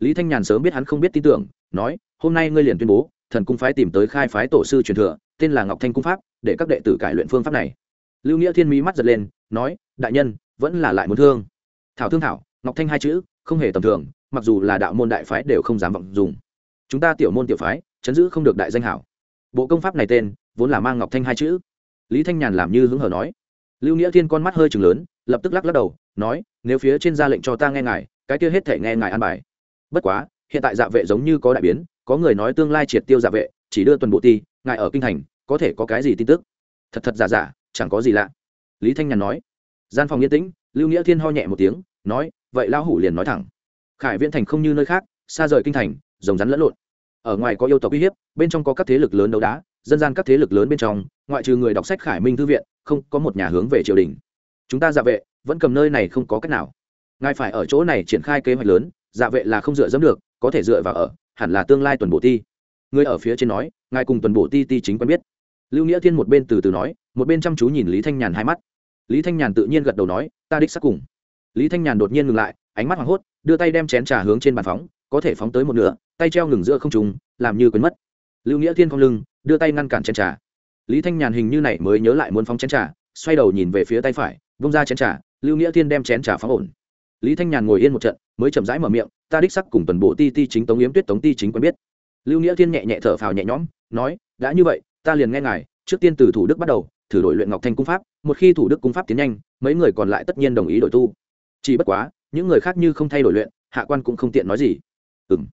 lý thanh nhàn sớm biết hắn không biết tin tưởng, nói, hôm nay ngươi liền tuyên bố, thần cung phái tìm tới khai phái tổ sư truyền thừa, tên là ngọc thanh cung pháp, để các đệ tử cải luyện phương pháp này. Lưu nghĩa thiên mỹ mắt giật lên, nói, đại nhân, vẫn là lại muốn thương. Thảo thương thảo, ngọc thanh hai chữ, không hề tầm thường, mặc dù là đạo môn đại phái đều không dám vọng dùng. Chúng ta tiểu môn tiểu phái, chấn giữ không được đại danh hảo. Bộ công pháp này tên, vốn là mang ngọc thanh hai chữ. Lý thanh nhàn làm như hứng hở nói. Lưu nghĩa thiên con mắt hơi chừng lớn, lập tức lắc lắc đầu, nói, nếu phía trên ra lệnh cho ta nghe ngài, cái kia hết thể nghe ngài an bài bất quá, hiện tại dạ vệ giống như có đại biến, có người nói tương lai triệt tiêu dạ vệ, chỉ đưa tuần bộ ti, ngài ở kinh thành, có thể có cái gì tin tức? Thật thật giả giả, chẳng có gì lạ. Lý thanh nhàn nói. Gian phòng yên tĩnh, lưu nghĩa thiên ho nhẹ một tiếng, nói, vậy lão hủ liền nói thẳng. Khải viễn thành không như nơi khác, xa rời kinh thành, rồng rắn lẫn lộn. Ở ngoài có yêu tộc uy hiếp, bên trong có các thế lực lớn đấu đá, dân gian các thế lực lớn bên trong, ngoại trừ người đọc sách khải minh thư viện, không có một nhà hướng về triều đình. Chúng ta dạ vệ, vẫn cầm nơi này không có cách nào. Ngài phải ở chỗ này triển khai kế hoạch lớn dạ vệ là không dựa dẫm được, có thể dựa vào ở, hẳn là tương lai tuần bộ ti. Người ở phía trên nói, ngài cùng tuần bộ ti ti chính quen biết. Lưu nghĩa thiên một bên từ từ nói, một bên chăm chú nhìn lý thanh nhàn hai mắt. Lý thanh nhàn tự nhiên gật đầu nói, ta đích sắc cùng. Lý thanh nhàn đột nhiên ngừng lại, ánh mắt hoảng hốt, đưa tay đem chén trà hướng trên bàn phóng, có thể phóng tới một nửa, tay treo ngừng giữa không trùng làm như quên mất. Lưu nghĩa thiên không lưng, đưa tay ngăn cản chén trà. Lý thanh nhàn hình như này mới nhớ lại muốn phóng chén trà, xoay đầu nhìn về phía tay phải, vung ra chén trà, lưu nghĩa thiên đem chén trà phóng ổn lý thanh nhàn ngồi yên một trận, mới chậm rãi mở miệng, ta đích sắc cùng tuần bộ ti ti chính tống yếm tuyết tống ti chính quen biết. Lưu nghĩa thiên nhẹ nhẹ thở phào nhẹ nhõm, nói, đã như vậy, ta liền nghe ngài, trước tiên từ thủ đức bắt đầu, thử đổi luyện ngọc thanh cung pháp, một khi thủ đức cung pháp tiến nhanh, mấy người còn lại tất nhiên đồng ý đổi tu. Chỉ bất quá, những người khác như không thay đổi luyện, hạ quan cũng không tiện nói gì. Ừ m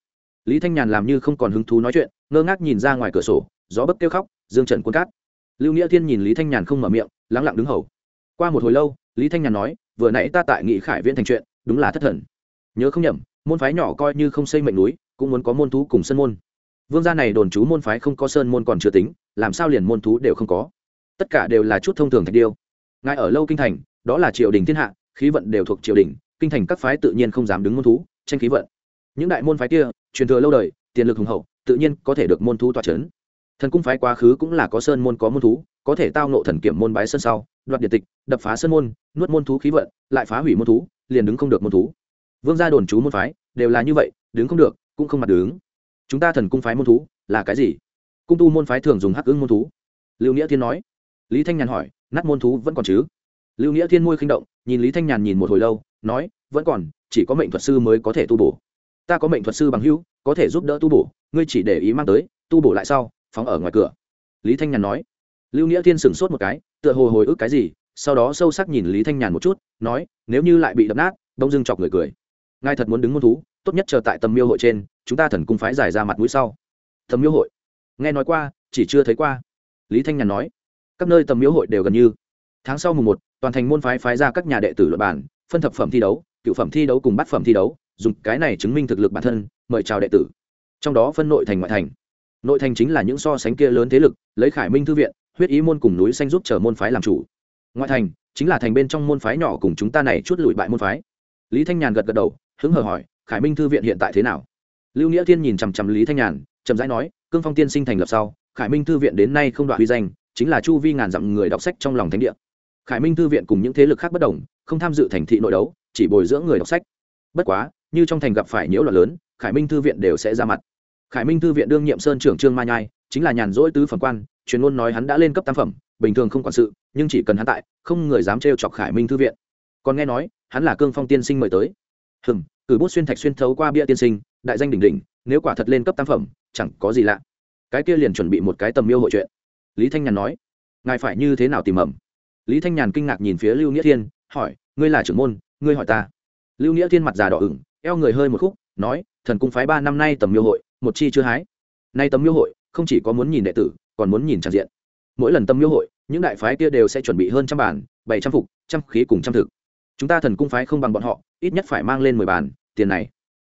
lý thanh nhàn làm như không còn hứng thú nói chuyện, ngơ ngác nhìn ra ngoài cửa sổ, gió bấc kêu khóc, dương trần quân cát. Lưu nghĩa thiên nhìn lý thanh nhàn không mở miệng lắng lặng đứng hầu. Qua một hồi lâu, lý thanh nhàn nói, vừa nãy ta tại nghị khải viễn thành chuyện đúng là thất thần. Nhớ không nhầm, môn phái nhỏ coi như không xây mệnh núi, cũng muốn có môn thú cùng sân môn. Vương gia này đồn trú môn phái không có sơn môn còn chưa tính, làm sao liền môn thú đều không có? Tất cả đều là chút thông thường thạch điêu. Ngài ở lâu kinh thành, đó là triều đình thiên hạ, khí vận đều thuộc triều đình, kinh thành các phái tự nhiên không dám đứng môn thú, tranh khí vận. Những đại môn phái kia, truyền thừa lâu đời, tiền lực hùng hậu, tự nhiên có thể được môn thú tỏa chấn. Thần cung phái quá khứ cũng là có sơn môn có môn thú, có thể tao nộ thần kiểm môn bái sơn sau, đoạt điện tịch, đập phá sơn môn nuốt môn thú khí vận, lại phá hủy môn thú, liền đứng không được môn thú. Vương gia đồn trú môn phái, đều là như vậy, đứng không được, cũng không mặt đứng. Chúng ta thần cung phái môn thú, là cái gì? Cung tu môn phái thường dùng hắc ứng môn thú. Lưu nghĩa thiên nói. Lý thanh nhàn hỏi, nát môn thú vẫn còn chứ? Lưu nghĩa thiên môi khinh động, nhìn lý thanh nhàn nhìn một hồi lâu, nói, vẫn còn, chỉ có mệnh thuật sư mới có thể tu bổ. Ta có mệnh thuật sư bằng hữu, có thể giúp đỡ tu bổ, ngươi chỉ để ý mang tới, tu bổ lại sau, phóng ở ngoài cửa. Lý thanh nhàn nói. Lưu nghĩa thiên sửng sốt một cái, tựa hồ hồi ức cái gì sau đó sâu sắc nhìn lý thanh nhàn một chút, nói, nếu như lại bị đập nát, đông dưng chọc người cười. Ngài thật muốn đứng môn thú, tốt nhất chờ tại tầm miêu hội trên, chúng ta thần cung phái giải ra mặt mũi sau. Tầm miêu hội? Nghe nói qua, chỉ chưa thấy qua. Lý thanh nhàn nói, các nơi tầm miêu hội đều gần như. Tháng sau mùng một, toàn thành môn phái phái ra các nhà đệ tử luật bản phân thập phẩm thi đấu, cựu phẩm thi đấu cùng bát phẩm thi đấu, dùng cái này chứng minh thực lực bản thân, mời chào đệ tử. Trong đó phân nội thành ngoại thành. Nội thành chính là những so sánh kia lớn thế lực, lấy khải minh thư viện, huyết ý môn cùng núi xanh giúp chờ môn phái làm chủ ngoại thành, chính là thành bên trong môn phái nhỏ cùng chúng ta này chút lùi bại môn phái. Lý thanh nhàn gật gật đầu, hứng hờ hỏi, khải minh thư viện hiện tại thế nào? Lưu nghĩa thiên nhìn chằm chằm lý thanh nhàn, chậm rãi nói, cương phong tiên sinh thành lập sau, khải minh thư viện đến nay không đoạn huy danh, chính là chu vi ngàn dặm người đọc sách trong lòng thánh địa. Khải minh thư viện cùng những thế lực khác bất đồng, không tham dự thành thị nội đấu, chỉ bồi dưỡng người đọc sách. Bất quá, như trong thành gặp phải nhiễu loạn lớn, khải minh thư viện đều sẽ ra mặt. Khải minh thư viện đương nhiệm sơn trưởng trương ma nhai, chính là nhàn rỗi tứ phẩm quan truyền ngôn nói hắn đã lên cấp tam phẩm bình thường không quản sự, nhưng chỉ cần hắn tại, không người dám trêu chọc khải minh thư viện. Còn nghe nói, hắn là cương phong tiên sinh mời tới. Hừng cử bút xuyên thạch xuyên thấu qua bia tiên sinh, đại danh đỉnh đỉnh, nếu quả thật lên cấp tam phẩm, chẳng có gì lạ. Cái kia liền chuẩn bị một cái tầm miêu hội chuyện. Lý thanh nhàn nói, ngài phải như thế nào tìm ẩm? Lý thanh nhàn kinh ngạc nhìn phía lưu nghĩa thiên, hỏi, ngươi là trưởng môn, ngươi hỏi ta. Lưu nghĩa thiên mặt già đỏ ửng, eo người hơi một khúc, nói, thần cung phái ba năm nay tầm miêu hội, một chi chưa hái. Nay tầm miêu hội, không chỉ có muốn nhìn đệ tử, còn muốn nhìn tràn diện mỗi lần tâm miêu hội, những đại phái kia đều sẽ chuẩn bị hơn trăm bản, bảy trăm phục, trăm khí cùng trăm thực. Chúng ta thần cung phái không bằng bọn họ, ít nhất phải mang lên mười bản, tiền này.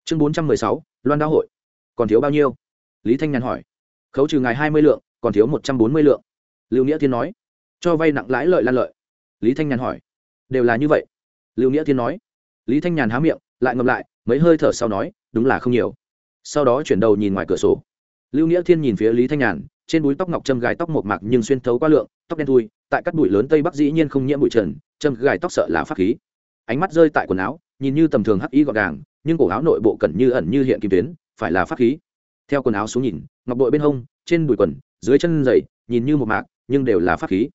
Chương bốn trăm mười sáu, loan đao hội. Còn thiếu bao nhiêu? Lý thanh nhàn hỏi. Khấu trừ ngài hai mươi lượng, còn thiếu một trăm bốn mươi lượng. Lưu nghĩa thiên nói. Cho vay nặng lãi lợi lan lợi. Lý thanh nhàn hỏi. Đều là như vậy. Lưu nghĩa thiên nói. Lý thanh nhàn há miệng, lại ngậm lại, mấy hơi thở sau nói, đúng là không nhiều. Sau đó chuyển đầu nhìn ngoài cửa sổ. Lưu nghĩa thiên nhìn phía lý thanh nhàn trên búi tóc ngọc châm gài tóc một mạc nhưng xuyên thấu qua lượng, tóc đen thui, tại các bụi lớn tây bắc dĩ nhiên không nhiễm bụi trần, châm gài tóc sợ là pháp khí. Ánh mắt rơi tại quần áo, nhìn như tầm thường hắc y gọn gàng, nhưng cổ áo nội bộ cẩn như ẩn như hiện kim tuyến, phải là pháp khí. Theo quần áo xuống nhìn, ngọc bội bên hông, trên đùi quần, dưới chân giày, nhìn như một mạc, nhưng đều là pháp khí.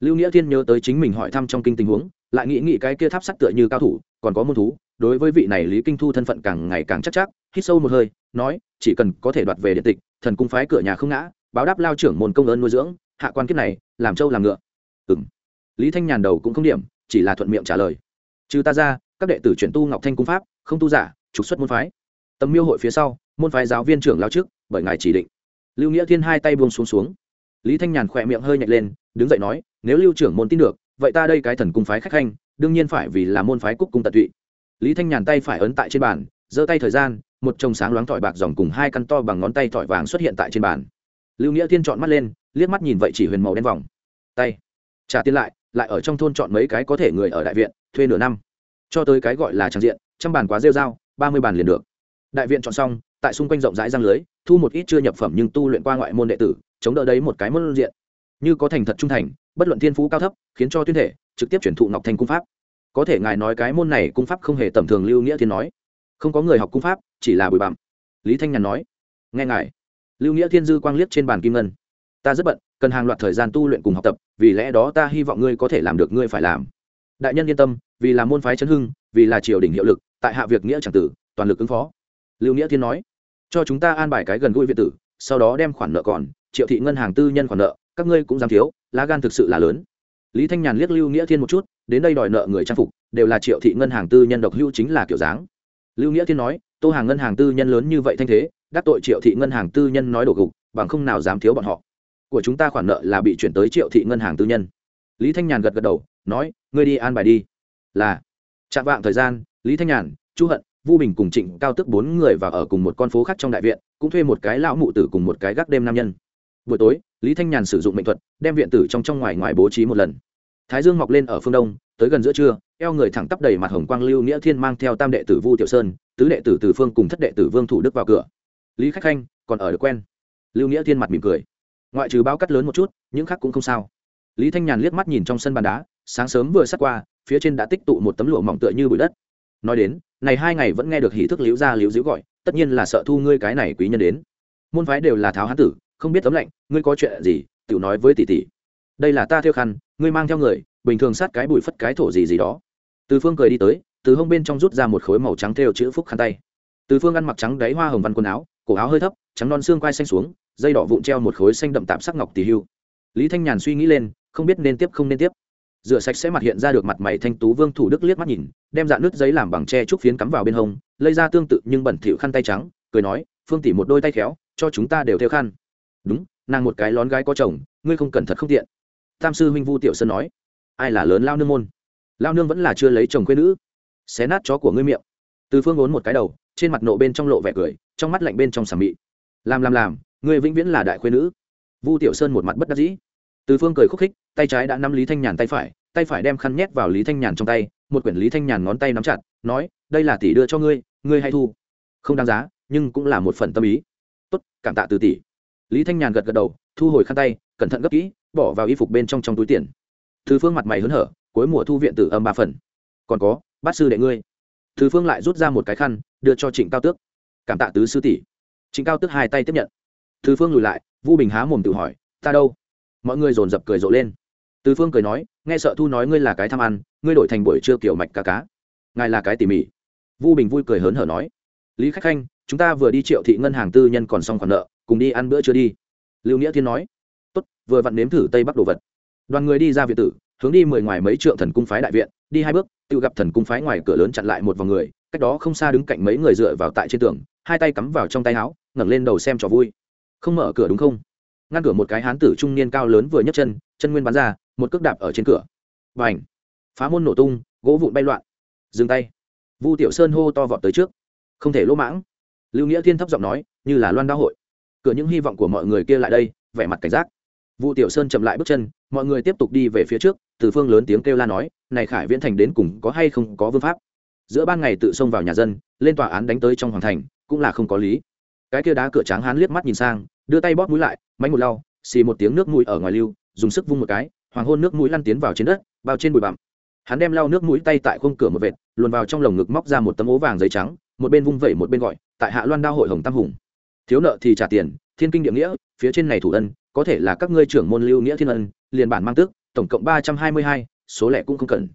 Lưu nghĩa thiên nhớ tới chính mình hỏi thăm trong kinh tình huống, lại nghĩ nghĩ cái kia tháp sắt tựa như cao thủ, còn có môn thú, đối với vị này lý kinh thu thân phận càng ngày càng chắc chắc, hít sâu một hơi, nói, chỉ cần có thể đoạt về điện tịch, thần cung phái cửa nhà không ngã báo đáp lao trưởng môn công ơn nuôi dưỡng, hạ quan kiếp này, làm trâu làm ngựa. Ừ m lý thanh nhàn đầu cũng không điểm, chỉ là thuận miệng trả lời. Trừ ta ra, các đệ tử chuyển tu ngọc thanh cung pháp, không tu giả, trục xuất môn phái. Tầm miêu hội phía sau, môn phái giáo viên trưởng lao trước, bởi ngài chỉ định. Lưu nghĩa thiên hai tay buông xuống xuống. Lý thanh nhàn khỏe miệng hơi nhạch lên, đứng dậy nói, nếu lưu trưởng môn tin được, vậy ta đây cái thần cung phái khách khanh, đương nhiên phải vì là môn phái cúc cung tận tụy. Lý thanh nhàn tay phải ấn tại trên bàn, giơ tay thời gian, một chồng sáng loáng thỏi bạc dòng cùng hai căn to bằng ngón tay thỏi vàng xuất hiện tại trên bàn lưu nghĩa thiên chọn mắt lên, liếc mắt nhìn vậy chỉ huyền màu đen vòng. Tay. Trả tiền lại lại ở trong thôn chọn mấy cái có thể người ở đại viện, thuê nửa năm. Cho tới cái gọi là trang diện, trăm bàn quá rêu dao ba mươi bàn liền được. Đại viện chọn xong, tại xung quanh rộng rãi giang lưới, thu một ít chưa nhập phẩm nhưng tu luyện qua ngoại môn đệ tử, chống đỡ đấy một cái môn diện. Như có thành thật trung thành, bất luận thiên phú cao thấp, khiến cho tuyên thể, trực tiếp chuyển thụ ngọc thành cung pháp. Có thể ngài nói cái môn này cung pháp không hề tầm thường, lưu nghĩa thiên nói. Không có người học cung pháp, chỉ là bụi bặm. Lý thanh nhàn nói. Nghe ngài lưu nghĩa thiên dư quang liếc trên bàn kim ngân. Ta rất bận, cần hàng loạt thời gian tu luyện cùng học tập, vì lẽ đó ta hy vọng ngươi có thể làm được ngươi phải làm. Đại nhân yên tâm, vì là môn phái chấn hưng, vì là triều đình hiệu lực, tại hạ việc nghĩa c tử, toàn lực ứng phó. Lưu nghĩa thiên nói. Cho chúng ta an bài cái gần gũi viện tử, sau đó đem khoản nợ còn, triệu thị ngân hàng tư nhân khoản nợ, các ngươi cũng dám thiếu, lá gan thực sự là lớn. Lý thanh nhàn liếc lưu nghĩa thiên một chút, đến đây đòi nợ người trang phục, đều là triệu thị ngân hàng tư nhân độc hưu chính là kiểu dáng. Lưu nghĩa thiên nói, tô hàng ngân hàng tư nhân lớn như vậy thanh thế đắc tội triệu thị ngân hàng tư nhân nói đổ gục, bằng không nào dám thiếu bọn họ. Của chúng ta khoản nợ là bị chuyển tới triệu thị ngân hàng tư nhân. Lý thanh nhàn gật gật đầu, nói, ngươi đi an bài đi. Là. Chạm vạng thời gian, lý thanh nhàn, chu hận, vu bình cùng trịnh cao tức bốn người và ở cùng một con phố khác trong đại viện, cũng thuê một cái lão mụ tử cùng một cái gác đêm nam nhân. Buổi tối, lý thanh nhàn sử dụng mệnh thuật, đem viện tử trong trong ngoài ngoài bố trí một lần. Thái dương mọc lên ở phương đông, tới gần giữa trưa, eo người thẳng tắp đầy mặt hồng quang lưu nghĩa thiên mang theo tam đệ tử vu tiểu sơn, tứ đệ tử từ phương cùng thất đệ tử vương thủ đức vào cửa lý khách khanh còn ở được quen lưu nghĩa thiên mặt mỉm cười ngoại trừ bao cắt lớn một chút những khác cũng không sao lý thanh nhàn liếc mắt nhìn trong sân bàn đá sáng sớm vừa sắt qua phía trên đã tích tụ một tấm lụa mỏng tựa như bụi đất nói đến này hai ngày vẫn nghe được hỉ thức liễu ra liễu dĩu gọi tất nhiên là sợ thu ngươi cái này quý nhân đến môn phái đều là tháo hán tử không biết tấm lạnh ngươi có chuyện gì tự nói với tỷ tỷ đây là ta theo khăn ngươi mang theo người bình thường sát cái bụi phất cái thổ gì gì đó từ phương cười đi tới từ hông bên trong rút ra một khối màu trắng theo chữ phúc khăn tay từ phương ăn mặc trắng đáy hoa hồng văn quần áo cổ áo hơi thấp, trắng non xương quai xanh xuống, dây đỏ vụn treo một khối xanh đậm tạm sắc ngọc tỷ hưu. Lý thanh nhàn suy nghĩ lên, không biết nên tiếp không nên tiếp. Rửa sạch sẽ mặt hiện ra được mặt mày thanh tú vương thủ đức liếc mắt nhìn, đem dạ nước giấy làm bằng tre trúc phiến cắm vào bên hông, lấy ra tương tự nhưng bẩn thỉu khăn tay trắng, cười nói, phương tỷ một đôi tay khéo, cho chúng ta đều theo khăn. Đúng, nàng một cái lón gái có chồng, ngươi không cẩn thận không tiện. Tam sư huynh vu tiểu sơn nói. Ai là lớn lao nương môn? Lao nương vẫn là chưa lấy chồng quê nữ. Xé nát chó của ngươi miệng. Từ phương ốn một cái đầu trên mặt nộ bên trong lộ vẻ cười, trong mắt lạnh bên trong sàm mị. Làm làm làm người vĩnh viễn là đại khuê nữ. Vu tiểu sơn một mặt bất đắc dĩ. Từ phương cười khúc khích, tay trái đã nắm lý thanh nhàn tay phải tay phải đem khăn nhét vào lý thanh nhàn trong tay, một quyển lý thanh nhàn ngón tay nắm chặt, nói, đây là tỷ đưa cho ngươi ngươi hay thu? Không đáng giá, nhưng cũng là một phần tâm ý. Tốt, cảm tạ từ tỷ. Lý thanh nhàn gật gật đầu, thu hồi khăn tay, cẩn thận gấp kỹ, bỏ vào y phục bên trong trong túi tiền. Từ phương mặt mày hớn hở, cuối mùa thu viện tử âm ba phần. Còn có, bát sư đệ ngươi. Từ phương lại rút ra một cái khăn đưa cho trịnh cao tước. Cảm tạ tứ sư tỷ. Trịnh cao tước hai tay tiếp nhận. Từ phương lùi lại, vu bình há mồm tự hỏi, ta đâu? Mọi người dồn dập cười rộ lên. Từ phương cười nói, nghe sợ thu nói ngươi là cái tham ăn, ngươi đổi thành buổi trưa kiểu mạch cá cá. Ngài là cái tỉ mỉ. Vu bình vui cười hớn hở nói, lý khách khanh, chúng ta vừa đi triệu thị ngân hàng tư nhân còn xong khoản nợ, cùng đi ăn bữa chưa đi. Lưu nghĩa thiên nói, tốt, vừa vặn nếm thử tây bắc đồ vật. Đoàn người đi ra viện tử, hướng đi mười ngoài mấy trượng thần cung phái đại viện, đi hai bước, tự gặp thần cung phái ngoài cửa lớn chặn lại một vòng người cách đó không xa đứng cạnh mấy người dựa vào tại trên tường, hai tay cắm vào trong tay áo, ngẩng lên đầu xem trò vui. Không mở cửa đúng không? Ngăn cửa một cái hán tử trung niên cao lớn vừa nhấc chân chân nguyên bắn ra, một cước đạp ở trên cửa. Và ảnh phá môn nổ tung, gỗ vụn bay loạn. Dừng tay. Vu tiểu sơn hô to vọt tới trước. Không thể lỗ mãng. Lưu nghĩa thiên thấp giọng nói, như là loan đao hội. Cửa những hy vọng của mọi người kia lại đây, vẻ mặt cảnh giác. Vu tiểu sơn chậm lại bước chân, mọi người tiếp tục đi về phía trước, từ phương lớn tiếng kêu la nói, này khải viễn thành đến cùng có hay không có vương pháp? Giữa ban ngày tự xông vào nhà dân lên tòa án đánh tới trong hoàng thành cũng là không có lý. Cái kia đá cửa tráng hán liếc mắt nhìn sang đưa tay bóp mũi lại máy một lau xì một tiếng nước mũi ở ngoài lưu dùng sức vung một cái hoàng hôn nước mũi lăn tiến vào trên đất bao trên bụi bặm. Hắn đem lau nước mũi tay tại khung cửa một vệt luồn vào trong lồng ngực móc ra một tấm ố vàng giấy trắng một bên vung vẩy một bên gọi tại hạ loan đao hội hồng tam hùng. Thiếu nợ thì trả tiền thiên kinh địa nghĩa phía trên này thủ ân có thể là các ngươi trưởng môn lưu nghĩa thiên ân liền bản mang tước, tổng cộng ba trăm hai mươi hai số lẻ cũng không cần.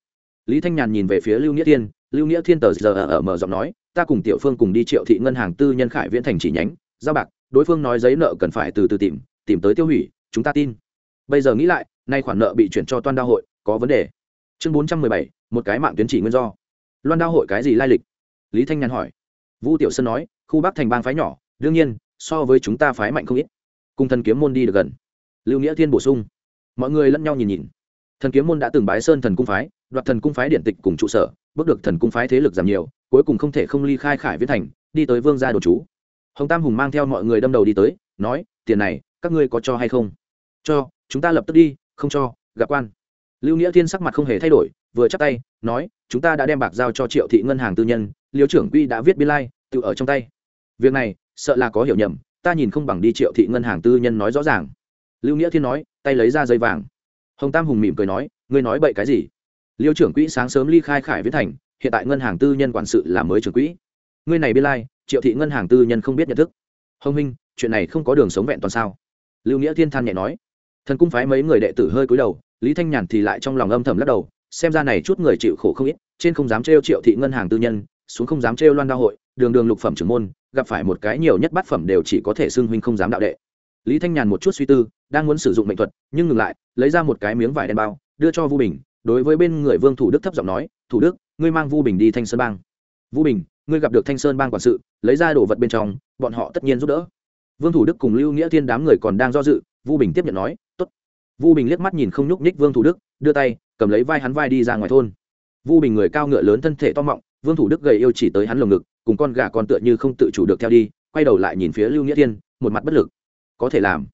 Lý thanh nhàn nhìn về phía lưu nghĩa thiên lưu nghĩa thiên tờ giờ ở mở giọng nói, ta cùng tiểu phương cùng đi triệu thị ngân hàng tư nhân khải viễn thành chỉ nhánh, giao bạc, đối phương nói giấy nợ cần phải từ từ tìm tìm tới tiêu hủy, chúng ta tin. Bây giờ nghĩ lại, nay khoản nợ bị chuyển cho toan đa hội, có vấn đề. Chương bốn trăm mười bảy, một cái mạng tuyến chỉ nguyên do. Loan đa hội cái gì lai lịch? Lý thanh nhàn hỏi. Vũ tiểu sơn nói, khu bắc thành bang phái nhỏ, đương nhiên, so với chúng ta phái mạnh không ít. Cùng thần kiếm môn đi được gần. Lưu nghĩa thiên bổ sung. Mọi người lẫn nhau nhìn nhìn. Thần kiếm môn đã từng bái sơn thần cung phái, đoạt thần cung phái điện tịch cùng trụ sở bước được thần cung phái thế lực giảm nhiều, cuối cùng không thể không ly khai khải viễn thành, đi tới vương gia đồ chú hồng tam hùng mang theo mọi người đâm đầu đi tới, nói, tiền này, các ngươi có cho hay không? Cho, chúng ta lập tức đi, không cho, gặp quan. Lưu nghĩa thiên sắc mặt không hề thay đổi, vừa chắp tay, nói, chúng ta đã đem bạc giao cho triệu thị ngân hàng tư nhân, liêu trưởng quy đã viết biên lai, tự ở trong tay. Việc này, sợ là có hiểu nhầm, ta nhìn không bằng đi triệu thị ngân hàng tư nhân nói rõ ràng. Lưu nghĩa thiên nói, tay lấy ra dây vàng. Hồng tam hùng mỉm cười nói, ngươi nói bậy cái gì? Liêu trưởng quỹ sáng sớm ly khai khải viễn thành, hiện tại ngân hàng tư nhân quản sự là mới trưởng quỹ. Ngươi này biên lai, triệu thị ngân hàng tư nhân không biết nhận thức. Hồng minh, chuyện này không có đường sống vẹn toàn sao? Lưu nghĩa thiên than nhẹ nói. Thần cung phái mấy người đệ tử hơi cúi đầu, lý thanh nhàn thì lại trong lòng âm thầm lắc đầu, xem ra này chút người chịu khổ không ít, trên không dám trêu triệu thị ngân hàng tư nhân, xuống không dám trêu loan đa hội, đường đường lục phẩm trưởng môn, gặp phải một cái nhiều nhất bát phẩm đều chỉ có thể xưng huynh không dám đạo đệ. Lý thanh nhàn một chút suy tư, đang muốn sử dụng mệnh thuật, nhưng ngừng lại, lấy ra một cái miếng vải đen bao, đưa cho vu bình đối với bên người vương thủ đức thấp giọng nói, thủ đức, ngươi mang vu bình đi thanh sơn bang. Vu bình, ngươi gặp được thanh sơn bang quản sự, lấy ra đồ vật bên trong, bọn họ tất nhiên giúp đỡ. Vương thủ đức cùng lưu nghĩa thiên đám người còn đang do dự, vu bình tiếp nhận nói t ố t vu bình liếc mắt nhìn không nhúc nhích vương thủ đức, đưa tay, cầm lấy vai hắn vai đi ra ngoài thôn. Vu bình người cao ngựa lớn thân thể to mọng, vương thủ đức gầy yêu chỉ tới hắn lồng ngực, cùng con gà con tựa như không tự chủ được theo đi, quay đầu lại nhìn phía lưu nghĩa thiên, một mặt bất lực. Có thể làm.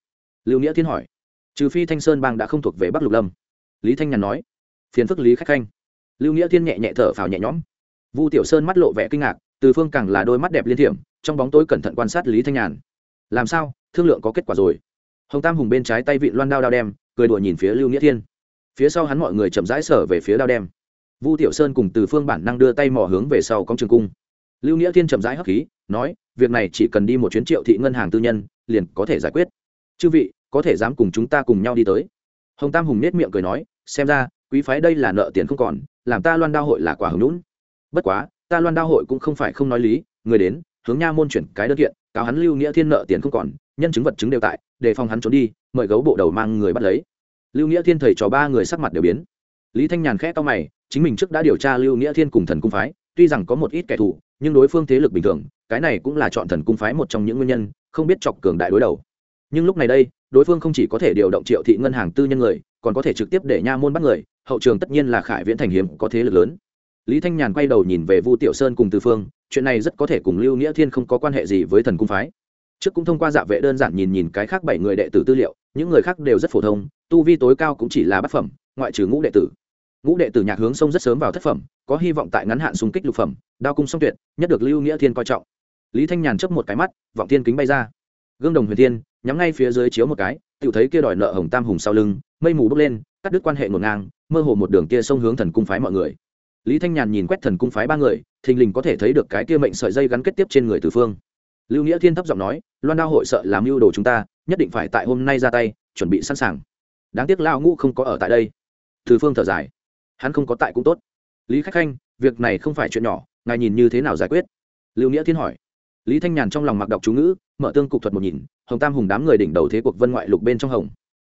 Lưu nghĩa thiên hỏi. Trừ phi thanh sơn bang đã không thuộc về bắc lục lâm. Lý thanh nhàn nói phiền phức lý khách khanh. Lưu nghĩa thiên nhẹ nhẹ thở phào nhẹ nhõm. Vu tiểu sơn mắt lộ vẻ kinh ngạc, từ phương càng là đôi mắt đẹp liên thiểm, trong bóng tối cẩn thận quan sát lý thanh nhàn. Làm sao? Thương lượng có kết quả rồi. Hồng tam hùng bên trái tay vị loan đao đao đem, cười đùa nhìn phía lưu nghĩa thiên. Phía sau hắn mọi người chậm rãi sở về phía đao đem. Vu tiểu sơn cùng từ phương bản năng đưa tay mò hướng về sau cong trường cung. Lưu nghĩa thiên chậm rãi hấp khí, nói, việc này chỉ cần đi một chuyến triệu thị ngân hàng tư nhân, liền có thể giải quyết. Chư vị, có thể dám cùng chúng ta cùng nhau đi tới. Hồng tam hùng nết miệng cười nói, xem ra quý phái đây là nợ tiền không còn, làm ta loan đao hội là quả hứng lũn bất quá, ta loan đao hội cũng không phải không nói lý, người đến, hướng nha môn chuyển cái đơn kiện, cáo hắn lưu nghĩa thiên nợ tiền không còn, nhân chứng vật chứng đều tại đề phòng hắn trốn đi, mời gấu bộ đầu mang người bắt lấy. Lưu nghĩa thiên thầy trò ba người sắc mặt đều biến. Lý thanh nhàn khẽ to mày, chính mình trước đã điều tra lưu nghĩa thiên cùng thần cung phái, tuy rằng có một ít kẻ thù, nhưng đối phương thế lực bình thường, cái này cũng là chọn thần cung phái một trong những nguyên nhân, không biết chọc cường đại đối đầu. Nhưng lúc này đây, đối phương không chỉ có thể điều động triệu thị ngân hàng tư nhân người, còn có thể trực tiếp để nha môn bắt người hậu trường tất nhiên là khải viễn thành hiếm có thế lực lớn. Lý thanh nhàn quay đầu nhìn về vu tiểu sơn cùng từ phương, chuyện này rất có thể cùng lưu nghĩa thiên không có quan hệ gì với thần cung phái. Trước cũng thông qua dạ vệ đơn giản nhìn nhìn cái khác bảy người đệ tử tư liệu, những người khác đều rất phổ thông, tu vi tối cao cũng chỉ là bát phẩm, ngoại trừ ngũ đệ tử. Ngũ đệ tử nhạc hướng sông rất sớm vào thất phẩm, có hy vọng tại ngắn hạn xung kích lục phẩm, đao cung song tuyệt, nhất được lưu nghĩa thiên coi trọng. Lý thanh nhàn chấp một cái mắt, vọng thiên kính bay ra. Gương đồng huyền thiên, nhắm ngay phía dưới chiếu một cái tự thấy kia đòi nợ hồng tam hùng sau lưng, mây mù bốc lên, cắt đứt quan hệ ngổn ngang mơ hồ một đường kia sông hướng thần cung phái mọi người. Lý thanh nhàn nhìn quét thần cung phái ba người, thình lình có thể thấy được cái kia mệnh sợi dây gắn kết tiếp trên người từ phương. Lưu nghĩa thiên thấp giọng nói, loan đao hội sợ làm mưu đồ chúng ta, nhất định phải tại hôm nay ra tay, chuẩn bị sẵn sàng. Đáng tiếc lao ngũ không có ở tại đây. Từ phương thở dài. Hắn không có tại cũng tốt. Lý khách khanh, việc này không phải chuyện nhỏ, ngài nhìn như thế nào giải quyết? Lưu nghĩa thiên hỏi. Lý thanh nhàn trong lòng mặc đọc chú ngữ, mở tương cục thuật một nhìn, hồng tam hùng đám người đỉnh đầu thế cuộc vân ngoại lục bên trong hồng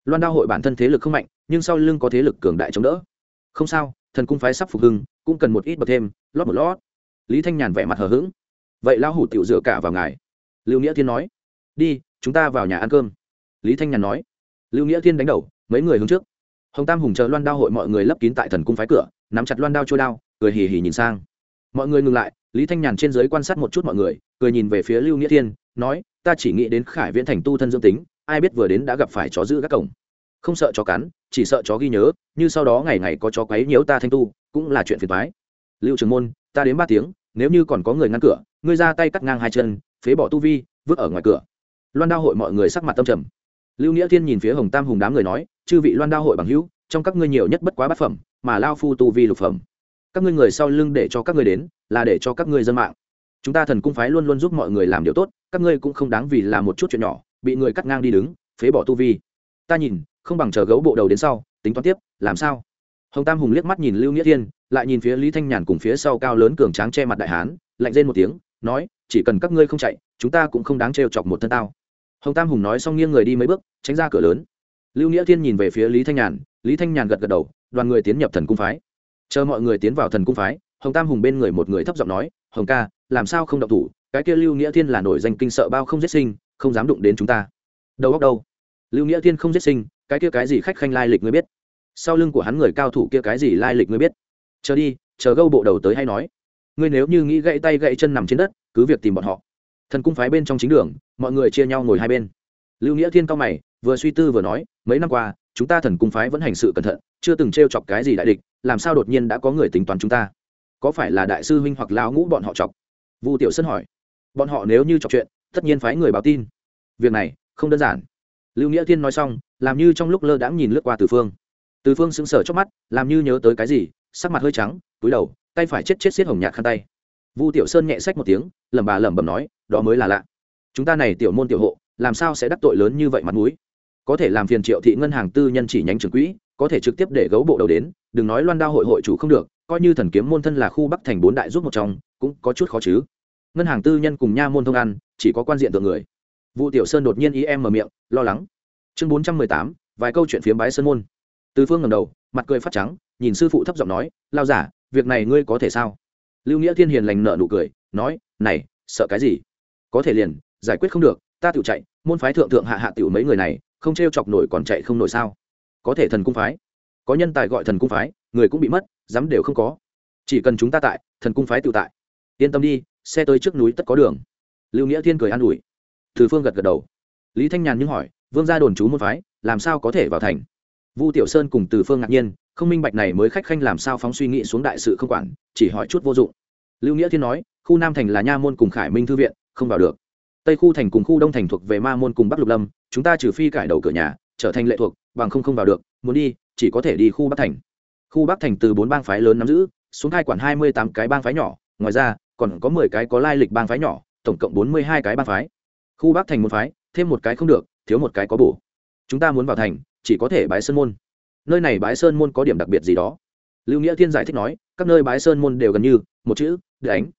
loan đao hội bản thân thế lực không mạnh, nhưng sau lưng có thế lực cường đại chống đỡ. Không sao, thần cung phái sắp phục hưng, cũng cần một ít bậc thêm, lót một lót. Lý thanh nhàn vẻ mặt hờ hững. Vậy lão hủ tiểu dựa cả vào ngài. Lưu nghĩa thiên nói. Đi, chúng ta vào nhà ăn cơm. Lý thanh nhàn nói. Lưu nghĩa thiên đánh đầu, mấy người hướng trước. Hồng tam hùng chờ loan đao hội mọi người lấp kín tại thần cung phái cửa, nắm chặt loan đao trôi đao, cười hì hì nhìn sang. Mọi người ngừng lại, lý thanh nhàn trên giới quan sát một chút mọi người, cười nhìn về phía lưu nghĩa thiên, nói, ta chỉ nghĩ đến khải viễn thành tu thân dương tính ai biết vừa đến đã gặp phải chó giữ các cổng. Không sợ chó cắn, chỉ sợ chó ghi nhớ, như sau đó ngày ngày có chó quấy nhiễu ta thanh tu, cũng là chuyện phiền thoái lưu trường môn, ta đến ba tiếng, nếu như còn có người ngăn cửa, ngươi ra tay cắt ngang hai chân, phế bỏ tu vi, vứt ở ngoài cửa. Loan đao hội mọi người sắc mặt tâm trầm. Lưu nghĩa thiên nhìn phía hồng tam hùng đám người nói, chư vị loan đao hội bằng hữu, trong các ngươi nhiều nhất bất quá bát phẩm, mà lao phu tu vi lục phẩm. Các ngươi người sau lưng để cho các ngươi đến, là để cho các ngươi dân mạng. Chúng ta thần cung phái luôn luôn giúp mọi người làm điều tốt, các ngươi cũng không đáng vì làm một chút chuyện nhỏ bị người cắt ngang đi đứng, phế bỏ tu vi. Ta nhìn, không bằng chờ gấu bộ đầu đến sau, tính toán tiếp, làm sao? Hồng tam hùng liếc mắt nhìn lưu nghĩa thiên, lại nhìn phía lý thanh nhàn cùng phía sau cao lớn cường tráng che mặt đại hán, lạnh rên một tiếng, nói, chỉ cần các ngươi không chạy, chúng ta cũng không đáng trêu chọc một thân tao. Hồng tam hùng nói xong nghiêng người đi mấy bước, tránh ra cửa lớn. Lưu nghĩa thiên nhìn về phía lý thanh nhàn, lý thanh nhàn gật gật đầu, đoàn người tiến nhập thần cung phái. Chờ mọi người tiến vào thần cung phái, hồng tam hùng bên người một người thấp giọng nói, hồng ca, làm sao không động thủ? Cái kia lưu nghĩa thiên là nổi danh kinh sợ bao không giết sinh không dám đụng đến chúng ta. Đầu góc đâu? Lưu nghĩa thiên không giết sinh, cái kia cái gì khách khanh lai lịch ngươi biết. Sau lưng của hắn người cao thủ kia cái gì lai lịch ngươi biết. Chờ đi, chờ gâu bộ đầu tới hay nói. Ngươi nếu như nghĩ gãy tay gãy chân nằm trên đất, cứ việc tìm bọn họ. Thần cung phái bên trong chính đường, mọi người chia nhau ngồi hai bên. Lưu nghĩa thiên cao mày, vừa suy tư vừa nói, mấy năm qua, chúng ta thần cung phái vẫn hành sự cẩn thận, chưa từng t r e o chọc cái gì đại địch, làm sao đột nhiên đã có người tính toán chúng ta? Có phải là đại sư huynh hoặc lão ngũ bọn họ chọc? Vu tiểu sân hỏi. Bọn họ nếu như chọc chuyện tất nhiên phái người báo tin. Việc này không đơn giản. Lưu nghĩa thiên nói xong, làm như trong lúc lơ đãng nhìn lướt qua từ phương. Từ phương sững sờ chóc mắt, làm như nhớ tới cái gì, sắc mặt hơi trắng, túi đầu, tay phải chết chết xiết hồng nhạt khăn tay. Vu tiểu sơn nhẹ sách một tiếng, lẩm bà lẩm bẩm nói, đó mới là lạ. Chúng ta này tiểu môn tiểu hộ, làm sao sẽ đắc tội lớn như vậy mặt mũi? Có thể làm phiền triệu thị ngân hàng tư nhân chỉ nhánh trường quỹ, có thể trực tiếp để gấu bộ đầu đến, đừng nói loan đao hội hội chủ không được, coi như thần kiếm môn thân là khu bắc thành bốn đại giúp một trong, cũng có chút khó chứ ngân hàng tư nhân cùng nha môn thông ăn chỉ có quan diện tượng người vụ Tiểu Sơn đột nhiên ý em mở miệng, lo lắng. Chương bốn trăm mười tám, vài câu chuyện phiếm bái sơn môn. Từ Phương ngẩng đầu, mặt cười phát trắng, nhìn sư phụ thấp giọng nói, "Lao giả, việc này ngươi có thể sao?" Lưu Nghĩa Thiên hiền lành nợ nụ cười, nói, "Này, sợ cái gì? Có thể liền, giải quyết không được, ta tự chạy, môn phái thượng thượng hạ hạ tiểu mấy người này, không trêu chọc nổi còn chạy không nổi sao? Có thể thần cung phái, có nhân tài gọi thần cung phái, người cũng bị mất, dám đều không có. Chỉ cần chúng ta tại, thần cung phái tự tại. Yên tâm đi, xe tới trước núi tất có đường." Lưu Nghĩa Thiên cười an ủi. Từ phương gật gật đầu. Lý thanh nhàn nhưng hỏi, vương gia đồn trú môn phái, làm sao có thể vào thành? Vu tiểu sơn cùng từ phương ngạc nhiên, không minh bạch này mới khách khanh làm sao phóng suy nghĩ xuống đại sự không quản, chỉ hỏi chút vô dụng. Lưu nghĩa thiên nói, khu nam thành là nha môn cùng khải minh thư viện, không vào được. Tây khu thành cùng khu đông thành thuộc về ma môn cùng bắc lục lâm, chúng ta trừ phi cải đầu cửa nhà, trở thành lệ thuộc, bằng không không vào được, muốn đi, chỉ có thể đi khu bắc thành. Khu bắc thành từ bốn bang phái lớn nắm giữ, xuống hai quản hai mươi tám cái bang phái nhỏ, ngoài ra còn có mười cái có lai lịch bang phái nhỏ, tổng cộng bốn mươi hai cái bang phái. Khu bắc thành một phái, thêm một cái không được, thiếu một cái có bổ. Chúng ta muốn vào thành, chỉ có thể bái sơn môn. Nơi này bái sơn môn có điểm đặc biệt gì đó? Lưu nghĩa thiên giải thích nói, các nơi bái sơn môn đều gần như, một chữ đánh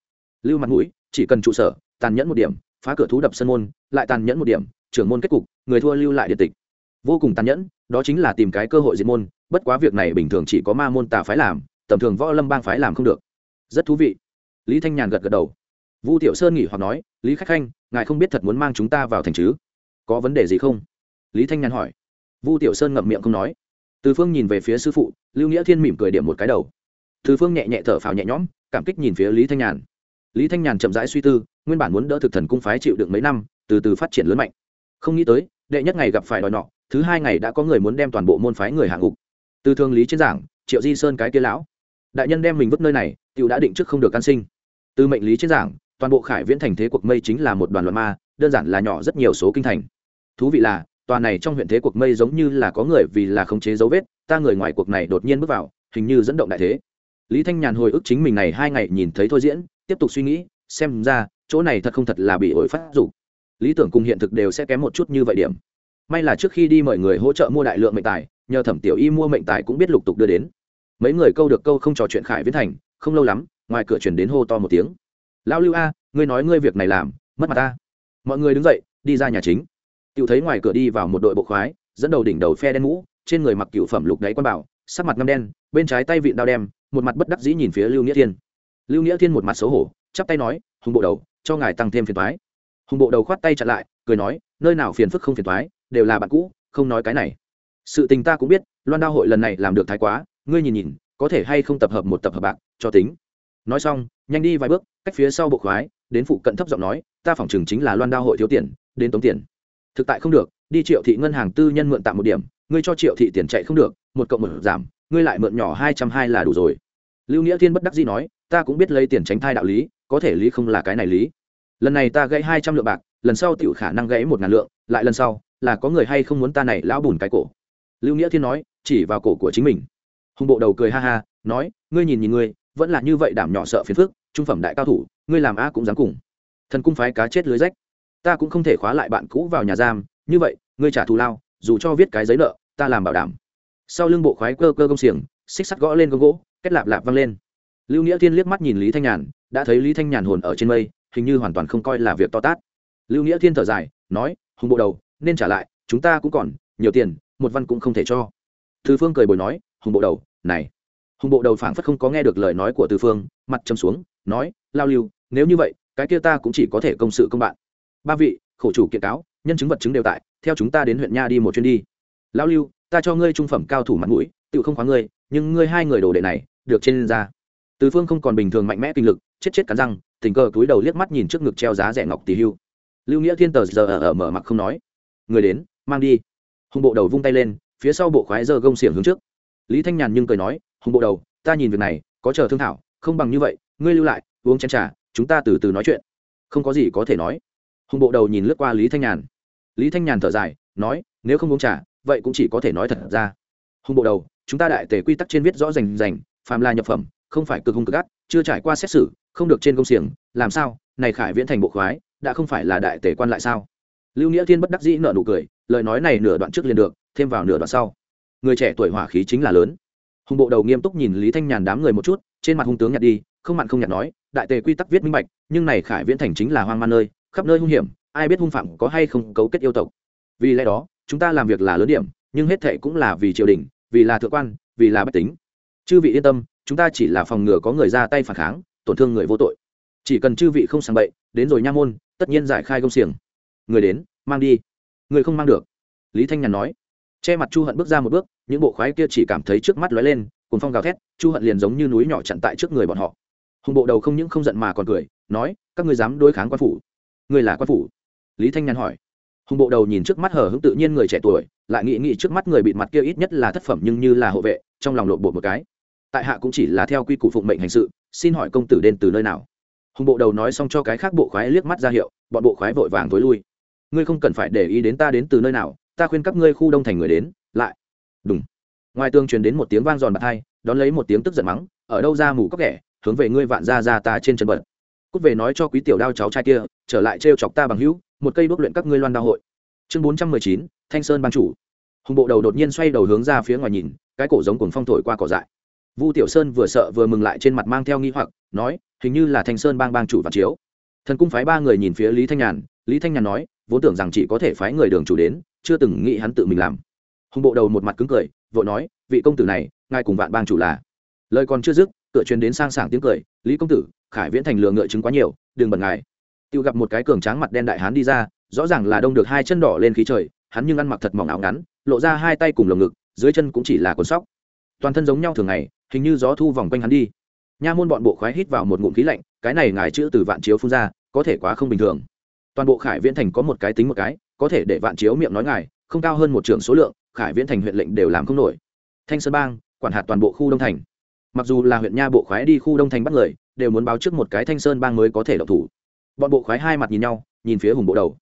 lưu mặt mũi, chỉ cần trụ sở, tàn nhẫn một điểm, phá cửa thú đập sơn môn, lại tàn nhẫn một điểm, trưởng môn kết cục, người thua lưu lại địa tịch. Vô cùng tàn nhẫn, đó chính là tìm cái cơ hội diệt môn, bất quá việc này bình thường chỉ có ma môn tà phái làm, tầm thường võ lâm bang phái làm không được. Rất thú vị lý thanh nhàn gật gật đầu. Vu tiểu sơn nghỉ hoặc nói, lý khách khanh, ngài không biết thật muốn mang chúng ta vào thành chứ? Có vấn đề gì không? Lý thanh nhàn hỏi. Vu tiểu sơn ngậm miệng không nói. Từ phương nhìn về phía sư phụ, lưu nghĩa thiên mỉm cười điểm một cái đầu. Từ phương nhẹ nhẹ thở phào nhẹ nhõm, cảm kích nhìn phía lý thanh nhàn. Lý thanh nhàn chậm rãi suy tư, nguyên bản muốn đỡ thực thần cung phái chịu được mấy năm, từ từ phát triển lớn mạnh. Không nghĩ tới, đệ nhất ngày gặp phải đòi nọ, thứ hai ngày đã có người muốn đem toàn bộ môn phái người hạng ngục. Từ thương lý trên giảng, triệu di sơn cái kia lão. Đại nhân đem mình vứt nơi này t đã định trước không được can sinh từ mệnh lý trên giảng, toàn bộ khải viễn thành thế cuộc mây chính là một đoàn loạn ma, đơn giản là nhỏ rất nhiều số kinh thành. Thú vị là, tòa này trong huyện thế cuộc mây giống như là có người vì là khống chế dấu vết, ta người ngoài cuộc này đột nhiên bước vào, hình như dẫn động đại thế. Lý thanh nhàn hồi ức chính mình này hai ngày nhìn thấy thôi diễn, tiếp tục suy nghĩ, xem ra, chỗ này thật không thật là bị ổi phát dục. Lý tưởng cùng hiện thực đều sẽ kém một chút như vậy điểm. May là trước khi đi mời người hỗ trợ mua đại lượng mệnh tài, nhờ thẩm tiểu y mua mệnh tài cũng biết lục tục đưa đến. Mấy người câu được câu không trò chuyện khải viễn thành, không lâu lắm ngoài cửa chuyển đến hô to một tiếng. Lão lưu a, ngươi nói ngươi việc này làm, mất mặt ta. Mọi người đứng dậy, đi ra nhà chính. Tự thấy ngoài cửa đi vào một đội bộ khoái, dẫn đầu đỉnh đầu phe đen mũ trên người mặc cựu phẩm lục đáy quan bảo, sắc mặt ngâm đen, bên trái tay vịn đao đem, một mặt bất đắc dĩ nhìn phía lưu nghĩa thiên. Lưu nghĩa thiên một mặt xấu hổ, chắp tay nói, hùng bộ đầu, cho ngài tăng thêm phiền thoái hùng bộ đầu khoát tay chặn lại, cười nói, nơi nào phiền phức không phiền thoái đều là bạn cũ, không nói cái này. Sự tình ta cũng biết, loan đao hội lần này làm được thái quá, ngươi nhìn nhìn, có thể hay không tập hợp một tập hợp bạc cho tính nói xong, nhanh đi vài bước, cách phía sau bộ khoái, đến phụ cận thấp giọng nói, ta phỏng chừng chính là loan đao hội thiếu tiền, đến tống tiền. Thực tại không được, đi triệu thị ngân hàng tư nhân mượn tạm một điểm, ngươi cho triệu thị tiền chạy không được, một cộng một giảm, ngươi lại mượn nhỏ hai trăm hai là đủ rồi. Lưu nghĩa thiên bất đắc dĩ nói, ta cũng biết lấy tiền tránh thai đạo lý, có thể lý không là cái này lý. Lần này ta gãy hai trăm lượng bạc, lần sau tiểu khả năng gãy một ngàn lượng, lại lần sau, là có người hay không muốn ta này lão bùn cái cổ? Lưu nghĩa thiên nói, chỉ vào cổ của chính mình. Hùng bộ đầu cười ha ha, nói, ngươi nhìn nhìn ngươi vẫn là như vậy đảm nhỏ sợ phiền phức, trung phẩm đại cao thủ, ngươi làm a cũng dám cùng. Thần cung phái cá chết lưới rách. Ta cũng không thể khóa lại bạn cũ vào nhà giam, như vậy, ngươi trả thù lao, dù cho viết cái giấy nợ, ta làm bảo đảm. Sau lưng bộ khoái cơ cơ công xiềng, xích sắt gõ lên gông gỗ kết lạp lạp văng lên. Lưu nghĩa thiên liếc mắt nhìn lý thanh nhàn, đã thấy lý thanh nhàn hồn ở trên mây, hình như hoàn toàn không coi là việc to tát. Lưu nghĩa thiên thở dài, nói, hùng bộ đầu, nên trả lại, chúng ta cũng còn nhiều tiền, một văn cũng không thể cho. Thư phương cười bồi nói, hùng bộ đầu, này hùng bộ đầu phảng phất không có nghe được lời nói của từ phương mặt châm xuống nói lao lưu nếu như vậy cái kia ta cũng chỉ có thể công sự công bạn. Ba vị khổ chủ kiện cáo nhân chứng vật chứng đều tại theo chúng ta đến huyện nha đi một chuyến đi. Lao lưu ta cho ngươi trung phẩm cao thủ mặt mũi tự không khóa ngươi nhưng ngươi hai người đồ đệ này được trên ra. Từ phương không còn bình thường mạnh mẽ kinh lực chết chết cắn răng tình cờ túi đầu liếc mắt nhìn trước ngực treo giá rẻ ngọc tỷ hưu. Lưu nghĩa thiên tờ giờ ở, ở mở mặt không nói người đến mang đi. Hùng bộ đầu vung tay lên phía sau bộ khoái giờ gông xiềng hướng trước. Lý thanh nhàn nhưng cười nói hùng bộ đầu, ta nhìn việc này, có chờ thương thảo, không bằng như vậy, ngươi lưu lại, uống chén trà, chúng ta từ từ nói chuyện. Không có gì có thể nói. Hùng bộ đầu nhìn lướt qua lý thanh nhàn. Lý thanh nhàn thở dài, nói, nếu không uống trà, vậy cũng chỉ có thể nói thật ra. Hùng bộ đầu, chúng ta đại tề quy tắc trên viết rõ rành rành, phàm là nhập phẩm, không phải cực hung cực gắt chưa trải qua xét xử, không được trên công xiềng, làm sao, này khải viễn thành bộ khoái, đã không phải là đại tề quan lại sao? Lưu nghĩa thiên bất đắc dĩ nợ nụ cười, lời nói này nửa đoạn trước liền được, thêm vào nửa đoạn sau. Người trẻ tuổi hỏa khí chính là lớn hùng bộ đầu nghiêm túc nhìn lý thanh nhàn đám người một chút, trên mặt hung tướng nhặt đi, không mặn không nhặt nói, đại tề quy tắc viết minh bạch, nhưng này khải viễn thành chính là hoang man nơi, khắp nơi hung hiểm, ai biết hung phạm có hay không cấu kết yêu tộc. Vì lẽ đó, chúng ta làm việc là lớn điểm, nhưng hết thệ cũng là vì triều đình, vì là thượng quan, vì là bách tính. Chư vị yên tâm, chúng ta chỉ là phòng ngừa có người ra tay phản kháng, tổn thương người vô tội. Chỉ cần chư vị không sàng bậy, đến rồi nha môn, tất nhiên giải khai công xiềng. Người đến, mang đi. Người không mang được, lý thanh nhàn nói che mặt chu hận bước ra một bước, những bộ khoái kia chỉ cảm thấy trước mắt lóe lên cùng phong gào thét, chu hận liền giống như núi nhỏ chặn tại trước người bọn họ. Hùng bộ đầu không những không giận mà còn cười, nói, các ngươi dám đối kháng quan phủ? Người là quan phủ? Lý thanh nhàn hỏi. Hùng bộ đầu nhìn trước mắt hờ hững tự nhiên người trẻ tuổi, lại nghĩ nghĩ trước mắt người bị mặt kia ít nhất là thất phẩm nhưng như là hộ vệ, trong lòng lộn bộ một cái. Tại hạ cũng chỉ là theo quy củ phụng mệnh hành sự, xin hỏi công tử đến từ nơi nào? Hùng bộ đầu nói xong cho cái khác bộ khoái liếc mắt ra hiệu, bọn bộ khoái vội vàng tối lui. Ngươi không cần phải để ý đến ta đến từ nơi nào ta khuyên các ngươi khu đông thành người đến, lại. Đúng ngoài tường truyền đến một tiếng vang giòn bạc hai đón lấy một tiếng tức giận mắng, ở đâu ra mù cóc ghẻ, hướng về ngươi vạn ra ra ta trên chân bật cút về nói cho quý tiểu đao cháu trai kia, trở lại trêu chọc ta bằng hữu, một cây đốt luyện các ngươi loan đao hội. Chương bốn trăm mười chín, thanh sơn ban chủ. Hùng bộ đầu đột nhiên xoay đầu hướng ra phía ngoài nhìn, cái cổ giống cuồng phong thổi qua cỏ dại. Vu tiểu sơn vừa sợ vừa mừng lại trên mặt mang theo nghi hoặc, nói, hình như là thanh sơn bang bang chủ vạn chiếu. Thần cung phái ba người nhìn phía lý thanh nhàn, lý thanh nhàn nói vốn tưởng rằng chỉ có thể phái người đường chủ đến, chưa từng nghĩ hắn tự mình làm. Hùng bộ đầu một mặt cứng cười, vội nói, vị công tử này, ngài cùng vạn bang chủ là. Lời còn chưa dứt, cửa truyền đến sang sảng tiếng cười, lý công tử, khải viễn thành lừa ngựa chứng quá nhiều, đừng bẩn ngài. Tự gặp một cái cường tráng mặt đen đại hán đi ra, rõ ràng là đông được hai chân đỏ lên khí trời, hắn nhưng ăn mặc thật mỏng áo ngắn, lộ ra hai tay cùng lồng ngực, dưới chân cũng chỉ là cuốn sóc. Toàn thân giống nhau thường ngày, hình như gió thu vòng quanh hắn đi. Nha môn bọn bộ khoái hít vào một ngụm khí lạnh, cái này ngài chữ từ vạn chiếu phun ra, có thể quá không bình thường toàn bộ khải viễn thành có một cái tính một cái, có thể để vạn chiếu miệng nói ngài, không cao hơn một trường số lượng, khải viễn thành huyện lệnh đều làm không nổi. Thanh sơn bang, quản hạt toàn bộ khu đông thành. Mặc dù là huyện nha bộ khoái đi khu đông thành bắt người, đều muốn báo trước một cái thanh sơn bang mới có thể độc thủ. Bọn bộ khoái hai mặt nhìn nhau, nhìn phía hùng bộ đầu.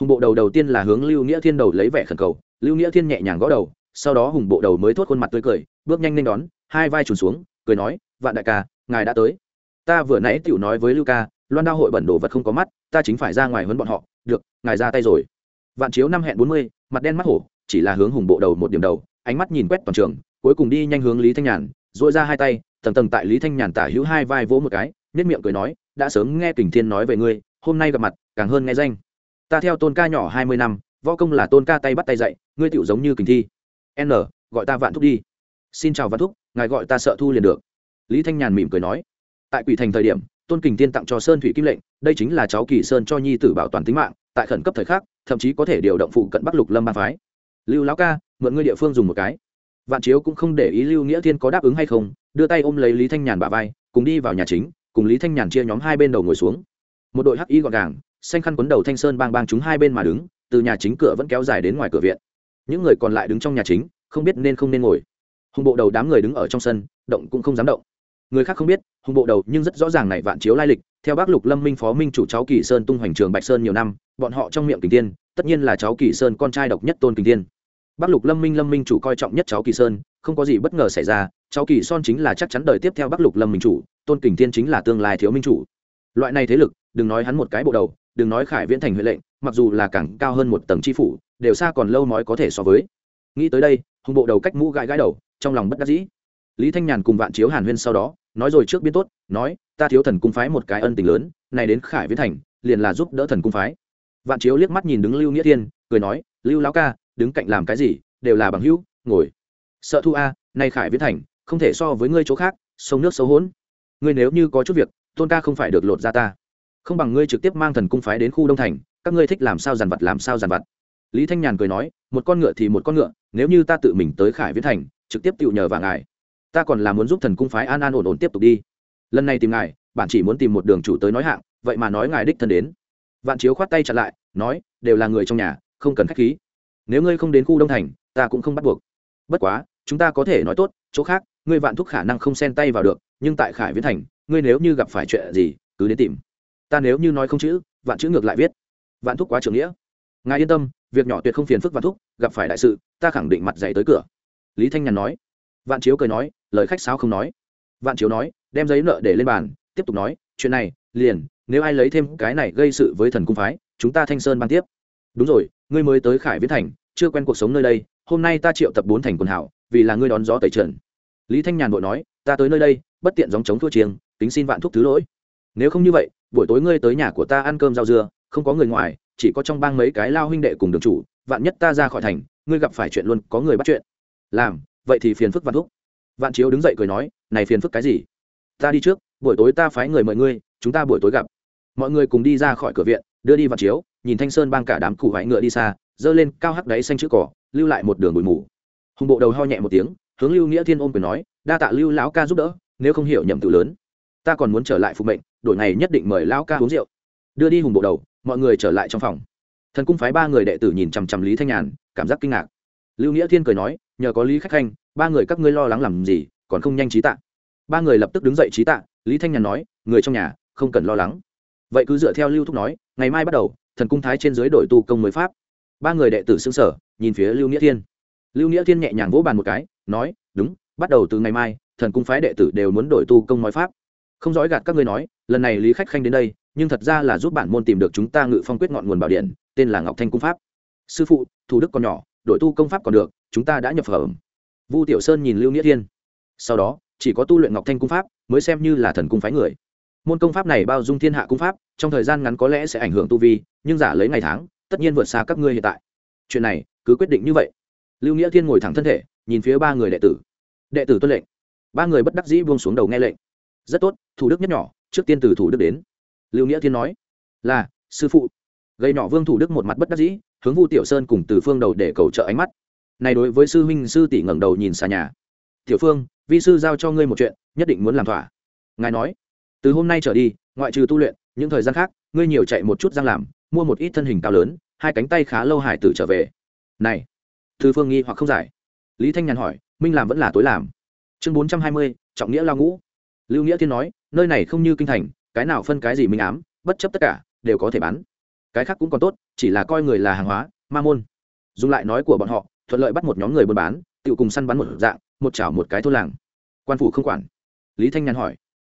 Hùng bộ đầu đầu tiên là hướng lưu nghĩa thiên đầu lấy vẻ khẩn cầu, lưu nghĩa thiên nhẹ nhàng gõ đầu, sau đó hùng bộ đầu mới thốt khuôn mặt tươi cười, bước nhanh lên đón, hai vai trùn xuống, cười nói, vạn đại ca, ngài đã tới. Ta vừa nãy tiểu nói với lưu ca loan đao hội bẩn đồ vật không có mắt, ta chính phải ra ngoài hơn bọn họ. Được, ngài ra tay rồi. Vạn chiếu năm hẹn bốn mươi, mặt đen mắt hổ, chỉ là hướng hùng bộ đầu một điểm đầu, ánh mắt nhìn quét toàn trường, cuối cùng đi nhanh hướng lý thanh nhàn dội ra hai tay, tầng tầng tại lý thanh nhàn tả hữu hai vai vỗ một cái nết miệng cười nói, đã sớm nghe kình thiên nói về ngươi, hôm nay gặp mặt, càng hơn nghe danh. Ta theo tôn ca nhỏ hai mươi năm, võ công là tôn ca tay bắt tay dạy, ngươi tựu giống như kình thi. N, gọi ta vạn thúc đi. Xin chào vạn thúc, ngài gọi ta sợ thu liền được. Lý thanh nhàn mỉm cười nói. Tại quỷ thành thời điểm tôn kình tiên tặng cho sơn thủy kim lệnh, đây chính là cháu kỳ sơn cho nhi tử bảo toàn tính mạng, tại khẩn cấp thời khắc, thậm chí có thể điều động phụ cận bắc lục lâm ba phái. Lưu lão ca, mượn ngươi địa phương dùng một cái. Vạn chiếu cũng không để ý lưu nghĩa thiên có đáp ứng hay không, đưa tay ôm lấy lý thanh nhàn bà vai, cùng đi vào nhà chính, cùng lý thanh nhàn chia nhóm hai bên đầu ngồi xuống. Một đội hắc y gọn gàng, xanh khăn quấn đầu thanh sơn bang bang chúng hai bên mà đứng, từ nhà chính cửa vẫn kéo dài đến ngoài cửa viện. Những người còn lại đứng trong nhà chính, không biết nên không nên ngồi. Hùng bộ đầu đám người đứng ở trong sân, động cũng không dám động người khác không biết hùng bộ đầu nhưng rất rõ ràng này vạn chiếu lai lịch. Theo bác lục lâm minh phó minh chủ cháu kỳ sơn tung hoành trường bạch sơn nhiều năm, bọn họ trong miệng kình tiên tất nhiên là cháu kỳ sơn con trai độc nhất tôn kình tiên bác lục lâm minh lâm minh chủ coi trọng nhất cháu kỳ sơn, không có gì bất ngờ xảy ra, cháu kỳ son chính là chắc chắn đời tiếp theo bác lục lâm minh chủ, tôn kình thiên chính là tương lai thiếu minh chủ. Loại này thế lực, đừng nói hắn một cái bộ đầu, đừng nói khải viễn thành huệ lệnh, mặc dù là cảng cao hơn một tầng tri phủ, đều xa còn lâu nói có thể so với. Nghĩ tới đây hùng bộ đầu cách mũ gãi gãi đầu, trong lòng bất đắc dĩ lý thanh nhàn cùng vạn chiếu hàn huyên sau đó, nói rồi trước biết tốt, nói, ta thiếu thần cung phái một cái ân tình lớn, này đến khải viễn thành, liền là giúp đỡ thần cung phái. Vạn chiếu liếc mắt nhìn đứng lưu nghĩa thiên, cười nói, lưu lão ca, đứng cạnh làm cái gì, đều là bằng hữu, ngồi. Sợ thu a nay khải viễn thành, không thể so với ngươi chỗ khác, sông nước xấu hỗn. Ngươi nếu như có chút việc, tôn ca không phải được lột ra ta. Không bằng ngươi trực tiếp mang thần cung phái đến khu đông thành, các ngươi thích làm sao dàn vật làm sao dàn vật lý thanh nhàn cười nói, một con ngựa thì một con ngựa, nếu như ta tự mình tới khải viễn thành, trực tiếp tự nhờ và ngài ta còn là muốn giúp thần cung phái an an ổn ổn tiếp tục đi. Lần này tìm ngài, bạn chỉ muốn tìm một đường chủ tới nói hạng, vậy mà nói ngài đích thân đến. Vạn chiếu khoát tay chặn lại, nói, đều là người trong nhà, không cần k h á c h khí. Nếu ngươi không đến khu đông thành, ta cũng không bắt buộc. Bất quá, chúng ta có thể nói tốt, chỗ khác, ngươi vạn thúc khả năng không xen tay vào được, nhưng tại khải viễn thành, ngươi nếu như gặp phải chuyện gì, cứ đến tìm. Ta nếu như nói không chữ, vạn chữ ngược lại viết. Vạn thúc quá trưởng nghĩa. Ngài yên tâm, việc nhỏ tuyệt không phiền phức vạn thúc, gặp phải đại sự, ta khẳng định mặt dày tới cửa. Lý thanh nhàn nói vạn chiếu cười nói, lời khách sáo không nói. Vạn chiếu nói, đem giấy nợ để lên bàn, tiếp tục nói, chuyện này, liền, nếu ai lấy thêm cái này gây sự với thần cung phái, chúng ta thanh sơn ban tiếp. Đúng rồi, ngươi mới tới khải viễn thành, chưa quen cuộc sống nơi đây, hôm nay ta triệu tập bốn thành quần hảo, vì là ngươi đón gió tẩy trần. Lý thanh nhàn vội nói, ta tới nơi đây, bất tiện dòng chống thua chiêng tính xin vạn thúc thứ lỗi. Nếu không như vậy, buổi tối ngươi tới nhà của ta ăn cơm rau dưa, không có người ngoài, chỉ có trong bang mấy cái lao huynh đệ cùng đường chủ, vạn nhất ta ra khỏi thành, ngươi gặp phải chuyện luôn có người bắt chuyện. Làm vậy thì phiền phức vạn thúc. Vạn chiếu đứng dậy cười nói, này phiền phức cái gì? Ta đi trước, buổi tối ta phái người mời ngươi, chúng ta buổi tối gặp. Mọi người cùng đi ra khỏi cửa viện, đưa đi vạn chiếu, nhìn thanh sơn bang cả đám cụ vải ngựa đi xa dơ lên cao hắc đáy xanh chữ cỏ, lưu lại một đường bụi mù. Hùng bộ đầu ho nhẹ một tiếng, hướng lưu nghĩa thiên ôm quyền nói, đa tạ lưu lão ca giúp đỡ, nếu không hiểu nhầm tự lớn. Ta còn muốn trở lại phục mệnh, đổi ngày nhất định mời lão ca uống rượu. Đưa đi hùng bộ đầu, mọi người trở lại trong phòng. Thần cung phái ba người đệ tử nhìn chằm chằm lý thanh nhàn, cảm giác kinh ngạc. Lưu nghĩa thiên cười nói nhờ có lý khách khanh, ba người các ngươi lo lắng làm gì, còn không nhanh trí tạ. Ba người lập tức đứng dậy trí tạ, lý thanh nhàn nói, người trong nhà, không cần lo lắng. Vậy cứ dựa theo lưu thúc nói, ngày mai bắt đầu, thần cung thái trên dưới đội tu công mới pháp. Ba người đệ tử xương sở nhìn phía lưu nghĩa thiên. Lưu nghĩa thiên nhẹ nhàng vỗ bàn một cái, nói, đúng, bắt đầu từ ngày mai, thần cung phái đệ tử đều muốn đổi tu công nói pháp. Không dõi gạt các ngươi nói, lần này lý khách khanh đến đây, nhưng thật ra là giúp bản môn tìm được chúng ta ngự phong quyết ngọn nguồn bảo điện, tên là ngọc thanh cung pháp. Sư phụ, thủ đức còn nhỏ đội tu công pháp còn được, chúng ta đã nhập phẩm. Vu tiểu sơn nhìn lưu nghĩa thiên. Sau đó, chỉ có tu luyện ngọc thanh cung pháp, mới xem như là thần cung phái người. Môn công pháp này bao dung thiên hạ cung pháp, trong thời gian ngắn có lẽ sẽ ảnh hưởng tu vi, nhưng giả lấy ngày tháng, tất nhiên vượt xa các ngươi hiện tại. Chuyện này, cứ quyết định như vậy. Lưu nghĩa thiên ngồi thẳng thân thể, nhìn phía ba người đệ tử. Đệ tử tuân lệnh. Ba người bất đắc dĩ buông xuống đầu nghe lệnh. Rất tốt, thủ đức nhất nhỏ, trước tiên từ thủ đức đến. Lưu nghĩa thiên nói, là, sư phụ. Gây nhỏ vương thủ đức một mặt bất đắc dĩ hướng vu tiểu sơn cùng từ phương đầu để cầu trợ ánh mắt. Này đối với sư huynh sư tỷ ngẩng đầu nhìn xa nhà. Tiểu phương, vi sư giao cho ngươi một chuyện, nhất định muốn làm thỏa. Ngài nói, từ hôm nay trở đi, ngoại trừ tu luyện, những thời gian khác, ngươi nhiều chạy một chút giang làm, mua một ít thân hình cao lớn, hai cánh tay khá lâu hải tử trở về. Này thư phương nghi hoặc không giải. Lý thanh nhàn hỏi, minh làm vẫn là tối làm? Chương bốn trăm hai mươi, trọng nghĩa lao ngũ. Lưu nghĩa thiên nói, nơi này không như kinh thành, cái nào phân cái gì minh ám, bất chấp tất cả, đều có thể bán cái khác cũng còn tốt, chỉ là coi người là hàng hóa, ma môn. Dùng lại nói của bọn họ, thuận lợi bắt một nhóm người buôn bán tự cùng săn bắn một dạng, một chảo một cái thôn làng. Quan phủ không quản. Lý thanh nhàn hỏi,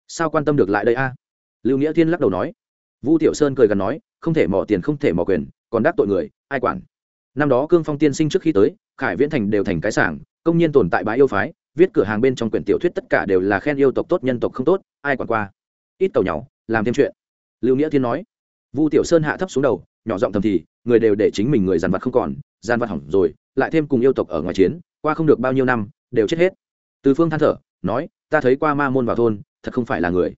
sao quan tâm được lại đây a? Lưu nghĩa thiên lắc đầu nói, vu tiểu sơn cười gần nói, không thể mỏ tiền không thể mỏ quyền, còn đắc tội người, ai quản? Năm đó cương phong tiên sinh trước khi tới, khải viễn thành đều thành cái sảng, công nhiên tồn tại bãi yêu phái, viết cửa hàng bên trong quyển tiểu thuyết tất cả đều là khen yêu tộc tốt, nhân tộc không tốt, ai quản qua? Ít tàu nhau, làm thêm chuyện. Lưu nghĩa thiên nói vu tiểu sơn hạ thấp xuống đầu, nhỏ giọng thầm thì, người đều để chính mình người dàn vật không còn gian vật hỏng rồi, lại thêm cùng yêu tộc ở ngoài chiến, qua không được bao nhiêu năm, đều chết hết. Từ phương than thở, nói, ta thấy qua ma môn vào thôn, thật không phải là người.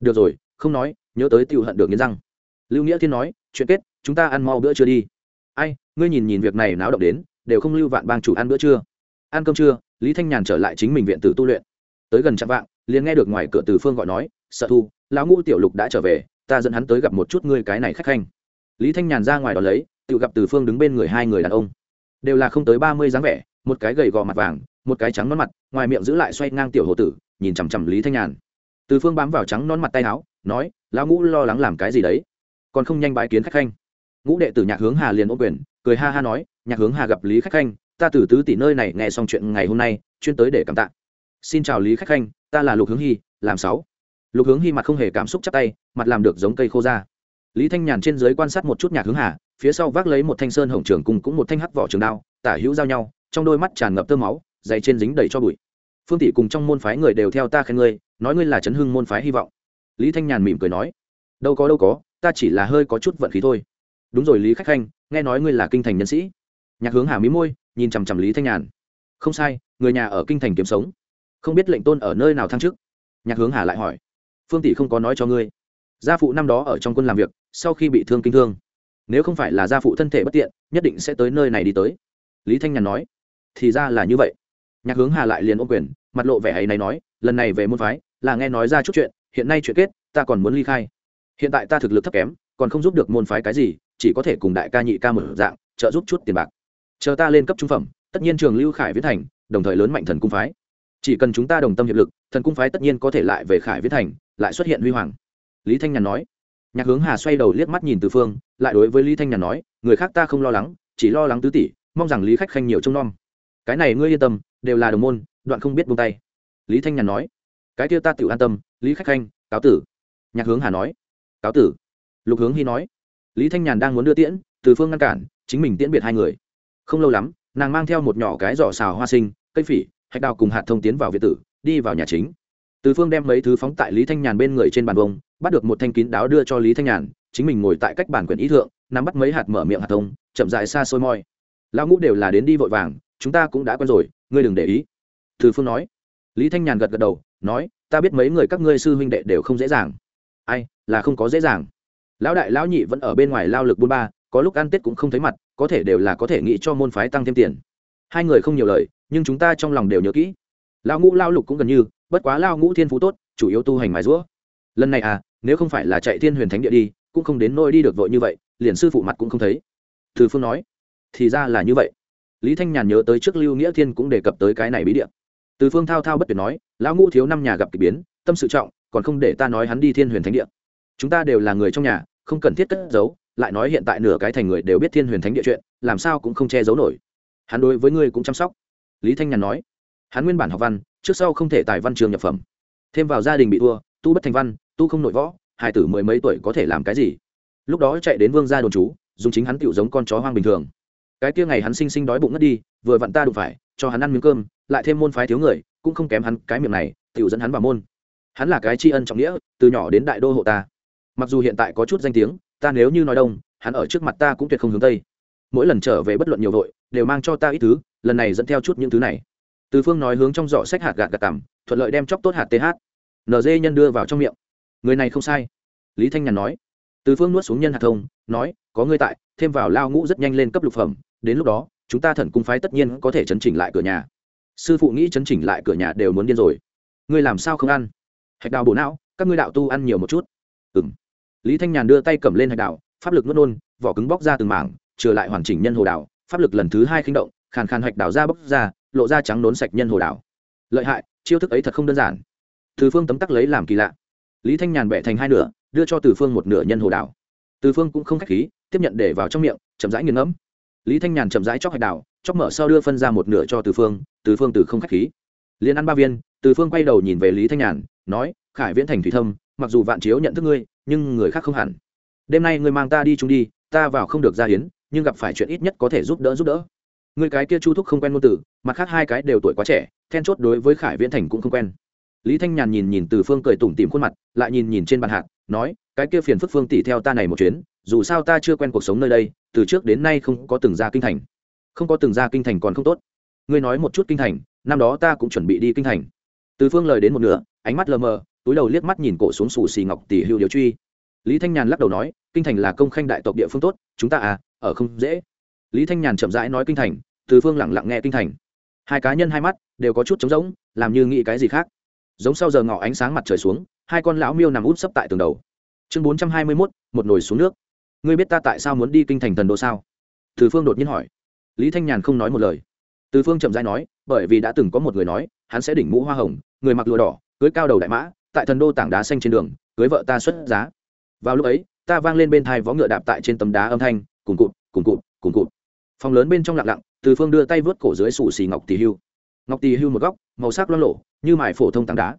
Được rồi, không nói, nhớ tới tiêu hận được nghiến răng. Lưu nghĩa thiên nói, chuyện kết, chúng ta ăn mau bữa trưa đi. Ai, ngươi nhìn nhìn việc này náo động đến, đều không lưu vạn bang chủ ăn bữa trưa. Ăn cơm trưa, lý thanh nhàn trở lại chính mình viện tử tu luyện. Tới gần trăm vạn liền nghe được ngoài cửa từ phương gọi nói, sợ thu, lão ngũ tiểu lục đã trở về ta dẫn hắn tới gặp một chút ngươi cái này khách khanh. Lý thanh nhàn ra ngoài đó lấy, tự gặp từ phương đứng bên người hai người đàn ông. Đều là không tới ba mươi dáng vẻ, một cái gầy gò mặt vàng, một cái trắng nón mặt, ngoài miệng giữ lại xoay ngang tiểu hồ tử, nhìn chằm chằm lý thanh nhàn. Từ phương bám vào trắng nón mặt tay áo, nói, lão ngũ lo lắng làm cái gì đấy? Còn không nhanh bái kiến khách khanh. Ngũ đệ tử nhạc hướng hà liền ô quyền, cười ha ha nói, nhạc hướng hà gặp lý khách khanh, ta từ tứ tỷ nơi này nghe xong chuyện ngày hôm nay, chuyên tới để cảm tạ. Xin chào lý khách khanh, ta là lục hướng hy, làm sáu lục hướng hy mặt không hề cảm xúc chắc tay, mặt làm được giống cây khô ra lý thanh nhàn trên dưới quan sát một chút nhạc hướng hà, phía sau vác lấy một thanh sơn hồng trường cùng cũng một thanh hắc vỏ trường đao, tả hữu giao nhau, trong đôi mắt tràn ngập tơ máu, dày trên dính đầy cho bụi. Phương tỷ cùng trong môn phái người đều theo ta khen ngươi, nói ngươi là chấn hưng môn phái hy vọng. Lý thanh nhàn mỉm cười nói, đâu có đâu có, ta chỉ là hơi có chút vận khí thôi. Đúng rồi lý khách khanh, nghe nói ngươi là kinh thành nhân sĩ. Nhạc hướng hà mí môi, nhìn chằm chằm lý thanh nhàn. Không sai, người nhà ở kinh thành kiếm sống. Không biết lệnh tôn ở nơi nào thăng chức. Nhạc hướng hà lại hỏi phương tỷ không có nói cho ngươi. Gia phụ năm đó ở trong quân làm việc, sau khi bị thương kinh thương. Nếu không phải là gia phụ thân thể bất tiện, nhất định sẽ tới nơi này đi tới. Lý thanh nhàn nói. Thì ra là như vậy. Nhạc hướng hà lại liền ôm quyền, mặt lộ vẻ ấy này nói, lần này về môn phái, là nghe nói ra chút chuyện, hiện nay chuyện kết, ta còn muốn ly khai. Hiện tại ta thực lực thấp kém, còn không giúp được môn phái cái gì, chỉ có thể cùng đại ca nhị ca mở dạng, trợ giúp chút tiền bạc. Chờ ta lên cấp trung phẩm, tất nhiên trường lưu khải viễn thành, đồng thời lớn mạnh thần cung phái. Chỉ cần chúng ta đồng tâm hiệp lực, thần cung phái tất nhiên có thể lại về khải viễn thành lại xuất hiện huy hoàng. Lý thanh nhàn nói. Nhạc hướng hà xoay đầu liếc mắt nhìn từ phương, lại đối với lý thanh nhàn nói, người khác ta không lo lắng, chỉ lo lắng tứ tỷ, mong rằng lý khách khanh nhiều trông nom. Cái này ngươi yên tâm, đều là đồng môn, đoạn không biết buông tay. Lý thanh nhàn nói. Cái kia ta tự an tâm, lý khách khanh, cáo tử. Nhạc hướng hà nói. Cáo tử. Lục hướng hy nói. Lý thanh nhàn đang muốn đưa tiễn, từ phương ngăn cản, chính mình tiễn biệt hai người. Không lâu lắm, nàng mang theo một nhỏ cái giỏ xào hoa sinh, cây phỉ, hạch đào cùng hạt thông tiến vào việt tử, đi vào nhà chính từ phương đem mấy thứ phóng tại lý thanh nhàn bên người trên bàn bông, bắt được một thanh kín đáo đưa cho lý thanh nhàn, chính mình ngồi tại cách bản quyền ý thượng, nắm bắt mấy hạt mở miệng hạt thông, chậm dại xa xôi moi. Lão ngũ đều là đến đi vội vàng, chúng ta cũng đã quen rồi, ngươi đừng để ý. Từ phương nói. Lý thanh nhàn gật gật đầu, nói, ta biết mấy người các ngươi sư huynh đệ đều không dễ dàng. Ai, là không có dễ dàng. Lão đại, lão nhị vẫn ở bên ngoài lao lực buôn ba, có lúc ăn tết cũng không thấy mặt, có thể đều là có thể nghĩ cho môn phái tăng thêm tiền. Hai người không nhiều lời, nhưng chúng ta trong lòng đều nhớ kỹ. Lão ngũ lao lục cũng gần như bất quá lao ngũ thiên phú tốt, chủ yếu tu hành mài rũa. Lần này à nếu không phải là chạy thiên huyền thánh địa đi, cũng không đến nôi đi được vội như vậy, liền sư phụ mặt cũng không thấy. Từ phương nói, thì ra là như vậy. Lý thanh nhàn nhớ tới trước lưu nghĩa thiên cũng đề cập tới cái này bí địa. Từ phương thao thao bất tuyệt nói, lão ngũ thiếu năm nhà gặp k ỳ biến, tâm sự trọng, còn không để ta nói hắn đi thiên huyền thánh địa. Chúng ta đều là người trong nhà, không cần thiết cất giấu, lại nói hiện tại nửa cái thành người đều biết thiên huyền thánh địa chuyện, làm sao cũng không che giấu nổi. Hắn đối với ngươi cũng chăm sóc. Lý thanh nhàn nói, hắn nguyên bản học văn trước sau không thể tài văn trường nhập phẩm. Thêm vào gia đình bị thua, tu bất thành văn, tu không nội võ, hải tử mười mấy tuổi có thể làm cái gì? Lúc đó chạy đến vương gia đồn trú, dùng chính hắn tựu giống con chó hoang bình thường. Cái kia ngày hắn sinh sinh đói bụng ngất đi, vừa vặn ta đụng phải, cho hắn ăn miếng cơm, lại thêm môn phái thiếu người, cũng không kém hắn cái miệng này tựu dẫn hắn vào môn. Hắn là cái tri ân trọng nghĩa, từ nhỏ đến đại đô hộ ta. Mặc dù hiện tại có chút danh tiếng, ta nếu như nói đông, hắn ở trước mặt ta cũng tuyệt không hướng tây. Mỗi lần trở về bất luận nhiều vội, đều mang cho ta ít thứ, lần này dẫn theo chút những thứ này từ phương nói hướng trong giỏ sách hạt gạt gạt tằm thuận lợi đem chóc tốt hạt th nd nhân đưa vào trong miệng. Người này không sai. Lý thanh nhàn nói. Từ phương nuốt xuống nhân hạt thông, nói, có người tại, thêm vào lao ngũ rất nhanh lên cấp lục phẩm. Đến lúc đó, chúng ta thần cung phái tất nhiên có thể chấn chỉnh lại cửa nhà. Sư phụ nghĩ chấn chỉnh lại cửa nhà đều muốn điên rồi. Ngươi làm sao không ăn? Hạch đào bổ não, các ngươi đạo tu ăn nhiều một chút. Ừ m lý thanh nhàn đưa tay cầm lên hạch đào, pháp lực nuốt nôn, vỏ cứng bóc ra từng mảng trừ lại hoàn chỉnh nhân hồ đào pháp lực lần thứ hai khinh động, khàn khàn hạch đào ra bóc ra lộ ra trắng nón sạch nhân hồ đào lợi hại, chiêu thức ấy thật không đơn giản. Từ phương tấm tắc lấy làm kỳ lạ. Lý thanh nhàn bẻ thành hai nửa, đưa cho từ phương một nửa nhân hồ đào từ phương cũng không k h á c h khí, tiếp nhận để vào trong miệng, chậm rãi nghiền ngẫm. Lý thanh nhàn chậm rãi chóc hạch đào chóc mở sau đưa phân ra một nửa cho từ phương từ phương từ không k h á c h khí. Liền ăn ba viên, từ phương quay đầu nhìn về lý thanh nhàn, nói, khải viễn thành thủy thâm, mặc dù vạn chiếu nhận thức ngươi, nhưng người khác không hẳn. Đêm nay ngươi mang ta đi chung đi, ta vào không được ra hiến, nhưng gặp phải chuyện ít nhất có thể giúp đỡ giúp đỡ người cái kia chu thúc không quen ngôn từ, mặt khác hai cái đều tuổi quá trẻ, then chốt đối với khải viễn thành cũng không quen. Lý thanh nhàn nhìn nhìn từ phương cười tủm tìm khuôn mặt, lại nhìn nhìn trên bàn hạt, nói, cái kia phiền phức phương tỷ theo ta này một chuyến, dù sao ta chưa quen cuộc sống nơi đây, từ trước đến nay không có từng ra kinh thành. Không có từng ra kinh thành còn không tốt. Ngươi nói một chút kinh thành, năm đó ta cũng chuẩn bị đi kinh thành. Từ phương lời đến một nửa, ánh mắt lờ mờ, túi đầu liếc mắt nhìn cổ xuống xù xì ngọc tỷ hưu điều truy. Lý thanh nhàn lắc đầu nói, kinh thành là công khanh đại tộc địa phương tốt, chúng ta à ở không dễ lý thanh nhàn chậm rãi nói kinh thành, từ phương lẳng lặng nghe kinh thành. Hai cá nhân hai mắt đều có chút trống rỗng, làm như nghĩ cái gì khác. Giống sau giờ ngọ ánh sáng mặt trời xuống, hai con lão miêu nằm út sấp tại tường đầu. Chương bốn trăm hai mươi mốt, một nồi xuống nước. Ngươi biết ta tại sao muốn đi kinh thành thần đô sao? Từ phương đột nhiên hỏi. Lý thanh nhàn không nói một lời. Từ phương chậm rãi nói, bởi vì đã từng có một người nói, hắn sẽ đỉnh mũ hoa hồng, người mặc lụa đỏ, cưới cao đầu đại mã, tại thần đô tảng đá xanh trên đường, cưới vợ ta xuất giá. Vào lúc ấy, ta vang lên bên thai vó ngựa đạp tại trên tấm đá âm thanh, cùng cụt cùng cụt cùng cụt phòng lớn bên trong lặng lặng, từ phương đưa tay vớt cổ dưới sủ xì ngọc tỷ hưu. Ngọc tỷ hưu một góc, màu sắc loang lộ như mài phổ thông tảng đá.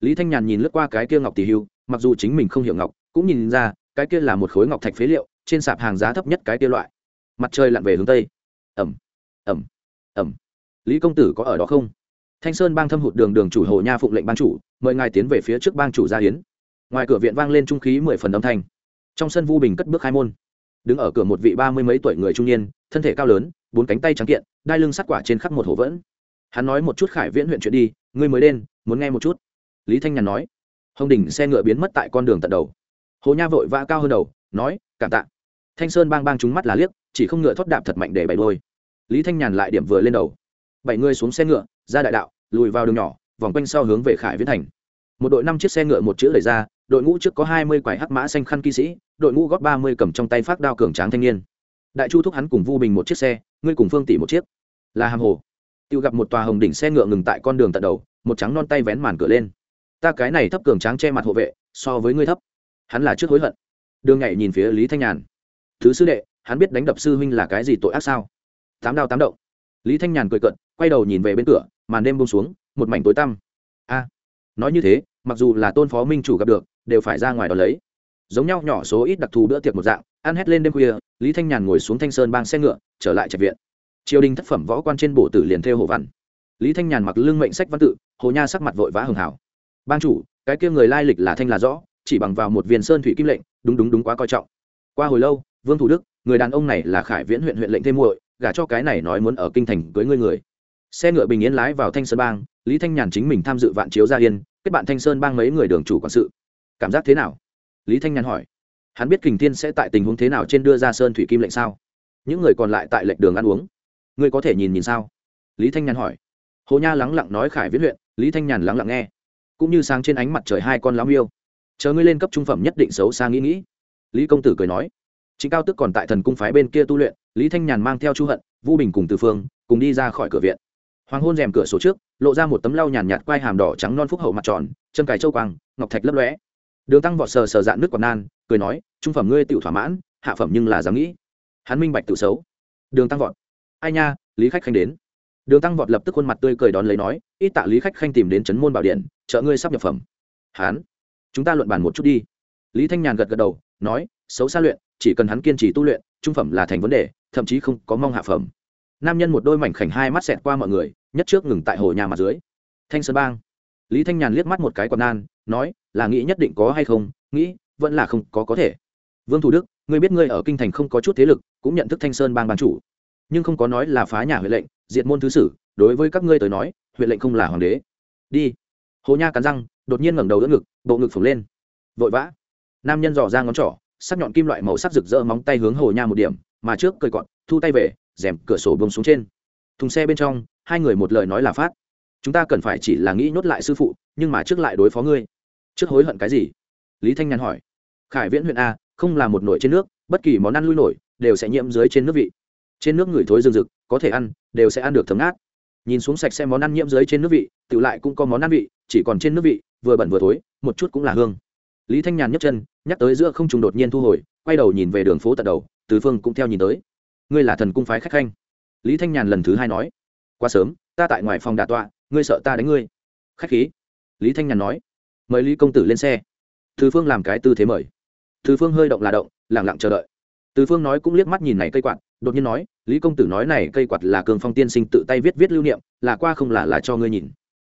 Lý thanh nhàn nhìn lướt qua cái kia ngọc tỷ hưu, mặc dù chính mình không hiểu ngọc, cũng nhìn ra, cái kia là một khối ngọc thạch phế liệu, trên sạp hàng giá thấp nhất cái kia loại. Mặt trời lặn về hướng tây. Ẩm ẩm ẩm. Lý công tử có ở đó không? Thanh sơn bang thâm hụt đường đường chủ hồ nha phụng lệnh ban chủ, mời ngài tiến về phía trước bang chủ gia hiến. Ngoài cửa viện vang lên trung khí mười phần âm thanh. Trong sân vu bình cất bước hai môn đứng ở cửa một vị ba mươi mấy tuổi người trung niên, thân thể cao lớn, bốn cánh tay trắng kiện, đai lưng sắt quả trên khắp một hổ vẫn. Hắn nói một chút khải viễn huyện chuyện đi, ngươi mới đen muốn nghe một chút. Lý thanh nhàn nói. Hồng đỉnh xe ngựa biến mất tại con đường tận đầu. Hồ nha vội vã cao hơn đầu, nói, cảm tạ. Thanh sơn bang bang trúng mắt là liếc, chỉ không ngựa thoát đạp thật mạnh để bày đôi. Lý thanh nhàn lại điểm vừa lên đầu. Bảy người xuống xe ngựa, ra đại đạo, lùi vào đường nhỏ, vòng quanh sau hướng về khải viễn thành một đội năm chiếc xe ngựa một chữ đẩy ra, đội ngũ trước có hai mươi quải hắc mã xanh khăn kỵ sĩ, đội ngũ góp ba mươi cầm trong tay phát đao cường tráng thanh niên. Đại chu thúc hắn cùng vu bình một chiếc xe, ngươi cùng phương tỷ một chiếc. Là hàm hồ. Tự gặp một tòa hồng đỉnh xe ngựa ngừng tại con đường tận đầu, một trắng non tay vén màn cửa lên. Ta cái này thấp cường tráng che mặt hộ vệ, so với ngươi thấp. Hắn là trước hối hận. Đường nhảy nhìn phía lý thanh nhàn. Thứ sư đệ, hắn biết đánh đập sư huynh là cái gì tội ác sao? Tám đao tám động. Lý thanh nhàn cười cận quay đầu nhìn về bên cửa, màn đêm bông xuống, một mảnh tối tăm. A, nói như thế mặc dù là tôn phó minh chủ gặp được, đều phải ra ngoài đó lấy. Giống nhau nhỏ số ít đặc thù bữa tiệc một dạng, ăn hét lên đêm khuya, lý thanh nhàn ngồi xuống thanh sơn bang xe ngựa, trở lại trạch viện. Triều đình thất phẩm võ quan trên bổ tử liền theo hồ văn. Lý thanh nhàn mặc lưng mệnh sách văn tự, hồ nha sắc mặt vội vã hường hảo. Ban chủ, cái kia người lai lịch là thanh là rõ, chỉ bằng vào một viên sơn thủy kim lệnh, đúng đúng đúng quá coi trọng. Qua hồi lâu, vương thủ đức, người đàn ông này là khải viễn huyện huyện lệnh thêm muội, gả cho cái này nói muốn ở kinh thành cưới ngươi người. Xe ngựa bình yên lái vào thanh sơn bang, lý thanh nhàn chính mình tham dự vạn chiếu gia yên kết bạn thanh sơn bang mấy người đường chủ quản sự. Cảm giác thế nào? Lý thanh nhàn hỏi. Hắn biết kình thiên sẽ tại tình huống thế nào trên đưa ra sơn thủy kim lệnh sao? Những người còn lại tại lệnh đường ăn uống. Ngươi có thể nhìn nhìn sao? Lý thanh nhàn hỏi. Hồ nha lắng lặng nói khải viết huyện, lý thanh nhàn lắng lặng nghe. Cũng như sáng trên ánh mặt trời hai con lão miêu. Chờ ngươi lên cấp trung phẩm nhất định xấu xa nghĩ nghĩ. Lý công tử cười nói. Chính cao tức còn tại thần cung phái bên kia tu luyện, lý thanh nhàn mang theo chu hận, vu bình cùng từ phương, cùng đi ra khỏi cửa viện hoàng hôn rèm cửa sổ trước, lộ ra một tấm lau nhàn nhạt quai hàm đỏ trắng non phúc hậu mặt tròn chân cài châu quang, ngọc thạch lấp lóe. Đường tăng vọt sờ sờ dạn nước còn nan, cười nói, trung phẩm ngươi tự thỏa mãn, hạ phẩm nhưng là dám nghĩ. Hắn minh bạch tự xấu. Đường tăng vọt. Ai nha, lý khách khanh đến. Đường tăng vọt lập tức khuôn mặt tươi cười đón lấy nói, ít tạ lý khách khanh tìm đến trấn môn bảo điện, chợ ngươi sắp nhập phẩm. Hán chúng ta luận bàn một chút đi. Lý thanh nhàn gật gật đầu, nói, xấu xa luyện, chỉ cần hắn kiên trì tu luyện, trung phẩm là thành vấn đề, thậm chí không có mong hạ phẩm nam nhân một đôi mảnh khảnh hai mắt xẹt qua mọi người, nhất trước ngừng tại hồ nhà mặt dưới. Thanh sơn bang. Lý thanh nhàn liếc mắt một cái còn nan, nói, là nghĩ nhất định có hay không? Nghĩ, vẫn là không, có có thể. Vương thủ đức, ngươi biết ngươi ở kinh thành không có chút thế lực, cũng nhận thức thanh sơn bang ban chủ. Nhưng không có nói là phá nhà huệ lệnh, diệt môn thứ sử, đối với các ngươi tới nói huệ lệnh không là hoàng đế. Đi. Hồ nha cắn răng, đột nhiên ngẩng đầu đỡ ngực, bộ ngực phồng lên. Vội vã. Nam nhân dò ra ngón trỏ, sắc nhọn kim loại màu sắc rực rỡ móng tay hướng hồ nha một điểm, mà trước cười cọn thu tay về rèm cửa sổ bông xuống trên. Thùng xe bên trong, hai người một lời nói là phát. Chúng ta cần phải chỉ là nghĩ nhốt lại sư phụ, nhưng mà trước lại đối phó ngươi. Trước hối hận cái gì? Lý thanh nhàn hỏi. Khải viễn huyện a, không là một nổi trên nước, bất kỳ món ăn lui nổi, đều sẽ nhiễm dưới trên nước vị. Trên nước người thối rừng rực, có thể ăn, đều sẽ ăn được thấm ngát. Nhìn xuống sạch xem món ăn nhiễm dưới trên nước vị tự lại cũng có món ăn vị, chỉ còn trên nước vị, vừa bẩn vừa thối, một chút cũng là hương. Lý thanh nhàn nhấc chân, nhắc tới giữa không trùng đột nhiên thu hồi, quay đầu nhìn về đường phố tận đầu, tứ phương cũng theo nhìn tới ngươi là thần cung phái khách khanh. Lý thanh nhàn lần thứ hai nói, quá sớm, ta tại ngoài phòng đà tọa, ngươi sợ ta đánh ngươi. Khách khí, lý thanh nhàn nói. Mời lý công tử lên xe. Từ phương làm cái tư thế mời. Từ phương hơi động là động lẳng lặng chờ đợi. Từ phương nói cũng liếc mắt nhìn này cây quạt, đột nhiên nói, lý công tử nói này cây quạt là cường phong tiên sinh tự tay viết viết lưu niệm, là qua không là là cho ngươi nhìn.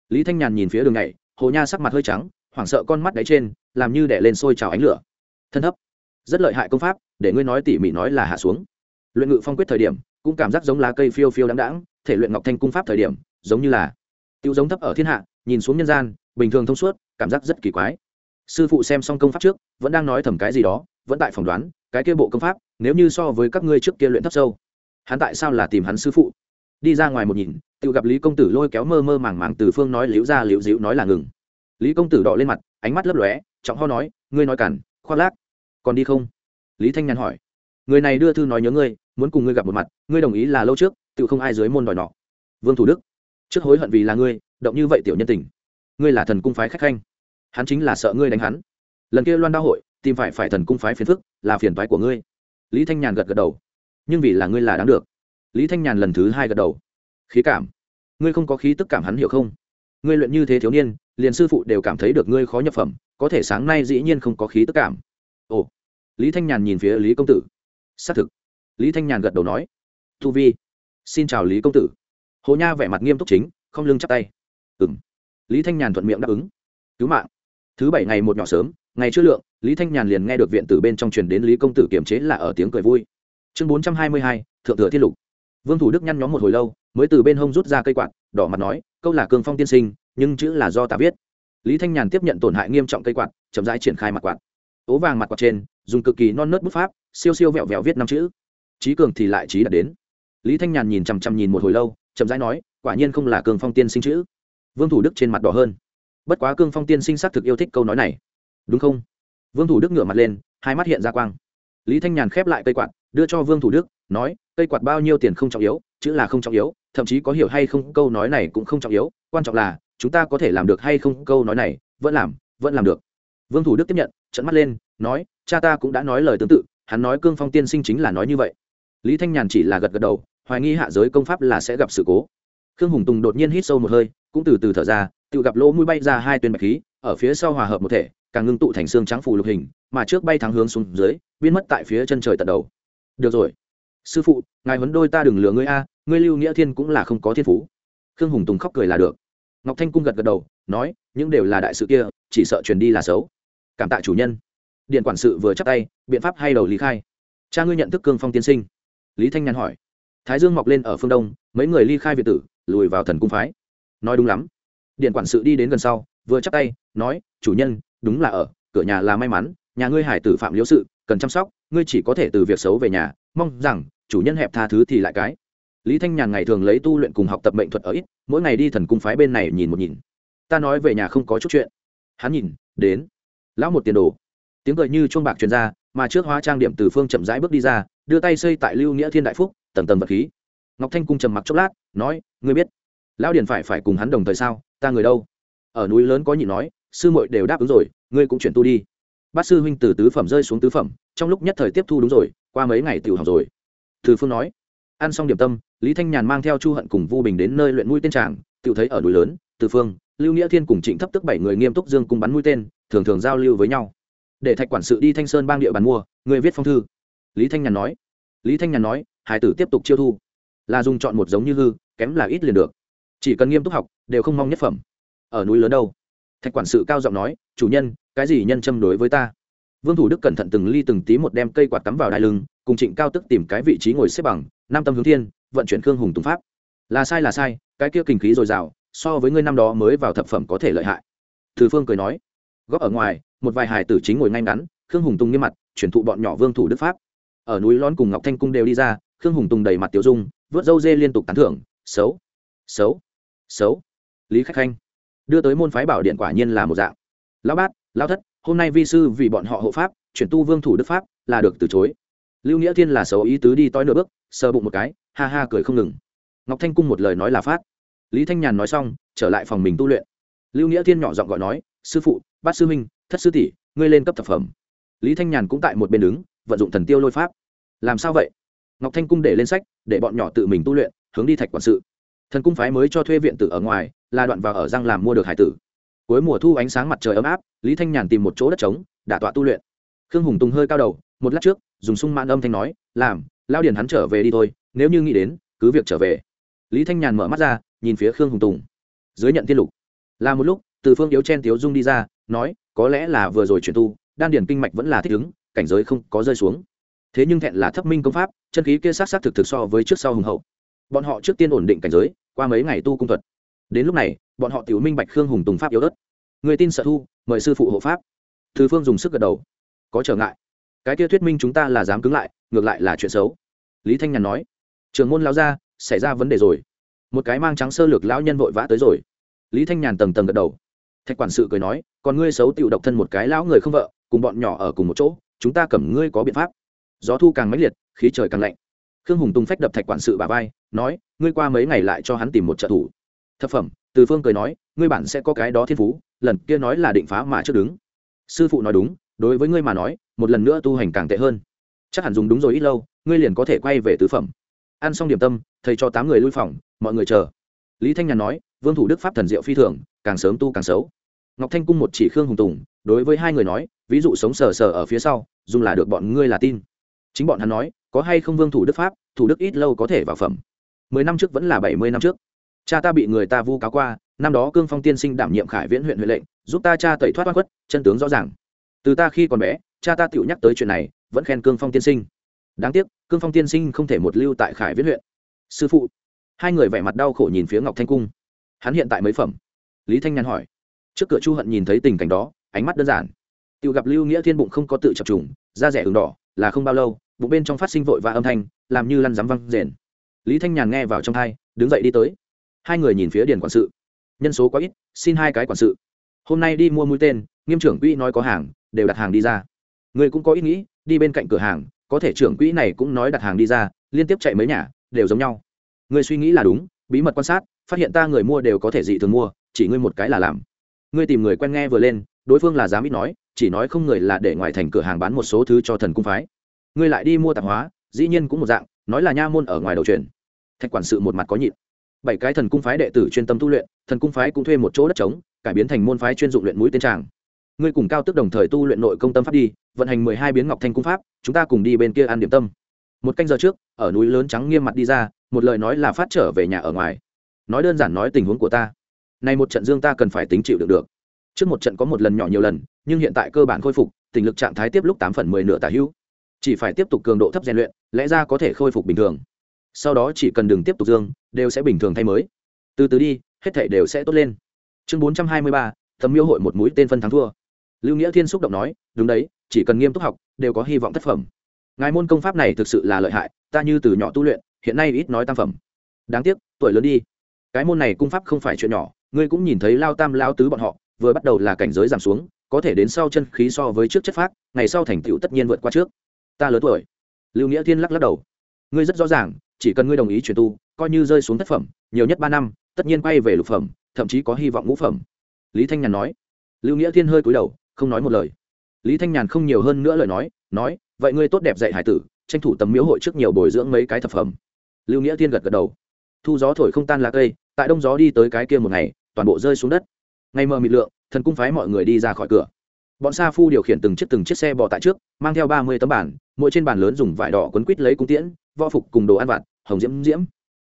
Lý thanh nhàn nhìn phía đường này hồ nha sắc mặt hơi trắng, hoảng sợ con mắt đáy trên, làm như đẻ lên sôi trào ánh lửa. Thân thấp, rất lợi hại công pháp, để ngươi nói tỉ mỉ nói là hạ xuống luyện ngự phong quyết thời điểm, cũng cảm giác giống lá cây phiêu phiêu đáng đáng thể luyện ngọc thanh cung pháp thời điểm, giống như là tiêu giống thấp ở thiên hạ, nhìn xuống nhân gian, bình thường thông suốt, cảm giác rất kỳ quái. Sư phụ xem xong công pháp trước, vẫn đang nói thầm cái gì đó, vẫn tại phỏng đoán, cái kia bộ công pháp, nếu như so với các ngươi trước kia luyện thấp sâu, hắn tại sao là tìm hắn sư phụ? Đi ra ngoài một nhìn, tự gặp lý công tử lôi kéo mơ mơ màng màng từ phương nói liễu ra liễu dịu nói là ngừng. Lý công tử đọ lên mặt, ánh mắt lấp lóe, trọng ho nói, ngươi nói cản khoác lác, còn đi không? Lý thanh nhàn hỏi, người này đưa thư nói nhớ ngươi muốn cùng ngươi gặp một mặt, ngươi đồng ý là lâu trước, tự không ai dưới môn đòi nọ. Vương thủ đức, trước hối hận vì là ngươi, động như vậy tiểu nhân tình. Ngươi là thần cung phái khách khanh. Hắn chính là sợ ngươi đánh hắn. Lần kia loan đao hội, tìm phải phải thần cung phái phiền phức, là phiền toái của ngươi. Lý thanh nhàn gật gật đầu. Nhưng vì là ngươi là đáng được. Lý thanh nhàn lần thứ hai gật đầu. Khí cảm. Ngươi không có khí tức cảm hắn hiểu không? Ngươi luyện như thế thiếu niên, liền sư phụ đều cảm thấy được ngươi khó nhập phẩm, có thể sáng nay dĩ nhiên không có khí tức cảm. Ồ. Lý thanh nhàn nhìn phía lý công tử. Xác thực lý thanh nhàn gật đầu nói, thu vi, xin chào lý công tử. Hồ nha vẻ mặt nghiêm túc chính, không lưng chắp tay. Ừ m lý thanh nhàn thuận miệng đáp ứng. Cứu mạng. Thứ bảy ngày một nhỏ sớm, ngày chưa lượng, lý thanh nhàn liền nghe được viện từ bên trong truyền đến lý công tử kiềm chế là ở tiếng cười vui. Chương bốn trăm hai mươi hai, thượng thừa thiết lục. Vương thủ đức nhăn nhóm một hồi lâu, mới từ bên hông rút ra cây quạt, đỏ mặt nói, câu là cương phong tiên sinh, nhưng chữ là do ta viết. Lý thanh nhàn tiếp nhận tổn hại nghiêm trọng cây quạt, chậm rãi triển khai mặt quạt. Ố vàng mặt quạt trên, dùng cực kỳ non nớt bút pháp, siêu siêu vẹo vẹo viết năm chữ trí cường thì lại trí đạt đến. Lý thanh nhàn nhìn chằm chằm nhìn một hồi lâu, chậm rãi nói, quả nhiên không là cường phong tiên sinh chữ. Vương thủ đức trên mặt đỏ hơn. Bất quá cương phong tiên sinh xác thực yêu thích câu nói này. Đúng không? Vương thủ đức ngửa mặt lên, hai mắt hiện ra quang. Lý thanh nhàn khép lại cây quạt, đưa cho vương thủ đức, nói, cây quạt bao nhiêu tiền không trọng yếu, chữ là không trọng yếu, thậm chí có hiểu hay không câu nói này cũng không trọng yếu, quan trọng là, chúng ta có thể làm được hay không câu nói này, vẫn làm vẫn làm được. Vương thủ đức tiếp nhận trận mắt lên, nói, cha ta cũng đã nói lời tương tự, hắn nói cương phong tiên sinh chính là nói như vậy lý thanh nhàn chỉ là gật gật đầu, hoài nghi hạ giới công pháp là sẽ gặp sự cố. Khương hùng tùng đột nhiên hít sâu một hơi, cũng từ từ thở ra, tự gặp lỗ mũi bay ra hai tuyên bạch khí, ở phía sau hòa hợp một thể, càng ngưng tụ thành xương trắng phủ lục hình, mà trước bay thắng hướng xuống dưới, biến mất tại phía chân trời tận đầu. Được rồi. Sư phụ, ngài huấn đôi ta đừng lừa ngươi a, ngươi lưu nghĩa thiên cũng là không có thiên phú. Khương hùng tùng khóc cười là được. Ngọc thanh cung gật gật đầu, nói, những đều là đại sự kia, chỉ sợ truyền đi là xấu. Cảm tạ chủ nhân. Điện quản sự vừa chắc tay, biện pháp hay đầu lý khai. Cha ngươi nhận thức cương phong tiên sinh lý thanh nhàn hỏi. Thái dương mọc lên ở phương đông, mấy người ly khai việt tử, lùi vào thần cung phái. Nói đúng lắm. Điện quản sự đi đến gần sau, vừa chắc tay, nói, chủ nhân, đúng là ở, cửa nhà là may mắn, nhà ngươi hải tử phạm liễu sự, cần chăm sóc, ngươi chỉ có thể từ việc xấu về nhà, mong rằng, chủ nhân hẹp tha thứ thì lại cái. Lý thanh nhàn ngày thường lấy tu luyện cùng học tập mệnh thuật ở ít, mỗi ngày đi thần cung phái bên này nhìn một nhìn. Ta nói về nhà không có chút chuyện. Hắn nhìn, đến, lão một tiền đồ. Tiếng cười như chuông bạc truyền ra mà trước hóa trang điểm từ phương chậm rãi bước đi ra, đưa tay xây tại lưu nghĩa thiên đại phúc, tầng tầng vật khí. Ngọc thanh cung trầm mặc chốc lát, nói, ngươi biết, lão điền phải phải cùng hắn đồng thời sao? Ta người đâu? Ở núi lớn có nhị nói, sư muội đều đáp ứng rồi, ngươi cũng chuyển tu đi. Bát sư huynh từ tứ phẩm rơi xuống tứ phẩm, trong lúc nhất thời tiếp thu đúng rồi, qua mấy ngày tiểu học rồi. Từ phương nói, ăn xong điểm tâm, lý thanh nhàn mang theo chu hận cùng vu bình đến nơi luyện mũi tên tràng tự thấy ở núi lớn, từ phương, lưu nghĩa thiên cùng trịnh thấp tức bảy người nghiêm túc dương cùng bắn mũi tên, thường thường giao lưu với nhau để thạch quản sự đi thanh sơn bang địa bàn mua, người viết phong thư. Lý thanh nhàn nói. Lý thanh nhàn nói hải tử tiếp tục chiêu thu. Là dùng chọn một giống như hư, kém là ít liền được. Chỉ cần nghiêm túc học, đều không mong nhất phẩm. Ở núi lớn đâu? Thạch quản sự cao giọng nói, chủ nhân, cái gì nhân châm đối với ta? Vương thủ đức cẩn thận từng ly từng tí một đem cây quạt cắm vào đai lưng, cùng trịnh cao tức tìm cái vị trí ngồi xếp bằng, Nam tâm hướng thiên, vận chuyển khương hùng tùng pháp. Là sai là sai, cái kia kinh khí dồi dào, so với ngươi năm đó mới vào thập phẩm có thể lợi hại. Từ phương cười nói. Góp ở ngoài một vài hài tử chính ngồi ngay ngắn, khương hùng tùng nghiêm mặt, chuyển thụ bọn nhỏ vương thủ đức pháp. Ở núi lón cùng ngọc thanh cung đều đi ra, khương hùng tùng đầy mặt tiểu dung, vớt dâu dê liên tục tán thưởng, xấu xấu xấu. Lý khách khanh đưa tới môn phái bảo điện quả nhiên là một dạng. Lão bát, lão thất, hôm nay vi sư vì bọn họ hộ pháp, chuyển tu vương thủ đức pháp là được từ chối. Lưu nghĩa thiên là xấu ý tứ đi toi nửa bước, sờ bụng một cái, ha ha cười không ngừng. Ngọc thanh cung một lời nói là phát. Lý thanh nhàn nói xong, trở lại phòng mình tu luyện. Lưu nghĩa thiên nhỏ giọng gọi nói, sư phụ bát sư minh thất sư tỷ, ngươi lên cấp thập phẩm. Lý thanh nhàn cũng tại một bên đứng, vận dụng thần tiêu lôi pháp. Làm sao vậy? Ngọc thanh cung để lên sách, để bọn nhỏ tự mình tu luyện, hướng đi thạch quản sự. Thần cung phái mới cho thuê viện tử ở ngoài, là đoạn vào ở răng làm mua được hải tử. Cuối mùa thu ánh sáng mặt trời ấm áp, lý thanh nhàn tìm một chỗ đất trống, đả tọa tu luyện. Khương hùng tùng hơi cao đầu, một lát trước, dùng sung mãn âm thanh nói, làm, lao điền hắn trở về đi thôi, nếu như nghĩ đến, cứ việc trở về. Lý thanh nhàn mở mắt ra, nhìn phía khương hùng tùng. Dưới nhận tiên lục, là một lúc, từ phương yếu chen tiếu dung đi ra nói, có lẽ là vừa rồi chuyển tu, đan điền kinh mạch vẫn là thích ứng, cảnh giới không có rơi xuống. Thế nhưng thẹn là thấp minh công pháp, chân khí kia sát sát thực thực so với trước sau hùng hậu. Bọn họ trước tiên ổn định cảnh giới, qua mấy ngày tu cung thuật. Đến lúc này, bọn họ tiểu minh bạch khương hùng tùng pháp yếu ớt. Người tin sợ thu, mời sư phụ hộ pháp. Thư phương dùng sức gật đầu. Có trở ngại. Cái kia thuyết minh chúng ta là dám cứng lại, ngược lại là chuyện xấu. Lý thanh nhàn nói. Trường môn lao ra xảy ra vấn đề rồi. Một cái mang trắng sơ lược lão nhân vội vã tới rồi. Lý thanh nhàn tầng tầng gật đầu thạch quản sự cười nói, còn ngươi xấu tựu độc thân một cái lão người không vợ, cùng bọn nhỏ ở cùng một chỗ, chúng ta cầm ngươi có biện pháp. Gió thu càng mãnh liệt, khí trời càng lạnh. Khương hùng tung phách đập thạch quản sự bà vai, nói, ngươi qua mấy ngày lại cho hắn tìm một trợ thủ. Thập phẩm, từ phương cười nói, ngươi bản sẽ có cái đó thiên phú, lần kia nói là định phá mà trước đứng. Sư phụ nói đúng, đối với ngươi mà nói, một lần nữa tu hành càng tệ hơn. Chắc hẳn dùng đúng rồi ít lâu, ngươi liền có thể quay về tứ phẩm. Ăn xong điểm tâm, thầy cho tám người lui phòng, mọi người chờ. Lý thanh nhàn nói, vương thủ đức pháp thần diệu phi thường, càng sớm tu càng xấu ngọc thanh cung một chỉ khương hùng tùng, đối với hai người nói, ví dụ sống sờ sờ ở phía sau, dùng là được bọn ngươi là tin. Chính bọn hắn nói, có hay không vương thủ đức pháp, thủ đức ít lâu có thể vào phẩm. Mười năm trước vẫn là bảy mươi năm trước. Cha ta bị người ta vu cáo qua, năm đó cương phong tiên sinh đảm nhiệm khải viễn huyện huệ lệnh, giúp ta cha tẩy thoát oan khuất, chân tướng rõ ràng. Từ ta khi còn bé, cha ta tự nhắc tới chuyện này, vẫn khen cương phong tiên sinh. Đáng tiếc, cương phong tiên sinh không thể một lưu tại khải viễn huyện. Sư phụ. Hai người vẻ mặt đau khổ nhìn phía ngọc thanh cung. Hắn hiện tại mấy phẩm. Lý thanh nhàn hỏi trước cửa chu hận nhìn thấy tình cảnh đó, ánh mắt đơn giản. Tự gặp lưu nghĩa thiên bụng không có tự chập trùng, da rẻ ửng đỏ, là không bao lâu, bụng bên trong phát sinh vội và âm thanh, làm như lăn dám văng rền. Lý thanh nhàn nghe vào trong thai, đứng dậy đi tới. Hai người nhìn phía điền quản sự. Nhân số quá ít, xin hai cái quản sự. Hôm nay đi mua mũi tên, nghiêm trưởng quỹ nói có hàng, đều đặt hàng đi ra. Người cũng có ý nghĩ, đi bên cạnh cửa hàng, có thể trưởng quỹ này cũng nói đặt hàng đi ra, liên tiếp chạy mấy nhà, đều giống nhau. Người suy nghĩ là đúng, bí mật quan sát, phát hiện ta người mua đều có thể dị thường mua, chỉ ngươi một cái là làm ngươi tìm người quen nghe vừa lên, đối phương là dám ít nói, chỉ nói không người là để ngoài thành cửa hàng bán một số thứ cho thần cung phái. Ngươi lại đi mua tạp hóa, dĩ nhiên cũng một dạng, nói là nha môn ở ngoài đầu truyền. Thạch quản sự một mặt có nhịn. Bảy cái thần cung phái đệ tử chuyên tâm tu luyện, thần cung phái cũng thuê một chỗ đất trống, cải biến thành môn phái chuyên dụng luyện mũi tên tràng. Ngươi cùng cao tức đồng thời tu luyện nội công tâm pháp đi, vận hành mười hai biến ngọc thanh cung pháp, chúng ta cùng đi bên kia ăn điểm tâm. Một canh giờ trước, ở núi lớn trắng nghiêm mặt đi ra, một lời nói là phát trở về nhà ở ngoài. Nói đơn giản nói tình huống của ta này một trận dương ta cần phải tính chịu được được. Trước một trận có một lần nhỏ nhiều lần, nhưng hiện tại cơ bản khôi phục, tình lực trạng thái tiếp lúc tám phần mười nửa tả hữu. Chỉ phải tiếp tục cường độ thấp rèn luyện, lẽ ra có thể khôi phục bình thường. Sau đó chỉ cần đừng tiếp tục dương, đều sẽ bình thường thay mới. Từ từ đi, hết thảy đều sẽ tốt lên. Chương bốn trăm hai mươi ba thấm miêu hội một mũi tên phân thắng thua. Lưu nghĩa thiên xúc động nói, đúng đấy, chỉ cần nghiêm túc học, đều có hy vọng tác phẩm. Ngài môn công pháp này thực sự là lợi hại, ta như từ nhỏ tu luyện, hiện nay ít nói tam phẩm. Đáng tiếc, tuổi lớn đi. Cái môn này cung pháp không phải chuyện nhỏ ngươi cũng nhìn thấy lao tam lao tứ bọn họ, vừa bắt đầu là cảnh giới giảm xuống, có thể đến sau chân khí so với trước chất phác, ngày sau thành tựu tất nhiên vượt qua trước. Ta lớn tuổi. Lưu nghĩa thiên lắc lắc đầu. Ngươi rất rõ ràng, chỉ cần ngươi đồng ý chuyển tu, coi như rơi xuống tác phẩm, nhiều nhất ba năm, tất nhiên quay về lục phẩm, thậm chí có hy vọng ngũ phẩm. Lý thanh nhàn nói. Lưu nghĩa thiên hơi cúi đầu, không nói một lời. Lý thanh nhàn không nhiều hơn nữa lời nói nói, vậy ngươi tốt đẹp dạy hải tử, tranh thủ tấm miếu hội trước nhiều bồi dưỡng mấy cái thập phẩm. Lưu nghĩa thiên gật gật đầu. Thu gió thổi không tan lá cây tại đông gió đi tới cái kia một ngày, toàn bộ rơi xuống đất. Ngày mờ mịt lượng, thần cung phái mọi người đi ra khỏi cửa. Bọn sa phu điều khiển từng chiếc từng chiếc xe bò tại trước, mang theo ba mươi tấm bản, mỗi trên bàn lớn dùng vải đỏ quấn quít lấy cung tiễn, võ phục cùng đồ ăn vặt, hồng diễm diễm.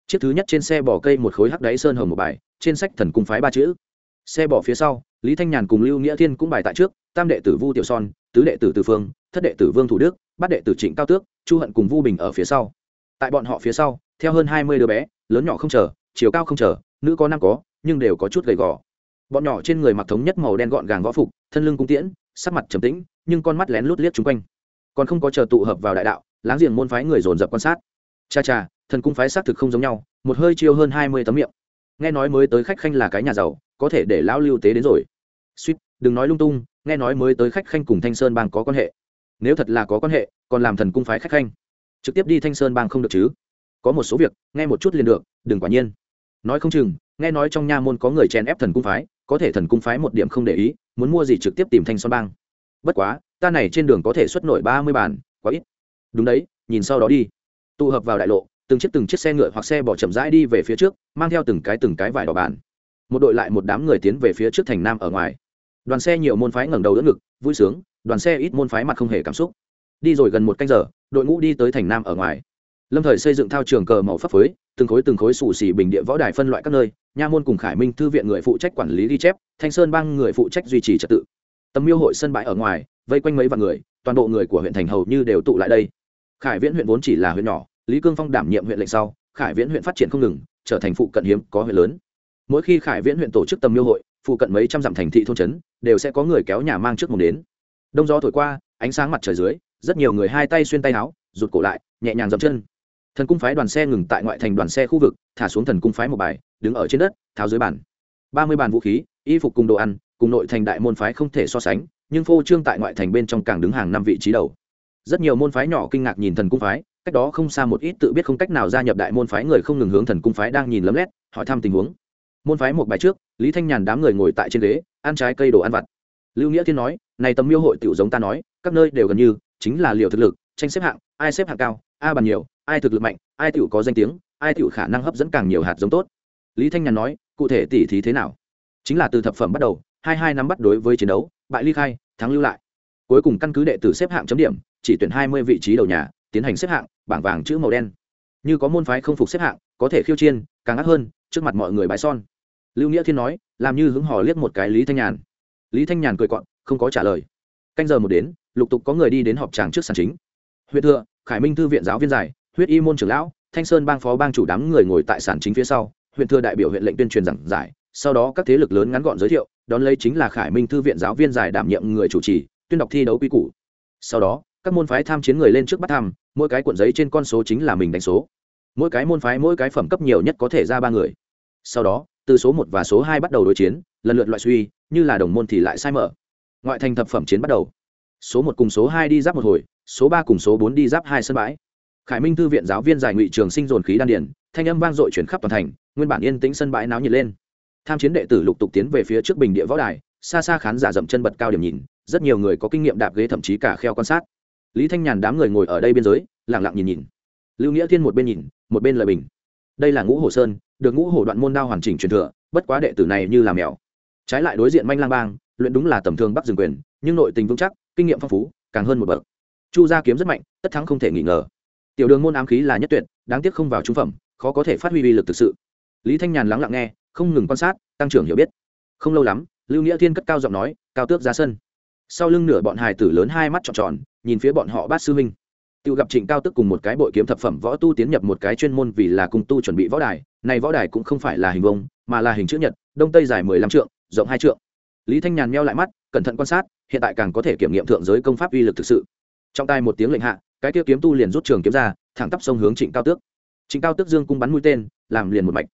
Chiếc thứ nhất trên xe bò cây một khối hắc đáy sơn hồng một bài, trên sách thần cung phái ba chữ. Xe bò phía sau, lý thanh nhàn cùng lưu nghĩa thiên cũng bài tại trước, tam đệ tử vu tiểu son, tứ đệ tử từ phương, thất đệ tử vương thủ đức, bát đệ tử trịnh cao tước, chu hận cùng vu bình ở phía sau. Tại bọn họ phía sau, theo hơn hai mươi đứa bé, lớn nhỏ không chờ chiều cao không chờ, nữ có nam có, nhưng đều có chút gầy gò. Bọn nhỏ trên người mặc thống nhất màu đen gọn gàng võ phục, thân lưng cung tiễn, sắc mặt trầm tĩnh, nhưng con mắt lén lút liếc chung quanh. Còn không có chờ tụ hợp vào đại đạo, láng giềng môn phái người dồn dập quan sát. Cha cha, thần cung phái xác thực không giống nhau, một hơi chiêu hơn hai mươi tấm miệng. Nghe nói mới tới khách khanh là cái nhà giàu, có thể để lão lưu tế đến rồi. Suýt, đừng nói lung tung, nghe nói mới tới khách khanh cùng thanh sơn bang có quan hệ. Nếu thật là có quan hệ, còn làm thần cung phái khách khanh. Trực tiếp đi thanh sơn bang không được chứ? Có một số việc, nghe một chút liền được, đừng quả nhiên nói không chừng, nghe nói trong nha môn có người chèn ép thần cung phái, có thể thần cung phái một điểm không để ý, muốn mua gì trực tiếp tìm thanh son bang. Bất quá, ta này trên đường có thể xuất nổi ba mươi bàn quá ít. Đúng đấy, nhìn sau đó đi. Tụ hợp vào đại lộ, từng chiếc từng chiếc xe ngựa hoặc xe bỏ chậm rãi đi về phía trước, mang theo từng cái từng cái vải đỏ bàn một đội lại một đám người tiến về phía trước thành nam ở ngoài. Đoàn xe nhiều môn phái ngẩng đầu đỡ ngực, vui sướng, đoàn xe ít môn phái mặt không hề cảm xúc. Đi rồi gần một canh giờ, đội ngũ đi tới thành nam ở ngoài lâm thời xây dựng thao trường cờ màu phấp phới từng khối từng khối xù xì bình địa võ đài phân loại các nơi, nha môn cùng khải minh thư viện người phụ trách quản lý ghi chép, thanh sơn bang người phụ trách duy trì trật tự. Tầm miêu hội sân bãi ở ngoài, vây quanh mấy vạn người, toàn bộ người của huyện thành hầu như đều tụ lại đây. Khải viễn huyện vốn chỉ là huyện nhỏ, lý cương phong đảm nhiệm huyện lệnh sau, khải viễn huyện phát triển không ngừng, trở thành phụ cận hiếm có huyện lớn. Mỗi khi khải viễn huyện tổ chức tầm miêu hội, phụ cận mấy trăm dặm thành thị thôn trấn, đều sẽ có người kéo nhà mang trước mùng đến. Đông gió thổi qua, ánh sáng mặt trời dưới, rất nhiều người hai tay xuyên tay áo, rụt cổ lại, nhẹ nhàng dậm chân thần cung phái đoàn xe ngừng tại ngoại thành đoàn xe khu vực, thả xuống thần cung phái một bài, đứng ở trên đất, tháo dưới bàn. Ba mươi bàn vũ khí, y phục cùng đồ ăn, cùng nội thành đại môn phái không thể so sánh, nhưng phô trương tại ngoại thành bên trong càng đứng hàng năm vị trí đầu. Rất nhiều môn phái nhỏ kinh ngạc nhìn thần cung phái, cách đó không xa một ít tự biết không cách nào gia nhập đại môn phái người không ngừng hướng thần cung phái đang nhìn lấm lét, hỏi thăm tình huống. Môn phái một bài trước, lý thanh nhàn đám người ngồi tại trên ghế, ăn trái cây đồ ăn vặt. Lưu nghĩa thiên nói, này tấm miêu hội tiểu giống ta nói, các nơi đều gần như chính là liều thực lực, tranh xếp hạng, ai xếp hạng cao, a bàn nhiều ai thực lực mạnh, ai tiểu có danh tiếng, ai tiểu khả năng hấp dẫn càng nhiều hạt giống tốt. Lý thanh nhàn nói, cụ thể tỉ thí thế nào? Chính là từ thập phẩm bắt đầu, hai hai năm bắt đối với chiến đấu, bại ly khai, thắng lưu lại. Cuối cùng căn cứ đệ tử xếp hạng chấm điểm, chỉ tuyển hai mươi vị trí đầu nhà, tiến hành xếp hạng, bảng vàng chữ màu đen. Như có môn phái không phục xếp hạng, có thể khiêu chiên càng ác hơn, trước mặt mọi người bãi son. Lưu nghĩa thiên nói, làm như hứng hò liếc một cái lý thanh nhàn. Lý thanh nhàn cười cọn không có trả lời. Canh giờ một đến, lục tục có người đi đến họp tràng trước sàn chính. Huyện thừa, khải minh thư viện giáo viên giải huyết y môn trưởng lão, thanh sơn bang phó bang chủ đám người ngồi tại sàn chính phía sau, huyện thừa đại biểu huyện lệnh tuyên truyền giảng giải, sau đó các thế lực lớn ngắn gọn giới thiệu, đón lấy chính là khải minh thư viện giáo viên giải đảm nhiệm người chủ trì, tuyên đọc thi đấu quy củ. Sau đó, các môn phái tham chiến người lên trước bắt thăm, mỗi cái cuộn giấy trên con số chính là mình đánh số. Mỗi cái môn phái, mỗi cái phẩm cấp nhiều nhất có thể ra ba người. Sau đó, từ số một và số hai bắt đầu đối chiến, lần lượt loại suy, như là đồng môn thì lại sai mở. Ngoại thành thập phẩm chiến bắt đầu. Số một cùng số hai đi giáp một hồi, số ba cùng số bốn đi giáp hai sân bãi khải minh thư viện giáo viên giải ngụy trường sinh dồn khí đan điển thanh âm vang dội chuyển khắp toàn thành, nguyên bản yên tĩnh sân bãi náo nhiệt lên. Tham chiến đệ tử lục tục tiến về phía trước bình địa võ đài, xa xa khán giả dậm chân bật cao điểm nhìn, rất nhiều người có kinh nghiệm đạp ghế thậm chí cả kheo quan sát. Lý thanh nhàn đám người ngồi ở đây biên giới lẳng lặng nhìn nhìn. Lưu nghĩa thiên một bên nhìn, một bên lời bình. Đây là ngũ hồ sơn, được ngũ hồ đoạn môn đao hoàn chỉnh truyền thừa, bất quá đệ tử này như là mèo. Trái lại đối diện manh lang bang, luyện đúng là tầm thường bắc dương quyền, nhưng nội tình vững chắc, kinh nghiệm phong phú, càng hơn một bậc. Chu gia kiếm rất mạnh, tất thắng không thể nghi ngờ tiểu đường môn ám khí là nhất tuyệt, đáng tiếc không vào trung phẩm, khó có thể phát huy uy lực thực sự. Lý thanh nhàn lắng lặng nghe, không ngừng quan sát, tăng trưởng hiểu biết. Không lâu lắm, lưu nghĩa thiên cất cao giọng nói, cao tước ra sân. Sau lưng nửa bọn hài tử lớn hai mắt tròn tròn, nhìn phía bọn họ bát sư minh tự gặp trịnh cao tức cùng một cái bội kiếm thập phẩm võ tu tiến nhập một cái chuyên môn vì là cùng tu chuẩn bị võ đài. Này võ đài cũng không phải là hình vông mà là hình chữ nhật, đông tây dài mười lăm trượng, rộng hai trượng. Lý thanh nhàn meo lại mắt, cẩn thận quan sát, hiện tại càng có thể kiểm nghiệm thượng giới công pháp uy lực thực sự. Trong tay một tiếng lệnh hạ cái kia kiếm tu liền rút trường kiếm ra, thẳng tắp sông hướng trịnh cao tước. Trịnh cao tước dương cung bắn mũi tên, làm liền một mạch.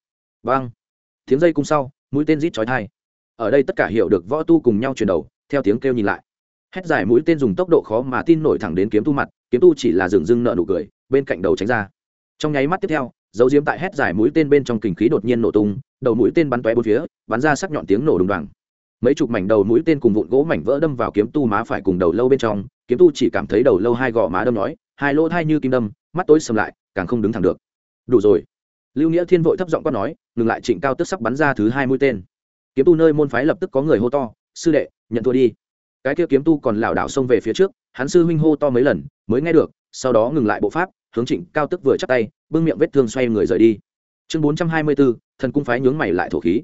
Vang. Tiếng dây cung sau, mũi tên rít chói thai ở đây tất cả hiểu được võ tu cùng nhau chuyển đầu, theo tiếng kêu nhìn lại. Hét dài mũi tên dùng tốc độ khó mà tin nổi thẳng đến kiếm tu mặt, kiếm tu chỉ là dừng dưng nợ nụ cười, bên cạnh đầu tránh ra. Trong nháy mắt tiếp theo, dấu diếm tại hét dài mũi tên bên trong kình khí đột nhiên nổ tung, đầu mũi tên bắn tóe bốn phía, bắn ra sắc nhọn tiếng nổ đùng đoàng mấy chục mảnh đầu mũi tên cùng vụn gỗ mảnh vỡ đâm vào kiếm tu má phải cùng đầu lâu bên trong, kiếm tu chỉ cảm thấy đầu lâu hai gò má đâm nói, hai lỗ thai như kim đâm, mắt tối sầm lại, càng không đứng thẳng được. Đủ rồi. Lưu nghĩa thiên vội thấp giọng quát nói, ngừng lại trịnh cao tức sắc bắn ra thứ hai mũi tên. Kiếm tu nơi môn phái lập tức có người hô to, sư đệ, nhận thua đi. Cái kia kiếm tu còn lảo đảo xông về phía trước, hắn sư huynh hô to mấy lần, mới nghe được, sau đó ngừng lại bộ pháp, hướng trịnh cao tức vừa chắc tay, bưng miệng vết thương xoay người rời đi. Chương bốn trăm hai mươi bốn, thần cung phái nhướng mày lại thổ khí.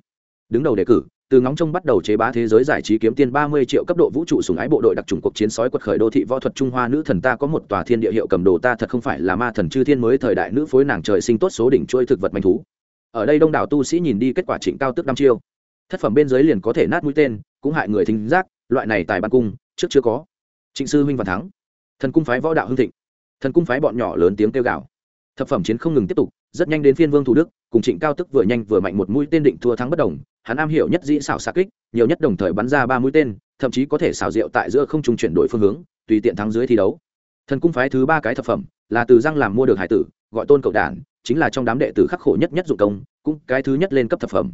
Đứng đầu đề cử từ ngóng trông bắt đầu chế bá thế giới giải trí kiếm tiền ba mươi triệu cấp độ vũ trụ sùng ái bộ đội đặc trùng cuộc chiến sói quật khởi đô thị võ thuật trung hoa nữ thần ta có một tòa thiên địa hiệu cầm đồ ta thật không phải là ma thần chư thiên mới thời đại nữ phối nàng trời sinh tốt số đỉnh trôi thực vật manh thú. Ở đây đông đảo tu sĩ nhìn đi kết quả trịnh cao tức năm chiêu. Thất phẩm bên dưới liền có thể nát mũi tên, cũng hại người thính giác, loại này tài ban cung, trước chưa có. Trịnh sư huynh và thắng. Thần cung phái võ đạo hưng thịnh. Thần cung phái bọn nhỏ lớn tiếng kêu gào. Thập phẩm chiến không ngừng tiếp tục rất nhanh đến phiên vương thủ đức, cùng trịnh cao tức vừa nhanh vừa mạnh một mũi tên định thua thắng bất đồng, hắn am hiểu nhất dĩ xảo xa kích, nhiều nhất đồng thời bắn ra ba mũi tên, thậm chí có thể xảo diệu tại giữa không trung chuyển đổi phương hướng, tùy tiện thắng dưới thi đấu. Thần cung phái thứ ba cái thập phẩm, là từ răng làm mua được hải tử, gọi tôn cậu đản, chính là trong đám đệ tử khắc khổ nhất nhất dụng công, cũng cái thứ nhất lên cấp thập phẩm.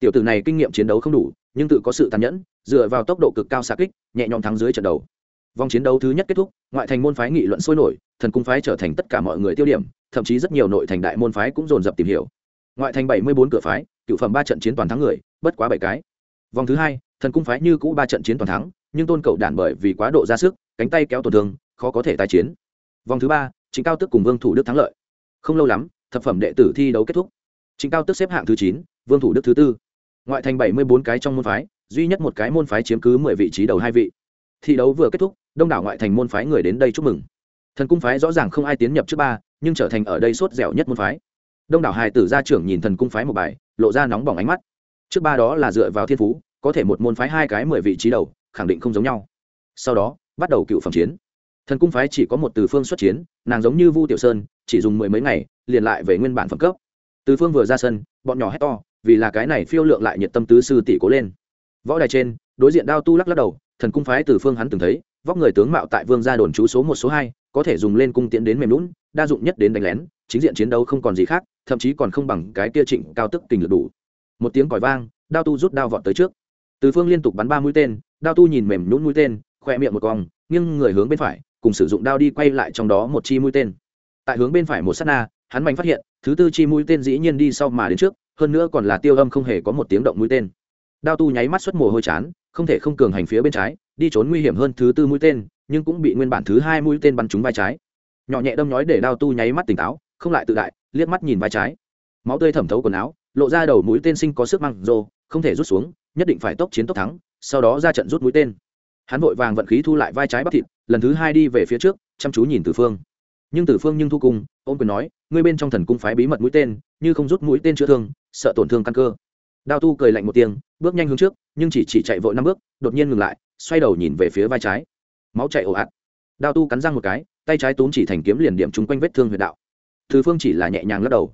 Tiểu tử này kinh nghiệm chiến đấu không đủ, nhưng tự có sự tàn nhẫn, dựa vào tốc độ cực cao xa kích, nhẹ nhõm thắng dưới trận đầu vòng chiến đấu thứ nhất kết thúc, ngoại thành môn phái nghị luận sôi nổi, thần cung phái trở thành tất cả mọi người tiêu điểm, thậm chí rất nhiều nội thành đại môn phái cũng dồn dập tìm hiểu. Ngoại thành bảy mươi bốn cửa phái, cựu phẩm ba trận chiến toàn thắng người, bất quá bảy cái. Vòng thứ hai, thần cung phái như cũ ba trận chiến toàn thắng, nhưng tôn cầu đản bởi vì quá độ ra sức, cánh tay kéo tổn thương, khó có thể tái chiến. Vòng thứ ba chính cao tức cùng vương thủ đức thắng lợi. Không lâu lắm, thập phẩm đệ tử thi đấu kết thúc. Chính cao tức xếp hạng thứ chín, vương thủ đức thứ tư. Ngoại thành bảy mươi bốn cái trong môn phái, duy nhất một cái môn phái chiếm cứ mười vị trí đầu hai vị. Thi đấu vừa kết thúc đông đảo ngoại thành môn phái người đến đây chúc mừng. Thần cung phái rõ ràng không ai tiến nhập trước ba, nhưng trở thành ở đây sốt dẻo nhất môn phái. Đông đảo hài tử gia trưởng nhìn thần cung phái một bài, lộ ra nóng bỏng ánh mắt. Trước ba đó là dựa vào thiên phú, có thể một môn phái hai cái mười vị trí đầu, khẳng định không giống nhau. Sau đó, bắt đầu cựu phẩm chiến. Thần cung phái chỉ có một từ phương xuất chiến, nàng giống như vu tiểu sơn, chỉ dùng mười mấy ngày, liền lại về nguyên bản phẩm cấp. Từ phương vừa ra sân, bọn nhỏ hét to, vì là cái này phiêu lượng lại nhiệt tâm tứ sư tỷ cố lên. Võ đài trên, đối diện đao tu lắc lắc đầu, thần cung phái từ phương hắn từng thấy vóc người tướng mạo tại vương gia đồn trú số một, số hai, có thể dùng lên cung tiễn đến mềm lún, đa dụng nhất đến đánh lén, chính diện chiến đấu không còn gì khác, thậm chí còn không bằng cái kia trịnh cao tức kình lực đủ. Một tiếng còi vang, đao tu rút đao vọt tới trước. Từ phương liên tục bắn ba mũi tên, đao tu nhìn mềm nhún mũi tên, khoe miệng một cong, nghiêng người hướng bên phải, cùng sử dụng đao đi quay lại trong đó một chi mũi tên. Tại hướng bên phải một sát na, hắn mạnh phát hiện, thứ tư chi mũi tên dĩ nhiên đi sau mà đến trước, hơn nữa còn là tiêu âm không hề có một tiếng động mũi tên. Đao tu nháy mắt xuất mồ hôi chán, không thể không cường hành phía bên trái đi trốn nguy hiểm hơn thứ tư mũi tên, nhưng cũng bị nguyên bản thứ hai mũi tên bắn trúng vai trái. Nhỏ nhẹ đâm nhói để đao tu nháy mắt tỉnh táo, không lại tự đại, liếc mắt nhìn vai trái. Máu tươi thẩm thấu quần áo, lộ ra đầu mũi tên sinh có sức măng rô, không thể rút xuống, nhất định phải tốc chiến tốc thắng, sau đó ra trận rút mũi tên. Hắn vội vàng vận khí thu lại vai trái bắp thịt, lần thứ hai đi về phía trước, chăm chú nhìn từ phương. Nhưng từ phương nhưng thu cung ôm quyền nói, ngươi bên trong thần cung phái bí mật mũi tên, như không rút mũi tên chữa thương, sợ tổn thương căn cơ. Đao tu cười lạnh một tiếng, bước nhanh hướng trước, nhưng chỉ chỉ chạy vội năm bước, đột nhiên ngừng lại xoay đầu nhìn về phía vai trái. Máu chạy ồ ạt. Đao tu cắn răng một cái, tay trái túm chỉ thành kiếm liền điểm chung quanh vết thương huyệt đạo. Thứ phương chỉ là nhẹ nhàng lắc đầu.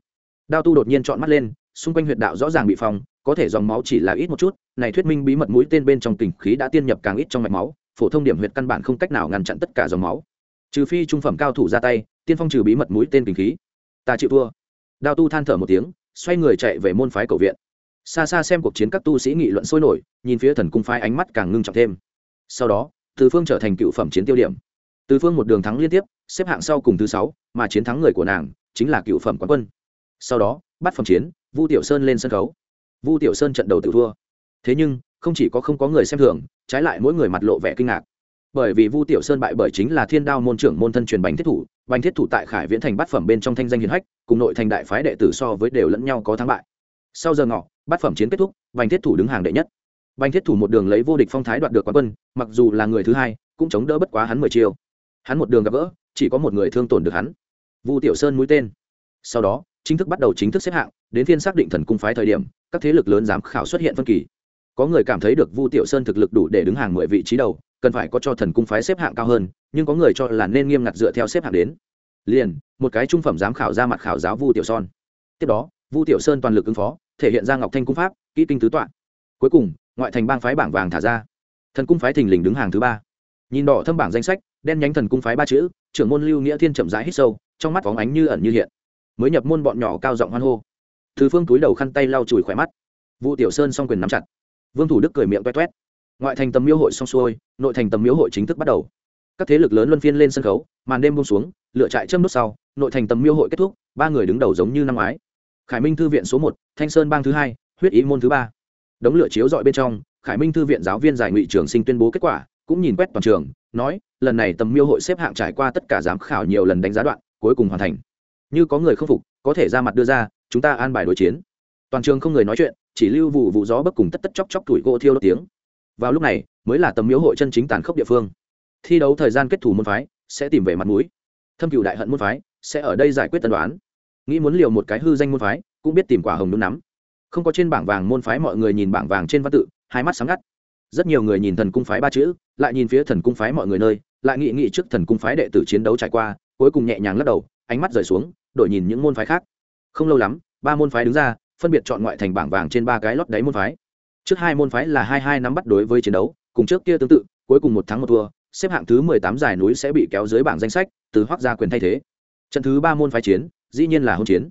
Đao tu đột nhiên chọn mắt lên, xung quanh huyệt đạo rõ ràng bị phòng có thể dòng máu chỉ là ít một chút, này thuyết minh bí mật mũi tên bên trong kình khí đã tiên nhập càng ít trong mạch máu, phổ thông điểm huyệt căn bản không cách nào ngăn chặn tất cả dòng máu. Trừ phi trung phẩm cao thủ ra tay, tiên phong trừ bí mật mũi tên kình khí. Ta chịu thua. Đao tu than thở một tiếng, xoay người chạy về môn phái cầu viện. Xa xa xem cuộc chiến các tu sĩ nghị luận sôi nổi, nhìn phía thần cung phái ánh mắt càng ngưng trọng thêm sau đó, từ phương trở thành cựu phẩm chiến tiêu điểm. Từ phương một đường thắng liên tiếp, xếp hạng sau cùng thứ sáu, mà chiến thắng người của nàng chính là cựu phẩm quán quân. Sau đó, bắt phẩm chiến, vu tiểu sơn lên sân khấu. Vu tiểu sơn trận đầu tự thua. Thế nhưng, không chỉ có không có người xem thường, trái lại mỗi người mặt lộ vẻ kinh ngạc. Bởi vì vu tiểu sơn bại bởi chính là thiên đao môn trưởng môn thân truyền bành thiết thủ bành thiết thủ tại khải viễn thành bát phẩm bên trong thanh danh hiền hách, cùng nội thành đại phái đệ tử so với đều lẫn nhau có thắng bại. Sau giờ ngọ bát phẩm chiến kết thúc bành thiết thủ đứng hàng đệ nhất bành thiết thủ một đường lấy vô địch phong thái đoạt được quán quân, mặc dù là người thứ hai, cũng chống đỡ bất quá hắn mười chiêu. Hắn một đường gặp gỡ, chỉ có một người thương tổn được hắn. Vu tiểu sơn mũi tên. Sau đó, chính thức bắt đầu chính thức xếp hạng, đến phiên xác định thần cung phái thời điểm, các thế lực lớn giám khảo xuất hiện phân kỳ. Có người cảm thấy được vu tiểu sơn thực lực đủ để đứng hàng mười vị trí đầu, cần phải có cho thần cung phái xếp hạng cao hơn, nhưng có người cho là nên nghiêm ngặt dựa theo xếp hạng đến. Liền, một cái trung phẩm giám khảo ra mặt khảo giáo vu tiểu son tiếp đó, vu tiểu sơn toàn lực ứng phó, thể hiện ra ngọc thanh cung pháp, kỹ kinh tứ tọa. Cuối cùng ngoại thành bang phái bảng vàng thả ra. Thần cung phái thình lình đứng hàng thứ ba. Nhìn đỏ thâm bảng danh sách, đen nhánh thần cung phái ba chữ, trưởng môn lưu nghĩa thiên chậm rãi hít sâu, trong mắt phóng ánh như ẩn như hiện. Mới nhập môn bọn nhỏ cao giọng hoan hô. Thứ phương túi đầu khăn tay lau chùi khỏe mắt. Vu tiểu sơn s o n g quyền nắm chặt. Vương thủ đức cười miệng toét toét ngoại thành tầm miếu hội xong xuôi, nội thành tầm miếu hội chính thức bắt đầu. Các thế lực lớn luân phiên lên sân khấu, màn đêm bông xuống lựa trại châm đốt sau, nội thành tầm miếu hội kết thúc, ba người đứng đầu giống như năm ngoái. Khải minh thư viện số một, thanh sơn bang thứ hai, huyết ý môn thứ ba đống lửa chiếu dọi bên trong, khải minh thư viện giáo viên giải ngụy trường sinh tuyên bố kết quả, cũng nhìn quét toàn trường, nói, lần này tầm miêu hội xếp hạng trải qua tất cả giám khảo nhiều lần đánh giá đoạn, cuối cùng hoàn thành. Như có người không phục, có thể ra mặt đưa ra, chúng ta an bài đối chiến. Toàn trường không người nói chuyện, chỉ lưu vụ vụ gió bấc cùng tất tất chóc chóc tuổi gỗ thiêu đốt tiếng. Vào lúc này, mới là tầm miếu hội chân chính tàn khốc địa phương. Thi đấu thời gian kết thủ môn phái, sẽ tìm về mặt mũi. Thâm cựu đại hận môn phái, sẽ ở đây giải quyết tân đoán. Nghĩ muốn liều một cái hư danh môn phái, cũng biết tìm quả hồng đúng nắm không có trên bảng vàng môn phái mọi người nhìn bảng vàng trên văn tự, hai mắt sáng ngắt. Rất nhiều người nhìn thần cung phái ba chữ, lại nhìn phía thần cung phái mọi người nơi, lại nghị nghị trước thần cung phái đệ tử chiến đấu trải qua, cuối cùng nhẹ nhàng lắc đầu, ánh mắt rời xuống, đổi nhìn những môn phái khác. Không lâu lắm, ba môn phái đứng ra, phân biệt chọn ngoại thành bảng vàng trên ba cái lót đáy môn phái. Trước hai môn phái là hai hai nắm bắt đối với chiến đấu, cùng trước kia tương tự, cuối cùng một thắng một thua, xếp hạng thứ mười tám giải núi sẽ bị kéo dưới bảng danh sách, từ hoác gia quyền thay thế. Trận thứ ba môn phái chiến, dĩ nhiên là hôn chiến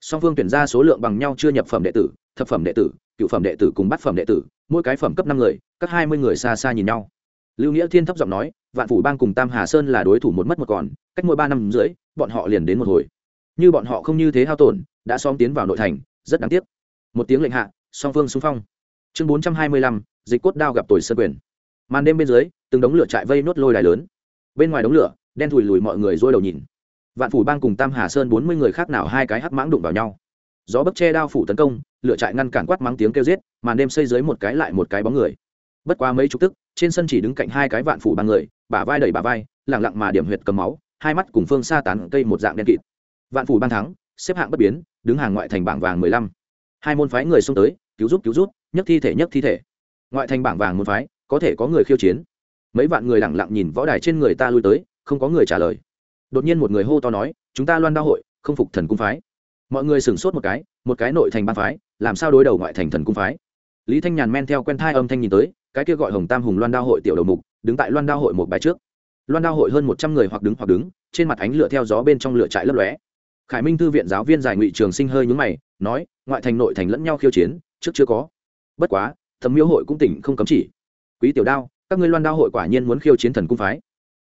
song phương tuyển ra số lượng bằng nhau chưa nhập phẩm đệ tử, thập phẩm đệ tử, cựu phẩm đệ tử cùng bát phẩm đệ tử, mỗi cái phẩm cấp năm người, các hai mươi người xa xa nhìn nhau. Lưu nghĩa thiên thấp giọng nói, vạn phủ bang cùng tam hà sơn là đối thủ một mất một còn, cách mỗi ba năm rưỡi, bọn họ liền đến một hồi. Như bọn họ không như thế hao tổn, đã xóm tiến vào nội thành, rất đáng tiếc. Một tiếng lệnh hạ, song phương xung phong. Chương bốn trăm hai mươi lăm, dịch cốt đao gặp tuổi sơn quyền. Màn đêm bên dưới, từng đống lửa trại vây nốt lôi đài lớn. Bên ngoài đống lửa, đen thùi lùi mọi người dôi đầu nhìn vạn phủ bang cùng tam hà sơn bốn mươi người khác nào hai cái hắc mãng đụng vào nhau. Gió bấc che đao phủ tấn công lựa trại ngăn cản quát mắng tiếng kêu giết, màn đêm xây dưới một cái lại một cái bóng người. Bất quá mấy chục tức, trên sân chỉ đứng cạnh hai cái vạn phủ ba người, bả vai đẩy bả vai, lẳng lặng mà điểm huyệt cầm máu, hai mắt cùng phương xa tán cây một dạng đen kịt. Vạn phủ ban thắng, xếp hạng bất biến, đứng hàng ngoại thành bảng vàng mười lăm. Hai môn phái người xông tới, cứu giúp cứu giúp, nhấc thi thể nhấc thi thể. Ngoại thành bảng vàng môn phái, có thể có người khiêu chiến. Mấy vạn người lẳng lặng nhìn võ đài trên người ta lui tới, không có người trả lời đột nhiên một người hô to nói, chúng ta loan đao hội, không phục thần cung phái. Mọi người sửng sốt một cái một cái nội thành ban phái, làm sao đối đầu ngoại thành thần cung phái? Lý thanh nhàn men theo quen thai âm thanh nhìn tới, cái kia gọi hồng tam hùng loan đao hội tiểu đầu mục, đứng tại loan đao hội một bài trước. Loan đao hội hơn một trăm người hoặc đứng hoặc đứng, trên mặt ánh lửa theo gió bên trong lửa trại lấp lóe. Khải minh thư viện giáo viên giải ngụy trường sinh hơi nhúng mày, nói, ngoại thành nội thành lẫn nhau khiêu chiến, trước chưa có. Bất quá thấm miếu hội cũng tỉnh không cấm chỉ. Quý tiểu đao, các ngươi loan đao hội quả nhiên muốn khiêu chiến thần cung phái.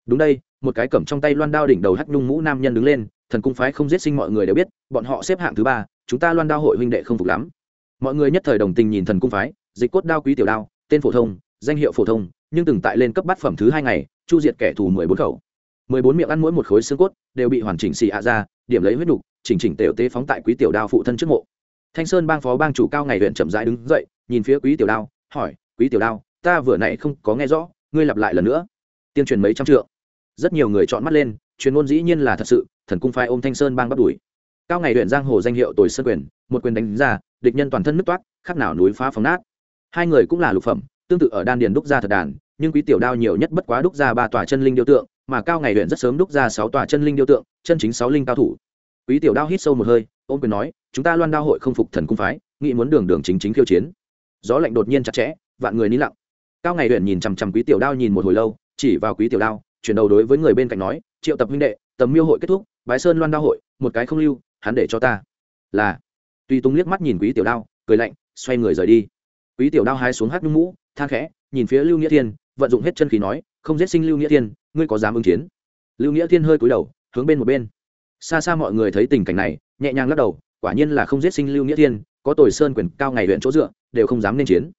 Đúng đây một cái cầm trong tay loan đao đỉnh đầu hắc nhung mũ nam nhân đứng lên, thần cung phái không giết sinh mọi người đều biết, bọn họ xếp hạng thứ ba, chúng ta loan đao hội huynh đệ không phục lắm. Mọi người nhất thời đồng tình nhìn thần cung phái, dịch cốt đao quý tiểu đao, tên phổ thông, danh hiệu phổ thông, nhưng từng tại lên cấp bát phẩm thứ hai ngày, chu diệt kẻ thù mười bốn khẩu. mười bốn miệng ăn mỗi một khối xương cốt đều bị hoàn chỉnh xì ạ ra, điểm lấy huyết đục, chỉnh chỉnh tều tế phóng tại quý tiểu đao phụ thân trước mộ. Thanh sơn bang phó bang chủ cao ngày huyện chậm rãi đứng dậy, nhìn phía quý tiểu đao, hỏi, quý tiểu đao, ta vừa nãy không có nghe rõ, ngươi lặp lại lần nữa. Tiên truyền mấy trăm trượng rất nhiều người chọn mắt lên, truyền ngôn dĩ nhiên là thật sự, thần cung phái ôm thanh sơn bang bắt đuổi. Cao ngày huyện giang hồ danh hiệu tồi sơn quyền, một quyền đánh ra, địch nhân toàn thân nứt toát khác nào núi phá phóng nát. Hai người cũng là lục phẩm, tương tự ở đan điền đúc ra thật đàn, nhưng quý tiểu đao nhiều nhất bất quá đúc ra ba tòa chân linh điêu tượng, mà cao ngày huyện rất sớm đúc ra sáu tòa chân linh điêu tượng, chân chính sáu linh cao thủ. Quý tiểu đao hít sâu một hơi, ôm quyền nói, chúng ta loan đao hội không phục thần cung phái, nghĩ muốn đường đường chính chính khiêu chiến. Gió lạnh đột nhiên chặt chẽ, vạn người ní lặng. Cao ngày huyện nhìn chằm chằm quý tiểu đao nhìn một hồi lâu, chỉ vào quý tiểu đao chuyển đầu đối với người bên cạnh nói, triệu tập huynh đệ, tầm miêu hội kết thúc, bái sơn loan đao hội, một cái không lưu, hắn để cho ta. Là tuy tung liếc mắt nhìn quý tiểu đao, cười lạnh, xoay người rời đi. Quý tiểu đao hai xuống hát nhung mũ, than khẽ, nhìn phía lưu nghĩa thiên, vận dụng hết chân khí nói, không giết sinh lưu nghĩa thiên, ngươi có dám ứng chiến? Lưu nghĩa thiên hơi cúi đầu, hướng bên một bên. Xa xa mọi người thấy tình cảnh này, nhẹ nhàng lắc đầu, quả nhiên là không giết sinh lưu nghĩa thiên, có tồi sơn quyền cao ngày huyện chỗ dựa, đều không dám nên chiến.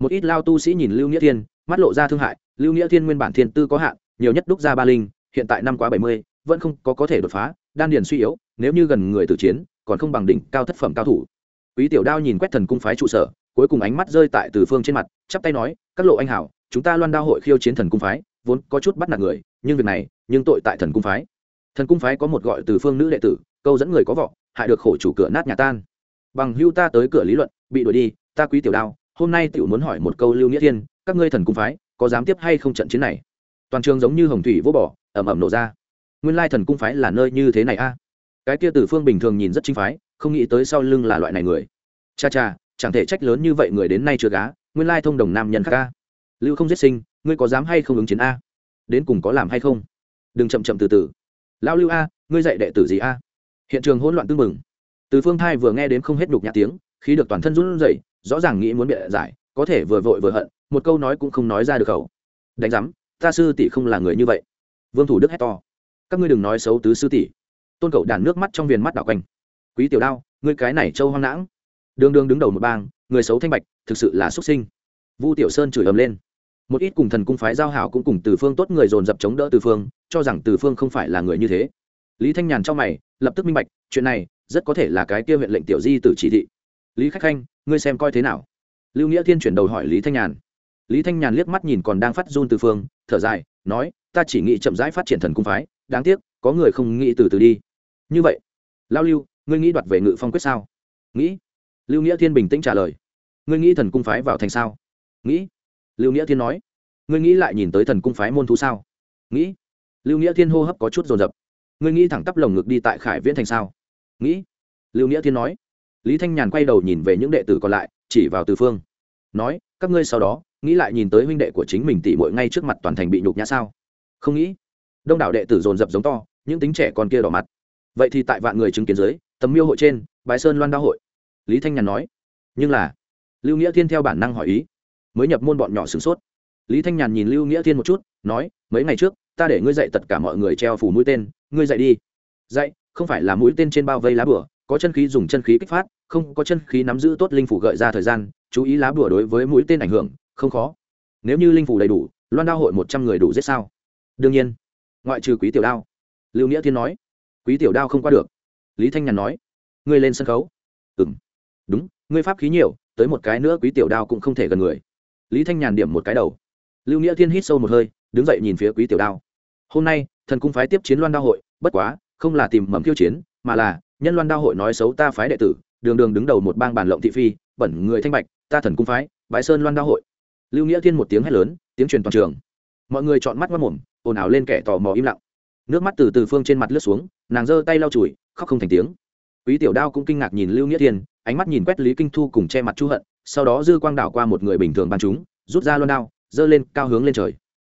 Một ít lao tu sĩ nhìn lưu nghĩa thiên, mắt lộ ra thương hại, lưu nghĩa thiên nguyên bản thiên tư có hạn nhiều nhất đúc ra ba linh, hiện tại năm quá bảy mươi, vẫn không có có thể đột phá, đan điền suy yếu, nếu như gần người tử chiến, còn không bằng đỉnh cao thất phẩm cao thủ. Quý tiểu đao nhìn quét thần cung phái trụ sở, cuối cùng ánh mắt rơi tại từ phương trên mặt, chắp tay nói, các lộ anh hảo, chúng ta loan đao hội khiêu chiến thần cung phái, vốn có chút bắt nạt người, nhưng việc này, nhưng tội tại thần cung phái. Thần cung phái có một gọi từ phương nữ đệ tử, câu dẫn người có vọ, hại được khổ chủ cửa nát nhà tan. Bằng hưu ta tới cửa lý luận, bị đuổi đi, ta quý tiểu đao, hôm nay tiểu muốn hỏi một câu lưu nghĩa thiên, các ngươi thần cung phái, có dám tiếp hay không trận chiến này? Toàn trường giống như hồng thủy vô bỏ ẩm ẩm nổ ra. Nguyên lai thần cung phái là nơi như thế này a. Cái kia tử phương bình thường nhìn rất chính phái, không nghĩ tới sau lưng là loại này người. Cha cha, chẳng thể trách lớn như vậy người đến nay chưa gá, nguyên lai thông đồng nam nhân khác a. Lưu không giết sinh, ngươi có dám hay không ứng chiến a? Đến cùng có làm hay không? Đừng chậm chậm từ từ. Lão lưu a, ngươi dạy đệ tử gì a? Hiện trường hỗn loạn tưng mừng từ phương thai vừa nghe đến không hết đục nhạc tiếng, khí được toàn thân run rẩy, rõ ràng nghĩ muốn bịa giải, có thể vừa vội vừa hận, một câu nói cũng không nói ra được khẩu. Đánh giám ta sư tỷ không là người như vậy. Vương thủ đức hét to. Các ngươi đừng nói xấu tứ sư tỷ. Tôn cậu đàn nước mắt trong viền mắt đảo quanh. Quý tiểu đao, ngươi cái này trâu hoang nãng. Đường đường đứng đầu một bang, người xấu thanh bạch, thực sự là xuất sinh. Vu tiểu sơn chửi ầm lên. Một ít cùng thần cung phái giao hảo cũng cùng từ phương tốt người dồn dập chống đỡ từ phương, cho rằng từ phương không phải là người như thế. Lý thanh nhàn trong mày, lập tức minh bạch, chuyện này rất có thể là cái kia huyện lệnh tiểu di từ chỉ thị. Lý khách khanh, ngươi xem coi thế nào? Lưu nghĩa thiên chuyển đầu hỏi lý thanh nhàn lý thanh nhàn liếc mắt nhìn còn đang phát run từ phương, thở dài, nói, ta chỉ nghĩ chậm rãi phát triển thần cung phái, đáng tiếc, có người không nghĩ từ từ đi. Như vậy, lao lưu, ngươi nghĩ đoạt về ngự phong quyết sao? Nghĩ. Lưu nghĩa thiên bình tĩnh trả lời. Ngươi nghĩ thần cung phái vào thành sao? Nghĩ. Lưu nghĩa thiên nói. Ngươi nghĩ lại nhìn tới thần cung phái môn thú sao? Nghĩ. Lưu nghĩa thiên hô hấp có chút dồn dập. Ngươi nghĩ thẳng tắp lồng ngực đi tại khải viễn thành sao? Nghĩ. Lưu nghĩa thiên nói. Lý thanh nhàn quay đầu nhìn về những đệ tử còn lại, chỉ vào từ phương, nói, các ngươi sau đó nghĩ lại nhìn tới huynh đệ của chính mình tỷ muội ngay trước mặt toàn thành bị nhục nhã sao? Không nghĩ. Đông đảo đệ tử dồn dập giống to những tính trẻ còn kia đỏ mặt. Vậy thì tại vạn người chứng kiến dưới tầm miêu hội trên bái sơn loan Đao hội. Lý thanh nhàn nói. Nhưng là lưu nghĩa thiên theo bản năng hỏi ý mới nhập môn bọn nhỏ sửng sốt. Lý thanh nhàn nhìn lưu nghĩa thiên một chút nói mấy ngày trước ta để ngươi dạy tất cả mọi người treo phủ mũi tên ngươi dạy đi. Dạy không phải là mũi tên trên bao vây lá bùa, có chân khí dùng chân khí kích phát không có chân khí nắm giữ tốt linh phủ gợi ra thời gian chú ý lá bùa đối với mũi tên ảnh hưởng không khó. Nếu như linh phủ đầy đủ, loan đao hội một trăm người đủ giết sao? Đương nhiên. Ngoại trừ quý tiểu đao. Lưu nghĩa thiên nói. Quý tiểu đao không qua được. Lý thanh nhàn nói. Ngươi lên sân khấu. Ừ m đúng, ngươi pháp khí nhiều, tới một cái nữa quý tiểu đao cũng không thể gần người. Lý thanh nhàn điểm một cái đầu. Lưu nghĩa thiên hít sâu một hơi, đứng dậy nhìn phía quý tiểu đao. Hôm nay, thần cung phái tiếp chiến loan đao hội, bất quá, không là tìm mầm khiêu chiến, mà là, nhân loan đao hội nói xấu ta phái đệ tử, đường đường đứng đầu một bang bản lộng thị phi, bẩn người thanh bạch, ta thần cung phái bãi sơn loan đao hội lưu nghĩa thiên một tiếng hét lớn, tiếng truyền toàn trường. Mọi người chọn mắt mất mồm, ồn ào lên kẻ tò mò im lặng. Nước mắt từ từ phương trên mặt lướt xuống, nàng giơ tay lau chùi, khóc không thành tiếng. Quý tiểu đao cũng kinh ngạc nhìn lưu nghĩa thiên, ánh mắt nhìn quét lý kinh thu cùng che mặt chu hận, sau đó dư quang đảo qua một người bình thường ban chúng, rút ra loan đao, giơ lên, cao hướng lên trời.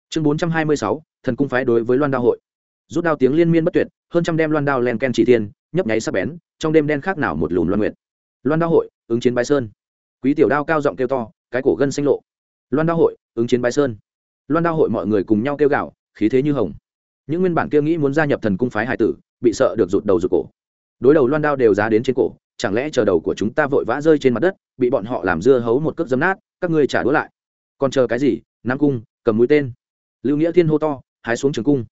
Chương bốn trăm hai mươi sáu, thần cung phái đối với loan đao hội. Rút đao tiếng liên miên bất tuyệt, hơn trăm đem loan đao len ken chỉ thiên, nhấp nháy sắp bén, trong đêm đen khác nào một lùn loan nguyện. loan đao hội, ứng chiến bái sơn. Quý tiểu đao cao giọng kêu to, cái cổ gân xanh lộ loan đao hội, ứng chiến bái sơn. Loan đao hội mọi người cùng nhau kêu gạo khí thế như hồng. Những nguyên bản kia nghĩ muốn gia nhập thần cung phái hải tử, bị sợ được rụt đầu rụt cổ. Đối đầu loan đao đều giá đến trên cổ, chẳng lẽ chờ đầu của chúng ta vội vã rơi trên mặt đất, bị bọn họ làm dưa hấu một cước dấm nát, các ngươi trả đũa lại. Còn chờ cái gì? Nam cung, cầm mũi tên. Lưu nghĩa thiên hô to, hái xuống trường cung.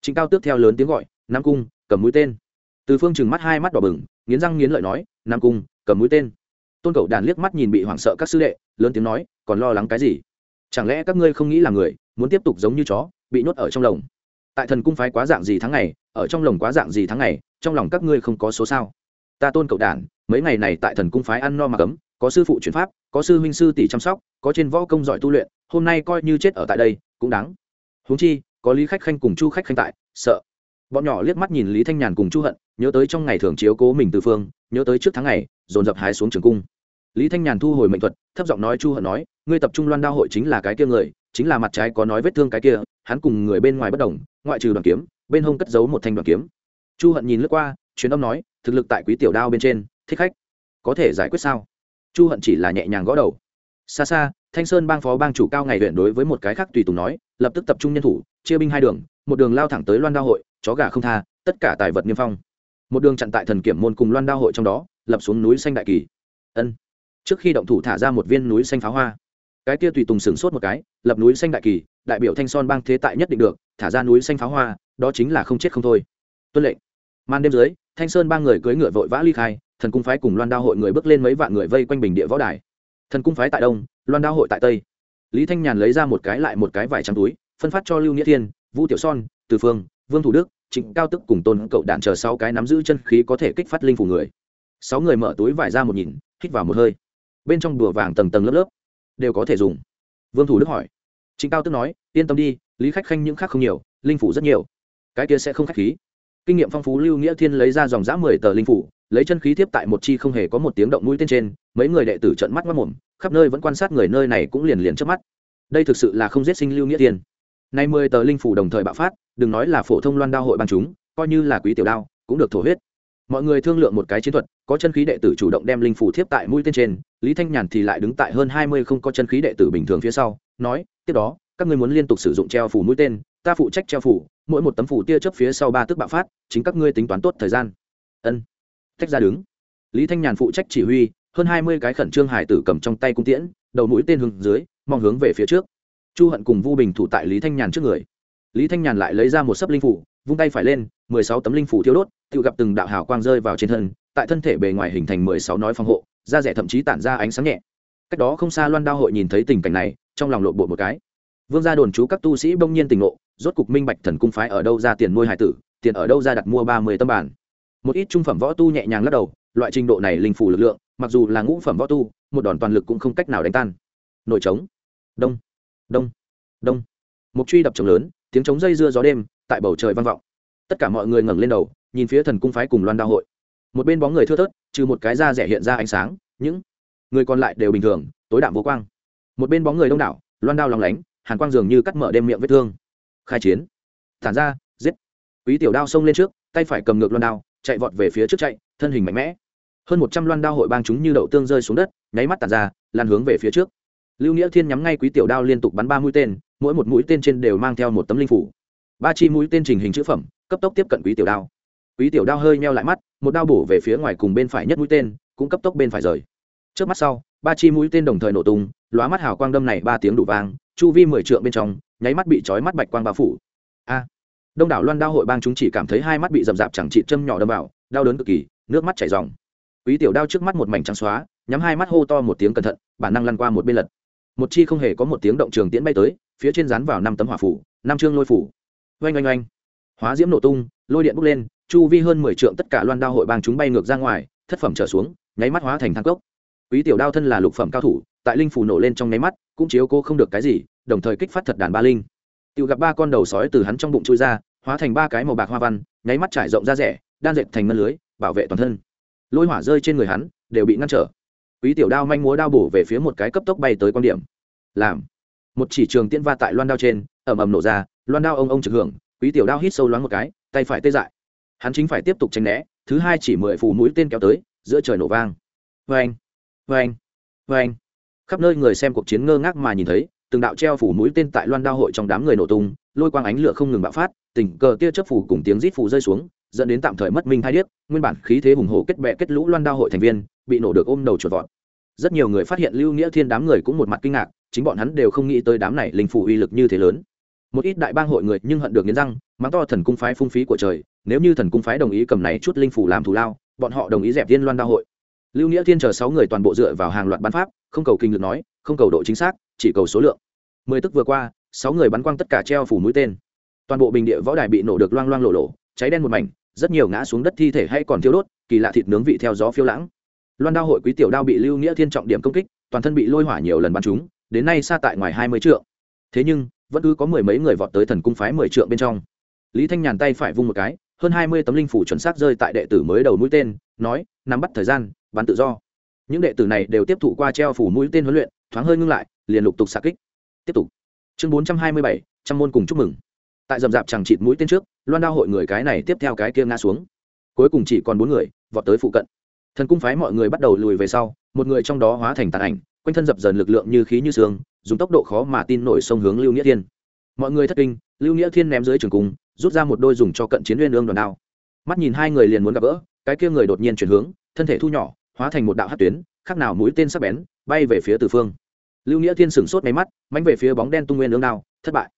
Chính cao tước theo lớn tiếng gọi, nam cung, cầm mũi tên. Từ phương chừng mắt hai mắt đỏ bừng, nghiến răng nghiến lợi nói, nam cung, cầm mũi tên. Tôn cậu đàn liếc mắt nhìn bị hoảng sợ các sư đệ, lớn tiếng nói còn lo lắng cái gì? Chẳng lẽ các ngươi không nghĩ là người muốn tiếp tục giống như chó, bị nhốt ở trong lồng? Tại thần cung phái quá dạng gì tháng ngày, ở trong lồng quá dạng gì tháng ngày, trong lòng các ngươi không có số sao? Ta tôn cậu đản, mấy ngày này tại thần cung phái ăn no mà cấm có sư phụ chuyển pháp, có sư huynh sư tỷ chăm sóc, có trên võ công giỏi tu luyện, hôm nay coi như chết ở tại đây, cũng đáng. Huống chi, có lý khách khanh cùng chu khách khanh tại, sợ. Bọn nhỏ liếc mắt nhìn lý thanh nhàn cùng chu hận, nhớ tới trong ngày thường chiếu cố mình từ phương, nhớ tới trước tháng ngày, dồn dập hái xuống trường cung. Lý thanh nhàn thu hồi mệnh thuật, thấp giọng nói chu hận nói ngươi tập trung loan đao hội chính là cái kia người, chính là mặt trái có nói vết thương cái kia, hắn cùng người bên ngoài bất đồng, ngoại trừ đoàn kiếm, bên hông cất giấu một thanh đoàn kiếm. Chu hận nhìn lướt qua chuyến âm nói, thực lực tại quý tiểu đao bên trên, thích khách, có thể giải quyết sao? Chu hận chỉ là nhẹ nhàng gõ đầu. Xa xa, thanh sơn bang phó bang chủ cao ngày huyện đối với một cái khác tùy tùng nói, lập tức tập trung nhân thủ, chia binh hai đường, một đường lao thẳng tới loan đao hội, chó gà không tha, tất cả tài vật niêm phong. Một đường chặn tại thần kiểm môn cùng loan đao hội trong đó, lập xuống núi xanh đại kỳ. Ân. Trước khi động thủ thả ra một viên núi xanh pháo hoa cái kia tùy tùng sửng sốt một cái, lập núi xanh đại kỳ, đại biểu thanh son bang thế tại nhất định được, thả ra núi xanh pháo hoa, đó chính là không chết không thôi. Tuân lệnh. Màn đêm dưới, thanh sơn ba người cưỡi ngựa vội vã ly khai, thần cung phái cùng loan đao hội người bước lên mấy vạn người vây quanh bình địa võ đài. Thần cung phái tại đông, loan đao hội tại tây. Lý thanh nhàn lấy ra một cái lại một cái vải trắng túi, phân phát cho lưu nghĩa thiên, vũ tiểu son, từ phương, vương thủ đức, trịnh cao tức cùng tôn cậu đạn chờ sáu cái nắm giữ chân khí có thể kích phát linh phủ người. Sáu người mở túi vải ra một nhìn, hít vào một hơi. Bên trong đùa vàng tầng tầng lớp lớp đều có thể dùng. Vương thủ đức hỏi. Chính cao tức nói, yên tâm đi, lý khách khanh những khác không nhiều, linh phủ rất nhiều. Cái kia sẽ không khách khí. Kinh nghiệm phong phú lưu nghĩa thiên lấy ra dòng giã mười tờ linh phủ, lấy chân khí tiếp tại một chi không hề có một tiếng động mũi tên trên, mấy người đệ tử trận mắt mất mồm khắp nơi vẫn quan sát người nơi này cũng liền liền trước mắt. Đây thực sự là không giết sinh lưu nghĩa thiên. Nay mười tờ linh phủ đồng thời bạo phát, đừng nói là phổ thông loan đao hội ban chúng, coi như là quý tiểu đao, cũng được thổ huyết. Mọi người thương lượng một cái chiến thuật có chân khí đệ tử chủ động đem linh phủ thiếp tại mũi tên trên, lý thanh nhàn thì lại đứng tại hơn hai mươi không có chân khí đệ tử bình thường phía sau, nói, tiếp đó, các ngươi muốn liên tục sử dụng treo phủ mũi tên, ta phụ trách treo phủ mỗi một tấm phủ tia chớp phía sau ba tức bạo phát, chính các ngươi tính toán tốt thời gian. Ân. Tách ra đứng. Lý thanh nhàn phụ trách chỉ huy, hơn hai mươi cái khẩn trương hải tử cầm trong tay cung tiễn, đầu mũi tên hướng dưới, mong hướng về phía trước. Chu hận cùng vu bình thủ tại lý thanh nhàn trước người. Lý thanh nhàn lại lấy ra một sấp linh phủ vung tay phải lên, mười sáu tấm linh phủ thiêu đốt, tự gặp từng đạo hào quang rơi vào trên thân tại thân thể bề ngoài hình thành mười sáu nói phòng hộ, da rẻ thậm chí tản ra ánh sáng nhẹ. Cách đó không xa loan đao hội nhìn thấy tình cảnh này, trong lòng lộn bộ một cái. Vương gia đồn trú các tu sĩ bỗng nhiên tỉnh ngộ, rốt cục minh bạch thần cung phái ở đâu ra tiền nuôi hải tử, tiền ở đâu ra đặt mua ba mươi tâm bản. Một ít trung phẩm võ tu nhẹ nhàng lắc đầu, loại trình độ này linh phủ lực lượng, mặc dù là ngũ phẩm võ tu, một đòn toàn lực cũng không cách nào đánh tan. Nổi trống. Đông. Đông. Đông. Một truy đập trống lớn, tiếng trống dây dưa gió đêm, tại bầu trời vang vọng. Tất cả mọi người ngẩng lên đầu, nhìn phía thần cung phái cùng loan đao hội một bên bóng người thưa thớt, trừ một cái da rẻ hiện ra ánh sáng, những người còn lại đều bình thường, tối đạm vô quang. Một bên bóng người đông đảo, loan đao lòng lánh, hàn quang dường như cắt mở đêm miệng vết thương. Khai chiến. Thản ra, giết. Quý tiểu đao xông lên trước, tay phải cầm ngược loan đao, chạy vọt về phía trước chạy, thân hình mạnh mẽ. Hơn một trăm loan đao hội bang chúng như đậu tương rơi xuống đất, nháy mắt tàn ra lan hướng về phía trước. Lưu nghĩa thiên nhắm ngay quý tiểu đao liên tục bắn ba mũi tên, mỗi một mũi tên trên đều mang theo một tấm linh phủ. Ba chi mũi tên trình hình chữ phẩm, cấp tốc tiếp cận quý tiểu đao. Quý tiểu đao hơi meo lại mắt một đao bổ về phía ngoài cùng bên phải nhất mũi tên, cũng cấp tốc bên phải rời. Trước mắt sau, ba chi mũi tên đồng thời nổ tung, lóa mắt hào quang đâm này ba tiếng đủ vang, chu vi mười trượng bên trong, nháy mắt bị trói mắt bạch quang bao phủ. A! Đông đảo loan đao hội bang chúng chỉ cảm thấy hai mắt bị rậm rạp chẳng trị châm nhỏ đâm vào, đau đớn cực kỳ, nước mắt chảy ròng. Quý tiểu đao trước mắt một mảnh trắng xóa, nhắm hai mắt hô to một tiếng cẩn thận, bản năng lăn qua một bên lật. Một chi không hề có một tiếng động trường tiễn bay tới, phía trên dán vào năm tấm hỏa phủ, năm chương lôi phủ. Oanh oanh oanh. Hóa diễm nổ tung, lôi điện bốc lên chu vi hơn mười trượng tất cả loan đao hội bang chúng bay ngược ra ngoài, thất phẩm trở xuống, nháy mắt hóa thành thang cốc. Quý tiểu đao thân là lục phẩm cao thủ, tại linh phủ nổ lên trong nháy mắt, cũng chiếu cô không được cái gì, đồng thời kích phát thật đàn ba linh. Tự gặp ba con đầu sói từ hắn trong bụng chui ra, hóa thành ba cái màu bạc hoa văn, nháy mắt trải rộng ra rẻ, đan dệt thành ngân lưới, bảo vệ toàn thân. Lôi hỏa rơi trên người hắn, đều bị ngăn trở. Quý tiểu đao manh múa đao bổ về phía một cái cấp tốc bay tới quan điểm. Làm. Một chỉ trường tiên va tại loan đao trên, ầm ầm nổ ra, loan đao ông ông trực hưởng, quý tiểu đao hít sâu loáng một cái, tay phải tê dại hắn chính phải tiếp tục tránh né, thứ hai chỉ mười phủ mũi tên kéo tới, giữa trời nổ vang. Vê anh vê anh vê anh khắp nơi người xem cuộc chiến ngơ ngác mà nhìn thấy, từng đạo treo phủ mũi tên tại loan đao hội trong đám người nổ tung, lôi quang ánh lửa không ngừng bạo phát, tình cờ tia chớp phủ cùng tiếng rít phủ rơi xuống, dẫn đến tạm thời mất minh hai điếc, nguyên bản khí thế hùng hồ kết bệ kết lũ loan đao hội thành viên, bị nổ được ôm đầu chuột vọt. Rất nhiều người phát hiện lưu nghĩa thiên đám người cũng một mặt kinh ngạc, chính bọn hắn đều không nghĩ tới đám này linh phủ uy lực như thế lớn. Một ít đại bang hội người nhưng hận được nghiến răng, mắng to thần cung phái phung phí của trời nếu như thần cung phái đồng ý cầm này chút linh phủ làm thù lao, bọn họ đồng ý dẹp viên loan đa hội. Lưu nghĩa thiên chờ sáu người toàn bộ dựa vào hàng loạt bắn pháp, không cầu kinh lực nói, không cầu độ chính xác, chỉ cầu số lượng. Mười tức vừa qua, sáu người bắn quang tất cả treo phủ mũi tên. Toàn bộ bình địa võ đài bị nổ được loang loang lộ lộ cháy đen một mảnh, rất nhiều ngã xuống đất thi thể hay còn thiếu đốt, kỳ lạ thịt nướng vị theo gió phiêu lãng. Loan đao hội quý tiểu đao bị lưu nghĩa thiên trọng điểm công kích, toàn thân bị lôi hỏa nhiều lần bắn trúng, đến nay xa tại ngoài hai mươi trượng. Thế nhưng, vẫn cứ có mười mấy người vọt tới thần cung phái mười trượng bên trong. Lý thanh nhàn tay phải vung một cái hơn hai mươi tấm linh phủ chuẩn xác rơi tại đệ tử mới đầu mũi tên, nói, nắm bắt thời gian, bắn tự do. Những đệ tử này đều tiếp thụ qua treo phủ mũi tên huấn luyện, thoáng hơi ngưng lại, liền lục tục xạ kích. Tiếp tục. Chương bốn trăm hai mươi bảy, trăm môn cùng chúc mừng. Tại dầm dạp chẳng chịt mũi tên trước, loan đao hội người cái này tiếp theo cái kia ngã xuống. Cuối cùng chỉ còn bốn người, vọt tới phụ cận. Thần cung phái mọi người bắt đầu lùi về sau, một người trong đó hóa thành tàn ảnh, quanh thân dập dần lực lượng như khí như sương dùng tốc độ khó mà tin nổi sông hướng lưu nghĩa thiên. Mọi người thất kinh, lưu nghĩa thiên ném dưới trường cung rút ra một đôi dùng cho cận chiến uyên ương đòn đao. Mắt nhìn hai người liền muốn gặp gỡ, cái kia người đột nhiên chuyển hướng, thân thể thu nhỏ, hóa thành một đạo hát tuyến khác nào mũi tên sắc bén, bay về phía từ phương. Lưu nghĩa thiên sửng sốt máy mắt, mánh về phía bóng đen tung nguyên ương đao, thất bại.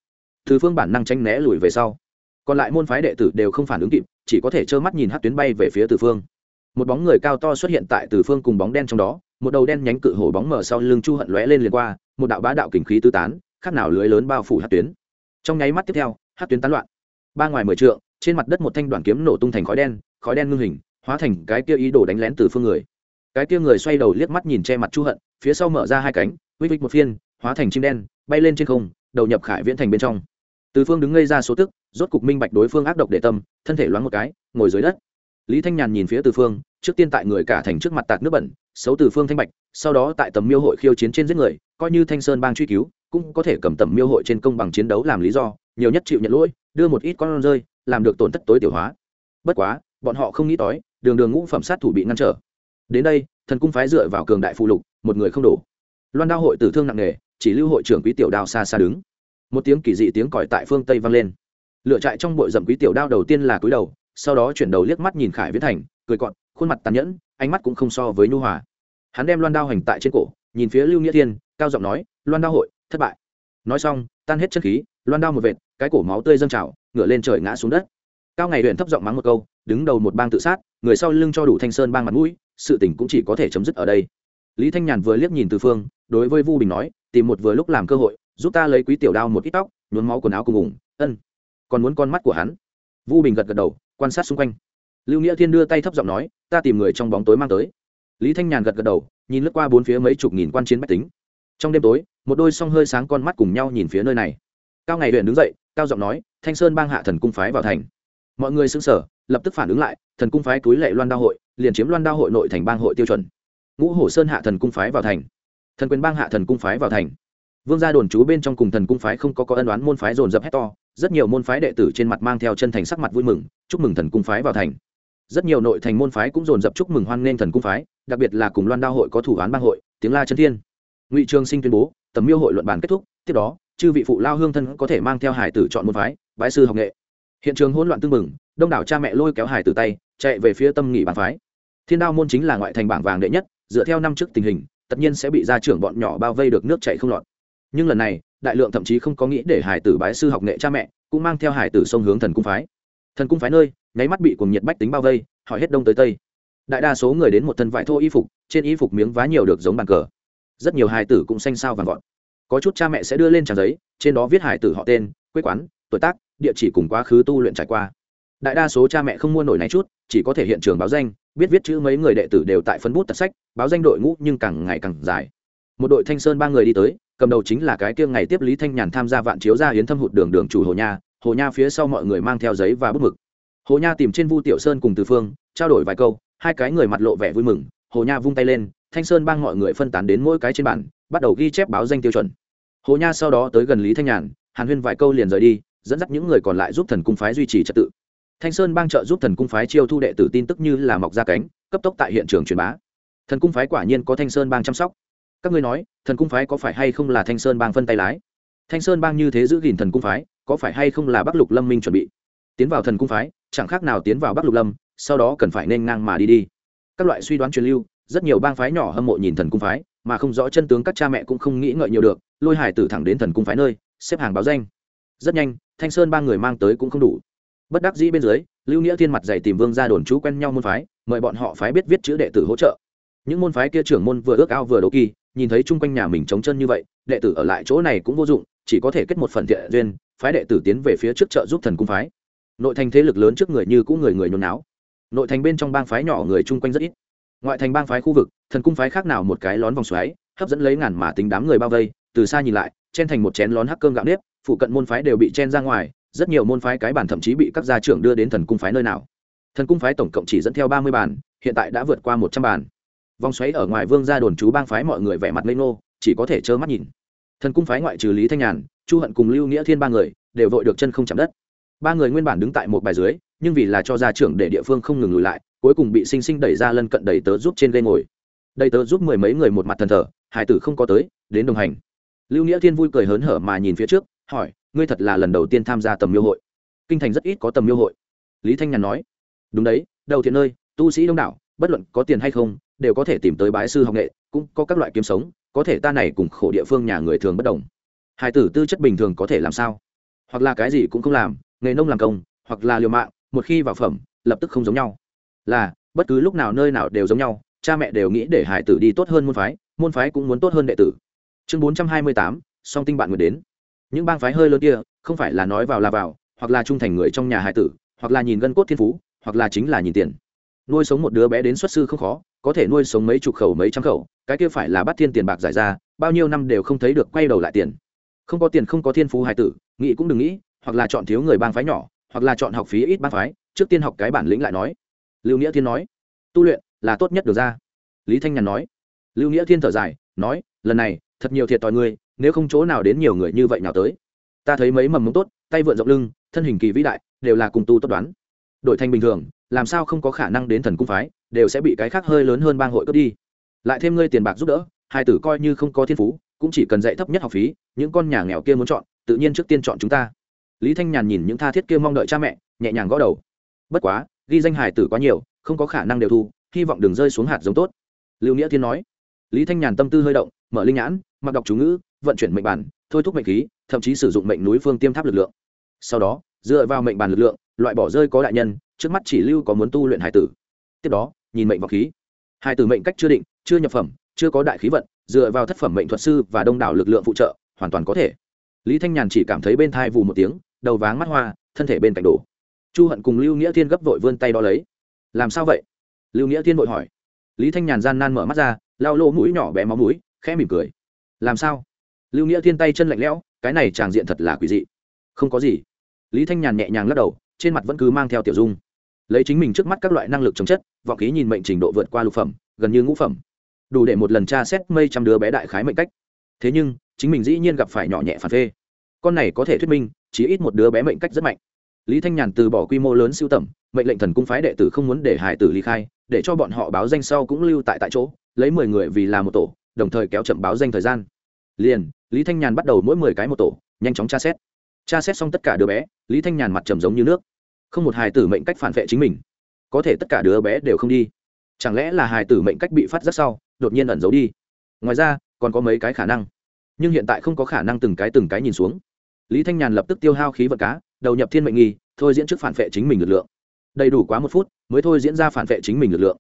Từ phương bản năng tranh né lùi về sau. Còn lại môn phái đệ tử đều không phản ứng kịp, chỉ có thể trơ mắt nhìn hát tuyến bay về phía từ phương. Một bóng người cao to xuất hiện tại từ phương cùng bóng đen trong đó, một đầu đen nhánh cự hổ bóng mở sau lưng chu hận lóe lên liền qua, một đạo bá đạo kình khí tứ tán khác nào lưới lớn bao phủ hát tuyến. Trong nháy mắt tiếp theo hát tuyến tán loạn ba ngoài mười trượng, trên mặt đất một thanh đoàn kiếm nổ tung thành khói đen khói đen ngưng hình, hóa thành cái kia ý đồ đánh lén từ phương người. Cái kia người xoay đầu liếc mắt nhìn che mặt chu hận, phía sau mở ra hai cánh, vích vích một phiên, hóa thành chim đen, bay lên trên không, đầu nhập khải viễn thành bên trong. Từ phương đứng ngây ra số tức, rốt cục minh bạch đối phương ác độc để tâm, thân thể loáng một cái, ngồi dưới đất. Lý thanh nhàn nhìn phía từ phương, trước tiên tại người cả thành trước mặt tạc nước bẩn, xấu từ phương thanh bạch, sau đó tại tầm miêu hội khiêu chiến trên giết người, coi như thanh sơn bang truy cứu, cũng có thể cầm tầm miêu hội trên công bằng chiến đấu làm lý do, nhiều nhất chịu nhận lỗi đưa một ít con rơi, làm được tổn thất tối tiểu hóa. Bất quá, bọn họ không nghĩ tới, đường đường ngũ phẩm sát thủ bị ngăn trở. Đến đây, thần cung phái dựa vào cường đại phụ lục, một người không đủ. loan đao hội tử thương nặng nề, chỉ lưu hội trưởng quý tiểu đao xa xa đứng. Một tiếng kỳ dị tiếng còi tại phương tây vang lên. Lựa trại trong bội rậm quý tiểu đao đầu tiên là cúi đầu, sau đó chuyển đầu liếc mắt nhìn khải viễn thành, cười cọn khuôn mặt tàn nhẫn, ánh mắt cũng không so với nhu hòa. Hắn đem loan đao hành tại trên cổ, nhìn phía lưu nghĩa thiên, cao giọng nói, loan đao hội, thất bại. Nói xong, tan hết chân khí loan đao một vệt, cái cổ máu tươi dâng trào, ngửa lên trời ngã xuống đất. Cao ngày huyện thấp giọng mắng một câu, đứng đầu một bang tự sát, người sau lưng cho đủ thanh sơn bang mặt mũi, sự tình cũng chỉ có thể chấm dứt ở đây. Lý thanh nhàn vừa liếc nhìn từ phương, đối với vu bình nói, tìm một vừa lúc làm cơ hội, giúp ta lấy quý tiểu đao một ít tóc, nhuốm máu quần áo cùng ủng, ân. Còn muốn con mắt của hắn? Vu bình gật gật đầu, quan sát xung quanh. Lưu nghĩa thiên đưa tay thấp giọng nói, ta tìm người trong bóng tối mang tới. Lý thanh nhàn gật gật đầu, nhìn lướt qua bốn phía mấy chục nghìn quan chiến bách tính. Trong đêm tối, một đôi song hơi sáng con mắt cùng nhau nhìn phía nơi này cao ngày huyện đứng dậy, cao giọng nói, thanh sơn bang hạ thần cung phái vào thành. Mọi người xứng sở lập tức phản ứng lại, thần cung phái túi lệ loan đao hội, liền chiếm loan đao hội nội thành bang hội tiêu chuẩn. Ngũ hổ sơn hạ thần cung phái vào thành. Thần quyền bang hạ thần cung phái vào thành. Vương gia đồn trú bên trong cùng thần cung phái không có có ân đoán môn phái dồn dập hét to, rất nhiều môn phái đệ tử trên mặt mang theo chân thành sắc mặt vui mừng, chúc mừng thần cung phái vào thành. Rất nhiều nội thành môn phái cũng dồn dập chúc mừng hoan nghênh thần cung phái, đặc biệt là cùng loan đao hội có thủ án bang hội, tiếng la chân thiên. Ngụy trường sinh tuyên bố, tầm miêu hội luận bàn kết thúc, tiếp đó chư vị phụ lao hương thân có thể mang theo hải tử chọn môn phái bái sư học nghệ. Hiện trường hỗn loạn tưng bừng, đông đảo cha mẹ lôi kéo hải tử tay chạy về phía tâm nghỉ bàn phái. Thiên đao môn chính là ngoại thành bảng vàng đệ nhất dựa theo năm trước tình hình tất nhiên sẽ bị gia trưởng bọn nhỏ bao vây được nước chạy không lọt. Nhưng lần này đại lượng thậm chí không có nghĩ để hải tử bái sư học nghệ cha mẹ cũng mang theo hải tử sông hướng thần cung phái. Thần cung phái nơi nháy mắt bị cuồng nhiệt bách tính bao vây hỏi hết đông tới tây. Đại đa số người đến một thân vải thô y phục trên y phục miếng vá nhiều được giống bàn cờ. Rất nhiều hải tử cũng xanh sao vàng gọn có chút cha mẹ sẽ đưa lên trang giấy, trên đó viết hải tử họ tên, quê quán, tuổi tác, địa chỉ cùng quá khứ tu luyện trải qua. Đại đa số cha mẹ không mua nổi này chút, chỉ có thể hiện trường báo danh, biết viết chữ mấy người đệ tử đều tại phân bút tật sách, báo danh đội ngũ nhưng càng ngày càng dài. Một đội thanh sơn ba người đi tới, cầm đầu chính là cái kia ngày tiếp lý thanh nhàn tham gia vạn chiếu ra hiến thâm hụt đường đường chủ hồ nha hồ nha phía sau mọi người mang theo giấy và bút mực. Hồ nha tìm trên vu tiểu sơn cùng từ phương, trao đổi vài câu, hai cái người mặt lộ vẻ vui mừng, hồ nha vung tay lên, thanh sơn bang mọi người phân tán đến mỗi cái trên bản bắt đầu ghi chép báo danh tiêu chuẩn. Hồ nha sau đó tới gần lý thanh nhàn, hàn huyên vài câu liền rời đi, dẫn dắt những người còn lại giúp thần cung phái duy trì trật tự. Thanh sơn bang trợ giúp thần cung phái chiêu thu đệ tử tin tức như là mọc ra cánh, cấp tốc tại hiện trường truyền bá. Thần cung phái quả nhiên có thanh sơn bang chăm sóc. Các ngươi nói, thần cung phái có phải hay không là thanh sơn bang phân tay lái? Thanh sơn bang như thế giữ gìn thần cung phái, có phải hay không là bắc lục lâm minh chuẩn bị? Tiến vào thần cung phái, chẳng khác nào tiến vào bắc lục lâm, sau đó cần phải nên ngang mà đi đi. Các loại suy đoán truyền lưu, rất nhiều bang phái nhỏ hâm mộ nhìn thần cung phái mà không rõ chân tướng các cha mẹ cũng không nghĩ ngợi nhiều được, lôi hải tử thẳng đến thần cung phái nơi, xếp hàng báo danh. Rất nhanh, thanh sơn ba người mang tới cũng không đủ. Bất đắc dĩ bên dưới, lưu nghĩa thiên mặt dày tìm vương ra đồn chú quen nhau môn phái, mời bọn họ phái biết viết chữ đệ tử hỗ trợ. Những môn phái kia trưởng môn vừa ước ao vừa đấu kỳ, nhìn thấy chung quanh nhà mình trống chân như vậy, đệ tử ở lại chỗ này cũng vô dụng, chỉ có thể kết một phần thiện duyên, phái đệ tử tiến về phía trước chợ giúp thần cung phái. Nội thành thế lực lớn trước người như cũng người người nôn náo. Nội thành bên trong bang phái nhỏ người chung quanh rất ít ngoại thành bang phái khu vực, thần cung phái khác nào một cái lón vòng xoáy, hấp dẫn lấy ngàn mà tính đám người bao vây, từ xa nhìn lại, chen thành một chén lón hắc cơm gạo nếp, phụ cận môn phái đều bị chen ra ngoài, rất nhiều môn phái cái bản thậm chí bị các gia trưởng đưa đến thần cung phái nơi nào. Thần cung phái tổng cộng chỉ dẫn theo ba mươi bàn, hiện tại đã vượt qua một trăm bàn. Vòng xoáy ở ngoài vương gia đồn chú bang phái mọi người vẻ mặt lê ngô, chỉ có thể trơ mắt nhìn. Thần cung phái ngoại trừ lý thanh nhàn, chu hận cùng lưu nghĩa thiên ba người, đều vội được chân không chạm đất. Ba người nguyên bản đứng tại một bài dưới, nhưng vì là cho gia trưởng để địa phương không ngừng lùi lại cuối cùng bị sinh sinh đẩy ra lân cận đẩy tớ giúp trên ghế ngồi. Đầy tớ giúp mười mấy người một mặt thần thờ, hải tử không có tới, đến đồng hành. Lưu nghĩa thiên vui cười hớn hở mà nhìn phía trước, hỏi, ngươi thật là lần đầu tiên tham gia tầm miêu hội? Kinh thành rất ít có tầm miêu hội. Lý thanh nhàn nói, đúng đấy, đầu thiện nơi, tu sĩ đông đảo, bất luận có tiền hay không, đều có thể tìm tới bái sư học nghệ, cũng có các loại kiếm sống, có thể ta này cùng khổ địa phương nhà người thường bất đồng. Hải tử tư chất bình thường có thể làm sao? Hoặc là cái gì cũng không làm, nghề nông làm công, hoặc là liều mạng, một khi vào phẩm, lập tức không giống nhau là, bất cứ lúc nào nơi nào đều giống nhau, cha mẹ đều nghĩ để hải tử đi tốt hơn môn phái môn phái cũng muốn tốt hơn đệ tử. Chương bốn trăm hai mươi tám, song tinh bạn người đến. Những bang phái hơi lớn kia, không phải là nói vào là vào, hoặc là trung thành người trong nhà hải tử, hoặc là nhìn gân cốt thiên phú, hoặc là chính là nhìn tiền. Nuôi sống một đứa bé đến xuất sư không khó, có thể nuôi sống mấy chục khẩu, mấy trăm khẩu, cái kia phải là bắt thiên tiền bạc giải ra, bao nhiêu năm đều không thấy được quay đầu lại tiền. Không có tiền không có thiên phú hải tử, nghĩ cũng đừng nghĩ, hoặc là chọn thiếu người bang phái nhỏ, hoặc là chọn học phí ít bang phái, trước tiên học cái bản lĩnh lại nói lưu nghĩa thiên nói, tu luyện là tốt nhất được ra. Lý thanh nhàn nói. Lưu nghĩa thiên thở dài, nói, lần này, thật nhiều thiệt t ngươi, nếu không chỗ nào đến nhiều người như vậy nào tới. Ta thấy mấy mầm mống tốt, tay vượn rộng lưng, thân hình kỳ vĩ đại, đều là cùng tu tốt đoán. Đổi thành bình thường, làm sao không có khả năng đến thần cung phái, đều sẽ bị cái khác hơi lớn hơn bang hội cướp đi. Lại thêm ngươi tiền bạc giúp đỡ, hai tử coi như không có thiên phú, cũng chỉ cần dạy thấp nhất học phí, những con nhà nghèo kia muốn chọn, tự nhiên trước tiên chọn chúng ta. Lý thanh nhàn nhìn những tha thiết kia mong đợi cha mẹ, nhẹ nhàng gõ đầu. Bất quá ghi danh hải tử quá nhiều, không có khả năng đều thu, hy vọng đừng rơi xuống hạt giống tốt. Lưu nghĩa thiên nói. Lý thanh nhàn tâm tư hơi động, mở linh nhãn, mặc đọc chú ngữ, vận chuyển mệnh bản, thôi thúc mệnh khí, thậm chí sử dụng mệnh núi phương tiêm tháp lực lượng. Sau đó, dựa vào mệnh bản lực lượng, loại bỏ rơi có đại nhân, trước mắt chỉ lưu có muốn tu luyện hải tử. Tiếp đó, nhìn mệnh vào khí. Hải tử mệnh cách chưa định, chưa nhập phẩm, chưa có đại khí vận, dựa vào thất phẩm mệnh thuật sư và đông đảo lực lượng phụ trợ, hoàn toàn có thể. Lý thanh nhàn chỉ cảm thấy bên thai vù một tiếng, đầu váng mắt hoa, thân thể bên cạnh đổ chu hận cùng lưu nghĩa thiên gấp vội vươn tay đo lấy. Làm sao vậy? Lưu nghĩa thiên vội hỏi. Lý thanh nhàn gian nan mở mắt ra lao lỗ mũi nhỏ bé máu mũi, khẽ mỉm cười. Làm sao? Lưu nghĩa thiên tay chân lạnh lẽo, cái này tràng diện thật là quỷ dị. Không có gì. Lý thanh nhàn nhẹ nhàng lắc đầu, trên mặt vẫn cứ mang theo tiểu dung. Lấy chính mình trước mắt các loại năng lực chống chất, vọng khí nhìn mệnh trình độ vượt qua lục phẩm, gần như ngũ phẩm. Đủ để một lần tra xét mây trăm đứa bé đại khái mệnh cách. Thế nhưng, chính mình dĩ nhiên gặp phải nhỏ nhẹ phản phê. Con này có thể thuyết minh chỉ ít một đứa bé mệnh cách rất mạnh lý thanh nhàn từ bỏ quy mô lớn siêu tầm, mệnh lệnh thần cung phái đệ tử không muốn để hải tử ly khai, để cho bọn họ báo danh sau cũng lưu tại tại chỗ, lấy mười người vì là một tổ, đồng thời kéo chậm báo danh thời gian. Liền, lý thanh nhàn bắt đầu mỗi mười cái một tổ, nhanh chóng tra xét. Tra xét xong tất cả đứa bé, lý thanh nhàn mặt trầm giống như nước. Không một hài tử mệnh cách phản vệ chính mình. Có thể tất cả đứa bé đều không đi. Chẳng lẽ là hài tử mệnh cách bị phát giác sau, đột nhiên ẩn giấu đi? Ngoài ra, còn có mấy cái khả năng. Nhưng hiện tại không có khả năng từng cái từng cái nhìn xuống. Lý thanh nhàn lập tức tiêu hao khí vật cá đầu nhập thiên mệnh nghi, thôi diễn trước phản vệ chính mình lực lượng. Đầy đủ quá một phút, mới thôi diễn ra phản vệ chính mình lực lượng.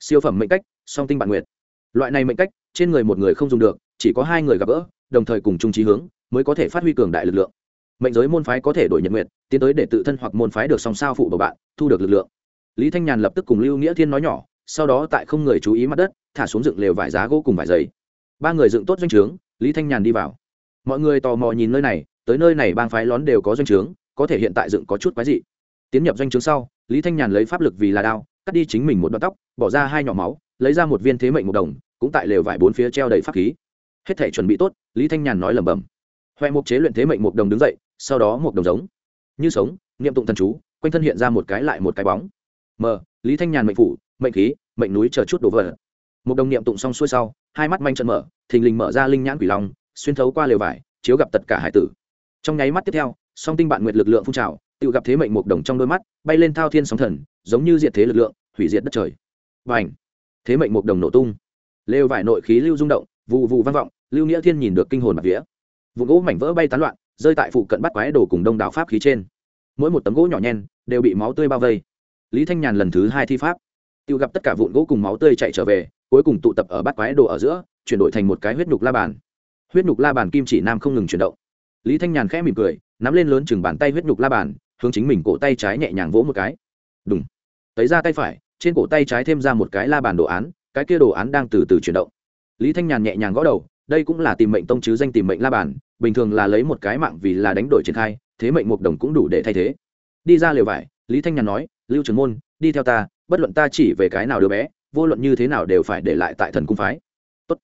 Siêu phẩm mệnh cách, song tinh bản nguyệt. Loại này mệnh cách, trên người một người không dùng được, chỉ có hai người gặp gỡ, đồng thời cùng chung trí hướng, mới có thể phát huy cường đại lực lượng. Mệnh giới môn phái có thể đổi nhật nguyện tiến tới để tự thân hoặc môn phái được song sao phụ bầu bạn, thu được lực lượng. Lý thanh nhàn lập tức cùng lưu nghĩa thiên nói nhỏ, sau đó tại không người chú ý mặt đất, thả xuống dựng lều vải giá gỗ cùng vải giấy ba người dựng tốt doanh trướng, lý thanh nhàn đi vào. Mọi người tò mò nhìn nơi này, tới nơi này bang phái lón đều có doanh trướng có thể hiện tại dựng có chút quái dị. Tiến nhập doanh trướng sau, lý thanh nhàn lấy pháp lực vì là đao, cắt đi chính mình một đoạn tóc, bỏ ra hai nhỏ máu, lấy ra một viên thế mệnh một đồng, cũng tại lều vải bốn phía treo đầy pháp khí. Hết thể chuẩn bị tốt, lý thanh nhàn nói lẩm bẩm. Huệ mục chế luyện thế mệnh một đồng đứng dậy, sau đó một đồng giống. Như sống, niệm tụng thần chú, quanh thân hiện ra một cái lại một cái bóng. M, lý thanh nhàn mệnh phủ, mệnh khí, mệnh núi chờ chút đổ vỡ. Một đồng niệm tụng xong xuôi sau, hai mắt manh trận mở, thình lình mở ra linh nhãn quỷ long, xuyên thấu qua lều vải, chiếu gặp tất cả hải tử. Trong nháy mắt tiếp theo song tinh bạn nguyệt lực lượng phun trào, tự gặp thế mệnh một đồng trong đôi mắt, bay lên thao thiên sóng thần, giống như diệt thế lực lượng, hủy diệt đất trời. Và ảnh thế mệnh một đồng nổ tung. Lêu vải nội khí lưu rung động vụ vụ vang vọng, lưu nghĩa thiên nhìn được kinh hồn mặt vía. Vụ gỗ mảnh vỡ bay tán loạn, rơi tại phụ cận bắt quái đồ cùng đông đảo pháp khí trên. Mỗi một tấm gỗ nhỏ nhen, đều bị máu tươi bao vây. Lý thanh nhàn lần thứ hai thi pháp. Tự gặp tất cả vụn gỗ cùng máu tươi chạy trở về, cuối cùng tụ tập ở bát quái đồ ở giữa, chuyển đổi thành một cái huyết nhục la bàn. Huyết nhục la bàn kim chỉ nam không ngừng chuyển động. Lý thanh nhàn khẽ mỉm cười nắm lên lớn chừng bàn tay huyết nhục la bàn, hướng chính mình cổ tay trái nhẹ nhàng vỗ một cái. Đúng tấy ra tay phải, trên cổ tay trái thêm ra một cái la bàn đồ án, cái kia đồ án đang từ từ chuyển động. Lý thanh nhàn nhẹ nhàng gõ đầu, đây cũng là tìm mệnh tông chứ danh tìm mệnh la bàn, bình thường là lấy một cái mạng vì là đánh đổi triển khai, thế mệnh một đồng cũng đủ để thay thế. Đi ra lều vải, lý thanh nhàn nói, lưu trường môn, đi theo ta, bất luận ta chỉ về cái nào đứa bé, vô luận như thế nào đều phải để lại tại thần cung phái. Tốt.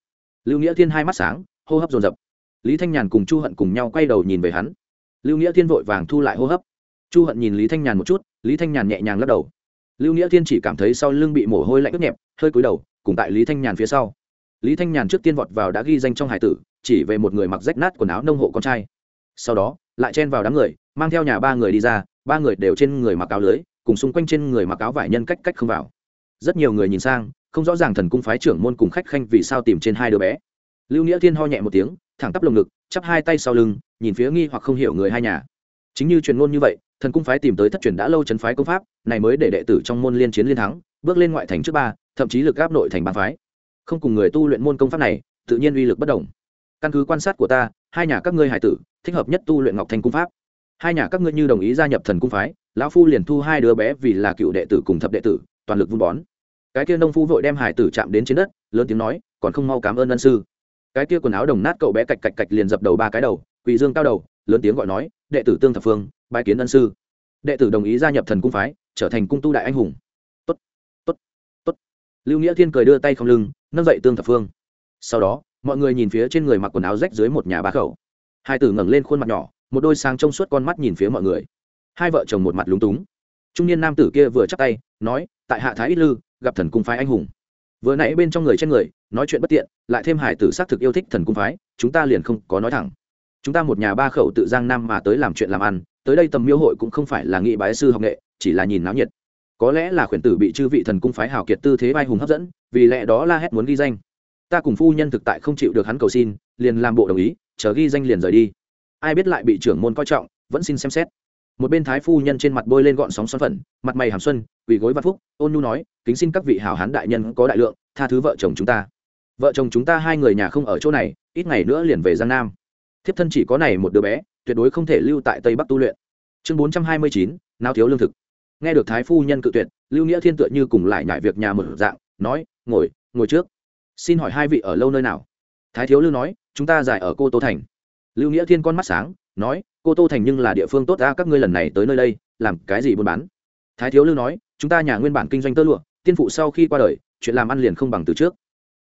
lưu nghĩa thiên hai mắt sáng, hô hấp dồn dập. Lý thanh nhàn cùng chu hận cùng nhau quay đầu nhìn về hắn lưu nghĩa thiên vội vàng thu lại hô hấp. Chu hận nhìn lý thanh nhàn một chút, lý thanh nhàn nhẹ nhàng lắc đầu. Lưu nghĩa thiên chỉ cảm thấy sau lưng bị mồ hôi lạnh ướt nhẹp, hơi cúi đầu, cùng tại lý thanh nhàn phía sau. Lý thanh nhàn trước tiên vọt vào đã ghi danh trong hải tử, chỉ về một người mặc rách nát quần áo nông hộ con trai. Sau đó, lại chen vào đám người, mang theo nhà ba người đi ra, ba người đều trên người mặc áo lưới, cùng xung quanh trên người mặc áo vải nhân cách cách không vào. Rất nhiều người nhìn sang, không rõ ràng thần cung phái trưởng môn cùng khách khanh vì sao tìm trên hai đứa bé. Lưu nghĩa thiên ho nhẹ một tiếng, thẳng tắp lồng ngực chắp hai tay sau lưng, nhìn phía nghi hoặc không hiểu người hai nhà. Chính như truyền ngôn như vậy, thần cung phái tìm tới thất truyền đã lâu chấn phái công pháp, này mới để đệ tử trong môn liên chiến liên thắng, bước lên ngoại thành trước ba, thậm chí lực áp nội thành bàn phái. Không cùng người tu luyện môn công pháp này, tự nhiên uy lực bất đồng. Căn cứ quan sát của ta, hai nhà các ngươi hải tử, thích hợp nhất tu luyện ngọc thành cung pháp. Hai nhà các ngươi như đồng ý gia nhập thần cung phái, lão phu liền thu hai đứa bé vì là cựu đệ tử cùng thập đệ tử, toàn lực vun bón. Cái kia nông phu vội đem hải tử chạm đến trên đất, lớn tiếng nói, còn không mau cảm ơn ân sư cái kia quần áo đồng nát cậu bé cạch cạch cạch liền dập đầu ba cái đầu, quỳ dương cao đầu, lớn tiếng gọi nói, đệ tử tương thập phương, bái kiến ân sư. Đệ tử đồng ý gia nhập thần cung phái, trở thành cung tu đại anh hùng. Tốt tốt tốt. Lưu nghĩa thiên cười đưa tay không lưng, nâng dậy tương thập phương. Sau đó, mọi người nhìn phía trên người mặc quần áo rách dưới một nhà ba khẩu. Hai tử ngẩng lên khuôn mặt nhỏ, một đôi sáng trong suốt con mắt nhìn phía mọi người. Hai vợ chồng một mặt lúng túng. Trung niên nam tử kia vừa chắc tay, nói, tại hạ thái ít lư, gặp thần cung phái anh hùng vừa nãy bên trong người trên người, nói chuyện bất tiện, lại thêm hải tử xác thực yêu thích thần cung phái, chúng ta liền không có nói thẳng. Chúng ta một nhà ba khẩu tự giang nam mà tới làm chuyện làm ăn, tới đây tầm miêu hội cũng không phải là nghị bái sư học nghệ, chỉ là nhìn náo nhiệt. Có lẽ là khuyển tử bị chư vị thần cung phái hào kiệt tư thế vai hùng hấp dẫn, vì lẽ đó la hét muốn ghi danh. Ta cùng phu nhân thực tại không chịu được hắn cầu xin, liền làm bộ đồng ý, chờ ghi danh liền rời đi. Ai biết lại bị trưởng môn coi trọng, vẫn xin xem xét một bên thái phu nhân trên mặt bôi lên gọn sóng xoắn phận, mặt mày hàm xuân, quỳ gối văn phúc, ôn nhu nói, kính xin các vị hảo hán đại nhân có đại lượng, tha thứ vợ chồng chúng ta. Vợ chồng chúng ta hai người nhà không ở chỗ này, ít ngày nữa liền về giang nam. Thiếp thân chỉ có này một đứa bé, tuyệt đối không thể lưu tại tây bắc tu luyện. Chương bốn trăm hai mươi chín nào thiếu lương thực. Nghe được thái phu nhân cự tuyệt, lưu nghĩa thiên tựa như cùng lại nhại việc nhà mở dạng, nói, ngồi ngồi trước. Xin hỏi hai vị ở lâu nơi nào? Thái thiếu lưu nói, chúng ta giải ở cô tô thành. Lưu nghĩa thiên con mắt sáng, nói cô tô thành nhưng là địa phương tốt ra các ngươi lần này tới nơi đây, làm cái gì buôn bán? Thái thiếu lưu nói, chúng ta nhà nguyên bản kinh doanh tơ lụa, tiên phụ sau khi qua đời, chuyện làm ăn liền không bằng từ trước.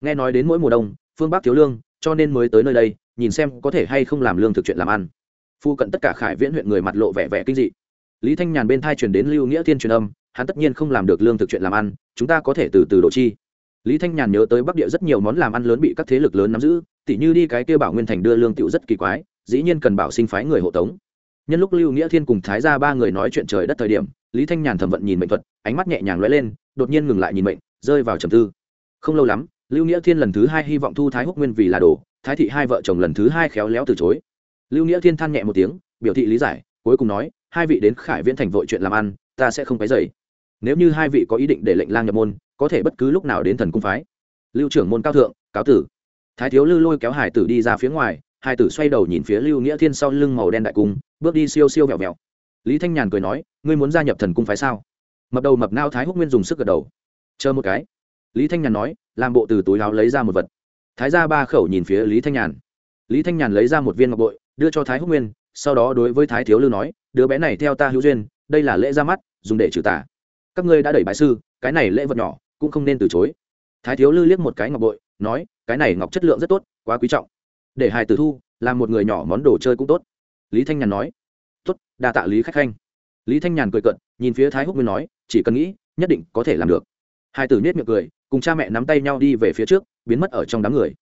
Nghe nói đến mỗi mùa đông, phương bắc thiếu lương, cho nên mới tới nơi đây, nhìn xem có thể hay không làm lương thực chuyện làm ăn. Phu cận tất cả khải viễn huyện người mặt lộ vẻ vẻ kinh dị. Lý thanh nhàn bên thai truyền đến lưu nghĩa thiên truyền âm, hắn tất nhiên không làm được lương thực chuyện làm ăn, chúng ta có thể từ từ độ chi. Lý thanh nhàn nhớ tới bắc địa rất nhiều món làm ăn lớn bị các thế lực lớn nắm giữ, tỉ như đi cái kêu bảo nguyên thành đưa lương tựu rất kỳ quái dĩ nhiên cần bảo sinh phái người hộ tống. Nhân lúc lưu nghĩa thiên cùng thái ra ba người nói chuyện trời đất thời điểm, lý thanh nhàn thẩm vận nhìn mệnh thuật, ánh mắt nhẹ nhàng lóe lên, đột nhiên ngừng lại nhìn mệnh, rơi vào trầm tư. Không lâu lắm, lưu nghĩa thiên lần thứ hai hy vọng thu thái húc nguyên vì là đồ, thái thị hai vợ chồng lần thứ hai khéo léo từ chối. Lưu nghĩa thiên than nhẹ một tiếng, biểu thị lý giải, cuối cùng nói, hai vị đến khải viễn thành vội chuyện làm ăn, ta sẽ không cái dày nếu như hai vị có ý định để lệnh lang nhập môn, có thể bất cứ lúc nào đến thần cung phái. Lưu trưởng môn cao thượng, cáo tử. Thái thiếu lư lôi kéo hải tử đi ra phía ngoài hai tử xoay đầu nhìn phía lưu nghĩa thiên sau lưng màu đen đại cung, bước đi siêu siêu vẹo vẹo. Lý thanh nhàn cười nói, ngươi muốn gia nhập thần cung phái sao? Mập đầu mập nao thái húc nguyên dùng sức gật đầu. Chờ một cái. Lý thanh nhàn nói, làm bộ từ túi áo lấy ra một vật. Thái ra ba khẩu nhìn phía lý thanh nhàn. Lý thanh nhàn lấy ra một viên ngọc bội, đưa cho thái húc nguyên, sau đó đối với thái thiếu Lưu nói, đứa bé này theo ta hữu duyên, đây là lễ ra mắt, dùng để trừ tà. Các ngươi đã đẩy bại sư, cái này lễ vật nhỏ, cũng không nên từ chối. Thái thiếu lư liếc một cái ngọc bội, nói, cái này ngọc chất lượng rất tốt, quá quý trọng để hài tử thu, làm một người nhỏ món đồ chơi cũng tốt. Lý thanh nhàn nói, tốt, đa tạ lý khách khanh. Lý thanh nhàn cười cận nhìn phía thái húc nguyên nói, chỉ cần nghĩ, nhất định có thể làm được. Hai tử nết miệng cười, cùng cha mẹ nắm tay nhau đi về phía trước, biến mất ở trong đám người.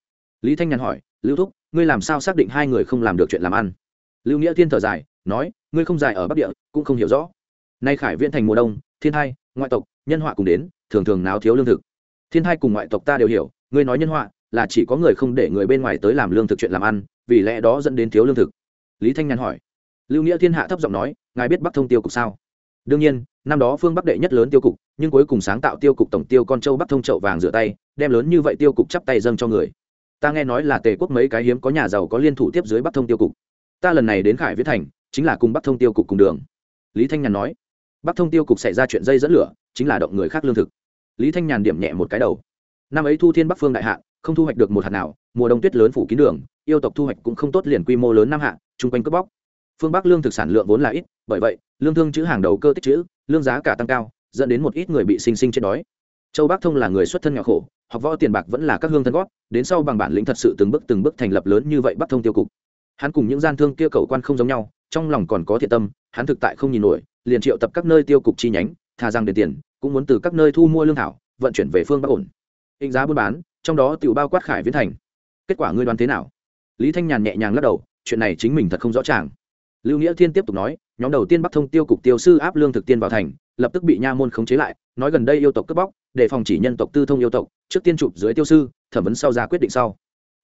Lý thanh nhàn hỏi, lưu thúc, ngươi làm sao xác định hai người không làm được chuyện làm ăn? Lưu nghĩa thiên thở dài, nói, ngươi không dài ở bắc địa, cũng không hiểu rõ. Nay khải viễn thành mùa đông, thiên hai ngoại tộc, nhân họa cùng đến, thường thường nào thiếu lương thực. Thiên hai cùng ngoại tộc ta đều hiểu, ngươi nói nhân họa là chỉ có người không để người bên ngoài tới làm lương thực chuyện làm ăn, vì lẽ đó dẫn đến thiếu lương thực. Lý thanh nhàn hỏi. Lưu nghĩa thiên hạ thấp giọng nói, ngài biết bắc thông tiêu cục sao? Đương nhiên, năm đó phương bắc đệ nhất lớn tiêu cục, nhưng cuối cùng sáng tạo tiêu cục tổng tiêu con châu bắc thông chậu vàng rửa tay, đem lớn như vậy tiêu cục chắp tay dâng cho người. Ta nghe nói là tề quốc mấy cái hiếm có nhà giàu có liên thủ tiếp dưới bắc thông tiêu cục. Ta lần này đến khải viết thành, chính là cùng bắc thông tiêu cục cùng đường. Lý thanh nhàn nói. Bắc thông tiêu cục xảy ra chuyện dây dẫn lửa, chính là động người khác lương thực. Lý thanh nhàn điểm nhẹ một cái đầu. Năm ấy thu thiên bắc phương đại hạ không thu hoạch được một hạt nào, mùa đông tuyết lớn phủ kín đường, yêu tộc thu hoạch cũng không tốt liền quy mô lớn năm hạ, chung quanh cướp bóc. Phương bắc lương thực sản lượng vốn là ít, bởi vậy, lương thương chữ hàng đầu cơ tích chữ, lương giá cả tăng cao, dẫn đến một ít người bị sinh sinh chết đói. Châu bắc thông là người xuất thân nghèo khổ, học võ tiền bạc vẫn là các hương thân gót, đến sau bằng bản lĩnh thật sự từng bước từng bước thành lập lớn như vậy bắc thông tiêu cục. Hắn cùng những gian thương kia cầu quan không giống nhau, trong lòng còn có thiện tâm, hắn thực tại không nhìn nổi, liền triệu tập các nơi tiêu cục chi nhánh, thà rằng để tiền, cũng muốn từ các nơi thu mua lương thảo, vận chuyển về phương bắc ổn. Định giá buôn bán trong đó tiểu bao quát khải viễn thành. Kết quả ngươi đoán thế nào? Lý thanh nhàn nhẹ nhàng lắc đầu, chuyện này chính mình thật không rõ ràng. Lưu nghĩa thiên tiếp tục nói, nhóm đầu tiên bắc thông tiêu cục tiêu sư áp lương thực tiên vào thành, lập tức bị nha môn khống chế lại, nói gần đây yêu tộc cướp bóc, để phòng chỉ nhân tộc tư thông yêu tộc, trước tiên chụp dưới tiêu sư, thẩm vấn sau ra quyết định sau.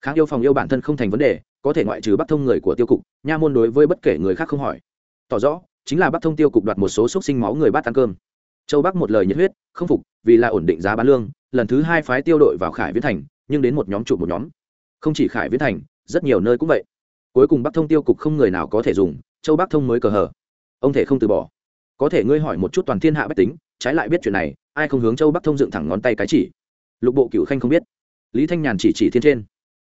Kháng yêu phòng yêu bản thân không thành vấn đề, có thể ngoại trừ bắc thông người của tiêu cục, nha môn đối với bất kể người khác không hỏi. Tỏ rõ, chính là bắc thông tiêu cục đoạt một số xúc sinh máu người bát ăn cơm. Châu bắc một lời nhiệt huyết, không phục, vì là ổn định giá bán lương lần thứ hai phái tiêu đội vào khải viễn thành, nhưng đến một nhóm chụp một nhóm. Không chỉ khải viễn thành, rất nhiều nơi cũng vậy. Cuối cùng bắc thông tiêu cục không người nào có thể dùng, châu bắc thông mới cờ hờ. Ông thể không từ bỏ. Có thể ngươi hỏi một chút toàn thiên hạ bách tính, trái lại biết chuyện này, ai không hướng châu bắc thông dựng thẳng ngón tay cái chỉ? Lục bộ cựu khanh không biết. Lý thanh nhàn chỉ chỉ thiên trên.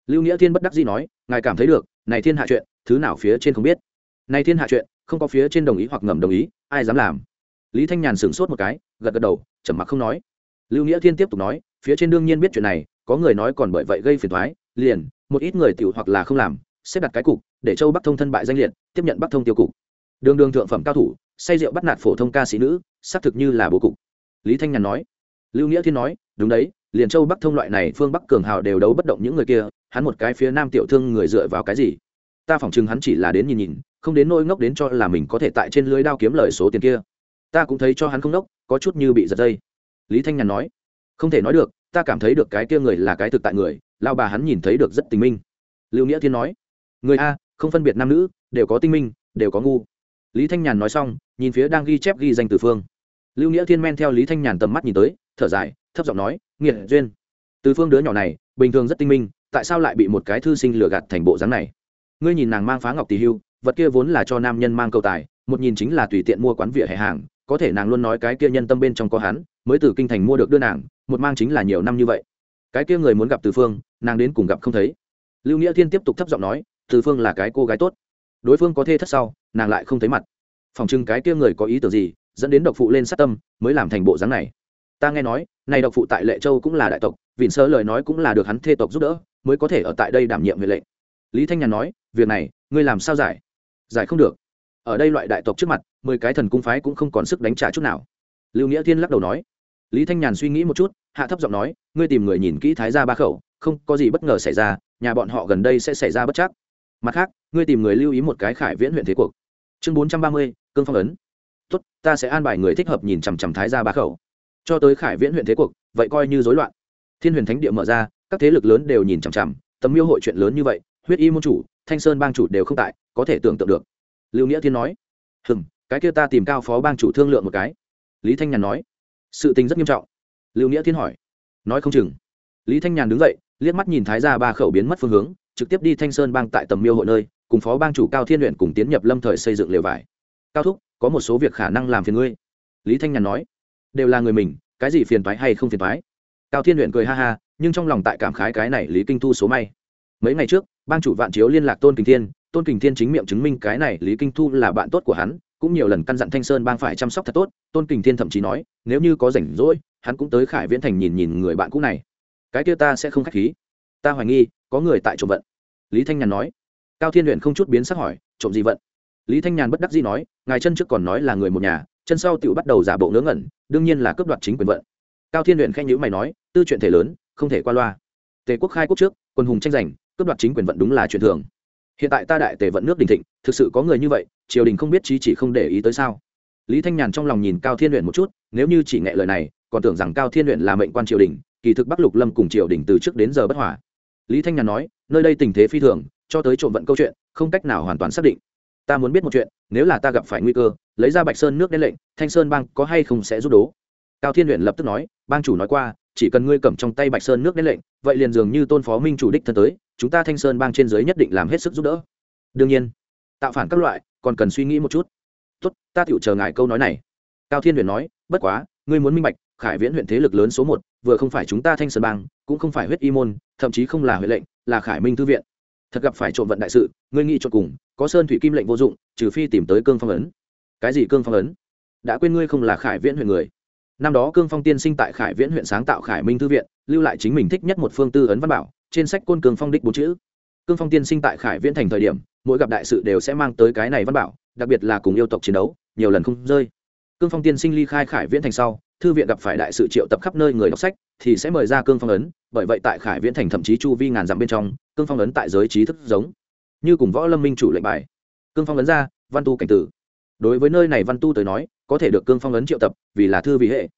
Lưu nghĩa thiên bất đắc dĩ nói, ngài cảm thấy được, này thiên hạ chuyện, thứ nào phía trên không biết? Này thiên hạ chuyện, không có phía trên đồng ý hoặc ngầm đồng ý, ai dám làm? Lý thanh nhàn sửng sốt một cái, gật gật đầu chầm mặc không nói lưu nghĩa thiên tiếp tục nói, phía trên đương nhiên biết chuyện này, có người nói còn bởi vậy gây phiền thoái liền, một ít người tiểu hoặc là không làm, xếp đặt cái cục, để châu bắc thông thân bại danh liệt, tiếp nhận bắc thông tiêu cục. Đường đường thượng phẩm cao thủ, say rượu bắt nạt phổ thông ca sĩ nữ, xác thực như là bố cục. Lý thanh nhàn nói, lưu nghĩa thiên nói, đúng đấy, liền châu bắc thông loại này phương bắc cường hào đều đấu bất động những người kia, hắn một cái phía nam tiểu thương người dựa vào cái gì? Ta phỏng chừng hắn chỉ là đến nhìn nhìn, không đến nỗi ngốc đến cho là mình có thể tại trên lưới đao kiếm lời số tiền kia. Ta cũng thấy cho hắn không ngốc, có chút như bị giật dây lý thanh nhàn nói, không thể nói được, ta cảm thấy được cái kia người là cái thực tại người. Lao bà hắn nhìn thấy được rất tình minh. Lưu nghĩa thiên nói, người a, không phân biệt nam nữ, đều có tinh minh, đều có ngu. Lý thanh nhàn nói xong, nhìn phía đang ghi chép ghi danh từ phương. Lưu nghĩa thiên men theo lý thanh nhàn tầm mắt nhìn tới, thở dài, thấp giọng nói nghiệt duyên. Từ phương đứa nhỏ này, bình thường rất tinh minh, tại sao lại bị một cái thư sinh lừa gạt thành bộ dáng này? Ngươi nhìn nàng mang phá ngọc tỷ hưu, vật kia vốn là cho nam nhân mang cầu tài, một nhìn chính là tùy tiện mua quán vỉa hè hàng, có thể nàng luôn nói cái kia nhân tâm bên trong có hắn mới từ kinh thành mua được đưa nàng, một mang chính là nhiều năm như vậy. Cái kia người muốn gặp từ phương, nàng đến cùng gặp không thấy. Lưu nghĩa thiên tiếp tục thấp giọng nói, từ phương là cái cô gái tốt. Đối phương có thê thất sau, nàng lại không thấy mặt. Phòng chừng cái kia người có ý tưởng gì, dẫn đến độc phụ lên sát tâm, mới làm thành bộ dáng này. Ta nghe nói, này độc phụ tại lệ châu cũng là đại tộc, vịn sơ lời nói cũng là được hắn thê tộc giúp đỡ, mới có thể ở tại đây đảm nhiệm huệ lệnh. Lý thanh nhàn nói, việc này, ngươi làm sao giải? Giải không được. Ở đây loại đại tộc trước mặt, mười cái thần cung phái cũng không còn sức đánh trả chút nào. Lưu nghĩa thiên lắc đầu nói lý thanh nhàn suy nghĩ một chút, hạ thấp giọng nói, ngươi tìm người nhìn kỹ thái gia ba khẩu, không có gì bất ngờ xảy ra, nhà bọn họ gần đây sẽ xảy ra bất chắc. Mặt khác, ngươi tìm người lưu ý một cái khải viễn huyện thế cuộc. Chương bốn trăm ba mươi, cương phong ấn. Tốt, ta sẽ an bài người thích hợp nhìn chằm chằm thái gia ba khẩu. Cho tới khải viễn huyện thế cuộc, vậy coi như rối loạn. Thiên huyền thánh địa mở ra, các thế lực lớn đều nhìn chằm chằm tấm miêu hội chuyện lớn như vậy, huyết y môn chủ, thanh sơn bang chủ đều không tại, có thể tưởng tượng được. Lưu nghĩa thiên nói hừng cái kia ta tìm cao phó bang chủ thương lượng một cái. Lý thanh nhàn nói sự tình rất nghiêm trọng. Lưu nghĩa thiên hỏi. Nói không chừng. Lý thanh nhàn đứng dậy, liếc mắt nhìn thái gia ba khẩu biến mất phương hướng, trực tiếp đi thanh sơn bang tại tầm miêu hội nơi, cùng phó bang chủ cao thiên luyện cùng tiến nhập lâm thời xây dựng lều vải. Cao thúc, có một số việc khả năng làm phiền ngươi. Lý thanh nhàn nói. Đều là người mình, cái gì phiền toái hay không phiền toái. Cao thiên luyện cười ha ha, nhưng trong lòng tại cảm khái cái này lý kinh thu số may. Mấy ngày trước, bang chủ vạn chiếu liên lạc tôn kình thiên, tôn kình thiên chính miệng chứng minh cái này lý kinh thu là bạn tốt của hắn cũng nhiều lần căn dặn thanh sơn bang phải chăm sóc thật tốt, tôn kình thiên thậm chí nói, nếu như có rảnh rỗi, hắn cũng tới khải viễn thành nhìn nhìn người bạn cũ này. Cái kia ta sẽ không k h á c h khí. Ta hoài nghi, có người tại trộm vận. Lý thanh nhàn nói. Cao thiên luyện không chút biến sắc hỏi, trộm gì vận? Lý thanh nhàn bất đắc dĩ nói, ngài chân trước còn nói là người một nhà, chân sau tự bắt đầu giả bộ ngớ ngẩn, đương nhiên là cướp đoạt chính quyền vận. Cao thiên luyện khen nhữ mày nói, tư chuyện thể lớn, không thể qua loa. Tề quốc khai quốc trước, quân hùng tranh giành, cướp đoạt chính quyền vận đúng là chuyện thường hiện tại ta đại tề vận nước đình thịnh, thực sự có người như vậy, triều đình không biết trí chỉ không để ý tới sao? Lý thanh nhàn trong lòng nhìn cao thiên luyện một chút, nếu như chỉ nghe lời này, còn tưởng rằng cao thiên luyện là mệnh quan triều đình, kỳ thực bắc lục lâm cùng triều đình từ trước đến giờ bất hòa. Lý thanh nhàn nói, nơi đây tình thế phi thường, cho tới trộm vận câu chuyện, không cách nào hoàn toàn xác định. Ta muốn biết một chuyện, nếu là ta gặp phải nguy cơ, lấy ra bạch sơn nước đến lệnh, thanh sơn bang có hay không sẽ giúp đố? Cao thiên luyện lập tức nói, bang chủ nói qua, chỉ cần ngươi cầm trong tay bạch sơn nước đến lệnh, vậy liền dường như tôn phó minh chủ đích thân tới chúng ta thanh sơn bang trên giới nhất định làm hết sức giúp đỡ. Đương nhiên, tạo phản các loại, còn cần suy nghĩ một chút. Tốt, ta tựu chờ ngài câu nói này. Cao thiên huyền nói, bất quá, ngươi muốn minh bạch, khải viễn huyện thế lực lớn số một, vừa không phải chúng ta thanh sơn bang, cũng không phải huyết y môn, thậm chí không là huệ lệnh, là khải minh thư viện. Thật gặp phải trộm vận đại sự, ngươi nghĩ cho cùng, có sơn thủy kim lệnh vô dụng, trừ phi tìm tới cương phong ấn. Cái gì cương phong ấn? Đã quên ngươi không là khải viễn huyện người. Năm đó cương phong tiên sinh tại khải viễn huyện sáng tạo khải minh thư viện, lưu lại chính mình thích nhất một phương tư ấn văn bảo trên sách côn cương phong đích bốn chữ. Cương phong tiên sinh tại khải viễn thành thời điểm, mỗi gặp đại sự đều sẽ mang tới cái này văn bảo, đặc biệt là cùng yêu tộc chiến đấu, nhiều lần không rơi. Cương phong tiên sinh ly khai khải viễn thành sau, thư viện gặp phải đại sự triệu tập khắp nơi người đọc sách, thì sẽ mời ra cương phong ấn, bởi vậy tại khải viễn thành thậm chí chu vi ngàn dặm bên trong, cương phong ấn tại giới trí thức giống như cùng võ lâm minh chủ lệnh bài. Cương phong ấn ra, văn tu cảnh tử. Đối với nơi này văn tu tới nói, có thể được cương phong ấn triệu tập, vì là thư vì hệ.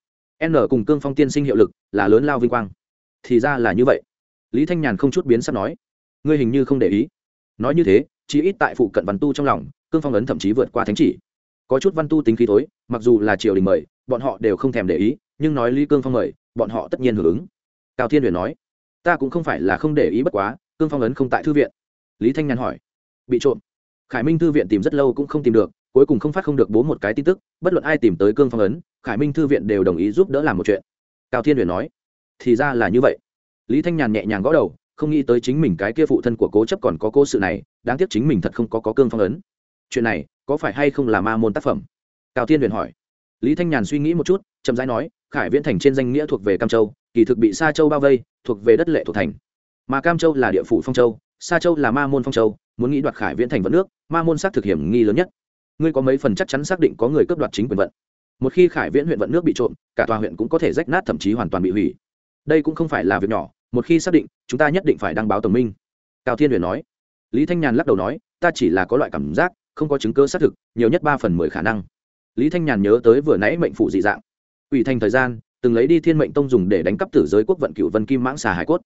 N cùng cương phong tiên sinh hiệu lực là lớn lao vinh quang. Thì ra là như vậy lý thanh nhàn không chút biến sắp nói, ngươi hình như không để ý. Nói như thế chỉ ít tại phụ cận văn tu trong lòng, cương phong ấn thậm chí vượt qua thánh chỉ. Có chút văn tu tính khí tối mặc dù là triều đình mời, bọn họ đều không thèm để ý, nhưng nói lý cương phong mời, bọn họ tất nhiên hưởng ứng. Cao thiên huyền nói, ta cũng không phải là không để ý bất quá, cương phong ấn không tại thư viện. Lý thanh nhàn hỏi, bị trộm? Khải minh thư viện tìm rất lâu cũng không tìm được, cuối cùng không phát không được bố một cái tin tức, bất luận ai tìm tới cương phong ấn, khải minh thư viện đều đồng ý giúp đỡ làm một chuyện. Cao thiên huyền nói, thì ra là như vậy lý thanh nhàn nhẹ nhàng gõ đầu, không nghĩ tới chính mình cái kia phụ thân của cố chấp còn có cố sự này, đáng tiếc chính mình thật không có có cương phong ấn. Chuyện này, có phải hay không là ma môn tác phẩm? Cao thiên huyền hỏi. Lý thanh nhàn suy nghĩ một chút, chậm rãi nói, khải viễn thành trên danh nghĩa thuộc về cam châu, kỳ thực bị sa châu bao vây, thuộc về đất lệ thuộc thành. Mà cam châu là địa phủ phong châu, sa châu là ma môn phong châu, muốn nghĩ đoạt khải viễn thành vận nước, ma môn xác thực hiểm nghi lớn nhất. Ngươi có mấy phần chắc chắn xác định có người cướp đoạt chính quyền vận. Một khi khải viễn huyện vận nước bị trộm, cả tòa huyện cũng có thể rách nát thậm chí hoàn toàn bị hủy. Đây cũng không phải là việc nhỏ một khi xác định, chúng ta nhất định phải đăng báo tổng minh. Cao thiên huyền nói. Lý thanh nhàn lắc đầu nói, ta chỉ là có loại cảm giác, không có chứng cơ xác thực, nhiều nhất ba phần mười khả năng. Lý thanh nhàn nhớ tới vừa nãy mệnh phụ dị dạng. Ủy thành thời gian, từng lấy đi thiên mệnh tông dùng để đánh cắp tử giới quốc vận cựu vân kim mãng xà hải cốt.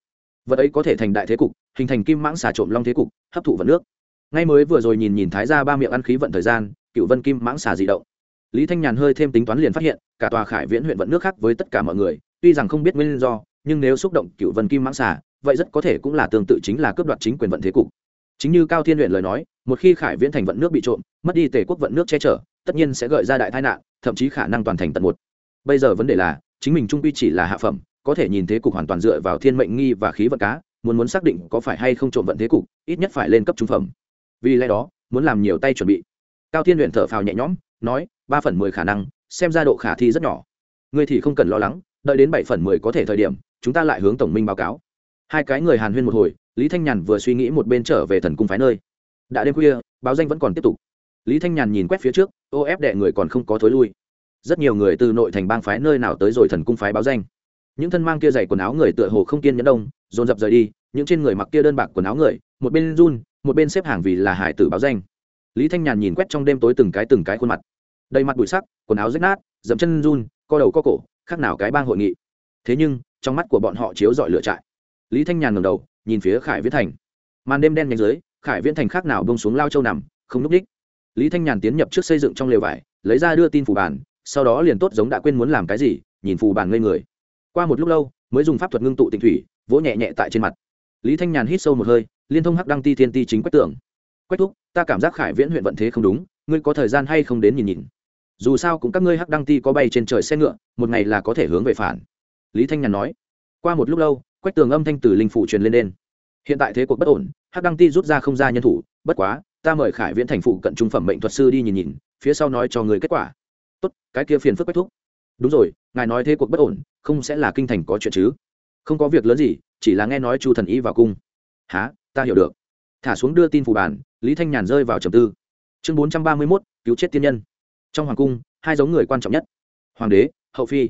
Vật ấy có thể thành đại thế cục, hình thành kim mãng xà trộm long thế cục, hấp thụ vận nước. Ngay mới vừa rồi nhìn nhìn thái ra ba miệng ăn khí vận thời gian cựu vân kim mãng xà dị động. Lý thanh nhàn hơi thêm tính toán liền phát hiện, cả tòa khải viễn huyện vận nước khác với tất cả mọi người, tuy rằng không biết nguyên do nhưng nếu xúc động cựu vân kim mãng xà, vậy rất có thể cũng là tương tự chính là cướp đoạt chính quyền vận thế cục. Chính như cao thiên luyện lời nói, một khi khải viễn thành vận nước bị trộm, mất đi tề quốc vận nước che chở, tất nhiên sẽ gợi ra đại tai nạn, thậm chí khả năng toàn thành tận một. Bây giờ vấn đề là, chính mình trung quy chỉ là hạ phẩm, có thể nhìn thế cục hoàn toàn dựa vào thiên mệnh nghi và khí vận cá, muốn muốn xác định có phải hay không trộm vận thế cục, ít nhất phải lên cấp trung phẩm. Vì lẽ đó, muốn làm nhiều tay chuẩn bị. Cao thiên luyện thở phào nhẹ nhõm, nói, ba phần mười khả năng, xem ra độ khả thi rất nhỏ. Ngươi thì không cần lo lắng, đợi đến bảy phần mười có thể thời điểm chúng ta lại hướng tổng minh báo cáo. Hai cái người hàn huyên một hồi, lý thanh nhàn vừa suy nghĩ một bên trở về thần cung phái nơi. Đã đêm khuya, báo danh vẫn còn tiếp tục. Lý thanh nhàn nhìn quét phía trước, ô ép đệ người còn không có thối lui. Rất nhiều người từ nội thành bang phái nơi nào tới rồi thần cung phái báo danh. Những thân mang kia giày quần áo người tựa hồ không kiên nhẫn đông, dồn dập rời đi, những trên người mặc kia đơn bạc quần áo người, một bên run, một bên xếp hàng vì là hải tử báo danh. Lý thanh nhàn nhìn quét trong đêm tối từng cái từng cái khuôn mặt. Đầy mặt bụi sắc, quần áo rách nát dẫm chân run, co đầu co cổ, khác nào cái bang hội nghị. Thế nhưng trong mắt của bọn họ chiếu dọi lửa trại. Lý thanh nhàn ngầm đầu, nhìn phía khải viễn thành. Màn đêm đen nhánh dưới, khải viễn thành khác nào bông xuống lao châu nằm, không núp đích. Lý thanh nhàn tiến nhập trước xây dựng trong lều vải, lấy ra đưa tin phù bản, sau đó liền tốt giống đã quên muốn làm cái gì, nhìn phù bản ngây người. Qua một lúc lâu, mới dùng pháp thuật ngưng tụ tịnh thủy, vỗ nhẹ nhẹ tại trên mặt. Lý thanh nhàn hít sâu một hơi, liên thông hắc đăng ti thiên ti chính quách tưởng. Quách thúc, ta cảm giác khải viễn huyện vận thế không đúng, ngươi có thời gian hay không đến nhìn nhìn? Dù sao cũng các ngươi hắc đăng ti có bay trên trời xe ngựa, một ngày là có thể hướng về phản lý thanh nhàn nói. Qua một lúc lâu, quách tường âm thanh từ linh phủ truyền lên đen. Hiện tại thế cuộc bất ổn, hắc đăng ti rút ra không ra nhân thủ, bất quá, ta mời khải viễn thành phụ cận trung phẩm mệnh thuật sư đi nhìn nhìn, phía sau nói cho người kết quả. Tốt, cái kia phiền phức quách thúc. Đúng rồi, ngài nói thế cuộc bất ổn, không sẽ là kinh thành có chuyện chứ? Không có việc lớn gì, chỉ là nghe nói chu thần y vào cung. Há ta hiểu được. Thả xuống đưa tin phủ bản, lý thanh nhàn rơi vào trầm tư. Chương bốn trăm ba mươi mốt, cứu chết tiên nhân. Trong hoàng cung, hai giống người quan trọng nhất. Hoàng đế, hậu phi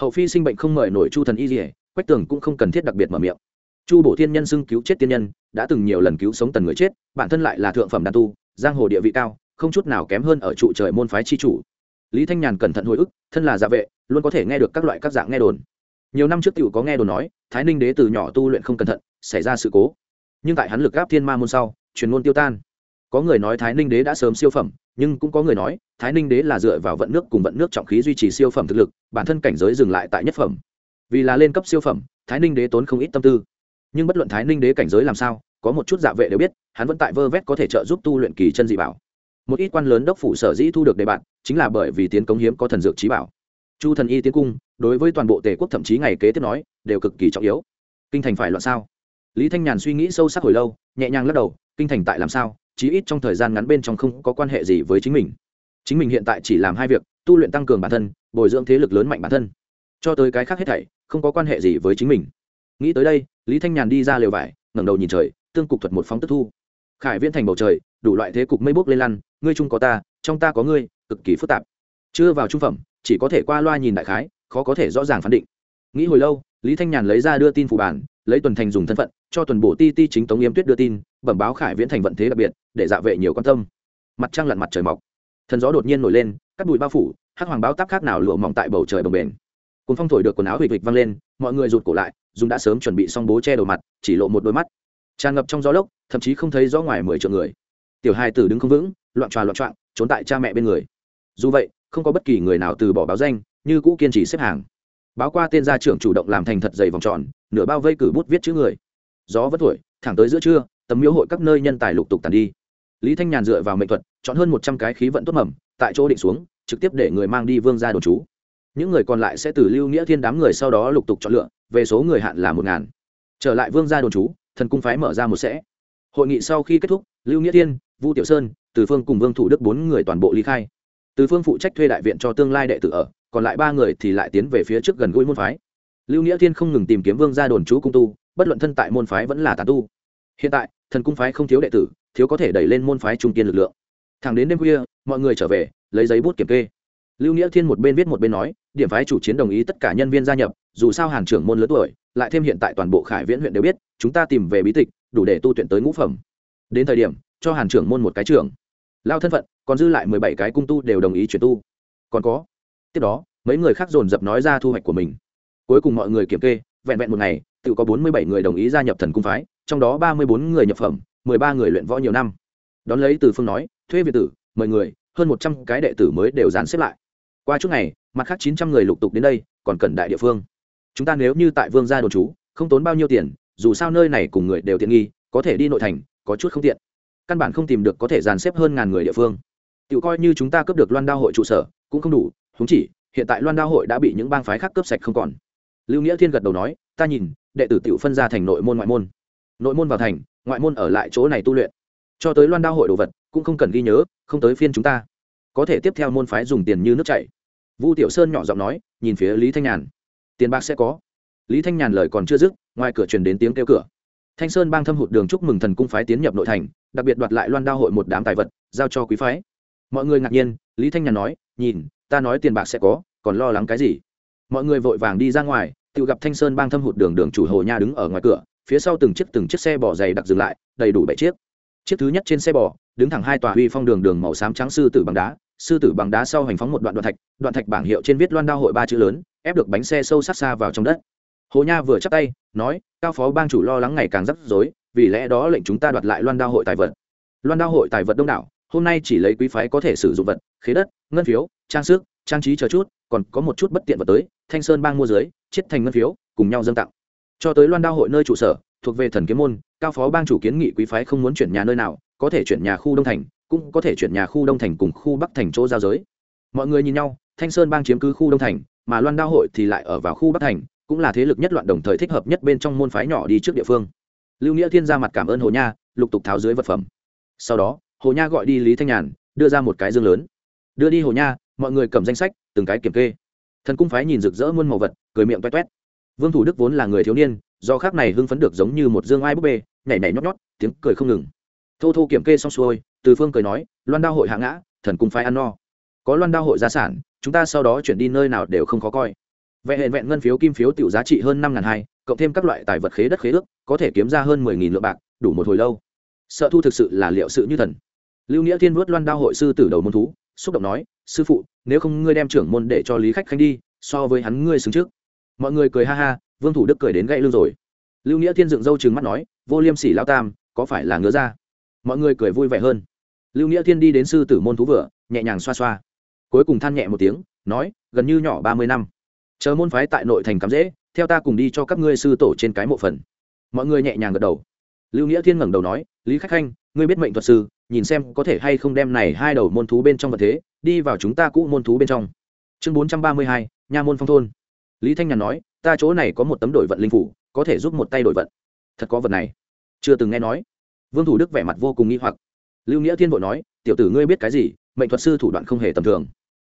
hậu phi sinh bệnh không mời nổi chu thần y dỉa quách tường cũng không cần thiết đặc biệt mở miệng. Chu bổ thiên nhân xưng cứu chết tiên nhân, đã từng nhiều lần cứu sống tần người chết, bản thân lại là thượng phẩm đan tu, giang hồ địa vị cao, không chút nào kém hơn ở trụ trời môn phái chi chủ. Lý thanh nhàn cẩn thận hồi ức, thân là gia vệ, luôn có thể nghe được các loại các dạng nghe đồn. Nhiều năm trước t có nghe đồn nói, thái ninh đế từ nhỏ tu luyện không cẩn thận, xảy ra sự cố. Nhưng tại hắn lực gáp thiên ma môn sau, truyền môn tiêu tan có người nói thái ninh đế đã sớm siêu phẩm, nhưng cũng có người nói, thái ninh đế là dựa vào vận nước cùng vận nước trọng khí duy trì siêu phẩm thực lực, bản thân cảnh giới dừng lại tại nhất phẩm. Vì là lên cấp siêu phẩm, thái ninh đế tốn không ít tâm tư. Nhưng bất luận thái ninh đế cảnh giới làm sao, có một chút dạ vệ đều biết, hắn vẫn tại vơ vét có thể trợ giúp tu luyện kỳ chân dị bảo. Một ít quan lớn đốc phủ sở dĩ thu được đề bạn chính là bởi vì tiến cống hiếm có thần dược trí bảo. Chu thần y tiến cung, đối với toàn bộ tề quốc thậm chí ngày kế tiếp nói, đều cực kỳ trọng yếu. Kinh thành phải loạn sao? Lý thanh nhàn suy nghĩ sâu sắc hồi lâu, nhẹ nhàng lắc đầu, kinh thành tại làm sao? Chí ít trong thời gian ngắn bên trong không có quan hệ gì với chính mình. Chính mình hiện tại chỉ làm hai việc, tu luyện tăng cường bản thân, bồi dưỡng thế lực lớn mạnh bản thân. Cho tới cái khác hết thảy, không có quan hệ gì với chính mình. Nghĩ tới đây, lý thanh nhàn đi ra lều vải, ngẩng đầu nhìn trời, tương cục thuật một phóng tức thu. Khải viễn thành bầu trời, đủ loại thế cục mây bốc lên lăn, ngươi chung có ta, trong ta có ngươi, cực kỳ phức tạp. Chưa vào trung phẩm, chỉ có thể qua loa nhìn đại khái, khó có thể rõ ràng phán định. Nghĩ hồi lâu, lý thanh nhàn lấy ra đưa tin phủ bản lấy tuần thành dùng thân phận, cho tuần bộ ti ti chính tống yếm tuyết đưa tin, bẩm báo khải viễn thành vận thế đặc biệt, để dạ vệ nhiều quan tâm. Mặt trăng lặn mặt trời mọc. Thần gió đột nhiên nổi lên, cắt bụi bao phủ, hắc hoàng báo táp khác nào lụa mỏng tại bầu trời bồng bềnh. Cuốn phong thổi được quần áo hịch hịch văng lên, mọi người rụt cổ lại, dùng đã sớm chuẩn bị xong bố che đầu mặt, chỉ lộ một đôi mắt. Tràn ngập trong gió lốc, thậm chí không thấy rõ ngoài mười triệu người. Tiểu hai tử đứng không vững, loạn tròa loạn trọn trốn tại cha mẹ bên người. Dù vậy, không có bất kỳ người nào từ bỏ báo danh, như cũ kiên trì xếp hàng. Báo qua tên gia trưởng chủ động làm thành thật dày vòng tròn nửa bao vây cử bút viết chữ người. Gió vất thổi, thẳng tới giữa trưa, tấm miếu hội các nơi nhân tài lục tục tàn đi. Lý thanh nhàn dựa vào mệnh thuật, chọn hơn một trăm cái khí vận tốt mầm, tại chỗ định xuống, trực tiếp để người mang đi vương ra đồn trú. Những người còn lại sẽ từ lưu nghĩa thiên đám người sau đó lục tục chọn lựa, về số người hạn là một ngàn. Trở lại vương gia đồn trú, thần cung phái mở ra một sẽ. Hội nghị sau khi kết thúc, lưu nghĩa thiên, vu tiểu sơn, từ phương cùng vương thủ đức bốn người toàn bộ ly khai. Từ phương phụ trách thuê đại viện cho tương lai đệ tử ở, còn lại ba người thì lại tiến về phía trước gần gũi môn phái lưu nghĩa thiên không ngừng tìm kiếm vương gia đồn trú cung tu, bất luận thân tại môn phái vẫn là tàn tu. Hiện tại, thần cung phái không thiếu đệ tử, thiếu có thể đẩy lên môn phái trung kiên lực lượng. Thẳng đến đêm khuya, mọi người trở về, lấy giấy bút kiểm kê. Lưu nghĩa thiên một bên viết một bên nói, điểm phái chủ chiến đồng ý tất cả nhân viên gia nhập, dù sao hàn trưởng môn lớn tuổi, lại thêm hiện tại toàn bộ khải viễn huyện đều biết, chúng ta tìm về bí tịch, đủ để tu tuyển tới ngũ phẩm. Đến thời điểm, cho hàn trưởng môn một cái trưởng. Lao thân phận, còn dư lại mười bảy cái cung tu đều đồng ý chuyển tu. Còn có, tiếp đó, mấy người khác dồn dập nói ra thu hoạch của mình cuối cùng mọi người kiểm kê, vẹn vẹn một ngày, tự có bốn mươi bảy người đồng ý gia nhập thần cung phái, trong đó ba mươi bốn người nhập phẩm, mười ba người luyện võ nhiều năm. Đón lấy từ phương nói thuê việt tử, mời người, hơn một trăm cái đệ tử mới đều dán xếp lại. Qua chút ngày, mặt khác chín trăm người lục tục đến đây, còn cần đại địa phương. Chúng ta nếu như tại vương gia đồn trú, không tốn bao nhiêu tiền, dù sao nơi này cùng người đều tiện nghi, có thể đi nội thành, có chút không tiện. Căn bản không tìm được có thể dàn xếp hơn ngàn người địa phương. Tự coi như chúng ta cướp được loan đao hội trụ sở, cũng không đủ húng chỉ, hiện tại loan đao hội đã bị những bang phái khác cướp sạch không còn lưu nghĩa thiên gật đầu nói, ta nhìn, đệ tử tiểu phân ra thành nội môn ngoại môn. Nội môn vào thành, ngoại môn ở lại chỗ này tu luyện. Cho tới loan đao hội đồ vật, cũng không cần ghi nhớ, không tới phiên chúng ta. Có thể tiếp theo môn phái dùng tiền như nước chảy. Vu tiểu sơn nhỏ giọng nói, nhìn phía lý thanh nhàn. Tiền bạc sẽ có. Lý thanh nhàn lời còn chưa dứt, ngoài cửa truyền đến tiếng kêu cửa. Thanh sơn bang thâm hụt đường chúc mừng thần cung phái tiến nhập nội thành, đặc biệt đoạt lại loan đao hội một đám tài vật, giao cho quý phái. Mọi người ngạc nhiên, lý thanh nhàn nói, nhìn, ta nói tiền bạc sẽ có, còn lo lắng cái gì? Mọi người vội vàng đi ra ngoài tự gặp thanh sơn bang thâm hụt đường đường chủ hồ nha đứng ở ngoài cửa, phía sau từng chiếc từng chiếc xe bò dày đặc dừng lại, đầy đủ bảy chiếc. Chiếc thứ nhất trên xe bò, đứng thẳng hai tòa huy phong đường đường màu xám trắng sư tử bằng đá. Sư tử bằng đá sau hành phóng một đoạn đoạn thạch đoạn thạch bảng hiệu trên viết loan đao hội ba chữ lớn, ép được bánh xe sâu sát xa vào trong đất. Hồ nha vừa chắp tay, nói, cao phó bang chủ lo lắng ngày càng rắc rối, vì lẽ đó lệnh chúng ta đoạt lại loan đao hội tài vật. Loan đao hội tài vật đông đảo, hôm nay chỉ lấy quý phái có thể sử dụng vật, khế đất, ngân phiếu, trang sức, trang trí chờ chút còn có một chút bất tiện vật tới, thanh sơn bang mua dưới, chiết thành ngân phiếu, cùng nhau dâng tặng. Cho tới loan đao hội nơi trụ sở, thuộc về thần kiếm môn, cao phó bang chủ kiến nghị quý phái không muốn chuyển nhà nơi nào, có thể chuyển nhà khu đông thành, cũng có thể chuyển nhà khu đông thành cùng khu bắc thành chỗ giao giới. Mọi người nhìn nhau, thanh sơn bang chiếm cứ khu đông thành, mà loan đao hội thì lại ở vào khu bắc thành, cũng là thế lực nhất loạn đồng thời thích hợp nhất bên trong môn phái nhỏ đi trước địa phương. Lưu nghĩa thiên ra mặt cảm ơn hồ nha, lục tục tháo dưới vật phẩm. Sau đó, hồ nha gọi đi lý thanh nhàn, đưa ra một cái dương lớn. Đưa đi hồ nha mọi người cầm danh sách, từng cái kiểm kê. Thần cung phái nhìn rực rỡ muôn màu vật, cười miệng toét toét. Vương thủ đức vốn là người thiếu niên, do khác này hưng phấn được giống như một dương ai búp bê, nhảy nhảy nhót nhót, tiếng cười không ngừng. Thô thô kiểm kê xong xuôi, từ phương cười nói, loan đao hội hạ ngã, thần cung phái ăn no. Có loan đao hội gia sản, chúng ta sau đó chuyển đi nơi nào đều không khó coi. Vẹn hẹn vẹn ngân phiếu kim phiếu tiểu giá trị hơn năm ngàn hai, cộng thêm các loại tài vật khế đất khế ước, có thể kiếm ra hơn mười nghìn lượng bạc, đủ một hồi lâu. Sợ thu thực sự là liệu sự như thần. Lưu nghĩa thiên vuốt loan đao hội sư tử đầu môn thú xúc động nói, sư phụ, nếu không ngươi đem trưởng môn để cho lý khách khanh đi, so với hắn ngươi xứng trước. Mọi người cười ha ha, vương thủ đức cười đến gãy lưng rồi. Lưu nghĩa thiên dựng râu trừng mắt nói, vô liêm sỉ lao tam, có phải là ngứa ra mọi người cười vui vẻ hơn. Lưu nghĩa thiên đi đến sư tử môn thú vừa, nhẹ nhàng xoa xoa. Cuối cùng than nhẹ một tiếng, nói, gần như nhỏ ba mươi năm. Chờ môn phái tại nội thành cắm dễ, theo ta cùng đi cho các ngươi sư tổ trên cái mộ phần. Mọi người nhẹ nhàng gật đầu. Lưu nghĩa thiên ngẩng đầu nói, lý khách khanh, ngươi biết mệnh thuật sư nhìn xem có thể hay không đem này hai đầu môn thú bên trong vật thế, đi vào chúng ta cũ môn thú bên trong. Chương bốn trăm ba mươi hai, nha môn phong thôn. Lý thanh nhàn nói, ta chỗ này có một tấm đổi vận linh phủ, có thể giúp một tay đổi vận. Thật có vật này. Chưa từng nghe nói. Vương thủ đức vẻ mặt vô cùng nghi hoặc. Lưu nghĩa thiên vội nói, tiểu tử ngươi biết cái gì, mệnh thuật sư thủ đoạn không hề tầm thường.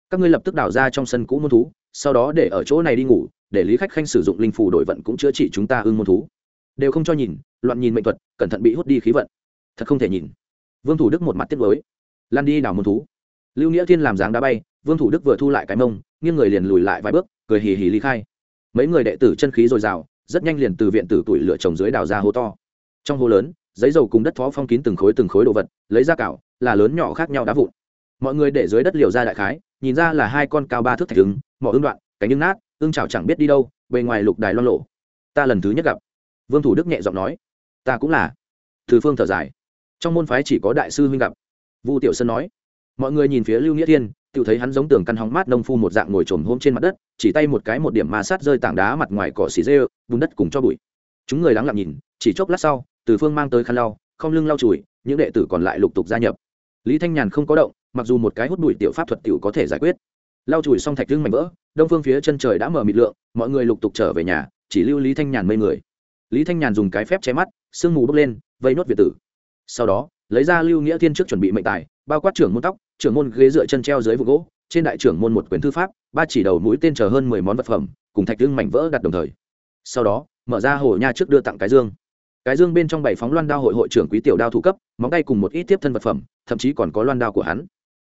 Các ngươi lập tức đào ra trong sân cũ môn thú, sau đó để ở chỗ này đi ngủ, để lý khách khanh sử dụng linh phủ đổi vận cũng chữa trị chúng ta ưng môn thú. Đều không cho nhìn, loạn nhìn mệnh thuật, cẩn thận bị hút đi khí vận. Thật không thể nhìn vương thủ đức một mặt tiếc với lan đi đào môn thú. Lưu nghĩa thiên làm dáng đá bay, vương thủ đức vừa thu lại cái mông, nghiêng người liền lùi lại vài bước, cười hì hì ly khai. Mấy người đệ tử chân khí dồi dào, rất nhanh liền từ viện tử tuổi lựa trồng dưới đào ra hố to. Trong hố lớn, giấy dầu cùng đất phó phong kín từng khối từng khối đồ vật, lấy ra cạo, là lớn nhỏ khác nhau đá vụn. Mọi người để dưới đất liều ra đại khái, nhìn ra là hai con cao ba thước thạch ứng, mỏ ương đoạn, cánh ưng nát ương chảo chẳng biết đi đâu, bề ngoài lục đài loan lộ ta lần thứ nhất gặp. Vương thủ đức nhẹ giọng nói. Ta cũng là. Từ phương thở dài trong môn phái chỉ có đại sư huynh gặp. Vu tiểu sơn nói. Mọi người nhìn phía lưu nghĩa thiên tự thấy hắn giống tường căn hóng mát nông phu một dạng ngồi trồm hôm trên mặt đất, chỉ tay một cái một điểm ma sát rơi tảng đá mặt ngoài cỏ xì rêu, bùn đất cùng cho bụi. Chúng người lắng lặng nhìn, chỉ chốc lát sau, từ phương mang tới khăn lau, không lưng lau chùi, những đệ tử còn lại lục tục gia nhập. Lý thanh nhàn không có động, mặc dù một cái hút bụi tiểu pháp thuật tiểu có thể giải quyết. Lau chùi xong thạch lưng mảnh vỡ, đông phương phía chân trời đã mở mịt lượng, mọi người lục tục trở về nhà, chỉ lưu lý thanh nhàn mây người. Lý thanh nhàn dùng cái phép che mắt, sương mù bốc lên, vây nốt việt tử sau đó, lấy ra lưu nghĩa thiên trước chuẩn bị mệnh tài, bao quát trưởng môn tóc, trưởng môn ghế dựa chân treo dưới vụ gỗ, trên đại trưởng môn một quyển thư pháp, ba chỉ đầu mũi tên chờ hơn mười món vật phẩm, cùng thạch lưng mảnh vỡ đặt đồng thời. Sau đó, mở ra hồ nha trước đưa tặng cái dương. Cái dương bên trong bảy phóng loan đao hội hội trưởng quý tiểu đao thủ cấp, móng tay cùng một ít tiếp thân vật phẩm, thậm chí còn có loan đao của hắn.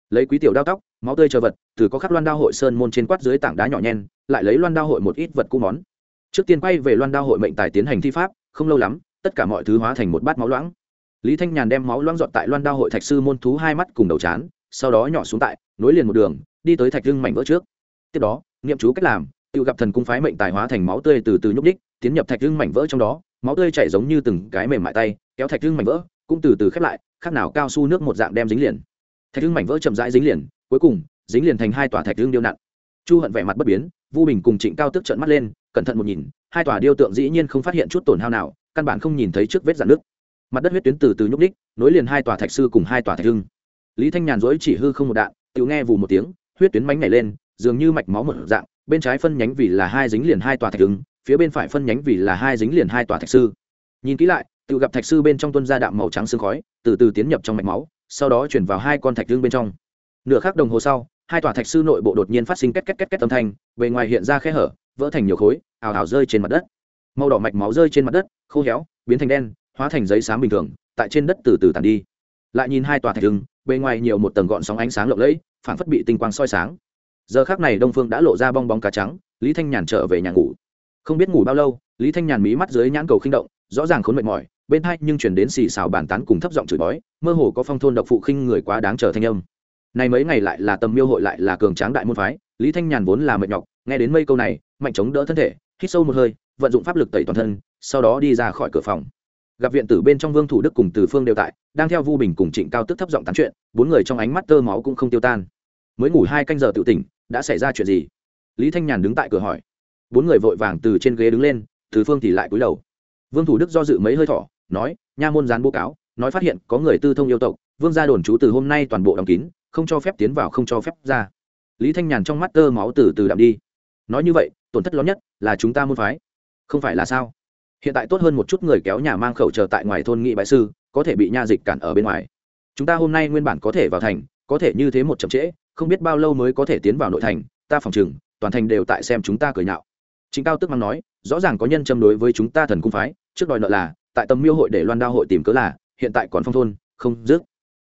Lấy quý tiểu đao tóc, máu tươi chờ vật, từ có khắc loan đao hội sơn môn trên quát dưới tảng đá nhỏ nhen, lại lấy loan đao hội một ít vật cũ món. Trước tiên quay về loan đao hội mệnh tài tiến hành thi pháp, không lâu lắm, tất cả mọi thứ hóa thành một bát máu loãng lý thanh nhàn đem máu loang dọn tại loan đao hội thạch sư môn thú hai mắt cùng đầu chán, sau đó nhỏ xuống tại nối liền một đường, đi tới thạch lưng mảnh vỡ trước. Tiếp đó nghiệm chú cách làm, tự gặp thần cung phái mệnh tài hóa thành máu tươi từ từ nhúc đích tiến nhập thạch lưng mảnh vỡ trong đó. Máu tươi chảy giống như từng cái mềm mại tay, kéo thạch lưng mảnh vỡ, cũng từ từ khép lại, khác nào cao su nước một dạng đem dính liền. Thạch lưng mảnh vỡ chậm rãi dính liền, cuối cùng, dính liền thành hai tòa thạch lưng điêu nặng chu hận vẻ mặt bất biến, vu bình cùng trịnh cao tức trợn mắt lên, cẩn thận một nhìn, hai tòa điêu tượng dĩ nhiên không phát hiện chút tổn hao nào, căn bản không nhìn thấy trước vết dạn nước mặt đất huyết tuyến từ từ nhúc đích nối liền hai tòa thạch sư cùng hai tòa thạch hưng. Lý thanh nhàn dỗi chỉ hư không một đạn, tự nghe vù một tiếng, huyết tuyến mánh nhảy lên, dường như mạch máu một dạng, bên trái phân nhánh vì là hai dính liền hai tòa thạch hưng, phía bên phải phân nhánh vì là hai dính liền hai tòa thạch sư. Nhìn kỹ lại, tự gặp thạch sư bên trong tuân ra đạm màu trắng sương khói, từ từ tiến nhập trong mạch máu, sau đó chuyển vào hai con thạch hưng bên trong. Nửa khắc đồng hồ sau, hai tòa thạch sư nội bộ đột nhiên phát sinh két két két két âm thanh, bề ngoài hiện ra khe hở, vỡ thành nhiều khối, ào ào rơi trên mặt đất. Màu đỏ mạch máu rơi trên mặt đất, khô héo, biến thành đen hóa thành giấy sáng bình thường, tại trên đất từ từ tàn đi. Lại nhìn hai tòa thạch hưng bề ngoài nhiều một tầng gọn sóng ánh sáng lộng lẫy phản phất bị tinh quang soi sáng. Giờ khác này đông phương đã lộ ra bong bóng cá trắng, lý thanh nhàn trở về nhà ngủ. Không biết ngủ bao lâu, lý thanh nhàn mí mắt dưới nhãn cầu khinh động, rõ ràng khốn mệt mỏi, bên thai nhưng chuyển đến xì xào bàn tán cùng thấp giọng chửi bói, mơ hồ có phong thôn độc phụ khinh người quá đáng chờ thanh âm. Này mấy ngày lại là tầm miêu hội lại là cường tráng đại môn phái, lý thanh nhàn vốn là mệt nhọc, nghe đến mây câu này, mạnh chống đỡ thân thể, hít sâu một hơi, vận dụng pháp lực tẩy toàn thân, sau đó đi ra khỏi cửa phòng gặp viện tử bên trong vương thủ đức cùng từ phương đều tại, đang theo vu bình cùng trịnh cao tức thấp giọng tán chuyện, bốn người trong ánh mắt tơ máu cũng không tiêu tan. Mới ngủ hai canh giờ tự tỉnh, đã xảy ra chuyện gì? Lý thanh nhàn đứng tại cửa hỏi. Bốn người vội vàng từ trên ghế đứng lên, từ phương thì lại cúi đầu. Vương thủ đức do dự mấy hơi thỏ nói, nha môn gián bố cáo, nói phát hiện có người tư thông yêu tộc, vương gia đồn trú từ hôm nay toàn bộ đóng kín, không cho phép tiến vào, không cho phép ra. Lý thanh nhàn trong mắt tơ máu từ từ đạm đi. Nói như vậy, tổn thất lớn nhất là chúng ta môn phái, không phải là sao? Hiện tại tốt hơn một chút người kéo nhà mang khẩu chờ tại ngoài thôn nghị bại sư, có thể bị nha dịch cản ở bên ngoài. Chúng ta hôm nay nguyên bản có thể vào thành, có thể như thế một chậm trễ, không biết bao lâu mới có thể tiến vào nội thành, ta phòng chừng toàn thành đều tại xem chúng ta cười nhạo. Chính cao tức mang nói, rõ ràng có nhân châm đối với chúng ta thần cung phái, trước đòi nợ là, tại tầm miêu hội để loan đao hội tìm cớ là, hiện tại còn phong thôn, không dứt.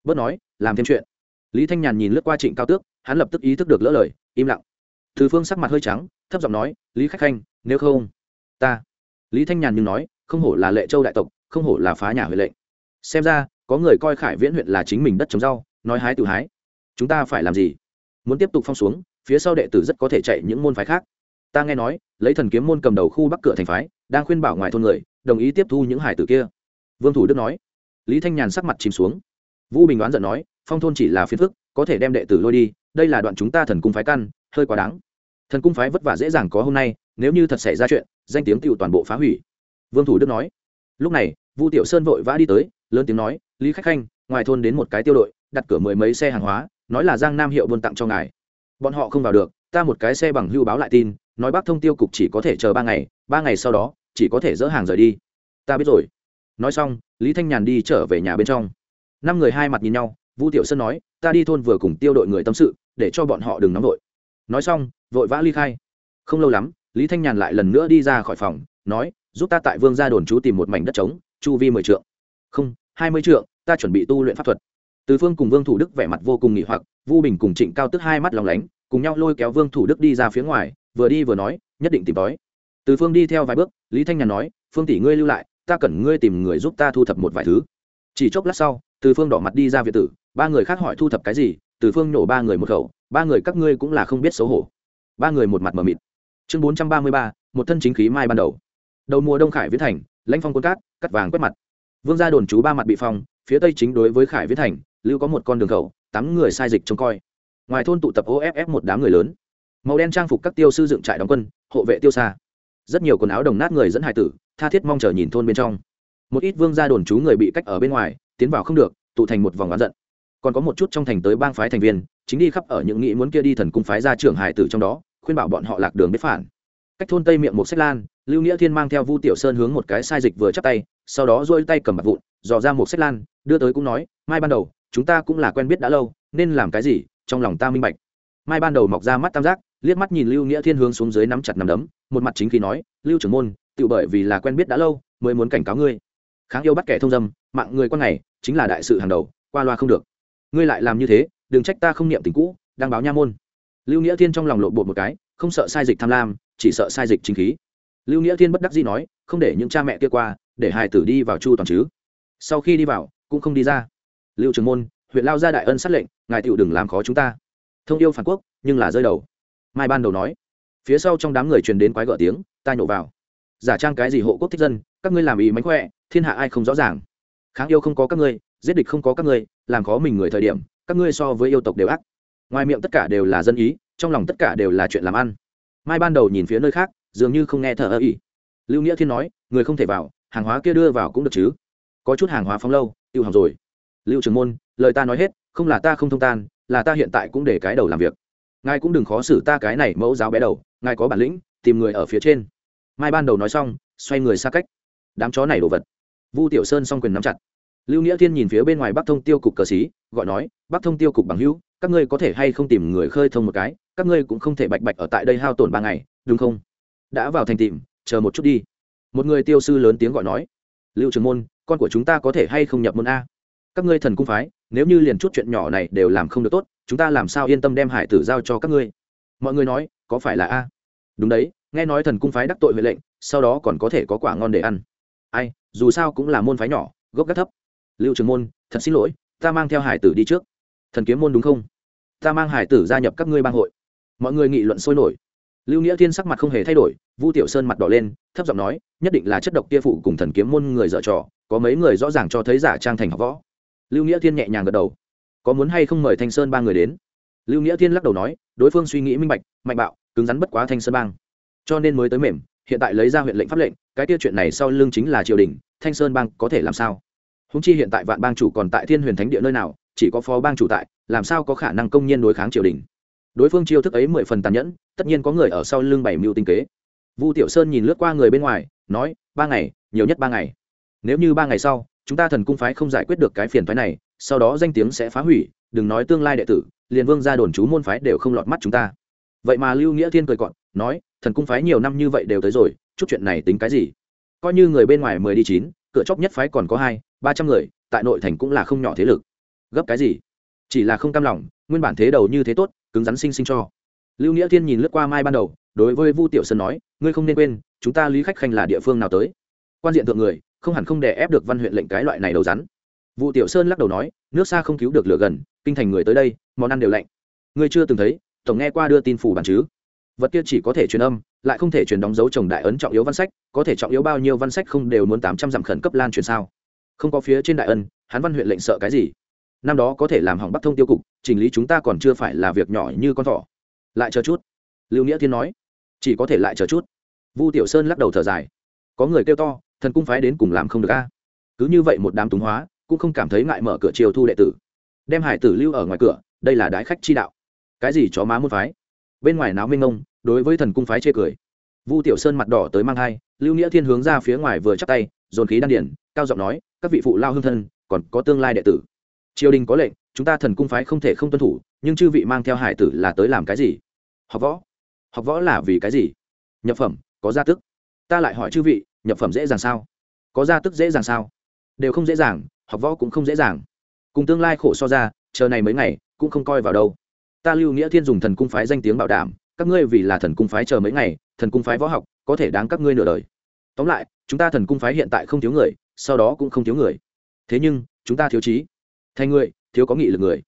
Bớt nói, làm thêm chuyện. Lý thanh nhàn nhìn lướt qua trịnh cao tước hắn lập tức ý thức được lỡ lời, im lặng. Thư phương sắc mặt hơi trắng, thấp giọng nói, lý khách khanh, nếu không, ta lý thanh nhàn nhưng nói, không hổ là lệ châu đại tộc, không hổ là phá nhà huệ lệnh. Xem ra, có người coi khải viễn huyện là chính mình đất trồng rau, nói hái tự hái. Chúng ta phải làm gì? Muốn tiếp tục phong xuống, phía sau đệ tử rất có thể chạy những môn phái khác. Ta nghe nói, lấy thần kiếm môn cầm đầu khu bắc cửa thành phái, đang khuyên bảo ngoài thôn người, đồng ý tiếp thu những hải tử kia. Vương thủ đức nói. Lý thanh nhàn sắc mặt chìm xuống. Vũ bình đoán giận nói, phong thôn chỉ là phiền phức, có thể đem đệ tử lôi đi, đây là đoạn chúng ta thần cung phái căn, hơi quá đáng thần cung phái vất vả dễ dàng có hôm nay, nếu như thật xảy ra chuyện, danh tiếng tựu toàn bộ phá hủy. Vương thủ đức nói. Lúc này, vu tiểu sơn vội vã đi tới, lớn tiếng nói, lý khách khanh, ngoài thôn đến một cái tiêu đội, đặt cửa mười mấy xe hàng hóa, nói là giang nam hiệu buôn tặng cho ngài. Bọn họ không vào được, ta một cái xe bằng hưu báo lại tin, nói bác thông tiêu cục chỉ có thể chờ ba ngày ba ngày sau đó, chỉ có thể dỡ hàng rời đi. Ta biết rồi. Nói xong, lý thanh nhàn đi trở về nhà bên trong. Năm người hai mặt nhìn nhau, vu tiểu sơn nói, ta đi thôn vừa cùng tiêu đội người tâm sự, để cho bọn họ đừng nóng vội. Nói xong vội vã ly khai. Không lâu lắm, lý thanh nhàn lại lần nữa đi ra khỏi phòng, nói, giúp ta tại vương gia đồn trú tìm một mảnh đất trống, chu vi mười trượng. Không, hai mươi trượng, ta chuẩn bị tu luyện pháp thuật. Từ phương cùng vương thủ đức vẻ mặt vô cùng nghỉ hoặc, vu bình cùng trịnh cao tức hai mắt lòng lánh, cùng nhau lôi kéo vương thủ đức đi ra phía ngoài, vừa đi vừa nói, nhất định tìm tòi. Từ phương đi theo vài bước, lý thanh nhàn nói, phương tỷ ngươi lưu lại, ta cần ngươi tìm người giúp ta thu thập một vài thứ. Chỉ chốc lát sau, từ phương đỏ mặt đi ra việt tử, ba người khác hỏi thu thập cái gì, từ phương nổ ba người một khẩu, ba người các ngươi cũng là không biết xấu hổ ba người một mặt mờ mịt. Chương bốn trăm ba mươi ba, một thân chính khí mai ban đầu. Đầu mùa đông khải viễn thành, lãnh phong quân cát, cắt vàng quét mặt. Vương gia đồn chú ba mặt bị phong, phía tây chính đối với khải viễn thành, lưu có một con đường khẩu, tám người sai dịch trông coi. Ngoài thôn tụ tập off một đám người lớn. Màu đen trang phục các tiêu sư dựng trại đóng quân, hộ vệ tiêu xa rất nhiều quần áo đồng nát người dẫn hải tử, tha thiết mong chờ nhìn thôn bên trong. Một ít vương gia đồn chú người bị cách ở bên ngoài, tiến vào không được, tụ thành một vòng oán giận. Còn có một chút trong thành tới bang phái thành viên chính đi khắp ở những nghĩ muốn kia đi thần cung phái ra trưởng hải tử trong đó, khuyên bảo bọn họ lạc đường biết phản. Cách thôn tây miệng một sách lan, lưu nghĩa thiên mang theo vu tiểu sơn hướng một cái sai dịch vừa chắp tay, sau đó dôi tay cầm bạc vụn, dò ra một sách lan, đưa tới cũng nói, mai ban đầu, chúng ta cũng là quen biết đã lâu, nên làm cái gì, trong lòng ta minh bạch. Mai ban đầu mọc ra mắt tam giác, liếc mắt nhìn lưu nghĩa thiên hướng xuống dưới nắm chặt nắm đấm, một mặt chính khi nói, lưu trưởng môn tự bởi vì là quen biết đã lâu, mới muốn cảnh cáo ngươi. Kháng yêu bắt kẻ thông dâm, mạng người quan này chính là đại sự hàng đầu, qua loa không được. Ngươi lại làm như thế đừng trách ta không niệm tình cũ, đang báo nha môn. Lưu nghĩa thiên trong lòng lộn bột một cái, không sợ sai dịch tham lam, chỉ sợ sai dịch chính khí. Lưu nghĩa thiên bất đắc dĩ nói, không để những cha mẹ kia qua, để hài tử đi vào chu toàn chứ. Sau khi đi vào, cũng không đi ra. Lưu trường môn, huyện lao ra đại ân sát lệnh, ngài tựu đừng làm khó chúng ta. Thông yêu phản quốc, nhưng là rơi đầu. Mai ban đầu nói. Phía sau trong đám người truyền đến quái gở tiếng ta nhổ vào. Giả trang cái gì hộ quốc thích dân, các ngươi làm ý mánh khỏe, thiên hạ ai không rõ ràng. Kháng yêu không có các ngươi, giết địch không có các ngươi, làm khó mình người thời điểm các ngươi so với yêu tộc đều ác. Ngoài miệng tất cả đều là dân ý, trong lòng tất cả đều là chuyện làm ăn. Mai ban đầu nhìn phía nơi khác, dường như không nghe thở ơ ỉ. Lưu nghĩa thiên nói, người không thể vào, hàng hóa kia đưa vào cũng được chứ. Có chút hàng hóa phóng lâu, tiêu hỏng rồi. Lưu trường môn, lời ta nói hết, không là ta không thông tan, là ta hiện tại cũng để cái đầu làm việc. Ngài cũng đừng khó xử ta cái này mẫu giáo bé đầu, ngài có bản lĩnh, tìm người ở phía trên. Mai ban đầu nói xong, xoay người xa cách. Đám chó này đồ vật. Vu tiểu sơn s o n g quyền nắm chặt. Lưu nghĩa thiên nhìn phía bên ngoài bắc thông tiêu cục cờ xí gọi nói, bắc thông tiêu cục bằng hữu, các ngươi có thể hay không tìm người khơi thông một cái, các ngươi cũng không thể bạch bạch ở tại đây hao tổn ba ngày, đúng không? Đã vào thành tìm, chờ một chút đi. Một người tiêu sư lớn tiếng gọi nói, lưu trường môn, con của chúng ta có thể hay không nhập môn a? Các ngươi thần cung phái, nếu như liền chút chuyện nhỏ này đều làm không được tốt, chúng ta làm sao yên tâm đem hải tử giao cho các ngươi? Mọi người nói, có phải là a? Đúng đấy, nghe nói thần cung phái đắc tội huệ lệnh, sau đó còn có thể có quả ngon để ăn. Ai, dù sao cũng là môn phái nhỏ, gốc gác thấp. Lưu trường môn, thật xin lỗi ta mang theo hải tử đi trước. Thần kiếm môn đúng không? Ta mang hải tử gia nhập các ngươi bang hội. Mọi người nghị luận sôi nổi. Lưu nghĩa thiên sắc mặt không hề thay đổi, vu tiểu sơn mặt đỏ lên, thấp giọng nói, nhất định là chất độc kia phụ cùng thần kiếm môn người dở trò, có mấy người rõ ràng cho thấy giả trang thành học võ. Lưu nghĩa thiên nhẹ nhàng gật đầu. Có muốn hay không mời thanh sơn ba người đến? Lưu nghĩa thiên lắc đầu nói, đối phương suy nghĩ minh bạch, mạnh bạo, cứng rắn bất quá thanh sơn bang. Cho nên mới tới mềm, hiện tại lấy ra huyện lệnh pháp lệnh, cái tiêu chuyện này sau lưng chính là triều đình, thanh sơn bang có thể làm sao? Húng chi hiện tại vạn bang chủ còn tại thiên huyền thánh địa nơi nào, chỉ có phó bang chủ tại, làm sao có khả năng công nhiên đối kháng triều đình? Đối phương chiêu thức ấy mười phần tàn nhẫn, tất nhiên có người ở sau lưng bảy mưu tinh kế. Vu tiểu sơn nhìn lướt qua người bên ngoài, nói, ba ngày, nhiều nhất ba ngày. Nếu như ba ngày sau, chúng ta thần cung phái không giải quyết được cái phiền phái này, sau đó danh tiếng sẽ phá hủy, đừng nói tương lai đệ tử, liền vương ra đồn chú môn phái đều không lọt mắt chúng ta. Vậy mà lưu nghĩa thiên cười cọn nói, thần cung phái nhiều năm như vậy đều tới rồi, chút chuyện này tính cái gì? Coi như người bên ngoài mười đi chín, cửa chóc nhất phái còn có hai ba trăm người, tại nội thành cũng là không nhỏ thế lực. Gấp cái gì? Chỉ là không cam lòng, nguyên bản thế đầu như thế tốt, cứng rắn sinh sinh cho. Lưu nghĩa thiên nhìn lướt qua mai ban đầu, đối với vu tiểu sơn nói, ngươi không nên quên, chúng ta lý khách khanh là địa phương nào tới? Quan diện thượng người, không hẳn không đè ép được văn huyện lệnh cái loại này đầu rắn. Vu tiểu sơn lắc đầu nói, nước xa không cứu được lửa gần, kinh thành người tới đây, món ăn đều lạnh. Ngươi chưa từng thấy, tổng nghe qua đưa tin phủ bản chứ? Vật kia chỉ có thể truyền âm, lại không thể truyền đóng dấu chồng đại ấn trọng yếu văn sách, có thể trọng yếu bao nhiêu văn sách không đều muốn tám trăm dặm khẩn cấp lan truyền sao? Không có phía trên đại ân, hắn văn huyện lệnh sợ cái gì? Năm đó có thể làm hỏng bắc thông tiêu cục, chỉnh lý chúng ta còn chưa phải là việc nhỏ như con thỏ. Lại chờ chút. Lưu nghĩa thiên nói. Chỉ có thể lại chờ chút. Vu tiểu sơn lắc đầu thở dài. Có người kêu to, thần cung phái đến cùng làm không được a. Cứ như vậy một đám túng hóa, cũng không cảm thấy ngại mở cửa chiều thu đệ tử. Đem hải tử lưu ở ngoài cửa, đây là đái khách chi đạo. Cái gì chó má muốn phái? Bên ngoài náo minh ông đối với thần cung phái chê cười. Vu tiểu sơn mặt đỏ tới mang hai, lưu nghĩa thiên hướng ra phía ngoài vừa chắp tay, dồn khí đan điển cao giọng nói, các vị phụ lao hương thân, còn có tương lai đệ tử. Triều đình có lệnh, chúng ta thần cung phái không thể không tuân thủ, nhưng chư vị mang theo hải tử là tới làm cái gì? Học võ. Học võ là vì cái gì? Nhập phẩm, có gia tức. Ta lại hỏi chư vị, nhập phẩm dễ dàng sao? Có gia tức dễ dàng sao? Đều không dễ dàng, học võ cũng không dễ dàng. Cùng tương lai khổ so ra, chờ này mấy ngày, cũng không coi vào đâu. Ta lưu nghĩa thiên dùng thần cung phái danh tiếng bảo đảm, các ngươi vì là thần cung phái chờ mấy ngày, thần cung phái võ học, có thể đáng các ngươi nửa đời. Tóm lại chúng ta thần cung phái hiện tại không thiếu người, sau đó cũng không thiếu người. Thế nhưng, chúng ta thiếu trí. Thành người, thiếu có nghị lực người.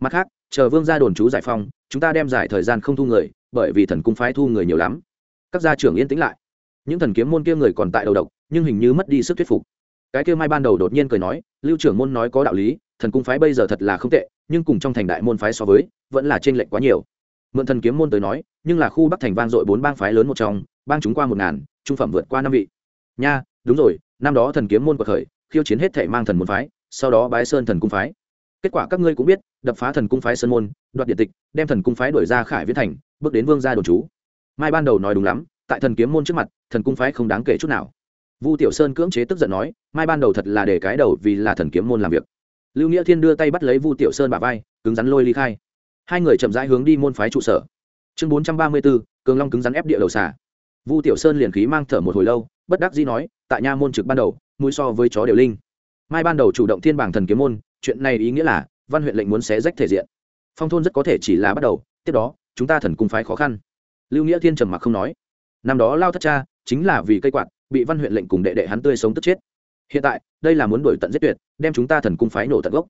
Mặt khác, chờ vương gia đồn trú giải phong, chúng ta đem giải thời gian không thu người, bởi vì thần cung phái thu người nhiều lắm. Các gia trưởng yên tĩnh lại. Những thần kiếm môn kia người còn tại đầu độc, nhưng hình như mất đi sức thuyết phục. Cái kia mai ban đầu đột nhiên cười nói, lưu trưởng môn nói có đạo lý, thần cung phái bây giờ thật là không tệ, nhưng cùng trong thành đại môn phái so với, vẫn là t r ê n lệch quá nhiều. Mượn thần kiếm môn tới nói, nhưng là khu bắc thành vang dội bốn bang phái lớn một trong, bang chúng qua một ngàn, trung phẩm vượt qua năm vị nha, đúng rồi, năm đó thần kiếm môn của khởi khiêu chiến hết thể mang thần môn phái, sau đó bái sơn thần cung phái. Kết quả các ngươi cũng biết, đập phá thần cung phái sơn môn, đoạt điện tịch, đem thần cung phái đổi ra khải viễn thành, bước đến vương gia đồn trú. Mai ban đầu nói đúng lắm, tại thần kiếm môn trước mặt, thần cung phái không đáng kể chút nào. Vu tiểu sơn cưỡng chế tức giận nói, mai ban đầu thật là để cái đầu vì là thần kiếm môn làm việc. Lưu nghĩa thiên đưa tay bắt lấy vu tiểu sơn bả vai, cứng rắn lôi ly khai. Hai người chậm rãi hướng đi môn phái trụ sở. Chương bốn trăm ba mươi b ố cường long cứng rắn ép địa đầu xả vu tiểu sơn liền khí mang thở một hồi lâu, bất đắc dĩ nói, tại nha môn trực ban đầu, mũi so với chó đều linh. Mai ban đầu chủ động thiên bảng thần kiếm môn, chuyện này ý nghĩa là, văn huyện lệnh muốn xé rách thể diện. Phong thôn rất có thể chỉ là bắt đầu, tiếp đó, chúng ta thần cung phái khó khăn. Lưu nghĩa thiên trầm mặc không nói. Năm đó lao thất cha, chính là vì cây quạt, bị văn huyện lệnh cùng đệ đệ hắn tươi sống tức chết. Hiện tại, đây là muốn đổi tận giết tuyệt, đem chúng ta thần cung phái nổ tận gốc.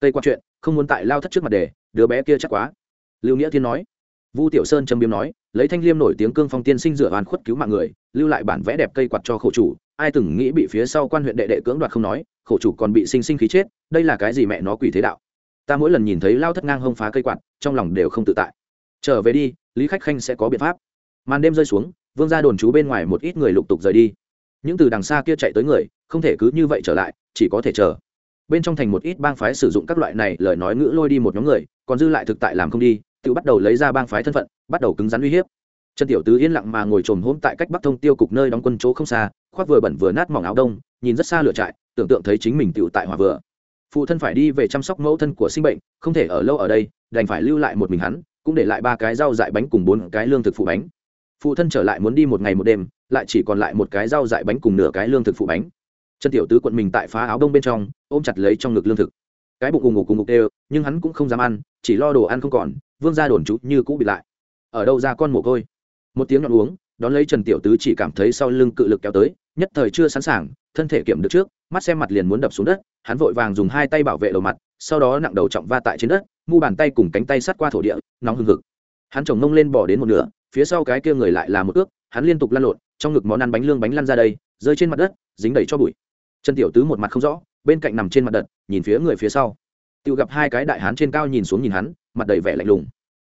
Tây qua chuyện, không muốn tại lao thất trước mặt đề đứa bé kia chắc quá. Lưu nghĩa thiên nói vu tiểu sơn trầm biếm nói, lấy thanh liêm nổi tiếng cương phong tiên sinh rửa oan khuất cứu mạng người, lưu lại bản vẽ đẹp cây quạt cho khổ chủ. Ai từng nghĩ bị phía sau quan huyện đệ đệ cưỡng đoạt không nói, khổ chủ còn bị sinh sinh khí chết, đây là cái gì mẹ nó quỷ thế đạo? Ta mỗi lần nhìn thấy lao thất ngang hông phá cây quạt, trong lòng đều không tự tại. Trở về đi, lý khách khanh sẽ có biện pháp. Màn đêm rơi xuống, vương ra đồn trú bên ngoài một ít người lục tục rời đi. Những từ đằng xa kia chạy tới người, không thể cứ như vậy trở lại, chỉ có thể chờ. Bên trong thành một ít bang phái sử dụng các loại này, lời nói ngữ lôi đi một nhóm người, còn dư lại thực tại làm không đi tự bắt đầu lấy ra bang phái thân phận, bắt đầu cứng rắn uy hiếp. Trần tiểu tứ yên lặng mà ngồi trồm hôm tại cách bắc thông tiêu cục nơi đóng quân chỗ không xa, khoác vừa bẩn vừa nát mỏng áo đông, nhìn rất xa lửa trại, tưởng tượng thấy chính mình tựu tại hòa vừa. Phụ thân phải đi về chăm sóc mẫu thân của sinh bệnh, không thể ở lâu ở đây, đành phải lưu lại một mình hắn, cũng để lại ba cái rau dại bánh cùng bốn cái lương thực phụ bánh. Phụ thân trở lại muốn đi một ngày một đêm, lại chỉ còn lại một cái rau dại bánh cùng nửa cái lương thực phụ bánh. Trần tiểu tứ quận mình tại phá áo đông bên trong, ôm chặt lấy trong ngực lương thực cái bụng cùng ngục cùng ngục đều, nhưng hắn cũng không dám ăn, chỉ lo đồ ăn không còn, vương ra đồn chú như cũ bị lại. Ở đâu ra con mồ côi? Một tiếng nhọn uống, đón lấy trần tiểu tứ chỉ cảm thấy sau lưng cự lực kéo tới, nhất thời chưa sẵn sàng, thân thể kiểm được trước, mắt xem mặt liền muốn đập xuống đất, hắn vội vàng dùng hai tay bảo vệ đầu mặt, sau đó nặng đầu trọng va tại trên đất, mu bàn tay cùng cánh tay sát qua thổ địa, nóng hừng hực. Hắn chồng nông lên bỏ đến một nửa, phía sau cái kia người lại là một ước, hắn liên tục lăn lộn, trong ngực món ăn bánh lương bánh lăn ra đây, rơi trên mặt đất, dính đầy cho bụi. Trần tiểu tứ một mặt không rõ, bên cạnh nằm trên mặt đất nhìn phía người phía sau. Tự gặp hai cái đại hán trên cao nhìn xuống nhìn hắn, mặt đầy vẻ lạnh lùng.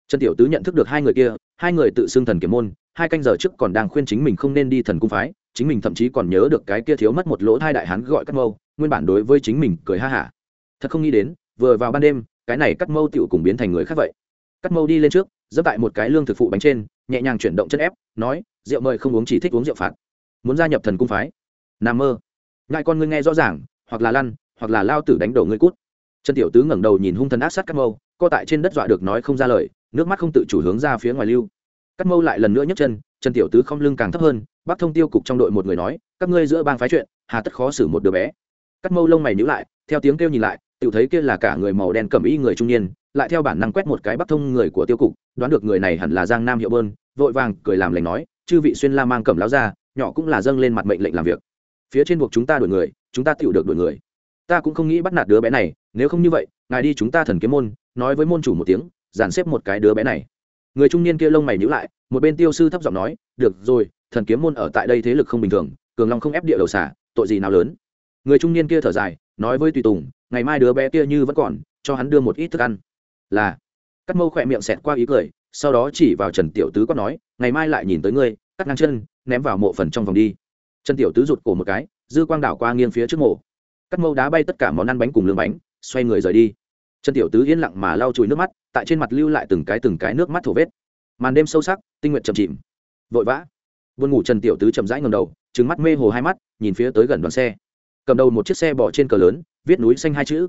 Trần tiểu tứ nhận thức được hai người kia, hai người tự xưng thần kiếm môn, hai canh giờ trước còn đang khuyên chính mình không nên đi thần cung phái, chính mình thậm chí còn nhớ được cái kia thiếu mất một lỗ hai đại hán gọi cắt mâu, nguyên bản đối với chính mình cười ha hả. Thật không nghĩ đến, vừa vào ban đêm, cái này cắt mâu tựu cùng biến thành người khác vậy. Cắt mâu đi lên trước dẫm tại một cái lương thực phụ bánh trên, nhẹ nhàng chuyển động chân ép, nói, rượu mời không uống chỉ thích uống rượu phạt. Muốn gia nhập thần cung phái. N mơ. Ngại con ngươi nghe rõ ràng, hoặc là lăn hoặc là lao tử đánh đổ ngươi cút. Trần tiểu tứ ngẩng đầu nhìn hung thần ác sát cắt mâu, co tại trên đất dọa được nói không ra lời, nước mắt không tự chủ hướng ra phía ngoài lưu. Cắt mâu lại lần nữa nhấc chân, trần tiểu tứ không lưng càng thấp hơn, bác thông tiêu cục trong đội một người nói, các ngươi giữa bang phái chuyện, hà tất khó xử một đứa bé. Cắt mâu lông mày nhữ lại, theo tiếng kêu nhìn lại tự thấy kia là cả người màu đen cầm y người trung niên, lại theo bản năng quét một cái bắc thông người của tiêu cục, đoán được người này hẳn là giang nam hiệu bơn, vội vàng cười làm lành nói, chư vị xuyên la mang cầm láo ra nhỏ cũng là dâng lên mặt mệnh lệnh làm việc. Phía trên buộc chúng ta đuổi người, chúng ta tựu được đuổi người ta cũng không nghĩ bắt nạt đứa bé này, nếu không như vậy, ngài đi chúng ta thần kiếm môn, nói với môn chủ một tiếng, dàn xếp một cái đứa bé này. Người trung niên kia lông mày nhữ lại, một bên tiêu sư thấp giọng nói, được rồi, thần kiếm môn ở tại đây thế lực không bình thường, cường long không ép địa đầu xả, tội gì nào lớn? Người trung niên kia thở dài, nói với tùy tùng, ngày mai đứa bé kia như vẫn còn, cho hắn đưa một ít thức ăn. Là. Cắt mâu khỏe miệng xẹt qua ý cười, sau đó chỉ vào trần tiểu tứ có nói, ngày mai lại nhìn tới ngươi, cắt ngang chân, ném vào mộ phần trong vòng đi. Trần tiểu tứ rụt cổ một cái, dư quang đảo qua nghiêng phía trước mộ cắt mâu đá bay tất cả món ăn bánh cùng lương bánh, xoay người rời đi. Trần tiểu tứ yên lặng mà lau chùi nước mắt, tại trên mặt lưu lại từng cái từng cái nước mắt thổ vết. Màn đêm sâu sắc, tinh nguyện chậm chìm vội vã. Vườn ngủ trần tiểu tứ chậm rãi ngầm đầu trứng mắt mê hồ hai mắt, nhìn phía tới gần đoàn xe. Cầm đầu một chiếc xe bỏ trên cờ lớn, viết núi xanh hai chữ.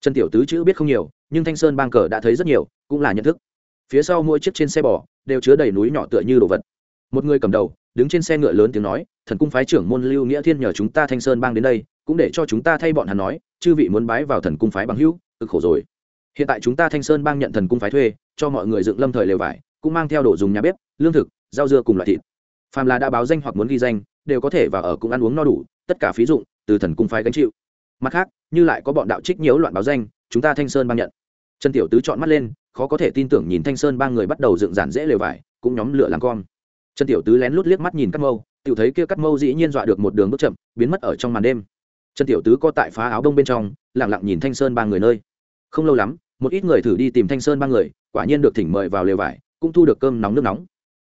Trần tiểu tứ chữ biết không nhiều, nhưng thanh sơn bang cờ đã thấy rất nhiều, cũng là nhận thức. Phía sau mỗi chiếc trên xe bò, đều chứa đầy núi nhỏ tựa như đồ vật. Một người cầm đầu, đứng trên xe ngựa lớn tiếng nói, thần cung phái trưởng môn lưu nghĩa thiên nhờ chúng ta thanh sơn bang đến đây cũng để cho chúng ta thay bọn hắn nói, chư vị muốn bái vào thần cung phái bằng hữu, cực khổ rồi. Hiện tại chúng ta thanh sơn bang nhận thần cung phái thuê, cho mọi người dựng lâm thời lều vải, cũng mang theo đồ dùng nhà bếp, lương thực, rau dưa cùng loại thịt. Phàm là đã báo danh hoặc muốn ghi danh, đều có thể vào ở cũng ăn uống no đủ, tất cả phí dụng, từ thần cung phái gánh chịu. Mặt khác, như lại có bọn đạo trích nhiễu loạn báo danh, chúng ta thanh sơn bang nhận. Trần tiểu tứ chọn mắt lên, khó có thể tin tưởng nhìn thanh sơn ba người bắt đầu dựng giản dễ lều vải, cũng nhóm lửa làm con. Trần tiểu tứ lén lút liếc mắt nhìn cắt mâu, tiểu thấy kia cắt mâu dĩ nhiên dọa được một đường bước chậm, biến mất ở trong màn đêm trần tiểu tứ co tại phá áo đông bên trong lẳng lặng nhìn thanh sơn ba người nơi. Không lâu lắm, một ít người thử đi tìm thanh sơn ba người, quả nhiên được thỉnh mời vào lều vải, cũng thu được cơm nóng nước nóng.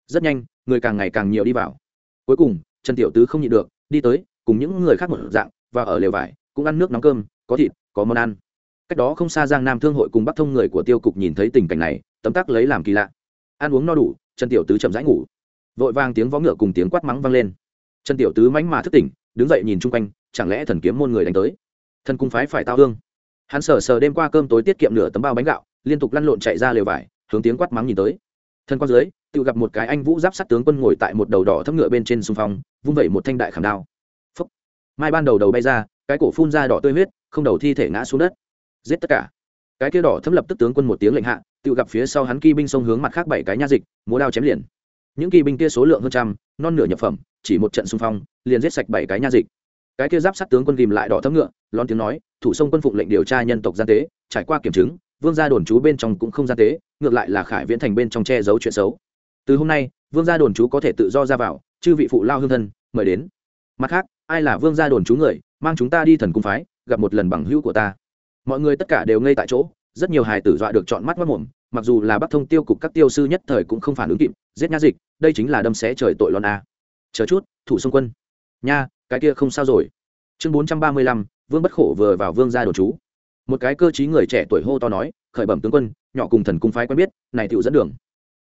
Rất nhanh, người càng ngày càng nhiều đi vào. Cuối cùng, trần tiểu tứ không nhịn được, đi tới, cùng những người khác một dạng, và ở lều vải, cũng ăn nước nóng cơm, có thịt, có món ăn. Cách đó không xa giang nam thương hội cùng bắc thông người của tiêu cục nhìn thấy tình cảnh này, tấm tắc lấy làm kỳ lạ. Ăn uống no đủ, trần tiểu tứ chậm rãi ngủ. Vội vang tiếng vó ngựa cùng tiếng quát mắng vang lên. Trần tiểu tứ mánh mà thức tỉnh đứng dậy nhìn chung quanh, chẳng lẽ thần kiếm môn người đánh tới? Thần cung phái phải tao hương. Hắn sờ sờ đêm qua cơm tối tiết kiệm nửa tấm bao bánh gạo, liên tục lăn lộn chạy ra lều vải, hướng tiếng quát mắng nhìn tới. Thân quang dưới, tự gặp một cái anh vũ giáp sắt tướng quân ngồi tại một đầu đỏ thấp ngựa bên trên xung phong, vung vẩy một thanh đại khảm đao. Phúc. mai ban đầu đầu bay ra, cái cổ phun ra đỏ tươi huyết, không đầu thi thể ngã xuống đất. Giết tất cả. Cái kia đỏ thấm lập tức tướng quân một tiếng lệnh hạ, tự gặp phía sau hắn kỵ binh xông hướng mặt khác bảy cái nha dịch, múa đao chém liền những kỳ binh kia số lượng hơn trăm, non nửa nhập phẩm, chỉ một trận xung phong, liền giết sạch bảy cái nha dịch. Cái kia giáp sát tướng quân ghìm lại đỏ thấm ngựa lon tiếng nói, thủ sông quân phụng lệnh điều tra nhân tộc gian tế, trải qua kiểm chứng, vương gia đồn trú bên trong cũng không gian tế, ngược lại là khải viễn thành bên trong che giấu chuyện xấu. Từ hôm nay, vương gia đồn trú có thể tự do ra vào, chư vị phụ lao hương thân, mời đến. Mặt khác, ai là vương gia đồn trú người, mang chúng ta đi thần cung phái, gặp một lần bằng hữu của ta. Mọi người tất cả đều ngây tại chỗ, rất nhiều hài tử dọa được chọn mắt mất mồm mặc dù là bắc thông tiêu cục các tiêu sư nhất thời cũng không phản ứng kịp, giết nha dịch, đây chính là đâm xé trời tội lon a. Chờ chút, thủ xung quân. Nha, cái kia không sao rồi. Chương bốn trăm ba mươi lăm, vương bất khổ vừa vào vương gia đồ trú. Một cái cơ chí người trẻ tuổi hô to nói, khởi bẩm tướng quân, nhỏ cùng thần cung phái quen biết, này tựu dẫn đường.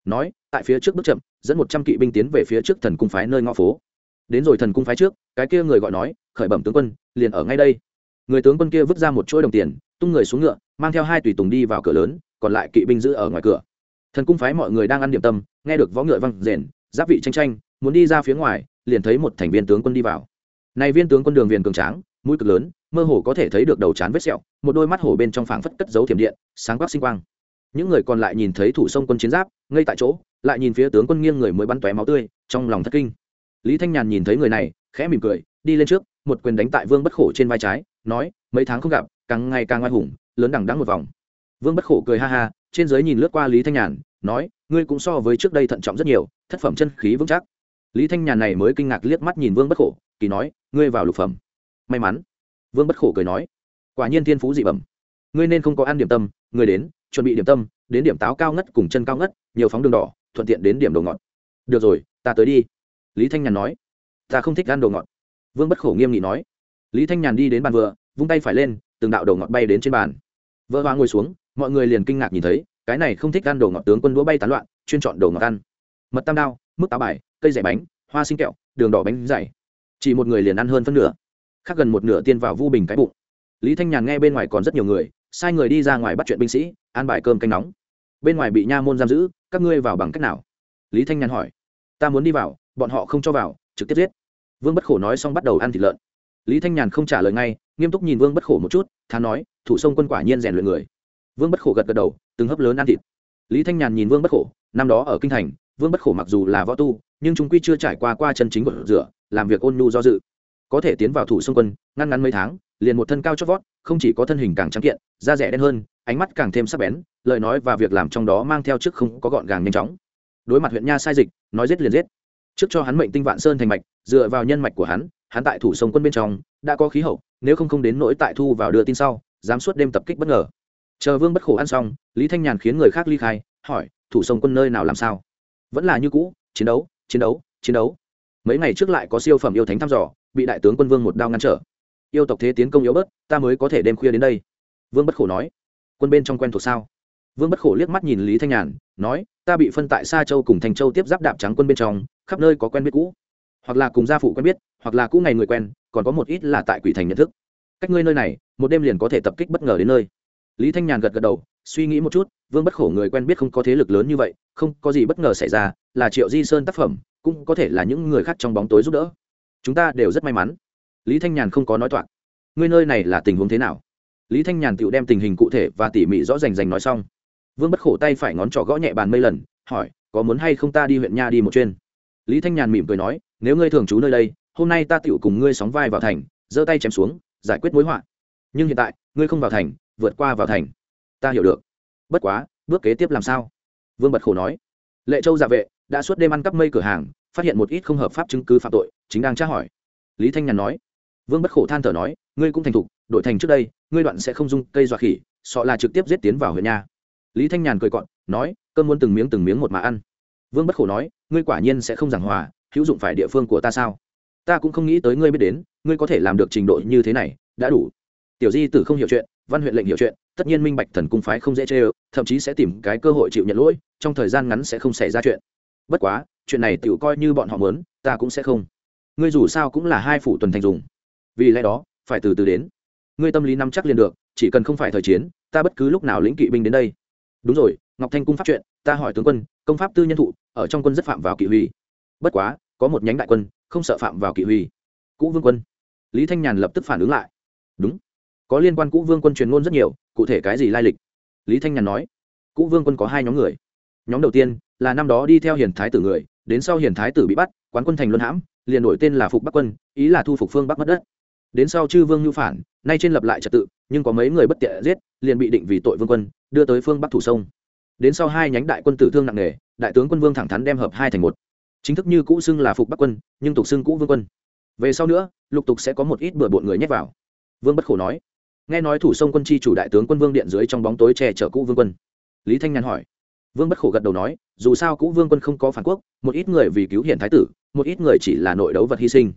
Nói, tại phía trước bước chậm, dẫn một trăm kỵ binh tiến về phía trước thần cung phái nơi ngõ phố. Đến rồi thần cung phái trước, cái kia người gọi nói, khởi bẩm tướng quân, liền ở ngay đây. Người tướng quân kia vứt ra một chuỗi đồng tiền, tung người xuống ngựa, mang theo hai tùy tùng đi vào cửa lớn còn lại kỵ binh giữ ở ngoài cửa. Thần cung phái mọi người đang ăn điểm tâm, nghe được võ ngựa văng rền, giáp vị tranh tranh, muốn đi ra phía ngoài, liền thấy một thành viên tướng quân đi vào. Này viên tướng quân đường viền cường tráng, mũi cực lớn, mơ hồ có thể thấy được đầu trán vết sẹo, một đôi mắt hồ bên trong phảng phất cất dấu thiểm điện, sáng quắc sinh quang. Những người còn lại nhìn thấy thủ sông quân chiến giáp ngay tại chỗ, lại nhìn phía tướng quân nghiêng người mới bắn tóe máu tươi, trong lòng thất kinh. Lý thanh nhàn nhìn thấy người này, khẽ mỉm cười, đi lên trước, một quyền đánh tại vương bất khổ trên vai trái, nói, mấy tháng không gặp, càng ngày càng oai hùng, lớn đằng đắng một vòng vương bất khổ cười ha ha, trên giới nhìn lướt qua lý thanh nhàn, nói, ngươi cũng so với trước đây thận trọng rất nhiều, thất phẩm chân khí vững chắc. Lý thanh nhàn này mới kinh ngạc liếc mắt nhìn vương bất khổ, kỳ nói, ngươi vào lục phẩm. May mắn. Vương bất khổ cười nói, quả nhiên thiên phú dị bẩm. Ngươi nên không có ăn điểm tâm, ngươi đến, chuẩn bị điểm tâm, đến điểm táo cao ngất cùng chân cao ngất, nhiều phóng đường đỏ, thuận tiện đến điểm đồ ngọt. Được rồi, ta tới đi. Lý thanh nhàn nói, ta không thích ăn đồ ngọt. Vương bất khổ nghiêm nghị nói, lý thanh nhàn đi đến bàn vừa, vung tay phải lên, từng đạo đồ ngọt bay đến trên bàn. Vợ hoa ngồi xuống mọi người liền kinh ngạc nhìn thấy, cái này không thích ăn đồ ngọt tướng quân đũa bay tán loạn, chuyên chọn đồ ngọt ăn. Mật tam đao, mức táo bài, cây dẻ bánh, hoa sinh kẹo, đường đỏ bánh dày. Chỉ một người liền ăn hơn phân nửa, khác gần một nửa tiên vào vu bình cái bụng. Lý thanh nhàn nghe bên ngoài còn rất nhiều người, sai người đi ra ngoài bắt chuyện binh sĩ, ăn bài cơm canh nóng. Bên ngoài bị nha môn giam giữ, các ngươi vào bằng cách nào? Lý thanh nhàn hỏi. Ta muốn đi vào, bọn họ không cho vào, trực tiếp giết. Vương bất khổ nói xong bắt đầu ăn thịt lợn. Lý thanh nhàn không trả lời ngay, nghiêm túc nhìn vương bất khổ một chút thà nói, thủ sông quân quả nhiên rèn luyện người vương bất khổ gật gật đầu, từng hấp lớn ăn thịt. Lý thanh nhàn nhìn vương bất khổ, năm đó ở kinh thành, vương bất khổ mặc dù là võ tu, nhưng chúng quy chưa trải qua qua chân chính của rửa, làm việc ôn nhu do dự. Có thể tiến vào thủ sông quân, ngăn ngắn mấy tháng, liền một thân cao chót vót, không chỉ có thân hình càng trắng kiện, da rẻ đen hơn, ánh mắt càng thêm sắc bén, lời nói và việc làm trong đó mang theo trước không có gọn gàng nhanh chóng. Đối mặt huyện nha sai dịch, nói giết liền giết. Trước cho hắn mệnh tinh vạn sơn thành mạch, dựa vào nhân mạch của hắn hắn tại thủ sông quân bên trong, đã có khí hậu, nếu không không đến nỗi tại thu vào đưa tin sau, dám suốt đêm tập kích bất ngờ chờ vương bất khổ ăn xong, lý thanh nhàn khiến người khác ly khai, hỏi, thủ sông quân nơi nào làm sao? Vẫn là như cũ, chiến đấu chiến đấu chiến đấu. Mấy ngày trước lại có siêu phẩm yêu thánh thăm dò, bị đại tướng quân vương một đao ngăn trở. Yêu tộc thế tiến công yếu bớt, ta mới có thể đêm khuya đến đây. Vương bất khổ nói. Quân bên trong quen thuộc sao? Vương bất khổ liếc mắt nhìn lý thanh nhàn, nói, ta bị phân tại xa châu cùng thành châu tiếp giáp đạp trắng quân bên trong, khắp nơi có quen biết cũ. Hoặc là cùng gia phụ quen biết, hoặc là cũ ngày người quen, còn có một ít là tại quỷ thành nhận thức. Cách ngươi nơi này, một đêm liền có thể tập kích bất ngờ đến nơi lý thanh nhàn gật gật đầu, suy nghĩ một chút, vương bất khổ người quen biết không có thế lực lớn như vậy, không có gì bất ngờ xảy ra, là triệu di sơn tác phẩm, cũng có thể là những người khác trong bóng tối giúp đỡ. Chúng ta đều rất may mắn. Lý thanh nhàn không có nói toạc. Ngươi nơi này là tình huống thế nào? Lý thanh nhàn tựu đem tình hình cụ thể và tỉ mỉ rõ rành rành nói xong. Vương bất khổ tay phải ngón trỏ gõ nhẹ bàn mây lần, hỏi, có muốn hay không ta đi huyện nha đi một chuyên lý thanh nhàn mỉm cười nói, nếu ngươi thường trú nơi đây, hôm nay ta tựu cùng ngươi sóng vai vào thành, giơ tay chém xuống, giải quyết mối họa. Nhưng hiện tại, ngươi không vào thành vượt qua vào thành. Ta hiểu được. Bất quá, bước kế tiếp làm sao? Vương bật khổ nói. Lệ châu dạ vệ đã suốt đêm ăn cắp mây cửa hàng, phát hiện một ít không hợp pháp chứng cứ phạm tội, chính đang tra hỏi. Lý thanh nhàn nói. Vương bất khổ than thở nói, ngươi cũng thành thục, đội thành trước đây, ngươi đoạn sẽ không dung cây dọa khỉ, sọ là trực tiếp giết tiến vào huyện nhà lý thanh nhàn cười cọn nói cơn muốn từng miếng từng miếng một mà ăn. Vương bất khổ nói, ngươi quả nhiên sẽ không giảng hòa, hữu dụng phải địa phương của ta sao? Ta cũng không nghĩ tới ngươi biết đến, ngươi có thể làm được trình độ như thế này, đã đủ. Tiểu di tử không hiểu chuyện văn huyện lệnh hiểu chuyện, tất nhiên minh bạch thần cung phái không dễ chê ơ, thậm chí sẽ tìm cái cơ hội chịu nhận lỗi, trong thời gian ngắn sẽ không xảy ra chuyện. Bất quá, chuyện này tự coi như bọn họ mớn ta cũng sẽ không. Ngươi dù sao cũng là hai phủ tuần thành dùng. Vì lẽ đó, phải từ từ đến. Ngươi tâm lý nắm chắc liền được, chỉ cần không phải thời chiến, ta bất cứ lúc nào lĩnh kỵ binh đến đây. Đúng rồi, ngọc thanh cung pháp chuyện, ta hỏi tướng quân, công pháp tư nhân thụ, ở trong quân rất phạm vào kỵ huy. Bất quá, có một nhánh đại quân, không sợ phạm vào kỵ huy. Cũ vương quân. Lý thanh nhàn lập tức phản ứng lại. Đúng có liên quan cũ vương quân truyền ngôn rất nhiều, cụ thể cái gì lai lịch? Lý thanh nhàn nói, cũ vương quân có hai nhóm người. Nhóm đầu tiên là năm đó đi theo hiền thái tử người, đến sau hiền thái tử bị bắt, quán quân thành luân hãm, liền đổi tên là phục bắc quân, ý là thu phục phương bắc mất đất. Đến sau chư vương nhu phản, nay trên lập lại trật tự, nhưng có mấy người bất tiện giết, liền bị định vì tội vương quân, đưa tới phương bắc thủ sông. Đến sau hai nhánh đại quân tử thương nặng nề, đại tướng quân vương thẳng thắn đem hợp hai thành một. Chính thức như cũ xưng là phục bắc quân, nhưng tục xưng cũ vương quân. Về sau nữa, lục tục sẽ có một ít bừa bộn người nhét vào. Vương bất khổ nói nghe nói thủ sông quân chi chủ đại tướng quân vương điện dưới trong bóng tối che chở cũ vương quân. Lý thanh nhàn hỏi. Vương bất khổ gật đầu nói, dù sao cũ vương quân không có phản quốc, một ít người vì cứu hiển thái tử, một ít người chỉ là nội đấu vật hy sinh.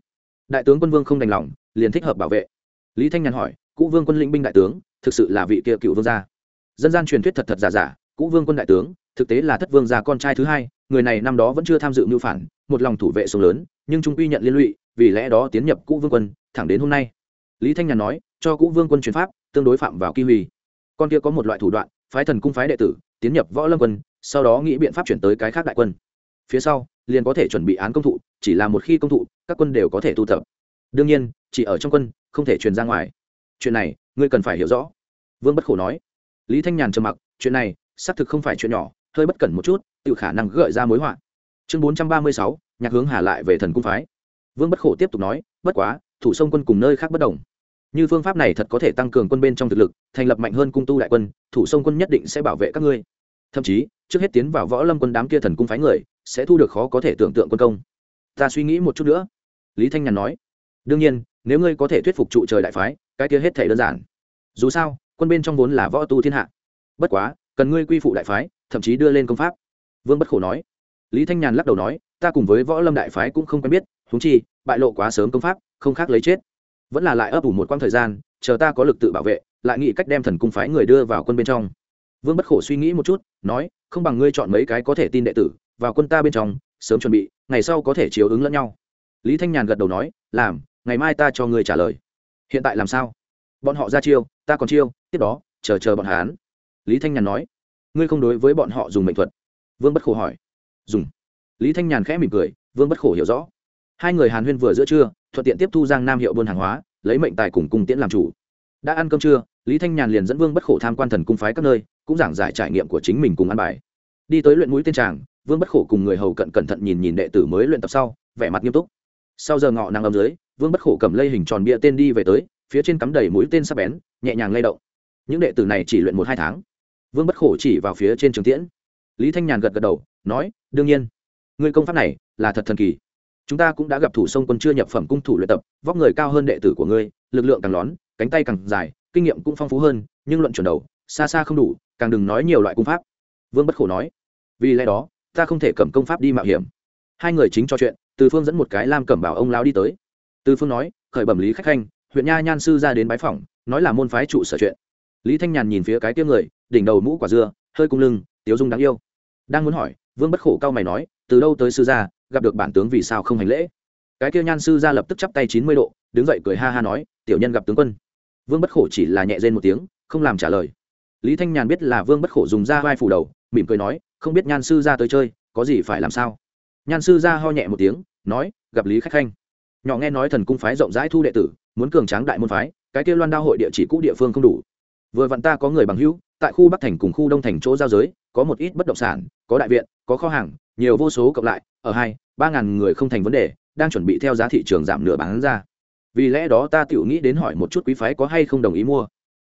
Đại tướng quân vương không đành lòng, liền thích hợp bảo vệ. Lý thanh nhàn hỏi, cũ vương quân lĩnh binh đại tướng, thực sự là vị kia cựu vương gia? Dân gian truyền thuyết thật thật giả giả, cũ vương quân đại tướng, thực tế là thất vương gia con trai thứ hai, người này năm đó vẫn chưa tham dự mưu phản, một lòng thủ vệ sông lớn, nhưng trung quy nhận liên lụy, vì lẽ đó tiến nhập cũ vương quân, thẳng đến hôm nay. Lý thanh nhàn nói cho cũ vương quân truyền pháp, tương đối phạm vào kỳ huy con kia có một loại thủ đoạn, phái thần cung phái đệ tử, tiến nhập võ lâm quân, sau đó nghĩ biện pháp chuyển tới cái khác đại quân. Phía sau, liền có thể chuẩn bị án công thụ, chỉ là một khi công thụ, các quân đều có thể tu tập. Đương nhiên, chỉ ở trong quân, không thể truyền ra ngoài. Chuyện này, ngươi cần phải hiểu rõ. Vương bất khổ nói. Lý thanh nhàn trầm mặc, chuyện này, xác thực không phải chuyện nhỏ, hơi bất cẩn một chút tự khả năng gợi ra mối họa. Chương bốn trăm ba mươi sáu, nhạc hướng hà lại về thần cung phái. Vương bất khổ tiếp tục nói, bất quá, thủ sông quân cùng nơi khác bất đồng như phương pháp này thật có thể tăng cường quân bên trong thực lực, thành lập mạnh hơn cung tu đại quân, thủ sông quân nhất định sẽ bảo vệ các ngươi. Thậm chí, trước hết tiến vào võ lâm quân đám kia thần cung phái người, sẽ thu được khó có thể tưởng tượng quân công. Ta suy nghĩ một chút nữa. Lý thanh nhàn nói. Đương nhiên, nếu ngươi có thể thuyết phục trụ trời đại phái, cái kia hết thể đơn giản. Dù sao, quân bên trong vốn là võ tu thiên hạ. Bất quá, cần ngươi quy phụ đại phái, thậm chí đưa lên công pháp. Vương bất khổ nói. Lý thanh nhàn lắc đầu nói, ta cùng với võ lâm đại phái cũng không quen biết húng chi, bại lộ quá sớm công pháp, không khác lấy chết vẫn là lại ấp ủ một quãng thời gian, chờ ta có lực tự bảo vệ, lại nghĩ cách đem thần cung phái người đưa vào quân bên trong. Vương bất khổ suy nghĩ một chút, nói, không bằng ngươi chọn mấy cái có thể tin đệ tử, vào quân ta bên trong, sớm chuẩn bị, ngày sau có thể chiếu ứng lẫn nhau. Lý thanh nhàn gật đầu nói, làm, ngày mai ta cho ngươi trả lời. Hiện tại làm sao? Bọn họ ra chiêu, ta còn chiêu, tiếp đó, chờ chờ bọn hán lý thanh nhàn nói, ngươi không đối với bọn họ dùng mệnh thuật. Vương bất khổ hỏi, dùng. Lý thanh nhàn khẽ mỉm cười, vương bất khổ hiểu rõ hai người hàn huyên vừa giữa trưa, thuận tiện tiếp thu giang nam hiệu buôn hàng hóa, lấy mệnh tài cùng cung tiễn làm chủ. Đã ăn cơm trưa, lý thanh nhàn liền dẫn vương bất khổ tham quan thần cung phái các nơi, cũng giảng giải trải nghiệm của chính mình cùng ăn bài. Đi tới luyện mũi tên tràng, vương bất khổ cùng người hầu cận cẩn thận nhìn nhìn đệ tử mới luyện tập sau, vẻ mặt nghiêm túc. Sau giờ ngọ nắng ấm dưới, vương bất khổ cầm lây hình tròn bia tên đi về tới, phía trên cắm đầy mũi tên sắp bén, nhẹ nhàng lay động. Những đệ tử này chỉ luyện một hai tháng. Vương bất khổ chỉ vào phía trên trường tiễn. Lý thanh nhàn gật gật đầu, nói, đương nhiên. Ngươi công pháp này là thật thần kỳ chúng ta cũng đã gặp thủ sông quân chưa nhập phẩm cung thủ luyện tập, vóc người cao hơn đệ tử của ngươi, lực lượng càng lón, cánh tay càng dài, kinh nghiệm cũng phong phú hơn, nhưng luận chuẩn đầu, xa xa không đủ, càng đừng nói nhiều loại cung pháp. Vương bất khổ nói. Vì lẽ đó, ta không thể cầm công pháp đi mạo hiểm. Hai người chính cho chuyện, từ phương dẫn một cái lam cẩm bảo ông lao đi tới. Từ phương nói, khởi bẩm lý khách khanh, huyện nha nhan sư ra đến bái phòng nói là môn phái trụ sở chuyện. Lý thanh nhàn nhìn phía cái tiếng người, đỉnh đầu mũ quả dưa, hơi cung lưng, tiếu dung đáng yêu. Đang muốn hỏi, vương bất khổ cao mày nói, từ đâu tới sư gia gặp được bản tướng vì sao không hành lễ. Cái kia nhan sư gia lập tức chắp tay chín mươi độ, đứng dậy cười ha ha nói, tiểu nhân gặp tướng quân. Vương bất khổ chỉ là nhẹ rên một tiếng, không làm trả lời. Lý thanh nhàn biết là vương bất khổ dùng ra vai phủ đầu, mỉm cười nói, không biết nhan sư gia tới chơi, có gì phải làm sao? Nhan sư gia ho nhẹ một tiếng, nói, gặp lý khách khanh. Nhỏ nghe nói thần cung phái rộng rãi thu đệ tử, muốn cường tráng đại môn phái, cái kia loan đao hội địa chỉ cũ địa phương không đủ. Vừa vặn ta có người bằng hữu tại khu bắc thành cùng khu đông thành chỗ giao giới, có một ít bất động sản, có đại viện, có kho hàng, nhiều vô số cộng lại, ở hai, ba ngàn người không thành vấn đề, đang chuẩn bị theo giá thị trường giảm nửa bán ra. Vì lẽ đó ta tự nghĩ đến hỏi một chút quý phái có hay không đồng ý mua.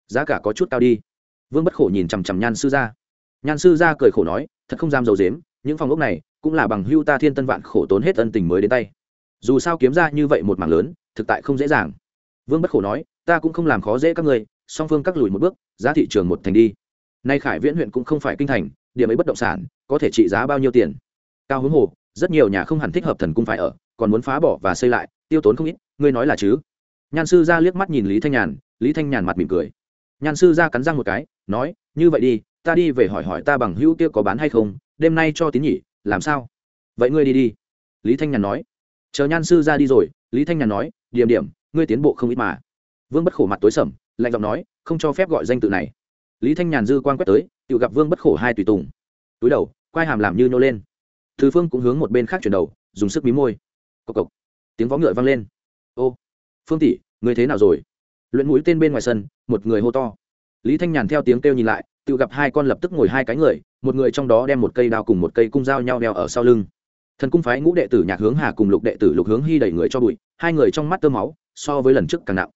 Giá cả có chút cao đi. Vương bất khổ nhìn chằm chằm nhan sư gia. Nhan sư gia cười khổ nói, thật không dám dầu dếm, những phòng ốc này cũng là bằng hưu ta thiên tân vạn khổ tốn hết ân tình mới đến tay. Dù sao kiếm ra như vậy một mảng lớn, thực tại không dễ dàng. Vương bất khổ nói, ta cũng không làm khó dễ các người song phương cắt lùi một bước, giá thị trường một thành đi. Nay khải viễn huyện cũng không phải kinh thành, điểm ấy bất động sản, có thể trị giá bao nhiêu tiền? Cao hướng hồ, rất nhiều nhà không hẳn thích hợp thần cung phải ở, còn muốn phá bỏ và xây lại, tiêu tốn không ít, ngươi nói là chứ? Nhan sư ra liếc mắt nhìn lý thanh nhàn, lý thanh nhàn mặt mỉm cười. Nhan sư ra cắn răng một cái, nói, như vậy đi, ta đi về hỏi hỏi ta bằng hữu kia có bán hay không, đêm nay cho tín nhỉ, làm sao? Vậy ngươi đi đi. Lý thanh nhàn nói. Chờ nhan sư ra đi rồi, lý thanh nhàn nói, điểm điểm, ngươi tiến bộ không ít mà. Vương bất khổ mặt tối sầm lạnh giọng nói, không cho phép gọi danh tự này. Lý thanh nhàn dư quan quét tới, tự gặp vương bất khổ hai tùy tùng. Túi đầu, quai hàm làm như nhô lên. Thứ phương cũng hướng một bên khác chuyển đầu, dùng sức mí môi. Cộc cộc. Tiếng vó ngựa vang lên. Ô, phương tỷ, người thế nào rồi? Luyện mũi tên bên ngoài sân, một người hô to. Lý thanh nhàn theo tiếng kêu nhìn lại, tự gặp hai con lập tức ngồi hai cái người, một người trong đó đem một cây đao cùng một cây cung dao nhau đeo ở sau lưng. Thần cung phái ngũ đệ tử nhạc hướng hà cùng lục đệ tử lục hướng hy đẩy người cho bụi, hai người trong mắt tơ máu, so với lần trước càng nặng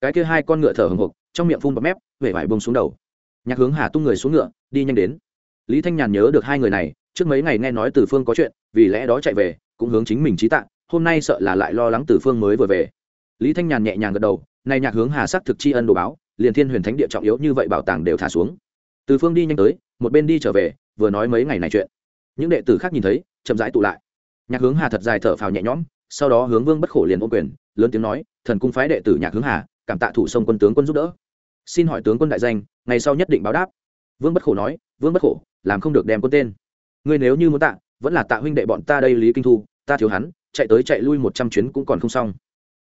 cái kia hai con ngựa thở hồng hộc trong miệng phun bọt mép, vẻ vải bông xuống đầu. Nhạc hướng hà tung người xuống ngựa, đi nhanh đến. Lý thanh nhàn nhớ được hai người này, trước mấy ngày nghe nói từ phương có chuyện, vì lẽ đó chạy về, cũng hướng chính mình trí tạng hôm nay sợ là lại lo lắng từ phương mới vừa về. Lý thanh nhàn nhẹ nhàng gật đầu nay nhạc hướng hà sắc thực tri ân đồ báo, liền thiên huyền thánh địa trọng yếu như vậy bảo tàng đều thả xuống. Từ phương đi nhanh tới, một bên đi trở về, vừa nói mấy ngày này chuyện. Những đệ tử khác nhìn thấy, chậm rãi tụ lại. Nhạc hướng hà thật dài thở phào nhẹ nhõm, sau đó hướng vương bất khổ liền ôm quyền, lớn tiếng nói, thần cung phái đệ tử nhạc hướng hà cảm tạ thủ sông quân tướng quân giúp đỡ. Xin hỏi tướng quân đại danh, ngày sau nhất định báo đáp. Vương bất khổ nói, vương bất khổ, làm không được đem quân tên. Ngươi nếu như muốn tạ, vẫn là tạ huynh đệ bọn ta đây lý kinh thu, ta thiếu hắn, chạy tới chạy lui một trăm chuyến cũng còn không xong.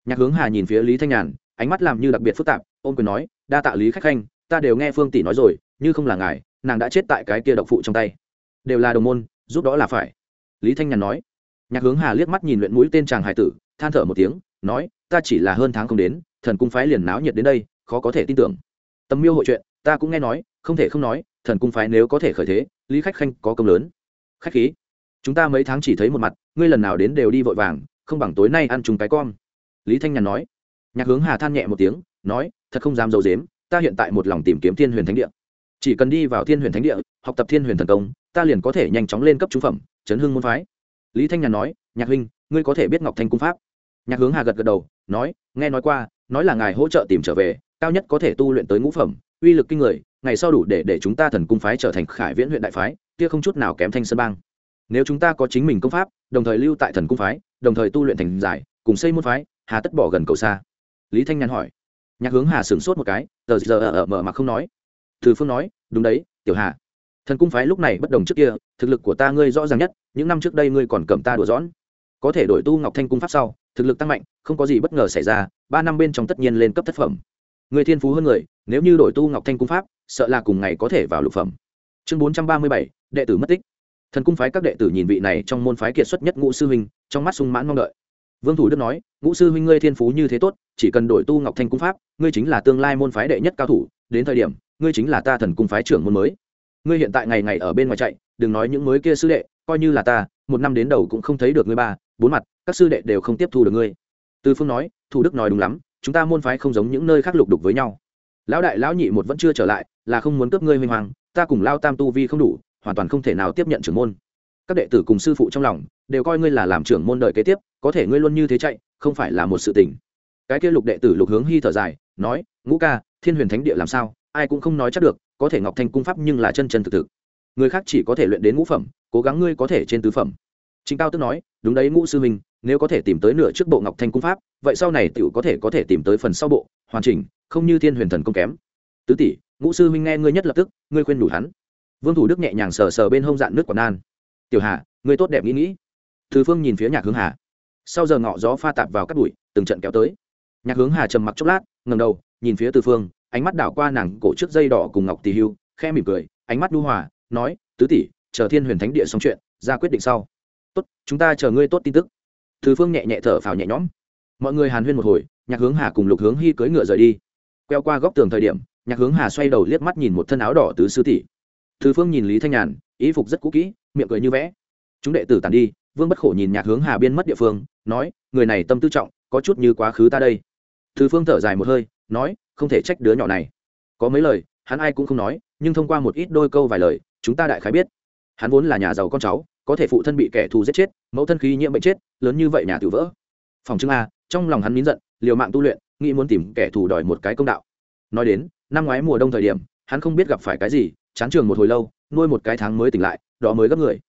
Nhạc hướng hà nhìn phía lý thanh nhàn, ánh mắt làm như đặc biệt phức tạp ôm quyền nói, đa tạ lý khách khanh, ta đều nghe phương tỷ nói rồi, như không là ngài, nàng đã chết tại cái kia độc phụ trong tay. Đều là đồng môn, giúp đó là phải. Lý thanh nhàn nói. Nhạc hướng hà liếc mắt nhìn luyện mũi tên chàng hải tử, than thở một tiếng, nói, ta chỉ là hơn tháng không đến thần cung phái liền náo nhiệt đến đây, khó có thể tin tưởng. Tâm miêu hội chuyện, ta cũng nghe nói, không thể không nói, thần cung phái nếu có thể khởi thế, lý khách khanh có công lớn. Khách khí. Chúng ta mấy tháng chỉ thấy một mặt, ngươi lần nào đến đều đi vội vàng, không bằng tối nay ăn chung cái con. Lý thanh nhàn nói. Nhạc hướng hà than nhẹ một tiếng, nói, thật không dám dầu dếm ta hiện tại một lòng tìm kiếm thiên huyền thánh địa. Chỉ cần đi vào thiên huyền thánh địa, học tập thiên huyền thần công, ta liền có thể nhanh chóng lên cấp trung phẩm, chấn hưng môn phái. Lý thanh nhàn nói, nhạc huynh, ngươi có thể biết ngọc thanh cung pháp. Nhạc hướng hà gật gật đầu, nói, nghe nói qua nói là ngài hỗ trợ tìm trở về, cao nhất có thể tu luyện tới ngũ phẩm, uy lực kinh người, ngày sau đủ để để chúng ta thần cung phái trở thành khải viễn huyện đại phái, kia không chút nào kém thanh sơn bang. Nếu chúng ta có chính mình công pháp, đồng thời lưu tại thần cung phái, đồng thời tu luyện thành giải, cùng xây môn phái, hà tất bỏ gần cầu xa. Lý thanh nhàn hỏi. Nhạc hướng hà sửng sốt một cái, tờ giờ ở mở mà không nói. Từ phương nói, đúng đấy, tiểu hà. Thần cung phái lúc này bất đồng trước kia, thực lực của ta ngươi rõ ràng nhất, những năm trước đây ngươi còn cầm ta đùa dõn có thể đổi tu ngọc thanh cung pháp sau, thực lực tăng mạnh, không có gì bất ngờ xảy ra, ba năm bên trong tất nhiên lên cấp thất phẩm. Người thiên phú hơn người, nếu như đổi tu ngọc thanh cung pháp, sợ là cùng ngày có thể vào lục phẩm. Chương bốn trăm ba mươi bảy, đệ tử mất tích. Thần cung phái các đệ tử nhìn vị này trong môn phái kiệt xuất nhất ngũ sư huynh, trong mắt sung mãn mong đợi. Vương thủ đức nói, ngũ sư huynh ngươi thiên phú như thế tốt, chỉ cần đổi tu ngọc thanh cung pháp, ngươi chính là tương lai môn phái đệ nhất cao thủ, đến thời điểm, ngươi chính là ta thần cung phái trưởng môn mới. Ngươi hiện tại ngày ngày ở bên ngoài chạy, đừng nói những mới kia sư đệ, coi như là ta, một năm đến đầu cũng không thấy được ngươi ba bốn mặt, các sư đệ đều không tiếp thu được ngươi. Từ phương nói, thủ đức nói đúng lắm, chúng ta môn phái không giống những nơi khác lục đục với nhau. Lão đại lão nhị một vẫn chưa trở lại, là không muốn cướp ngươi huy hoàng, ta cùng lao tam tu vi không đủ, hoàn toàn không thể nào tiếp nhận trưởng môn. Các đệ tử cùng sư phụ trong lòng, đều coi ngươi là làm trưởng môn đời kế tiếp, có thể ngươi luôn như thế chạy, không phải là một sự tình. Cái kia lục đệ tử lục hướng hy thở dài, nói, ngũ ca, thiên huyền thánh địa làm sao? Ai cũng không nói chắc được, có thể ngọc thanh cung pháp nhưng là chân chân thực thực. Người khác chỉ có thể luyện đến ngũ phẩm, cố gắng ngươi có thể trên tứ phẩm. Trình cao tức nói, đúng đấy, ngũ sư minh nếu có thể tìm tới nửa trước bộ ngọc thanh cung pháp, vậy sau này tiểu có thể có thể tìm tới phần sau bộ, hoàn chỉnh, không như thiên huyền thần công kém. Tứ tỷ, ngũ sư minh nghe ngươi nhất lập tức, ngươi khuyên đủ hắn. Vương thủ đức nhẹ nhàng sờ sờ bên hông dạn nước quả nan. Tiểu hà, ngươi tốt đẹp nghĩ nghĩ. Thứ phương nhìn phía nhạc hướng hà. Sau giờ ngọ gió pha tạp vào các bụi, từng trận kéo tới. Nhạc hướng hà trầm mặc chốc lát, ngẩng đầu, nhìn phía tư phương, ánh mắt đảo qua nàng cổ trước dây đỏ cùng ngọc tỳ hưu, khẽ mỉm cười, ánh mắt đu hòa, nói, tứ tỷ, chờ thiên huyền thánh địa xong chuyện, ra quyết định sau tốt, chúng ta chờ ngươi tốt tin tức. Thứ phương nhẹ nhẹ thở phào nhẹ nhõm. Mọi người hàn huyên một hồi, nhạc hướng hà cùng lục hướng hy cưỡi ngựa rời đi. Queo qua góc tường thời điểm, nhạc hướng hà xoay đầu liếc mắt nhìn một thân áo đỏ tứ sư tỷ. Thứ phương nhìn lý thanh nhàn ý phục rất cũ kỹ, miệng cười như vẽ. Chúng đệ tử tàn đi, vương bất khổ nhìn nhạc hướng hà biên mất địa phương, nói, người này tâm tư trọng, có chút như quá khứ ta đây. Thứ phương thở dài một hơi, nói, không thể trách đứa nhỏ này. Có mấy lời, hắn ai cũng không nói, nhưng thông qua một ít đôi câu vài lời, chúng ta đại khái biết. Hắn vốn là nhà giàu con cháu có thể phụ thân bị kẻ thù giết chết, mẫu thân khí nhiễm bệnh chết, lớn như vậy nhà tự vỡ. Phòng chứng a, trong lòng hắn nín giận, liều mạng tu luyện, nghĩ muốn tìm kẻ thù đòi một cái công đạo. Nói đến, năm ngoái mùa đông thời điểm, hắn không biết gặp phải cái gì, chán trường một hồi lâu, nuôi một cái tháng mới tỉnh lại, đó mới gấp người.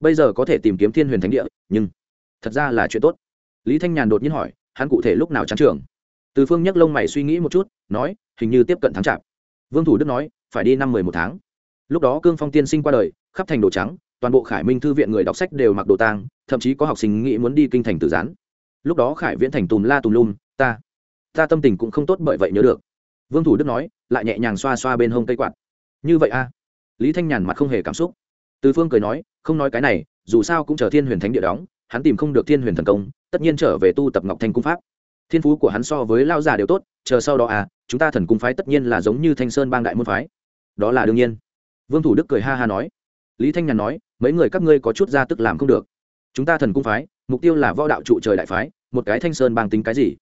Bây giờ có thể tìm kiếm thiên huyền thánh địa, nhưng thật ra là chuyện tốt. Lý thanh nhàn đột nhiên hỏi, hắn cụ thể lúc nào chán trường? Từ phương nhắc lông mày suy nghĩ một chút, nói, hình như tiếp cận tháng chạp. Vương thủ đức nói, phải đi năm mười một tháng. Lúc đó cương phong tiên sinh qua đời, khắp thành đồ trắng toàn bộ khải minh thư viện người đọc sách đều mặc đồ tang, thậm chí có học sinh nghĩ muốn đi kinh thành tử gián. Lúc đó khải viễn thành tùm la tùm lum, ta ta tâm tình cũng không tốt bởi vậy nhớ được. Vương thủ đức nói, lại nhẹ nhàng xoa xoa bên hông cây quạt. Như vậy a lý thanh nhàn mặt không hề cảm xúc. Từ phương cười nói, không nói cái này, dù sao cũng chờ thiên huyền thánh địa đóng, hắn tìm không được thiên huyền thần công, tất nhiên trở về tu tập ngọc thanh cung pháp. Thiên phú của hắn so với lao già đều tốt, chờ sau đó à chúng ta thần cung phái tất nhiên là giống như thanh sơn bang đại môn phái. Đó là đương nhiên. Vương thủ đức cười ha ha nói lý thanh nhàn nói, mấy người các ngươi có chút ra tức làm không được. Chúng ta thần cung phái, mục tiêu là võ đạo trụ trời đại phái, một cái thanh sơn bang tính cái gì?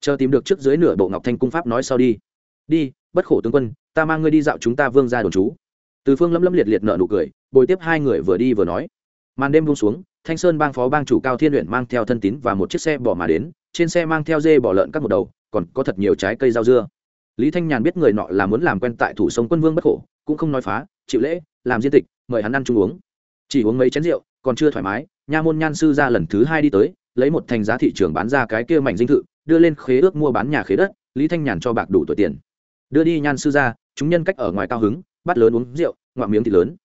Chờ tìm được trước dưới nửa bộ ngọc thanh cung pháp nói sau đi. Đi, bất khổ tướng quân, ta mang ngươi đi dạo chúng ta vương ra đồn trú. Từ phương lâm lâm liệt liệt nợ nụ cười, bồi tiếp hai người vừa đi vừa nói. Màn đêm buông xuống, thanh sơn bang phó bang chủ cao thiên luyện mang theo thân tín và một chiếc xe bỏ mà đến, trên xe mang theo dê bỏ lợn các một đầu, còn có thật nhiều trái cây rau dưa. Lý thanh nhàn biết người nọ là muốn làm quen tại thủ sông quân vương bất khổ, cũng không nói phá, chịu lễ, làm diên tịch mời hắn ăn chung uống. Chỉ uống mấy chén rượu, còn chưa thoải mái, nha môn nhan sư ra lần thứ hai đi tới, lấy một thành giá thị trường bán ra cái kia mảnh dinh thự, đưa lên khế ước mua bán nhà khế đất, lý thanh nhàn cho bạc đủ tuổi tiền. Đưa đi nhan sư ra, chúng nhân cách ở ngoài cao hứng, bắt lớn uống rượu, ngoạm miếng thịt lớn.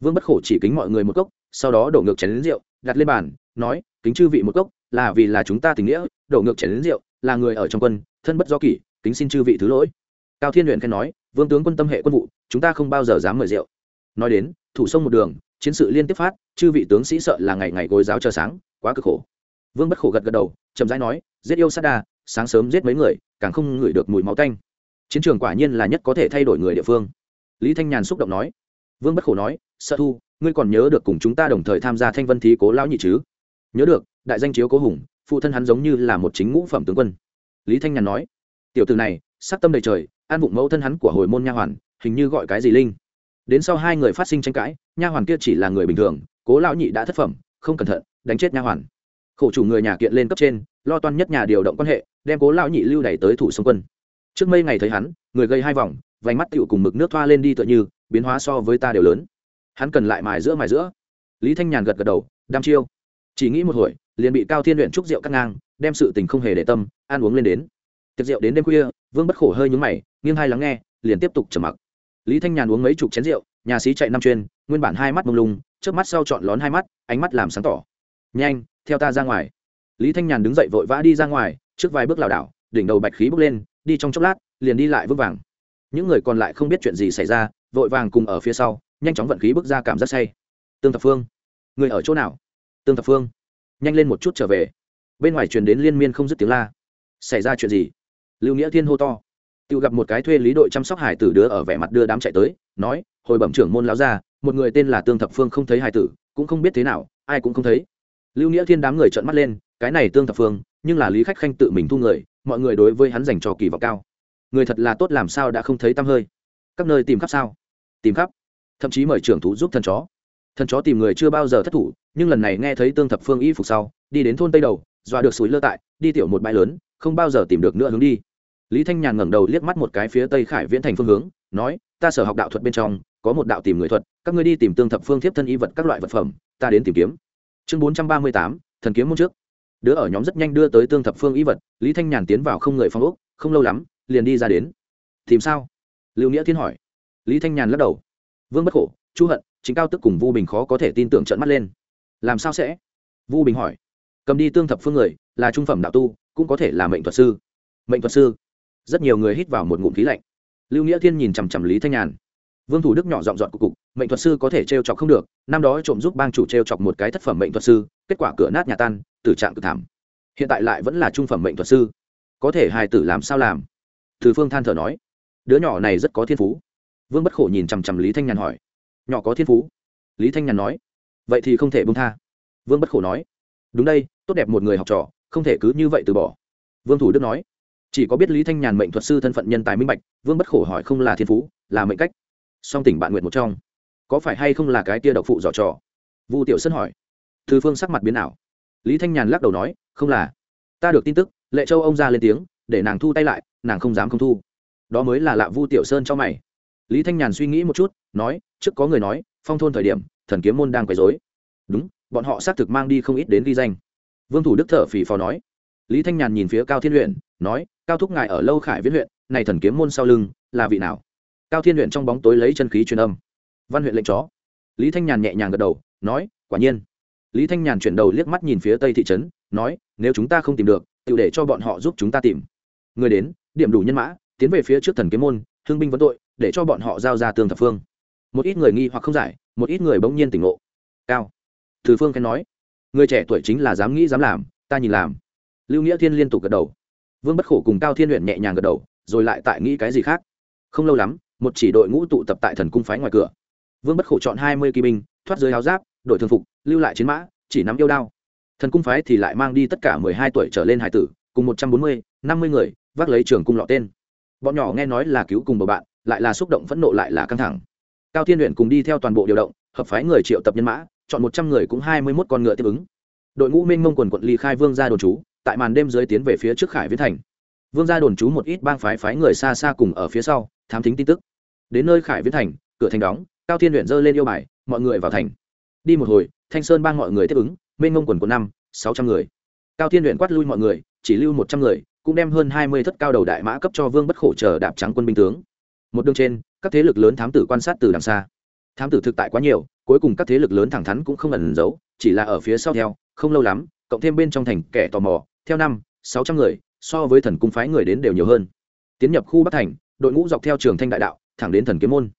Vương bất khổ chỉ kính mọi người một cốc, sau đó đổ ngược chén đến rượu, đặt lên bàn, nói, kính chư vị một cốc, là vì là chúng ta tình nghĩa, đổ ngược chén đến rượu, là người ở trong quân, thân bất do kỷ, kính xin chư vị thứ lỗi. Cao thiên luyện khen nói, vương tướng quân tâm hệ quân vụ, chúng ta không bao giờ dám mời rượu nói đến, thủ sông một đường, chiến sự liên tiếp phát, chư vị tướng sĩ sợ là ngày ngày gối giáo chờ sáng, quá cực khổ. Vương bất khổ gật gật đầu, chậm rãi nói, giết yêu sát đa, sáng sớm giết mấy người, càng không ngửi được mùi máu tanh. Chiến trường quả nhiên là nhất có thể thay đổi người địa phương. Lý thanh nhàn xúc động nói. Vương bất khổ nói, sợ thu, ngươi còn nhớ được cùng chúng ta đồng thời tham gia thanh vân thí cố lão nhị chứ? Nhớ được, đại danh chiếu cố hùng, phụ thân hắn giống như là một chính ngũ phẩm tướng quân. Lý thanh nhàn nói. Tiểu từ này, sắc tâm đầy trời, an vụng mẫu thân hắn của hồi môn nha hoàn, hình như gọi cái gì linh đến sau hai người phát sinh tranh cãi, nha hoàn kia chỉ là người bình thường, cố lão nhị đã thất phẩm, không cẩn thận, đánh chết nha hoàn. Khổ chủ người nhà kiện lên cấp trên, lo toan nhất nhà điều động quan hệ, đem cố lão nhị lưu đẩy tới thủ sông quân. Trước mây ngày thấy hắn, người gây hai vòng, vành mắt tựu cùng mực nước thoa lên đi tựa như, biến hóa so với ta đều lớn. Hắn cần lại mài giữa mài giữa. Lý thanh nhàn gật gật đầu, đam chiêu. Chỉ nghĩ một hồi, liền bị cao thiên luyện trúc rượu cắt ngang, đem sự tình không hề để tâm, ăn uống lên đến. Tiệc rượu đến đêm khuya, vương bất khổ hơi nhúng mày, nghiêng hai lắng nghe, liền tiếp tục trầm mặc lý thanh nhàn uống mấy chục chén rượu, nhà sĩ chạy năm chuyên, nguyên bản hai mắt mông lung, trước mắt sau chọn lón hai mắt, ánh mắt làm sáng tỏ. Nhanh, theo ta ra ngoài. Lý thanh nhàn đứng dậy vội vã đi ra ngoài, trước vài bước lảo đảo, đỉnh đầu bạch khí bốc lên, đi trong chốc lát, liền đi lại vững vàng. Những người còn lại không biết chuyện gì xảy ra, vội vàng cùng ở phía sau, nhanh chóng vận khí bước ra cảm giác say. Tương thập phương, người ở chỗ nào? Tương thập phương. Nhanh lên một chút trở về. Bên ngoài truyền đến liên miên không dứt tiếng la. Xảy ra chuyện gì? Lưu nghĩa thiên hô to tự gặp một cái thuê lý đội chăm sóc hải tử đứa ở vẻ mặt đưa đám chạy tới, nói, hồi bẩm trưởng môn lão ra một người tên là tương thập phương không thấy hải tử, cũng không biết thế nào, ai cũng không thấy. Lưu nghĩa thiên đám người trợn mắt lên, cái này tương thập phương, nhưng là lý khách khanh tự mình thu người, mọi người đối với hắn dành cho kỳ vọng cao. Người thật là tốt làm sao đã không thấy tăm hơi. Các nơi tìm khắp sao? Tìm khắp. Thậm chí mời trưởng thú giúp thần chó. Thần chó tìm người chưa bao giờ thất thủ, nhưng lần này nghe thấy tương thập phương y phục sau, đi đến thôn tây đầu, dọa được suối lơ tại, đi tiểu một bãi lớn, không bao giờ tìm được nữa hướng đi lý thanh nhàn ngẩng đầu liếc mắt một cái phía tây khải viễn thành phương hướng, nói, ta sở học đạo thuật bên trong, có một đạo tìm người thuật, các ngươi đi tìm tương thập phương thiếp thân y vật các loại vật phẩm, ta đến tìm kiếm. Chương bốn trăm ba mươi tám, thần kiếm môn trước. Đứa ở nhóm rất nhanh đưa tới tương thập phương y vật, lý thanh nhàn tiến vào không người phong ốc, không lâu lắm, liền đi ra đến. Tìm sao? Lưu nghĩa thiên hỏi. Lý thanh nhàn lắc đầu. Vương bất khổ, chu hận, chính cao tức cùng vu bình khó có thể tin tưởng trận mắt lên. Làm sao sẽ? Vu bình hỏi. Cầm đi tương thập phương người, là trung phẩm đạo tu, cũng có thể là mệnh thuật sư. Mệnh thuật sư? Rất nhiều người hít vào một ngụm khí lạnh. Lưu nghĩa thiên nhìn chằm chằm lý thanh nhàn. Vương thủ đức nhỏ dọn dọn cục cục, mệnh thuật sư có thể t r e o chọc không được, năm đó trộm giúp bang chủ t r e o chọc một cái thất phẩm mệnh thuật sư, kết quả cửa nát nhà tan, tử trạng cực thảm. Hiện tại lại vẫn là trung phẩm mệnh thuật sư. Có thể hài tử làm sao làm? Từ phương than thở nói. Đứa nhỏ này rất có thiên phú. Vương bất khổ nhìn chằm chằm lý thanh nhàn hỏi. Nhỏ có thiên phú? Lý thanh nhàn nói. Vậy thì không thể bông tha. Vương bất khổ nói. Đúng đây, tốt đẹp một người học trò, không thể cứ như vậy từ bỏ. Vương thủ đức nói chỉ có biết lý thanh nhàn mệnh thuật sư thân phận nhân tài minh bạch, vương bất khổ hỏi không là thiên phú, là mệnh cách. Song tỉnh bạn nguyện một trong. Có phải hay không là cái tia độc phụ dò trò? Vu tiểu sân hỏi. Thư phương sắc mặt biến ảo. Lý thanh nhàn lắc đầu nói, không là. Ta được tin tức, lệ châu ông ra lên tiếng, để nàng thu tay lại, nàng không dám không thu. Đó mới là lạ vu tiểu sơn cho mày. Lý thanh nhàn suy nghĩ một chút, nói, trước có người nói, phong thôn thời điểm, thần kiếm môn đang quấy dối đúng, bọn họ xác thực mang đi không ít đến ghi danh. Vương thủ đức thở phì phò nói. Lý thanh nhàn nhìn phía cao thiên luyện nói, cao thúc ngài ở lâu khải viễn huyện, này thần kiếm môn sau lưng, là vị nào? Cao thiên huyện trong bóng tối lấy chân khí truyền âm. Văn huyện lệnh chó. Lý thanh nhàn nhẹ nhàng gật đầu, nói, quả nhiên. Lý thanh nhàn chuyển đầu liếc mắt nhìn phía tây thị trấn, nói, nếu chúng ta không tìm được tự để cho bọn họ giúp chúng ta tìm. Người đến, điểm đủ nhân mã, tiến về phía trước thần kiếm môn thương binh vấn tội, để cho bọn họ giao ra tương thập phương. Một ít người nghi hoặc không giải, một ít người bỗng nhiên tỉnh ngộ. Cao từ phương khen nói, người trẻ tuổi chính là dám nghĩ dám làm, ta nhìn làm. Lưu nghĩa thiên liên tục gật đầu vương bất khổ cùng cao thiên luyện nhẹ nhàng gật đầu, rồi lại tại nghĩ cái gì khác. Không lâu lắm, một chỉ đội ngũ tụ tập tại thần cung phái ngoài cửa. Vương bất khổ chọn hai mươi kỵ binh, thoát dưới áo giáp, đội thường phục, lưu lại chiến mã, chỉ nắm yêu đao. Thần cung phái thì lại mang đi tất cả mười hai tuổi trở lên hải tử, cùng một trăm bốn mươi, năm mươi người, vác lấy trường cung lọ tên. Bọn nhỏ nghe nói là cứu cùng bầu bạn, lại là xúc động phẫn nộ lại là căng thẳng. Cao thiên luyện cùng đi theo toàn bộ điều động, hợp phái người triệu tập nhân mã, chọn một trăm người cũng hai mươi mốt con ngựa tiếp ứng. Đội ngũ minh mông quần quận ly khai vương ra đồn trú tại màn đêm dưới tiến về phía trước khải viễn thành. Vương gia đồn trú một ít bang phái phái người xa xa cùng ở phía sau, thám thính tin tức. Đến nơi khải viễn thành, cửa thành đóng, cao thiên luyện dơ lên yêu bài, mọi người vào thành. Đi một hồi, thanh sơn bang mọi người tiếp ứng minh ngông quần quận năm, sáu trăm người. Cao thiên luyện quát lui mọi người, chỉ lưu một trăm người, cũng đem hơn hai mươi thất cao đầu đại mã cấp cho vương bất khổ chờ đạp trắng quân binh tướng. Một đường trên, các thế lực lớn thám tử quan sát từ đằng xa. Thám tử thực tại quá nhiều, cuối cùng các thế lực lớn thẳng thắn cũng không ẩn giấu, chỉ là ở phía sau theo, không lâu lắm, cộng thêm bên trong thành kẻ tò mò theo năm, sáu trăm người, so với thần cung phái người đến đều nhiều hơn. Tiến nhập khu bắc thành, đội ngũ dọc theo trường thanh đại đạo, thẳng đến thần kiếm môn.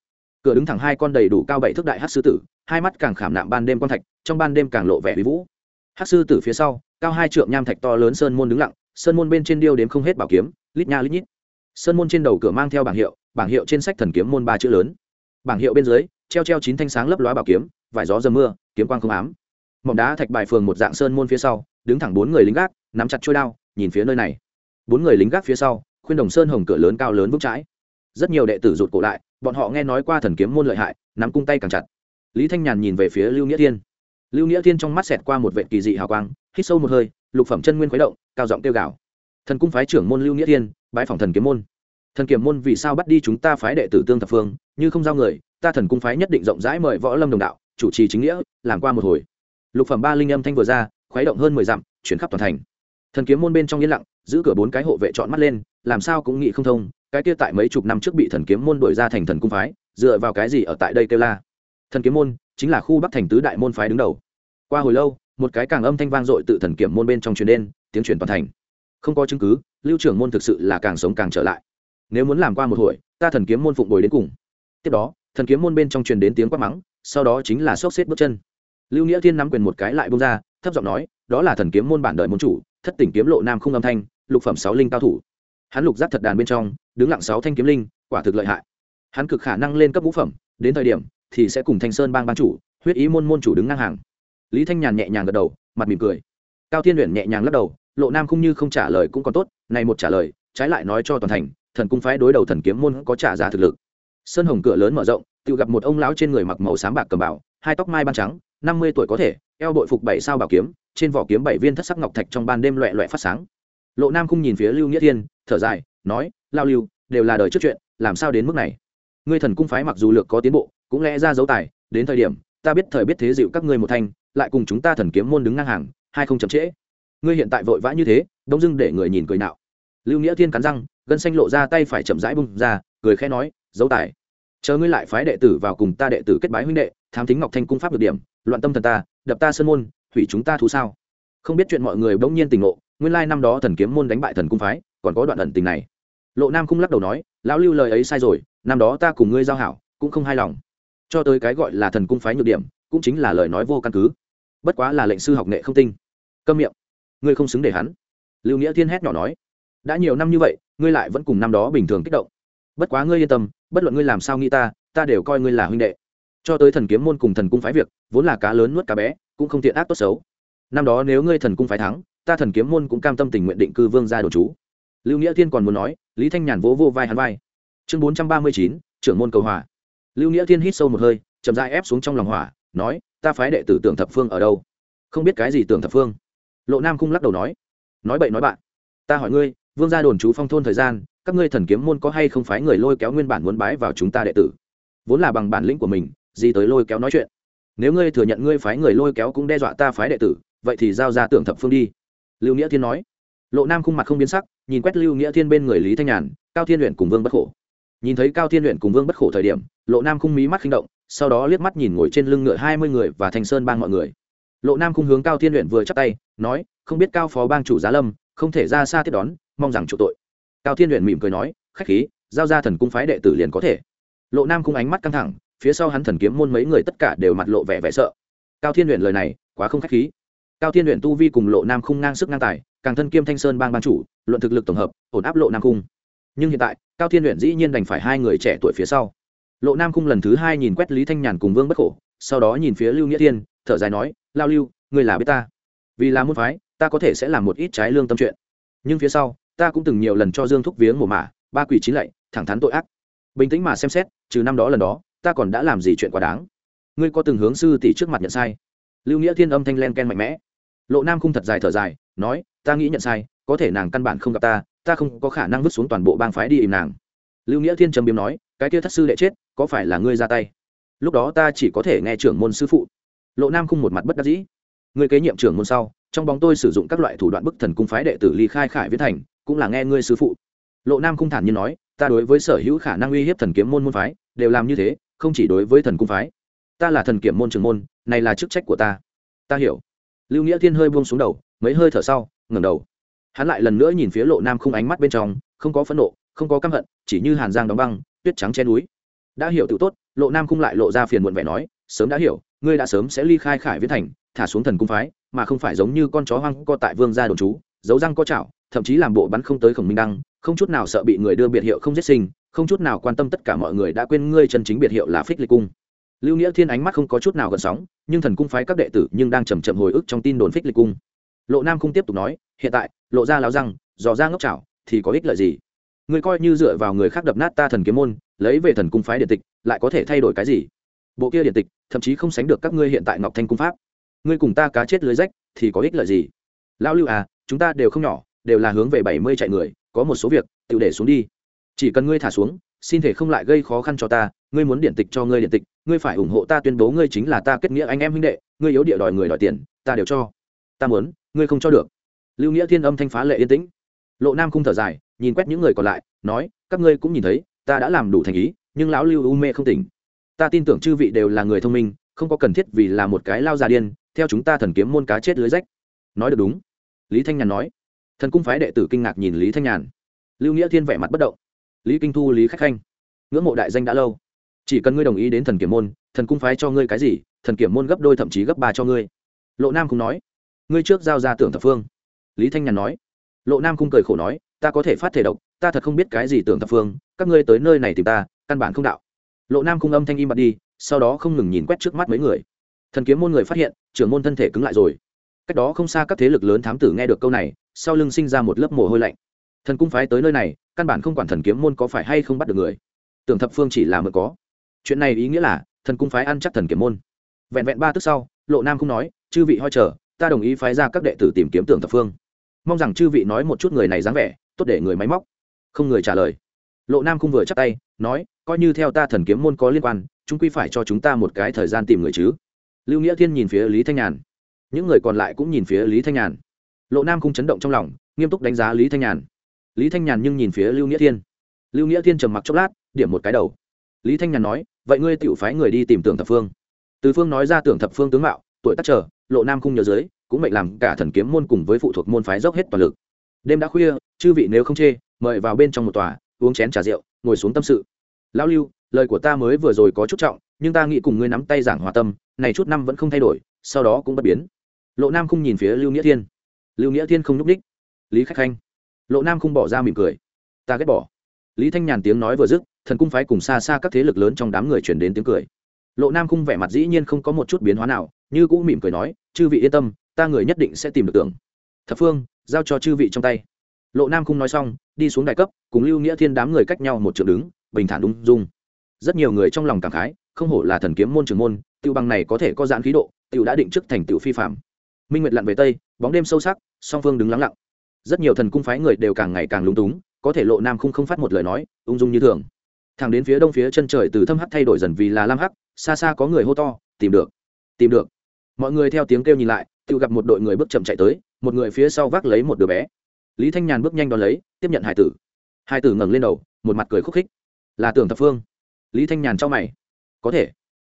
Cửa đứng thẳng hai con đầy đủ cao bảy thước đại hát sư tử, hai mắt càng khảm nạm ban đêm quan thạch, trong ban đêm càng lộ vẻ bí vũ. Hát sư tử phía sau, cao hai trượng nham thạch to lớn sơn môn đứng lặng, sơn môn bên trên điêu đếm không hết bảo kiếm, lít nha lít nhít. Sơn môn trên đầu cửa mang theo bảng hiệu bảng hiệu trên sách thần kiếm môn ba chữ lớn. Bảng hiệu bên dưới, treo treo chín thanh sáng lấp lóa bảo kiếm, vải gió dầm mưa, kiếm quang không ám. Mỏng đá thạch bài phường một dạng sơn môn phía sau, đứng thẳng bốn người lính gác nắm chặt trôi đao, nhìn phía nơi này. Bốn người lính gác phía sau, khuyên đồng sơn hồng cửa lớn cao lớn vững chãi. Rất nhiều đệ tử rụt cổ lại, bọn họ nghe nói qua thần kiếm môn lợi hại, nắm cung tay càng chặt. Lý thanh nhàn nhìn về phía lưu nghĩa thiên. Lưu nghĩa thiên trong mắt xẹt qua một vệ kỳ dị hào quang, hít sâu một hơi, lục phẩm chân nguyên khuấy động, cao giọng tiêu gạo thần cung phái trưởng môn lưu nghĩa thiên bãi phòng thần kiếm môn. Thần kiếm môn vì sao bắt đi chúng ta phái đệ tử tương thập phương, như không giao người, ta thần cung phái nhất định rộng rãi mời võ lâm đồng đạo, chủ trì chính nghĩa, làm qua một hồi. Lục phẩm ba linh âm thanh vừa ra, khuấy động hơn mười dặm, chuyển khắp toàn thành thần kiếm môn bên trong yên lặng, giữ cửa bốn cái hộ vệ chọn mắt lên, làm sao cũng nghĩ không thông, cái kia tại mấy chục năm trước bị thần kiếm môn đổi ra thành thần cung phái, dựa vào cái gì ở tại đây kêu la? Thần kiếm môn chính là khu bắc thành tứ đại môn phái đứng đầu. Qua hồi lâu, một cái càng âm thanh vang dội tự thần Kiếm môn bên trong truyền đen tiếng truyền toàn thành. Không có chứng cứ, lưu trưởng môn thực sự là càng sống càng trở lại. Nếu muốn làm qua một hồi, ta thần kiếm môn phụng bồi đến cùng. Tiếp đó, thần kiếm môn bên trong truyền đến tiếng quát mắng, sau đó chính là xốc xếp bước chân. Lưu nghĩa thiên nắm quyền một cái lại bông ra, thấp giọng nói, đó là thần kiếm môn bản đời môn chủ thất tỉnh kiếm lộ nam không âm thanh, lục phẩm sáu linh cao thủ. Hắn lục giác thật đàn bên trong, đứng lặng sáu thanh kiếm linh, quả thực lợi hại. Hắn cực khả năng lên cấp ngũ phẩm, đến thời điểm thì sẽ cùng thanh sơn bang ban chủ, huyết ý môn môn chủ đứng ngang hàng. Lý thanh nhàn nhẹ nhàng gật đầu, mặt mỉm cười. Cao thiên luyện nhẹ nhàng lắc đầu, lộ nam không như không trả lời cũng còn tốt, này một trả lời, trái lại nói cho toàn thành, thần cung phái đối đầu thần kiếm môn có trả giá thực lực. Sơn hồng cửa lớn mở rộng, tự gặp một ông lão trên người mặc màu xám bạc cầm bảo hai tóc mai ban trắng, năm mươi tuổi có thể, eo bội phục bảy sao bảo kiếm trên vỏ kiếm bảy viên thất sắc ngọc thạch trong ban đêm loẹ loẹ phát sáng. Lộ nam không nhìn phía lưu nghĩa thiên, thở dài, nói, lao lưu, đều là đời trước chuyện, làm sao đến mức này? Ngươi thần cung phái mặc dù lược có tiến bộ, cũng lẽ ra dấu tài, đến thời điểm, ta biết thời biết thế dịu các ngươi một thanh lại cùng chúng ta thần kiếm môn đứng ngang hàng, hai không chậm trễ. Ngươi hiện tại vội vã như thế, đông dưng để người nhìn cười nạo. Lưu nghĩa thiên cắn răng, gân xanh lộ ra tay phải chậm rãi bung ra, cười khẽ nói dấu tài. Chờ ngươi lại phái đệ tử vào cùng ta đệ tử kết bái huynh đệ, tham thính ngọc thanh cung pháp được điểm, loạn tâm thần ta, đập ta sơn môn hủy chúng ta thú sao? Không biết chuyện mọi người bỗng nhiên tình ngộ, nguyên lai năm đó thần kiếm môn đánh bại thần cung phái, còn có đoạn ẩn tình này. Lộ nam cung lắc đầu nói, lão lưu lời ấy sai rồi, năm đó ta cùng ngươi giao hảo, cũng không hài lòng. Cho tới cái gọi là thần cung phái nhược điểm, cũng chính là lời nói vô căn cứ. Bất quá là lệnh sư học nghệ không tinh. Câm miệng. Ngươi không xứng để hắn. Lưu nghĩa thiên hét nhỏ nói, đã nhiều năm như vậy, ngươi lại vẫn cùng năm đó bình thường kích động. Bất quá ngươi yên tâm, bất luận ngươi làm sao nghĩ ta ta đều coi ngươi là huynh đệ. Cho tới thần kiếm môn cùng thần cung phái việc, vốn là cá lớn nuốt cá bé cũng không thiện ác tốt xấu. Năm đó nếu ngươi thần cung phái thắng, ta thần kiếm môn cũng cam tâm tình nguyện định cư vương gia đồ chú. Lưu nghĩa thiên còn muốn nói, lý thanh nhàn vỗ vô vai hắn vai. Chương bốn trăm ba mươi chín, trưởng môn cầu hòa. Lưu nghĩa thiên hít sâu một hơi, chậm dai ép xuống trong lòng hỏa, nói, ta phái đệ tử tưởng thập phương ở đâu? Không biết cái gì tưởng thập phương. Lộ nam cung lắc đầu nói nói bậy nói bạn. Ta hỏi ngươi, vương gia đồn chú phong thôn thời gian, các ngươi thần kiếm môn có hay không phái người lôi kéo nguyên bản muốn bái vào chúng ta đệ tử? Vốn là bằng bản lĩnh của mình, gì tới lôi kéo nói chuyện? Nếu ngươi thừa nhận ngươi phái người lôi kéo cũng đe dọa ta phái đệ tử, vậy thì giao ra tưởng thập phương đi. Lưu nghĩa thiên nói. Lộ nam khung mặt không biến sắc, nhìn quét lưu nghĩa thiên bên người lý thanh nhàn, cao thiên luyện cùng vương bất khổ. Nhìn thấy cao thiên luyện cùng vương bất khổ thời điểm, lộ nam khung mí mắt khinh động, sau đó liếc mắt nhìn ngồi trên lưng ngựa hai mươi người và thành sơn bang mọi người. Lộ nam khung hướng cao thiên luyện vừa chắc tay, nói, không biết cao phó bang chủ giá lâm, không thể ra xa tiếp đón, mong rằng chủ tội. Cao thiên luyện mỉm cười nói, khách khí, giao ra thần cung phái đệ tử liền có thể. Lộ nam khung ánh mắt căng thẳng phía sau hắn thần kiếm môn mấy người tất cả đều mặt lộ vẻ vẻ sợ. Cao thiên luyện lời này, quá không khách khí. Cao thiên luyện tu vi cùng lộ nam khung ngang sức ngang tài, càng thân kiêm thanh sơn bang ban chủ, luận thực lực tổng hợp, ổn áp lộ nam khung. Nhưng hiện tại, cao thiên luyện dĩ nhiên đành phải hai người trẻ tuổi phía sau. Lộ nam khung lần thứ hai nhìn quét lý thanh nhàn cùng vương bất khổ, sau đó nhìn phía lưu nghĩa thiên, thở dài nói, lao lưu người là biết ta. Vì là môn phái, ta có thể sẽ làm một ít trái lương tâm chuyện. Nhưng phía sau, ta cũng từng nhiều lần cho dương thúc viếng mồ mả, ba quỷ chín lạy, thẳng thắn tội ác. Bình tĩnh mà xem xét, trừ năm đó lần đó ta còn đã làm gì chuyện quá đáng? Ngươi có từng hướng sư tỷ trước mặt nhận sai? Lưu nghĩa thiên âm thanh len ken mạnh mẽ. Lộ nam không thật dài thở dài, nói, ta nghĩ nhận sai, có thể nàng căn bản không gặp ta ta không có khả năng vứt xuống toàn bộ bang phái đi im nàng. Lưu nghĩa thiên trầm biếm nói, cái kia thất sư đệ chết, có phải là ngươi ra tay? Lúc đó ta chỉ có thể nghe trưởng môn sư phụ. Lộ nam không một mặt bất đắc dĩ. Ngươi kế nhiệm trưởng môn sau, trong bóng tôi sử dụng các loại thủ đoạn bức thần cung phái đệ tử ly khai khải viễn thành, cũng là nghe ngươi sư phụ. Lộ nam không thản nhiên nói, ta đối với sở hữu khả năng uy hiếp thần kiếm môn môn phái, đều làm như thế không chỉ đối với thần cung phái, ta là thần kiểm môn trường môn, này là chức trách của ta. Ta hiểu. Lưu nghĩa thiên hơi buông xuống đầu, mấy hơi thở sau, ngẩng đầu. Hắn lại lần nữa nhìn phía lộ nam khung ánh mắt bên trong, không có phẫn nộ, không có căm hận, chỉ như hàn giang đóng băng, tuyết trắng che núi. Đã hiểu tự tốt, lộ nam khung lại lộ ra phiền muộn vẻ nói, sớm đã hiểu, ngươi đã sớm sẽ ly khai khải viễn thành, thả xuống thần cung phái, mà không phải giống như con chó hoang co tại vương gia đồn trú, giấu răng co chảo, thậm chí làm bộ bắn không tới khổng minh đăng, không chút nào sợ bị người đưa biệt hiệu không giết sinh không chút nào quan tâm tất cả mọi người đã quên ngươi chân chính biệt hiệu là phích lịch cung. Lưu nghĩa thiên ánh mắt không có chút nào gần sóng, nhưng thần cung phái các đệ tử nhưng đang chầm chậm hồi ức trong tin đồn phích lịch cung. Lộ nam không tiếp tục nói, hiện tại, lộ ra láo răng, dò ra ngốc chảo thì có ích lợi gì? Ngươi coi như dựa vào người khác đập nát ta thần kiếm môn, lấy về thần cung phái điện tịch, lại có thể thay đổi cái gì? Bộ kia điện tịch, thậm chí không sánh được các ngươi hiện tại ngọc thanh cung pháp. Ngươi cùng ta cá chết lưới rách, thì có ích lợi gì? Lão lưu à chúng ta đều không nhỏ, đều là hướng về bảy mươi chạy người, có một số việc tự để xuống đi chỉ cần ngươi thả xuống, xin thể không lại gây khó khăn cho ta, ngươi muốn điện tịch cho ngươi điện tịch, ngươi phải ủng hộ ta tuyên bố ngươi chính là ta kết nghĩa anh em huynh đệ, ngươi yếu địa đòi người đòi tiền, ta đều cho. Ta muốn, ngươi không cho được. Lưu nghĩa thiên âm thanh phá lệ yên tĩnh. Lộ nam không thở dài, nhìn quét những người còn lại, nói, các ngươi cũng nhìn thấy, ta đã làm đủ thành ý, nhưng lão lưu u mê không tỉnh. Ta tin tưởng chư vị đều là người thông minh, không có cần thiết vì là một cái lao già điên, theo chúng ta thần kiếm môn cá chết lưới rách. Nói được đúng. Lý thanh nhàn nói. Thần cung phái đệ tử kinh ngạc nhìn lý thanh nhàn. Lưu nghĩa thiên vẻ mặt bất động lý kinh thu, lý khách khanh. Ngưỡng mộ đại danh đã lâu. Chỉ cần ngươi đồng ý đến thần kiểm môn, thần cung phái cho ngươi cái gì, thần kiểm môn gấp đôi thậm chí gấp ba cho ngươi. Lộ nam cũng nói. Ngươi trước giao ra tưởng thập phương. Lý thanh nhàn nói. Lộ nam cung cười khổ nói, ta có thể phát thể độc, ta thật không biết cái gì tưởng thập phương, các ngươi tới nơi này tìm ta, căn bản không đạo. Lộ nam cung âm thanh im bặt đi, sau đó không ngừng nhìn quét trước mắt mấy người. Thần kiếm môn người phát hiện, trưởng môn thân thể cứng lại rồi. Cách đó không xa các thế lực lớn thám tử nghe được câu này, sau lưng sinh ra một lớp mồ hôi lạnh thần cung phái tới nơi này, căn bản không quản thần kiếm môn có phải hay không bắt được người. Tưởng thập phương chỉ là mượn có. Chuyện này ý nghĩa là, thần cung phái ăn chắc thần kiếm môn. Vẹn vẹn ba tức sau, lộ nam không nói, chư vị hoi chờ, ta đồng ý phái ra các đệ tử tìm kiếm tưởng thập phương. Mong rằng chư vị nói một chút người này dáng vẻ, tốt để người máy móc. Không người trả lời. Lộ nam không vừa chắc tay, nói, coi như theo ta thần kiếm môn có liên quan, chúng quy phải cho chúng ta một cái thời gian tìm người chứ. Lưu nghĩa thiên nhìn phía lý thanh nhàn. Những người còn lại cũng nhìn phía lý thanh nhàn. Lộ nam không chấn động trong lòng, nghiêm túc đánh giá lý thanh nhàn lý thanh nhàn nhưng nhìn phía lưu nghĩa thiên. Lưu nghĩa thiên trầm mặc chốc lát, điểm một cái đầu. Lý thanh nhàn nói, vậy ngươi tự phái người đi tìm tưởng thập phương. Từ phương nói ra tưởng thập phương tướng mạo, tuổi tác trở lộ nam không nhớ dưới, cũng mệnh làm cả thần kiếm môn cùng với phụ thuộc môn phái dốc hết toàn lực. Đêm đã khuya, chư vị nếu không chê, mời vào bên trong một tòa, uống chén trà rượu, ngồi xuống tâm sự. Lão lưu, lời của ta mới vừa rồi có chút trọng, nhưng ta nghĩ cùng ngươi nắm tay giảng hòa tâm, này chút năm vẫn không thay đổi, sau đó cũng bất biến. Lộ nam không nhìn phía lưu nghĩa thiên. Lưu nghĩa thiên không nhúc ních lý khách khanh lộ nam không bỏ ra mỉm cười. Ta ghét bỏ. Lý thanh nhàn tiếng nói vừa dứt, thần cung phái cùng xa xa các thế lực lớn trong đám người chuyển đến tiếng cười. Lộ nam khung vẻ mặt dĩ nhiên không có một chút biến hóa nào, như cũng mỉm cười nói, chư vị yên tâm, ta người nhất định sẽ tìm được tưởng thập phương, giao cho chư vị trong tay. Lộ nam khung nói xong, đi xuống đại cấp, cùng lưu nghĩa thiên đám người cách nhau một trượng đứng, bình thản đúng dung. Rất nhiều người trong lòng cảm khái, không hổ là thần kiếm môn trường môn tiêu bằng này có thể có giãn khí độ tiêu đã định trước thành Tiêu phi phạm minh nguyệt lặn về tây, bóng đêm sâu sắc, song phương đứng lắng lặng rất nhiều thần cung phái người đều càng ngày càng lúng túng, có thể lộ nam không không phát một lời nói, ung dung như thường. Thẳng đến phía đông phía chân trời từ thâm hắc thay đổi dần vì là lam hắc, xa xa có người hô to, tìm được tìm được. Mọi người theo tiếng kêu nhìn lại, tự gặp một đội người bước chậm chạy tới, một người phía sau vác lấy một đứa bé. Lý thanh nhàn bước nhanh đón lấy, tiếp nhận hải tử. Hải tử ngẩng lên đầu, một mặt cười khúc khích. Là tưởng thập phương. Lý thanh nhàn cho mày. Có thể.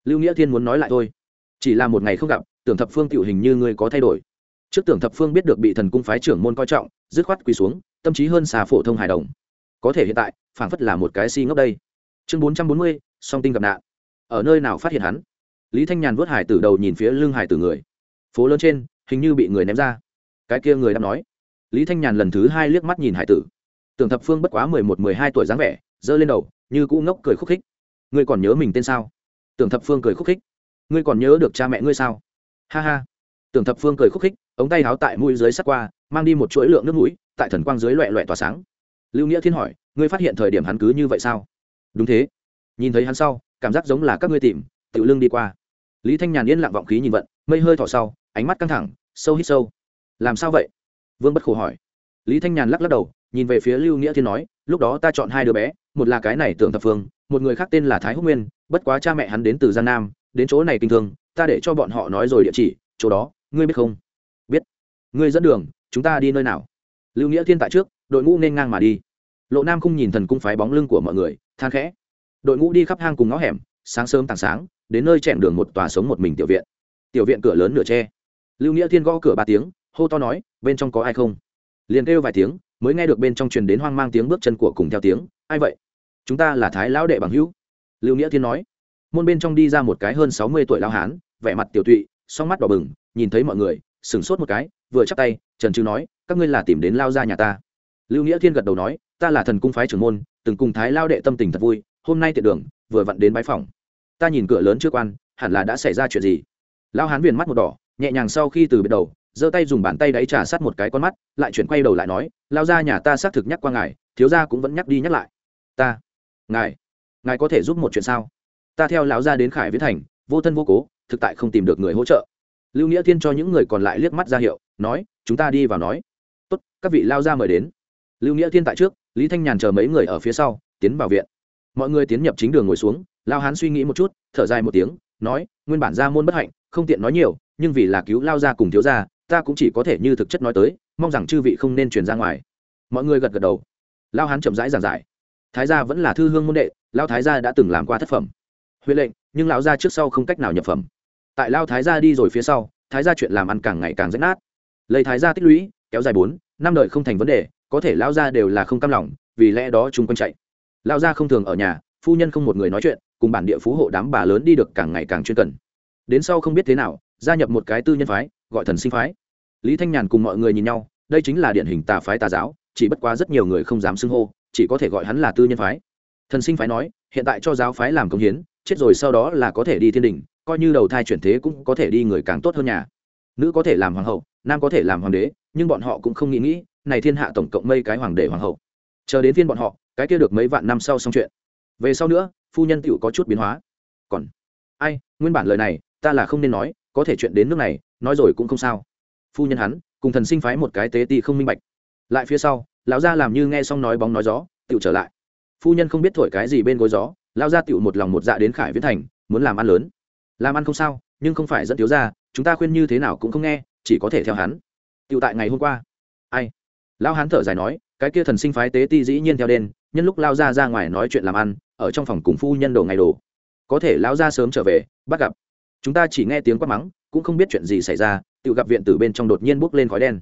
Lưu nghĩa thiên muốn nói lại thôi. Chỉ là một ngày không gặp, tưởng thập phương tiểu hình như ngươi có thay đổi trước tưởng thập phương biết được bị thần cung phái trưởng môn coi trọng, dứt khoát quỳ xuống, tâm trí hơn xà phổ thông hài đồng. Có thể hiện tại, phảng phất là một cái si ngốc đây. Chương bốn trăm bốn mươi, song tinh gặp nạn. Ở nơi nào phát hiện hắn? Lý thanh nhàn vớt hải tử đầu nhìn phía lưng hải tử người. Phố lớn trên, hình như bị người ném ra. Cái kia người đang nói. Lý thanh nhàn lần thứ hai liếc mắt nhìn hải tử. Tưởng thập phương bất quá mười một, mười hai tuổi dáng vẻ, giơ lên đầu, như cũ ngốc cười khúc khích. Ngươi còn nhớ mình tên sao? Tưởng thập phương cười khúc khích. Ngươi còn nhớ được cha mẹ ngươi sao? Ha ha. Tưởng thập phương cười khúc khích ống tay háo tại mũi dưới sắt qua, mang đi một chuỗi lượng nước mũi, tại thần quang dưới loẹ loẹ tỏa sáng. Lưu nghĩa thiên hỏi, ngươi phát hiện thời điểm hắn cứ như vậy sao? Đúng thế. Nhìn thấy hắn sau, cảm giác giống là các ngươi tìm, tự lưng đi qua. Lý thanh nhàn yên lặng vọng khí nhìn vận, mây hơi thỏ sau, ánh mắt căng thẳng, sâu hít sâu. Làm sao vậy? Vương bất khổ hỏi. Lý thanh nhàn lắc lắc đầu, nhìn về phía lưu nghĩa thiên nói, lúc đó ta chọn hai đứa bé, một là cái này tưởng thập phương, một người khác tên là thái húc nguyên, bất quá cha mẹ hắn đến từ gian nam, đến chỗ này kinh thương, ta để cho bọn họ nói rồi địa chỉ, chỗ đó, ngươi biết không? Ngươi dẫn đường, chúng ta đi nơi nào? Lưu nghĩa thiên tại trước, đội ngũ nên ngang mà đi. Lộ nam không nhìn thần cung phái bóng lưng của mọi người, than khẽ. Đội ngũ đi khắp hang cùng ngõ hẻm, sáng sớm tảng sáng, đến nơi chẹn đường một tòa sống một mình tiểu viện. Tiểu viện cửa lớn nửa tre lưu nghĩa thiên gõ cửa ba tiếng, hô to nói, bên trong có ai không? Liền kêu vài tiếng, mới nghe được bên trong truyền đến hoang mang tiếng bước chân của cùng theo tiếng, ai vậy? Chúng ta là thái lão đệ bằng hữu. Lưu nghĩa thiên nói. Môn bên trong đi ra một cái hơn sáu mươi tuổi lão hán, vẻ mặt tiểu tụy, song mắt đỏ bừng, nhìn thấy mọi người, sửng sốt một cái vừa chắp tay, trần trừ nói, các ngươi là tìm đến lao ra nhà ta. Lưu nghĩa thiên gật đầu nói, ta là thần cung phái trưởng môn, từng cùng thái lao đệ tâm tình thật vui, hôm nay tiện đường, vừa vặn đến bãi phòng. Ta nhìn cửa lớn trước quan, hẳn là đã xảy ra chuyện gì? Lao hán viền mắt một đỏ, nhẹ nhàng sau khi từ biệt đầu, giơ tay dùng bàn tay đáy trà sát một cái con mắt, lại chuyển quay đầu lại nói, lao ra nhà ta xác thực nhắc qua ngài, thiếu gia cũng vẫn nhắc đi nhắc lại. Ta, ngài ngài có thể giúp một chuyện sao? Ta theo lão gia đến khải viễn thành, vô thân vô cố, thực tại không tìm được người hỗ trợ. Lưu nghĩa thiên cho những người còn lại liếc mắt ra hiệu nói, chúng ta đi vào nói. Tốt, các vị lao ra mời đến. Lưu nghĩa thiên tại trước, lý thanh nhàn chờ mấy người ở phía sau, tiến vào viện. Mọi người tiến nhập chính đường ngồi xuống, lao hán suy nghĩ một chút, thở dài một tiếng, nói, nguyên bản ra môn bất hạnh, không tiện nói nhiều, nhưng vì là cứu lao ra cùng thiếu gia, ta cũng chỉ có thể như thực chất nói tới, mong rằng chư vị không nên truyền ra ngoài. Mọi người gật gật đầu. Lao hán chậm rãi giảng giải. Thái gia vẫn là thư hương môn đệ, lao thái gia đã từng làm qua thất phẩm. Huệ lệnh, nhưng lão gia trước sau không cách nào nhập phẩm. Tại lao thái gia đi rồi phía sau, thái gia chuyện làm ăn càng ngày càng rách nát lấy thái gia tích lũy, kéo dài bốn, năm đời không thành vấn đề, có thể lao gia đều là không cam lòng, vì lẽ đó chung quanh chạy. Lao gia không thường ở nhà, phu nhân không một người nói chuyện, cùng bản địa phú hộ đám bà lớn đi được càng ngày càng chuyên cần. Đến sau không biết thế nào, gia nhập một cái tư nhân phái, gọi thần sinh phái. Lý thanh nhàn cùng mọi người nhìn nhau, đây chính là điển hình tà phái tà giáo, chỉ bất quá rất nhiều người không dám xưng hô, chỉ có thể gọi hắn là tư nhân phái. Thần sinh phái nói, hiện tại cho giáo phái làm công hiến, chết rồi sau đó là có thể đi thiên đình, coi như đầu thai chuyển thế cũng có thể đi người càng tốt hơn nhà. Nữ có thể làm hoàng hậu nam có thể làm hoàng đế, nhưng bọn họ cũng không nghĩ nghĩ, này thiên hạ tổng cộng mây cái hoàng đế hoàng hậu. Chờ đến phiên bọn họ, cái kia được mấy vạn năm sau xong chuyện. Về sau nữa, phu nhân tựu có chút biến hóa. Còn, ai, nguyên bản lời này, ta là không nên nói, có thể chuyện đến nước này, nói rồi cũng không sao. Phu nhân hắn, cùng thần sinh phái một cái tế ti không minh bạch. Lại phía sau, lão gia làm như nghe xong nói bóng nói gió tựu trở lại. Phu nhân không biết thổi cái gì bên gối gió, lão gia tựu một lòng một dạ đến khải viễn thành, muốn làm ăn lớn. Làm ăn không sao, nhưng không phải dẫn thiếu ra chúng ta khuyên như thế nào cũng không nghe chỉ có thể theo hắn. Tựu tại ngày hôm qua. Ai? Lao hán thở dài nói, cái kia thần sinh phái tế ti dĩ nhiên theo đen nhân lúc lao ra ra ngoài nói chuyện làm ăn, ở trong phòng cùng phu nhân đồ ngày đồ. Có thể lao ra sớm trở về, bắt gặp. Chúng ta chỉ nghe tiếng quát mắng, cũng không biết chuyện gì xảy ra tự gặp viện tử bên trong đột nhiên bốc lên khói đen.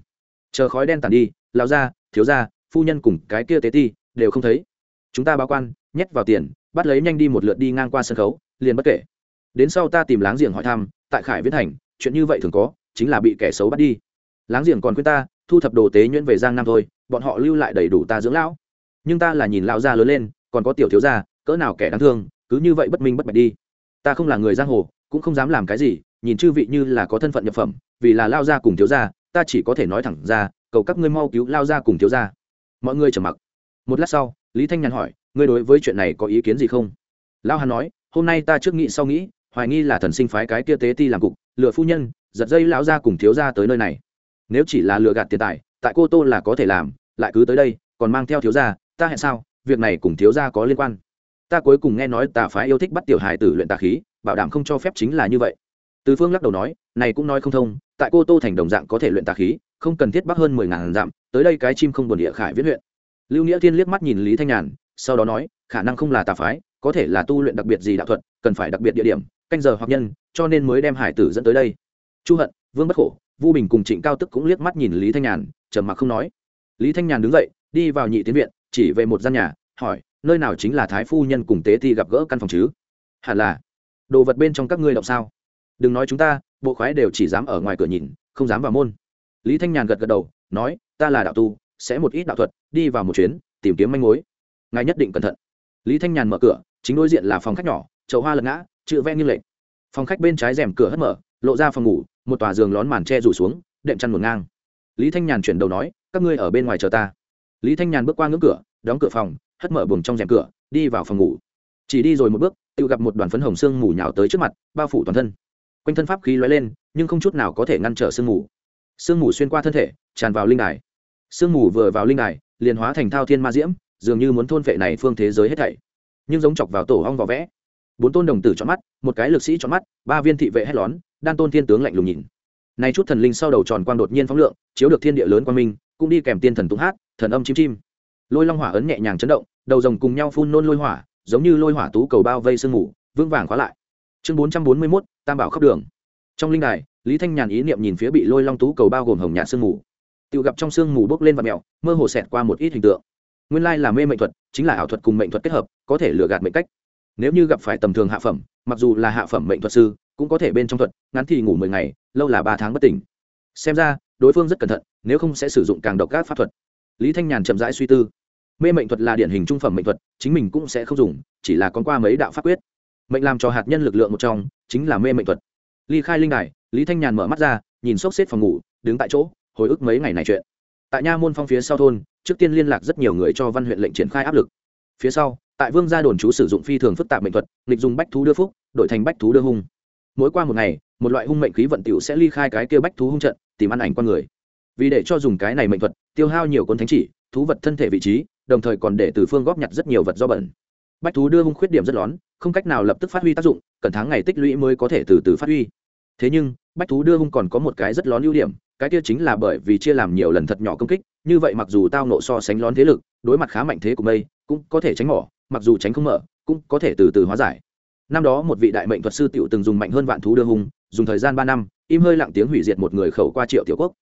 Chờ khói đen tàn đi lao ra thiếu ra phu nhân cùng cái kia tế ti đều không thấy. Chúng ta báo quan, nhét vào tiền, bắt lấy nhanh đi một lượt đi ngang qua sân khấu, liền bất kể. Đến sau ta tìm láng giềng hỏi thăm, tại khải viễn thành, chuyện như vậy thường có chính là bị kẻ xấu bắt đi. Láng giềng còn khuyên ta, thu thập đồ tế nhuyễn về giang nam thôi, bọn họ lưu lại đầy đủ ta dưỡng lão. Nhưng ta là nhìn lão gia lớn lên, còn có tiểu thiếu gia, cỡ nào kẻ đáng thương, cứ như vậy bất minh bất bạch đi. Ta không là người giang hồ, cũng không dám làm cái gì, nhìn chư vị như là có thân phận nhập phẩm, vì là lao gia cùng thiếu gia, ta chỉ có thể nói thẳng ra, cầu các ngươi mau cứu lao gia cùng thiếu gia. Mọi người trầm mặc. Một lát sau, lý thanh nhàn hỏi, ngươi đối với chuyện này có ý kiến gì không? Lao hàn nói, hôm nay ta trước nghĩ sau nghĩ, hoài nghi là thần sinh phái cái kia tế ti làm cục lựa phu nhân giật dây lão ra cùng thiếu ra tới nơi này. Nếu chỉ là lừa gạt tiền tài, tại cô tô là có thể làm, lại cứ tới đây, còn mang theo thiếu gia, ta hẹn sao, việc này cùng thiếu gia có liên quan. Ta cuối cùng nghe nói tà phái yêu thích bắt tiểu hài tử luyện tà khí, bảo đảm không cho phép chính là như vậy. Từ phương lắc đầu nói, này cũng nói không thông, tại cô tô thành đồng dạng có thể luyện tà khí, không cần thiết bắt hơn mười ngàn dặm, tới đây cái chim không buồn địa khải viết huyện. Lưu nghĩa thiên liếc mắt nhìn lý thanh nhàn, sau đó nói, khả năng không là tà phái, có thể là tu luyện đặc biệt gì đạo thuật, cần phải đặc biệt địa điểm, canh giờ hoặc nhân, cho nên mới đem hải tử dẫn tới đây chu hận, vương bất khổ, vu bình cùng trịnh cao tức cũng liếc mắt nhìn lý thanh nhàn, trầm mặc không nói. Lý thanh nhàn đứng dậy, đi vào nhị tiến viện, chỉ về một gian nhà, hỏi, nơi nào chính là thái phu nhân cùng tế thi gặp gỡ căn phòng chứ? Hẳn là. Đồ vật bên trong các ngươi động sao? Đừng nói chúng ta, bộ khoái đều chỉ dám ở ngoài cửa nhìn, không dám vào môn. Lý thanh nhàn gật gật đầu, nói, ta là đạo tu, sẽ một ít đạo thuật, đi vào một chuyến, tìm kiếm manh mối. Ngài nhất định cẩn thận. Lý thanh nhàn mở cửa, chính đối diện là phòng khách nhỏ, chậu hoa lật ngã, chữ ven như lệnh phòng khách bên trái rèm cửa hất mở lộ ra phòng ngủ, một tòa giường lón màn tre rủ xuống, đệm chăn một ngang. Lý thanh nhàn chuyển đầu nói, các ngươi ở bên ngoài chờ ta. Lý thanh nhàn bước qua ngưỡng cửa, đóng cửa phòng, hất mở buồng trong rèm cửa, đi vào phòng ngủ. Chỉ đi rồi một bước, tự gặp một đoàn phấn hồng sương mù nhào tới trước mặt, bao phủ toàn thân. Quanh thân pháp khí lóe lên, nhưng không chút nào có thể ngăn trở sương mù. Sương mù xuyên qua thân thể, tràn vào linh đài. Sương mù vừa vào linh đài, liền hóa thành thao thiên ma diễm, dường như muốn thôn vệ này phương thế giới hết thảy. Nhưng giống chọc vào tổ ong vỏ vẽ. Bốn tôn đồng tử chọn mắt, một cái lực sĩ chọn mắt, ba viên thị vệ hét lón đan tôn thiên tướng lạnh lùng nhìn. Nay chút thần linh sau đầu tròn quang đột nhiên phóng lượng, chiếu được thiên địa lớn quang minh, cũng đi kèm tiên thần tung hát, thần âm chim chim. Lôi long hỏa ấn nhẹ nhàng chấn động, đầu rồng cùng nhau phun nôn lôi hỏa, giống như lôi hỏa tú cầu bao vây sương mù, vững vàng khóa lại. Chương bốn trăm bốn mươi mốt, tam bảo khắp đường. Trong linh đài, lý thanh nhàn ý niệm nhìn phía bị lôi long tú cầu bao gồm hồng nhạt sương mù. Tự gặp trong sương mù bốc lên và mèo, mơ hồ xẹt qua một ít hình tượng. Nguyên lai là mê mệnh thuật, chính là ảo thuật cùng mệnh thuật kết hợp, có thể lừa gạt mệnh cách. Nếu như gặp phải tầm thường hạ phẩm, mặc dù là hạ phẩm mệnh thuật sư cũng có thể bên trong thuật, ngắn thì ngủ mười ngày, lâu là ba tháng bất tỉnh. Xem ra, đối phương rất cẩn thận, nếu không sẽ sử dụng càng độc các pháp thuật. Lý thanh nhàn chậm rãi suy tư. Mê mệnh thuật là điển hình trung phẩm mệnh thuật, chính mình cũng sẽ không dùng, chỉ là con qua mấy đạo pháp quyết. Mệnh làm cho hạt nhân lực lượng một trong, chính là mê mệnh thuật. Ly khai linh đài, lý thanh nhàn mở mắt ra, nhìn xốc xếp phòng ngủ, đứng tại chỗ, hồi ức mấy ngày này chuyện. Tại nha môn phong phía sau thôn, trước tiên liên lạc rất nhiều người cho văn huyện lệnh triển khai áp lực. Phía sau, tại vương gia đồn chú sử dụng phi thường phức tạp mệnh thuật, nghịch dùng bách thú đưa phúc, đổi thành bách thú đưa hung mỗi qua một ngày, một loại hung mệnh khí vận tiểu sẽ ly khai cái kia bách thú hung trận, tìm ăn ảnh con người. Vì để cho dùng cái này mệnh thuật, tiêu hao nhiều cuốn thánh chỉ, thú vật thân thể vị trí, đồng thời còn để từ phương góp nhặt rất nhiều vật do bẩn. Bách thú đưa hung khuyết điểm rất lón, không cách nào lập tức phát huy tác dụng, cần tháng ngày tích lũy mới có thể từ từ phát huy. Thế nhưng, bách thú đưa hung còn có một cái rất lón ưu điểm, cái kia chính là bởi vì chia làm nhiều lần thật nhỏ công kích, như vậy mặc dù tao nộ so sánh lón thế lực, đối mặt khá mạnh thế của mây, cũng có thể tránh mỏ, mặc dù tránh không mở, cũng có thể từ từ hóa giải năm đó một vị đại mệnh thuật sư tiểu từng dùng mạnh hơn vạn thú đưa hùng dùng thời gian ba năm, im hơi lặng tiếng hủy diệt một người khẩu qua triệu tiểu quốc.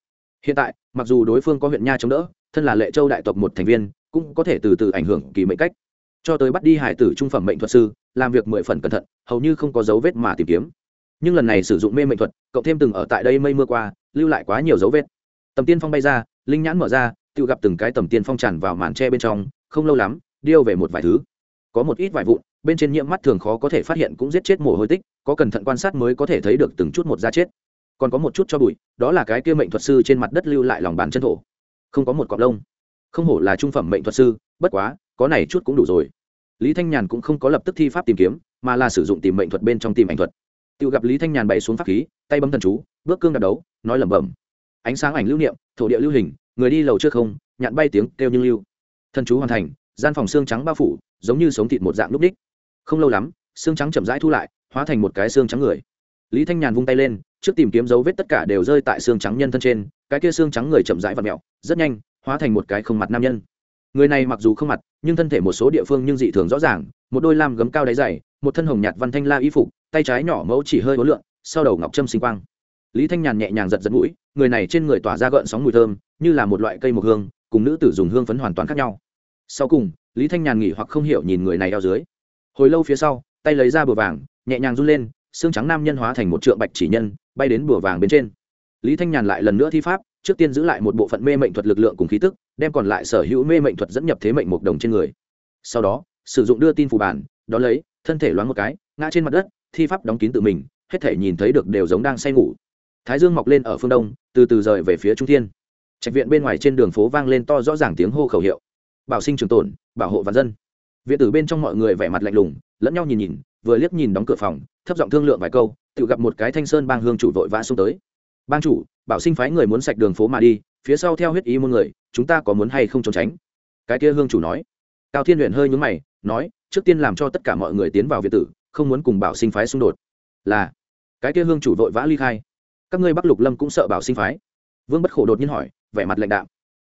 Hiện tại, mặc dù đối phương có huyện nha chống đỡ, thân là lệ châu đại tộc một thành viên, cũng có thể từ từ ảnh hưởng kỳ mệnh cách. Cho tới bắt đi hải tử trung phẩm mệnh thuật sư, làm việc mười phần cẩn thận, hầu như không có dấu vết mà tìm kiếm. Nhưng lần này sử dụng mê mệnh thuật cộng thêm từng ở tại đây mây mưa qua, lưu lại quá nhiều dấu vết. Tầm tiên phong bay ra, linh nhãn mở ra, tự gặp từng cái tầm tiên phong tràn vào màn tre bên trong, không lâu lắm, điêu về một vài thứ. Có một ít vài vụn bên trên nhiễm mắt thường khó có thể phát hiện cũng giết chết mồ hôi tích, có cẩn thận quan sát mới có thể thấy được từng chút một da chết. Còn có một chút cho bụi, đó là cái kia mệnh thuật sư trên mặt đất lưu lại lòng bàn chân thổ. Không có một cọng lông. Không hổ là trung phẩm mệnh thuật sư, bất quá, có này chút cũng đủ rồi. Lý thanh nhàn cũng không có lập tức thi pháp tìm kiếm, mà là sử dụng tìm mệnh thuật bên trong tìm ảnh thuật. Tự gặp lý thanh nhàn bày xuống pháp khí, tay bấm thần chú, bước cương đạp đấu, nói lẩm bẩm. Ánh sáng ảnh lưu niệm, thổ địa lưu hình, người đi lầu chưa không, nhạn bay tiếng kêu như lưu. Thần chú hoàn thành, gian phòng xương trắng bao phủ, giống như sống thịt một dạng lúc đích không lâu lắm, xương trắng chậm rãi thu lại, hóa thành một cái xương trắng người. Lý thanh nhàn vung tay lên, trước tìm kiếm dấu vết tất cả đều rơi tại xương trắng nhân thân trên, cái kia xương trắng người chậm rãi và mẹo, rất nhanh, hóa thành một cái không mặt nam nhân. Người này mặc dù không mặt, nhưng thân thể một số địa phương nhưng dị thường rõ ràng, một đôi lam gấm cao đáy dày, một thân hồng nhạt văn thanh la y phục, tay trái nhỏ mẫu chỉ hơi hối lượng sau đầu ngọc trâm sinh quang. Lý thanh nhàn nhẹ nhàng giật giật mũi, người này trên người tỏa ra gợn sóng mùi thơm, như là một loại cây mộc hương, cùng nữ tử dùng hương phấn hoàn toàn khác nhau. Sau cùng, lý thanh nhàn nghỉ hoặc không hiểu nhìn người này eo dưới hồi lâu phía sau, tay lấy ra bùa vàng, nhẹ nhàng run lên, xương trắng nam nhân hóa thành một trượng bạch chỉ nhân, bay đến bùa vàng bên trên. Lý thanh nhàn lại lần nữa thi pháp, trước tiên giữ lại một bộ phận mê mệnh thuật lực lượng cùng khí tức, đem còn lại sở hữu mê mệnh thuật dẫn nhập thế mệnh mộc đồng trên người. Sau đó, sử dụng đưa tin phù bản, đón lấy, thân thể loáng một cái, ngã trên mặt đất, thi pháp đóng kín tự mình, hết thể nhìn thấy được đều giống đang say ngủ. Thái dương mọc lên ở phương đông, từ từ rời về phía trung thiên. Trạch viện bên ngoài trên đường phố vang lên to rõ ràng tiếng hô khẩu hiệu. Bảo sinh trường tồn, bảo hộ vạn dân viện tử bên trong mọi người vẻ mặt lạnh lùng, lẫn nhau nhìn nhìn, vừa liếc nhìn đóng cửa phòng, thấp giọng thương lượng vài câu, tự gặp một cái thanh sơn bang hương chủ vội vã xuống tới. Bang chủ, bảo sinh phái người muốn sạch đường phố mà đi, phía sau theo huyết ý muôn người, chúng ta có muốn hay không trốn tránh? Cái kia hương chủ nói. Cao thiên luyện hơi nhúng mày, nói, trước tiên làm cho tất cả mọi người tiến vào việt tử, không muốn cùng bảo sinh phái xung đột. Là. Cái kia hương chủ vội vã ly khai. Các ngươi bắc lục lâm cũng sợ bảo sinh phái? Vương bất khổ đột nhiên hỏi, vẻ mặt lãnh đạm.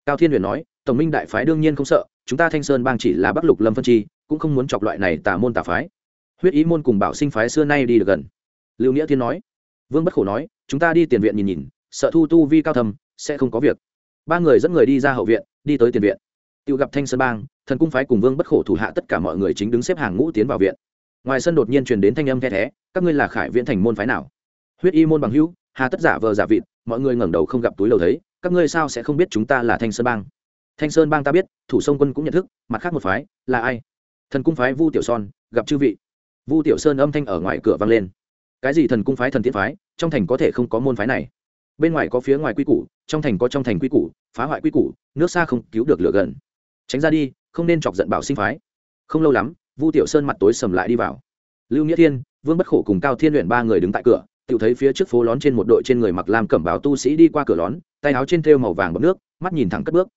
Cao thiên huyền nói tổng minh đại phái đương nhiên không sợ, chúng ta thanh sơn bang chỉ là bắc lục lâm phân chi, cũng không muốn chọc loại này tà môn tà phái. Huyết ý môn cùng bảo sinh phái xưa nay đi được gần. Lưu nghĩa thiên nói. Vương bất khổ nói, chúng ta đi tiền viện nhìn nhìn, sợ thu tu vi cao thầm sẽ không có việc. Ba người dẫn người đi ra hậu viện, đi tới tiền viện. Tự gặp thanh sơn bang, thần cung phái cùng vương bất khổ thủ hạ tất cả mọi người chính đứng xếp hàng ngũ tiến vào viện. Ngoài sân đột nhiên truyền đến thanh âm the thé, các ngươi là khải viễn thành môn phái nào? Huyết y môn bằng hữu, hà tất giả vờ giả vịt, mọi người ngẩng đầu không gặp túi lầu thấy, các ngươi sao sẽ không biết chúng ta là thanh sơn bang? Thanh sơn bang ta biết, thủ sông quân cũng nhận thức, mặt khác một phái, là ai? Thần cung phái vu tiểu son, gặp chư vị. Vu tiểu sơn âm thanh ở ngoài cửa vang lên. Cái gì thần cung phái thần tiên phái, trong thành có thể không có môn phái này? Bên ngoài có phía ngoài quy củ, trong thành có trong thành quy củ, phá hoại quy củ, nước xa không cứu được lửa gần. Tránh ra đi, không nên chọc giận bảo sinh phái. Không lâu lắm, vu tiểu sơn mặt tối sầm lại đi vào. Lưu nghĩa thiên, vương bất khổ cùng cao thiên luyện ba người đứng tại cửa tự thấy phía trước phố lón trên một đội trên người mặc làm cẩm báo tu sĩ đi qua cửa lón, tay áo trên thêu màu vàng bọc nước, mắt nhìn thẳng cất bước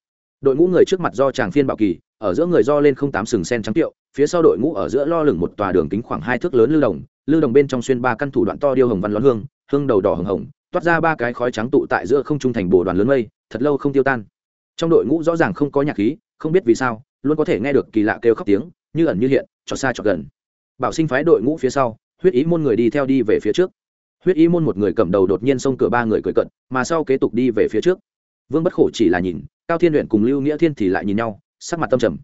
đội ngũ người trước mặt do tràng phiên bảo kỳ, ở giữa người do lên không tám sừng sen trắng tiệu, phía sau đội ngũ ở giữa lo lửng một tòa đường kính khoảng hai thước lớn lưu đồng lưu đồng bên trong xuyên ba căn thủ đoạn to điêu hồng văn lón hương hương đầu đỏ hồng hồng, toát ra ba cái khói trắng tụ tại giữa không trung thành bồ đoàn lớn mây, thật lâu không tiêu tan. Trong đội ngũ rõ ràng không có nhạc khí, không biết vì sao, luôn có thể nghe được kỳ lạ kêu khóc tiếng, như ẩn như hiện cho xa cho gần. Bảo sinh phái đội ngũ phía sau, huyết ý môn người đi theo đi về phía trước. Huyết ý môn một người cầm đầu đột nhiên xông cửa ba người cười cận mà sau kế tục đi về phía trước. Vương bất khổ chỉ là nhìn cao thiên luyện cùng lưu nghĩa thiên thì lại nhìn nhau, sắc mặt tâm trầm.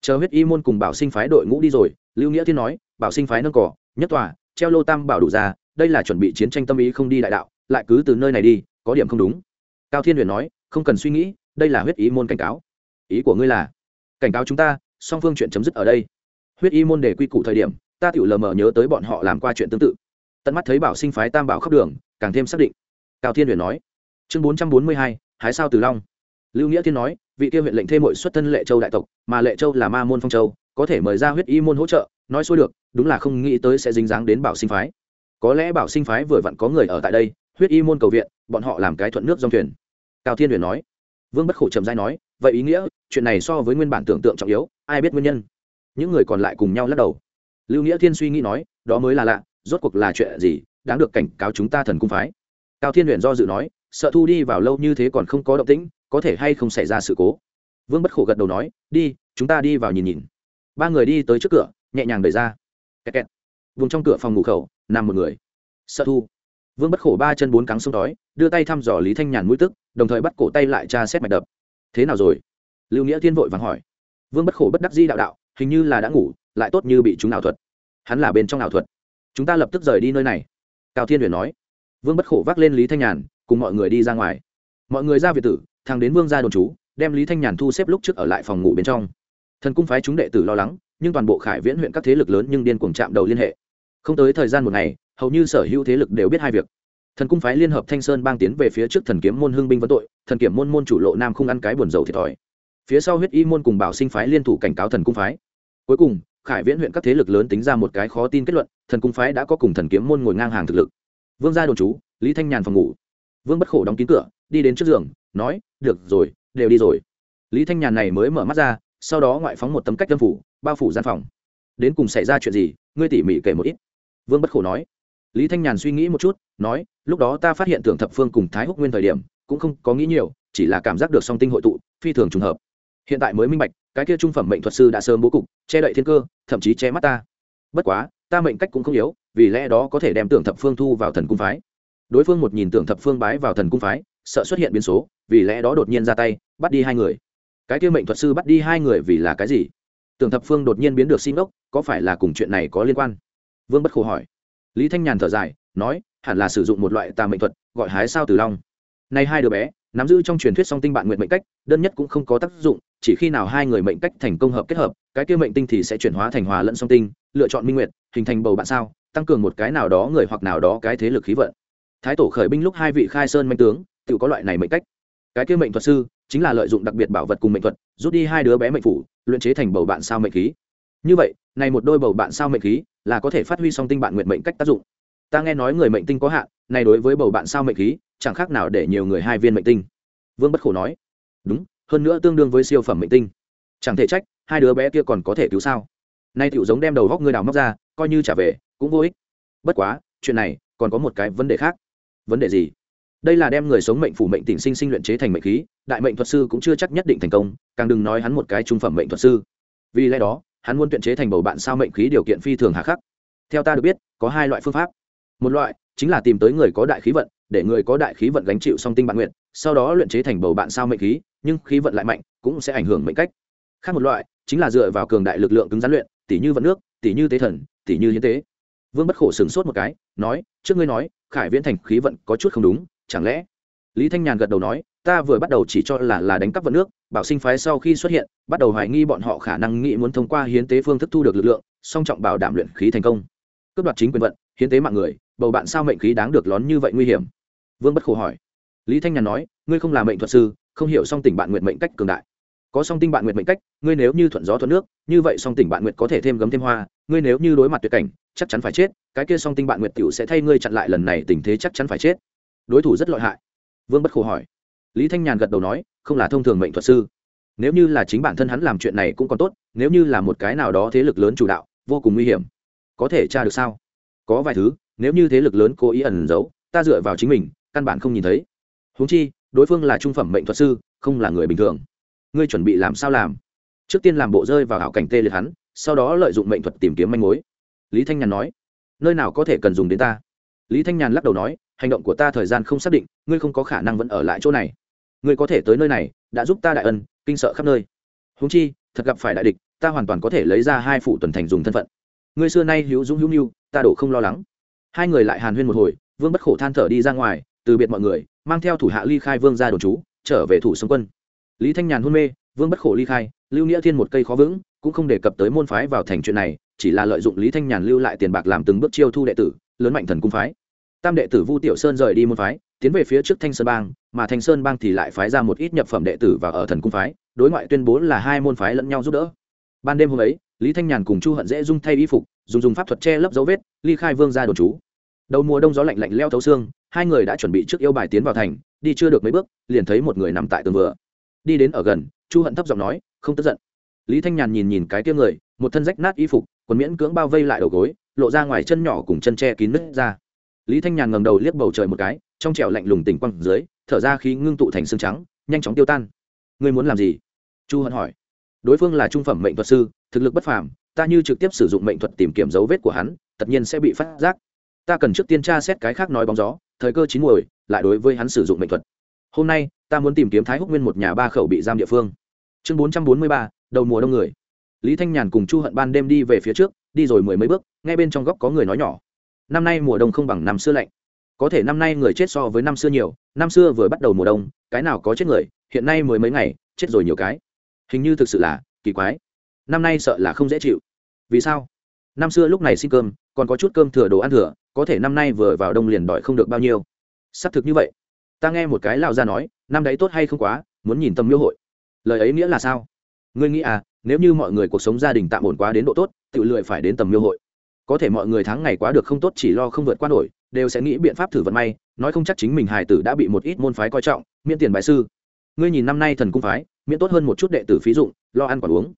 Chờ huyết y môn cùng bảo sinh phái đội ngũ đi rồi, lưu nghĩa thiên nói, bảo sinh phái nâng cỏ, nhất tòa, treo lô tam bảo đủ ra, đây là chuẩn bị chiến tranh tâm ý không đi đại đạo, lại cứ từ nơi này đi, có điểm không đúng. Cao thiên luyện nói, không cần suy nghĩ, đây là huyết y môn cảnh cáo. Ý của ngươi là, cảnh cáo chúng ta, song phương chuyện chấm dứt ở đây. Huyết y môn để quy củ thời điểm, ta tự lờ mờ nhớ tới bọn họ làm qua chuyện tương tự. Tận mắt thấy bảo sinh phái tam bảo khắp đường, càng thêm xác định. Cao thiên huyền nói, chương bốn trăm bốn mươi hai, hái sao từ long lưu nghĩa thiên nói, vị kia huyện lệnh thêm hội xuất thân lệ châu đại tộc, mà lệ châu là ma môn phong châu, có thể mời ra huyết y môn hỗ trợ, nói xôi được, đúng là không nghĩ tới sẽ dính dáng đến bảo sinh phái. Có lẽ bảo sinh phái vừa vặn có người ở tại đây, huyết y môn cầu viện, bọn họ làm cái thuận nước dòng thuyền. Cao thiên huyền nói. Vương bất khổ trầm dai nói, vậy ý nghĩa, chuyện này so với nguyên bản tưởng tượng trọng yếu, ai biết nguyên nhân? Những người còn lại cùng nhau lắc đầu. Lưu nghĩa thiên suy nghĩ nói, đó mới là lạ, rốt cuộc là chuyện gì, đáng được cảnh cáo chúng ta thần cung phái. Cao thiên Huyền do dự nói, sợ thu đi vào lâu như thế còn không có động tĩnh có thể hay không xảy ra sự cố? Vương bất khổ gật đầu nói, đi, chúng ta đi vào nhìn nhìn. Ba người đi tới trước cửa, nhẹ nhàng đẩy ra. Kẹt kẹt. Vùng trong cửa phòng ngủ khẩu, nằm một người. Sợ thu. Vương bất khổ ba chân bốn cắn sông đói, đưa tay thăm dò lý thanh nhàn mũi tức, đồng thời bắt cổ tay lại tra xét mạch đập. Thế nào rồi? Lưu nghĩa thiên vội vàng hỏi. Vương bất khổ bất đắc di đạo đạo, hình như là đã ngủ, lại tốt như bị chúng ảo thuật. Hắn là bên trong ảo thuật. Chúng ta lập tức rời đi nơi này. Cao thiên huyền nói. Vương bất khổ vác lên lý thanh nhàn, cùng mọi người đi ra ngoài. Mọi người ra việt tử thằng đến vương gia đồn trú, đem lý thanh nhàn thu xếp lúc trước ở lại phòng ngủ bên trong. Thần cung phái chúng đệ tử lo lắng, nhưng toàn bộ khải viễn huyện các thế lực lớn nhưng điên cuồng chạm đầu liên hệ. Không tới thời gian một ngày, hầu như sở hữu thế lực đều biết hai việc. Thần cung phái liên hợp thanh sơn bang tiến về phía trước thần kiếm môn hưng binh vấn tội, thần kiểm môn môn chủ lộ nam không ăn cái buồn dầu thiệt thòi. Phía sau huyết y môn cùng bảo sinh phái liên thủ cảnh cáo thần cung phái. Cuối cùng, khải viễn huyện các thế lực lớn tính ra một cái khó tin kết luận, thần cung phái đã có cùng thần kiếm môn ngồi ngang hàng thực lực. Vương gia đồn trú, lý thanh nhàn phòng ngủ. Vương bất khổ đóng kín cửa, đi đến trước giường nói, được rồi, đều đi rồi. Lý thanh nhàn này mới mở mắt ra, sau đó ngoại phóng một tấm cách tâm phủ, bao phủ gian phòng. Đến cùng xảy ra chuyện gì, ngươi tỉ mỉ kể một ít. Vương bất khổ nói. Lý thanh nhàn suy nghĩ một chút, nói, lúc đó ta phát hiện tưởng thập phương cùng thái húc nguyên thời điểm, cũng không có nghĩ nhiều, chỉ là cảm giác được song tinh hội tụ, phi thường trùng hợp. Hiện tại mới minh bạch, cái kia trung phẩm mệnh thuật sư đã sớm bố cục, che đậy thiên cơ, thậm chí che mắt ta. Bất quá, ta mệnh cách cũng không yếu, vì lẽ đó có thể đem tưởng thập phương thu vào thần cung phái. Đối phương một nhìn tưởng thập phương bái vào thần cung phái sợ xuất hiện biến số, vì lẽ đó đột nhiên ra tay, bắt đi hai người. Cái kia mệnh thuật sư bắt đi hai người vì là cái gì? Tưởng thập phương đột nhiên biến được xin ốc có phải là cùng chuyện này có liên quan? Vương bất khổ hỏi. Lý thanh nhàn thở dài, nói, hẳn là sử dụng một loại tà mệnh thuật, gọi hái sao từ long. Nay hai đứa bé, nắm giữ trong truyền thuyết song tinh bạn nguyện mệnh cách, đơn nhất cũng không có tác dụng, chỉ khi nào hai người mệnh cách thành công hợp kết hợp, cái kia mệnh tinh thì sẽ chuyển hóa thành hòa lẫn song tinh, lựa chọn minh nguyện hình thành bầu bạn sao, tăng cường một cái nào đó người hoặc nào đó cái thế lực khí vận. Thái tổ khởi binh lúc hai vị khai sơn manh tướng tự có loại này mệnh cách. Cái kia mệnh thuật sư chính là lợi dụng đặc biệt bảo vật cùng mệnh thuật, rút đi hai đứa bé mệnh phủ, luyện chế thành bầu bạn sao mệnh khí. Như vậy, này một đôi bầu bạn sao mệnh khí là có thể phát huy song tinh bạn nguyện mệnh cách tác dụng. Ta nghe nói người mệnh tinh có hạn, này đối với bầu bạn sao mệnh khí, chẳng khác nào để nhiều người hai viên mệnh tinh. Vương bất khổ nói, đúng, hơn nữa tương đương với siêu phẩm mệnh tinh. Chẳng thể trách, hai đứa bé kia còn có thể cứu sao? Nay tiểu giống đem đầu góc ngươi đào móc ra, coi như trả về, cũng vô ích. Bất quá, chuyện này còn có một cái vấn đề khác. Vấn đề gì? Đây là đem người sống mệnh phủ mệnh tỉnh sinh sinh luyện chế thành mệnh khí, đại mệnh thuật sư cũng chưa chắc nhất định thành công, càng đừng nói hắn một cái trung phẩm mệnh thuật sư. Vì lẽ đó, hắn muốn luyện chế thành bầu bạn sao mệnh khí điều kiện phi thường hà khắc. Theo ta được biết, có hai loại phương pháp. Một loại chính là tìm tới người có đại khí vận, để người có đại khí vận gánh chịu song tinh bạn nguyện, sau đó luyện chế thành bầu bạn sao mệnh khí, nhưng khí vận lại mạnh, cũng sẽ ảnh hưởng mệnh cách. Khác một loại chính là dựa vào cường đại lực lượng cứng rắn luyện, tỉ như vận nước, tỉ như tế thần, tỉ như hiến tế. Vương bất khổ sửng sốt một cái, nói, trước ngươi nói, khải viễn thành khí vận có chút không đúng chẳng lẽ? Lý thanh nhàn gật đầu nói, ta vừa bắt đầu chỉ cho là là đánh cắp vận nước, bảo sinh phái sau khi xuất hiện, bắt đầu hoài nghi bọn họ khả năng nghĩ muốn thông qua hiến tế phương thức thu được lực lượng, song trọng bảo đảm luyện khí thành công. Cướp đoạt chính quyền vận, hiến tế mạng người, bầu bạn sao mệnh khí đáng được lón như vậy nguy hiểm? Vương bất khổ hỏi. Lý thanh nhàn nói, ngươi không là mệnh thuật sư, không hiểu song tình bạn nguyện mệnh cách cường đại. Có song tinh bạn nguyện mệnh cách, ngươi nếu như thuận gió thuận nước, như vậy song tình bạn nguyện có thể thêm gấm thêm hoa, ngươi nếu như đối mặt tuyệt cảnh, chắc chắn phải chết, cái kia song tinh bạn nguyện tiểu sẽ thay ngươi chặn lại lần này tình thế chắc chắn phải chết đối thủ rất lợi hại. Vương bất khổ hỏi. Lý thanh nhàn gật đầu nói, không là thông thường mệnh thuật sư. Nếu như là chính bản thân hắn làm chuyện này cũng còn tốt, nếu như là một cái nào đó thế lực lớn chủ đạo, vô cùng nguy hiểm. Có thể tra được sao? Có vài thứ, nếu như thế lực lớn cố ý ẩn giấu, ta dựa vào chính mình, căn bản không nhìn thấy. Huống chi, đối phương là trung phẩm mệnh thuật sư, không là người bình thường. Ngươi chuẩn bị làm sao làm? Trước tiên làm bộ rơi vào hảo cảnh tê liệt hắn, sau đó lợi dụng mệnh thuật tìm kiếm manh mối. Lý thanh nhàn nói. Nơi nào có thể cần dùng đến ta? Lý thanh nhàn lắc đầu nói hành động của ta thời gian không xác định, ngươi không có khả năng vẫn ở lại chỗ này. Ngươi có thể tới nơi này, đã giúp ta đại ân, kinh sợ khắp nơi. Húng chi, thật gặp phải đại địch, ta hoàn toàn có thể lấy ra hai phụ tuần thành dùng thân phận. Ngươi xưa nay hữu dũng hữu mưu, ta đổ không lo lắng. Hai người lại hàn huyên một hồi, vương bất khổ than thở đi ra ngoài, từ biệt mọi người, mang theo thủ hạ ly khai vương ra đồn trú, trở về thủ sông quân. Lý thanh nhàn hôn mê, vương bất khổ ly khai, lưu nghĩa thiên một cây khó vững, cũng không đề cập tới môn phái vào thành chuyện này, chỉ là lợi dụng lý thanh nhàn lưu lại tiền bạc làm từng bước chiêu thu đệ tử, lớn mạnh thần cung phái tam đệ tử vu tiểu sơn rời đi môn phái, tiến về phía trước thanh sơn bang, mà thanh sơn bang thì lại phái ra một ít nhập phẩm đệ tử và ở thần cung phái, đối ngoại tuyên bố là hai môn phái lẫn nhau giúp đỡ. Ban đêm hôm ấy, lý thanh nhàn cùng chu hận dễ dung thay y phục, dùng dùng pháp thuật che lấp dấu vết, ly khai vương ra đồn trú. Đầu mùa đông gió lạnh lạnh leo thấu xương, hai người đã chuẩn bị trước yêu bài tiến vào thành, đi chưa được mấy bước, liền thấy một người nằm tại tường vừa. Đi đến ở gần, chu hận thấp giọng nói, không tức giận. Lý thanh nhàn nhìn nhìn cái tia người, một thân rách nát y phục còn miễn cưỡng bao vây lại đầu gối, lộ ra ngoài chân nhỏ cùng chân che kín nứt ra lý thanh nhàn ngầm đầu liếc bầu trời một cái, trong trẻo lạnh lùng tỉnh quăng dưới, thở ra khí ngưng tụ thành xương trắng, nhanh chóng tiêu tan. Ngươi muốn làm gì? Chu hận hỏi. Đối phương là trung phẩm mệnh thuật sư, thực lực bất phàm, ta như trực tiếp sử dụng mệnh thuật tìm kiếm dấu vết của hắn, tất nhiên sẽ bị phát giác. Ta cần trước tiên tra xét cái khác nói bóng gió, thời cơ chín muồi, lại đối với hắn sử dụng mệnh thuật. Hôm nay, ta muốn tìm kiếm thái húc nguyên một nhà ba khẩu bị giam địa phương. Chương bốn trăm bốn mươi ba, đầu mùa đông người. Lý thanh nhàn cùng chu hận ban đêm đi về phía trước, đi rồi mười mấy bước, ngay bên trong góc có người nói nhỏ năm nay mùa đông không bằng năm xưa lạnh. Có thể năm nay người chết so với năm xưa nhiều, năm xưa vừa bắt đầu mùa đông, cái nào có chết người, hiện nay mới mấy ngày, chết rồi nhiều cái. Hình như thực sự là kỳ quái. Năm nay sợ là không dễ chịu. Vì sao? Năm xưa lúc này xin cơm, còn có chút cơm thừa đồ ăn thừa, có thể năm nay vừa vào đông liền đòi không được bao nhiêu. Xác thực như vậy. Ta nghe một cái lao ra nói, năm đấy tốt hay không quá, muốn nhìn tâm miêu hội. Lời ấy nghĩa là sao? Ngươi nghĩ à nếu như mọi người cuộc sống gia đình tạm ổn quá đến độ tốt, tự lười phải đến tầm miêu hội có thể mọi người tháng ngày quá được không tốt chỉ lo không vượt qua nổi, đều sẽ nghĩ biện pháp thử vận may, nói không chắc chính mình hài tử đã bị một ít môn phái coi trọng, miễn tiền bài sư. Ngươi nhìn năm nay thần cung phái, miễn tốt hơn một chút đệ tử phí dụng, lo ăn quả uống.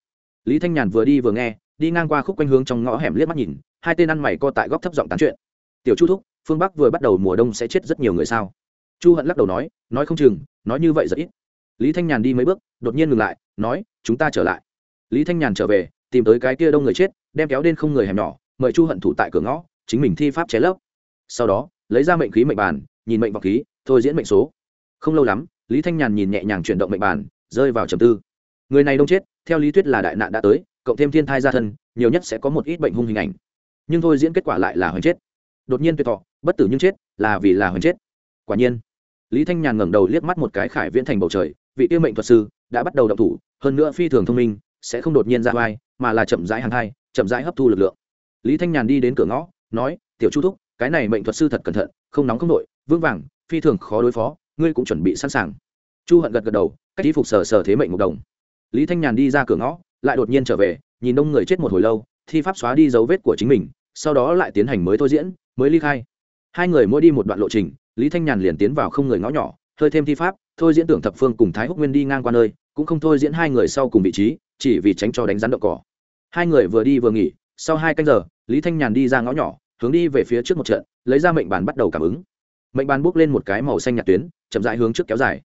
Lý thanh nhàn vừa đi vừa nghe, đi ngang qua khúc quanh hướng trong ngõ hẻm liếc mắt nhìn, hai tên ăn mày co tại góc thấp giọng tán chuyện. Tiểu chu thúc, phương bắc vừa bắt đầu mùa đông sẽ chết rất nhiều người sao? Chu hận lắc đầu nói nói không chừng, nói như vậy rất ít. Lý thanh nhàn đi mấy bước, đột nhiên ngừng lại, nói, chúng ta trở lại. Lý thanh nhàn trở về, tìm tới cái kia đông người chết, đem kéo đến không người hẻm nhỏ mời chu hận thủ tại cửa ngõ, chính mình thi pháp chế lấp. Sau đó, lấy ra mệnh khí mệnh bàn, nhìn mệnh vọng khí, thôi diễn mệnh số. Không lâu lắm, lý thanh nhàn nhìn nhẹ nhàng chuyển động mệnh bàn, rơi vào trầm tư. Người này đông chết, theo lý thuyết là đại nạn đã tới, cộng thêm thiên thai gia thân, nhiều nhất sẽ có một ít bệnh hung hình ảnh. Nhưng thôi diễn kết quả lại là hoành chết. Đột nhiên tuyệt thọ, bất tử nhưng chết, là vì là hoành chết. Quả nhiên, lý thanh nhàn ngẩng đầu liếc mắt một cái khải viễn thành bầu trời, vị tiêu mệnh thuật sư đã bắt đầu động thủ, hơn nữa phi thường thông minh, sẽ không đột nhiên ra vai mà là chậm rãi hàng thai, chậm rãi hấp thu lực lượng lý thanh nhàn đi đến cửa ngõ, nói, tiểu chu thúc, cái này mệnh thuật sư thật cẩn thận, không nóng không nội vững vàng, phi thường khó đối phó, ngươi cũng chuẩn bị sẵn sàng. Chu hận gật gật đầu, cách đi phục sở sở thế mệnh một đồng. Lý thanh nhàn đi ra cửa ngõ, lại đột nhiên trở về, nhìn đông người chết một hồi lâu, thi pháp xóa đi dấu vết của chính mình, sau đó lại tiến hành mới thôi diễn, mới ly khai. Hai người mỗi đi một đoạn lộ trình, lý thanh nhàn liền tiến vào không người ngõ nhỏ, hơi thêm thi pháp, thôi diễn tưởng thập phương cùng thái húc nguyên đi ngang qua nơi, cũng không thôi diễn hai người sau cùng vị trí, chỉ vì tránh cho đánh rắn đậu cỏ. Hai người vừa đi vừa nghỉ, sau hai canh giờ lý thanh nhàn đi ra ngõ nhỏ, hướng đi về phía trước một trận, lấy ra mệnh bàn bắt đầu cảm ứng. Mệnh bàn bốc lên một cái màu xanh nhạt tuyến, chậm dại hướng trước kéo dài.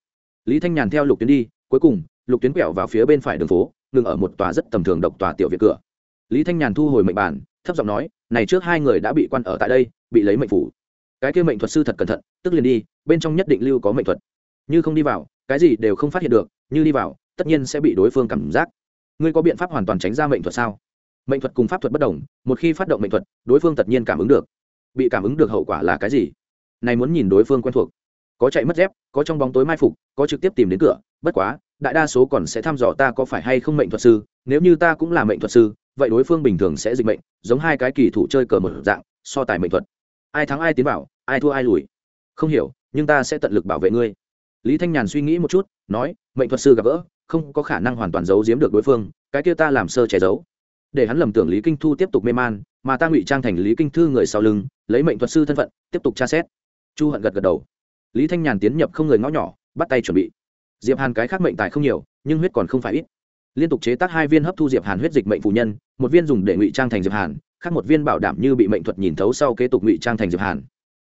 Lý thanh nhàn theo lục tuyến đi, cuối cùng, lục tuyến quẹo vào phía bên phải đường phố, ngừng ở một tòa rất tầm thường độc tòa tiểu viện cửa. Lý thanh nhàn thu hồi mệnh bàn, thấp giọng nói, này trước hai người đã bị quan ở tại đây, bị lấy mệnh phủ. Cái kia mệnh thuật sư thật cẩn thận, tức liền đi, bên trong nhất định lưu có mệnh thuật. Như không đi vào, cái gì đều không phát hiện được, như đi vào, tất nhiên sẽ bị đối phương cảm giác. Ngươi có biện pháp hoàn toàn tránh ra mệnh thuật sao? Mệnh thuật cùng pháp thuật bất đồng, một khi phát động mệnh thuật, đối phương tất nhiên cảm ứng được. Bị cảm ứng được hậu quả là cái gì? Này muốn nhìn đối phương quen thuộc. Có chạy mất dép, có trong bóng tối mai phục, có trực tiếp tìm đến cửa, bất quá, đại đa số còn sẽ thăm dò ta có phải hay không mệnh thuật sư, nếu như ta cũng là mệnh thuật sư, vậy đối phương bình thường sẽ dịch mệnh, giống hai cái kỳ thủ chơi cờ một dạng, so tài mệnh thuật. Ai thắng ai tiến vào, ai thua ai lùi. Không hiểu, nhưng ta sẽ tận lực bảo vệ ngươi. Lý thanh nhàn suy nghĩ một chút, nói, mệnh thuật sư gặp gỡ, không có khả năng hoàn toàn giấu giếm được đối phương, cái kia ta làm sơ che giấu để hắn lầm tưởng lý kinh thu tiếp tục mê man, mà ta ngụy trang thành lý kinh thư người sau lưng, lấy mệnh thuật sư thân phận, tiếp tục tra xét. Chu hận gật gật đầu. Lý thanh nhàn tiến nhập không người ngõ nhỏ, bắt tay chuẩn bị. Diệp hàn cái khác mệnh tài không nhiều, nhưng huyết còn không phải ít. Liên tục chế tác hai viên hấp thu diệp hàn huyết dịch mệnh phù nhân, một viên dùng để ngụy trang thành diệp hàn, khác một viên bảo đảm như bị mệnh thuật nhìn thấu sau kế tục ngụy trang thành diệp hàn.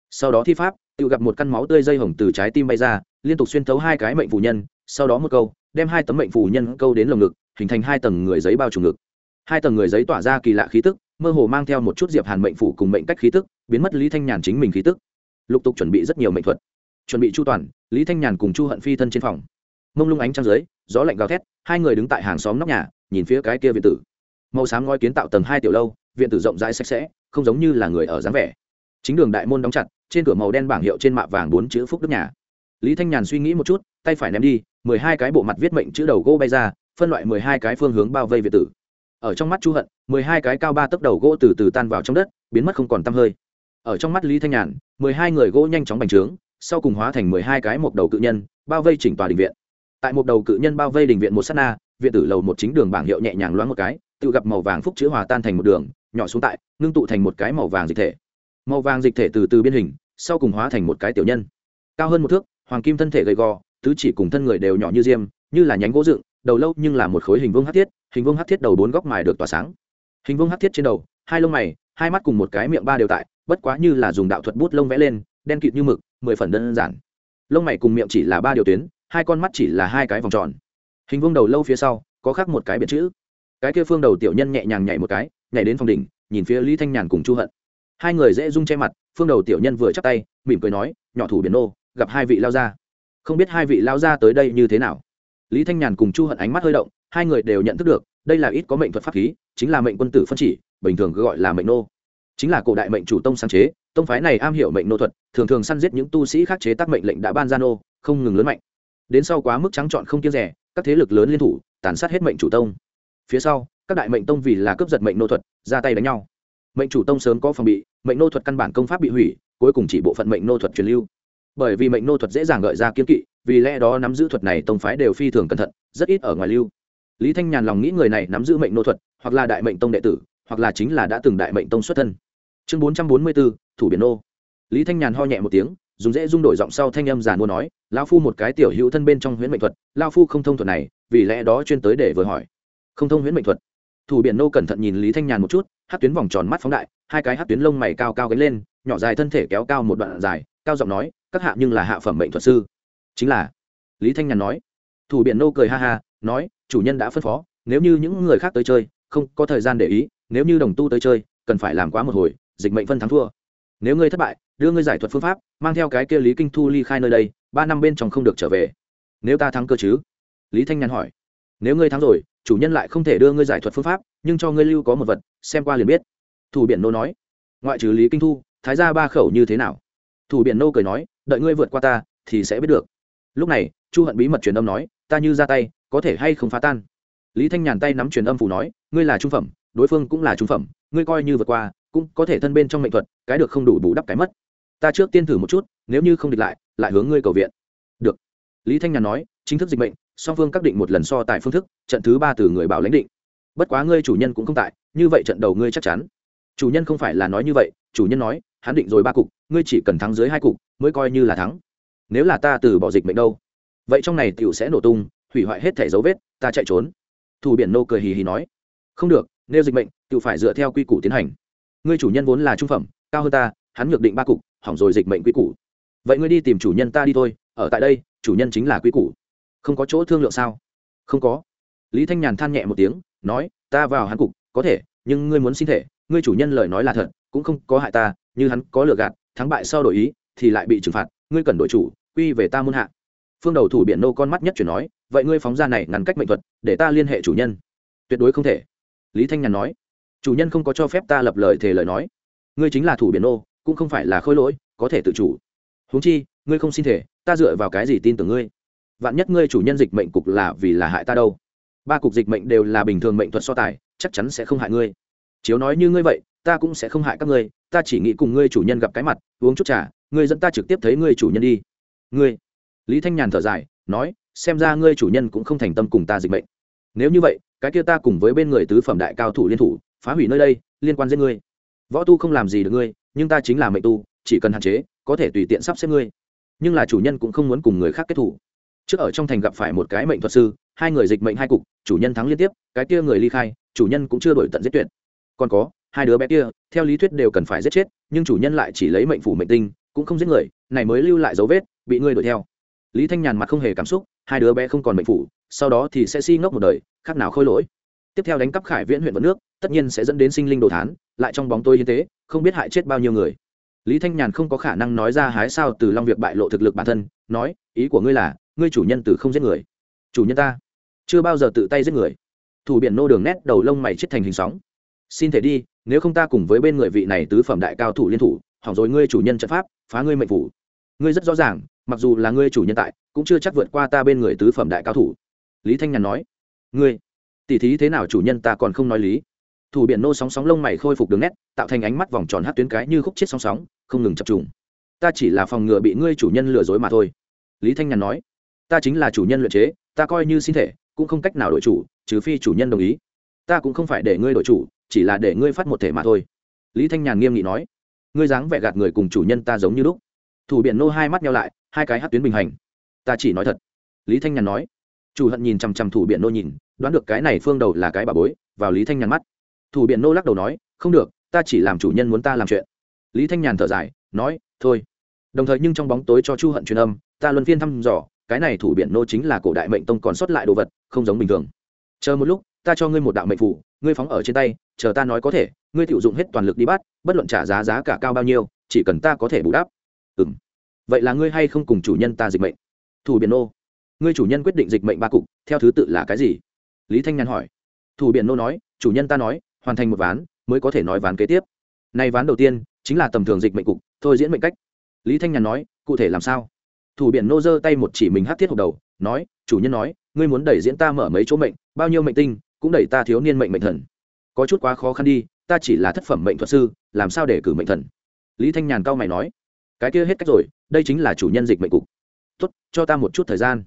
Sau đó thi pháp, tự gặp một căn máu tươi dây hồng từ trái tim bay ra, liên tục xuyên thấu hai cái mệnh phù nhân, sau đó một câu, đem hai tấm mệnh phù nhân câu đến lồng ngực, hình thành hai tầng người giấy bao trùm ngực hai tầng người giấy tỏa ra kỳ lạ khí tức, mơ hồ mang theo một chút diệp hàn mệnh phủ cùng mệnh cách khí tức, biến mất lý thanh nhàn chính mình khí tức. Lục tục chuẩn bị rất nhiều mệnh thuật. Chuẩn bị chu toàn, lý thanh nhàn cùng chu hận phi thân trên phòng. Mông lung ánh trăng dưới, gió lạnh gào thét, hai người đứng tại hàng xóm nóc nhà, nhìn phía cái kia viện tử. Màu xám ngói kiến tạo tầng hai tiểu lâu, viện tử rộng rãi sạch sẽ, không giống như là người ở dáng vẻ. Chính đường đại môn đóng chặt, trên cửa màu đen bảng hiệu trên mạ vàng bốn chữ phúc đức nhà. Lý thanh nhàn suy nghĩ một chút, tay phải ném đi, mười hai cái bộ mặt viết mệnh chữ đầu gỗ bay ra, phân loại mười hai cái phương hướng bao vây viện tử ở trong mắt chu hận, mười hai cái cao ba tấc đầu gỗ từ từ tan vào trong đất, biến mất không còn tăm hơi. Ở trong mắt lý thanh nhàn, mười hai người gỗ nhanh chóng bành trướng, sau cùng hóa thành mười hai cái một đầu cự nhân, bao vây chỉnh tòa đình viện. Tại một đầu cự nhân bao vây đình viện một s á t na, viện tử lầu một chính đường bảng hiệu nhẹ nhàng loáng một cái, tự gặp màu vàng phúc chữ hòa tan thành một đường, nhỏ xuống tại, ngưng tụ thành một cái màu vàng dịch thể. Màu vàng dịch thể từ từ biên hình, sau cùng hóa thành một cái tiểu nhân. Cao hơn một thước, hoàng kim thân thể gầy gò, tứ chỉ cùng thân người đều nhỏ như diêm, như là nhánh gỗ dựng, đầu lâu nhưng là một khối hình vương hát thiết hình vương hắc thiết đầu bốn góc mài được tỏa sáng. Hình vương hắc thiết trên đầu, hai lông mày, hai mắt cùng một cái miệng ba đều tại, bất quá như là dùng đạo thuật bút lông vẽ lên, đen kịt như mực, mười phần đơn giản. Lông mày cùng miệng chỉ là ba điều tuyến, hai con mắt chỉ là hai cái vòng tròn. Hình vương đầu lâu phía sau, có khác một cái biệt chữ. Cái kia phương đầu tiểu nhân nhẹ nhàng nhảy một cái, nhảy đến phòng đỉnh, nhìn phía lý thanh nhàn cùng chu hận. Hai người dễ rung che mặt, phương đầu tiểu nhân vừa chắc tay, mỉm cười nói, nhỏ thủ biển nô, gặp hai vị lao ra không biết hai vị lao ra tới đây như thế nào lý thanh nhàn cùng chu hận ánh mắt hơi động, hai người đều nhận thức được, đây là ít có mệnh thuật pháp khí, chính là mệnh quân tử phân chỉ, bình thường gọi là mệnh nô. Chính là cổ đại mệnh chủ tông sáng chế, tông phái này am hiểu mệnh nô thuật, thường thường săn giết những tu sĩ khác chế tác mệnh lệnh đã ban ra nô, không ngừng lớn mạnh. Đến sau quá mức trắng trọn không kiêng rẻ, các thế lực lớn liên thủ, tàn sát hết mệnh chủ tông. Phía sau, các đại mệnh tông vì là cướp giật mệnh nô thuật, ra tay đánh nhau. Mệnh chủ tông sớm có phòng bị, mệnh nô thuật căn bản công pháp bị hủy, cuối cùng chỉ bộ phận mệnh nô thuật truyền lưu. Bởi vì mệnh nô thuật dễ dàng gợi ra kiên kỵ vì lẽ đó nắm giữ thuật này tông phái đều phi thường cẩn thận, rất ít ở ngoài lưu. Lý thanh nhàn lòng nghĩ người này nắm giữ mệnh nô thuật, hoặc là đại mệnh tông đệ tử, hoặc là chính là đã từng đại mệnh tông xuất thân. Chương bốn trăm bốn mươi bốn thủ biển nô. Lý thanh nhàn ho nhẹ một tiếng, dùng dễ rung đổi giọng sau thanh âm giàn mua nói lao phu một cái tiểu hữu thân bên trong huyễn mệnh thuật lao phu không thông thuật này, vì lẽ đó chuyên tới để vừa hỏi. Không thông huyễn mệnh thuật. Thủ biển nô cẩn thận nhìn lý thanh nhàn một chút hát tuyến vòng tròn mắt phóng đại, hai cái hát tuyến lông mày cao cao gánh lên, nhỏ dài thân thể kéo cao một đoạn dài, cao giọng nói, các hạ nhưng là hạ phẩm mệnh thuật sư chính là, lý thanh nhàn nói. Thủ Biện nô cười ha ha, nói, chủ nhân đã phân phó, nếu như những người khác tới chơi, không có thời gian để ý, nếu như đồng tu tới chơi, cần phải làm quá một hồi, dịch mệnh phân thắng thua. Nếu ngươi thất bại, đưa ngươi giải thuật phương pháp, mang theo cái kia lý kinh thu ly khai nơi đây, ba năm bên trong không được trở về. Nếu ta thắng cơ chứ? Lý thanh nhàn hỏi. Nếu ngươi thắng rồi, chủ nhân lại không thể đưa ngươi giải thuật phương pháp, nhưng cho ngươi lưu có một vật, xem qua liền biết. Thủ biển nô nói. Ngoại trừ lý kinh thu, thái ra ba khẩu như thế nào? Thủ biển nô cười nói, đợi ngươi vượt qua ta, thì sẽ biết được lúc này, chu hận bí mật truyền âm nói, ta như ra tay, có thể hay không phá tan? Lý thanh nhàn tay nắm truyền âm phủ nói, ngươi là trung phẩm, đối phương cũng là trung phẩm, ngươi coi như vượt qua, cũng có thể thân bên trong mệnh thuật, cái được không đủ bù đắp cái mất. Ta trước tiên thử một chút, nếu như không địch lại lại hướng ngươi cầu viện. Được. Lý thanh nhàn nói, chính thức dịch mệnh, song phương các định một lần so tài phương thức, trận thứ ba từ người bảo lãnh định. Bất quá ngươi chủ nhân cũng không tại, như vậy trận đầu ngươi chắc chắn. Chủ nhân không phải là nói như vậy, chủ nhân nói, hắn định rồi ba cục, ngươi chỉ cần thắng dưới hai cục, mới coi như là thắng nếu là ta từ bỏ dịch mệnh đâu? Vậy trong này t i ể u sẽ nổ tung, hủy hoại hết thẻ dấu vết, ta chạy trốn. Thủ biển nô cười hì hì nói. Không được, nếu dịch mệnh tự phải dựa theo quy củ tiến hành. Ngươi chủ nhân vốn là trung phẩm, cao hơn ta, hắn nhược định ba cục, hỏng rồi dịch mệnh quy củ. Vậy ngươi đi tìm chủ nhân ta đi thôi, ở tại đây, chủ nhân chính là quy củ. Không có chỗ thương lượng sao? Không có. Lý thanh nhàn than nhẹ một tiếng, nói, ta vào hắn cục, có thể, nhưng ngươi muốn xin thể, ngươi chủ nhân lời nói là thật, cũng không có hại ta, như hắn có lừa gạt, thắng bại sau đổi ý, thì lại bị trừng phạt, ngươi cần đổi chủ quy về ta muôn hạ. Phương đầu thủ biển nô con mắt nhất chuyển nói, vậy ngươi phóng ra này ngắn cách mệnh thuật, để ta liên hệ chủ nhân. Tuyệt đối không thể. Lý thanh nhàn nói, chủ nhân không có cho phép ta lập lời thề lời nói. Ngươi chính là thủ biển nô, cũng không phải là khôi lỗi, có thể tự chủ. Huống chi, ngươi không xin thể, ta dựa vào cái gì tin tưởng ngươi? Vạn nhất ngươi chủ nhân dịch mệnh cục là vì là hại ta đâu? Ba cục dịch mệnh đều là bình thường mệnh thuật so tài, chắc chắn sẽ không hại ngươi. Chiếu nói như ngươi vậy, ta cũng sẽ không hại các ngươi, ta chỉ nghĩ cùng ngươi chủ nhân gặp cái mặt, uống chút trà, ngươi dẫn ta trực tiếp thấy ngươi chủ nhân đi ngươi. Lý thanh nhàn thở dài, nói, xem ra ngươi chủ nhân cũng không thành tâm cùng ta dịch bệnh nếu như vậy, cái kia ta cùng với bên người tứ phẩm đại cao thủ liên thủ, phá hủy nơi đây, liên quan giết ngươi. Võ tu không làm gì được ngươi, nhưng ta chính là mệnh tu, chỉ cần hạn chế, có thể tùy tiện sắp xếp ngươi. Nhưng là chủ nhân cũng không muốn cùng người khác kết thủ. Trước ở trong thành gặp phải một cái mệnh thuật sư, hai người dịch mệnh hai cục, chủ nhân thắng liên tiếp, cái kia người ly khai, chủ nhân cũng chưa đổi tận giết tuyệt. Còn có, hai đứa bé kia, theo lý thuyết đều cần phải giết chết, nhưng chủ nhân lại chỉ lấy mệnh phủ mệnh tinh, cũng không giết người, này mới lưu lại dấu vết bị ngươi đuổi theo. Lý thanh nhàn mặt không hề cảm xúc, hai đứa bé không còn mệnh phủ, sau đó thì sẽ si ngốc một đời, khác nào khôi lỗi. Tiếp theo đánh cắp khải viễn huyện vận nước, tất nhiên sẽ dẫn đến sinh linh đồ thán, lại trong bóng tôi hiến tế, không biết hại chết bao nhiêu người. Lý thanh nhàn không có khả năng nói ra hái sao từ long việc bại lộ thực lực bản thân, nói, ý của ngươi là, ngươi chủ nhân từ không giết người. Chủ nhân ta chưa bao giờ tự tay giết người. Thủ biển nô đường nét đầu lông mày chết thành hình sóng. Xin thể đi, nếu không ta cùng với bên người vị này tứ phẩm đại cao thủ liên thủ, hỏng rồi ngươi chủ nhân trận pháp, phá ngươi mệnh phủ. Ngươi rất rõ ràng mặc dù là ngươi chủ nhân tại, cũng chưa chắc vượt qua ta bên người tứ phẩm đại cao thủ. Lý thanh nhàn nói, ngươi, tỉ thí thế nào chủ nhân ta còn không nói lý. Thủ biển nô sóng sóng lông mày khôi phục đường nét, tạo thành ánh mắt vòng tròn hát tuyến cái như khúc chết sóng sóng, không ngừng chập trùng. Ta chỉ là phòng ngừa bị ngươi chủ nhân lừa dối mà thôi. Lý thanh nhàn nói, ta chính là chủ nhân luyện chế, ta coi như xin thể, cũng không cách nào đổi chủ, trừ phi chủ nhân đồng ý. Ta cũng không phải để ngươi đổi chủ, chỉ là để ngươi phát một thể mà thôi. Lý thanh nhàn nghiêm nghị nói, ngươi dáng vẻ gạt người cùng chủ nhân ta giống như lúc thủ biển nô hai mắt nhau lại, hai cái hát tuyến bình hành. Ta chỉ nói thật. Lý thanh nhàn nói. Chủ hận nhìn chằm chằm thủ biển nô nhìn, đoán được cái này phương đầu là cái bà bối, vào lý thanh nhàn mắt. Thủ biển nô lắc đầu nói, không được, ta chỉ làm chủ nhân muốn ta làm chuyện. Lý thanh nhàn thở dài, nói, thôi. Đồng thời nhưng trong bóng tối cho chu hận truyền âm, ta luân phiên thăm dò, cái này thủ biển nô chính là cổ đại mệnh tông còn sót lại đồ vật, không giống bình thường. Chờ một lúc, ta cho ngươi một đạo mệnh phủ, ngươi phóng ở trên tay, chờ ta nói có thể, ngươi tự dụng hết toàn lực đi bắt, bất luận trả giá giá cả cao bao nhiêu, chỉ cần ta có thể bù đắp ừ m vậy là ngươi hay không cùng chủ nhân ta dịch mệnh? Thủ biển nô. Ngươi chủ nhân quyết định dịch mệnh ba cục, theo thứ tự là cái gì? Lý thanh nhàn hỏi. Thủ biển nô nói, chủ nhân ta nói, hoàn thành một ván, mới có thể nói ván kế tiếp. Nay ván đầu tiên, chính là tầm thường dịch mệnh cục, thôi diễn mệnh cách. Lý thanh nhàn nói, cụ thể làm sao? Thủ biển nô giơ tay một chỉ mình hát thiết hộp đầu, nói, chủ nhân nói, ngươi muốn đẩy diễn ta mở mấy chỗ mệnh, bao nhiêu mệnh tinh, cũng đẩy ta thiếu niên mệnh mệnh thần. Có chút quá khó khăn đi, ta chỉ là thất phẩm mệnh thuật sư, làm sao để cử mệnh thần? Lý thanh nhàn cao mày nói cái kia hết cách rồi, đây chính là chủ nhân dịch mệnh cục. Tốt, cho ta một chút thời gian.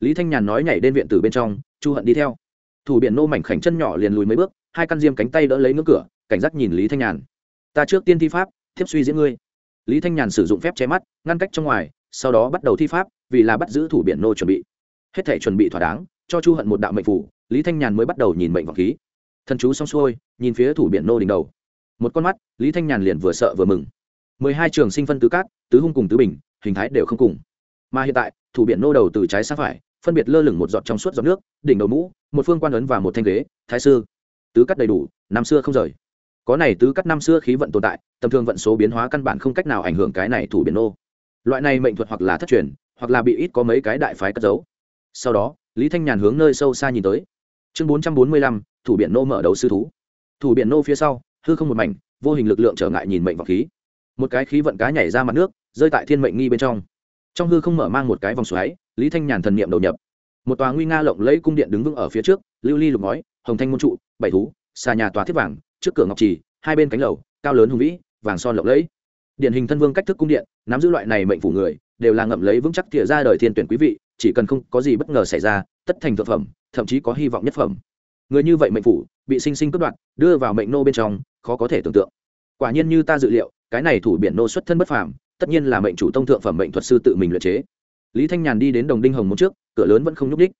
Lý thanh nhàn nói nhảy đến viện từ bên trong, chu hận đi theo. Thủ biển nô mảnh khảnh chân nhỏ liền lùi mấy bước, hai căn diêm cánh tay đỡ lấy ngưỡng cửa, cảnh giác nhìn lý thanh nhàn. Ta trước tiên thi pháp, thiếp suy diễn ngươi. Lý thanh nhàn sử dụng phép che mắt, ngăn cách trong ngoài, sau đó bắt đầu thi pháp, vì là bắt giữ thủ biển nô chuẩn bị. Hết thể chuẩn bị thỏa đáng, cho chu hận một đạo mệnh phủ, lý thanh nhàn mới bắt đầu nhìn mệnh vọng khí. Thần chú xong xuôi, nhìn phía thủ biển nô đỉnh đầu. Một con mắt, lý thanh nhàn liền vừa sợ vừa mừng mười hai trường sinh phân tứ cát, tứ hung cùng tứ bình, hình thái đều không cùng. Mà hiện tại, thủ biển nô đầu từ trái sang phải, phân biệt lơ lửng một giọt trong suốt giọt nước, đỉnh đầu mũ, một phương quan ấn và một thanh ghế, thái sư. Tứ cắt đầy đủ, năm xưa không rời. Có này tứ cắt năm xưa khí vận tồn tại, tầm thường vận số biến hóa căn bản không cách nào ảnh hưởng cái này thủ biển nô. Loại này mệnh thuật hoặc là thất truyền, hoặc là bị ít có mấy cái đại phái cất giấu. Sau đó, lý thanh nhàn hướng nơi sâu xa nhìn tới. Chương bốn trăm bốn mươi lăm, thủ biển nô mở đầu sư thú. Thủ biển nô phía sau, hư không một mảnh, vô hình lực lượng trở ngại nhìn mệnh vọng khí một cái khí vận cá nhảy ra mặt nước, rơi tại thiên mệnh nghi bên trong. Trong hư không mở mang một cái vòng xoáy, lý thanh nhàn thần niệm đầu nhập. Một tòa nguy nga lộng lẫy cung điện đứng vững ở phía trước, lưu ly lục ngói, hồng thanh môn trụ, bảy thú, xà nhà tòa thiết vàng, trước cửa ngọc trì, hai bên cánh lầu, cao lớn hùng vĩ, vàng son lộng lẫy. Điển hình thân vương cách thức cung điện, nắm giữ loại này mệnh phủ người, đều là ngậm lấy vững chắc thìa ra đời thiên tuyển quý vị, chỉ cần không có gì bất ngờ xảy ra, tất thành thực phẩm, thậm chí có hy vọng nhất phẩm. Người như vậy mệnh phủ, bị sinh sinh cướp đoạt, đưa vào mệnh nô bên trong, khó có thể tưởng tượng. Quả nhiên như ta dự liệu cái này thủ biển nô xuất thân bất phàm, tất nhiên là mệnh chủ tông thượng phẩm mệnh thuật sư tự mình luyện chế. Lý thanh nhàn đi đến đồng đinh hồng một trước, cửa lớn vẫn không nhúc đích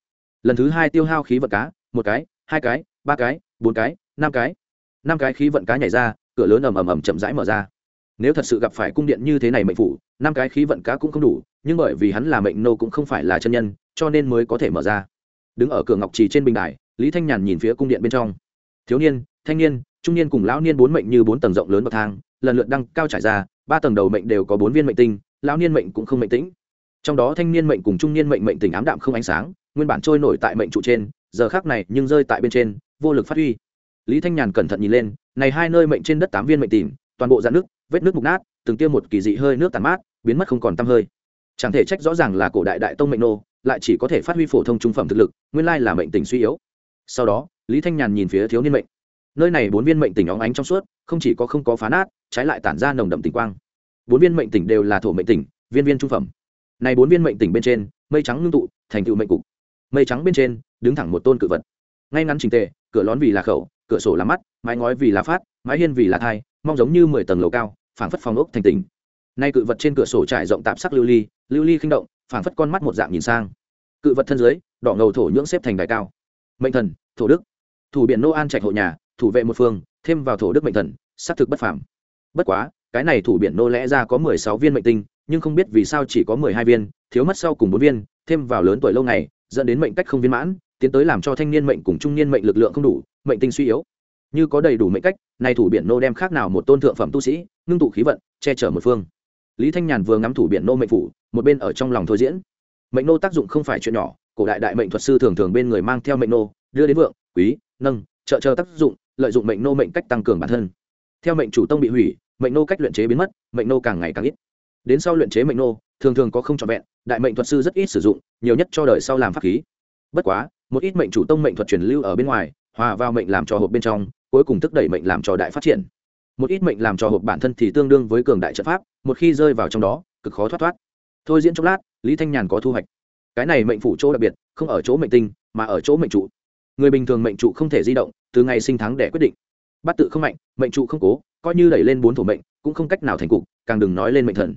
lần thứ hai tiêu hao khí vận cá, một cái, hai cái, ba cái, bốn cái, năm cái. Năm cái khí vận cá nhảy ra, cửa lớn ầm ầm ầm chậm rãi mở ra. Nếu thật sự gặp phải cung điện như thế này mệnh phủ, năm cái khí vận cá cũng không đủ, nhưng bởi vì hắn là mệnh nô cũng không phải là chân nhân, cho nên mới có thể mở ra. Đứng ở cửa ngọc trì trên bình đài, lý thanh nhàn nhìn phía cung điện bên trong. Thiếu niên, thanh niên, trung niên cùng lão niên bốn mệnh như bốn tầng rộng lớn bậc thang lần lượt đăng cao trải ra, ba tầng đầu mệnh đều có bốn viên mệnh tinh, lão niên mệnh cũng không mệnh tĩnh. Trong đó thanh niên mệnh cùng trung niên mệnh mệnh tình ám đạm không ánh sáng, nguyên bản trôi nổi tại mệnh trụ trên, giờ khác này nhưng rơi tại bên trên, vô lực phát huy. Lý thanh nhàn cẩn thận nhìn lên, này hai nơi mệnh trên đất tám viên mệnh tìm toàn bộ dạn nước vết nước mục nát, từng tiêm một kỳ dị hơi nước tàn mát, biến mất không còn tăm hơi. Chẳng thể trách rõ ràng là cổ đại đại tông mệnh nô, lại chỉ có thể phát huy phổ thông trung phẩm thực lực, nguyên lai là mệnh tình suy yếu. Sau đó, lý thanh nhàn nhìn phía thiếu niên mệnh. Nơi này bốn viên mệnh tình óng ánh trong suốt, không chỉ có không có phá nát trái lại tản ra nồng đậm tỉnh quang. Bốn viên mệnh tỉnh đều là thổ mệnh tỉnh, viên viên trung phẩm. Này bốn viên mệnh tỉnh bên trên, mây trắng ngưng tụ, thành tựu mệnh cục. Mây trắng bên trên, đứng thẳng một tôn cự vật. Ngay ngắn trình tề, cửa lón vì là khẩu, cửa sổ là mắt, mái ngói vì là phát, mái hiên vì là thai, mong giống như mười tầng lầu cao, phảng phất phòng ốc thành tỉnh. Nay cự vật trên cửa sổ trải rộng tạp sắc lưu ly lưu ly khinh động, phảng phất con mắt một dạng nhìn sang. Cự vật thân dưới, đỏ ngầu thổ nhưỡng xếp thành đài cao. Mệnh thần, thổ đức. Thủ biển nô an trạch hộ nhà, thủ vệ một phương, thêm vào thổ đức mệnh thần, xác thực bất phàm bất quá, cái này thủ biển nô lẽ ra có mười sáu viên mệnh tinh, nhưng không biết vì sao chỉ có mười hai viên, thiếu mất sau cùng bốn viên, thêm vào lớn tuổi lâu ngày, dẫn đến mệnh cách không viên mãn, tiến tới làm cho thanh niên mệnh cùng trung niên mệnh lực lượng không đủ, mệnh tinh suy yếu. Như có đầy đủ mệnh cách nay thủ biển nô đem khác nào một tôn thượng phẩm tu sĩ, ngưng tụ khí vận, che chở một phương. Lý thanh nhàn vừa ngắm thủ biển nô mệnh phủ, một bên ở trong lòng thôi diễn. Mệnh nô tác dụng không phải chuyện nhỏ, cổ đại đại mệnh thuật sư thường thường bên người mang theo mệnh nô, đưa đến vượng, quý, nâng, trợ chờ tác dụng, lợi dụng mệnh nô mệnh cách tăng cường bản thân. Theo mệnh chủ tông bị hủy mệnh nô cách luyện chế biến mất, mệnh nô càng ngày càng ít. Đến sau luyện chế mệnh nô, thường thường có không trọn vẹn, đại mệnh thuật sư rất ít sử dụng, nhiều nhất cho đời sau làm pháp khí. Bất quá, một ít mệnh chủ tông mệnh thuật truyền lưu ở bên ngoài, hòa vào mệnh làm cho hộp bên trong, cuối cùng thúc đẩy mệnh làm cho đại phát triển. Một ít mệnh làm cho hộp bản thân thì tương đương với cường đại trận pháp, một khi rơi vào trong đó, cực khó thoát thoát. Thôi diễn chốc lát, lý thanh nhàn có thu hoạch. Cái này mệnh phủ chỗ đặc biệt, không ở chỗ mệnh tinh, mà ở chỗ mệnh trụ người bình thường mệnh trụ không thể di động, từ ngày sinh tháng để quyết định. Bắt tự không mạnh, mệnh trụ không cố coi như đẩy lên bốn thủ mệnh, cũng không cách nào thành cục, càng đừng nói lên mệnh thần.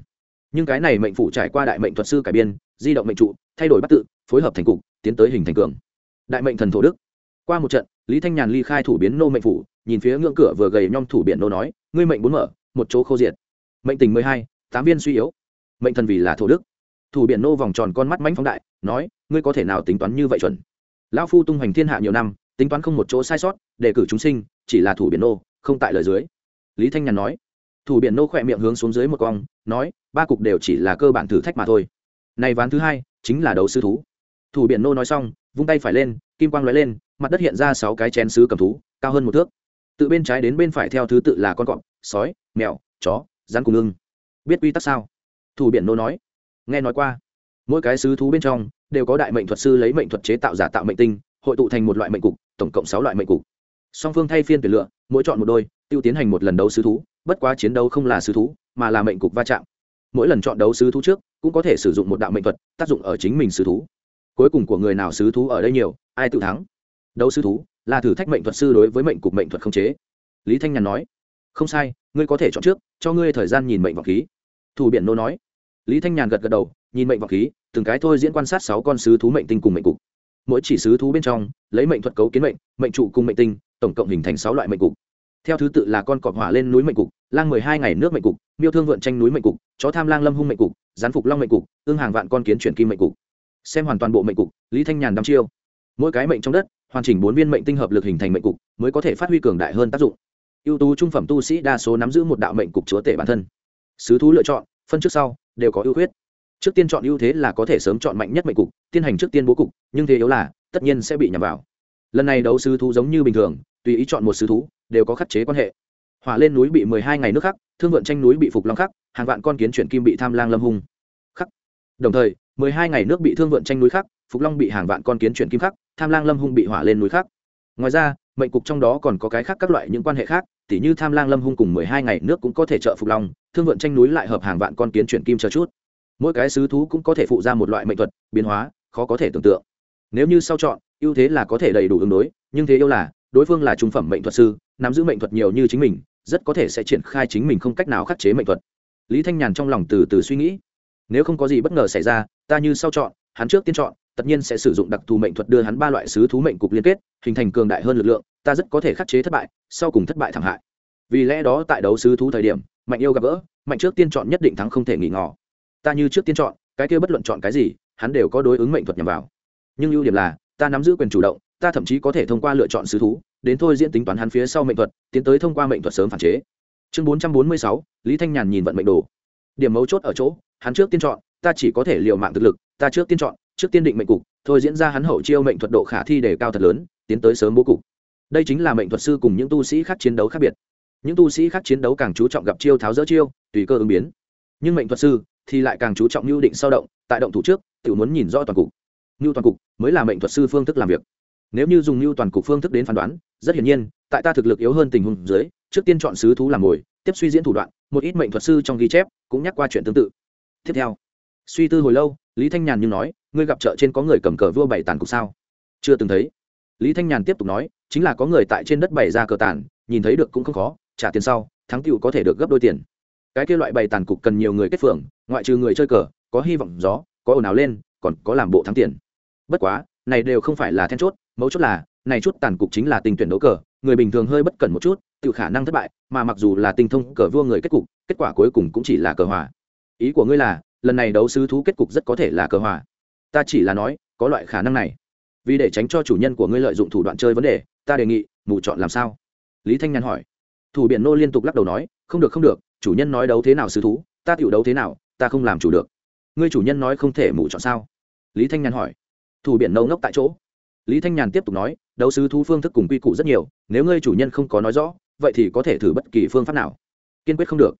Nhưng cái này mệnh phủ trải qua đại mệnh thuật sư cải biên, di động mệnh trụ, thay đổi bắt tự, phối hợp thành cục, tiến tới hình thành cường. Đại mệnh thần thổ đức. Qua một trận, lý thanh nhàn ly khai thủ biến nô mệnh phủ, nhìn phía ngưỡng cửa vừa gầy nhom thủ biển nô nói, ngươi mệnh bốn mở, một chỗ khô diệt. Mệnh tình mười hai, tám viên suy yếu. Mệnh thần vì là thổ đức. Thủ biển nô vòng tròn con mắt mánh phóng đại, nói, ngươi có thể nào tính toán như vậy chuẩn? Lão phu tung hoành thiên hạ nhiều năm, tính toán không một chỗ sai sót đề cử chúng sinh, chỉ là thủ biển nô, không tại lời dưới lý thanh nhàn nói. Thủ biển nô khỏe miệng hướng xuống dưới một cong, nói, ba cục đều chỉ là cơ bản thử thách mà thôi. Này ván thứ hai, chính là đấu sư thú. Thủ biển nô nói xong, vung tay phải lên, kim quang lóe lên, mặt đất hiện ra sáu cái chén sứ cầm thú, cao hơn một thước. Từ bên trái đến bên phải theo thứ tự là con cọp, sói, mèo, chó, rắn cùng ưng. Biết quy tắc sao? Thủ biển nô nói. Nghe nói qua. Mỗi cái sứ thú bên trong, đều có đại mệnh thuật sư lấy mệnh thuật chế tạo giả tạo mệnh tinh, hội tụ thành một loại mệnh cục, tổng cộng sáu loại mệnh cục. Song phương thay phiên tuyển lựa, mỗi chọn một đôi tiêu tiến hành một lần đấu sứ thú, bất quá chiến đấu không là sứ thú, mà là mệnh cục va chạm. Mỗi lần chọn đấu sứ thú trước, cũng có thể sử dụng một đạo mệnh thuật, tác dụng ở chính mình sứ thú. Cuối cùng của người nào sứ thú ở đây nhiều, ai tự thắng? Đấu sứ thú là thử thách mệnh thuật sư đối với mệnh cục mệnh thuật không chế. Lý thanh nhàn nói, không sai, ngươi có thể chọn trước, cho ngươi thời gian nhìn mệnh vọng khí. Thủ biển nô nói. Lý thanh nhàn gật gật đầu, nhìn mệnh vọng khí, từng cái thôi diễn quan sát sáu con sứ thú mệnh tinh cùng mệnh cục. Mỗi chỉ sứ thú bên trong, lấy mệnh thuật cấu kiến mệnh mệnh trụ cùng mệnh tinh, tổng cộng hình thành sáu loại mệnh cục theo thứ tự là con cọp hỏa lên núi mệnh cục, lang mười hai ngày nước mệnh cục, miêu thương vượn tranh núi mệnh cục, chó tham lang lâm hung mệnh cục, gián phục long mệnh cục, ương hàng vạn con kiến chuyển kim mệnh cục. Xem hoàn toàn bộ mệnh cục, lý thanh nhàn đăm chiêu. Mỗi cái mệnh trong đất, hoàn chỉnh bốn viên mệnh tinh hợp lực hình thành mệnh cục, mới có thể phát huy cường đại hơn tác dụng. Ưu tú trung phẩm tu sĩ đa số nắm giữ một đạo mệnh cục chúa tể bản thân. Sứ thú lựa chọn, phân trước sau, đều có ưu khuyết. Trước tiên chọn ưu thế là có thể sớm chọn mạnh nhất mệnh cục, tiến hành trước tiên bố cục, nhưng thế yếu là, tất nhiên sẽ bị nhầm vào. Lần này đấu sứ thú giống như bình thường, tùy ý chọn một sứ thú đều có khắc chế quan hệ. Hỏa lên núi bị mười hai ngày nước khắc, thương vượn tranh núi bị phục long khắc, hàng vạn con kiến chuyển kim bị tham lang lâm hung. Khắc. Đồng thời, mười hai ngày nước bị thương vượn tranh núi khắc, phục long bị hàng vạn con kiến chuyển kim khắc, tham lang lâm hung bị hỏa lên núi khắc. Ngoài ra, mệnh cục trong đó còn có cái khác các loại những quan hệ khác, tỉ như tham lang lâm hung cùng mười hai ngày nước cũng có thể trợ phục long, thương vượn tranh núi lại hợp hàng vạn con kiến chuyển kim chờ chút. Mỗi cái sứ thú cũng có thể phụ ra một loại mệnh thuật, biến hóa, khó có thể tưởng tượng. Nếu như sau chọn, ưu thế là có thể đầy đủ ứng đối, nhưng thế yêu là, đối phương là trung phẩm mệnh thuật sư nắm giữ mệnh thuật nhiều như chính mình, rất có thể sẽ triển khai chính mình không cách nào khắc chế mệnh thuật. Lý thanh nhàn trong lòng từ từ suy nghĩ. Nếu không có gì bất ngờ xảy ra, ta như sau chọn, hắn trước tiên chọn, tất nhiên sẽ sử dụng đặc thù mệnh thuật đưa hắn ba loại sứ thú mệnh cục liên kết, hình thành cường đại hơn lực lượng, ta rất có thể khắc chế thất bại, sau cùng thất bại thảm hại. Vì lẽ đó tại đấu sứ thú thời điểm, mạnh yêu gặp gỡ, mạnh trước tiên chọn nhất định thắng không thể nghỉ ngỏ ta như trước tiên chọn, cái kia bất luận chọn cái gì, hắn đều có đối ứng mệnh thuật nhằm vào. Nhưng ưu điểm là, ta nắm giữ quyền chủ động, ta thậm chí có thể thông qua lựa chọn sứ thú đến thôi diễn tính toán hắn phía sau mệnh thuật, tiến tới thông qua mệnh thuật sớm phản chế. Chương bốn trăm bốn mươi sáu, lý thanh nhàn nhìn vận mệnh đồ. Điểm mấu chốt ở chỗ, hắn trước tiên chọn, ta chỉ có thể liều mạng thực lực, ta trước tiên chọn, trước tiên định mệnh cục, thôi diễn ra hắn hậu chiêu mệnh thuật độ khả thi đề cao thật lớn, tiến tới sớm bố cục. Đây chính là mệnh thuật sư cùng những tu sĩ khác chiến đấu khác biệt. Những tu sĩ khác chiến đấu càng chú trọng gặp chiêu tháo dỡ chiêu, tùy cơ ứng biến. Nhưng mệnh thuật sư thì lại càng chú trọng lưu định sau động, tại động thủ trước, tự muốn nhìn rõ toàn cục. Lưu toàn cục mới là mệnh thuật sư phương thức làm việc. Nếu như dùng lưu toàn cục phương thức đến phán đoán rất hiển nhiên, tại ta thực lực yếu hơn tình huống dưới, trước tiên chọn sứ thú làm mồi, tiếp suy diễn thủ đoạn, một ít mệnh thuật sư trong ghi chép, cũng nhắc qua chuyện tương tự. Tiếp theo, suy tư hồi lâu, lý thanh nhàn như nói, ngươi gặp chợ trên có người cầm cờ vua bảy tàn cục sao? Chưa từng thấy. Lý thanh nhàn tiếp tục nói, chính là có người tại trên đất bày ra cờ tàn, nhìn thấy được cũng không khó, trả tiền sau, thắng tựu có thể được gấp đôi tiền. Cái kia loại bày tàn cục cần nhiều người kết phường, ngoại trừ người chơi cờ, có hy vọng gió, có ồn ào lên, còn có làm bộ thắng tiền. Bất quá, này đều không phải là then chốt, mấu chốt là này chút tàn cục chính là tình tuyển đấu cờ, người bình thường hơi bất cẩn một chút, tự khả năng thất bại, mà mặc dù là tinh thông cờ vua người kết cục, kết quả cuối cùng cũng chỉ là cờ hòa. Ý của ngươi là, lần này đấu sứ thú kết cục rất có thể là cờ hòa. Ta chỉ là nói, có loại khả năng này. Vì để tránh cho chủ nhân của ngươi lợi dụng thủ đoạn chơi vấn đề, ta đề nghị, mù chọn làm sao? Lý thanh nhàn hỏi. Thủ biện nô liên tục lắc đầu nói, không được không được, chủ nhân nói đấu thế nào sứ thú, ta tiểu đấu thế nào, ta không làm chủ được. Ngươi chủ nhân nói không thể mù chọn sao? Lý thanh nhàn hỏi. Thủ biện nâu ngốc tại chỗ. Lý thanh nhàn tiếp tục nói đấu sứ thú phương thức cùng quy củ rất nhiều, nếu ngươi chủ nhân không có nói rõ, vậy thì có thể thử bất kỳ phương pháp nào. Kiên quyết không được.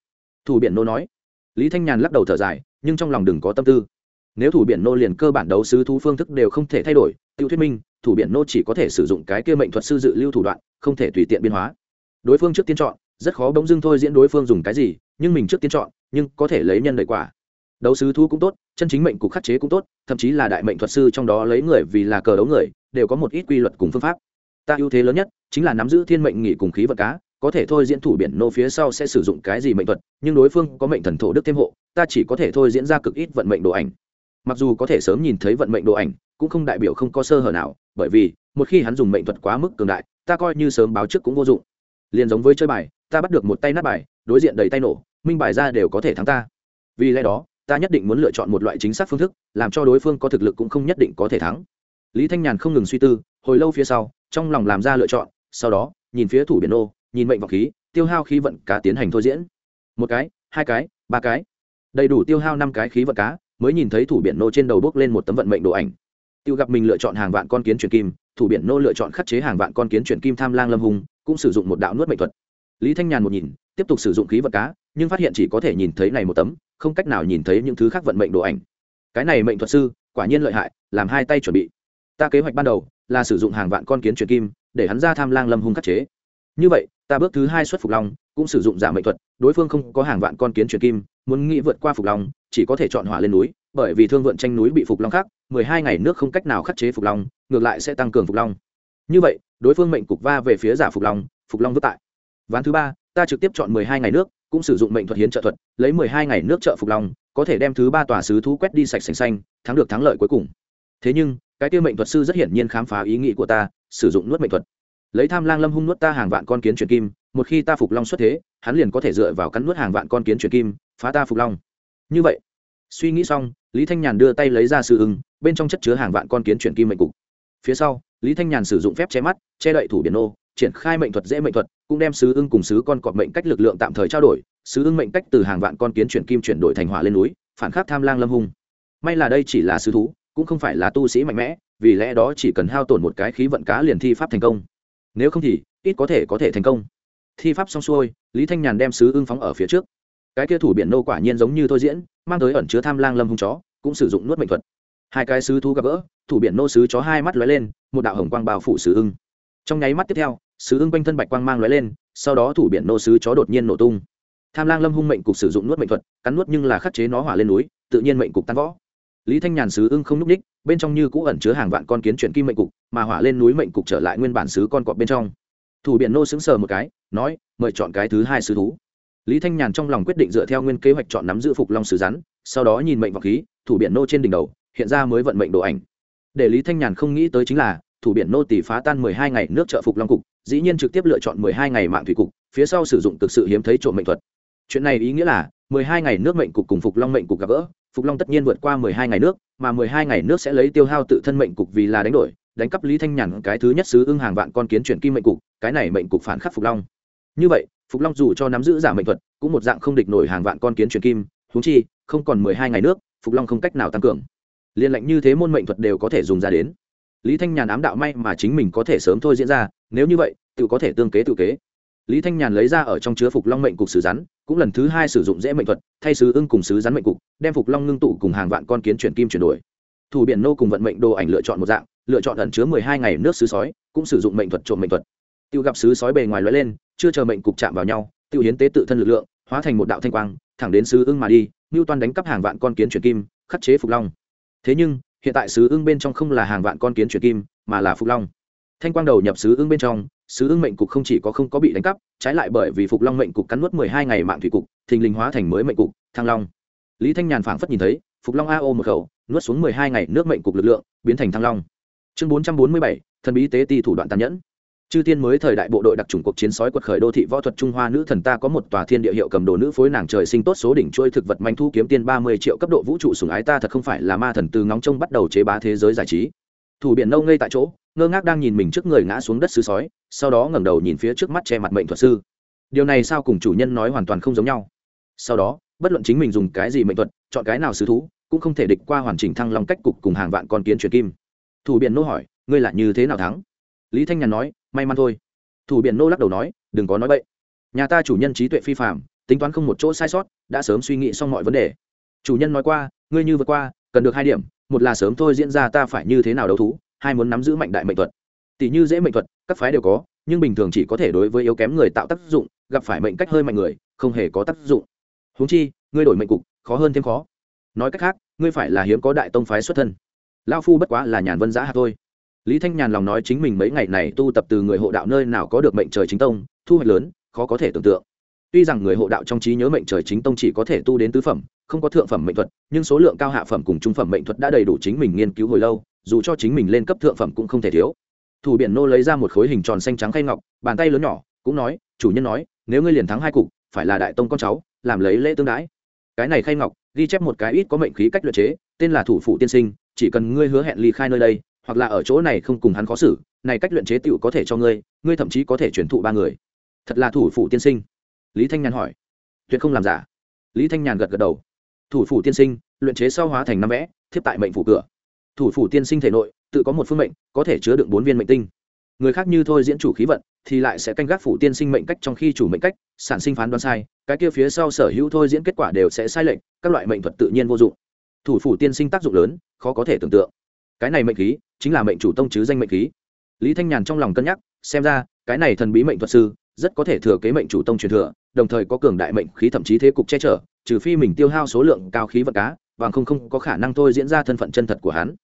Thủ biển nô nói. Lý thanh nhàn lắc đầu thở dài, nhưng trong lòng đừng có tâm tư. Nếu thủ biển nô liền cơ bản đấu sứ thú phương thức đều không thể thay đổi, tiêu thuyết minh, thủ biển nô chỉ có thể sử dụng cái kia mệnh thuật sư dự lưu thủ đoạn, không thể tùy tiện biên hóa. Đối phương trước tiên chọn, rất khó bỗng dưng thôi diễn đối phương dùng cái gì, nhưng mình trước tiên chọn, nhưng có thể lấy nhân lợi quả đấu sứ thú cũng tốt, chân chính mệnh cục khắc chế cũng tốt, thậm chí là đại mệnh thuật sư trong đó lấy người vì là cờ đấu người, đều có một ít quy luật cùng phương pháp. Ta ưu thế lớn nhất chính là nắm giữ thiên mệnh nghỉ cùng khí vật cá, có thể thôi diễn thủ biển nô phía sau sẽ sử dụng cái gì mệnh thuật, nhưng đối phương có mệnh thần thổ đức thêm hộ, ta chỉ có thể thôi diễn ra cực ít vận mệnh đồ ảnh. Mặc dù có thể sớm nhìn thấy vận mệnh đồ ảnh, cũng không đại biểu không có sơ hở nào, bởi vì, một khi hắn dùng mệnh thuật quá mức cường đại, ta coi như sớm báo trước cũng vô dụng. Liền giống với chơi bài, ta bắt được một tay nát bài, đối diện đầy tay nổ, minh bài ra đều có thể thắng ta. Vì lẽ đó ta nhất định muốn lựa chọn một loại chính xác phương thức, làm cho đối phương có thực lực cũng không nhất định có thể thắng. Lý thanh nhàn không ngừng suy tư, hồi lâu phía sau, trong lòng làm ra lựa chọn, sau đó, nhìn phía thủ biển ô, nhìn mệnh vọng khí, tiêu hao khí vận cá tiến hành thôi diễn. Một cái, hai cái, ba cái. Đầy đủ tiêu hao năm cái khí vận cá, mới nhìn thấy thủ biển nô trên đầu bước lên một tấm vận mệnh đồ ảnh. Tiêu gặp mình lựa chọn hàng vạn con kiến chuyển kim, thủ biển nô lựa chọn khắc chế hàng vạn con kiến chuyển kim tham lang lâm hùng, cũng sử dụng một đạo nuốt mệnh thuật. Lý thanh nhàn một nhìn, tiếp tục sử dụng khí vận cá, nhưng phát hiện chỉ có thể nhìn thấy này một tấm không cách nào nhìn thấy những thứ khác vận mệnh đồ ảnh. Cái này mệnh thuật sư quả nhiên lợi hại làm hai tay chuẩn bị. Ta kế hoạch ban đầu là sử dụng hàng vạn con kiến chuyển kim để hắn ra tham lang lâm hung khắc chế. Như vậy ta bước thứ hai xuất phục long cũng sử dụng giả mệnh thuật đối phương không có hàng vạn con kiến chuyển kim muốn nghĩ vượt qua phục long chỉ có thể chọn hỏa lên núi bởi vì thương vượn tranh núi bị phục long khắc, mười hai ngày nước không cách nào khắc chế phục long ngược lại sẽ tăng cường phục long. Như vậy đối phương mệnh cục va về phía giả phục long phục long vất tại. Ván thứ ba ta trực tiếp chọn mười hai ngày nước cũng sử dụng mệnh thuật hiến trợ thuật, lấy mười hai ngày nước trợ phục long, có thể đem thứ ba tòa sứ thú quét đi sạch sành xanh, thắng được thắng lợi cuối cùng. Thế nhưng, cái tiêu mệnh thuật sư rất hiển nhiên khám phá ý nghĩ của ta, sử dụng nuốt mệnh thuật. Lấy tham lang lâm hung nuốt ta hàng vạn con kiến truyền kim, một khi ta phục long xuất thế, hắn liền có thể dựa vào cắn nuốt hàng vạn con kiến truyền kim, phá ta phục long. Như vậy, suy nghĩ xong, lý thanh nhàn đưa tay lấy ra sư ưng, bên trong chất chứa hàng vạn con kiến truyền kim mệnh cục. Phía sau, lý thanh nhàn sử dụng phép che mắt, che đậy thủ biển ô triển khai mệnh thuật dễ mệnh thuật, cũng đem sứ ưng cùng sứ con cọp mệnh cách lực lượng tạm thời trao đổi, sứ ưng mệnh cách từ hàng vạn con kiến chuyển kim chuyển đổi thành hỏa lên núi, phản khắc tham lang lâm hung. May là đây chỉ là sứ thú, cũng không phải là tu sĩ mạnh mẽ, vì lẽ đó chỉ cần hao tổn một cái khí vận cá liền thi pháp thành công. Nếu không thì, ít có thể có thể thành công. Thi pháp xong xuôi, lý thanh nhàn đem sứ ưng phóng ở phía trước. Cái kia thủ biển nô quả nhiên giống như thôi diễn, mang tới ẩn chứa tham lang lâm hung chó, cũng sử dụng nuốt mệnh thuật. Hai cái sứ thú gặp gỡ, thủ biển nô sứ chó hai mắt lóe lên, một đạo hồng quang bao phủ sứ ưng trong nháy mắt tiếp theo, sứ ưng quanh thân bạch quang mang lóe lên, sau đó thủ biển nô sứ chó đột nhiên nổ tung. Tham lang lâm hung mệnh cục sử dụng nuốt mệnh thuật, cắn nuốt nhưng là khắc chế nó hỏa lên núi, tự nhiên mệnh cục tan võ lý thanh nhàn sứ ưng không n ú c ních, bên trong như cũ ẩn chứa hàng vạn con kiến chuyển kim mệnh cục, mà hỏa lên núi mệnh cục trở lại nguyên bản sứ con cọp bên trong. Thủ biển nô xứng sờ một cái, nói, mời chọn cái thứ hai sứ thú. Lý thanh nhàn trong lòng quyết định dựa theo nguyên kế hoạch chọn nắm giữ phục long sứ rắn, sau đó nhìn mệnh vọng khí, thủ biển nô trên đỉnh đầu, hiện ra mới vận mệnh đồ ảnh. Để lý thanh nhàn không nghĩ tới chính là thủ biển nô tỷ phá tan mười hai ngày nước trợ phục long cục, dĩ nhiên trực tiếp lựa chọn mười hai ngày mạng thủy cục, phía sau sử dụng thực sự hiếm thấy trộm mệnh thuật. Chuyện này ý nghĩa là, mười hai ngày nước mệnh cục cùng phục long mệnh cục gặp gỡ, phục long tất nhiên vượt qua mười hai ngày nước, mà mười hai ngày nước sẽ lấy tiêu hao tự thân mệnh cục vì là đánh đổi, đánh cắp lý thanh nhàn cái thứ nhất sứ ưng hàng vạn con kiến chuyển kim mệnh cục, cái này mệnh cục phản khắc phục long. Như vậy, phục long dù cho nắm giữ giả mệnh thuật, cũng một dạng không địch nổi hàng vạn con kiến chuyển kim húng chi, không còn mười hai ngày nước, phục long không cách nào tăng cường. Liên lệnh như thế môn mệnh thuật đều có thể dùng ra đến lý thanh nhàn ám đạo may mà chính mình có thể sớm thôi diễn ra, nếu như vậy, tự có thể tương kế tự kế. Lý thanh nhàn lấy ra ở trong chứa phục long mệnh cục sứ rắn, cũng lần thứ hai sử dụng dễ mệnh thuật, thay sứ ưng cùng sứ rắn mệnh cục, đem phục long ngưng tụ cùng hàng vạn con kiến chuyển kim chuyển đổi. Thủ biển nô cùng vận mệnh đồ ảnh lựa chọn một dạng, lựa chọn ẩn chứa mười hai ngày nước sứ sói, cũng sử dụng mệnh thuật trộm mệnh thuật. Tiêu gặp sứ sói bề ngoài lóe lên, chưa chờ mệnh cục chạm vào nhau tiêu hiến tế tự thân lực lượng, hóa thành một đạo thanh quang, thẳng đến sứ ưng mà đi ngưu toan đánh cắp hàng vạn con kiến chuyển kim, khắc chế phục long. Thế nhưng hiện tại sứ ưng bên trong không là hàng vạn con kiến chuyển kim, mà là phục long. Thanh quang đầu nhập sứ ưng bên trong sứ ưng mệnh cục không chỉ có không có bị đánh cắp, trái lại bởi vì phục long mệnh cục cắn nuốt mười hai ngày mạng thủy cục, thình lình hóa thành mới mệnh cục, thăng long. Lý thanh nhàn phảng phất nhìn thấy, phục long ao một khẩu, nuốt xuống mười hai ngày nước mệnh cục lực lượng, biến thành thăng long. Chương bốn trăm bốn mươi bảy, thần bí tế ti thủ đoạn tàn nhẫn chư Thiên mới thời đại bộ đội đặc trùng cuộc chiến sói quật khởi đô thị võ thuật trung hoa nữ thần ta có một tòa thiên địa hiệu cầm đồ nữ phối nàng trời sinh tốt số đỉnh trôi thực vật manh thu kiếm tiên ba mươi triệu cấp độ vũ trụ sùng ái ta thật không phải là ma thần từ ngóng trông bắt đầu chế bá thế giới giải trí. Thủ biển nâu ngây tại chỗ, ngơ ngác đang nhìn mình trước người ngã xuống đất sứ sói, sau đó ngẩng đầu nhìn phía trước mắt che mặt mệnh thuật sư. Điều này sao cùng chủ nhân nói hoàn toàn không giống nhau. Sau đó, bất luận chính mình dùng cái gì mệnh thuật, chọn cái nào sứ thú, cũng không thể địch qua hoàn chỉnh thăng long cách cục cùng hàng vạn con kiến truyền kim. Thủ biển nô hỏi, ngươi là như thế nào thắng? Lý thanh nhàn nói, may mắn thôi. Thủ biển nô lắc đầu nói, đừng có nói bậy. Nhà ta chủ nhân trí tuệ phi phạm tính toán không một chỗ sai sót, đã sớm suy nghĩ xong mọi vấn đề. Chủ nhân nói qua, ngươi như vượt qua, cần được hai điểm, một là sớm thôi diễn ra ta phải như thế nào đấu thú, hai muốn nắm giữ mạnh đại mệnh thuật. Tỷ như dễ mệnh thuật, các phái đều có, nhưng bình thường chỉ có thể đối với yếu kém người tạo tác dụng, gặp phải mệnh cách hơi mạnh người, không hề có tác dụng. Huống chi, ngươi đổi mệnh cục, khó hơn thêm khó. Nói cách khác, ngươi phải là hiếm có đại tông phái xuất thân. Lao phu bất quá là nhàn vân giã hạt thôi lý thanh nhàn lòng nói chính mình mấy ngày này tu tập từ người hộ đạo nơi nào có được mệnh trời chính tông, thu hoạch lớn, khó có thể tưởng tượng. Tuy rằng người hộ đạo trong trí nhớ mệnh trời chính tông chỉ có thể tu đến tứ phẩm, không có thượng phẩm mệnh thuật, nhưng số lượng cao hạ phẩm cùng trung phẩm mệnh thuật đã đầy đủ chính mình nghiên cứu hồi lâu, dù cho chính mình lên cấp thượng phẩm cũng không thể thiếu. Thủ biển nô lấy ra một khối hình tròn xanh trắng khay ngọc, bàn tay lớn nhỏ, cũng nói, chủ nhân nói, nếu ngươi liền thắng hai cục, phải là đại tông con cháu, làm lấy lễ tương đãi. Cái này khay ngọc ghi chép một cái ít có mệnh khí cách luyện chế, tên là thủ phụ tiên sinh, chỉ cần ngươi hứa hẹn ly khai nơi đây hoặc là ở chỗ này không cùng hắn khó xử, này cách luyện chế tựu có thể cho ngươi ngươi thậm chí có thể chuyển thụ ba người. Thật là thủ phụ tiên sinh. Lý thanh nhàn hỏi. Tuyệt không làm giả. Lý thanh nhàn gật gật đầu. Thủ phủ tiên sinh, luyện chế sau hóa thành năm vẽ, thiếp tại mệnh phủ cửa. Thủ phủ tiên sinh thể nội, tự có một phương mệnh, có thể chứa đựng bốn viên mệnh tinh. Người khác như thôi diễn chủ khí vận, thì lại sẽ canh gác phủ tiên sinh mệnh cách trong khi chủ mệnh cách, sản sinh phán đoán sai, cái kia phía sau sở hữu thôi diễn kết quả đều sẽ sai lệch, các loại mệnh thuật tự nhiên vô dụng. Thủ phủ tiên sinh tác dụng lớn, khó có thể tưởng tượng. Cái này mệnh khí chính là mệnh chủ tông chứ danh mệnh khí. Lý thanh nhàn trong lòng cân nhắc, xem ra, cái này thần bí mệnh thuật sư, rất có thể thừa kế mệnh chủ tông truyền thừa, đồng thời có cường đại mệnh khí thậm chí thế cục che chở, trừ phi mình tiêu hao số lượng cao khí vật cá và không không có khả năng thôi diễn ra thân phận chân thật của hắn.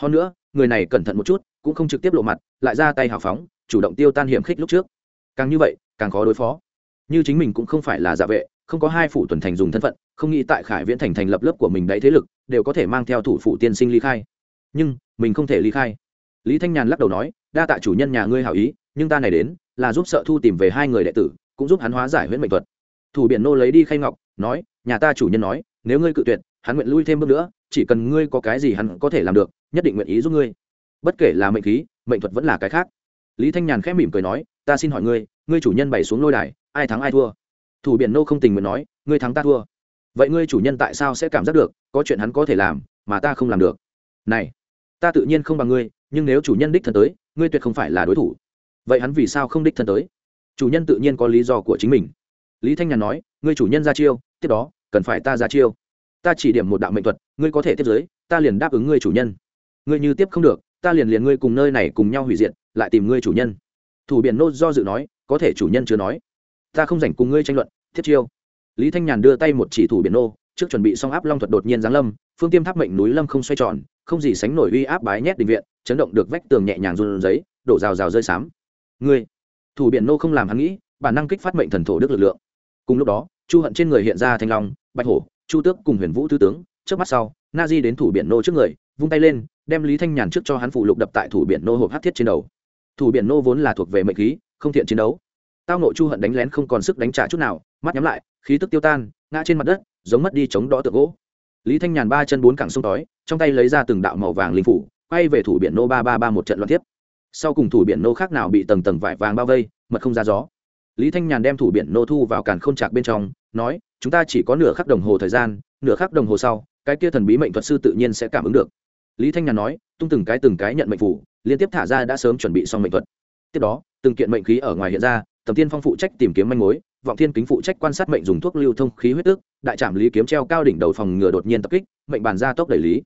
Hơn nữa, người này cẩn thận một chút, cũng không trực tiếp lộ mặt, lại ra tay hào phóng, chủ động tiêu tan hiểm khích lúc trước. Càng như vậy, càng khó đối phó. Như chính mình cũng không phải là giả vệ, không có hai phủ tuần thành dùng thân phận, không nghĩ tại khải viễn thành thành lập lớp của mình đáy thế lực, đều có thể mang theo thủ phủ tiên sinh ly khai. Nhưng mình không thể ly khai. Lý thanh nhàn lắc đầu nói, đa tạ chủ nhân nhà ngươi hảo ý, nhưng ta này đến là giúp sợ thu tìm về hai người đệ tử, cũng giúp hắn hóa giải huyễn mệnh thuật. Thủ biển nô lấy đi khay ngọc, nói, nhà ta chủ nhân nói, nếu ngươi cự tuyệt, hắn nguyện lui thêm bước nữa, chỉ cần ngươi có cái gì hắn có thể làm được, nhất định nguyện ý giúp ngươi. Bất kể là mệnh khí, mệnh thuật vẫn là cái khác. Lý thanh nhàn khẽ mỉm cười nói, ta xin hỏi ngươi ngươi chủ nhân bày xuống lôi đài, ai thắng ai thua? Thủ biển nô không tình nguyện nói, ngươi thắng ta thua. Vậy ngươi chủ nhân tại sao sẽ cảm giác được, có chuyện hắn có thể làm, mà ta không làm được? Này ta tự nhiên không bằng ngươi, nhưng nếu chủ nhân đích thân tới, ngươi tuyệt không phải là đối thủ. Vậy hắn vì sao không đích thân tới? Chủ nhân tự nhiên có lý do của chính mình. Lý thanh nhàn nói, ngươi chủ nhân ra chiêu, tiếp đó, cần phải ta ra chiêu. Ta chỉ điểm một đạo mệnh thuật, ngươi có thể tiếp giới, ta liền đáp ứng ngươi chủ nhân. Ngươi như tiếp không được, ta liền liền ngươi cùng nơi này cùng nhau hủy diệt, lại tìm ngươi chủ nhân. Thủ biển nô do dự nói, có thể chủ nhân chưa nói. Ta không dành cùng ngươi tranh luận thiết chiêu. Lý thanh nhàn đưa tay một chỉ thủ biển nô, trước chuẩn bị xong áp long thuật đột nhiên giáng lâm, phương tiêm tháp mệnh núi lâm không xoay tròn không gì sánh nổi uy áp bái nhét định viện, chấn động được vách tường nhẹ nhàng run giấy, đổ rào rào rơi xám. Ngươi, thủ biển nô không làm hắn nghĩ, bản năng kích phát mệnh thần thổ đức lực lượng. Cùng lúc đó, chu hận trên người hiện ra thanh long, bạch hổ, chu tước cùng huyền vũ thứ tướng, trước mắt sau, na di đến thủ biển nô trước người, vung tay lên, đem lý thanh nhàn trước cho hắn phụ lục đập tại thủ biển nô hộp hát thiết trên đầu. Thủ biển nô vốn là thuộc về mệnh khí, không thiện chiến đấu. Tao nội chu hận đánh lén không còn sức đánh trả chút nào, mắt nhắm lại, khí tức tiêu tan, ngã trên mặt đất, giống mất đi chống đỡ tượng gỗ lý thanh nhàn ba chân bốn cẳng sông tói, trong tay lấy ra từng đạo màu vàng linh phủ, quay về thủ biển nô ba ba ba một trận loạn tiếp. Sau cùng thủ biển nô khác nào bị tầng tầng vải vàng bao vây, mật không ra gió. Lý thanh nhàn đem thủ biển nô thu vào càn k h ô n trạc bên trong, nói, chúng ta chỉ có nửa khắc đồng hồ thời gian, nửa khắc đồng hồ sau, cái kia thần bí mệnh thuật sư tự nhiên sẽ cảm ứng được. Lý thanh nhàn nói, tung từng cái từng cái nhận mệnh phủ, liên tiếp thả ra đã sớm chuẩn bị xong mệnh thuật. Tiếp đó, từng kiện mệnh khí ở ngoài hiện ra, tầm tiên phong phụ trách tìm kiếm manh mối, vọng thiên kính phụ trách quan sát mệnh dùng thuốc lưu thông khí huyết tức đại trạm lý kiếm treo cao đỉnh đầu phòng ngừa đột nhiên tập kích, mệnh bàn ra tốc đẩy lý.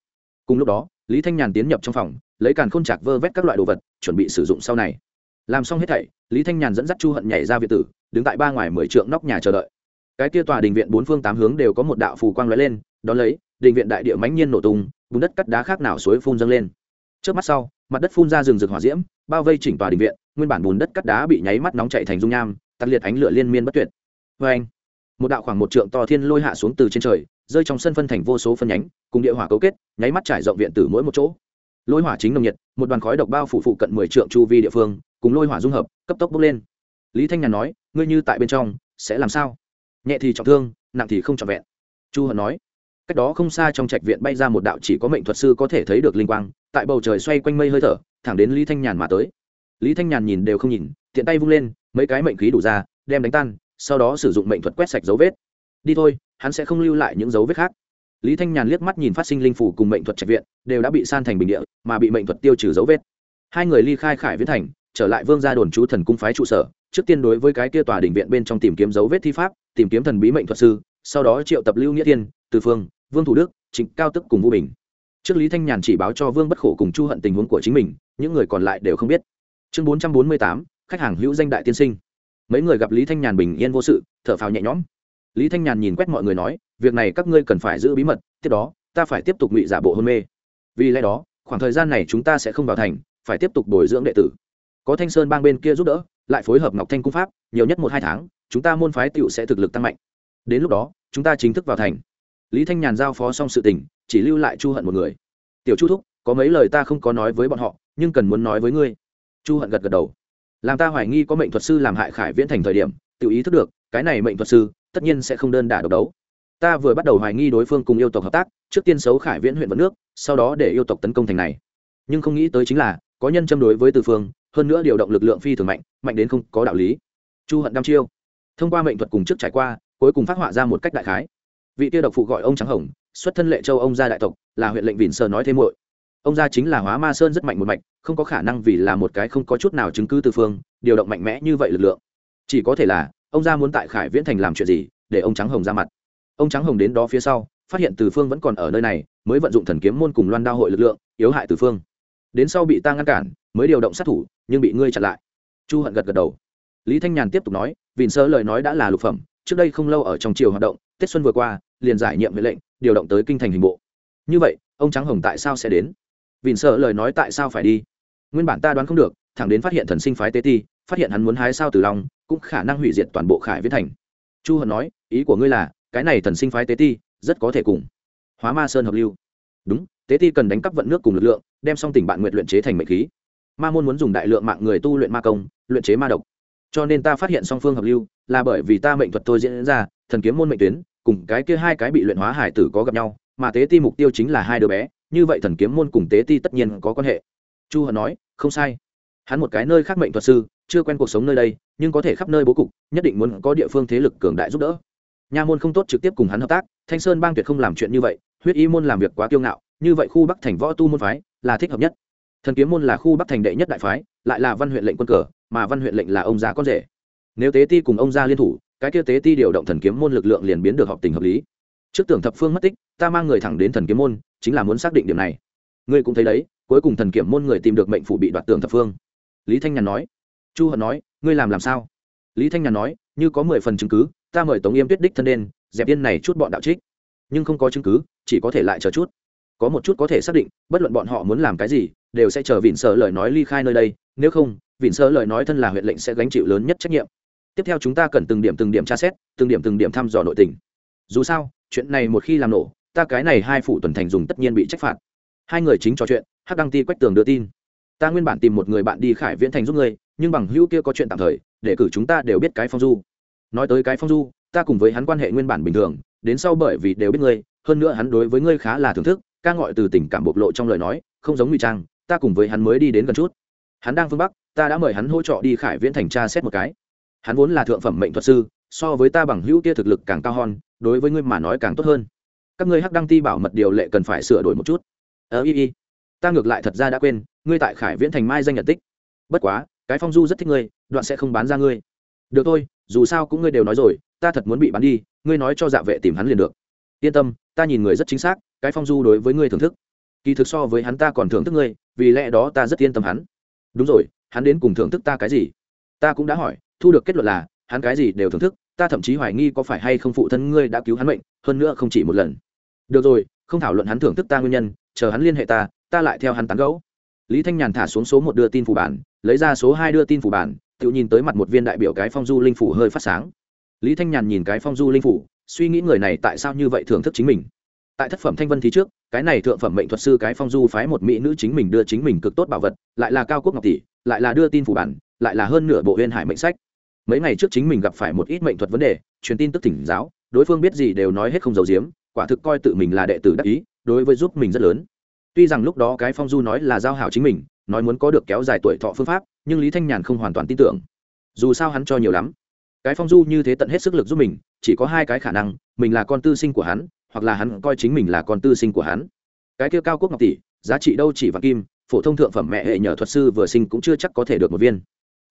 Cùng lúc đó, lý thanh nhàn tiến nhập trong phòng, lấy càn khôn chạc vơ vét các loại đồ vật, chuẩn bị sử dụng sau này. Làm xong hết thảy, lý thanh nhàn dẫn dắt chu hận nhảy ra việt tử, đứng tại ba ngoài mười trượng nóc nhà chờ đợi. Cái kia tòa đình viện bốn phương tám hướng đều có một đạo phù quang lóe lên đón lấy, đình viện đại địa mãnh nhiên nổ tung, bùn đất cắt đá khác nào suối phun dâng lên. Trước mắt sau, mặt đất phun ra rừng rực hỏa diễm, bao vây chỉnh tòa đình viện, nguyên bản bùn đất cắt đá bị nháy mắt nóng chạy thành dung nham, tắt liệt ánh lửa liên miên bất tuyệt. Vê anh một đạo khoảng một trượng to thiên lôi hạ xuống từ trên trời, rơi trong sân phân thành vô số phân nhánh, cùng địa hỏa cấu kết, nháy mắt trải rộng viện tử mỗi một chỗ. Lôi hỏa chính nồng nhiệt, một đoàn khói độc bao phủ phụ cận mười trượng chu vi địa phương, cùng lôi hỏa dung hợp, cấp tốc bốc lên. Lý thanh nhàn nói, ngươi như tại bên trong, sẽ làm sao? Nhẹ thì trọng thương, nặng thì không trọn vẹn. Chu hận nói. Cách đó không xa trong trạch viện bay ra một đạo chỉ có mệnh thuật sư có thể thấy được linh quang, tại bầu trời xoay quanh mây hơi thở, thẳng đến lý thanh nhàn mà tới. Lý thanh nhàn nhìn đều không nhìn, tiện tay vung lên, mấy cái mệnh khí đủ ra, đem đánh tan sau đó sử dụng mệnh thuật quét sạch dấu vết. Đi thôi hắn sẽ không lưu lại những dấu vết khác. Lý thanh nhàn liếc mắt nhìn phát sinh linh phủ cùng mệnh thuật trạch viện đều đã bị san thành bình địa mà bị mệnh thuật tiêu trừ dấu vết. Hai người ly khai khải viễn thành trở lại vương gia đồn chú thần cung phái trụ sở trước tiên đối với cái kia tòa đỉnh viện bên trong tìm kiếm dấu vết thi pháp tìm kiếm thần bí mệnh thuật sư sau đó triệu tập lưu nghĩa Thiên, từ phương vương thủ đức trịnh cao tức cùng vũ bình. Trước lý thanh nhàn chỉ báo cho vương bất khổ cùng chu hận tình huống của chính mình những người còn lại đều không biết. Chương bốn trăm bốn mươi tám khách hàng hữu danh đại tiên sinh mấy người gặp lý thanh nhàn bình yên vô sự, thở phào nhẹ nhõm. Lý thanh nhàn nhìn quét mọi người nói, việc này các ngươi cần phải giữ bí mật, tiếp đó, ta phải tiếp tục ngụy giả bộ hôn mê. Vì lẽ đó, khoảng thời gian này chúng ta sẽ không vào thành, phải tiếp tục bồi dưỡng đệ tử. Có thanh sơn bang bên kia giúp đỡ, lại phối hợp ngọc thanh cung pháp, nhiều nhất một hai tháng, chúng ta môn phái tựu sẽ thực lực tăng mạnh. Đến lúc đó, chúng ta chính thức vào thành. Lý thanh nhàn giao phó xong sự tình, chỉ lưu lại chu hận một người. Tiểu chu thúc, có mấy lời ta không có nói với bọn họ, nhưng cần muốn nói với ngươi. Chu hận gật gật đầu làm ta hoài nghi có mệnh thuật sư làm hại khải viễn thành thời điểm, tự ý thức được, cái này mệnh thuật sư, tất nhiên sẽ không đơn đả độc đấu. Ta vừa bắt đầu hoài nghi đối phương cùng yêu tộc hợp tác, trước tiên xấu khải viễn huyện vận nước, sau đó để yêu tộc tấn công thành này. Nhưng không nghĩ tới chính là, có nhân châm đối với từ phương, hơn nữa điều động lực lượng phi thường mạnh mạnh đến không có đạo lý. Chu hận đăm chiêu. Thông qua mệnh thuật cùng trước trải qua, cuối cùng phát họa ra một cách đại khái. Vị tiêu độc phụ gọi ông trắng hồng, xuất thân lệ châu ông gia đại tộc, là huyện lệnh vịn sờ nói thêm muội ông gia chính là hóa ma sơn rất mạnh một mạch, không có khả năng vì là một cái không có chút nào chứng cứ từ phương, điều động mạnh mẽ như vậy lực lượng. Chỉ có thể là, ông gia muốn tại khải viễn thành làm chuyện gì, để ông trắng hồng ra mặt. Ông trắng hồng đến đó phía sau, phát hiện từ phương vẫn còn ở nơi này, mới vận dụng thần kiếm môn cùng loan đao hội lực lượng, yếu hại từ phương. Đến sau bị ta ngăn cản, mới điều động sát thủ, nhưng bị ngươi chặn lại. Chu hận gật gật đầu. Lý thanh nhàn tiếp tục nói, vịn sơ lời nói đã là lục phẩm, trước đây không lâu ở trong triều hoạt động, tết xuân vừa qua, liền giải nhiệm mệnh lệnh, điều động tới kinh thành hình bộ. Như vậy, ông trắng hồng tại sao sẽ đến? Vịn sợ lời nói tại sao phải đi? Nguyên bản ta đoán không được, thẳng đến phát hiện thần sinh phái tế ti, phát hiện hắn muốn hái sao từ long, cũng khả năng hủy diệt toàn bộ khải viễn thành. Chu hận nói, ý của ngươi là, cái này thần sinh phái tế ti, rất có thể cùng hóa ma sơn hợp lưu. Đúng, tế ti cần đánh cắp vận nước cùng lực lượng, đem xong tỉnh bạn nguyện luyện chế thành mệnh khí. Ma môn muốn dùng đại lượng mạng người tu luyện ma công, luyện chế ma độc. Cho nên ta phát hiện song phương hợp lưu, là bởi vì ta mệnh thuật tôi diễn ra, thần kiếm môn mệnh tuyến, cùng cái kia hai cái bị luyện hóa hải tử có gặp nhau, mà tế ti mục tiêu chính là hai đứa bé như vậy thần kiếm môn cùng tế ti tất nhiên có quan hệ. Chu hận nói, không sai. Hắn một cái nơi khác mệnh thuật sư, chưa quen cuộc sống nơi đây, nhưng có thể khắp nơi bố cục, nhất định muốn có địa phương thế lực cường đại giúp đỡ. Nha môn không tốt trực tiếp cùng hắn hợp tác, thanh sơn bang tuyệt không làm chuyện như vậy, huyết y môn làm việc quá kiêu ngạo, như vậy khu bắc thành võ tu môn phái là thích hợp nhất. Thần kiếm môn là khu bắc thành đệ nhất đại phái, lại là văn huyện lệnh quân cờ, mà văn huyện lệnh là ông già con rể. Nếu tế ti cùng ông gia liên thủ, cái kia tế ti điều động thần kiếm môn lực lượng liền biến được hợp tình hợp lý trước tưởng thập phương mất tích, ta mang người thẳng đến thần kiếm môn, chính là muốn xác định điểm này. Ngươi cũng thấy đấy, cuối cùng thần kiểm môn người tìm được mệnh phủ bị đoạt tưởng thập phương. Lý thanh nhàn nói. Chu hận nói, ngươi làm làm sao? Lý thanh nhàn nói, như có mười phần chứng cứ, ta mời tống yêm tuyết đích thân đen dẹp yên này chút bọn đạo trích. Nhưng không có chứng cứ, chỉ có thể lại chờ chút. Có một chút có thể xác định, bất luận bọn họ muốn làm cái gì, đều sẽ chờ vịn sợ lời nói ly khai nơi đây, nếu không, vịn sợ lời nói thân là huyện lệnh sẽ gánh chịu lớn nhất trách nhiệm. Tiếp theo chúng ta cần từng điểm từng điểm tra xét, từng điểm từng điểm thăm dò nội tình. Dù sao chuyện này một khi làm nổ, ta cái này hai phụ tuần thành dùng tất nhiên bị trách phạt. Hai người chính trò chuyện, hắc đăng ti quách tường đưa tin. Ta nguyên bản tìm một người bạn đi khải viễn thành giúp ngươi, nhưng bằng hữu kia có chuyện tạm thời, để cử chúng ta đều biết cái phong du. Nói tới cái phong du, ta cùng với hắn quan hệ nguyên bản bình thường, đến sau bởi vì đều biết ngươi, hơn nữa hắn đối với ngươi khá là thưởng thức, ca ngọi từ tình cảm bộc lộ trong lời nói, không giống ngụy trang, ta cùng với hắn mới đi đến gần chút. Hắn đang phương bắc, ta đã mời hắn hỗ trợ đi khải viễn thành tra xét một cái. Hắn vốn là thượng phẩm mệnh thuật sư so với ta bằng hữu kia thực lực càng cao hơn, đối với ngươi mà nói càng tốt hơn. Các ngươi hắc đăng ti bảo mật điều lệ cần phải sửa đổi một chút. Ờ y y. Ta ngược lại thật ra đã quên, ngươi tại khải viễn thành mai danh nhật tích. Bất quá, cái phong du rất thích ngươi, đoạn sẽ không bán ra ngươi. Được thôi, dù sao cũng ngươi đều nói rồi, ta thật muốn bị bán đi, ngươi nói cho dạ vệ tìm hắn liền được. Yên tâm, ta nhìn người rất chính xác, cái phong du đối với ngươi thưởng thức. Kỳ thực so với hắn ta còn thưởng thức ngươi, vì lẽ đó ta rất yên tâm hắn. Đúng rồi, hắn đến cùng thưởng thức ta cái gì? Ta cũng đã hỏi, thu được kết luận là, hắn cái gì đều thưởng thức ta thậm chí hoài nghi có phải hay không phụ thân ngươi đã cứu hắn mệnh, hơn nữa không chỉ một lần. Được rồi, không thảo luận hắn thưởng thức ta nguyên nhân, chờ hắn liên hệ ta ta lại theo hắn tán gẫu. Lý thanh nhàn thả xuống số một đưa tin phủ bản, lấy ra số hai đưa tin phủ bản, tự nhìn tới mặt một viên đại biểu cái phong du linh phủ hơi phát sáng. Lý thanh nhàn nhìn cái phong du linh phủ, suy nghĩ người này tại sao như vậy thưởng thức chính mình. Tại thất phẩm thanh vân thí trước, cái này thượng phẩm mệnh thuật sư cái phong du phái một mỹ nữ chính mình đưa chính mình cực tốt bảo vật, lại là cao quốc ngọc tỷ, lại là đưa tin phủ bản, lại là hơn nửa bộ huyên hải mệnh sách mấy ngày trước chính mình gặp phải một ít mệnh thuật vấn đề, truyền tin tức thỉnh giáo, đối phương biết gì đều nói hết không giấu giếm, quả thực coi tự mình là đệ tử đắc ý, đối với giúp mình rất lớn. Tuy rằng lúc đó cái phong du nói là giao hảo chính mình, nói muốn có được kéo dài tuổi thọ phương pháp, nhưng lý thanh nhàn không hoàn toàn tin tưởng. Dù sao hắn cho nhiều lắm. Cái phong du như thế tận hết sức lực giúp mình, chỉ có hai cái khả năng, mình là con tư sinh của hắn, hoặc là hắn coi chính mình là con tư sinh của hắn. Cái kia cao quốc ngọc tỷ, giá trị đâu chỉ vàng kim, phổ thông thượng phẩm mẹ hệ nhờ thuật sư vừa sinh cũng chưa chắc có thể được một viên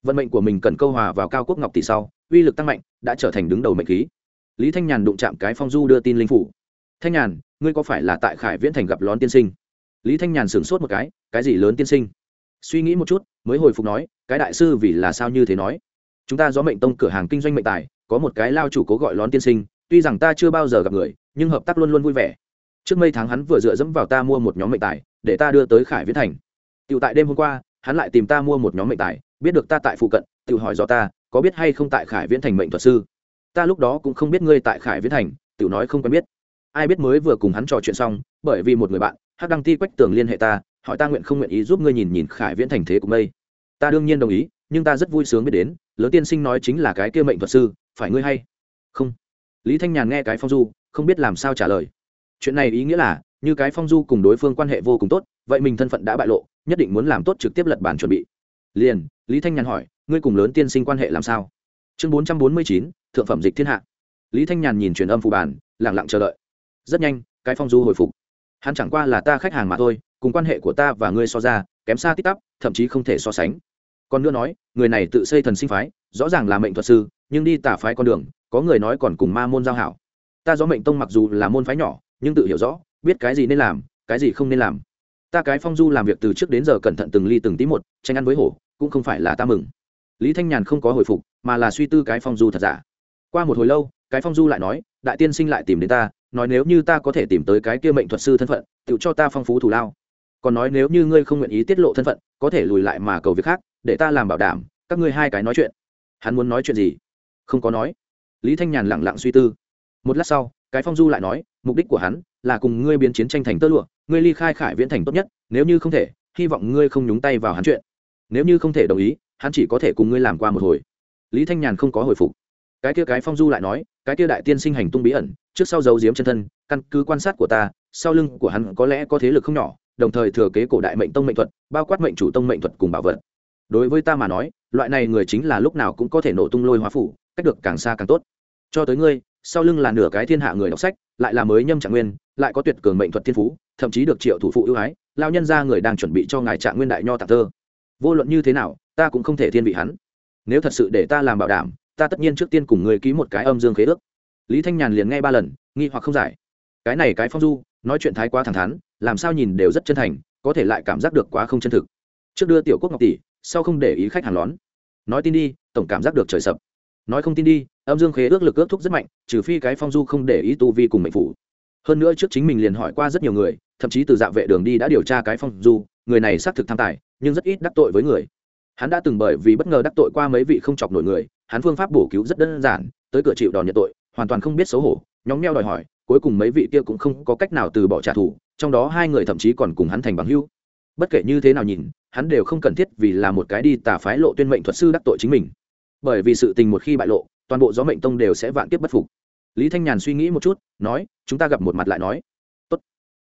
vận mệnh của mình cần câu hòa vào cao quốc ngọc tỷ sau, uy lực tăng mạnh, đã trở thành đứng đầu mệnh khí. Lý thanh nhàn đụng chạm cái phong du đưa tin linh phủ. Thanh nhàn, ngươi có phải là tại khải viễn thành gặp lón tiên sinh? Lý thanh nhàn sửng sốt một cái cái gì lớn tiên sinh? Suy nghĩ một chút, mới hồi phục nói, cái đại sư vì là sao như thế nói? Chúng ta do mệnh tông cửa hàng kinh doanh mệnh tài, có một cái lao chủ cố gọi lón tiên sinh, tuy rằng ta chưa bao giờ gặp người, nhưng hợp tác luôn luôn vui vẻ. Trước mấy tháng hắn vừa dựa dẫm vào ta mua một nhóm mệnh tài, để ta đưa tới khải viễn thành. Tựu tại đêm hôm qua, hắn lại tìm ta mua một nhóm mệnh tài biết được ta tại phụ cận, tự hỏi do ta, có biết hay không tại khải viễn thành mệnh thuật sư? Ta lúc đó cũng không biết ngươi tại khải viễn thành, tự nói không quen biết. Ai biết mới vừa cùng hắn trò chuyện xong, bởi vì một người bạn, hắc đăng ti quách tường liên hệ ta, hỏi ta nguyện không nguyện ý giúp ngươi nhìn nhìn khải viễn thành thế của mây. Ta đương nhiên đồng ý, nhưng ta rất vui sướng biết đến, lớn tiên sinh nói chính là cái kia mệnh thuật sư, phải ngươi hay? Không. Lý thanh nhàn nghe cái phong du, không biết làm sao trả lời. Chuyện này ý nghĩa là, như cái phong du cùng đối phương quan hệ vô cùng tốt, vậy mình thân phận đã bại lộ, nhất định muốn làm tốt trực tiếp lật bản chuẩn bị. Liền lý thanh nhàn hỏi, ngươi cùng lớn tiên sinh quan hệ làm sao? Chương bốn trăm bốn mươi chín, thượng phẩm dịch thiên hạ. Lý thanh nhàn nhìn truyền âm phù bản lẳng lặng chờ đợi. Rất nhanh, cái phong du hồi phục. Hắn chẳng qua là ta khách hàng mà thôi, cùng quan hệ của ta và ngươi so ra, kém xa tít tắp, thậm chí không thể so sánh. Còn nữa nói, người này tự xây thần sinh phái, rõ ràng là mệnh thuật sư, nhưng đi tả phái con đường, có người nói còn cùng ma môn giao hảo. Ta do mệnh tông mặc dù là môn phái nhỏ, nhưng tự hiểu rõ, biết cái gì nên làm, cái gì không nên làm. Ta cái phong du làm việc từ trước đến giờ cẩn thận từng ly từng tí một tranh ăn với hổ cũng không phải là ta mừng. Lý thanh nhàn không có hồi phục, mà là suy tư cái phong du thật giả. Qua một hồi lâu, cái phong du lại nói, đại tiên sinh lại tìm đến ta, nói nếu như ta có thể tìm tới cái kia mệnh thuật sư thân phận, tự cho ta phong phú thù lao. Còn nói nếu như ngươi không nguyện ý tiết lộ thân phận, có thể lùi lại mà cầu việc khác, để ta làm bảo đảm, các ngươi hai cái nói chuyện. Hắn muốn nói chuyện gì? Không có nói. Lý thanh nhàn lẳng lặng suy tư. Một lát sau, cái phong du lại nói, mục đích của hắn là cùng ngươi biến chiến tranh thành tơ lụa, ngươi ly khai khải viễn thành tốt nhất, nếu như không thể, hy vọng ngươi không nhúng tay vào hắn chuyện nếu như không thể đồng ý, hắn chỉ có thể cùng ngươi làm qua một hồi. Lý thanh nhàn không có hồi phục. Cái kia cái phong du lại nói, cái kia đại tiên sinh hành tung bí ẩn, trước sau giấu giếm chân thân, căn cứ quan sát của ta, sau lưng của hắn có lẽ có thế lực không nhỏ, đồng thời thừa kế cổ đại mệnh tông mệnh thuật, bao quát mệnh chủ tông mệnh thuật cùng bảo vật. Đối với ta mà nói, loại này người chính là lúc nào cũng có thể nổ tung lôi hóa phủ, cách được càng xa càng tốt. Cho tới ngươi, sau lưng là nửa cái thiên hạ người đọc sách, lại là mới nhâm trạng nguyên, lại có tuyệt cường mệnh thuật thiên phú, thậm chí được triệu thủ phụ ưu ái lao nhân ra người đang chuẩn bị cho ngài trạng nguyên đại nho tạc thơ vô luận như thế nào, ta cũng không thể thiên vị hắn. Nếu thật sự để ta làm bảo đảm, ta tất nhiên trước tiên cùng người ký một cái âm dương khế ước. Lý thanh nhàn liền nghe ba lần, nghi hoặc không giải. Cái này cái phong du, nói chuyện thái quá thẳng thắn, làm sao nhìn đều rất chân thành, có thể lại cảm giác được quá không chân thực. Trước đưa tiểu quốc ngọc tỷ, sau không để ý khách hàng lón. Nói tin đi, tổng cảm giác được trời sập. Nói không tin đi, âm dương khế ước lực ước thúc rất mạnh, trừ phi cái phong du không để ý tu vi cùng mệnh phủ. Hơn nữa trước chính mình liền hỏi qua rất nhiều người, thậm chí từ dạ vệ đường đi đã điều tra cái phong du, người này xác thực tham tài nhưng rất ít đắc tội với người. Hắn đã từng bởi vì bất ngờ đắc tội qua mấy vị không chọc nổi người, hắn phương pháp bổ cứu rất đơn giản, tới cửa chịu đòn nhận tội, hoàn toàn không biết xấu hổ nhóm neo đòi hỏi, cuối cùng mấy vị kia cũng không có cách nào từ bỏ trả thù, trong đó hai người thậm chí còn cùng hắn thành bằng hữu. Bất kể như thế nào nhìn, hắn đều không cần thiết vì là một cái đi tà phái lộ tuyên mệnh thuật sư đắc tội chính mình. Bởi vì sự tình một khi bại lộ, toàn bộ gió mệnh tông đều sẽ vạn kiếp bất phục. Lý thanh nhàn suy nghĩ một chút, nói, chúng ta gặp một mặt lại nói. Tốt.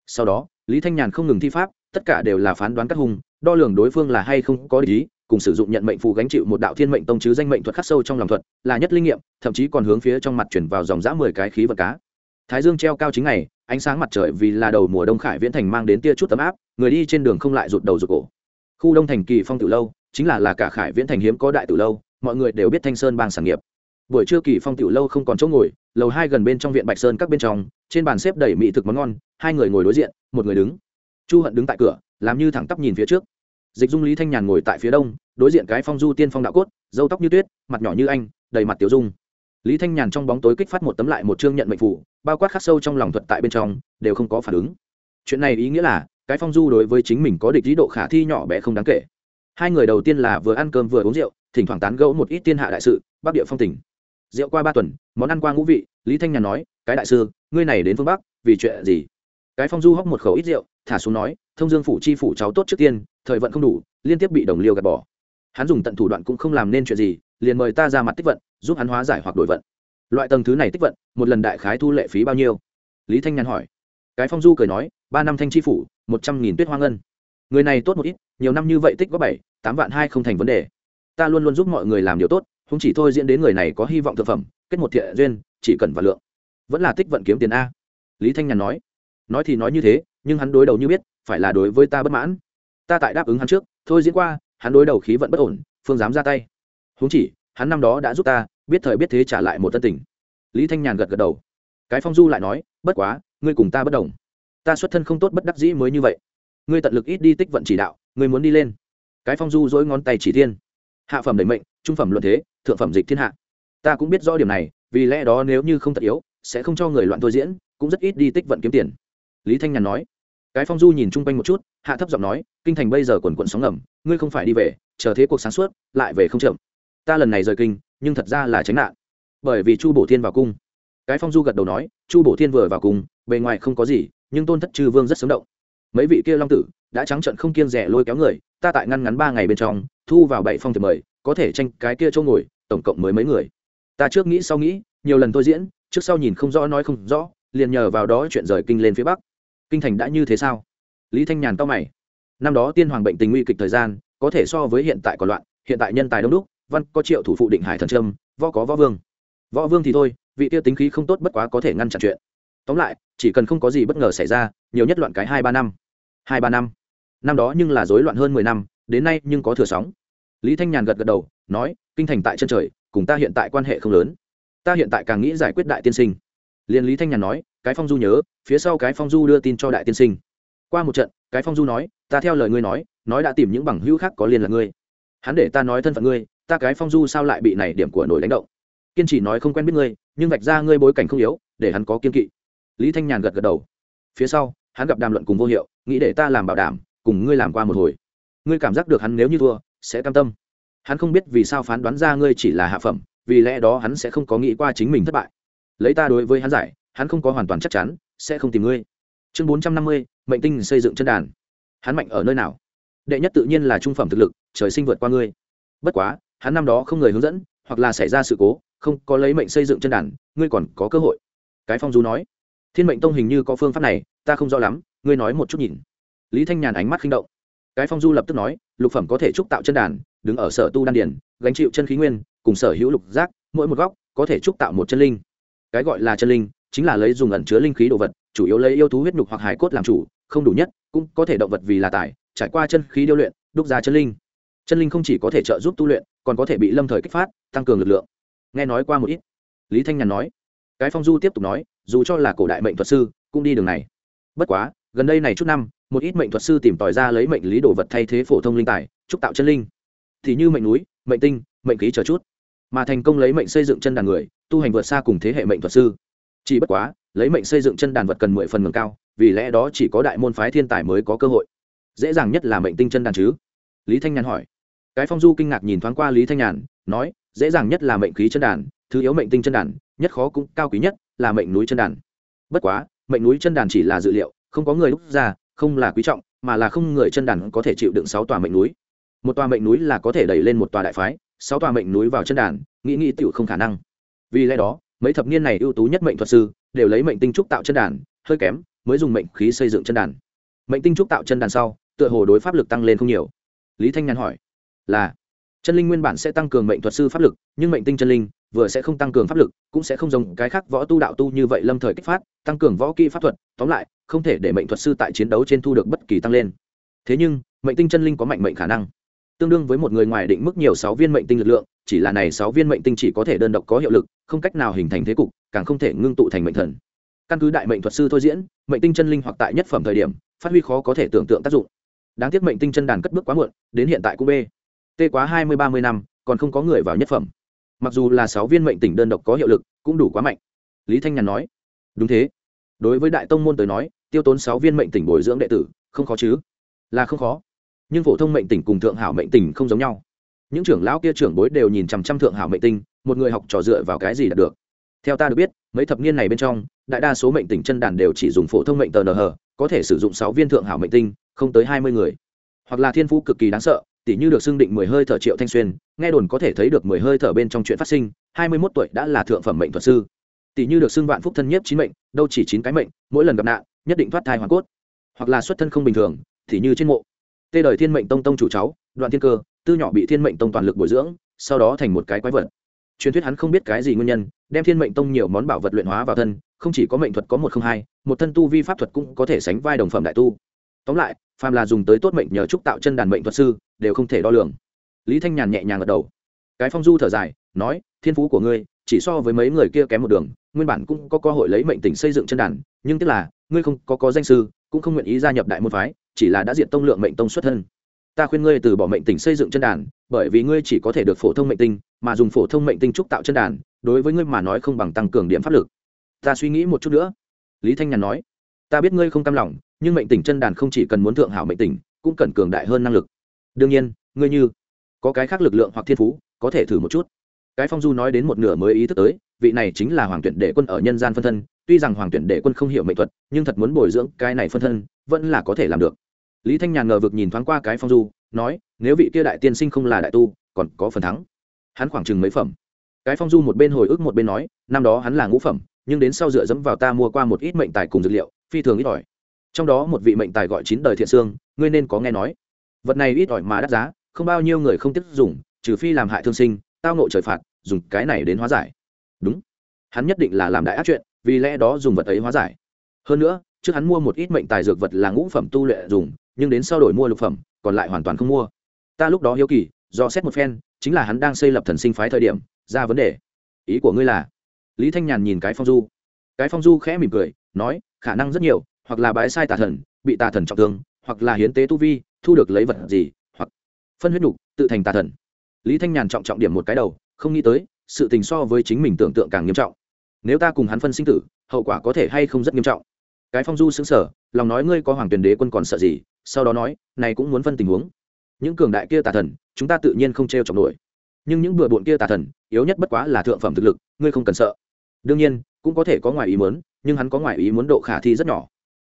sau đó, lý thanh nhàn không ngừng thi pháp, tất cả đều là phán đoán cát hung đo lường đối phương là hay không có lý cùng sử dụng nhận mệnh phù gánh chịu một đạo thiên mệnh tông chứ danh mệnh thuật khắc sâu trong lòng thuật, là nhất linh nghiệm, thậm chí còn hướng phía trong mặt chuyển vào dòng dã mười cái khí vật cá. Thái dương treo cao chính ngày, ánh sáng mặt trời vì là đầu mùa đông khải viễn thành mang đến tia chút tấm áp, người đi trên đường không lại rụt đầu rụt cổ. Khu đông thành kỳ phong tử lâu, chính là là cả khải viễn thành hiếm có đại tử lâu, mọi người đều biết thanh sơn bang sản nghiệp. Buổi trưa kỳ phong tiểu lâu không còn chỗ ngồi, lầu hai gần bên trong viện bạch sơn các bên trong, trên bàn xếp đầy mỹ thực món ngon, hai người ngồi đối diện, một người đứng. Chu hận đứng tại cửa làm như thẳng tắp nhìn phía trước. Dịch dung lý thanh nhàn ngồi tại phía đông, đối diện cái phong du tiên phong đạo cốt dâu tóc như tuyết, mặt nhỏ như anh, đầy mặt tiểu dung. Lý thanh nhàn trong bóng tối kích phát một tấm lại một chương nhận mệnh phủ, bao quát khắc sâu trong lòng thuật tại bên trong, đều không có phản ứng. Chuyện này ý nghĩa là, cái phong du đối với chính mình có địch lý độ khả thi nhỏ bé không đáng kể. Hai người đầu tiên là vừa ăn cơm vừa uống rượu, thỉnh thoảng tán gẫu một ít tiên hạ đại sự, bắc địa phong tỉnh. Rượu qua ba tuần, món ăn qua ngũ vị, lý thanh nhàn nói, cái đại sư, ngươi này đến phương bắc, vì chuyện gì? Cái phong du hóc một khẩu ít rượu, thả xuống nói, thông dương phủ chi phủ cháu tốt trước tiên, thời vận không đủ, liên tiếp bị đồng liêu gạt bỏ. Hắn dùng tận thủ đoạn cũng không làm nên chuyện gì, liền mời ta ra mặt tích vận, giúp hắn hóa giải hoặc đổi vận. Loại tầng thứ này tích vận, một lần đại khái thu lệ phí bao nhiêu? Lý thanh nhàn hỏi. Cái phong du cười nói, ba năm thanh chi phủ, một trăm nghìn tuyết hoa ngân. Người này tốt một ít, nhiều năm như vậy tích có bảy, tám vạn hai không thành vấn đề. Ta luôn luôn giúp mọi người làm điều tốt không chỉ thôi diễn đến người này có hy vọng thực phẩm, kết một thiện duyên, chỉ cần và lượng. Vẫn là tích vận kiếm tiền a. Lý thanh nhàn nói nói thì nói như thế, nhưng hắn đối đầu như biết, phải là đối với ta bất mãn. Ta tại đáp ứng hắn trước, thôi diễn qua, hắn đối đầu khí vận bất ổn, phương dám ra tay. Huống chỉ, hắn năm đó đã giúp ta, biết thời biết thế trả lại một tân tình. Lý thanh nhàn gật gật đầu. Cái phong du lại nói, bất quá, ngươi cùng ta bất đồng. Ta xuất thân không tốt bất đắc dĩ mới như vậy. Ngươi tận lực ít đi tích vận chỉ đạo, ngươi muốn đi lên. Cái phong du dỗi ngón tay chỉ thiên. Hạ phẩm đẩy mệnh, trung phẩm luận thế, thượng phẩm dịch thiên hạ. Ta cũng biết rõ điểm này, vì lẽ đó nếu như không thật yếu, sẽ không cho người loạn thôi diễn, cũng rất ít đi tích vận kiếm tiền lý thanh nhàn nói. Cái phong du nhìn chung quanh một chút, hạ thấp giọng nói, kinh thành bây giờ quần quận sóng ngầm, ngươi không phải đi về, chờ thế cuộc sáng suốt, lại về không chậm. Ta lần này rời kinh, nhưng thật ra là tránh nạn. Bởi vì chu bổ thiên vào cung. Cái phong du gật đầu nói, chu bổ thiên vừa vào cung, bề ngoài không có gì, nhưng tôn thất chư vương rất sống động. Mấy vị kia long tử đã trắng trận không kiêng rẻ lôi kéo người, ta tại ngăn ngắn ba ngày bên trong, thu vào bảy phong thiệp mời, có thể tranh cái kia chỗ ngồi, tổng cộng mới mấy người. Ta trước nghĩ sau nghĩ, nhiều lần tôi diễn, trước sau nhìn không rõ nói không rõ, liền nhờ vào đó chuyện rời kinh lên phía bắc kinh thành đã như thế sao? Lý thanh nhàn cao mày. Năm đó tiên hoàng bệnh tình nguy kịch thời gian, có thể so với hiện tại còn loạn, hiện tại nhân tài đông đúc, văn có triệu thủ phụ định hải thần trâm, võ có võ vương. Võ vương thì thôi, vị tiêu tính khí không tốt bất quá có thể ngăn chặn chuyện. Tóm lại, chỉ cần không có gì bất ngờ xảy ra, nhiều nhất loạn cái hai ba năm. Hai ba năm. Năm đó nhưng là rối loạn hơn mười năm, đến nay nhưng có thừa sóng. Lý thanh nhàn gật gật đầu, nói, kinh thành tại chân trời, cùng ta hiện tại quan hệ không lớn. Ta hiện tại càng nghĩ giải quyết đại tiên sinh. Liền lý thanh nhàn nói cái phong du nhớ, phía sau cái phong du đưa tin cho đại tiên sinh. Qua một trận, cái phong du nói, ta theo lời ngươi nói nói đã tìm những bằng hữu khác có liên là ngươi. Hắn để ta nói thân phận ngươi, ta cái phong du sao lại bị này điểm của nổi đánh động? Kiên trì nói không quen biết ngươi, nhưng vạch ra ngươi bối cảnh không yếu, để hắn có kiên kỵ. Lý thanh nhàn gật gật đầu. Phía sau, hắn gặp đàm luận cùng vô hiệu, nghĩ để ta làm bảo đảm, cùng ngươi làm qua một hồi. Ngươi cảm giác được hắn nếu như thua, sẽ cam tâm. Hắn không biết vì sao phán đoán ra ngươi chỉ là hạ phẩm, vì lẽ đó hắn sẽ không có nghĩ qua chính mình thất bại. Lấy ta đối với hắn giải hắn không có hoàn toàn chắc chắn, sẽ không tìm ngươi. Chương bốn trăm năm mươi, mệnh tinh xây dựng chân đàn. Hắn mạnh ở nơi nào? Đệ nhất tự nhiên là trung phẩm thực lực, trời sinh vượt qua ngươi. Bất quá, hắn năm đó không người hướng dẫn, hoặc là xảy ra sự cố, không có lấy mệnh xây dựng chân đàn, ngươi còn có cơ hội. Cái phong du nói. Thiên mệnh tông hình như có phương pháp này, ta không rõ lắm, ngươi nói một chút nhìn. Lý thanh nhàn ánh mắt khinh động. Cái phong du lập tức nói, lục phẩm có thể trúc tạo chân đàn, đứng ở sở tu đan điển gánh chịu chân khí nguyên, cùng sở hữu lục giác, mỗi một góc có thể trúc tạo một chân linh. Cái gọi là chân linh chính là lấy dùng ẩn chứa linh khí đồ vật, chủ yếu lấy yêu thú huyết nhục hoặc hải cốt làm chủ, không đủ nhất, cũng có thể động vật vì là tài, trải qua chân khí điêu luyện, đúc ra chân linh. Chân linh không chỉ có thể trợ giúp tu luyện, còn có thể bị lâm thời kích phát, tăng cường lực lượng. Nghe nói qua một ít. Lý thanh nhàn nói. Cái phong du tiếp tục nói, dù cho là cổ đại mệnh thuật sư, cũng đi đường này. Bất quá, gần đây này chút năm, một ít mệnh thuật sư tìm tòi ra lấy mệnh lý đồ vật thay thế phổ thông linh tài trúc tạo chân linh. Thì như mệnh núi, mệnh tinh, mệnh khí chờ chút. Mà thành công lấy mệnh xây dựng chân đàn người, tu hành vượt xa cùng thế hệ mệnh thuật sư chỉ bất quá, lấy mệnh xây dựng chân đàn vật cần mười phần ngừng cao, vì lẽ đó chỉ có đại môn phái thiên tài mới có cơ hội. Dễ dàng nhất là mệnh tinh chân đàn chứ? Lý thanh nhàn hỏi. Cái phong du kinh ngạc nhìn thoáng qua lý thanh nhàn, nói, dễ dàng nhất là mệnh khí chân đàn, thứ yếu mệnh tinh chân đàn, nhất khó cũng cao quý nhất là mệnh núi chân đàn. Bất quá, mệnh núi chân đàn chỉ là dự liệu, không có người lúc ra, không là quý trọng, mà là không người chân đàn có thể chịu đựng sáu tòa mệnh núi. Một tòa mệnh núi là có thể đẩy lên một tòa đại phái, sáu tòa mệnh núi vào chân đàn, nghĩ nghĩ tựu không khả năng. Vì lẽ đó mấy thập niên này ưu tú nhất mệnh thuật sư đều lấy mệnh tinh trúc tạo chân đàn, hơi kém, mới dùng mệnh khí xây dựng chân đàn. Mệnh tinh trúc tạo chân đàn sau, tựa hồ đối pháp lực tăng lên không nhiều. Lý thanh nhàn hỏi, là, chân linh nguyên bản sẽ tăng cường mệnh thuật sư pháp lực, nhưng mệnh tinh chân linh vừa sẽ không tăng cường pháp lực, cũng sẽ không giống cái khác võ tu đạo tu như vậy lâm thời kích phát, tăng cường võ kỹ pháp thuật, tóm lại, không thể để mệnh thuật sư tại chiến đấu trên thu được bất kỳ tăng lên. Thế nhưng, mệnh tinh chân linh có mạnh mệnh khả năng. Tương đương với một người ngoài định mức nhiều sáu viên mệnh tinh lực lượng chỉ là này sáu viên mệnh tinh chỉ có thể đơn độc có hiệu lực, không cách nào hình thành thế cục, càng không thể ngưng tụ thành mệnh thần. Căn cứ đại mệnh thuật sư thôi diễn, mệnh tinh chân linh hoặc tại nhất phẩm thời điểm, phát huy khó có thể tưởng tượng tác dụng. Đáng tiếc mệnh tinh chân đàn cất bước quá muộn, đến hiện tại cũng b tê quá hai mươi ba mươi năm, còn không có người vào nhất phẩm. Mặc dù là sáu viên mệnh tỉnh đơn độc có hiệu lực, cũng đủ quá mạnh. Lý thanh nhàn nói, đúng thế. Đối với đại tông môn tới nói, tiêu tốn sáu viên mệnh tỉnh bồi dưỡng đệ tử, không khó chứ? Là không khó. Nhưng phổ thông mệnh tỉnh cùng thượng hảo mệnh tỉnh không giống nhau những trưởng lão kia trưởng bối đều nhìn chằm chằm thượng hảo mệnh tinh, một người học trò dựa vào cái gì đạt được? Theo ta được biết, mấy thập niên này bên trong, đại đa số mệnh tỉnh chân đàn đều chỉ dùng phổ thông mệnh tờ nh có thể sử dụng sáu viên thượng hảo mệnh tinh, không tới hai mươi người. Hoặc là thiên phú cực kỳ đáng sợ, tỉ như được xưng định mười hơi thở triệu thanh xuyên, nghe đồn có thể thấy được mười hơi thở bên trong chuyện phát sinh, hai mươi mốt tuổi đã là thượng phẩm mệnh thuật sư. Tỷ như được xưng vạn phúc thân nhất chín mệnh, đâu chỉ chín cái mệnh, mỗi lần gặp nạn, nhất định thoát thai hoàn cốt. Hoặc là xuất thân không bình thường thì như trên mộ. Tê đời thiên mệnh tông tông chủ cháu, đoạn thiên cơ tư nhỏ bị thiên mệnh tông toàn lực bồi dưỡng, sau đó thành một cái quái vật. Truyền thuyết hắn không biết cái gì nguyên nhân, đem thiên mệnh tông nhiều món bảo vật luyện hóa vào thân, không chỉ có mệnh thuật có một không hai, một thân tu vi pháp thuật cũng có thể sánh vai đồng phẩm đại tu. Tóm lại, phàm là dùng tới tốt mệnh nhờ trúc tạo chân đàn mệnh thuật sư, đều không thể đo lường. Lý thanh nhàn nhẹ nhàng gật đầu. Cái phong du thở dài, nói, thiên phú của ngươi, chỉ so với mấy người kia kém một đường, nguyên bản cũng có cơ hội lấy mệnh tỉnh xây dựng chân đàn, nhưng tức là, ngươi không có có danh sư, cũng không nguyện ý gia nhập đại môn phái, chỉ là đã diện tông lượng mệnh tông xuất thân ta khuyên ngươi từ bỏ mệnh tinh xây dựng chân đàn bởi vì ngươi chỉ có thể được phổ thông mệnh tinh mà dùng phổ thông mệnh tinh trúc tạo chân đàn đối với ngươi mà nói không bằng tăng cường điểm pháp lực. Ta suy nghĩ một chút nữa. Lý thanh nhàn nói. Ta biết ngươi không cam lòng nhưng mệnh tinh chân đàn không chỉ cần muốn thượng hảo mệnh tinh, cũng cần cường đại hơn năng lực. Đương nhiên ngươi như có cái khác lực lượng hoặc thiên phú có thể thử một chút. Cái phong du nói đến một nửa mới ý thức tới vị này chính là hoàng tuyển đệ quân ở nhân gian phân thân tuy rằng hoàng tuyển đệ quân không hiểu mệnh thuật nhưng thật muốn bồi dưỡng cái này phân thân vẫn là có thể làm được lý thanh nhàn ngờ vực nhìn thoáng qua cái phong du, nói, nếu vị kia đại tiên sinh không là đại tu, còn có phần thắng. Hắn khoảng chừng mấy phẩm. Cái phong du một bên hồi ức một bên nói, năm đó hắn là ngũ phẩm, nhưng đến sau dựa dẫm vào ta mua qua một ít mệnh tài cùng dược liệu, phi thường ít ỏi. Trong đó một vị mệnh tài gọi chín đời thiện sương ngươi nên có nghe nói. Vật này ít ỏi mà đắt giá, không bao nhiêu người không tiếp dùng, trừ phi làm hại thương sinh, tao nộ trời phạt, dùng cái này đến hóa giải. Đúng. Hắn nhất định là làm đại ác chuyện, vì lẽ đó dùng vật ấy hóa giải. Hơn nữa trước hắn mua một ít mệnh tài dược vật là ngũ phẩm tu luyện dùng, nhưng đến sau đổi mua lục phẩm, còn lại hoàn toàn không mua. Ta lúc đó hiếu kỳ, do xét một phen, chính là hắn đang xây lập thần sinh phái thời điểm, ra vấn đề. Ý của ngươi là? Lý thanh nhàn nhìn cái phong du. Cái phong du khẽ mỉm cười, nói, khả năng rất nhiều, hoặc là bái sai tà thần, bị tà thần trọng thương, hoặc là hiến tế tu vi, thu được lấy vật gì, hoặc phân huyết nhục, tự thành tà thần. Lý thanh nhàn trọng trọng điểm một cái đầu, không nghĩ tới, sự tình so với chính mình tưởng tượng càng nghiêm trọng. Nếu ta cùng hắn phân sinh tử, hậu quả có thể hay không rất nghiêm trọng cái phong du xứng sở lòng nói ngươi có hoàng tuyền đế quân còn sợ gì, sau đó nói, này cũng muốn phân tình huống. Những cường đại kia tà thần, chúng ta tự nhiên không t r e o chọc nổi. Nhưng những bừa bộn kia tà thần, yếu nhất bất quá là thượng phẩm thực lực, ngươi không cần sợ. Đương nhiên, cũng có thể có ngoài ý muốn, nhưng hắn có ngoài ý muốn độ khả thi rất nhỏ.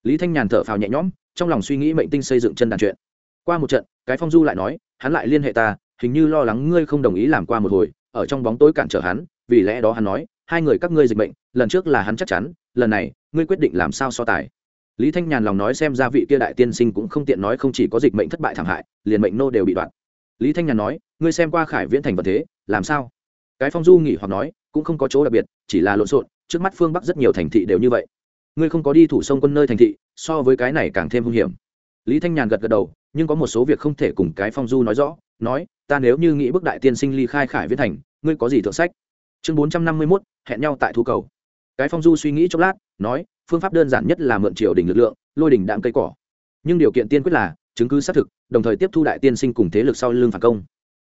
Lý thanh nhàn thở phào nhẹ nhõm, trong lòng suy nghĩ mệnh tinh xây dựng chân đàn chuyện. Qua một trận, cái phong du lại nói, hắn lại liên hệ ta, hình như lo lắng ngươi không đồng ý làm qua một hồi, ở trong bóng tối cản trở hắn, vì lẽ đó hắn nói, hai người các ngươi dịch bệnh lần trước là hắn chắc chắn, lần này ngươi quyết định làm sao so tài? Lý thanh nhàn lòng nói xem ra vị kia đại tiên sinh cũng không tiện nói không chỉ có dịch mệnh thất bại thảm hại, liền mệnh nô đều bị đoạn lý thanh nhàn nói, ngươi xem qua khải viễn thành vật thế, làm sao? Cái phong du nghỉ hoặc nói, cũng không có chỗ đặc biệt, chỉ là lộn xộn, trước mắt phương bắc rất nhiều thành thị đều như vậy. Ngươi không có đi thủ sông quân nơi thành thị, so với cái này càng thêm hung hiểm. Lý thanh nhàn gật gật đầu, nhưng có một số việc không thể cùng cái phong du nói rõ, nói, ta nếu như nghĩ bức đại tiên sinh ly khai khải viễn thành, ngươi có gì thượng sách? Chương bốn trăm năm mươi mốt, hẹn nhau tại thu cầu. Cái phong du suy nghĩ chốc lát nói, phương pháp đơn giản nhất là mượn triều đình lực lượng, lôi đình đạm cây cỏ. Nhưng điều kiện tiên quyết là, chứng cứ xác thực, đồng thời tiếp thu đại tiên sinh cùng thế lực sau lưng phản công.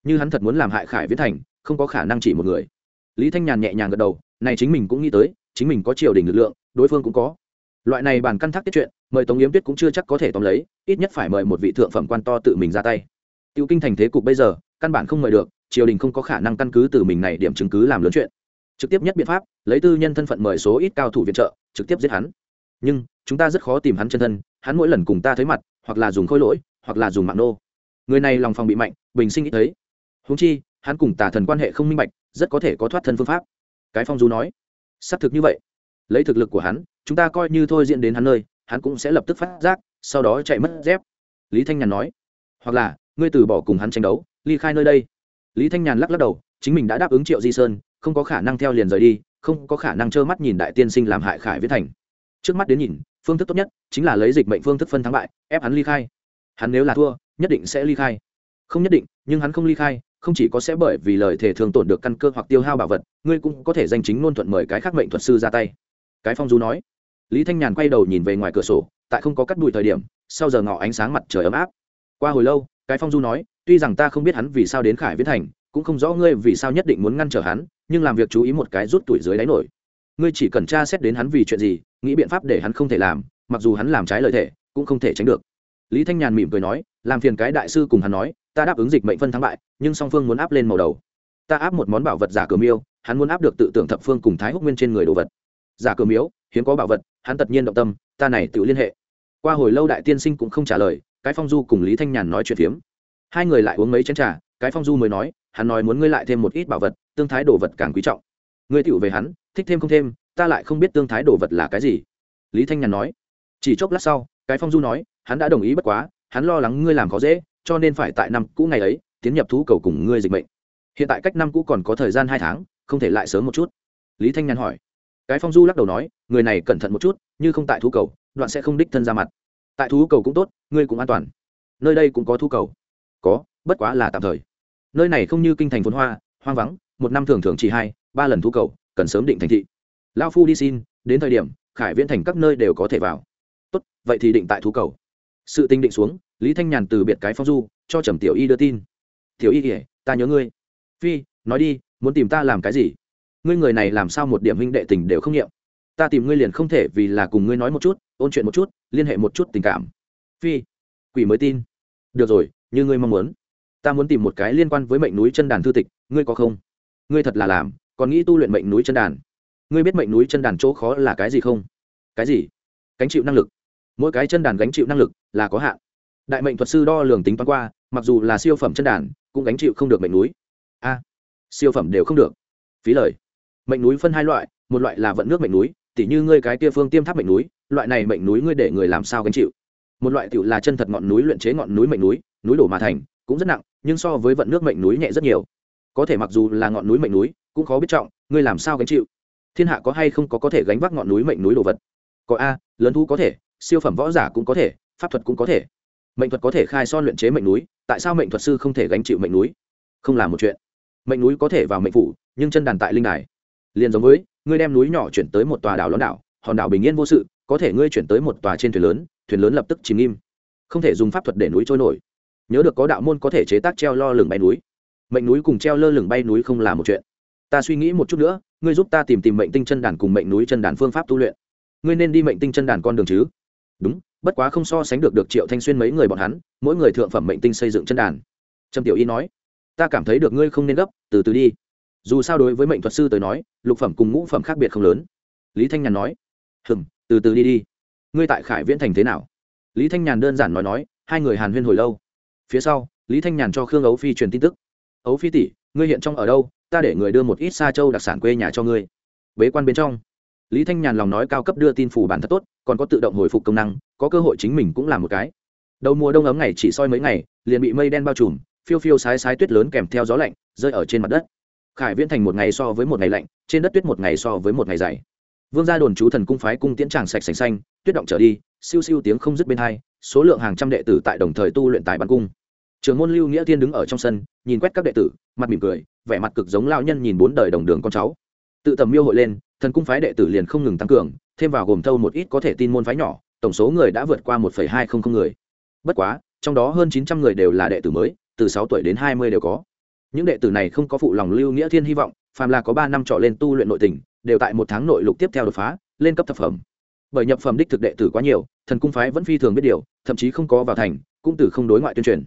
Như hắn thật muốn làm hại khải viễn thành, không có khả năng chỉ một người. Lý thanh nhàn nhẹ nhàng gật đầu, này chính mình cũng nghĩ tới, chính mình có triều đình lực lượng, đối phương cũng có. Loại này bàn căn thác tiết chuyện, mời tống yếm tuyết cũng chưa chắc có thể tóm lấy, ít nhất phải mời một vị thượng phẩm quan to tự mình ra tay. Tiêu kinh thành thế cục bây giờ, căn bản không mời được, triều đình không có khả năng căn cứ từ mình này điểm chứng cứ làm lớn chuyện trực tiếp nhất biện pháp, lấy tư nhân thân phận mời số ít cao thủ viện trợ, trực tiếp giết hắn. Nhưng, chúng ta rất khó tìm hắn chân thân, hắn mỗi lần cùng ta thấy mặt, hoặc là dùng khôi lỗi, hoặc là dùng mạng nô. Người này lòng phòng bị mạnh, bình sinh ít thấy. Húng chi, hắn cùng tà thần quan hệ không minh bạch, rất có thể có thoát thân phương pháp. Cái phong du nói, xác thực như vậy. Lấy thực lực của hắn, chúng ta coi như thôi diễn đến hắn nơi, hắn cũng sẽ lập tức phát giác, sau đó chạy mất dép. Lý thanh nhàn nói, hoặc là, ngươi từ bỏ cùng hắn tranh đấu, ly khai nơi đây. Lý thanh nhàn lắc lắc đầu, chính mình đã đáp ứng triệu di sơn không có khả năng theo liền rời đi, không có khả năng trơ mắt nhìn đại tiên sinh làm hại khải viết thành. Trước mắt đến nhìn, phương thức tốt nhất chính là lấy dịch mệnh phương thức phân thắng bại, ép hắn ly khai. Hắn nếu là thua, nhất định sẽ ly khai. Không nhất định, nhưng hắn không ly khai, không chỉ có sẽ bởi vì lời thể thường tổn được căn cơ hoặc tiêu hao bảo vật, ngươi cũng có thể danh chính ngôn thuận mời cái khác mệnh thuật sư ra tay. Cái phong du nói. Lý thanh nhàn quay đầu nhìn về ngoài cửa sổ, tại không có cắt bụi thời điểm, sau giờ ngọ ánh sáng mặt trời ấm áp. Qua hồi lâu, cái phong du nói, tuy rằng ta không biết hắn vì sao đến khải viễn thành, cũng không rõ ngươi vì sao nhất định muốn ngăn trở hắn nhưng làm việc chú ý một cái rút tuổi dưới đáy nổi. Ngươi chỉ cần tra xét đến hắn vì chuyện gì, nghĩ biện pháp để hắn không thể làm, mặc dù hắn làm trái lời thể cũng không thể tránh được. Lý thanh nhàn mỉm cười nói, làm phiền cái đại sư cùng hắn nói, ta đáp ứng dịch mệnh phân thắng bại, nhưng song phương muốn áp lên màu đầu. Ta áp một món bảo vật giả cờ miêu, hắn muốn áp được tự tưởng thập phương cùng thái húc nguyên trên người đồ vật. Giả cờ miếu hiếm có bảo vật, hắn tất nhiên động tâm, ta này tự liên hệ. Qua hồi lâu đại tiên sinh cũng không trả lời, cái phong du cùng lý thanh nhàn nói chuyện phiếm. Hai người lại uống mấy chén trà, cái phong du mới nói hắn nói muốn ngươi lại thêm một ít bảo vật, tương thái đồ vật càng quý trọng. Ngươi tựu về hắn, thích thêm không thêm, ta lại không biết tương thái đồ vật là cái gì. Lý thanh nhàn nói. Chỉ chốc lát sau, cái phong du nói, hắn đã đồng ý bất quá, hắn lo lắng ngươi làm khó dễ, cho nên phải tại năm cũ ngày ấy, tiến nhập thú cầu cùng ngươi dịch bệnh hiện tại cách năm cũ còn có thời gian hai tháng, không thể lại sớm một chút. Lý thanh nhàn hỏi. Cái phong du lắc đầu nói, người này cẩn thận một chút, như không tại thú cầu, đoạn sẽ không đích thân ra mặt. Tại thú cầu cũng tốt, ngươi cũng an toàn. Nơi đây cũng có thú cầu. Có, bất quá là tạm thời nơi này không như kinh thành phồn hoa, hoang vắng, một năm thường thường chỉ hai, ba lần thu cầu, cần sớm định thành thị. Lao phu đi xin, đến thời điểm, khải viễn thành các nơi đều có thể vào. Tốt, vậy thì định tại thu cầu. Sự tinh định xuống, lý thanh nhàn từ biệt cái phong du, cho trầm tiểu y đưa tin. Tiểu y kể ta nhớ ngươi. Phi, nói đi, muốn tìm ta làm cái gì? Ngươi người này làm sao một điểm huynh đệ tình đều không nghiệm? Ta tìm ngươi liền không thể vì là cùng ngươi nói một chút, ôn chuyện một chút, liên hệ một chút tình cảm. Phi, quỷ mới tin. Được rồi, như ngươi mong muốn ta muốn tìm một cái liên quan với mệnh núi chân đàn thư tịch, ngươi có không? Ngươi thật là làm, còn nghĩ tu luyện mệnh núi chân đàn. Ngươi biết mệnh núi chân đàn chỗ khó là cái gì không? Cái gì? Gánh chịu năng lực. Mỗi cái chân đàn gánh chịu năng lực là có hạn. Đại mệnh thuật sư đo lường tính toán qua, mặc dù là siêu phẩm chân đàn, cũng gánh chịu không được mệnh núi. A, siêu phẩm đều không được. Phí lời. Mệnh núi phân hai loại, một loại là vận nước mệnh núi, tỉ như ngươi cái kia phương tiêm tháp mệnh núi, loại này mệnh núi ngươi để người làm sao gánh chịu? Một loại tựu là chân thật ngọn núi luyện chế ngọn núi mệnh núi núi đổ mà thành, cũng rất nặng nhưng so với vận nước mệnh núi nhẹ rất nhiều. Có thể mặc dù là ngọn núi mệnh núi, cũng khó biết trọng, ngươi làm sao gánh chịu? Thiên hạ có hay không có có thể gánh vác ngọn núi mệnh núi đồ vật? Có a, lớn thu có thể, siêu phẩm võ giả cũng có thể, pháp thuật cũng có thể. Mệnh thuật có thể khai son luyện chế mệnh núi, tại sao mệnh thuật sư không thể gánh chịu mệnh núi? Không là một chuyện. Mệnh núi có thể vào mệnh phủ, nhưng chân đàn tại linh đài. Liền giống với, ngươi đem núi nhỏ chuyển tới một tòa đảo lớn đảo, hòn đảo bình yên vô sự, có thể ngươi chuyển tới một tòa trên thuyền lớn thuyền lớn lập tức chìm nghiêm không thể dùng pháp thuật để núi trôi nổi nhớ được có đạo môn có thể chế tác treo lo lửng bay núi. Mệnh núi cùng treo lơ lửng bay núi không là một chuyện. Ta suy nghĩ một chút nữa, ngươi giúp ta tìm tìm mệnh tinh chân đàn cùng mệnh núi chân đàn phương pháp tu luyện. Ngươi nên đi mệnh tinh chân đàn con đường chứ? Đúng, bất quá không so sánh được được triệu thanh xuyên mấy người bọn hắn, mỗi người thượng phẩm mệnh tinh xây dựng chân đàn. Trầm tiểu y nói, ta cảm thấy được ngươi không nên gấp, từ từ đi. Dù sao đối với mệnh thuật sư tới nói, lục phẩm cùng ngũ phẩm khác biệt không lớn. Lý thanh nhàn nói, hừm, từ từ đi đi. Ngươi tại khải viễn thành thế nào? Lý thanh nhàn đơn giản nói nói, hai người hàn huyên hồi lâu phía sau, lý thanh nhàn cho khương ấu phi truyền tin tức. Ấu phi tỷ, ngươi hiện trong ở đâu? Ta để người đưa một ít sa châu đặc sản quê nhà cho ngươi. Bế quan bên trong, lý thanh nhàn lòng nói cao cấp đưa tin phủ bản thật tốt, còn có tự động hồi phục công năng, có cơ hội chính mình cũng làm một cái. Đầu mùa đông ấm ngày chỉ soi mấy ngày, liền bị mây đen bao trùm, phiêu phiêu sái sái tuyết lớn kèm theo gió lạnh, rơi ở trên mặt đất. Khải viễn thành một ngày so với một ngày lạnh, trên đất tuyết một ngày so với một ngày dày vương gia đồn chú thần cung phái cung tiễn tràng sạch sành xanh, tuyết động trở đi, siêu siêu tiếng không dứt bên hai, số lượng hàng trăm đệ tử tại đồng thời tu luyện tại ban cung. Trường môn lưu nghĩa thiên đứng ở trong sân, nhìn quét các đệ tử, mặt mỉm cười, vẻ mặt cực giống lao nhân nhìn bốn đời đồng đường con cháu. Tự tầm miêu hội lên, thần cung phái đệ tử liền không ngừng tăng cường, thêm vào gồm thâu một ít có thể tin môn phái nhỏ, tổng số người đã vượt qua một hai không không người. Bất quá, trong đó hơn chín trăm người đều là đệ tử mới, từ sáu tuổi đến hai mươi đều có. Những đệ tử này không có phụ lòng lưu nghĩa thiên hy vọng, phàm là có ba năm trọ lên tu luyện nội tình đều tại một tháng nội lục tiếp theo đột phá, lên cấp thập phẩm. Bởi nhập phẩm đích thực đệ tử quá nhiều, thần cung phái vẫn phi thường biết điều, thậm chí không có vào thành, cũng từ không đối ngoại tuyên truyền.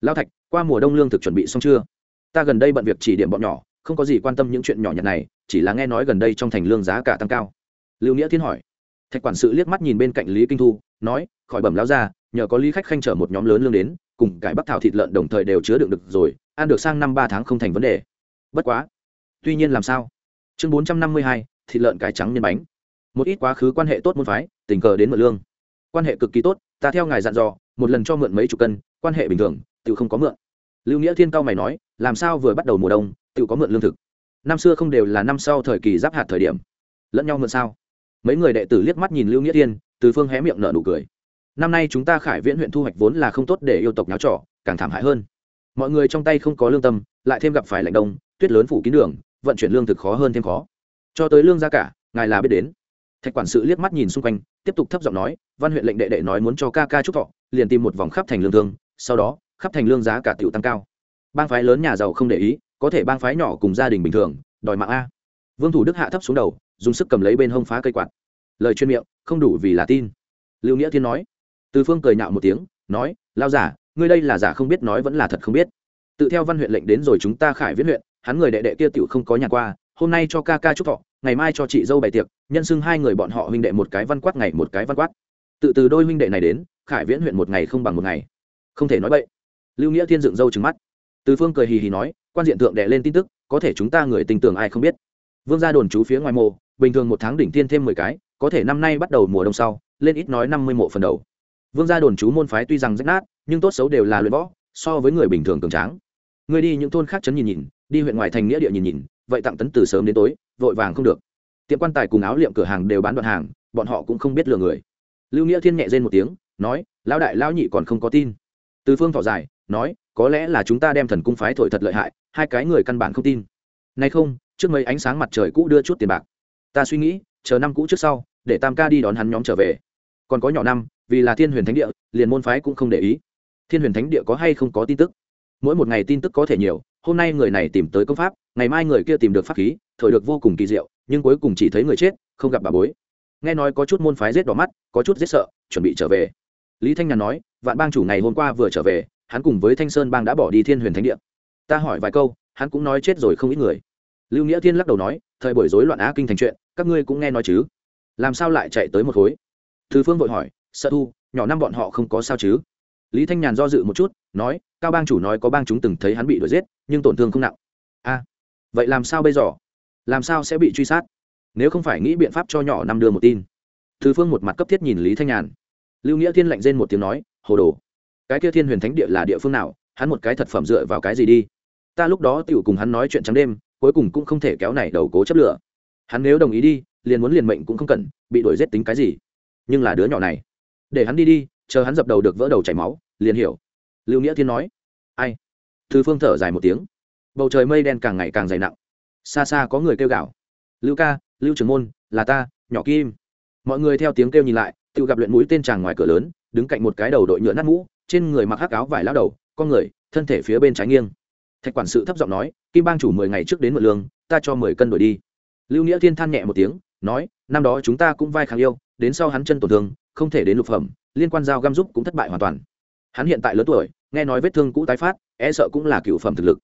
Lao thạch, qua mùa đông lương thực chuẩn bị xong chưa? Ta gần đây bận việc chỉ điểm bọn nhỏ, không có gì quan tâm những chuyện nhỏ nhặt này, chỉ là nghe nói gần đây trong thành lương giá cả tăng cao. Lưu nghĩa thiên hỏi. Thạch quản sự liếc mắt nhìn bên cạnh lý kinh thu, nói, khỏi bẩm lao ra nhờ có lý khách khanh chở một nhóm lớn lương đến, cùng cải bắc thảo thịt lợn đồng thời đều chứa đựng được rồi, ăn được sang năm ba tháng không thành vấn đề. Bất quá. Tuy nhiên làm sao? Chương bốn trăm năm mươi hai, thịt lợn cải trắng nhân bánh. Một ít quá khứ quan hệ tốt môn phái, tình cờ đến mượn lương. Quan hệ cực kỳ tốt, ta theo ngài dặn dò, một lần cho mượn mấy chục cân, quan hệ bình thường tự không có mượn. Lưu nghĩa thiên cao mày nói, làm sao vừa bắt đầu mùa đông tự có mượn lương thực? Năm xưa không đều là năm sau thời kỳ giáp hạt thời điểm. Lẫn nhau mượn sao? Mấy người đệ tử liếc mắt nhìn lưu nghĩa thiên, từ phương hé miệng nở nụ cười. Năm nay chúng ta khải viễn huyện thu hoạch vốn là không tốt để yêu tộc nháo trỏ càng thảm hại hơn. Mọi người trong tay không có lương tâm, lại thêm gặp phải lạnh đông, tuyết lớn phủ kín đường vận chuyển lương thực khó hơn thêm khó. Cho tới lương giá cả, ngài là biết đến. Thạch quản sự liếc mắt nhìn xung quanh, tiếp tục thấp giọng nói, văn huyện lệnh đệ đệ nói muốn cho ca ca trúc thọ, liền tìm một vòng khắp thành lương thương, sau đó, khắp thành lương giá cả tiểu tăng cao. Bang phái lớn nhà giàu không để ý, có thể bang phái nhỏ cùng gia đình bình thường, đòi mạng a. Vương thủ đức hạ thấp xuống đầu, dùng sức cầm lấy bên hông phá cây quạt. Lời chuyên miệng, không đủ vì là tin. Lưu nghĩa thiên nói. Từ phương cười nhạo một tiếng, nói lao giả, ngươi đây là giả không biết nói vẫn là thật không biết. Tự theo văn huyện lệnh đến rồi chúng ta khải viết huyện hắn người đệ đệ kia tiểu không có nhà qua, hôm nay cho ca ca chúc thọ, ngày mai cho chị dâu bày tiệc, nhân xưng hai người bọn họ huynh đệ một cái văn quát ngày một cái văn quát. Tự từ đôi huynh đệ này đến, khải viễn huyện một ngày không bằng một ngày. Không thể nói vậy lưu nghĩa thiên dựng dâu trừng mắt. Từ phương cười hì hì nói, quan diện tượng đệ lên tin tức, có thể chúng ta người tình tưởng ai không biết. Vương gia đồn trú phía ngoài mộ, bình thường một tháng đỉnh tiên thêm mười cái, có thể năm nay bắt đầu mùa đông sau, lên ít nói năm mươi mộ phần đầu. Vương gia đồn trú môn phái tuy rằng rách nát, nhưng tốt xấu đều là luyện võ, so với người bình thường cường tráng. Người đi những thôn khác chấn nhìn nhìn đi huyện ngoài thành nghĩa địa nhìn nhìn, vậy tặng tấn từ sớm đến tối, vội vàng không được. Tiệm quan tài cùng áo liệm cửa hàng đều bán đoạn hàng, bọn họ cũng không biết lừa người. Lưu nghĩa thiên nhẹ rên một tiếng, nói, lão đại, lão nhị còn không có tin. Từ phương thỏ dài, nói, có lẽ là chúng ta đem thần cung phái thổi thật lợi hại, hai cái người căn bản không tin. Nay không, trước mấy ánh sáng mặt trời cũ đưa chút tiền bạc. Ta suy nghĩ, chờ năm cũ trước sau, để tam ca đi đón hắn nhóm trở về. Còn có nhỏ năm, vì là thiên huyền thánh địa, liền môn phái cũng không để ý. Thiên huyền thánh địa có hay không có tin tức? Mỗi một ngày tin tức có thể nhiều hôm nay người này tìm tới công pháp, ngày mai người kia tìm được pháp khí, thổi được vô cùng kỳ diệu, nhưng cuối cùng chỉ thấy người chết, không gặp bà bối. Nghe nói có chút môn phái giết đỏ mắt, có chút giết sợ, chuẩn bị trở về. Lý thanh nhàn nói, vạn bang chủ ngày hôm qua vừa trở về, hắn cùng với thanh sơn bang đã bỏ đi thiên huyền thánh địa. Ta hỏi vài câu, hắn cũng nói chết rồi không ít người. Lưu nghĩa thiên lắc đầu nói, thời buổi rối loạn á kinh thành chuyện, các ngươi cũng nghe nói chứ. Làm sao lại chạy tới một khối? Thư phương vội hỏi, sợ thu, nhỏ năm bọn họ không có sao chứ? Lý thanh nhàn do dự một chút, nói, cao bang chủ nói có bang chúng từng thấy hắn bị đuổi giết, nhưng tổn thương không nặng. A, vậy làm sao bây giờ? Làm sao sẽ bị truy sát? Nếu không phải nghĩ biện pháp cho nhỏ năm đưa một tin. Thư phương một mặt cấp thiết nhìn lý thanh nhàn. Lưu nghĩa thiên lạnh rên một tiếng nói, hồ đồ, cái kia thiên huyền thánh địa là địa phương nào? Hắn một cái thật phẩm dựa vào cái gì đi? Ta lúc đó tựu cùng hắn nói chuyện trắng đêm, cuối cùng cũng không thể kéo này đầu cố chấp lửa. Hắn nếu đồng ý đi, liền muốn liền mệnh cũng không cần, bị đuổi giết tính cái gì? Nhưng là đứa nhỏ này, để hắn đi đi chờ hắn dập đầu được vỡ đầu chảy máu, liền hiểu. Lưu nghĩa thiên nói, ai? Thư phương thở dài một tiếng. Bầu trời mây đen càng ngày càng dày nặng. Xa xa có người kêu gào, lưu ca, lưu trưởng môn, là ta, nhỏ kim. Mọi người theo tiếng kêu nhìn lại, tự gặp luyện mũi tên tràng ngoài cửa lớn, đứng cạnh một cái đầu đội nhựa nát mũ, trên người mặc hắc áo vải lao đầu, con người, thân thể phía bên trái nghiêng. Thạch quản sự thấp giọng nói, kim bang chủ mười ngày trước đến mượn lương, ta cho mười cân đổi đi. Lưu nghĩa thiên than nhẹ một tiếng, nói, năm đó chúng ta cũng vai kháng yêu, đến sau hắn chân tổn thương, không thể đến lục phẩm liên quan giao găm giúp cũng thất bại hoàn toàn. Hắn hiện tại lớn tuổi, nghe nói vết thương cũ tái phát e sợ cũng là cựu phẩm thực lực.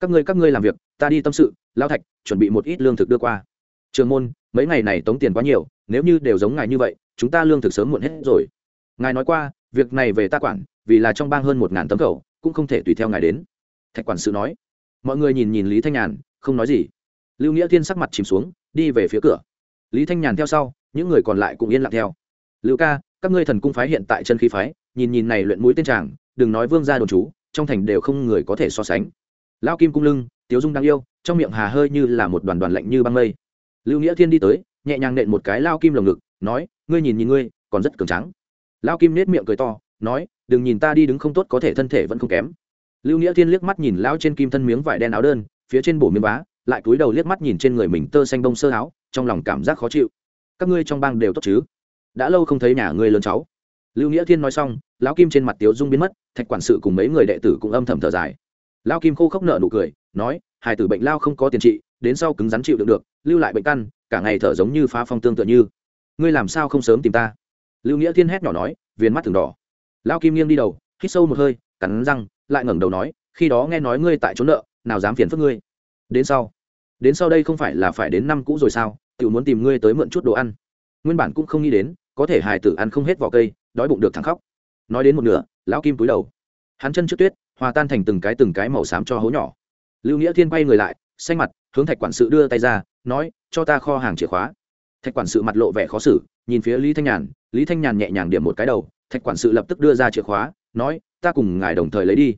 Các ngươi các ngươi làm việc, ta đi tâm sự, lao thạch, chuẩn bị một ít lương thực đưa qua. Trường môn, mấy ngày này tống tiền quá nhiều, nếu như đều giống ngài như vậy, chúng ta lương thực sớm muộn hết rồi. Ngài nói qua, việc này về ta quản, vì là trong bang hơn một ngàn tấm khẩu cũng không thể tùy theo ngài đến. Thạch quản sự nói. Mọi người nhìn nhìn lý thanh nhàn, không nói gì. Lưu nghĩa thiên sắc mặt chìm xuống, đi về phía cửa. Lý thanh nhàn theo sau, những người còn lại cũng yên lặng theo. Lưu ca các ngươi thần cung phái hiện tại chân khí phái, nhìn nhìn này luyện mũi tên tràng đừng nói vương gia đồn chú trong thành đều không người có thể so sánh. Lao kim cung lưng, tiếu dung đang yêu, trong miệng hà hơi như là một đoàn đoàn lạnh như băng mây. Lưu nghĩa thiên đi tới, nhẹ nhàng nện một cái lao kim lồng ngực, nói, ngươi nhìn nhìn ngươi, còn rất cường trắng lao kim nết miệng cười to, nói, đừng nhìn ta đi đứng không tốt có thể thân thể vẫn không kém. Lưu nghĩa thiên liếc mắt nhìn lao trên kim thân miếng vải đen áo đơn, phía trên bổ miếng vá, lại cúi đầu liếc mắt nhìn trên người mình tơ xanh bông sơ áo, trong lòng cảm giác khó chịu. Các ngươi trong bang đều tốt chứ? Đã lâu không thấy nhà ngươi lớn cháu. Lưu nghĩa thiên nói xong, lão kim trên mặt tiếu dung biến mất, thạch quản sự cùng mấy người đệ tử cũng âm thầm thở dài. Lão kim khô khốc nợ nụ cười, nói, hải tử bệnh lao không có tiền trị, đến sau cứng rắn chịu đựng được, lưu lại bệnh căn, cả ngày thở giống như phá phong tương tự như. Ngươi làm sao không sớm tìm ta? Lưu nghĩa thiên hét nhỏ nói viên mắt thường đỏ. Lão kim nghiêng đi đầu, hít sâu một hơi, cắn răng, lại ngẩng đầu nói, khi đó nghe nói ngươi tại trốn nợ, nào dám phiền phức ngươi. Đến sau đến sau đây không phải là phải đến năm cũ rồi sao? Tự muốn tìm ngươi tới mượn chút đồ ăn nguyên bản cũng không nghĩ đến, có thể hài tử ăn không hết vỏ cây, đói bụng được thằng khóc. Nói đến một nửa, lão kim túi đầu. Hắn chân trước tuyết, hòa tan thành từng cái từng cái màu xám cho hố nhỏ. Lưu nghĩa thiên quay người lại, xanh mặt, hướng thạch quản sự đưa tay ra, nói, cho ta kho hàng chìa khóa. Thạch quản sự mặt lộ vẻ khó xử, nhìn phía lý thanh nhàn, lý thanh nhàn nhẹ nhàng điểm một cái đầu, thạch quản sự lập tức đưa ra chìa khóa, nói, ta cùng ngài đồng thời lấy đi.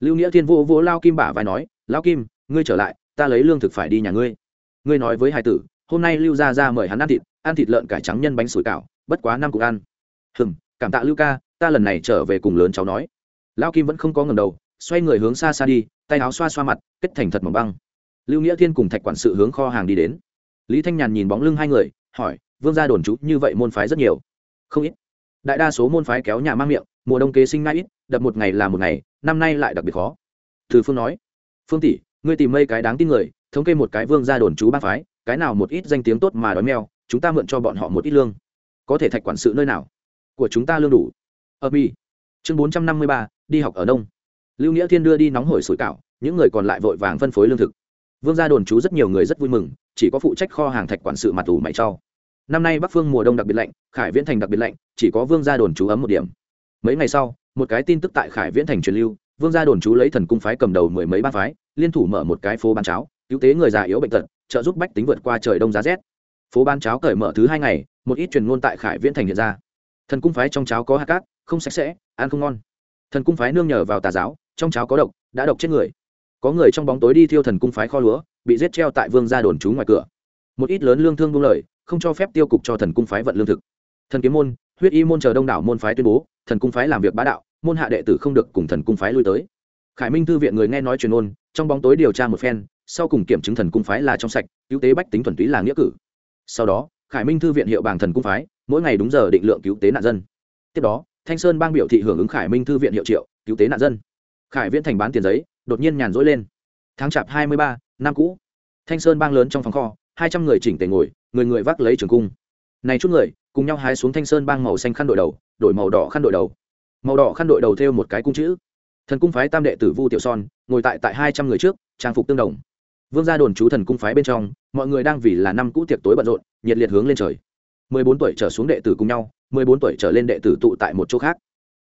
Lưu nghĩa thiên vô vô lao kim bả vai nói, lao kim, ngươi trở lại, ta lấy lương thực phải đi nhà ngươi. Ngươi nói với hai tử, hôm nay lưu gia ra mời hắn ăn thịt ăn thịt lợn cải trắng nhân bánh sủi cảo, bất quá năm cục ăn. Hừm, cảm tạ lưu ca, ta lần này trở về cùng lớn cháu nói. Lao kim vẫn không có ngầm đầu, xoay người hướng xa xa đi, tay áo xoa xoa mặt, kết thành thật mỏng băng. Lưu nghĩa thiên cùng thạch quản sự hướng kho hàng đi đến. Lý thanh nhàn nhìn bóng lưng hai người, hỏi, vương gia đồn trú như vậy môn phái rất nhiều? Không ít. Đại đa số môn phái kéo nhà mang miệng, mùa đông kế sinh ngay ít, đập một ngày là một ngày, năm nay lại đặc biệt khó. Từ phương nói, phương tỷ, ngươi tìm mây cái đáng tin người, thống kê một cái vương gia đồn trú ba phái, cái nào một ít danh tiếng tốt mà đói mèo chúng ta mượn cho bọn họ một ít lương. Có thể thạch quản sự nơi nào? Của chúng ta lương đủ. Ờ, ở mi chương bốn trăm năm mươi ba, đi học ở đông lưu nghĩa thiên đưa đi nóng hổi sủi cảo, những người còn lại vội vàng phân phối lương thực. Vương gia đồn trú rất nhiều người rất vui mừng, chỉ có phụ trách kho hàng thạch quản sự mặt ủ mày cho. năm nay bắc phương mùa đông đặc biệt lạnh, khải viễn thành đặc biệt lạnh, chỉ có vương gia đồn trú ấm một điểm. Mấy ngày sau, một cái tin tức tại khải viễn thành truyền lưu, vương gia đồn trú lấy thần cung phái cầm đầu mười mấy ba phái, liên thủ mở một cái phố bán cháo, cứu tế người già yếu bệnh tật, trợ giúp bách tính vượt qua trời đông giá rét phố bán cháo cởi mở thứ hai ngày, một ít truyền ngôn tại khải viễn thành hiện ra. Thần cung phái trong cháo có hạt cát, không sạch sẽ, ăn không ngon. Thần cung phái nương nhờ vào tà giáo, trong cháo có độc, đã độc chết người. Có người trong bóng tối đi thiêu thần cung phái kho lúa, bị giết treo tại vương gia đồn trú ngoài cửa. Một ít lớn lương thương buông lời, không cho phép tiêu cục cho thần cung phái vận lương thực. Thần kiếm môn, huyết y môn chờ đông đảo môn phái tuyên bố, thần cung phái làm việc bá đạo, môn hạ đệ tử không được cùng thần cung phái lui tới. Khải minh thư viện người nghe nói truyền ôn trong bóng tối điều tra một phen, sau cùng kiểm chứng thần cung phái là trong sạch, cứu tế bách tính thuần túy là nghĩa cử sau đó, khải minh thư viện hiệu bàng thần cung phái, mỗi ngày đúng giờ định lượng cứu tế nạn dân. Tiếp đó, thanh sơn bang biểu thị hưởng ứng khải minh thư viện hiệu triệu, cứu tế nạn dân. Khải viễn thành bán tiền giấy, đột nhiên nhàn rỗi lên. Tháng chạp hai mươi ba, năm cũ. Thanh sơn bang lớn trong phòng kho, hai trăm người chỉnh tề ngồi, người người vác lấy trường cung. Này chút người, cùng nhau hái xuống thanh sơn bang màu xanh khăn đội đầu, đổi màu đỏ khăn đội đầu. Màu đỏ khăn đội đầu theo một cái cung chữ. Thần cung phái tam đệ tử vu tiểu son, ngồi tại tại hai trăm người trước, trang phục tương đồng vương gia đồn chú thần cung phái bên trong, mọi người đang vì là năm cũ tiệc tối bận rộn, nhiệt liệt hướng lên trời. Mười bốn tuổi trở xuống đệ tử cùng nhau, mười bốn tuổi trở lên đệ tử tụ tại một chỗ khác.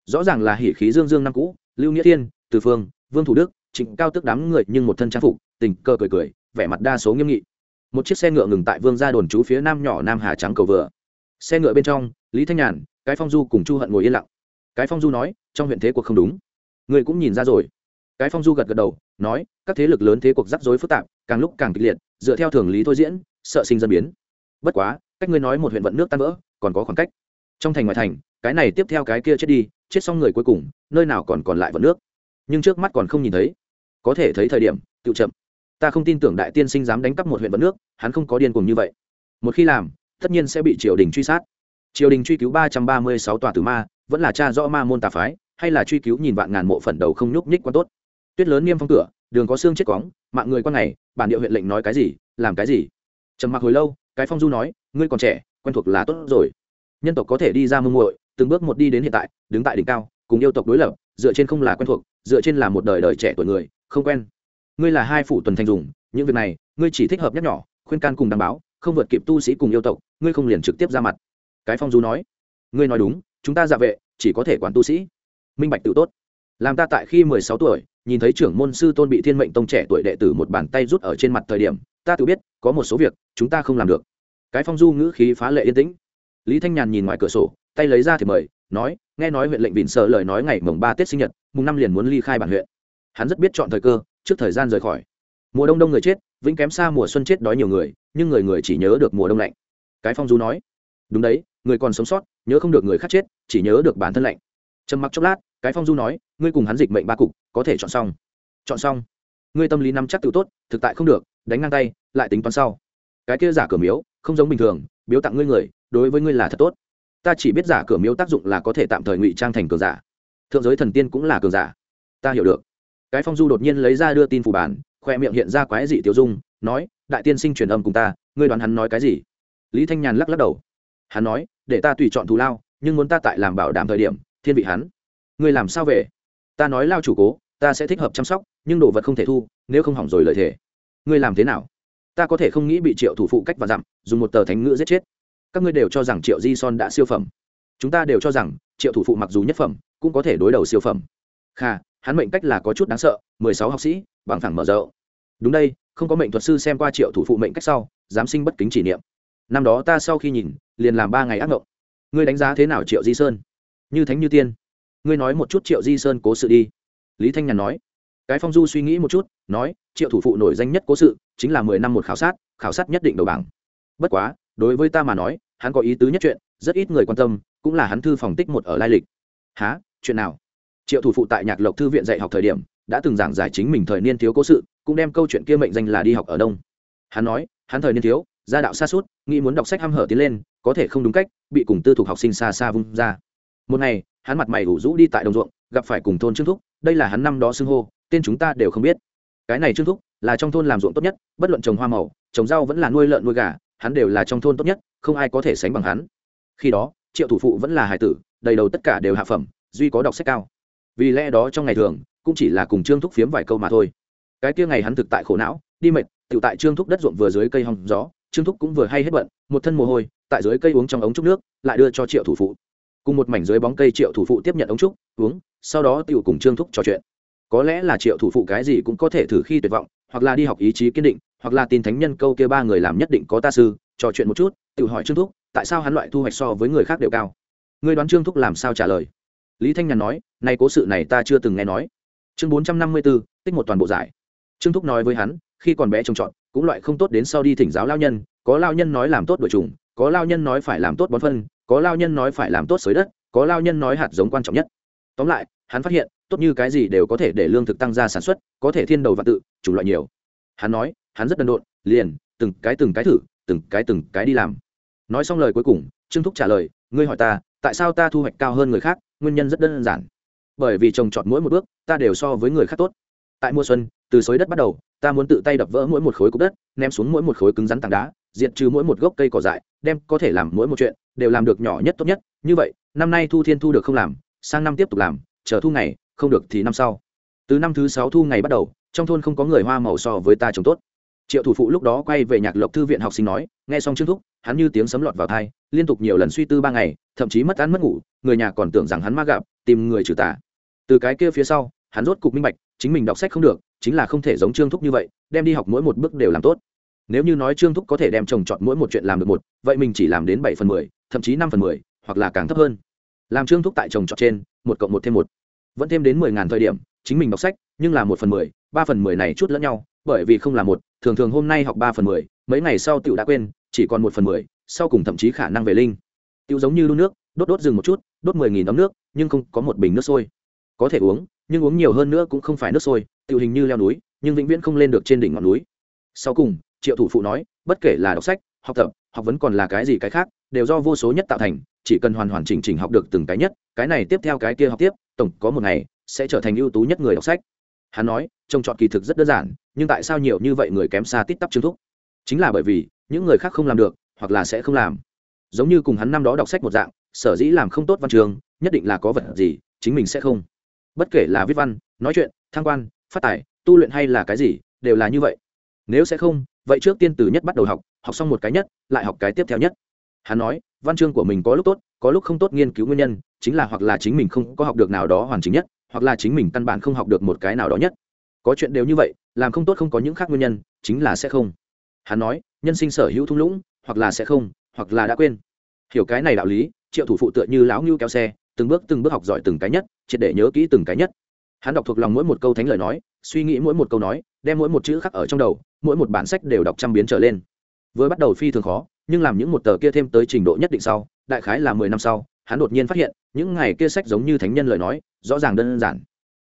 Rõ ràng là hỉ khí dương dương năm cũ, lưu nghĩa thiên, từ phương, vương thủ đức, trịnh cao tức đám người nhưng một thân trang phục, tình cờ cười cười, vẻ mặt đa số nghiêm nghị. Một chiếc xe ngựa ngừng tại vương gia đồn trú phía nam nhỏ nam hà trắng cầu vừa. Xe ngựa bên trong, lý thanh nhàn, cái phong du cùng chu hận ngồi yên lặng. Cái phong du nói, trong huyện thế cuộc không đúng. Người cũng nhìn ra rồi. Cái phong du gật gật đầu, nói, các thế lực lớn thế cuộc rắc rối phức tạp càng lúc càng kịch liệt, dựa theo thường lý thôi diễn, sợ sinh dân biến. Bất quá, cách ngươi nói một huyện vận nước tan vỡ, còn có khoảng cách. Trong thành ngoại thành, cái này tiếp theo cái kia chết đi, chết xong người cuối cùng, nơi nào còn còn lại vận nước. Nhưng trước mắt còn không nhìn thấy. Có thể thấy thời điểm, tự chậm. Ta không tin tưởng đại tiên sinh dám đánh cắp một huyện vận nước, hắn không có điên cùng như vậy. Một khi làm, tất nhiên sẽ bị triều đình truy sát. Triều đình truy cứu ba trăm ba mươi sáu tòa tử ma, vẫn là cha rõ ma môn tà phái, hay là truy cứu nhìn vạn ngàn mộ phần đầu không nhúc nhích quá tốt. Tuyết lớn niêm phong cửa đường có xương chết cóng, mạng người quan này, bản địa huyện lệnh nói cái gì, làm cái gì? Trầm mặc hồi lâu, cái phong du nói, ngươi còn trẻ, quen thuộc là tốt rồi. Nhân tộc có thể đi ra mưng muội, từng bước một đi đến hiện tại, đứng tại đỉnh cao, cùng yêu tộc đối lập, dựa trên không là quen thuộc, dựa trên là một đời đời trẻ tuổi người, không quen. Ngươi là hai phủ tuần thành dùng, những việc này, ngươi chỉ thích hợp nhắc nhỏ khuyên can cùng đảm bảo không vượt kịp tu sĩ cùng yêu tộc, ngươi không liền trực tiếp ra mặt. Cái phong du nói, ngươi nói đúng, chúng ta dạ vệ, chỉ có thể quản tu sĩ. Minh bạch tự tốt. Làm ta tại khi mười sáu tuổi nhìn thấy trưởng môn sư tôn bị thiên mệnh tông trẻ tuổi đệ tử một bàn tay rút ở trên mặt thời điểm, ta tự biết, có một số việc, chúng ta không làm được. Cái phong du ngữ khí phá lệ yên tĩnh. Lý thanh nhàn nhìn ngoài cửa sổ, tay lấy ra thì mời, nói, nghe nói huyện lệnh vịn sợ lời nói ngày mồng ba tết sinh nhật, mùng năm liền muốn ly khai bản huyện. Hắn rất biết chọn thời cơ, trước thời gian rời khỏi. Mùa đông đông người chết, vĩnh kém xa mùa xuân chết đói nhiều người, nhưng người người chỉ nhớ được mùa đông lạnh. Cái phong du nói, đúng đấy, người còn sống sót, nhớ không được người khác chết, chỉ nhớ được bản thân lạnh. Trầm mặc chốc lát cái phong du nói, ngươi cùng hắn dịch mệnh ba cục, có thể chọn xong. Chọn xong? Ngươi tâm lý nắm chắc tự tốt, thực tại không được, đánh ngang tay, lại tính toán sau. Cái kia giả cửa miếu, không giống bình thường, biếu tặng ngươi người, đối với ngươi là thật tốt. Ta chỉ biết giả cửa miếu tác dụng là có thể tạm thời ngụy trang thành cường giả. Thượng giới thần tiên cũng là cường giả. Ta hiểu được. Cái phong du đột nhiên lấy ra đưa tin phủ bản, khoe miệng hiện ra quái dị tiêu dung, nói, đại tiên sinh truyền âm cùng ta, ngươi đoán hắn nói cái gì? Lý thanh nhàn lắc lắc đầu. Hắn nói, để ta tùy chọn thù lao, nhưng muốn ta tại làm bảo đảm thời điểm, thiên vị hắn ngươi làm sao về? Ta nói lao chủ cố, ta sẽ thích hợp chăm sóc, nhưng đồ vật không thể thu, nếu không hỏng rồi lời thề. Ngươi làm thế nào? Ta có thể không nghĩ bị triệu thủ phụ cách và dặm, dùng một tờ thánh ngữ giết chết. Các ngươi đều cho rằng triệu di son đã siêu phẩm. Chúng ta đều cho rằng, triệu thủ phụ mặc dù nhất phẩm, cũng có thể đối đầu siêu phẩm. Kha, hắn mệnh cách là có chút đáng sợ, mười sáu học sĩ, bằng thẳng mở rộng. Đúng đây, không có mệnh thuật sư xem qua triệu thủ phụ mệnh cách sau, dám sinh bất kính chỉ niệm. Năm đó ta sau khi nhìn, liền làm ba ngày ác mộng ngươi đánh giá thế nào triệu di sơn? Như thánh như tiên ngươi nói một chút triệu di sơn cố sự đi. Lý thanh nhàn nói. Cái phong du suy nghĩ một chút, nói, triệu thủ phụ nổi danh nhất cố sự chính là mười năm một khảo sát khảo sát nhất định đầu bảng. Bất quá, đối với ta mà nói, hắn có ý tứ nhất chuyện, rất ít người quan tâm, cũng là hắn thư phòng tích một ở lai lịch. Há chuyện nào? Triệu thủ phụ tại nhạc lộc thư viện dạy học thời điểm, đã từng giảng giải chính mình thời niên thiếu cố sự, cũng đem câu chuyện kia mệnh danh là đi học ở đông. Hắn nói, hắn thời niên thiếu, gia đạo xa suốt, nghĩ muốn đọc sách h hở tiến lên, có thể không đúng cách, bị cùng tư thuộc học sinh xa xa vung ra một ngày, hắn mặt mày ủ rũ đi tại đồng ruộng, gặp phải cùng thôn trương thúc, đây là hắn năm đó xưng hô, tên chúng ta đều không biết. Cái này trương thúc là trong thôn làm ruộng tốt nhất, bất luận trồng hoa màu, trồng rau vẫn là nuôi lợn nuôi gà, hắn đều là trong thôn tốt nhất, không ai có thể sánh bằng hắn. Khi đó, triệu thủ phụ vẫn là hải tử, đầy đầu tất cả đều hạ phẩm, duy có đọc sách cao. Vì lẽ đó trong ngày thường, cũng chỉ là cùng trương thúc phiếm vài câu mà thôi. Cái kia ngày hắn thực tại khổ não, đi mệt tự tại trương thúc đất ruộng vừa dưới cây hòng gió, trương thúc cũng vừa hay hết bận, một thân mồ hôi, tại dưới cây uống trong ống trúc nước, lại đưa cho triệu thủ phụ cùng một mảnh dưới bóng cây triệu thủ phụ tiếp nhận ống trúc, uống, sau đó tựu cùng trương thúc trò chuyện. Có lẽ là triệu thủ phụ cái gì cũng có thể thử khi tuyệt vọng, hoặc là đi học ý chí kiên định, hoặc là tin thánh nhân câu kia ba người làm nhất định có ta sư, trò chuyện một chút tự hỏi trương thúc, tại sao hắn loại thu hoạch so với người khác đều cao? Người đoán trương thúc làm sao trả lời? Lý thanh nhàn nói, nay cố sự này ta chưa từng nghe nói. Chương bốn trăm năm mươi b ố tích một toàn bộ giải. Trương thúc nói với hắn, khi còn bé trồng trọt, cũng loại không tốt đến sau đi thỉnh giáo lao nhân, có lao nhân nói làm tốt đội trùng, có lao nhân nói phải làm tốt bón phân có lao nhân nói phải làm tốt xới đất, có lao nhân nói hạt giống quan trọng nhất. Tóm lại, hắn phát hiện, tốt như cái gì đều có thể để lương thực tăng ra sản xuất, có thể thiên đầu và tự, chủ loại nhiều. Hắn nói, hắn rất đần độn, liền, từng cái từng cái thử, từng cái từng cái đi làm. Nói xong lời cuối cùng, trương thúc trả lời, ngươi hỏi ta, tại sao ta thu hoạch cao hơn người khác, nguyên nhân rất đơn giản. Bởi vì trồng trọt mỗi một bước, ta đều so với người khác tốt. Tại mùa xuân, từ xới đất bắt đầu, ta muốn tự tay đập vỡ mỗi một khối cục đất, ném xuống mỗi một khối cứng rắn tảng đá, diệt trừ mỗi một gốc cây cỏ dại, đem có thể làm mỗi một chuyện đều làm được nhỏ nhất tốt nhất. Như vậy, năm nay thu thiên thu được không làm, sang năm tiếp tục làm, chờ thu ngày, không được thì năm sau. Từ năm thứ sáu thu ngày bắt đầu, trong thôn không có người hoa màu so với ta trồng tốt. Triệu thủ phụ lúc đó quay về nhạc lộc thư viện học sinh nói, nghe xong chương thúc, hắn như tiếng sấm lọt vào thai liên tục nhiều lần suy tư ba ngày, thậm chí mất ăn mất ngủ, người nhà còn tưởng rằng hắn ma gặp, tìm người trừ tà. Từ cái kia phía sau, hắn rốt cục minh bạch, chính mình đọc sách không được, chính là không thể giống trương thúc như vậy, đem đi học mỗi một bước đều làm tốt. Nếu như nói trương thúc có thể đem trồng chọn mỗi một chuyện làm được một, vậy mình chỉ làm đến bảy phần mười thậm chí năm phần mười, hoặc là càng thấp hơn. Làm trương thúc tại trồng trọt trên, một cộng một thêm một. Vẫn thêm đến mười ngàn thời điểm, chính mình đọc sách, nhưng là một phần mười, ba phần mười này chút lẫn nhau, bởi vì không là một, thường thường hôm nay học ba phần mười, mấy ngày sau tiểu đã quên, chỉ còn một phần mười, sau cùng thậm chí khả năng về linh. Tiểu giống như đun nước, đốt đốt dừng một chút, đốt mười nghìn ấm nước, nhưng không có một bình nước sôi. Có thể uống, nhưng uống nhiều hơn nữa cũng không phải nước sôi, tiểu hình như leo núi, nhưng vĩnh viễn không lên được trên đỉnh ngọn núi. Sau cùng, triệu thủ phụ nói, bất kể là đọc sách, học tập, học vấn còn là cái gì cái khác đều do vô số nhất tạo thành, chỉ cần hoàn hoàn chỉnh chỉnh học được từng cái nhất, cái này tiếp theo cái kia học tiếp, tổng có một ngày, sẽ trở thành ưu tú nhất người đọc sách. Hắn nói, trông chọn kỳ thực rất đơn giản, nhưng tại sao nhiều như vậy người kém xa tít tắp chứng thúc? Chính là bởi vì, những người khác không làm được, hoặc là sẽ không làm. Giống như cùng hắn năm đó đọc sách một dạng, sở dĩ làm không tốt văn trường, nhất định là có vật gì, chính mình sẽ không. Bất kể là viết văn, nói chuyện thăng quan, phát tài, tu luyện hay là cái gì, đều là như vậy. Nếu sẽ không, vậy trước tiên từ nhất bắt đầu học học xong một cái nhất, lại học cái tiếp theo nhất hắn nói, văn chương của mình có lúc tốt, có lúc không tốt nghiên cứu nguyên nhân, chính là hoặc là chính mình không có học được nào đó hoàn chỉnh nhất, hoặc là chính mình căn bản không học được một cái nào đó nhất. Có chuyện đều như vậy, làm không tốt không có những khác nguyên nhân, chính là sẽ không. Hắn nói, nhân sinh sở hữu thung lũng, hoặc là sẽ không, hoặc là đã quên. Hiểu cái này đạo lý, triệu thủ phụ tựa như lão ngưu kéo xe, từng bước từng bước học giỏi từng cái nhất, triệt để nhớ kỹ từng cái nhất. Hắn đọc thuộc lòng mỗi một câu thánh lời nói, suy nghĩ mỗi một câu nói, đem mỗi một chữ khắc ở trong đầu, mỗi một bản sách đều đọc trăm biến trở lên. Vừa bắt đầu phi thường khó nhưng làm những một tờ kia thêm tới trình độ nhất định sau, đại khái là mười năm sau, hắn đột nhiên phát hiện, những ngày kia sách giống như thánh nhân lời nói, rõ ràng đơn giản.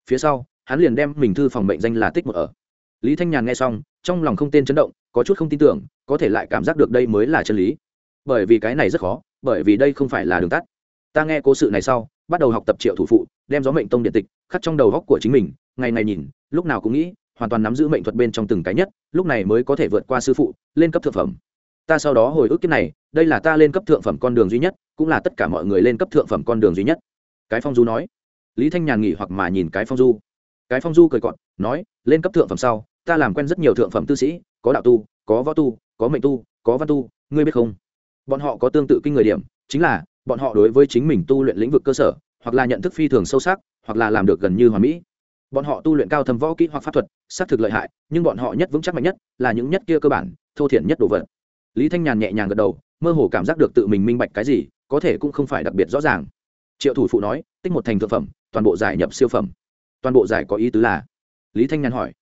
Phía sau, hắn liền đem mình thư phòng mệnh danh là tích một ở. Lý thanh nhàn nghe xong, trong lòng không tên chấn động, có chút không tin tưởng, có thể lại cảm giác được đây mới là chân lý. Bởi vì cái này rất khó, bởi vì đây không phải là đường tắt. Ta nghe cố sự này sau, bắt đầu học tập triệu thủ phụ, đem gió mệnh tông điện tịch, khắc trong đầu góc của chính mình, ngày ngày nhìn, lúc nào cũng nghĩ, hoàn toàn nắm giữ mệnh thuật bên trong từng cái nhất, lúc này mới có thể vượt qua sư phụ, lên cấp thượng phẩm ta sau đó hồi ức kiếp này, đây là ta lên cấp thượng phẩm con đường duy nhất, cũng là tất cả mọi người lên cấp thượng phẩm con đường duy nhất. Cái phong du nói. Lý thanh nhàn nghỉ hoặc mà nhìn cái phong du. Cái phong du cười cọn nói, lên cấp thượng phẩm sau, ta làm quen rất nhiều thượng phẩm tư sĩ, có đạo tu, có võ tu, có mệnh tu, có văn tu, ngươi biết không? Bọn họ có tương tự kinh người điểm, chính là, bọn họ đối với chính mình tu luyện lĩnh vực cơ sở, hoặc là nhận thức phi thường sâu sắc, hoặc là làm được gần như hoàn mỹ. Bọn họ tu luyện cao thâm võ kỹ hoặc pháp thuật, xác thực lợi hại, nhưng bọn họ nhất vững chắc mạnh nhất là những nhất kia cơ bản, thô thiển nhất đồ vật lý thanh nhàn nhẹ nhàng gật đầu, mơ hồ cảm giác được tự mình minh bạch cái gì, có thể cũng không phải đặc biệt rõ ràng. Triệu thủ phụ nói, tích một thành thực phẩm, toàn bộ giải nhập siêu phẩm. Toàn bộ giải có ý tứ là? Lý thanh nhàn hỏi.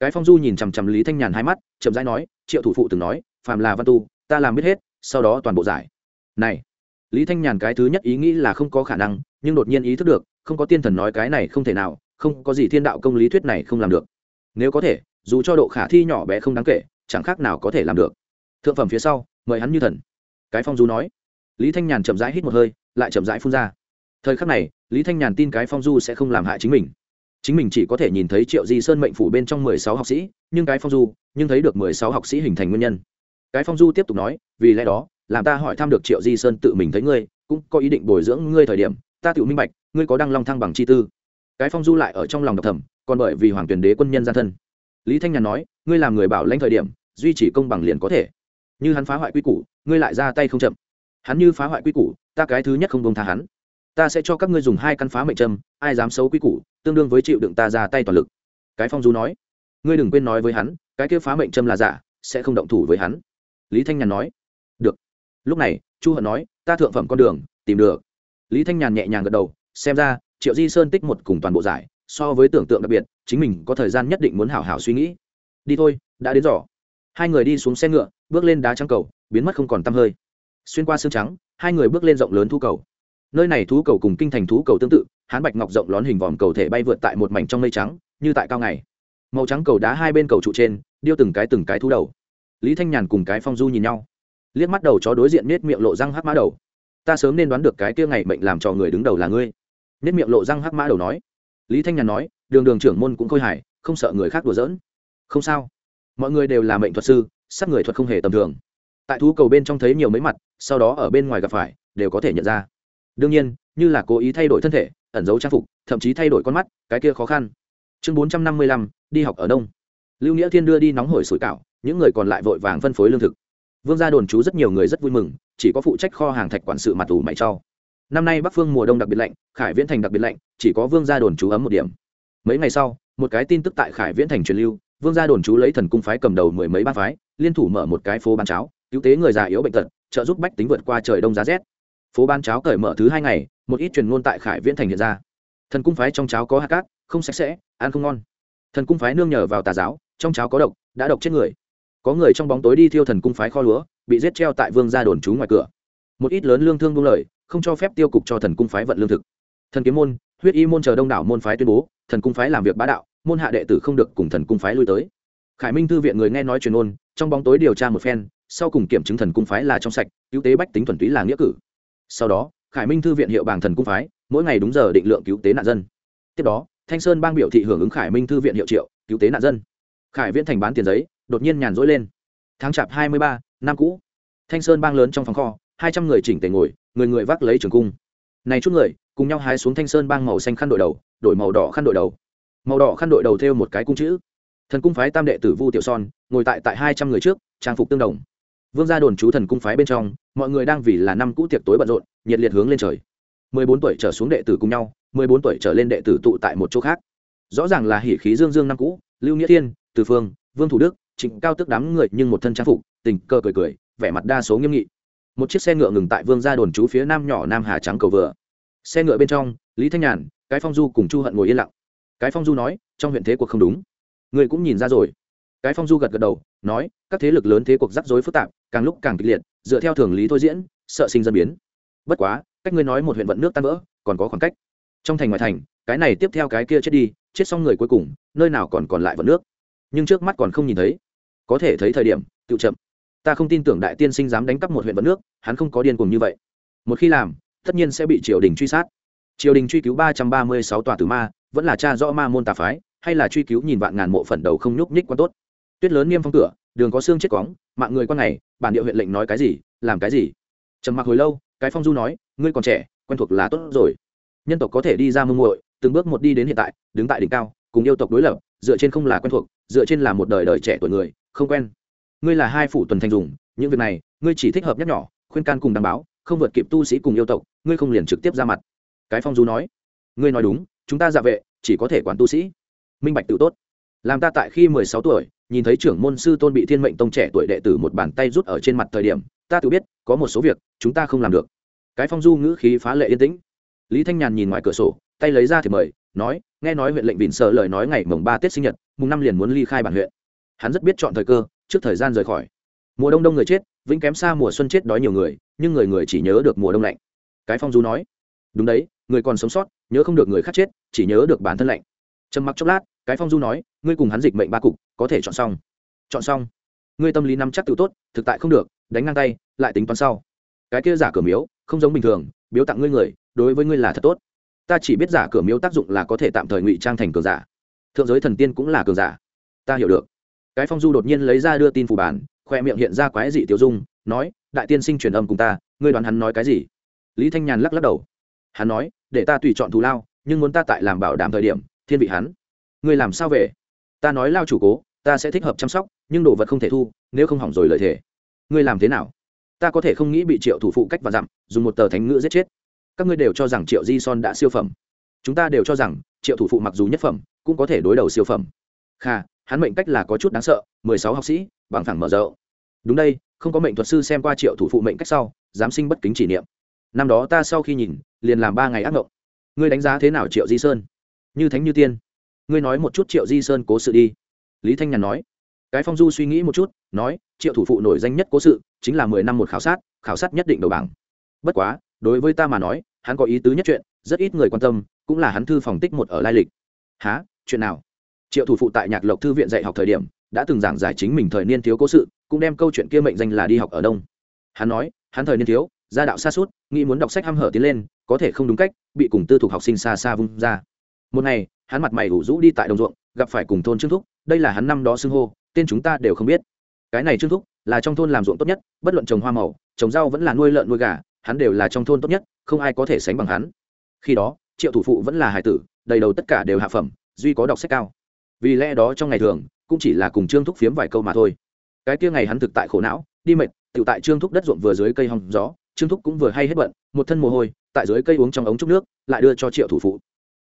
Cái phong du nhìn chằm chằm lý thanh nhàn hai mắt, chậm rãi nói, triệu thủ phụ từng nói, phàm là văn tu, ta làm biết hết, sau đó toàn bộ giải. Này, lý thanh nhàn cái thứ nhất ý nghĩ là không có khả năng, nhưng đột nhiên ý thức được, không có tiên thần nói cái này không thể nào, không có gì thiên đạo công lý thuyết này không làm được. Nếu có thể, dù cho độ khả thi nhỏ bé không đáng kể, chẳng khác nào có thể làm được thượng phẩm phía sau, mời hắn như thần. Cái phong du nói. Lý thanh nhàn chậm rãi hít một hơi, lại chậm rãi phun ra. Thời khắc này, lý thanh nhàn tin cái phong du sẽ không làm hại chính mình. Chính mình chỉ có thể nhìn thấy triệu di sơn mệnh phủ bên trong mười sáu học sĩ, nhưng cái phong du, nhưng thấy được mười sáu học sĩ hình thành nguyên nhân. Cái phong du tiếp tục nói, vì lẽ đó, làm ta hỏi thăm được triệu di sơn tự mình thấy ngươi, cũng có ý định bồi dưỡng ngươi thời điểm, ta tự minh bạch, ngươi có đăng long thăng bằng chi tư. Cái phong du lại ở trong lòng độc thẩm còn bởi vì hoàng tuyển đế quân nhân gian thân. Lý thanh nhàn nói, ngươi làm người bảo lãnh thời điểm, duy trì công bằng liền có thể như hắn phá hoại quy củ, ngươi lại ra tay không chậm. Hắn như phá hoại quy củ, ta cái thứ nhất không bông tha hắn. Ta sẽ cho các ngươi dùng hai căn phá mệnh trâm ai dám xấu quy củ, tương đương với chịu đựng ta ra tay toàn lực. Cái phong du nói, ngươi đừng quên nói với hắn, cái kia phá mệnh trâm là giả, sẽ không động thủ với hắn. Lý thanh nhàn nói, được. Lúc này, chu hận nói, ta thượng phẩm con đường, tìm được. Lý thanh nhàn nhẹ nhàng gật đầu, xem ra, triệu di sơn tích một cùng toàn bộ giải, so với tưởng tượng đặc biệt, chính mình có thời gian nhất định muốn hảo hảo suy nghĩ. Đi thôi, đã đến giỏ hai người đi xuống xe ngựa bước lên đá trắng cầu, biến mất không còn tăm hơi. Xuyên qua xương trắng, hai người bước lên rộng lớn thu cầu. Nơi này thú cầu cùng kinh thành thú cầu tương tự, hán bạch ngọc rộng lón hình vòm cầu thể bay vượt tại một mảnh trong mây trắng, như tại cao ngày. Màu trắng cầu đá hai bên cầu trụ trên, điêu từng cái từng cái thú đầu. Lý thanh nhàn cùng cái phong du nhìn nhau. Liếc mắt đầu chó đối diện nết miệng lộ răng hắc mã đầu. Ta sớm nên đoán được cái kia ngày mệnh làm cho người đứng đầu là ngươi. Nết miệng lộ răng hắc mã đầu nói. Lý thanh nhàn nói, đường đường trưởng môn cũng khôi hài, không sợ người khác đùa giỡn. Không sao. Mọi người đều là mệnh thuật sư sát người thuật không hề tầm thường. Tại thú cầu bên trong thấy nhiều mấy mặt, sau đó ở bên ngoài gặp phải, đều có thể nhận ra. Đương nhiên, như là cố ý thay đổi thân thể, ẩn giấu trang phục, thậm chí thay đổi con mắt, cái kia khó khăn. Chương bốn trăm năm mươi lăm, đi học ở đông. Lưu nghĩa thiên đưa đi nóng hổi sủi cảo, những người còn lại vội vàng phân phối lương thực. Vương gia đồn trú rất nhiều người rất vui mừng, chỉ có phụ trách kho hàng thạch quản sự mặt ủ mày cho. Năm nay bắc phương mùa đông đặc biệt lạnh, khải viễn thành đặc biệt lạnh, chỉ có vương gia đồn trú ấm một điểm. Mấy ngày sau, một cái tin tức tại khải viễn thành truyền lưu, vương gia đồn trú lấy thần cung phái cầm đầu mười mấy ba phái liên thủ mở một cái phố bán cháo, cứu tế người già yếu bệnh tật, trợ giúp bách tính vượt qua trời đông giá rét. Phố bán cháo cởi mở thứ hai ngày, một ít truyền ngôn tại khải viễn thành hiện ra. Thần cung phái trong cháo có hạt cát, không sạch sẽ, ăn không ngon. Thần cung phái nương nhờ vào tà giáo, trong cháo có độc, đã độc chết người. Có người trong bóng tối đi thiêu thần cung phái kho lúa, bị giết treo tại vương gia đồn trú ngoài cửa. Một ít lớn lương thương buông lời, không cho phép tiêu cục cho thần cung phái vận lương thực. Thần kiếm môn, huyết y môn chờ đông đảo môn phái tuyên bố, thần cung phái làm việc bá đạo, môn hạ đệ tử không được cùng thần cung phái lui tới. Khải minh thư viện người nghe nói truyền ôn trong bóng tối điều tra một phen, sau cùng kiểm chứng thần cung phái là trong sạch, cứu tế bách tính thuần túy là nghĩa cử. Sau đó, khải minh thư viện hiệu bảng thần cung phái, mỗi ngày đúng giờ định lượng cứu tế nạn dân. Tiếp đó, thanh sơn bang biểu thị hưởng ứng khải minh thư viện hiệu triệu, cứu tế nạn dân. Khải viễn thành bán tiền giấy, đột nhiên nhàn rỗi lên. Tháng chạp hai mươi ba, năm cũ. Thanh sơn bang lớn trong phòng kho, hai trăm người chỉnh tề ngồi, người người vác lấy trường cung. Này chút người, cùng nhau hái xuống thanh sơn bang màu xanh khăn đội đầu, đổi màu đỏ khăn đội đầu. Màu đỏ khăn đội đầu theo một cái cung chữ thần cung phái tam đệ tử vu tiểu son, ngồi tại tại hai trăm người trước, trang phục tương đồng. Vương gia đồn chú thần cung phái bên trong, mọi người đang vì là năm cũ tiệc tối bận rộn, nhiệt liệt hướng lên trời. Mười bốn tuổi trở xuống đệ tử cùng nhau, mười bốn tuổi trở lên đệ tử tụ tại một chỗ khác. Rõ ràng là hỉ khí dương dương năm cũ, lưu nghĩa thiên, từ phương, vương thủ đức, trịnh cao tức đám người nhưng một thân trang phục, tình cờ cười cười, vẻ mặt đa số nghiêm nghị. Một chiếc xe ngựa ngừng tại vương gia đồn trú phía nam nhỏ nam hà trắng cầu vừa. Xe ngựa bên trong, lý thanh nhàn, cái phong du cùng chu hận ngồi yên lặng. Cái phong du nói, trong huyện thế cuộc không đúng người cũng nhìn ra rồi. Cái phong du gật gật đầu, nói, các thế lực lớn thế cuộc rắc rối phức tạp, càng lúc càng kịch liệt, dựa theo thường lý thôi diễn, sợ sinh dân biến. Bất quá, cách ngươi nói một huyện vận nước tan vỡ, còn có khoảng cách. Trong thành ngoài thành, cái này tiếp theo cái kia chết đi, chết xong người cuối cùng, nơi nào còn còn lại vận nước. Nhưng trước mắt còn không nhìn thấy. Có thể thấy thời điểm, tự chậm. Ta không tin tưởng đại tiên sinh dám đánh cắp một huyện vận nước, hắn không có điên cuồng như vậy. Một khi làm, tất nhiên sẽ bị triều đình truy sát. Triều đình truy cứu ba trăm ba mươi sáu tòa tử ma, vẫn là cha rõ ma môn tà phái hay là truy cứu nhìn vạn ngàn mộ phần đầu không nhúc nhích quan tốt. Tuyết lớn niêm phong cửa đường có xương chết cóng, mạng người quan này bản địa huyện lệnh nói cái gì, làm cái gì? Trầm mặc hồi lâu, cái phong du nói, ngươi còn trẻ, quen thuộc là tốt rồi. Nhân tộc có thể đi ra mưu muội, từng bước một đi đến hiện tại, đứng tại đỉnh cao, cùng yêu tộc đối lập, dựa trên không là quen thuộc, dựa trên là một đời đời trẻ tuổi người, không quen. Ngươi là hai phủ tuần thành dùng, những việc này, ngươi chỉ thích hợp nhắc nhỏ, khuyên can cùng đảm bảo không vượt kịp tu sĩ cùng yêu tộc, ngươi không liền trực tiếp ra mặt. Cái phong du nói, ngươi nói đúng, chúng ta dạ vệ, chỉ có thể quản tu sĩ minh bạch tự tốt. Làm ta tại khi mười sáu tuổi, nhìn thấy trưởng môn sư tôn bị thiên mệnh tông trẻ tuổi đệ tử một bàn tay rút ở trên mặt thời điểm, ta tự biết, có một số việc, chúng ta không làm được. Cái phong du ngữ khí phá lệ yên tĩnh. Lý thanh nhàn nhìn ngoài cửa sổ, tay lấy ra thì mời, nói, nghe nói huyện lệnh vịn sợ lời nói ngày mồng ba tết sinh nhật, mùng năm liền muốn ly khai bản huyện. Hắn rất biết chọn thời cơ, trước thời gian rời khỏi. Mùa đông đông người chết, vĩnh kém xa mùa xuân chết đói nhiều người, nhưng người người chỉ nhớ được mùa đông lạnh. Cái phong du nói, đúng đấy, người còn sống sót, nhớ không được người khác chết, chỉ nhớ được bản thân lạnh. Trầm mặc chốc lát cái phong du nói, ngươi cùng hắn dịch mệnh ba cục, có thể chọn xong. Chọn xong? Ngươi tâm lý nắm chắc tự tốt, thực tại không được, đánh ngang tay, lại tính toán sau. Cái kia giả cửa miếu, không giống bình thường, biếu tặng ngươi người, đối với ngươi là thật tốt. Ta chỉ biết giả cửa miếu tác dụng là có thể tạm thời ngụy trang thành cường giả. Thượng giới thần tiên cũng là cường giả. Ta hiểu được. Cái phong du đột nhiên lấy ra đưa tin phủ bản, khoe miệng hiện ra quái dị tiêu dung, nói, đại tiên sinh truyền âm cùng ta, ngươi đoán hắn nói cái gì? Lý thanh nhàn lắc lắc đầu. Hắn nói, để ta tùy chọn thù lao, nhưng muốn ta tại làm bảo đảm thời điểm, thiên vị hắn ngươi làm sao về? Ta nói lao chủ cố, ta sẽ thích hợp chăm sóc, nhưng đồ vật không thể thu, nếu không hỏng rồi lợi thế ngươi làm thế nào? Ta có thể không nghĩ bị triệu thủ phụ cách và dặm, dùng một tờ thánh ngữ giết chết. Các ngươi đều cho rằng triệu di son đã siêu phẩm. Chúng ta đều cho rằng, triệu thủ phụ mặc dù nhất phẩm, cũng có thể đối đầu siêu phẩm. Kha, hắn mệnh cách là có chút đáng sợ, mười sáu học sĩ, bằng thẳng mở rộng. Đúng đây, không có mệnh thuật sư xem qua triệu thủ phụ mệnh cách sau, dám sinh bất kính chỉ niệm. Năm đó ta sau khi nhìn, liền làm ba ngày ác mộng ngươi đánh giá thế nào triệu di sơn? Như thánh như tiên ngươi nói một chút triệu di sơn cố sự đi. Lý thanh nhàn nói. Cái phong du suy nghĩ một chút, nói, triệu thủ phụ nổi danh nhất cố sự chính là mười năm một khảo sát khảo sát nhất định đầu bảng. Bất quá, đối với ta mà nói, hắn có ý tứ nhất chuyện, rất ít người quan tâm, cũng là hắn thư phòng tích một ở lai lịch. Há chuyện nào? Triệu thủ phụ tại nhạc lộc thư viện dạy học thời điểm, đã từng giảng giải chính mình thời niên thiếu cố sự, cũng đem câu chuyện kia mệnh danh là đi học ở đông. Hắn nói, hắn thời niên thiếu, gia đạo xa suốt, nghĩ muốn đọc sách h hở tiến lên, có thể không đúng cách, bị cùng tư thục học sinh xa xa vung ra. Một ngày hắn mặt mày ủ rũ đi tại đồng ruộng, gặp phải cùng thôn trương thúc, đây là hắn năm đó xưng hô, tên chúng ta đều không biết. Cái này trương thúc là trong thôn làm ruộng tốt nhất, bất luận trồng hoa màu, trồng rau vẫn là nuôi lợn nuôi gà, hắn đều là trong thôn tốt nhất, không ai có thể sánh bằng hắn. Khi đó, triệu thủ phụ vẫn là hải tử, đầy đầu tất cả đều hạ phẩm, duy có đọc sách cao. Vì lẽ đó trong ngày thường, cũng chỉ là cùng trương thúc phiếm vài câu mà thôi. Cái kia ngày hắn thực tại khổ não, đi mệt tự tại trương thúc đất ruộng vừa dưới cây hòng gió, trương thúc cũng vừa hay hết bận, một thân mồ hôi, tại dưới cây uống trong ống trúc nước, lại đưa cho triệu thủ phụ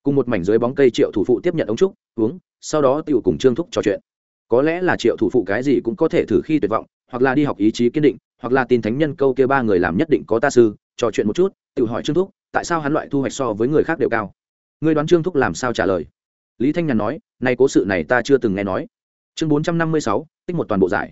cùng một mảnh dưới bóng cây triệu thủ phụ tiếp nhận ống trúc, uống, sau đó tiểu cùng trương thúc trò chuyện. Có lẽ là triệu thủ phụ cái gì cũng có thể thử khi tuyệt vọng, hoặc là đi học ý chí kiên định, hoặc là tin thánh nhân câu kia ba người làm nhất định có ta sư, trò chuyện một chút tự hỏi trương thúc, tại sao hắn loại thu hoạch so với người khác đều cao? Ngươi đoán trương thúc làm sao trả lời? Lý thanh nhàn nói, nay cố sự này ta chưa từng nghe nói. Chương bốn trăm năm mươi sáu, tích một toàn bộ giải.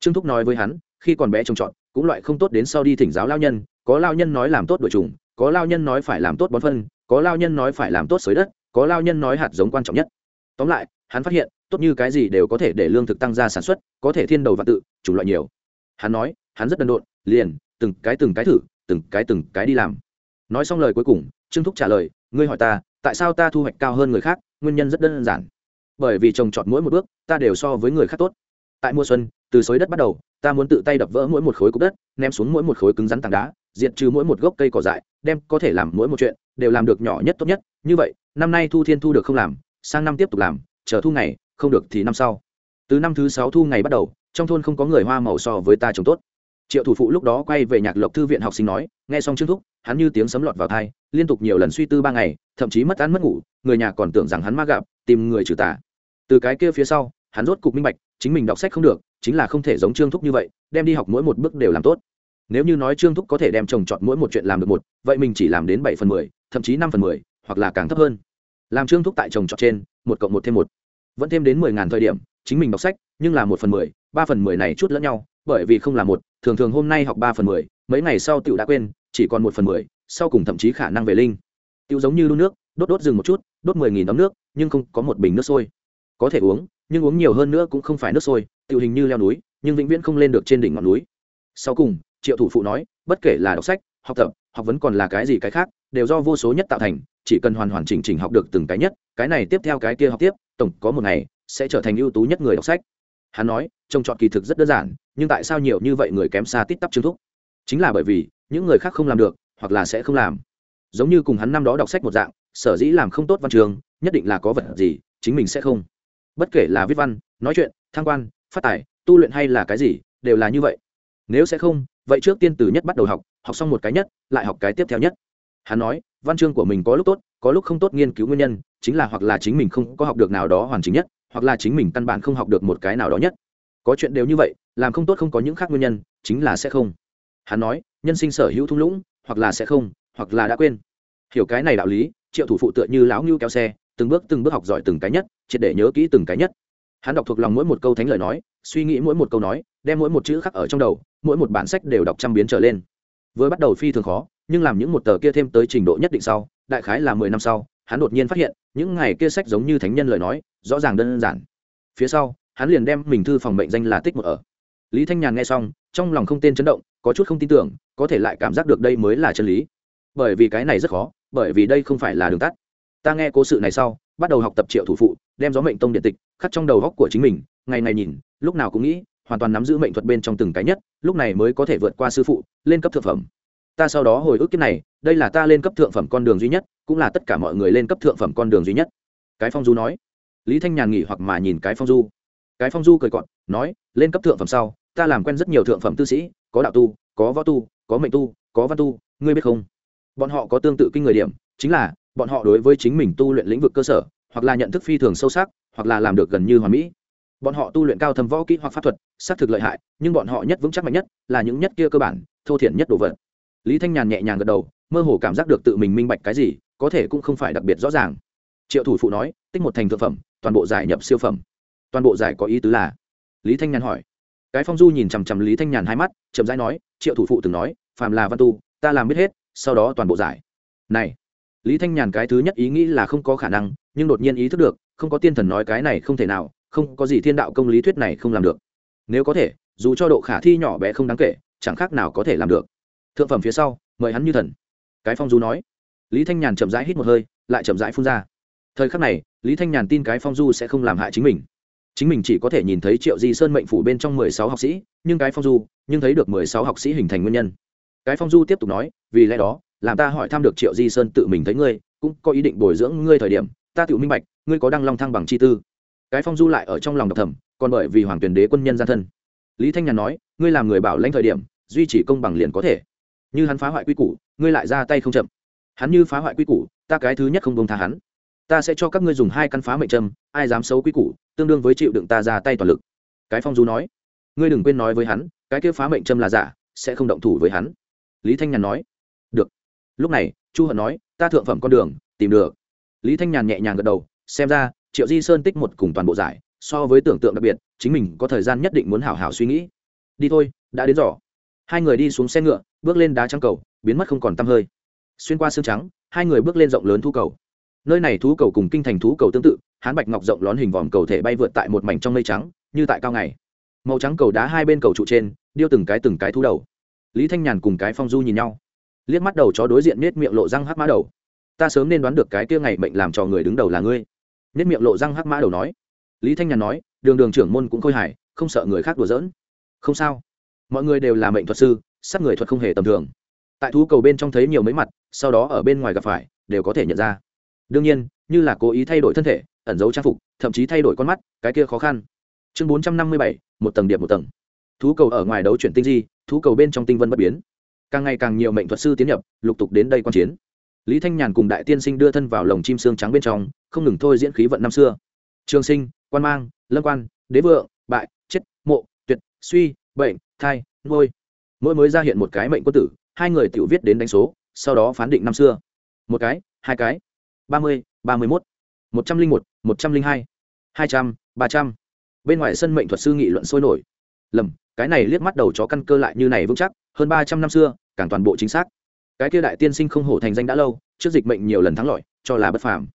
Trương thúc nói với hắn, khi còn bé trồng trọt, cũng loại không tốt đến sau đi thỉnh giáo lao nhân, có lao nhân nói làm tốt đội trùng có lao nhân nói phải làm tốt bón phân có lao nhân nói phải làm tốt xới đất, có lao nhân nói hạt giống quan trọng nhất. Tóm lại, hắn phát hiện, tốt như cái gì đều có thể để lương thực tăng ra sản xuất, có thể thiên đầu và tự chủng loại nhiều. Hắn nói, hắn rất đần độn, liền, từng cái từng cái thử, từng cái từng cái đi làm. Nói xong lời cuối cùng, trương thúc trả lời, ngươi hỏi ta, tại sao ta thu hoạch cao hơn người khác, nguyên nhân rất đơn giản. Bởi vì trồng trọt mỗi một bước, ta đều so với người khác tốt. Tại mùa xuân, từ xới đất bắt đầu, ta muốn tự tay đập vỡ mỗi một khối cục đất, ném xuống mỗi một khối cứng rắn tảng đá diệt trừ mỗi một gốc cây cỏ dại, đem có thể làm mỗi một chuyện, đều làm được nhỏ nhất tốt nhất. Như vậy, năm nay thu thiên thu được không làm, sang năm tiếp tục làm, chờ thu ngày, không được thì năm sau. Từ năm thứ sáu thu ngày bắt đầu, trong thôn không có người hoa màu so với ta trồng tốt. Triệu thủ phụ lúc đó quay về nhạc lộc thư viện học sinh nói, nghe xong chương thúc, hắn như tiếng sấm lọt vào thai liên tục nhiều lần suy tư ba ngày, thậm chí mất ăn mất ngủ, người nhà còn tưởng rằng hắn ma gặp, tìm người trừ tà. Từ cái kia phía sau, hắn rốt cục minh bạch, chính mình đọc sách không được, chính là không thể giống trương thúc như vậy, đem đi học mỗi một bước đều làm tốt nếu như nói trương thúc có thể đem trồng trọt mỗi một chuyện làm được một, vậy mình chỉ làm đến bảy phần mười, thậm chí năm phần mười, hoặc là càng thấp hơn. Làm trương thúc tại trồng trọt trên, một cộng một thêm một. Vẫn thêm đến mười ngàn thời điểm, chính mình đọc sách, nhưng là một phần mười, ba phần mười này chút lẫn nhau, bởi vì không là một, thường thường hôm nay học ba phần mười, mấy ngày sau tựu đã quên, chỉ còn một phần mười, sau cùng thậm chí khả năng về linh. Tựu giống như đun nước, đốt đốt dừng một chút, đốt mười nghìn ấm nước, nhưng không có một bình nước sôi. Có thể uống, nhưng uống nhiều hơn nữa cũng không phải nước sôi tự hình như leo núi, nhưng vĩnh viễn không lên được trên đỉnh ngọn núi. Sau cùng triệu thủ phụ nói, bất kể là đọc sách, học tập, học vấn còn là cái gì cái khác, đều do vô số nhất tạo thành, chỉ cần hoàn hoàn chỉnh chỉnh học được từng cái nhất, cái này tiếp theo cái kia học tiếp, tổng có một ngày sẽ trở thành ưu tú nhất người đọc sách. Hắn nói, trông chọn kỳ thực rất đơn giản, nhưng tại sao nhiều như vậy người kém xa tít tắp chứng thúc? Chính là bởi vì, những người khác không làm được, hoặc là sẽ không làm. Giống như cùng hắn năm đó đọc sách một dạng, sở dĩ làm không tốt văn trường, nhất định là có vật gì, chính mình sẽ không. Bất kể là viết văn, nói chuyện thăng quan, phát tài, tu luyện hay là cái gì, đều là như vậy. Nếu sẽ không vậy trước tiên từ nhất bắt đầu học học xong một cái nhất, lại học cái tiếp theo nhất. Hắn nói, văn chương của mình có lúc tốt, có lúc không tốt nghiên cứu nguyên nhân, chính là hoặc là chính mình không có học được nào đó hoàn chỉnh nhất, hoặc là chính mình căn bản không học được một cái nào đó nhất. Có chuyện đều như vậy, làm không tốt không có những khác nguyên nhân, chính là sẽ không. Hắn nói, nhân sinh sở hữu thung lũng, hoặc là sẽ không, hoặc là đã quên. Hiểu cái này đạo lý, triệu thủ phụ tựa như lão ngưu kéo xe, từng bước từng bước học giỏi từng cái nhất, triệt để nhớ kỹ từng cái nhất. Hắn đọc thuộc lòng mỗi một câu thánh lời nói, suy nghĩ mỗi một câu nói, đem mỗi một chữ khắc ở trong đầu mỗi một bản sách đều đọc trăm biến trở lên. Vừa bắt đầu phi thường khó, nhưng làm những một tờ kia thêm tới trình độ nhất định sau, đại khái là mười năm sau, hắn đột nhiên phát hiện, những ngày kia sách giống như thánh nhân lời nói, rõ ràng đơn giản. Phía sau, hắn liền đem mình thư phòng mệnh danh là tích một ở. Lý thanh nhàn nghe xong, trong lòng không tên chấn động, có chút không tin tưởng, có thể lại cảm giác được đây mới là chân lý. Bởi vì cái này rất khó, bởi vì đây không phải là đường tắt. Ta nghe cố sự này sau, bắt đầu học tập triệu thủ phụ, đem gió mệnh tông điện tịch khắc trong đầu góc của chính mình, ngày ngày nhìn, lúc nào cũng nghĩ hoàn toàn nắm giữ mệnh thuật bên trong từng cái nhất, lúc này mới có thể vượt qua sư phụ, lên cấp thượng phẩm. Ta sau đó hồi ức kiếp này, đây là ta lên cấp thượng phẩm con đường duy nhất, cũng là tất cả mọi người lên cấp thượng phẩm con đường duy nhất. Cái phong du nói. Lý thanh nhàn nghỉ hoặc mà nhìn cái phong du. Cái phong du cười cọn nói, lên cấp thượng phẩm sau, ta làm quen rất nhiều thượng phẩm tư sĩ, có đạo tu, có võ tu, có mệnh tu, có văn tu, ngươi biết không? Bọn họ có tương tự kinh người điểm, chính là, bọn họ đối với chính mình tu luyện lĩnh vực cơ sở, hoặc là nhận thức phi thường sâu sắc, hoặc là làm được gần như hoàn mỹ bọn họ tu luyện cao thâm võ kỹ hoặc pháp thuật, xác thực lợi hại, nhưng bọn họ nhất vững chắc mạnh nhất là những nhất kia cơ bản, thô thiển nhất đồ vật. Lý thanh nhàn nhẹ nhàng gật đầu, mơ hồ cảm giác được tự mình minh bạch cái gì, có thể cũng không phải đặc biệt rõ ràng. Triệu thủ phụ nói, tích một thành thực phẩm, toàn bộ giải nhập siêu phẩm. Toàn bộ giải có ý tứ là? Lý thanh nhàn hỏi. Cái phong du nhìn chằm chằm lý thanh nhàn hai mắt, chậm rãi nói, triệu thủ phụ từng nói, phàm là văn tu, ta làm biết hết, sau đó toàn bộ giải. Này, lý thanh nhàn cái thứ nhất ý nghĩ là không có khả năng, nhưng đột nhiên ý thức được, không có tiên thần nói cái này không thể nào không có gì thiên đạo công lý thuyết này không làm được. Nếu có thể, dù cho độ khả thi nhỏ bé không đáng kể, chẳng khác nào có thể làm được. Thượng phẩm phía sau, mời hắn như thần. Cái phong du nói. Lý thanh nhàn chậm rãi hít một hơi, lại chậm rãi phun ra. Thời khắc này, lý thanh nhàn tin cái phong du sẽ không làm hại chính mình. Chính mình chỉ có thể nhìn thấy triệu di sơn mệnh phủ bên trong mười sáu học sĩ, nhưng cái phong du, nhưng thấy được mười sáu học sĩ hình thành nguyên nhân. Cái phong du tiếp tục nói, vì lẽ đó, làm ta hỏi thăm được triệu di sơn tự mình thấy ngươi, cũng có ý định bồi dưỡng ngươi thời điểm, ta tự minh bạch, ngươi có đăng long thăng bằng chi tư cái phong du lại ở trong lòng độc thầm còn bởi vì hoàng tuyển đế quân nhân gian thân. Lý thanh nhàn nói, ngươi làm người bảo lãnh thời điểm, duy trì công bằng liền có thể. Như hắn phá hoại quy củ, ngươi lại ra tay không chậm. Hắn như phá hoại quy củ, ta cái thứ nhất không bông tha hắn. Ta sẽ cho các ngươi dùng hai căn phá mệnh trâm ai dám xấu quy củ, tương đương với chịu đựng ta ra tay toàn lực. Cái phong du nói, ngươi đừng quên nói với hắn, cái kia phá mệnh trâm là giả, sẽ không động thủ với hắn. Lý thanh nhàn nói, được. Lúc này, chu hận nói, ta thượng phẩm con đường, tìm được. Lý thanh nhàn nhẹ nhàng gật đầu, xem ra triệu di sơn tích một cùng toàn bộ giải, so với tưởng tượng đặc biệt, chính mình có thời gian nhất định muốn hảo hảo suy nghĩ. Đi thôi, đã đến giỏ. Hai người đi xuống xe ngựa, bước lên đá trắng cầu, biến mất không còn tăm hơi. Xuyên qua xương trắng, hai người bước lên rộng lớn thu cầu. Nơi này thú cầu cùng kinh thành thú cầu tương tự, hán bạch ngọc rộng lón hình vòm cầu thể bay vượt tại một mảnh trong mây trắng, như tại cao ngày. Màu trắng cầu đá hai bên cầu trụ trên, điêu từng cái từng cái thú đầu. Lý thanh nhàn cùng cái phong du nhìn nhau. Liếc mắt đầu chó đối diện nết miệng lộ răng hắc mã đầu. Ta sớm nên đoán được cái kia ngày mệnh làm cho người đứng đầu là ngươi nhất miệng lộ răng hắc mã đầu nói. Lý thanh nhàn nói, đường đường trưởng môn cũng khôi hài, không sợ người khác đùa giỡn. Không sao. Mọi người đều là mệnh thuật sư, sát người thuật không hề tầm thường. Tại thú cầu bên trong thấy nhiều mấy mặt, sau đó ở bên ngoài gặp phải, đều có thể nhận ra. Đương nhiên, như là cố ý thay đổi thân thể, ẩn giấu trang phục, thậm chí thay đổi con mắt, cái kia khó khăn. Chương bốn trăm năm mươi bảy, một tầng điệp một tầng. Thú cầu ở ngoài đấu chuyển tinh di, thú cầu bên trong tinh vân bất biến. Càng ngày càng nhiều mệnh thuật sư tiến nhập, lục tục đến đây quan chiến lý thanh nhàn cùng đại tiên sinh đưa thân vào lồng chim xương trắng bên trong, không ngừng thôi diễn khí vận năm xưa. Trường sinh, quan mang, lâm quan, đế vượng, bại, chết, mộ, tuyệt, suy, bệnh, thai ngôi mỗi mới ra hiện một cái mệnh quân tử, hai người tự viết đến đánh số, sau đó phán định năm xưa. Một cái, hai cái. Ba mươi ba mươi mốt. Một trăm linh một một trăm linh hai. Hai trăm, ba trăm. Bên ngoài sân mệnh thuật sư nghị luận sôi nổi. Lầm, cái này liếc mắt đầu chó căn cơ lại như này vững chắc, hơn ba trăm năm xưa, càng toàn bộ chính xác cái kia đại tiên sinh không hổ thành danh đã lâu, trước dịch mệnh nhiều lần thắng lọi cho là bất phàm.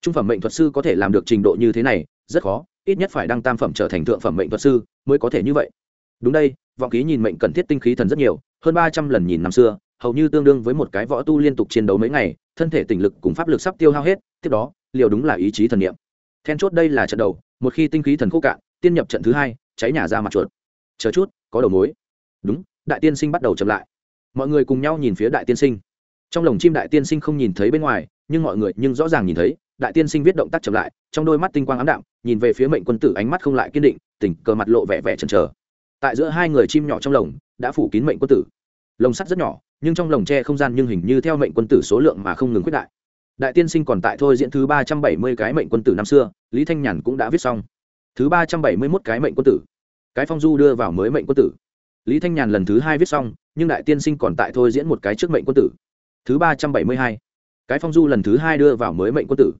Trung phẩm mệnh thuật sư có thể làm được trình độ như thế này, rất khó, ít nhất phải đăng tam phẩm trở thành thượng phẩm mệnh thuật sư mới có thể như vậy. Đúng đây, vọng ký nhìn mệnh cần thiết tinh khí thần rất nhiều, hơn ba trăm lần nhìn năm xưa, hầu như tương đương với một cái võ tu liên tục chiến đấu mấy ngày, thân thể tỉnh lực cùng pháp lực sắp tiêu hao hết, tiếp đó, liều đúng là ý chí thần niệm. Then chốt đây là trận đầu, một khi tinh khí thần khô cạn, tiên nhập trận thứ hai, cháy nhà ra mặt chuột. Chờ chút, có đầu mối. Đúng, đại tiên sinh bắt đầu chậm lại mọi người cùng nhau nhìn phía đại tiên sinh. Trong lồng chim đại tiên sinh không nhìn thấy bên ngoài, nhưng mọi người nhưng rõ ràng nhìn thấy, đại tiên sinh viết động tác chậm lại, trong đôi mắt tinh quang ám đạm, nhìn về phía mệnh quân tử ánh mắt không lại kiên định, tỉnh cờ mặt lộ vẻ vẻ chần chờ. Tại giữa hai người chim nhỏ trong lồng, đã phủ kín mệnh quân tử. Lồng sắt rất nhỏ, nhưng trong lồng tre không gian nhưng hình như theo mệnh quân tử số lượng mà không ngừng quyết đại. Đại tiên sinh còn tại thôi diễn thứ ba trăm bảy mươi cái mệnh quân tử năm xưa, lý thanh nhàn cũng đã viết xong. Thứ ba trăm bảy mươi mốt cái mệnh quân tử. Cái phong du đưa vào mới mệnh quân tử. Lý thanh nhàn lần thứ hai viết xong nhưng đại tiên sinh còn tại thôi diễn một cái trước mệnh quân tử. Thứ ba trăm bảy mươi hai. Cái phong du lần thứ hai đưa vào mới mệnh quân tử.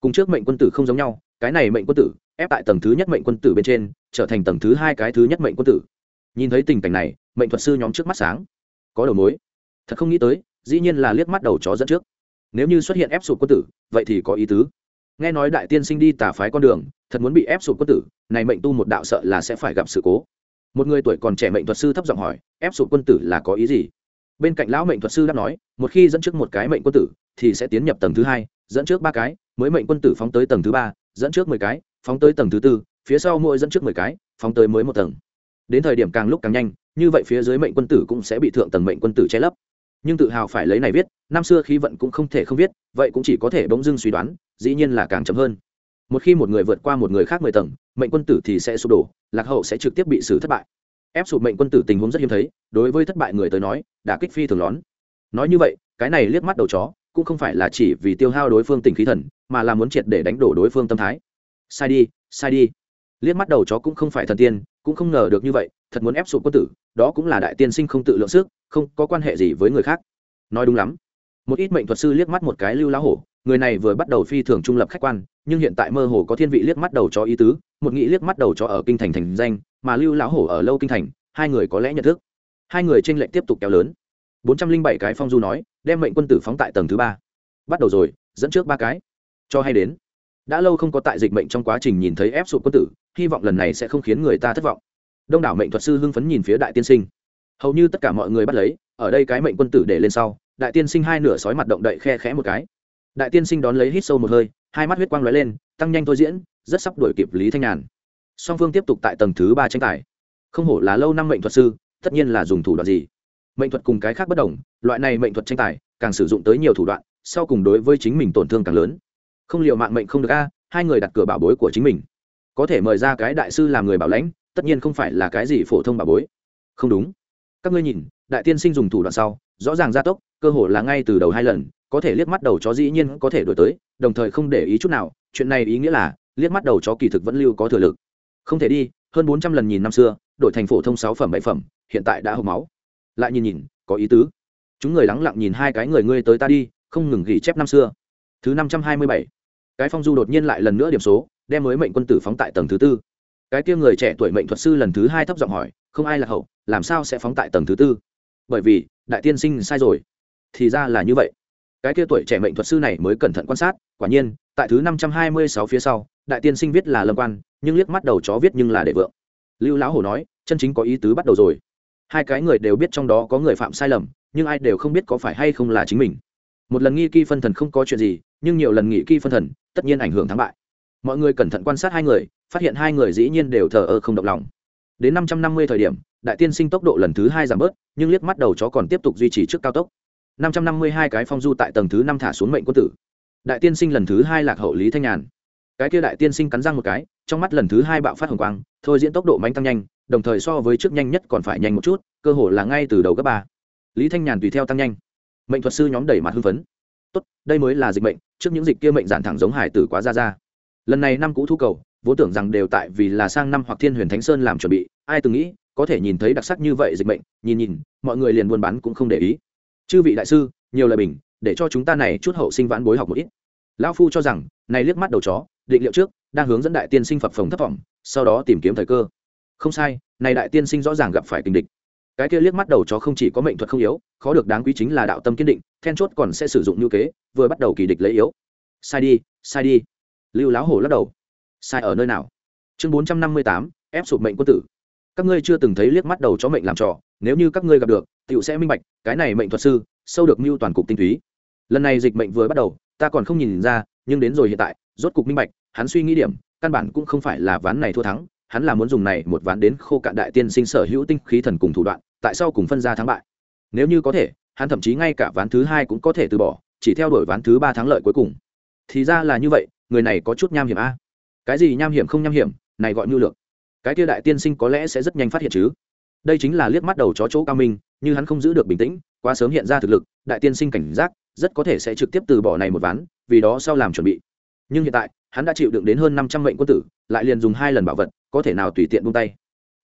Cùng trước mệnh quân tử không giống nhau, cái này mệnh quân tử, ép tại tầng thứ nhất mệnh quân tử bên trên, trở thành tầng thứ hai cái thứ nhất mệnh quân tử. Nhìn thấy tình cảnh này, mệnh thuật sư nhóm trước mắt sáng. Có đầu mối. Thật không nghĩ tới, dĩ nhiên là liếc mắt đầu chó dẫn trước. Nếu như xuất hiện ép sụp quân tử, vậy thì có ý tứ. Nghe nói đại tiên sinh đi tà phái con đường, thật muốn bị ép sụp quân tử, này mệnh tu một đạo sợ là sẽ phải gặp sự cố một người tuổi còn trẻ mệnh thuật sư thấp giọng hỏi, ép sụp quân tử là có ý gì? Bên cạnh lão mệnh thuật sư đã nói, một khi dẫn trước một cái mệnh quân tử, thì sẽ tiến nhập tầng thứ hai, dẫn trước ba cái, mới mệnh quân tử phóng tới tầng thứ ba, dẫn trước mười cái, phóng tới tầng thứ tư, phía sau mỗi dẫn trước mười cái, phóng tới mới một tầng. Đến thời điểm càng lúc càng nhanh, như vậy phía dưới mệnh quân tử cũng sẽ bị thượng tầng mệnh quân tử che lấp. Nhưng tự hào phải lấy này viết, năm xưa khí vận cũng không thể không viết, vậy cũng chỉ có thể bỗng dưng suy đoán, dĩ nhiên là càng chậm hơn một khi một người vượt qua một người khác mười tầng, mệnh quân tử thì sẽ sụp đổ, lạc hậu sẽ trực tiếp bị xử thất bại. Ép sụp mệnh quân tử tình huống rất hiếm thấy, đối với thất bại người tới nói đã kích phi thường lón nói như vậy, cái này liếc mắt đầu chó, cũng không phải là chỉ vì tiêu hao đối phương tình khí thần, mà là muốn triệt để đánh đổ đối phương tâm thái. Sai đi sai đi. Liếc mắt đầu chó cũng không phải thần tiên, cũng không ngờ được như vậy, thật muốn ép sụp quân tử, đó cũng là đại tiên sinh không tự lượng sức, không có quan hệ gì với người khác. Nói đúng lắm. Một ít mệnh thuật sư liếc mắt một cái lưu lá hổ người này vừa bắt đầu phi thường trung lập khách quan, nhưng hiện tại mơ hồ có thiên vị liếc mắt đầu cho ý tứ, một nghĩ liếc mắt đầu cho ở kinh thành thành danh, mà lưu lão hổ ở lâu kinh thành, hai người có lẽ nhận thức. Hai người tranh lệch tiếp tục kéo lớn. bốn trăm linh bảy cái phong du nói, đem mệnh quân tử phóng tại tầng thứ ba. Bắt đầu rồi, dẫn trước ba cái. Cho hay đến. Đã lâu không có tại dịch mệnh trong quá trình nhìn thấy ép sụp quân tử, hy vọng lần này sẽ không khiến người ta thất vọng. Đông đảo mệnh thuật sư hưng phấn nhìn phía đại tiên sinh. Hầu như tất cả mọi người bắt lấy, ở đây cái mệnh quân tử để lên sau, đại tiên sinh hai nửa sói mặt động đậy khe khẽ một cái đại tiên sinh đón lấy hít sâu một hơi, hai mắt huyết quang lóe lên, tăng nhanh thôi diễn, rất sắp đuổi kịp lý thanh nhàn. Song phương tiếp tục tại tầng thứ ba tranh tài. Không hổ là lâu năm mệnh thuật sư, tất nhiên là dùng thủ đoạn gì. Mệnh thuật cùng cái khác bất đồng, loại này mệnh thuật tranh tài, càng sử dụng tới nhiều thủ đoạn, sau cùng đối với chính mình tổn thương càng lớn. Không liệu mạng mệnh không được a, hai người đặt cửa bảo bối của chính mình. Có thể mời ra cái đại sư làm người bảo lãnh, tất nhiên không phải là cái gì phổ thông bảo bối. Không đúng. Các ngươi nhìn, đại tiên sinh dùng thủ đoạn sau, rõ ràng gia tốc cơ hội là ngay từ đầu hai lần, có thể liếc mắt đầu chó dĩ nhiên có thể đổi tới, đồng thời không để ý chút nào, chuyện này ý nghĩa là, liếc mắt đầu chó kỳ thực vẫn lưu có thừa lực. Không thể đi, hơn bốn trăm lần nhìn năm xưa, đổi thành phổ thông sáu phẩm, bảy phẩm, hiện tại đã hộp máu. Lại nhìn nhìn, có ý tứ. Chúng người lắng lặng nhìn hai cái người ngươi tới ta đi, không ngừng ghi chép năm xưa. Thứ năm trăm hai mươi bảy. Cái phong du đột nhiên lại lần nữa điểm số, đem mới mệnh quân tử phóng tại tầng thứ tư. Cái kia người trẻ tuổi mệnh thuật sư lần thứ hai thấp giọng hỏi, không ai là hậu, làm sao sẽ phóng tại tầng thứ tư? Bởi vì, đại tiên sinh sai rồi thì ra là như vậy. Cái kia tuổi trẻ mệnh thuật sư này mới cẩn thận quan sát, quả nhiên, tại thứ năm trăm hai mươi sáu phía sau, đại tiên sinh viết là lâm quan, nhưng liếc mắt đầu chó viết nhưng là đệ vượng. Lưu lão hổ nói, chân chính có ý tứ bắt đầu rồi. Hai cái người đều biết trong đó có người phạm sai lầm, nhưng ai đều không biết có phải hay không là chính mình. Một lần nghi kỳ phân thần không có chuyện gì, nhưng nhiều lần nghị kỳ phân thần, tất nhiên ảnh hưởng thắng bại. Mọi người cẩn thận quan sát hai người, phát hiện hai người dĩ nhiên đều thờ ơ không động lòng. Đến năm trăm năm mươi thời điểm, đại tiên sinh tốc độ lần thứ hai giảm bớt, nhưng liếc mắt đầu chó còn tiếp tục duy trì trước cao tốc năm trăm năm mươi hai cái phong du tại tầng thứ năm thả xuống mệnh quân tử. Đại tiên sinh lần thứ hai lạc hậu lý thanh nhàn. Cái kia đại tiên sinh cắn răng một cái, trong mắt lần thứ hai bạo phát hồng quang, thôi diễn tốc độ mánh tăng nhanh, đồng thời so với trước nhanh nhất còn phải nhanh một chút, cơ hồ là ngay từ đầu cấp ba. Lý thanh nhàn tùy theo tăng nhanh. Mệnh thuật sư nhóm đẩy mặt hưng phấn. Tốt, đây mới là dịch bệnh trước những dịch kia mệnh giản thẳng giống hải tử quá ra ra. Lần này năm cũ thu cầu, vốn tưởng rằng đều tại vì là sang năm hoặc thiên huyền thánh sơn làm chuẩn bị, ai từng nghĩ, có thể nhìn thấy đặc sắc như vậy dịch bệnh nhìn nhìn, mọi người liền buôn bán cũng không để ý chư vị đại sư, nhiều lời bình, để cho chúng ta này chút hậu sinh vãn bối học một ít. Lão phu cho rằng, này liếc mắt đầu chó, định liệu trước, đang hướng dẫn đại tiên sinh phập phồng thất vọng, sau đó tìm kiếm thời cơ. Không sai, này đại tiên sinh rõ ràng gặp phải tình địch. Cái kia liếc mắt đầu chó không chỉ có mệnh thuật không yếu, khó được đáng quý chính là đạo tâm kiên định, then chốt còn sẽ sử dụng như kế, vừa bắt đầu kỳ địch lấy yếu. Sai đi sai đi. Lưu lão hổ lắc đầu. Sai ở nơi nào? Chương bốn trăm năm mươi tám, ép sụp mệnh quân tử. Các ngươi chưa từng thấy liếc mắt đầu chó mệnh làm trò, nếu như các ngươi gặp được tiểu sẽ minh bạch, cái này mệnh thuật sư, sâu được mưu toàn cục tinh túy. Lần này dịch mệnh vừa bắt đầu, ta còn không nhìn ra, nhưng đến rồi hiện tại, rốt cục minh bạch, hắn suy nghĩ điểm, căn bản cũng không phải là ván này thua thắng, hắn là muốn dùng này một ván đến khô cạn đại tiên sinh sở hữu tinh khí thần cùng thủ đoạn, tại sao cùng phân ra thắng bại? Nếu như có thể, hắn thậm chí ngay cả ván thứ hai cũng có thể từ bỏ, chỉ theo đuổi ván thứ ba thắng lợi cuối cùng. Thì ra là như vậy, người này có chút nham hiểm a. Cái gì nham hiểm không nham hiểm, này gọi như lược. Cái kia đại tiên sinh có lẽ sẽ rất nhanh phát hiện chứ. Đây chính là liếc mắt đầu chó chỗ cao minh như hắn không giữ được bình tĩnh, quá sớm hiện ra thực lực, đại tiên sinh cảnh giác, rất có thể sẽ trực tiếp từ bỏ này một ván, vì đó sau làm chuẩn bị. Nhưng hiện tại, hắn đã chịu đựng đến hơn năm trăm mệnh quân tử, lại liền dùng hai lần bảo vật, có thể nào tùy tiện buông tay.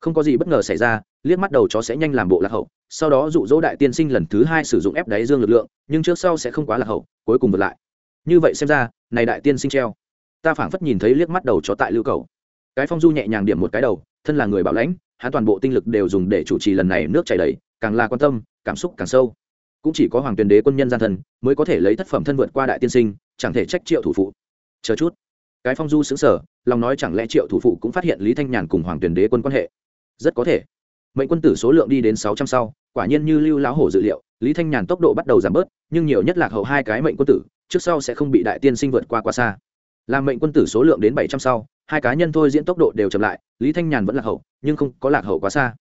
Không có gì bất ngờ xảy ra, liếc mắt đầu chó sẽ nhanh làm bộ lạc hậu, sau đó dụ dỗ đại tiên sinh lần thứ hai sử dụng ép đáy dương lực lượng, nhưng trước sau sẽ không quá lạc hậu, cuối cùng vượt lại. Như vậy xem ra, này đại tiên sinh treo. Ta phảng phất nhìn thấy liếc mắt đầu chó tại lưu cầu. Cái phong du nhẹ nhàng điểm một cái đầu, thân là người bảo lãnh, hắn toàn bộ tinh lực đều dùng để chủ trì lần này nước chảy đầy càng là quan tâm, cảm xúc càng sâu. Cũng chỉ có hoàng tuyền đế quân nhân gian thần mới có thể lấy thất phẩm thân vượt qua đại tiên sinh, chẳng thể trách triệu thủ phụ. Chờ chút. Cái phong du xứng sở lòng nói chẳng lẽ triệu thủ phụ cũng phát hiện lý thanh nhàn cùng hoàng tuyền đế quân quan hệ? Rất có thể. Mệnh quân tử số lượng đi đến sáu trăm sau, quả nhiên như lưu lão hổ dự liệu, lý thanh nhàn tốc độ bắt đầu giảm bớt, nhưng nhiều nhất lạc hậu hai cái mệnh quân tử, trước sau sẽ không bị đại tiên sinh vượt qua quá xa. Làm mệnh quân tử số lượng đến bảy trăm sau, hai cá nhân thôi diễn tốc độ đều chậm lại, lý thanh nhàn vẫn lạc hậu, nhưng không có lạc hậu quá xa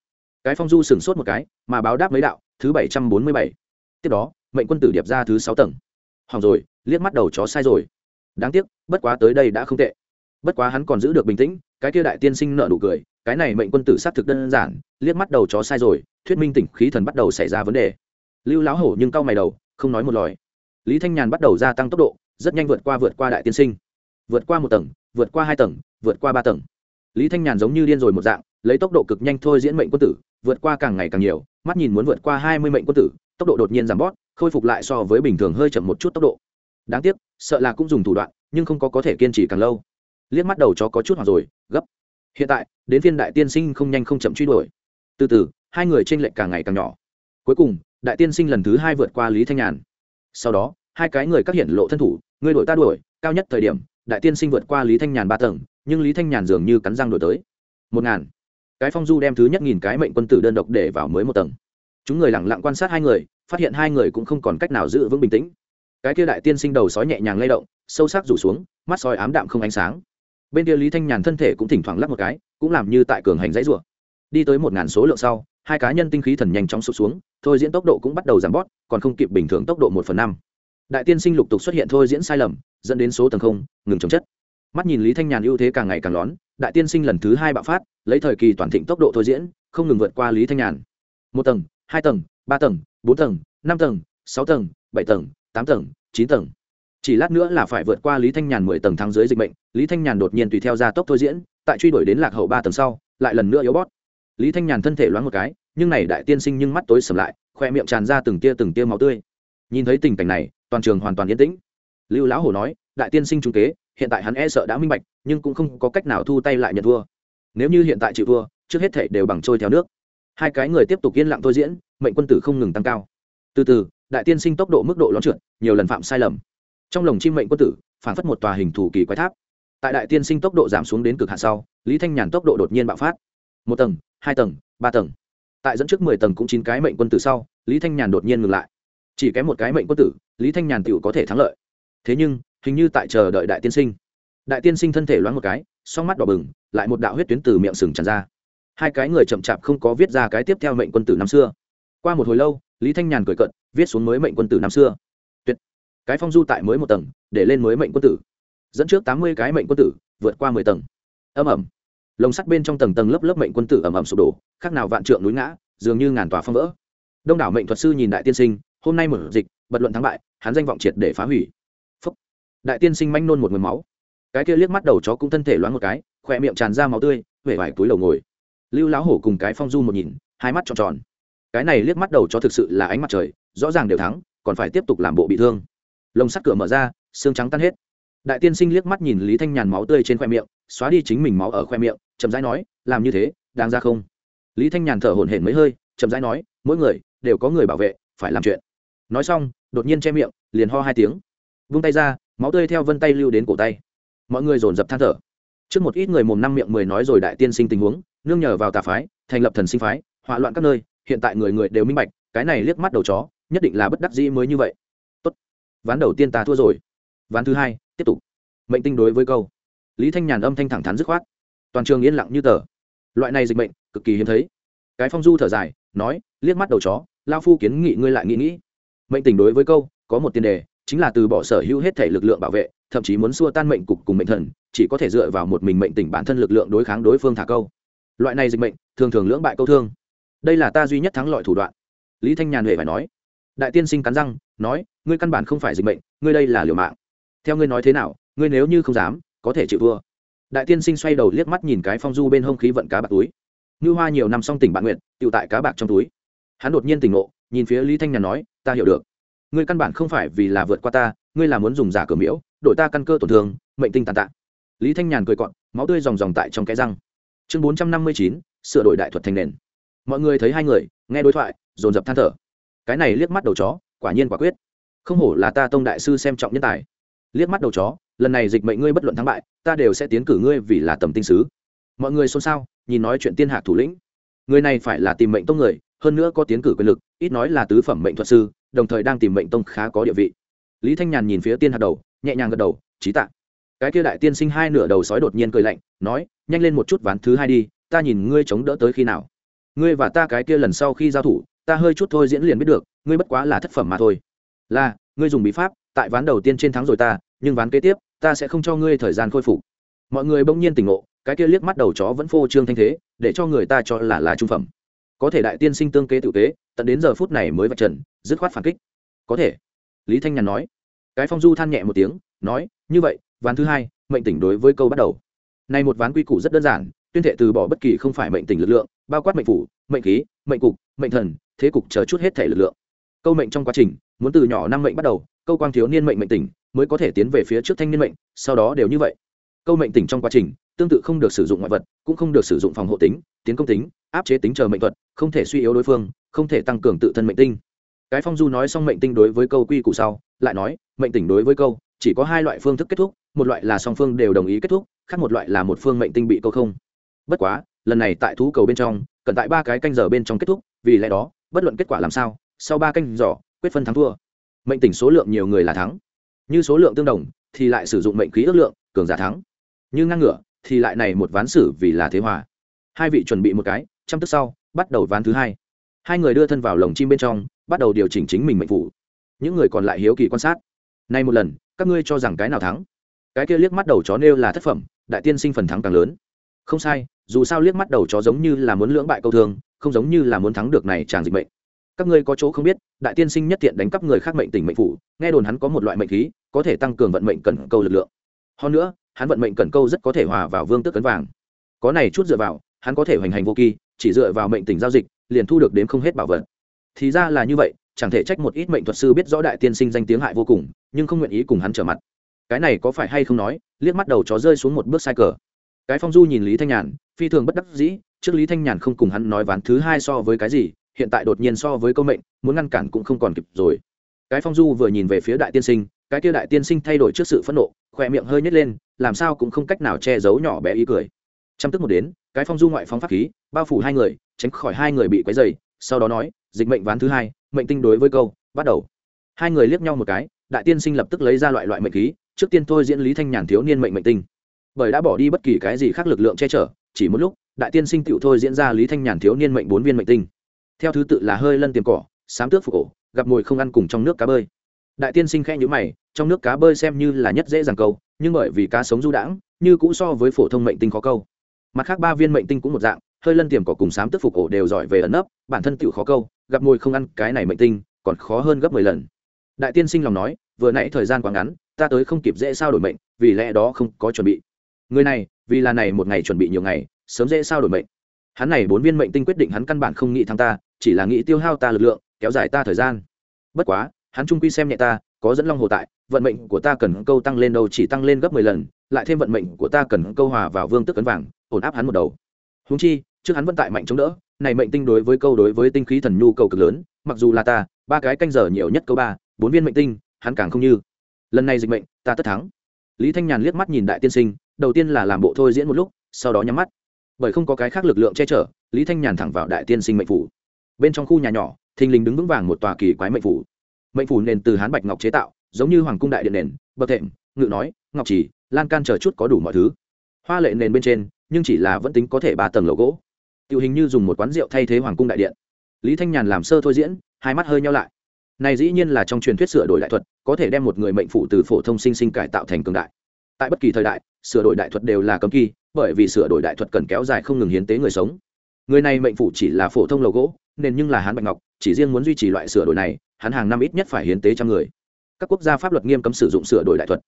cái phong du sửng sốt một cái, mà báo đáp mấy đạo, thứ bảy trăm bốn mươi bảy. Tiếp đó, mệnh quân tử điệp ra thứ sáu tầng. Hỏng rồi, liếc mắt đầu chó sai rồi. Đáng tiếc, bất quá tới đây đã không tệ. Bất quá hắn còn giữ được bình tĩnh, cái kia đại tiên sinh nợ nụ cười, cái này mệnh quân tử xác thực đơn giản, liếc mắt đầu chó sai rồi, thuyết minh tỉnh khí thần bắt đầu xảy ra vấn đề. Lưu láo hổ nhưng cau mày đầu, không nói một lời. Lý thanh nhàn bắt đầu gia tăng tốc độ, rất nhanh vượt qua vượt qua đại tiên sinh. Vượt qua một tầng, vượt qua hai tầng, vượt qua ba tầng. Lý thanh nhàn giống như điên rồi một dạng lấy tốc độ cực nhanh thôi diễn mệnh quân tử, vượt qua càng ngày càng nhiều, mắt nhìn muốn vượt qua hai mươi mệnh quân tử, tốc độ đột nhiên giảm bót, khôi phục lại so với bình thường hơi chậm một chút tốc độ. Đáng tiếc, sợ là cũng dùng thủ đoạn, nhưng không có có thể kiên trì càng lâu. Liếc mắt đầu chó có chút hoặc rồi, gấp. Hiện tại, đến phiên đại tiên sinh không nhanh không chậm truy đuổi. Từ từ, hai người t r ê n lệch càng ngày càng nhỏ. Cuối cùng, đại tiên sinh lần thứ hai vượt qua lý thanh nhàn. Sau đó, hai cái người các hiện lộ thân thủ người đổi ta đuổi, cao nhất thời điểm, đại tiên sinh vượt qua lý thanh nhàn ba tầng, nhưng lý thanh nhàn dường như cắn răng đổi tới. Một ngàn cái phong du đem thứ nhất nghìn cái mệnh quân tử đơn độc để vào mới một tầng. Chúng người lẳng lặng quan sát hai người, phát hiện hai người cũng không còn cách nào giữ vững bình tĩnh. Cái kia đại tiên sinh đầu sói nhẹ nhàng lay động, sâu sắc rủ xuống, mắt sói ám đạm không ánh sáng. Bên kia lý thanh nhàn thân thể cũng thỉnh thoảng lắc một cái, cũng làm như tại cường hành dãy rủa. Đi tới một ngàn số lượng sau, hai cá nhân tinh khí thần nhanh chóng sụt xuống, thôi diễn tốc độ cũng bắt đầu giảm bót còn không kịp bình thường tốc độ một phần năm. Đại tiên sinh lục tục xuất hiện thôi diễn sai lầm, dẫn đến số tầng không, ngừng chống chất. Mắt nhìn lý thanh nhàn ưu thế càng ngày càng lón, đại tiên sinh lần thứ hai bạo phát lấy thời kỳ toàn thịnh tốc độ thôi diễn, không ngừng vượt qua lý thanh nhàn. Một tầng, hai tầng, ba tầng, bốn tầng, năm tầng, sáu tầng, bảy tầng, tám tầng, chín tầng. Chỉ lát nữa là phải vượt qua lý thanh nhàn mười tầng thắng dưới dịch bệnh lý thanh nhàn đột nhiên tùy theo gia tốc thôi diễn, tại truy đuổi đến lạc hậu ba tầng sau, lại lần nữa yếu bót. Lý thanh nhàn thân thể loáng một cái, nhưng này đại tiên sinh nhưng mắt tối sầm lại, khoe miệng tràn ra từng tia từng tia máu tươi. Nhìn thấy tình cảnh này, toàn trường hoàn toàn yên tĩnh. Lưu lão hổ nói, đại tiên sinh trung kế, hiện tại hắn e sợ đã minh bạch, nhưng cũng không có cách nào thu tay lại nhận thua nếu như hiện tại chịu thua, trước hết thể đều bằng trôi theo nước. Hai cái người tiếp tục yên lặng thôi diễn, mệnh quân tử không ngừng tăng cao. Từ từ, đại tiên sinh tốc độ mức độ lón trượt, nhiều lần phạm sai lầm. Trong lồng chim mệnh quân tử phản phất một tòa hình thủ kỳ quái tháp. Tại đại tiên sinh tốc độ giảm xuống đến cực hạ sau, lý thanh nhàn tốc độ đột nhiên bạo phát. Một tầng, hai tầng, ba tầng. Tại dẫn trước mười tầng cũng chín cái mệnh quân tử sau, lý thanh nhàn đột nhiên ngừng lại. Chỉ kém một cái mệnh quân tử, lý thanh nhàn tựu có thể thắng lợi. Thế nhưng, hình như tại chờ đợi đại tiên sinh đại tiên sinh thân thể loáng một cái, song mắt đỏ bừng, lại một đạo huyết tuyến từ miệng sừng tràn ra. Hai cái người chậm chạp không có viết ra cái tiếp theo mệnh quân tử năm xưa. Qua một hồi lâu, lý thanh nhàn cười cận viết xuống mới mệnh quân tử năm xưa. Tuyệt. Cái phong du tại mới một tầng, để lên mới mệnh quân tử. Dẫn trước tám mươi cái mệnh quân tử, vượt qua mười tầng. Âm ẩm lồng sắt bên trong tầng tầng lớp lớp mệnh quân tử ẩm ẩm sụp đổ, khác nào vạn trượng núi ngã, dường như ngàn tòa phong vỡ. Đông đảo mệnh thuật sư nhìn đại tiên sinh, hôm nay mở dịch bật luận thắng bại, hắn danh vọng triệt để phá hủy. Phúc. đại tiên sinh manh nôn một mầm máu cái kia liếc mắt đầu chó cũng thân thể loáng một cái, khỏe miệng tràn ra máu tươi huệ vải túi đầu ngồi. Lưu lão hổ cùng cái phong du một nhìn, hai mắt tròn tròn. Cái này liếc mắt đầu chó thực sự là ánh mặt trời, rõ ràng đều thắng, còn phải tiếp tục làm bộ bị thương. Lồng sắt cửa mở ra, xương trắng tan hết. Đại tiên sinh liếc mắt nhìn lý thanh nhàn máu tươi trên khoe miệng, xóa đi chính mình máu ở khoe miệng, chậm rãi nói, làm như thế, đáng ra không? Lý thanh nhàn thở hổn hển mấy hơi, chậm rãi nói, mỗi người đều có người bảo vệ, phải làm chuyện. Nói xong, đột nhiên che miệng, liền ho hai tiếng. Vung tay ra, máu tươi theo vân tay lưu đến cổ tay mọi người dồn dập than thở. Trước một ít người mồm năm miệng mười nói rồi đại tiên sinh tình huống, nương nhờ vào tà phái, thành lập thần sinh phái, hỏa loạn các nơi, hiện tại người người đều minh bạch, cái này liếc mắt đầu chó, nhất định là bất đắc dĩ mới như vậy. Tốt. Ván đầu tiên ta thua rồi. Ván thứ hai, tiếp tục. Mệnh tinh đối với câu. Lý thanh nhàn âm thanh thẳng thắn dứt khoát. Toàn trường yên lặng như tờ. Loại này dịch bệnh cực kỳ hiếm thấy. Cái phong du thở dài, nói, liếc mắt đầu chó, lao phu kiến nghị ngươi lại nghĩ nghĩ. Mệnh tình đối với câu, có một tiền đề chính là từ bỏ sở hữu hết thể lực lượng bảo vệ, thậm chí muốn xua tan mệnh cục cùng mệnh thần, chỉ có thể dựa vào một mình mệnh tỉnh bản thân lực lượng đối kháng đối phương thả câu. Loại này dịch mệnh, thường thường lưỡng bại câu thương. Đây là ta duy nhất thắng loại thủ đoạn. Lý thanh nhàn huệ phải nói. Đại tiên sinh cắn răng, nói, ngươi căn bản không phải dịch mệnh, ngươi đây là liều mạng. Theo ngươi nói thế nào, ngươi nếu như không dám, có thể chịu vua đại tiên sinh xoay đầu liếc mắt nhìn cái phong du bên hông khí vận cá bạc túi. Như hoa nhiều năm xong tỉnh bạn nguyện, tựu tại cá bạc trong túi. Hắn đột nhiên tỉnh ngộ, nhìn phía lý thanh nhàn nói, ta hiểu được ngươi căn bản không phải vì là vượt qua ta, ngươi là muốn dùng giả cửa miễu đội ta căn cơ tổn thương, mệnh tinh tàn tạ. Lý thanh nhàn cười cọn máu tươi ròng ròng tại trong cái răng. Chương bốn trăm năm mươi chín, sửa đổi đại thuật thành nền. Mọi người thấy hai người, nghe đối thoại, dồn dập than thở. Cái này liếc mắt đầu chó, quả nhiên quả quyết. Không hổ là ta tông đại sư xem trọng nhân tài. Liếc mắt đầu chó, lần này dịch mệnh ngươi bất luận thắng bại, ta đều sẽ tiến cử ngươi vì là tầm tinh sứ. Mọi người xôn xao, nhìn nói chuyện tiên hạc thủ lĩnh. Người này phải là tìm mệnh tông người, hơn nữa có tiến cử quyền lực, ít nói là tứ phẩm mệnh thuật sư đồng thời đang tìm mệnh tông khá có địa vị. Lý thanh nhàn nhìn phía tiên hạt đầu, nhẹ nhàng gật đầu trí tạ. Cái kia đại tiên sinh hai nửa đầu sói đột nhiên cười lạnh, nói, nhanh lên một chút ván thứ hai đi, ta nhìn ngươi chống đỡ tới khi nào. Ngươi và ta cái kia lần sau khi giao thủ, ta hơi chút thôi diễn liền biết được, ngươi bất quá là thất phẩm mà thôi. Là, ngươi dùng bí pháp, tại ván đầu tiên trên thắng rồi ta, nhưng ván kế tiếp, ta sẽ không cho ngươi thời gian khôi phục. Mọi người bỗng nhiên tỉnh ngộ, cái kia liếc mắt đầu chó vẫn phô trương thanh thế, để cho người ta cho là là trung phẩm có thể đại tiên sinh tương kế tự kế, tận đến giờ phút này mới vạch trần, dứt khoát phản kích. Có thể. Lý thanh nhàn nói. Cái phong du than nhẹ một tiếng, nói, như vậy, ván thứ hai, mệnh tỉnh đối với câu bắt đầu. Này một ván quy củ rất đơn giản, tuyên thệ từ bỏ bất kỳ không phải mệnh tỉnh lực lượng, bao quát mệnh phủ, mệnh khí, mệnh cục, mệnh thần, thế cục chờ chút hết thể lực lượng. Câu mệnh trong quá trình, muốn từ nhỏ năm mệnh bắt đầu, câu quang thiếu niên mệnh mệnh tỉnh, mới có thể tiến về phía trước thanh niên mệnh, sau đó đều như vậy. Câu mệnh tỉnh trong quá trình, tương tự không được sử dụng ngoại vật, cũng không được sử dụng phòng hộ tính, tiến công tính, áp chế tính chờ mệnh thuật không thể suy yếu đối phương, không thể tăng cường tự thân mệnh tinh. Cái phong du nói xong mệnh tinh đối với câu quy củ sau, lại nói, mệnh tỉnh đối với câu, chỉ có hai loại phương thức kết thúc, một loại là song phương đều đồng ý kết thúc, khác một loại là một phương mệnh tinh bị câu không. Bất quá, lần này tại thú cầu bên trong, cần tại ba cái canh giờ bên trong kết thúc, vì lẽ đó, bất luận kết quả làm sao, sau ba canh giờ, quyết phân thắng thua. Mệnh tỉnh số lượng nhiều người là thắng. Như số lượng tương đồng, thì lại sử dụng mệnh khí ước lượng, cường giả thắng. Như ngang ngửa, thì lại này một ván xử vì là thế hòa. Hai vị chuẩn bị một cái trăm tức sau bắt đầu ván thứ hai. Hai người đưa thân vào lồng chim bên trong, bắt đầu điều chỉnh chính mình mệnh phủ. Những người còn lại hiếu kỳ quan sát. Nay một lần, các ngươi cho rằng cái nào thắng? Cái kia liếc mắt đầu chó nêu là thất phẩm, đại tiên sinh phần thắng càng lớn. Không sai, dù sao liếc mắt đầu chó giống như là muốn lưỡng bại câu thương, không giống như là muốn thắng được này chàng dịch mệnh. Các ngươi có chỗ không biết, đại tiên sinh nhất thiện đánh cắp người khác mệnh tỉnh mệnh phủ, nghe đồn hắn có một loại mệnh khí, có thể tăng cường vận mệnh cần câu lực lượng. Hơn nữa, hắn vận mệnh cần câu rất có thể hòa vào vương tước cấn vàng. Có này chút dựa vào, hắn có thể hoành hành vô kỳ chỉ dựa vào mệnh tình giao dịch, liền thu được đến không hết bảo vật. Thì ra là như vậy, chẳng thể trách một ít mệnh thuật sư biết rõ đại tiên sinh danh tiếng hại vô cùng, nhưng không nguyện ý cùng hắn trở mặt. Cái này có phải hay không nói, liếc mắt đầu chó rơi xuống một bước sai cờ. Cái phong du nhìn lý thanh nhàn, phi thường bất đắc dĩ, trước lý thanh nhàn không cùng hắn nói ván thứ hai so với cái gì, hiện tại đột nhiên so với câu mệnh, muốn ngăn cản cũng không còn kịp rồi. Cái phong du vừa nhìn về phía đại tiên sinh, cái kia đại tiên sinh thay đổi trước sự phẫn nộ, khỏe miệng hơi nhét lên, làm sao cũng không cách nào che giấu nhỏ bé ý cười. Chăm tức một đến, cái phong du ngoại phong pháp khí bao phủ hai người, tránh khỏi hai người bị quấy dày sau đó nói, dịch mệnh ván thứ hai, mệnh tinh đối với câu, bắt đầu. Hai người liếc nhau một cái, đại tiên sinh lập tức lấy ra loại loại mệnh khí, trước tiên thôi diễn lý thanh nhàn thiếu niên mệnh mệnh tinh. Bởi đã bỏ đi bất kỳ cái gì khác lực lượng che chở, chỉ một lúc, đại tiên sinh tựu thôi diễn ra lý thanh nhàn thiếu niên mệnh bốn viên mệnh tinh. Theo thứ tự là hơi lân tiềm cỏ, sám tước phục cổ, gặp mồi không ăn cùng trong nước cá bơi. Đại tiên sinh khẽ nhữ mày, trong nước cá bơi xem như là nhất dễ dàng câu, nhưng bởi vì cá sống du đãng, như cũ so với phổ thông mệnh tinh khó câu. Mặt khác ba viên mệnh tinh cũng một dạng hơi lân tiềm cỏ cùng sám tức phục ổ đều giỏi về ẩn nấp, bản thân tựu khó câu, gặp ngồi không ăn cái này mệnh tinh, còn khó hơn gấp mười lần. Đại tiên sinh lòng nói, vừa nãy thời gian quá ngắn, ta tới không kịp dễ sao đổi mệnh, vì lẽ đó không có chuẩn bị. Người này, vì là này một ngày chuẩn bị nhiều ngày, sớm dễ sao đổi mệnh. Hắn này bốn viên mệnh tinh quyết định hắn căn bản không nghĩ thắng ta, chỉ là nghĩ tiêu hao ta lực lượng, kéo dài ta thời gian. Bất quá, hắn trung quy xem nhẹ ta, có dẫn long hồ tại, vận mệnh của ta cần câu tăng lên đâu chỉ tăng lên gấp mười lần, lại thêm vận mệnh của ta cần câu hòa vào vương tức ấn vàng, ổn áp hắn một đầu. Húng chi trước hắn vẫn tại mạnh chống đỡ, này mệnh tinh đối với câu đối với tinh khí thần nhu cầu cực lớn, mặc dù là ta, ba cái canh giờ nhiều nhất câu ba, bốn viên mệnh tinh, hắn càng không như. Lần này dịch mệnh, ta tất thắng. Lý thanh nhàn liếc mắt nhìn đại tiên sinh, đầu tiên là làm bộ thôi diễn một lúc, sau đó nhắm mắt. Bởi không có cái khác lực lượng che chở, lý thanh nhàn thẳng vào đại tiên sinh mệnh phủ. Bên trong khu nhà nhỏ, thình lình đứng vững vàng một tòa kỳ quái mệnh phủ. Mệnh phủ nền từ hán bạch ngọc chế tạo, giống như hoàng cung đại điện nền, bậc thệm ngự nói, ngọc chỉ, lan can chờ chút có đủ mọi thứ. Hoa lệ nền bên trên, nhưng chỉ là vẫn tính có thể ba tầng lầu gỗ tiểu hình như dùng một quán rượu thay thế hoàng cung đại điện. Lý thanh nhàn làm sơ thôi diễn, hai mắt hơi nhau lại. Này dĩ nhiên là trong truyền thuyết sửa đổi đại thuật, có thể đem một người mệnh phụ từ phổ thông sinh sinh cải tạo thành cường đại. Tại bất kỳ thời đại, sửa đổi đại thuật đều là cấm kỳ bởi vì sửa đổi đại thuật cần kéo dài không ngừng hiến tế người sống. Người này mệnh phụ chỉ là phổ thông lầu gỗ nên nhưng là hán bạch ngọc, chỉ riêng muốn duy trì loại sửa đổi này, hắn hàng năm ít nhất phải hiến tế trăm người. Các quốc gia pháp luật nghiêm cấm sử dụng sửa đổi đại thuật.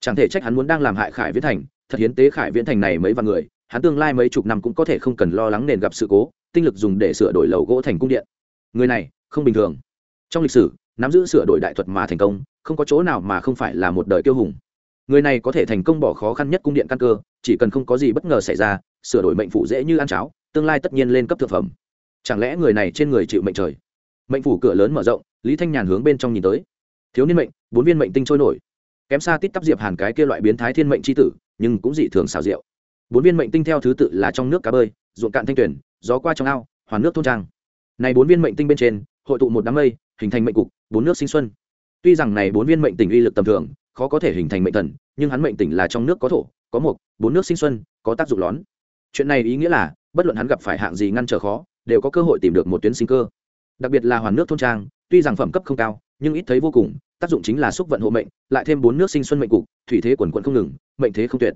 Chẳng thể trách hắn muốn đang làm hại khải viễn thành, thật hiến tế khải viễn thành này mấy vạn người hắn tương lai mấy chục năm cũng có thể không cần lo lắng nền gặp sự cố, tinh lực dùng để sửa đổi lầu gỗ thành cung điện. Người này, không bình thường. Trong lịch sử, nắm giữ sửa đổi đại thuật mà thành công, không có chỗ nào mà không phải là một đời kiêu hùng. Người này có thể thành công bỏ khó khăn nhất cung điện căn cơ, chỉ cần không có gì bất ngờ xảy ra, sửa đổi mệnh phụ dễ như ăn cháo, tương lai tất nhiên lên cấp thực phẩm. Chẳng lẽ người này trên người chịu mệnh trời? Mệnh phủ cửa lớn mở rộng, lý thanh nhàn hướng bên trong nhìn tới. Thiếu niên mệnh, bốn viên mệnh tinh trôi nổi. Kém xa tít tắp diệp hàn cái kia loại biến thái thiên mệnh c h i tử, nhưng cũng dị thường xào rượu bốn viên mệnh tinh theo thứ tự là trong nước cá bơi ruộng cạn thanh tuyển gió qua trong ao hoàn nước thôn trang. Này bốn viên mệnh tinh bên trên hội tụ một đám mây hình thành mệnh cục bốn nước sinh xuân. Tuy rằng này bốn viên mệnh tỉnh uy lực tầm thường khó có thể hình thành mệnh thần nhưng hắn mệnh tỉnh là trong nước có thổ có mộc, bốn nước sinh xuân có tác dụng lón. Chuyện này ý nghĩa là bất luận hắn gặp phải hạng gì ngăn trở khó đều có cơ hội tìm được một tuyến sinh cơ. Đặc biệt là hoàn nước thôn trang tuy rằng phẩm cấp không cao nhưng ít thấy vô cùng tác dụng chính là xúc vận hộ mệnh lại thêm bốn nước sinh xuân mệnh cục thủy thế quần quận không ngừng mệnh thế không tuyệt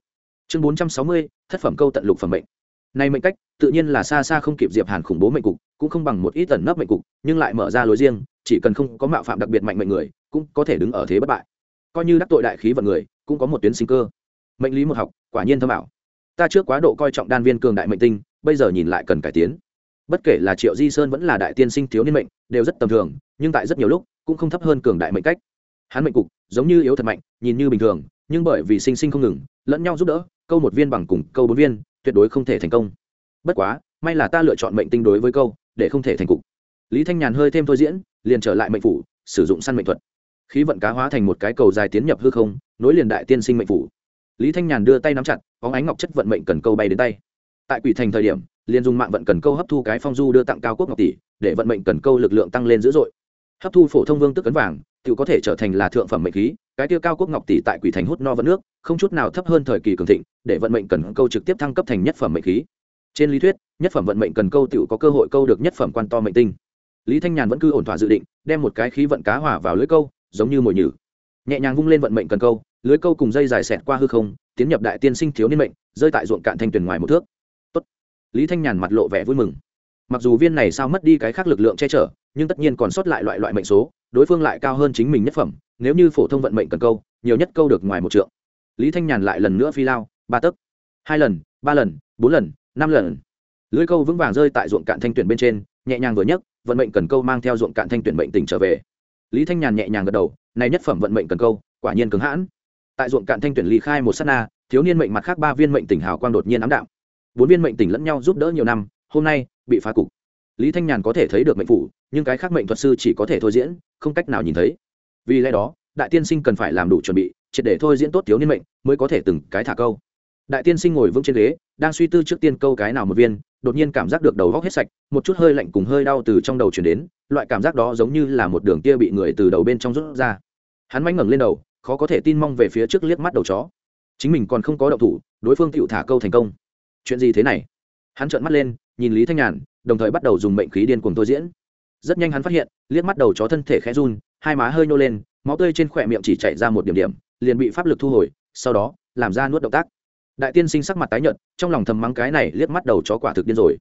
chương bốn trăm sáu mươi, thất phẩm câu tận lục phẩm mệnh. Này mệnh cách, tự nhiên là xa xa không kịp diệp hàn khủng bố mệnh cục, cũng không bằng một ít tẩn nấp mệnh cục, nhưng lại mở ra lối riêng, chỉ cần không có mạo phạm đặc biệt mạnh mệnh người, cũng có thể đứng ở thế bất bại. Coi như đắc tội đại khí vận người, cũng có một tuyến sinh cơ. Mệnh lý một học, quả nhiên thâm ảo. Ta trước quá độ coi trọng đan viên cường đại mệnh tinh, bây giờ nhìn lại cần cải tiến. Bất kể là triệu di sơn vẫn là đại tiên sinh thiếu niên mệnh, đều rất tầm thường, nhưng tại rất nhiều lúc, cũng không thấp hơn cường đại mệnh cách. Hắn mệnh cục, giống như yếu thật mạnh, nhìn như bình thường, nhưng bởi vì sinh sinh không ngừng, lẫn nhau giúp đỡ câu một viên bằng cùng câu bốn viên, tuyệt đối không thể thành công. Bất quá, may là ta lựa chọn mệnh tinh đối với câu, để không thể thành cục. Lý thanh nhàn hơi thêm thôi diễn, liền trở lại mệnh phủ, sử dụng săn mệnh thuật. Khí vận cá hóa thành một cái cầu dài tiến nhập hư không, nối liền đại tiên sinh mệnh phủ. Lý thanh nhàn đưa tay nắm chặt có ánh ngọc chất vận mệnh cần câu bay đến tay. Tại quỷ thành thời điểm, liền dùng mạng vận cần câu hấp thu cái phong du đưa tặng cao quốc ngọc tỷ, để vận mệnh cần câu lực lượng tăng lên dữ dội. Hấp thu phổ thông vương tức cấn vàng tự có thể trở thành là thượng phẩm mệnh khí, cái tiêu cao quốc ngọc tỷ tại quỷ thành hút no vẫn nước, không chút nào thấp hơn thời kỳ cường thịnh, để vận mệnh cần câu trực tiếp thăng cấp thành nhất phẩm mệnh khí. Trên lý thuyết, nhất phẩm vận mệnh cần câu tự có cơ hội câu được nhất phẩm quan to mệnh tinh. Lý thanh nhàn vẫn cứ ổn thỏa dự định, đem một cái khí vận cá hỏa vào lưới câu, giống như mồi nhử. Nhẹ nhàng vung lên vận mệnh cần câu, lưới câu cùng dây dài xẹt qua hư không, tiến nhập đại tiên sinh thiếu niên mệnh, rơi tại ruộng cạn thanh tuyển ngoài một thước. Tốt. lý thanh nhàn mặt lộ vẻ vui mừng. Mặc dù viên này sao mất đi cái khác lực lượng che chở, nhưng tất nhiên còn sót lại loại loại mệnh số đối phương lại cao hơn chính mình nhất phẩm, nếu như phổ thông vận mệnh cần câu, nhiều nhất câu được ngoài một trượng. Lý thanh nhàn lại lần nữa phi lao, ba tấc, hai lần, ba lần, bốn lần, năm lần. Lưới câu vững vàng rơi tại ruộng cạn thanh tuyển bên trên, nhẹ nhàng vừa nhấc, vận mệnh cần câu mang theo ruộng cạn thanh tuyển mệnh tỉnh trở về. Lý thanh nhàn nhẹ nhàng gật đầu, này nhất phẩm vận mệnh cần câu, quả nhiên cứng hãn. Tại ruộng cạn thanh tuyển ly khai một s á t na, thiếu niên mệnh mặt khác ba viên mệnh tỉnh hào quang đột nhiên ám đạm bốn viên mệnh tỉnh lẫn nhau giúp đỡ nhiều năm, hôm nay bị phá cục. Lý thanh nhàn có thể thấy được mệnh phủ, nhưng cái khác mệnh thuật sư chỉ có thể thôi diễn không cách nào nhìn thấy. Vì lẽ đó, đại tiên sinh cần phải làm đủ chuẩn bị, triệt để thôi diễn tốt thiếu niên mệnh, mới có thể từng cái thả câu. Đại tiên sinh ngồi vững trên ghế, đang suy tư trước tiên câu cái nào một viên, đột nhiên cảm giác được đầu góc hết sạch, một chút hơi lạnh cùng hơi đau từ trong đầu chuyển đến, loại cảm giác đó giống như là một đường tia bị người từ đầu bên trong rút ra. Hắn mánh ngẩng lên đầu, khó có thể tin mong về phía trước liếc mắt đầu chó. Chính mình còn không có động thủ, đối phương tựu thả câu thành công. Chuyện gì thế này? Hắn trợn mắt lên, nhìn lý thanh nhàn, đồng thời bắt đầu dùng mệnh khí điên cuồng tôi diễn rất nhanh hắn phát hiện, liếc mắt đầu chó thân thể khẽ run, hai má hơi nô lên, máu tươi trên khỏe miệng chỉ chạy ra một điểm điểm, liền bị pháp lực thu hồi, sau đó, làm ra nuốt động tác. Đại tiên sinh sắc mặt tái nhợt, trong lòng thầm mắng cái này liếc mắt đầu chó quả thực điên rồi.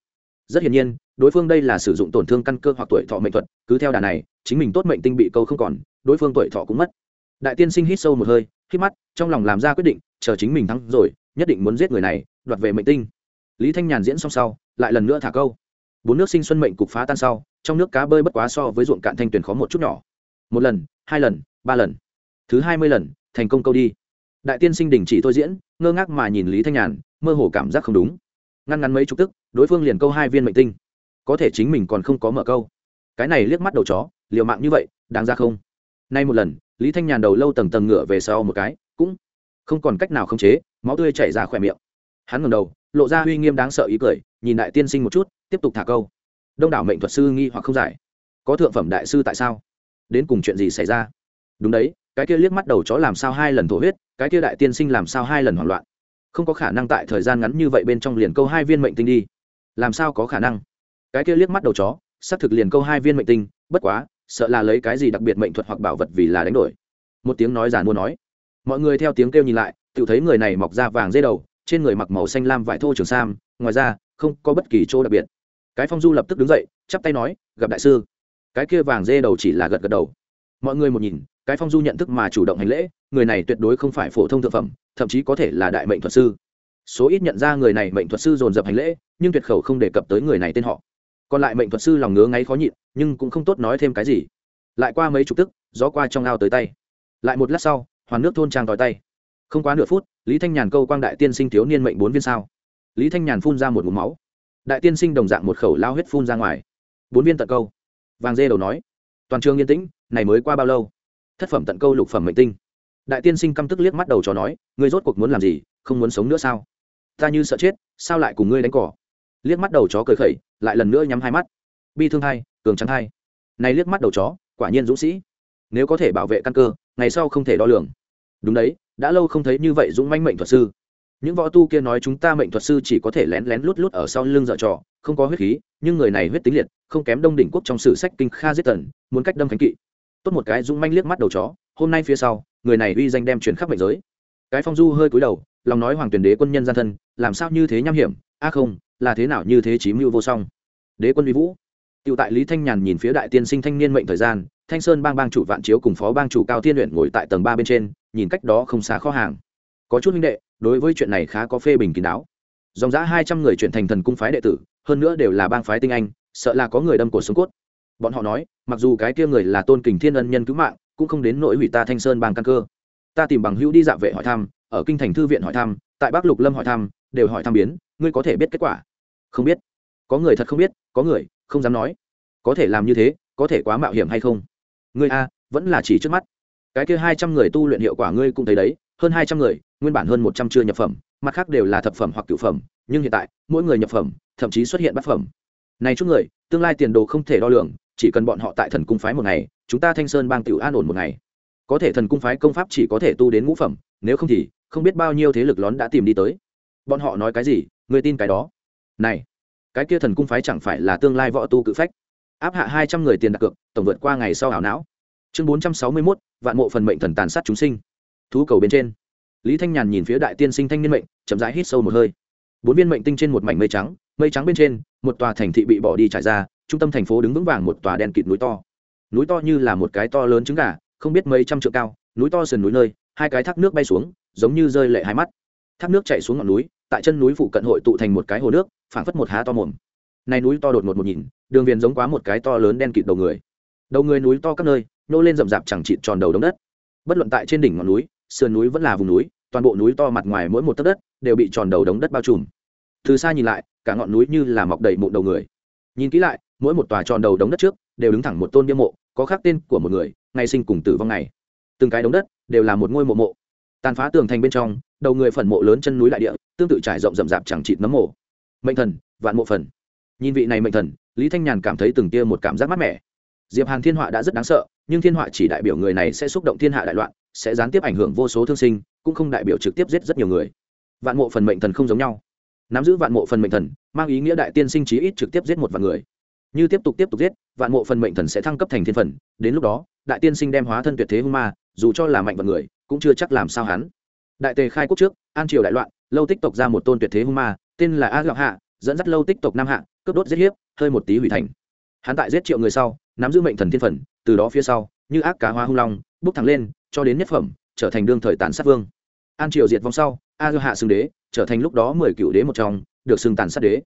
Rất hiển nhiên, đối phương đây là sử dụng tổn thương căn cơ hoặc tuổi thọ mệnh thuật, cứ theo đà này, chính mình tốt mệnh tinh bị câu không còn, đối phương tuổi thọ cũng mất. Đại tiên sinh hít sâu một hơi, hít mắt, trong lòng làm ra quyết định, chờ chính mình thắng rồi, nhất định muốn giết người này, đoạt về mệnh tinh. Lý thanh nhàn diễn xong sau, lại lần nữa thả câu. Bốn nước sinh xuân mệnh cục phá tan sau trong nước cá bơi bất quá so với ruộng cạn thanh tuyền khó một chút nhỏ. Một lần, hai lần, ba lần. Thứ hai mươi lần, thành công câu đi. Đại tiên sinh đình chỉ thôi diễn, ngơ ngác mà nhìn lý thanh nhàn, mơ hồ cảm giác không đúng. Ngăn ngắn mấy chục tức, đối phương liền câu hai viên mệnh tinh. Có thể chính mình còn không có mở câu. Cái này liếc mắt đầu chó, liều mạng như vậy, đáng ra không? Nay một lần, lý thanh nhàn đầu lâu tầng tầng ngửa về sau một cái, cũng không còn cách nào khống chế, máu tươi chảy ra khỏe miệng. Hắn ngầm đầu, lộ ra uy nghiêm đáng sợ ý cười, nhìn đại tiên sinh một chút, tiếp tục thả câu đông đảo mệnh thuật sư nghi hoặc không giải. Có thượng phẩm đại sư tại sao? Đến cùng chuyện gì xảy ra? Đúng đấy, cái kia liếc mắt đầu chó làm sao hai lần thổ huyết, cái kia đại tiên sinh làm sao hai lần hoảng loạn? Không có khả năng tại thời gian ngắn như vậy bên trong liền câu hai viên mệnh tinh đi. Làm sao có khả năng? Cái kia liếc mắt đầu chó, xác thực liền câu hai viên mệnh tinh, bất quá, sợ là lấy cái gì đặc biệt mệnh thuật hoặc bảo vật vì là đánh đổi. Một tiếng nói giàn mua nói. Mọi người theo tiếng kêu nhìn lại, tự thấy người này mọc ra vàng dây đầu, trên người mặc màu xanh lam vải thô trường sam, ngoài ra, không có bất kỳ chỗ đặc biệt cái phong du lập tức đứng dậy, chắp tay nói, gặp đại sư. Cái kia vàng dê đầu chỉ là gật gật đầu. Mọi người một nhìn, cái phong du nhận thức mà chủ động hành lễ, người này tuyệt đối không phải phổ thông thực phẩm, thậm chí có thể là đại mệnh thuật sư. Số ít nhận ra người này mệnh thuật sư dồn dập hành lễ, nhưng tuyệt khẩu không đề cập tới người này tên họ. Còn lại mệnh thuật sư lòng ngứa ngáy khó nhịn, nhưng cũng không tốt nói thêm cái gì. Lại qua mấy chục tức, gió qua trong ao tới tay. Lại một lát sau, hoàn nước thôn trang tòi tay. Không quá nửa phút, lý thanh nhàn câu quang đại tiên sinh thiếu niên mệnh bốn viên sao. Lý thanh nhàn phun ra một mũ máu đại tiên sinh đồng dạng một khẩu lao huyết phun ra ngoài. Bốn viên tận câu. Vàng dê đầu nói, toàn trường yên tĩnh, này mới qua bao lâu? Thất phẩm tận câu lục phẩm mệnh tinh. Đại tiên sinh căm tức liếc mắt đầu cho nói, ngươi rốt cuộc muốn làm gì, không muốn sống nữa sao? Ta như sợ chết, sao lại cùng ngươi đánh cỏ? Liếc mắt đầu chó cười khẩy, lại lần nữa nhắm hai mắt. Bi thương hai, cường trắng hai. Này liếc mắt đầu chó, quả nhiên dũng sĩ. Nếu có thể bảo vệ căn cơ, ngày sau không thể đo lường. Đúng đấy, đã lâu không thấy như vậy dũng manh mệnh thuật sư những võ tu kia nói chúng ta mệnh thuật sư chỉ có thể lén lén lút lút ở sau lưng dở trò không có huyết khí nhưng người này huyết tính liệt không kém đông đỉnh quốc trong sử sách kinh kha giết tần muốn cách đâm khánh kỵ. Tốt một cái dũng manh liếc mắt đầu chó hôm nay phía sau người này uy danh đem chuyển khắp mệnh giới. Cái phong du hơi cúi đầu lòng nói hoàng tuyển đế quân nhân gian thân làm sao như thế nham hiểm? A à không là thế nào như thế chí mưu vô song? Đế quân uy vũ. Tiểu tại Lý Thanh Nhàn nhìn phía đại tiên sinh thanh niên mệnh thời gian, Thanh Sơn bang bang chủ Vạn Chiếu cùng phó bang chủ Cao Thiên luyện ngồi tại tầng ba bên trên, nhìn cách đó không xa kho hàng. Có chút huynh đệ, đối với chuyện này khá có phê bình kín đáo. Dòng giã hai trăm người chuyển thành thần cung phái đệ tử, hơn nữa đều là bang phái tinh anh, sợ là có người đâm cổ sống cốt. Bọn họ nói, mặc dù cái kia người là tôn kình thiên ân nhân cứu mạng, cũng không đến nỗi hủy ta Thanh Sơn bang căn cơ. Ta tìm bằng hữu đi dạ vệ hỏi thăm, ở kinh thành thư viện hỏi thăm, tại Bắc Lục Lâm hỏi thăm, đều hỏi thăm biến, ngươi có thể biết kết quả? Không biết. Có người thật không biết, có người không dám nói có thể làm như thế có thể quá mạo hiểm hay không ngươi a vẫn là chỉ trước mắt cái kia hai trăm người tu luyện hiệu quả ngươi cũng thấy đấy, hơn hai trăm người, nguyên bản hơn một trăm chưa nhập phẩm, mặt khác đều là thập phẩm hoặc cửu phẩm, nhưng hiện tại, mỗi người nhập phẩm, thậm chí xuất hiện bát phẩm. Này chút người, tương lai tiền đồ không thể đo lường, chỉ cần bọn họ tại thần cung phái một ngày, chúng ta thanh sơn bang tiểu an ổn một ngày. Có thể thần cung phái công pháp chỉ có thể tu đến ngũ phẩm, nếu không thì, không biết bao nhiêu thế lực lón đã tìm đi tới. Bọn họ nói cái gì người tin cái đó. Này, cái kia thần cung phái chẳng phải là tương lai võ tu cự phách. Áp hạ hai trăm người tiền đặt cược, tổng vượt qua ngày sau ảo não chương bốn trăm sáu mươi mốt, vạn mộ phần mệnh thần tàn sát chúng sinh. Thú cầu bên trên, lý thanh nhàn nhìn phía đại tiên sinh thanh niên mệnh, chậm rãi hít sâu một hơi. Bốn viên mệnh tinh trên một mảnh mây trắng mây trắng bên trên, một tòa thành thị bị bỏ đi trải ra, trung tâm thành phố đứng vững vàng một tòa đen kịt núi to. Núi to như là một cái to lớn trứng gà, không biết mấy trăm trượng cao, núi to sườn núi nơi, hai cái thác nước bay xuống, giống như rơi lệ hai mắt. Thác nước chạy xuống ngọn núi, tại chân núi phụ cận hội tụ thành một cái hồ nước, phảng phất một há to mồm. Này núi to đột ngột một nhìn, đường viền giống quá một cái to lớn đen kịt đầu người. Đầu người núi to các nơi nô lên rậm rạp chẳng chịt tròn đầu đống đất. Bất luận tại trên đỉnh ngọn núi, sườn núi vẫn là vùng núi, toàn bộ núi to mặt ngoài mỗi một tấc đất đều bị tròn đầu đống đất bao trùm. Từ xa nhìn lại, cả ngọn núi như là mọc đầy mụn đầu người. Nhìn kỹ lại, mỗi một tòa tròn đầu đống đất trước đều đứng thẳng một tôn bia mộ, có khắc tên của một người, ngày sinh cùng tử vong ngày. từng cái đống đất đều là một ngôi mộ mộ. Tàn phá tường thành bên trong, đầu người phần mộ lớn chân núi đại địa, tương tự trải rộng rậm rạp chẳng chịt nấm mộ. Mệnh thần, vạn mộ phần. Nhìn vị này mệnh thần, lý thanh nhàn cảm thấy từng tia một cảm giác mát mẻ diệp hàn thiên họa đã rất đáng sợ, nhưng thiên họa chỉ đại biểu người này sẽ xúc động thiên hạ đại loạn, sẽ gián tiếp ảnh hưởng vô số thương sinh, cũng không đại biểu trực tiếp giết rất nhiều người. Vạn mộ phần mệnh thần không giống nhau. Nắm giữ vạn mộ phần mệnh thần, mang ý nghĩa đại tiên sinh chí ít trực tiếp giết một vạn người. Như tiếp tục tiếp tục giết, vạn mộ phần mệnh thần sẽ thăng cấp thành thiên phần, đến lúc đó, đại tiên sinh đem hóa thân tuyệt thế hung ma, dù cho là mạnh vạn người, cũng chưa chắc làm sao hắn. Đại tề khai quốc trước, an triều đại loạn, lâu tích tộc ra một tôn tuyệt thế hung ma, tên là a gạo hạ, dẫn dắt lâu tích tộc nam hạ, cướp đốt giết hiếp, hơi một tí hủy thành. Hắn tại giết triệu người sau nắm giữ mệnh thần thiên phần, từ đó phía sau, như ác cá hoa hung long bốc thẳng lên, cho đến nhất phẩm, trở thành đương thời tàn sát vương. An triều diệt vong sau, a gạo hạ xưng đế, trở thành lúc đó mười cựu đế một trong, được xưng tàn sát đế.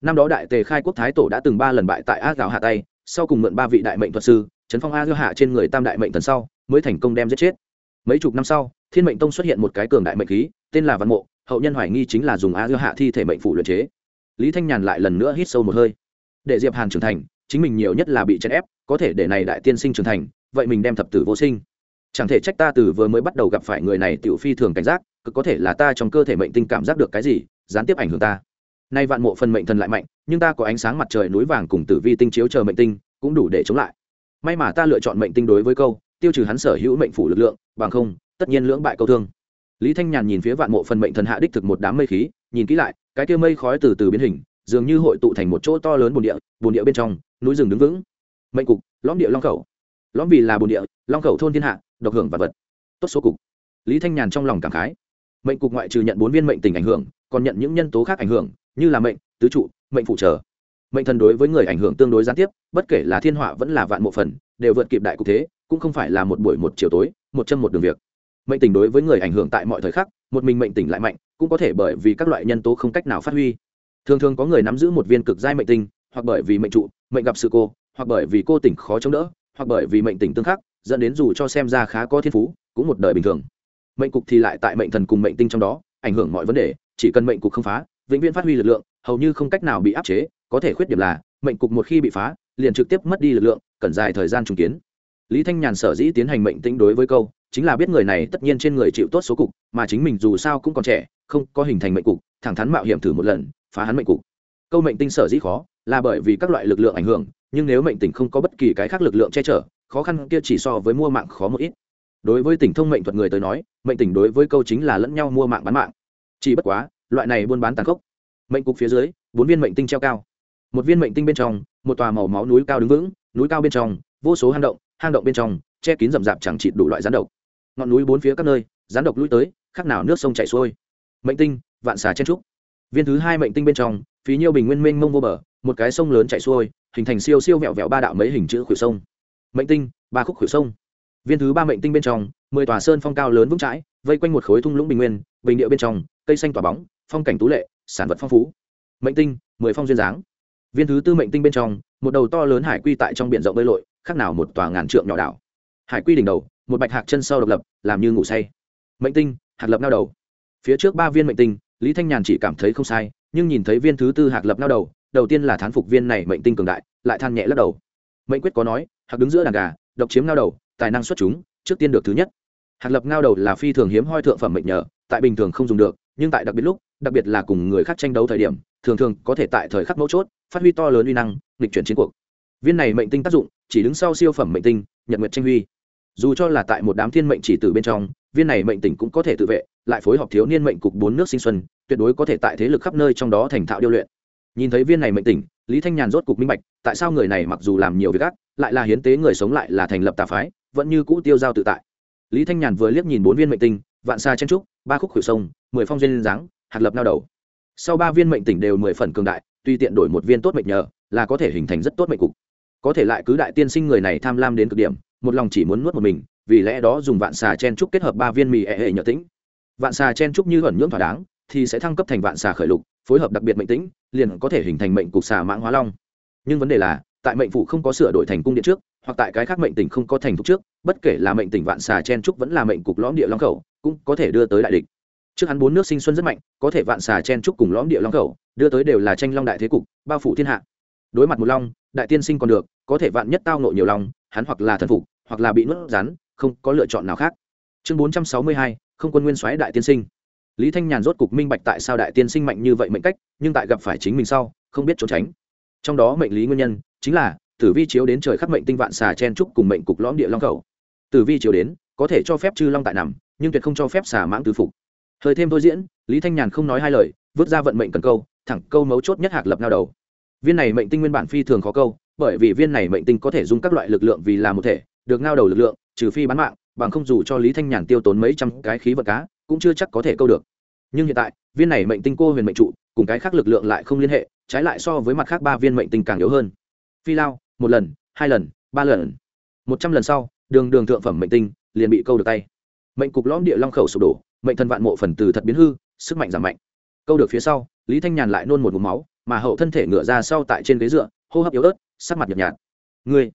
Năm đó đại tề khai quốc thái tổ đã từng ba lần bại tại a gạo hạ tay sau cùng mượn ba vị đại mệnh thuật sư trấn phong a gạo hạ trên người tam đại mệnh thần sau, mới thành công đem giết chết. Mấy chục năm sau, thiên mệnh tông xuất hiện một cái cường đại mệnh khí, tên là văn mộ, hậu nhân hoài nghi chính là dùng a gạo hạ thi thể mệnh phủ luyện chế. Lý thanh nhàn lại lần nữa hít sâu một hơi. Để diệp hàn trưởng thành, chính mình nhiều nhất là bị chèn ép có thể để này đại tiên sinh trưởng thành, vậy mình đem thập tử vô sinh. Chẳng thể trách ta từ vừa mới bắt đầu gặp phải người này tiểu phi thường cảnh giác cực có thể là ta trong cơ thể mệnh tinh cảm giác được cái gì, gián tiếp ảnh hưởng ta. Nay vạn mộ phần mệnh thần lại mạnh, nhưng ta có ánh sáng mặt trời núi vàng cùng tử vi tinh chiếu chờ mệnh tinh, cũng đủ để chống lại. May mà ta lựa chọn mệnh tinh đối với câu, tiêu trừ hắn sở hữu mệnh phủ lực lượng, bằng không, tất nhiên lưỡng bại câu thương. Lý thanh nhàn nhìn phía vạn mộ phần mệnh thần hạ đích thực một đám mây khí, nhìn kỹ lại, cái kia mây khói từ từ biến hình, dường như hội tụ thành một chỗ to lớn bồn địa bồn địa bên trong, núi rừng đứng vững mệnh cục, lõm địa long khẩu. Lõm vì là bồn địa, long khẩu thôn thiên hạ, độc hưởng vật vật. Tốt số cục. Lý thanh nhàn trong lòng cảm khái. Mệnh cục ngoại trừ nhận bốn viên mệnh tình ảnh hưởng, còn nhận những nhân tố khác ảnh hưởng, như là mệnh, tứ trụ, mệnh phụ trợ. Mệnh thần đối với người ảnh hưởng tương đối gián tiếp, bất kể là thiên họa vẫn là vạn mộ phần, đều vượt kịp đại cục thế, cũng không phải là một buổi một chiều tối, một chân một đường việc. Mệnh tình đối với người ảnh hưởng tại mọi thời khắc, một mình mệnh tình lại mạnh, cũng có thể bởi vì các loại nhân tố không cách nào phát huy. Thường thường có người nắm giữ một viên cực giai mệnh tinh hoặc bởi vì mệnh trụ, mệnh gặp sự cô hoặc bởi vì cô tỉnh khó chống đỡ, hoặc bởi vì mệnh tỉnh tương khắc, dẫn đến dù cho xem ra khá có thiên phú, cũng một đời bình thường. Mệnh cục thì lại tại mệnh thần cùng mệnh tinh trong đó, ảnh hưởng mọi vấn đề, chỉ cần mệnh cục không phá, vĩnh viễn phát huy lực lượng, hầu như không cách nào bị áp chế, có thể khuyết điểm là, mệnh cục một khi bị phá, liền trực tiếp mất đi lực lượng, cần dài thời gian trùng kiến. Lý thanh nhàn sở dĩ tiến hành mệnh tĩnh đối với câu, chính là biết người này tất nhiên trên người chịu tốt số cục, mà chính mình dù sao cũng còn trẻ, không có hình thành mệnh cục, thẳng thắn mạo hiểm thử một lần, phá hắn mệnh cục. Câu mệnh tinh sở dĩ khó, là bởi vì các loại lực lượng ảnh hưởng nhưng nếu mệnh tỉnh không có bất kỳ cái khác lực lượng che chở, khó khăn kia chỉ so với mua mạng khó một ít. Đối với tỉnh thông mệnh thuật người tới nói, mệnh tỉnh đối với câu chính là lẫn nhau mua mạng bán mạng. Chỉ bất quá, loại này buôn bán tàn khốc. Mệnh cục phía dưới, bốn viên mệnh tinh treo cao. Một viên mệnh tinh bên trong, một tòa màu máu núi cao đứng vững, núi cao bên trong, vô số hang động hang động bên trong, che kín rậm rạp chẳng chịt đủ loại rắn độc. Ngọn núi bốn phía các nơi, rắn độc lũi tới, khác nào nước sông chảy xuôi. Mệnh tinh, vạn xà chen trúc. Viên thứ hai mệnh tinh bên trong phí nhiêu bình nguyên mênh mông vô bờ, một cái sông lớn chảy xuôi, hình thành siêu siêu vẹo vẹo ba đạo mấy hình chữ khuỷu sông. Mệnh tinh, ba khúc khuỷu sông. Viên thứ ba mệnh tinh bên trong, mười tòa sơn phong cao lớn vững chãi, vây quanh một khối thung lũng bình nguyên, bình địa bên trong, cây xanh tỏa bóng, phong cảnh tú lệ, sản vật phong phú. Mệnh tinh, mười phong duyên dáng. Viên thứ tư mệnh tinh bên trong, một đầu to lớn hải quy tại trong biển rộng bơi lội, khác nào một tòa ngàn trượng nhỏ đảo. Hải quy đỉnh đầu, một bạch hạc chân sâu độc lập, làm như ngủ say. Mệnh tinh hạt lập nao đầu. Phía trước ba viên mệnh tinh, lý thanh nhàn chỉ cảm thấy không sai nhưng nhìn thấy viên thứ tư hạc lập nao đầu đầu tiên là thán phục viên này mệnh tinh cường đại, lại than nhẹ lắc đầu. Mệnh quyết có nói, hạc đứng giữa đàn gà, độc chiếm nao đầu, tài năng xuất chúng, trước tiên được thứ nhất. Hạc lập nao đầu là phi thường hiếm hoi thượng phẩm mệnh nhờ, tại bình thường không dùng được, nhưng tại đặc biệt lúc, đặc biệt là cùng người khác tranh đấu thời điểm, thường thường có thể tại thời khắc mấu chốt, phát huy to lớn uy năng, nghịch chuyển chiến cuộc. Viên này mệnh tinh tác dụng, chỉ đứng sau siêu phẩm mệnh tinh, nhật nguyệt tranh huy. Dù cho là tại một đám thiên mệnh chỉ từ bên trong, viên này mệnh tỉnh cũng có thể tự vệ lại phối hợp thiếu niên mệnh cục bốn nước sinh xuân, tuyệt đối có thể tại thế lực khắp nơi trong đó thành thạo điêu luyện. Nhìn thấy viên này mệnh tỉnh, lý thanh nhàn rốt cục minh bạch, tại sao người này mặc dù làm nhiều việc ác, lại là hiến tế người sống lại là thành lập tà phái, vẫn như cũ tiêu giao tự tại. Lý thanh nhàn vừa liếc nhìn bốn viên mệnh tinh, vạn xa chen trúc, ba khúc khử sông, mười phong duyên dáng, hạt lập nao đầu. Sau ba viên mệnh tỉnh đều mười phần cường đại, tuy tiện đổi một viên tốt mệnh nhờ, là có thể hình thành rất tốt mệnh cục. Có thể lại cứ đại tiên sinh người này tham lam đến cực điểm, một lòng chỉ muốn nuốt một mình, vì lẽ đó dùng vạn xà chen trúc kết hợp ba viên mì ệ hệ nhợ tĩnh vạn xà chen trúc như ẩn nhưỡng thỏa đáng, thì sẽ thăng cấp thành vạn xà khởi lục, phối hợp đặc biệt mệnh tĩnh, liền có thể hình thành mệnh cục xà mãng hóa long. Nhưng vấn đề là, tại mệnh phụ không có sửa đổi thành cung điện trước, hoặc tại cái khác mệnh tỉnh không có thành thục trước, bất kể là mệnh tỉnh vạn xà chen trúc vẫn là mệnh cục lõm địa long khẩu, cũng có thể đưa tới đại địch. Trước hắn bốn nước sinh xuân rất mạnh, có thể vạn xà chen trúc cùng lõm địa long khẩu, đưa tới đều là tranh long đại thế cục, bao phủ thiên hạ. Đối mặt một long, đại tiên sinh còn được, có thể vạn nhất tao nộ nhiều long, hắn hoặc là thần phục, hoặc là bị nuốt rắn, không có lựa chọn nào khác. Chương bốn trăm sáu mươi hai không quân nguyên soái đại tiên sinh. Lý thanh nhàn rốt cục minh bạch tại sao đại tiên sinh mạnh như vậy mệnh cách, nhưng tại gặp phải chính mình sau, không biết trốn tránh. Trong đó mệnh lý nguyên nhân, chính là, tử vi chiếu đến trời khắc mệnh tinh vạn xà chen trúc cùng mệnh cục lõm địa long khẩu tử vi chiếu đến, có thể cho phép chư long tại nằm, nhưng tuyệt không cho phép xà mãng tứ phục. Thời thêm thôi diễn, lý thanh nhàn không nói hai lời, vứt ra vận mệnh cần câu, thẳng câu mấu chốt nhất hạc lập nao đầu. Viên này mệnh tinh nguyên bản phi thường khó câu, bởi vì viên này mệnh tinh có thể dùng các loại lực lượng vì là một thể, được ngao đầu lực lượng, trừ phi bán mạng bằng không dù cho lý thanh nhàn tiêu tốn mấy trăm cái khí vật cá, cũng chưa chắc có thể câu được. Nhưng hiện tại, viên này mệnh tinh cô huyền mệnh trụ, cùng cái khác lực lượng lại không liên hệ, trái lại so với mặt khác ba viên mệnh tinh càng yếu hơn. Phi lao, một lần, hai lần, ba lần. Một trăm lần sau, đường đường thượng phẩm mệnh tinh liền bị câu được tay. Mệnh cục lõm địa long khẩu sụp đổ, mệnh thần vạn mộ phần từ thật biến hư, sức mạnh giảm mạnh. Câu được phía sau, lý thanh nhàn lại nôn một mục máu, mà hậu thân thể ngựa ra sau tại trên ghế dựa, hô hấp yếu ớt, sắc mặt nhợt nhạt. Người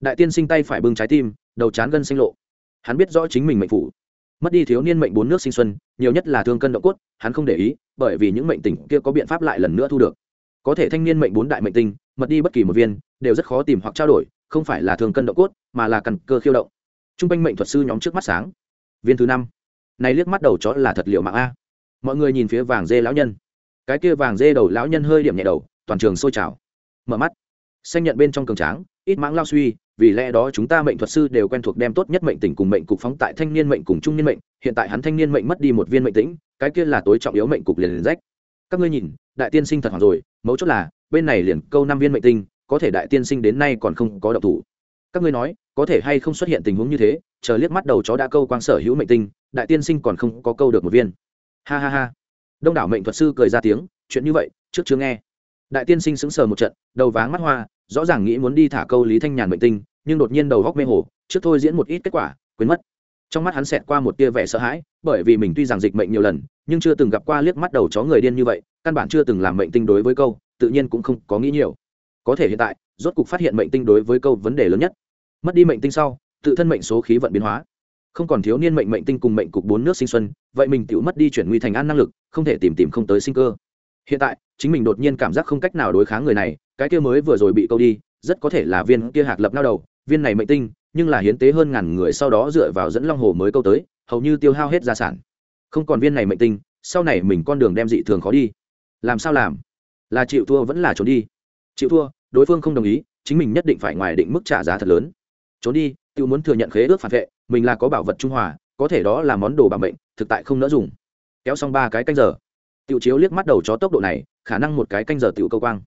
đại tiên sinh tay phải bưng trái tim, đầu chán gân xanh lộ hắn biết rõ chính mình mệnh phủ. Mất đi thiếu niên mệnh bốn nước sinh xuân, nhiều nhất là thương cân động cốt, hắn không để ý, bởi vì những mệnh tỉnh kia có biện pháp lại lần nữa thu được. Có thể thanh niên mệnh bốn đại mệnh tinh, mất đi bất kỳ một viên, đều rất khó tìm hoặc trao đổi, không phải là thương cân động cốt, mà là cần cơ khiêu động. T r u n g quanh mệnh thuật sư nhóm trước mắt sáng. Viên thứ năm. Này liếc mắt đầu chó là thật liệu mạng a. Mọi người nhìn phía vàng dê lão nhân. Cái kia vàng dê đầu lão nhân hơi điểm nhẹ đầu, toàn trường sôi trào. Mở mắt. Xanh nhận bên trong cường tráng ít mãng lao suy, vì lẽ đó chúng ta mệnh thuật sư đều quen thuộc đem tốt nhất mệnh tỉnh cùng mệnh cục phóng tại thanh niên mệnh cùng trung niên mệnh, hiện tại hắn thanh niên mệnh mất đi một viên mệnh tĩnh, cái kia là tối trọng yếu mệnh cục liền liền rách. Các ngươi nhìn, đại tiên sinh thật hoàng rồi, mấu chốt là, bên này liền câu năm viên mệnh tinh, có thể đại tiên sinh đến nay còn không có độc thủ. Các ngươi nói, có thể hay không xuất hiện tình huống như thế, chờ liếc mắt đầu chó đã câu quang sở hữu mệnh tinh, đại tiên sinh còn không có câu được một viên. Ha ha ha. Đông đảo mệnh thuật sư cười ra tiếng, chuyện như vậy, trước chưa nghe đại tiên sinh sững sờ một trận, đầu váng mắt hoa, rõ ràng nghĩ muốn đi thả câu lý thanh nhàn mệnh tinh, nhưng đột nhiên đầu góc mê hồ, trước thôi diễn một ít kết quả, quên mất. Trong mắt hắn xẹt qua một tia vẻ sợ hãi, bởi vì mình tuy rằng dịch mệnh nhiều lần, nhưng chưa từng gặp qua liếc mắt đầu chó người điên như vậy, căn bản chưa từng làm mệnh tinh đối với câu, tự nhiên cũng không có nghĩ nhiều. Có thể hiện tại, rốt cục phát hiện mệnh tinh đối với câu vấn đề lớn nhất. Mất đi mệnh tinh sau, tự thân mệnh số khí vận biến hóa. Không còn thiếu niên mệnh mệnh tinh cùng mệnh cục bốn nước sinh xuân, vậy mình tự mất đi chuyển nguy thành an năng lực, không thể tìm tìm không tới sinh cơ hiện tại, chính mình đột nhiên cảm giác không cách nào đối kháng người này, cái kia mới vừa rồi bị câu đi, rất có thể là viên kia hạc lập nao đầu, viên này mệnh tinh, nhưng là hiến tế hơn ngàn người sau đó dựa vào dẫn long hồ mới câu tới, hầu như tiêu hao hết gia sản. Không còn viên này mệnh tinh, sau này mình con đường đem dị thường khó đi. Làm sao làm? Là chịu thua vẫn là trốn đi? Chịu thua, đối phương không đồng ý, chính mình nhất định phải ngoài định mức trả giá thật lớn. Trốn đi tự muốn thừa nhận khế ước phản vệ, mình là có bảo vật trung hòa, có thể đó là món đồ bảo mệnh, thực tại không nỡ dùng. Kéo xong ba cái canh giờ tiểu chiếu liếc mắt đầu chó tốc độ này, khả năng một cái canh giờ tiểu câu quang.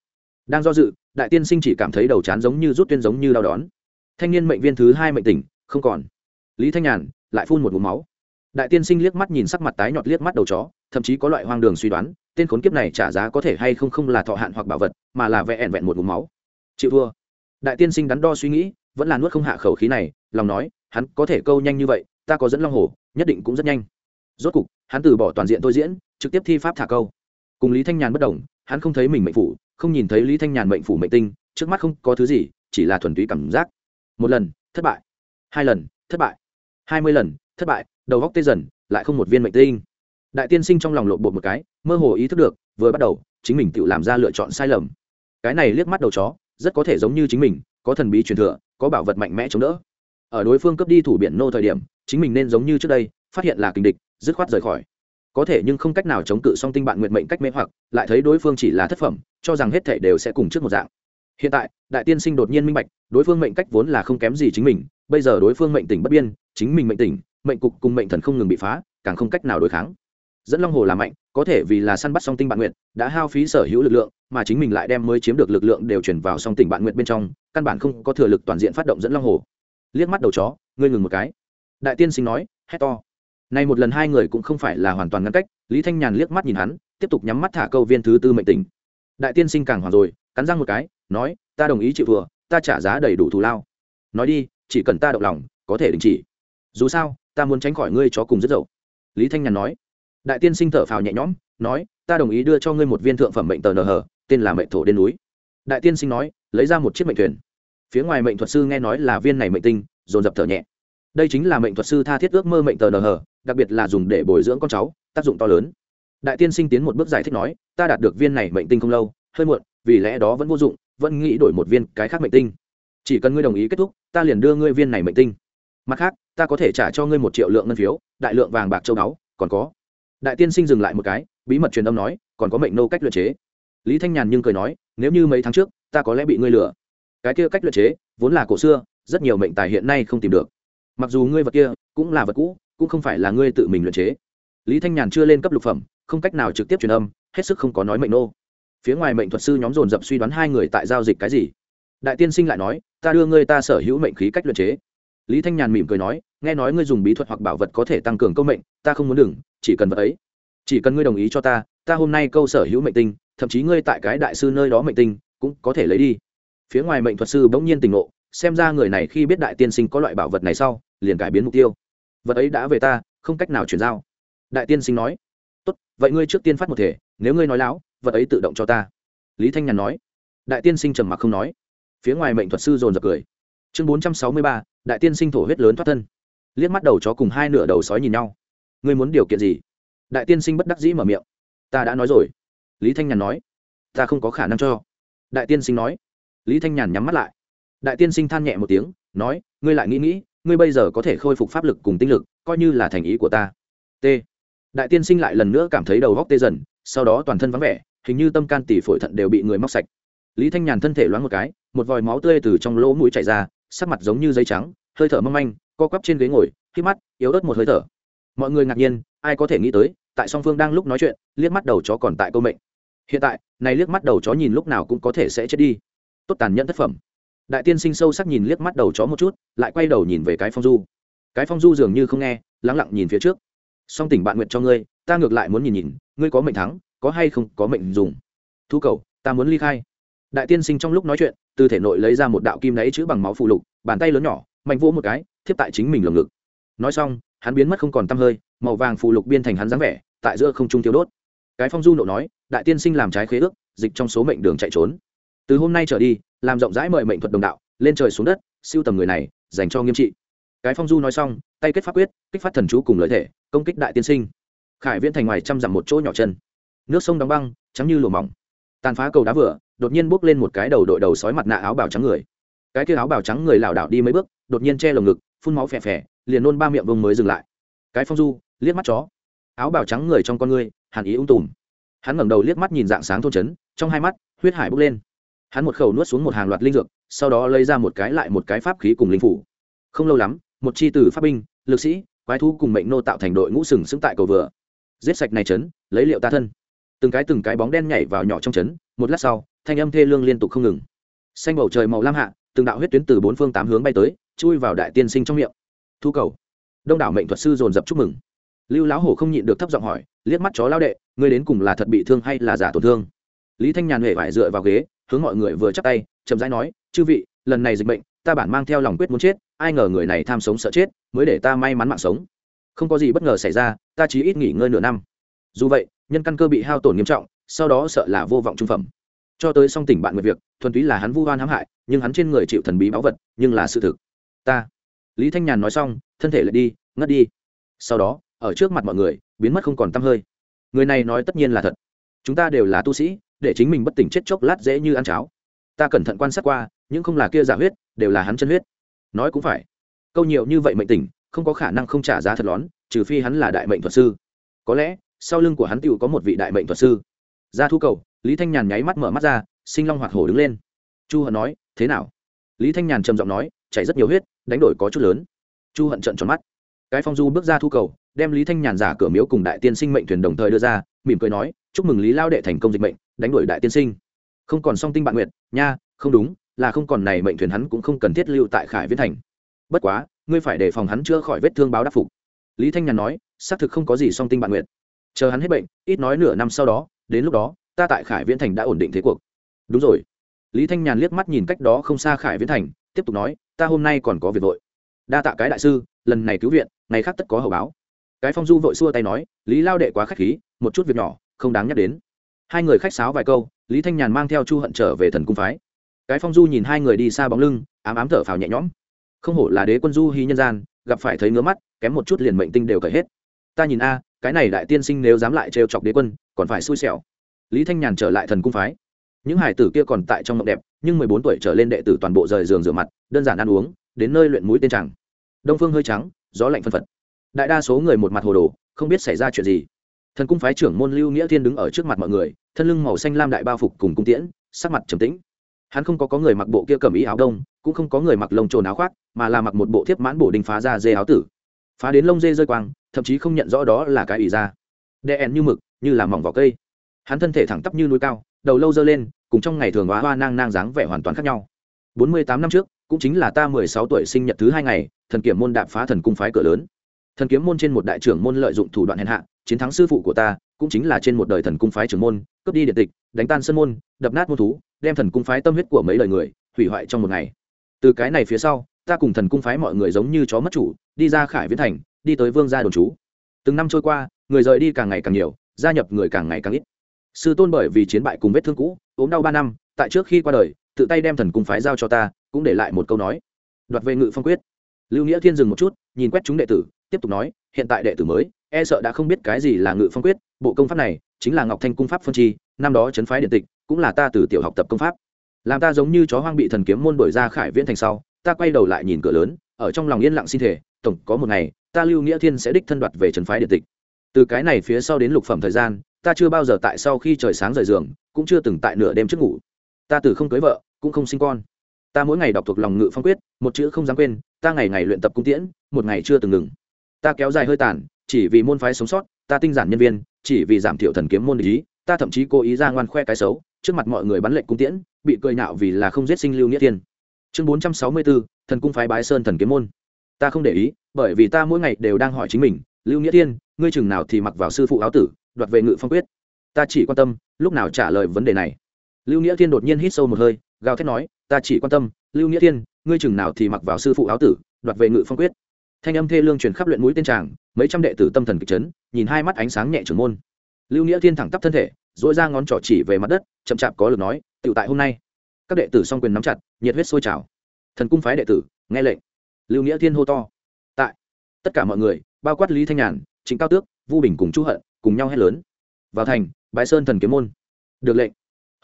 Đang do dự, đại tiên sinh chỉ cảm thấy đầu chán giống như rút tuyên giống như đau đón. Thanh niên mệnh viên thứ hai mệnh tỉnh, không còn. Lý thanh nhàn, lại phun một ngụm máu. Đại tiên sinh liếc mắt nhìn sắc mặt tái nhọt liếc mắt đầu chó, thậm chí có loại hoang đường suy đoán, tên khốn kiếp này trả giá có thể hay không không là thọ hạn hoặc bảo vật, mà là vẽ ẻn vẹn một ngụm máu. Chịu thua. Đại tiên sinh đắn đo suy nghĩ, vẫn là nuốt không hạ khẩu khí này, lòng nói, hắn có thể câu nhanh như vậy, ta có dẫn long hồ, nhất định cũng rất nhanh. Rốt cục, hắn từ bỏ toàn diện tôi diễn trực tiếp thi pháp thả câu. Cùng lý thanh nhàn bất đồng, hắn không thấy mình mệnh phủ, không nhìn thấy lý thanh nhàn mệnh phủ mệnh tinh, trước mắt không có thứ gì, chỉ là thuần túy cảm giác. Một lần, thất bại. Hai lần, thất bại. Hai mươi lần, thất bại, đầu góc tê dần, lại không một viên mệnh tinh. Đại tiên sinh trong lòng lộn bột một cái, mơ hồ ý thức được, vừa bắt đầu, chính mình tự làm ra lựa chọn sai lầm. Cái này liếc mắt đầu chó, rất có thể giống như chính mình, có thần bí truyền thừa, có bảo vật mạnh mẽ chống đỡ. Ở đối phương cấp đi thủ biển nô thời điểm, chính mình nên giống như trước đây, phát hiện là kình địch, dứt khoát rời khỏi có thể nhưng không cách nào chống cự song tinh bạn nguyện mệnh cách mê hoặc, lại thấy đối phương chỉ là thất phẩm, cho rằng hết thể đều sẽ cùng trước một dạng. Hiện tại, đại tiên sinh đột nhiên minh bạch, đối phương mệnh cách vốn là không kém gì chính mình, bây giờ đối phương mệnh tỉnh bất biên, chính mình mệnh tỉnh, mệnh cục cùng mệnh thần không ngừng bị phá, càng không cách nào đối kháng. Dẫn long hồ là mạnh, có thể vì là săn bắt song tinh bạn nguyện, đã hao phí sở hữu lực lượng, mà chính mình lại đem mới chiếm được lực lượng đều chuyển vào song tinh bạn nguyện bên trong, căn bản không có thừa lực toàn diện phát động dẫn long hồ. Liếc mắt đầu chó, ngươi ngừng một cái. Đại tiên sinh nói, hét to nay một lần hai người cũng không phải là hoàn toàn ngăn cách, lý thanh nhàn liếc mắt nhìn hắn, tiếp tục nhắm mắt thả câu viên thứ tư mệnh tình. Đại tiên sinh càng hoàn rồi, cắn răng một cái, nói, ta đồng ý chịu vừa ta trả giá đầy đủ thù lao. Nói đi, chỉ cần ta động lòng, có thể đình chỉ. Dù sao, ta muốn tránh khỏi ngươi chó cùng rất dậu lý thanh nhàn nói. Đại tiên sinh thở phào nhẹ nhõm, nói, ta đồng ý đưa cho ngươi một viên thượng phẩm mệnh tờ nờ hờ, tên là mệnh thổ đen núi. Đại tiên sinh nói, lấy ra một chiếc mệnh thuyền. Phía ngoài mệnh thuật sư nghe nói là viên này mệnh tinh, dồn dập thở nhẹ. Đây chính là mệnh thuật sư tha thiết ước mơ mệnh tờ nờ hờ đặc biệt là dùng để bồi dưỡng con cháu, tác dụng to lớn. Đại tiên sinh tiến một bước giải thích nói, ta đạt được viên này mệnh tinh không lâu, hơi muộn, vì lẽ đó vẫn vô dụng, vẫn nghĩ đổi một viên cái khác mệnh tinh. Chỉ cần ngươi đồng ý kết thúc, ta liền đưa ngươi viên này mệnh tinh. Mặt khác, ta có thể trả cho ngươi một triệu lượng ngân phiếu, đại lượng vàng bạc châu báu, còn có. Đại tiên sinh dừng lại một cái, bí mật truyền âm nói, còn có mệnh nô cách luyện chế. Lý thanh nhàn nhưng cười nói, nếu như mấy tháng trước, ta có lẽ bị ngươi lừa. Cái kia cách luyện chế, vốn là cổ xưa, rất nhiều mệnh tài hiện nay không tìm được. Mặc dù ngươi vật kia cũng là vật cũ cũng không phải là ngươi tự mình luyện chế. Lý thanh nhàn chưa lên cấp lục phẩm, không cách nào trực tiếp truyền âm, hết sức không có nói mệnh nô. Phía ngoài mệnh thuật sư nhóm dồn dập suy đoán hai người tại giao dịch cái gì. Đại tiên sinh lại nói, ta đưa ngươi ta sở hữu mệnh khí cách luyện chế. Lý thanh nhàn mỉm cười nói, nghe nói ngươi dùng bí thuật hoặc bảo vật có thể tăng cường công mệnh, ta không muốn đừng, chỉ cần vật ấy. Chỉ cần ngươi đồng ý cho ta ta hôm nay câu sở hữu mệnh tinh, thậm chí ngươi tại cái đại sư nơi đó mệnh tinh, cũng có thể lấy đi. Phía ngoài mệnh thuật sư bỗng nhiên tỉnh ngộ, xem ra người này khi biết đại tiên sinh có loại bảo vật này sau, liền cải biến mục tiêu vật ấy đã về ta, không cách nào chuyển giao. Đại tiên sinh nói. Tốt, vậy ngươi trước tiên phát một thể, nếu ngươi nói láo, vật ấy tự động cho ta. Lý thanh nhàn nói. Đại tiên sinh trầm mặc không nói. Phía ngoài mệnh thuật sư dồn dập cười. Chương bốn trăm sáu mươi ba, đại tiên sinh thổ huyết lớn thoát thân. Liếc mắt đầu chó cùng hai nửa đầu sói nhìn nhau. Ngươi muốn điều kiện gì? Đại tiên sinh bất đắc dĩ mở miệng. Ta đã nói rồi. Lý thanh nhàn nói. Ta không có khả năng cho. Đại tiên sinh nói. Lý thanh nhàn nhắm mắt lại. Đại tiên sinh than nhẹ một tiếng, nói, ngươi lại nghĩ nghĩ ngươi bây giờ có thể khôi phục pháp lực cùng tinh lực, coi như là thành ý của ta. T. Đại tiên sinh lại lần nữa cảm thấy đầu góc tê dần, sau đó toàn thân vắng vẻ, hình như tâm can tỷ phổi thận đều bị người móc sạch. Lý thanh nhàn thân thể loáng một cái, một vòi máu tươi từ trong lỗ mũi chảy ra, sắc mặt giống như giấy trắng, hơi thở mâm anh co quắp trên ghế ngồi, khi mắt, yếu ớt một hơi thở. Mọi người ngạc nhiên, ai có thể nghĩ tới, tại song phương đang lúc nói chuyện, liếc mắt đầu chó còn tại câu mệnh. Hiện tại, này liếc mắt đầu chó nhìn lúc nào cũng có thể sẽ chết đi. Tốt tàn nhẫn thất phẩm đại tiên sinh sâu sắc nhìn liếc mắt đầu chó một chút, lại quay đầu nhìn về cái phong du. Cái phong du dường như không nghe, lắng lặng nhìn phía trước. Song tỉnh bạn nguyện cho ngươi, ta ngược lại muốn nhìn nhìn, ngươi có mệnh thắng, có hay không có mệnh dùng. Thu cầu, ta muốn ly khai. Đại tiên sinh trong lúc nói chuyện, từ thể nội lấy ra một đạo kim đáy chữ bằng máu phụ lục, bàn tay lớn nhỏ, mạnh vỗ một cái, thiếp tại chính mình lồng ngực. Nói xong, hắn biến mất không còn t hơi, màu vàng phụ lục biên thành hắn dáng vẻ, tại giữa không trung tiêu đốt. Cái phong du nộ nói, đại tiên sinh làm trái khế ước, dịch trong số mệnh đường chạy trốn từ hôm nay trở đi, làm rộng rãi mời mệnh thuật đồng đạo, lên trời xuống đất, siêu tầm người này, dành cho nghiêm trị. Cái phong du nói xong, tay kết pháp quyết, kích phát thần chú cùng lợi thể, công kích đại tiên sinh. Khải viễn thành ngoài trăm dặm một chỗ nhỏ chân. Nước sông đóng băng, trắng như lùa mỏng. Tàn phá cầu đá vừa, đột nhiên bốc lên một cái đầu đội đầu sói mặt nạ áo bào trắng người. Cái kia áo bào trắng người lảo đảo đi mấy bước, đột nhiên che lồng ngực, phun máu phè phè, liền nôn ba miệng vông mới dừng lại. Cái phong du, liếc mắt chó. Áo bào trắng người trong con ngươi, hàn ý ung tùm. Hắn ngẩng đầu liếc mắt nhìn dạng sáng thôn trấn, trong hai mắt, huyết hải bốc lên hắn một khẩu nuốt xuống một hàng loạt linh dược, sau đó lấy ra một cái lại một cái pháp khí cùng linh phủ. Không lâu lắm, một chi tử pháp binh, lực sĩ, quái thu cùng mệnh nô tạo thành đội ngũ sừng sững tại cầu vừa. Giết sạch này trấn, lấy liệu ta thân. Từng cái từng cái bóng đen nhảy vào nhỏ trong trấn, một lát sau, thanh âm thê lương liên tục không ngừng. Xanh bầu trời màu lam hạ, từng đạo huyết tuyến từ bốn phương tám hướng bay tới, chui vào đại tiên sinh trong miệng. Thu cầu. Đông đảo mệnh thuật sư dồn dập chúc mừng. Lưu lão hổ không nhịn được thấp giọng hỏi, liếc mắt chó lao đệ, ngươi đến cùng là thật bị thương hay là giả tổn thương? Lý thanh nhàn huệ vải dựa vào ghế hướng mọi người vừa chắc tay, chậm rãi nói, chư vị, lần này dịch bệnh, ta bản mang theo lòng quyết muốn chết, ai ngờ người này tham sống sợ chết, mới để ta may mắn mạng sống. Không có gì bất ngờ xảy ra, ta chỉ ít nghỉ ngơi nửa năm. Dù vậy, nhân căn cơ bị hao tổn nghiêm trọng, sau đó sợ là vô vọng trung phẩm. Cho tới song tỉnh bạn người việc, thuần túy là hắn vu oan hãm hại, nhưng hắn trên người chịu thần bí báu vật, nhưng là sự thực. Ta. Lý thanh nhàn nói xong, thân thể lại đi, ngất đi. Sau đó, ở trước mặt mọi người, biến mất không còn t hơi. Người này nói tất nhiên là thật. Chúng ta đều là tu sĩ để chính mình bất tỉnh chết chốc lát dễ như ăn cháo. Ta cẩn thận quan sát qua nhưng không là kia giả huyết, đều là hắn chân huyết. Nói cũng phải. Câu nhiều như vậy mệnh tỉnh không có khả năng không trả giá thật lón, trừ phi hắn là đại mệnh thuật sư. Có lẽ, sau lưng của hắn tựu có một vị đại mệnh thuật sư. Ra thu cầu, lý thanh nhàn nháy mắt mở mắt ra, sinh long hoạt hổ đứng lên. Chu hận nói, thế nào? Lý thanh nhàn trầm giọng nói, chảy rất nhiều huyết, đánh đổi có chút lớn. Chu hận trận tròn mắt. Cái phong du bước ra thu cầu, đem lý thanh nhàn giả cửa miếu cùng đại tiên sinh mệnh thuyền đồng thời đưa ra mỉm cười nói, chúc mừng lý lao đệ thành công dịch mệnh, đánh đuổi đại tiên sinh. Không còn song tinh bạn nguyệt, nha, không đúng, là không còn này mệnh thuyền hắn cũng không cần thiết lưu tại khải viễn thành. Bất quá, ngươi phải đề phòng hắn chữa khỏi vết thương báo đáp phục. Lý thanh nhàn nói, xác thực không có gì song tinh bạn nguyệt. Chờ hắn hết bệnh, ít nói nửa năm sau đó, đến lúc đó, ta tại khải viễn thành đã ổn định thế cuộc. Đúng rồi. Lý thanh nhàn liếc mắt nhìn cách đó không xa khải viễn thành, tiếp tục nói, ta hôm nay còn có việc vội. Đa tạ cái đại sư, lần này cứu viện, ngày khác tất có hậu báo cái phong du vội xua tay nói, lý lao đệ quá k h á c h khí, một chút việc nhỏ, không đáng nhắc đến. Hai người khách sáo vài câu, lý thanh nhàn mang theo chu hận trở về thần cung phái. Cái phong du nhìn hai người đi xa bóng lưng, ám ám thở phào nhẹ nhõm. Không hổ là đế quân du hy nhân gian, gặp phải thấy ngứa mắt, kém một chút liền mệnh tinh đều cởi hết. Ta nhìn a, cái này đại tiên sinh nếu dám lại trêu chọc đế quân, còn phải xui xẻo. Lý thanh nhàn trở lại thần cung phái. Những hải tử kia còn tại trong mộng đẹp, nhưng mười bốn tuổi trở lên đệ tử toàn bộ rời giường rửa mặt, đơn giản ăn uống, đến nơi luyện mũi tên tràng đông phương hơi trắng, gió lạnh phân phật đại đa số người một mặt hồ đồ, không biết xảy ra chuyện gì. Thần cung phái trưởng môn lưu nghĩa thiên đứng ở trước mặt mọi người, thân lưng màu xanh lam đại bao phục cùng cung tiễn, sắc mặt trầm tĩnh. Hắn không có có người mặc bộ kia cầm ý áo đông, cũng không có người mặc lông trồn áo khoác, mà là mặc một bộ thiếp mãn bổ đình phá ra dê áo tử. Phá đến lông dê rơi quang, thậm chí không nhận rõ đó là cái ỷ ra đè ẻn như mực, như là mỏng vỏ cây. Hắn thân thể thẳng tắp như núi cao, đầu lâu dơ lên, cùng trong ngày thường hóa hoa nang nang dáng vẻ hoàn toàn khác nhau. Bốn mươi tám năm trước, cũng chính là ta mười sáu tuổi sinh nhật thứ hai ngày, thần kiểm môn đạp phá thần cung phái cửa lớn thần kiếm môn trên một đại trưởng môn lợi dụng thủ đoạn hèn hạ, chiến thắng sư phụ của ta, cũng chính là trên một đời thần cung phái trưởng môn, cướp đi điện tịch, đánh tan sân môn, đập nát môn thú, đem thần cung phái tâm huyết của mấy lời người hủy hoại trong một ngày. Từ cái này phía sau, ta cùng thần cung phái mọi người giống như chó mất chủ, đi ra khải viễn thành, đi tới vương gia đồn trú. Từng năm trôi qua, người rời đi càng ngày càng nhiều, gia nhập người càng ngày càng ít. Sư tôn bởi vì chiến bại cùng vết thương cũ, ốm đau ba năm, tại trước khi qua đời, tự tay đem thần cung phái giao cho ta, cũng để lại một câu nói. Đoạt về ngự phong quyết. Lưu nghĩa thiên dừng một chút nhìn quét chúng đệ tử, tiếp tục nói, hiện tại đệ tử mới e sợ đã không biết cái gì là ngự phong quyết, bộ công pháp này chính là ngọc thanh cung pháp phân chi, năm đó chấn phái điện tịch, cũng là ta từ tiểu học tập công pháp. Làm ta giống như chó hoang bị thần kiếm môn đổi ra khải viễn thành sau, ta quay đầu lại nhìn cửa lớn, ở trong lòng yên lặng xin thể tổng, có một ngày, ta lưu nghĩa thiên sẽ đích thân đoạt về trấn phái điện tịch. Từ cái này phía sau đến lục phẩm thời gian, ta chưa bao giờ tại sau khi trời sáng rời giường, cũng chưa từng tại nửa đêm trước ngủ. Ta từ không cưới vợ, cũng không sinh con ta mỗi ngày đọc thuộc lòng ngự phong quyết, một chữ không dám quên, ta ngày ngày luyện tập cung tiễn, một ngày chưa từng ngừng. Ta kéo dài hơi tàn, chỉ vì môn phái sống sót, ta tinh giản nhân viên, chỉ vì giảm thiểu thần kiếm môn ý, ta thậm chí cố ý ra ngoan khoe cái xấu, trước mặt mọi người bắn lệnh cung tiễn, bị cười nhạo vì là không giết sinh lưu nghĩa tiên chương bốn trăm sáu mươi bốn thần cung phái bái sơn thần kiếm môn. Ta không để ý, bởi vì ta mỗi ngày đều đang hỏi chính mình, lưu nghĩa tiên ngươi chừng nào thì mặc vào sư phụ áo tử, đoạt về ngự phong quyết? Ta chỉ quan tâm, lúc nào trả lời vấn đề này. Lưu nghĩa thiên đột nhiên hít sâu một hơi, gào thét nói ta chỉ quan tâm, lưu nghĩa thiên, ngươi chừng nào thì mặc vào sư phụ áo tử, đoạt về ngự phong quyết. Thanh âm thê lương truyền khắp luyện mũi tên tràng mấy trăm đệ tử tâm thần kịch chấn, nhìn hai mắt ánh sáng nhẹ trưởng môn. Lưu nghĩa thiên thẳng tắp thân thể dỗi ra ngón trỏ chỉ về mặt đất, chậm chạp có lực nói tự tại hôm nay. Các đệ tử song quyền nắm chặt, nhiệt huyết sôi trào. Thần cung phái đệ tử, nghe lệnh. Lưu nghĩa thiên hô to. Tại. Tất cả mọi người, bao quát lý thanh nhàn chính cao tước, vu bình cùng chu hận, cùng nhau hét lớn. Vào thành bãi sơn thần kiếm môn. Được lệnh.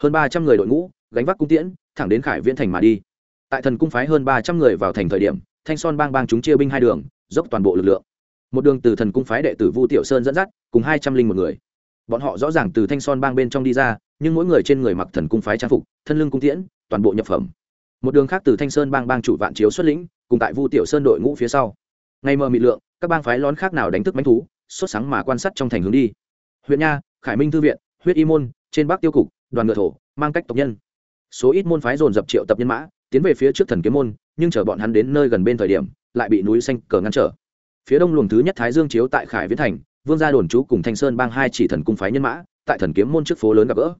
Hơn ba trăm người đội ngũ gánh vác cung tiễn, thẳng đến khải viễn thành mà đi. Tại thần cung phái hơn ba trăm người vào thành thời điểm, thanh son bang bang chúng chia binh hai đường, dốc toàn bộ lực lượng. Một đường từ thần cung phái đệ tử vu tiểu sơn dẫn dắt, cùng hai trăm linh một người. Bọn họ rõ ràng từ thanh son bang bên trong đi ra, nhưng mỗi người trên người mặc thần cung phái trang phục, thân lưng cung tiễn, toàn bộ nhập phẩm. Một đường khác từ thanh sơn bang bang chủ vạn chiếu xuất lĩnh, cùng tại vu tiểu sơn đội ngũ phía sau. Ngay mờ mị lượng, các bang phái lón khác nào đánh thức bánh thú xuất sáng mà quan sát trong thành hướng đi. Huyện nha, khải minh thư viện, huyết y môn, trên bắc tiêu cục, đoàn ngựa thổ, mang cách tộc nhân số ít môn phái dồn dập triệu tập nhân mã, tiến về phía trước thần kiếm môn, nhưng chờ bọn hắn đến nơi gần bên thời điểm, lại bị núi xanh cờ ngăn trở. Phía đông luồng thứ nhất thái dương chiếu tại khải viễn thành, vương gia đồn trú cùng thanh sơn bang hai chỉ thần cung phái nhân mã, tại thần kiếm môn trước phố lớn gặp gỡ.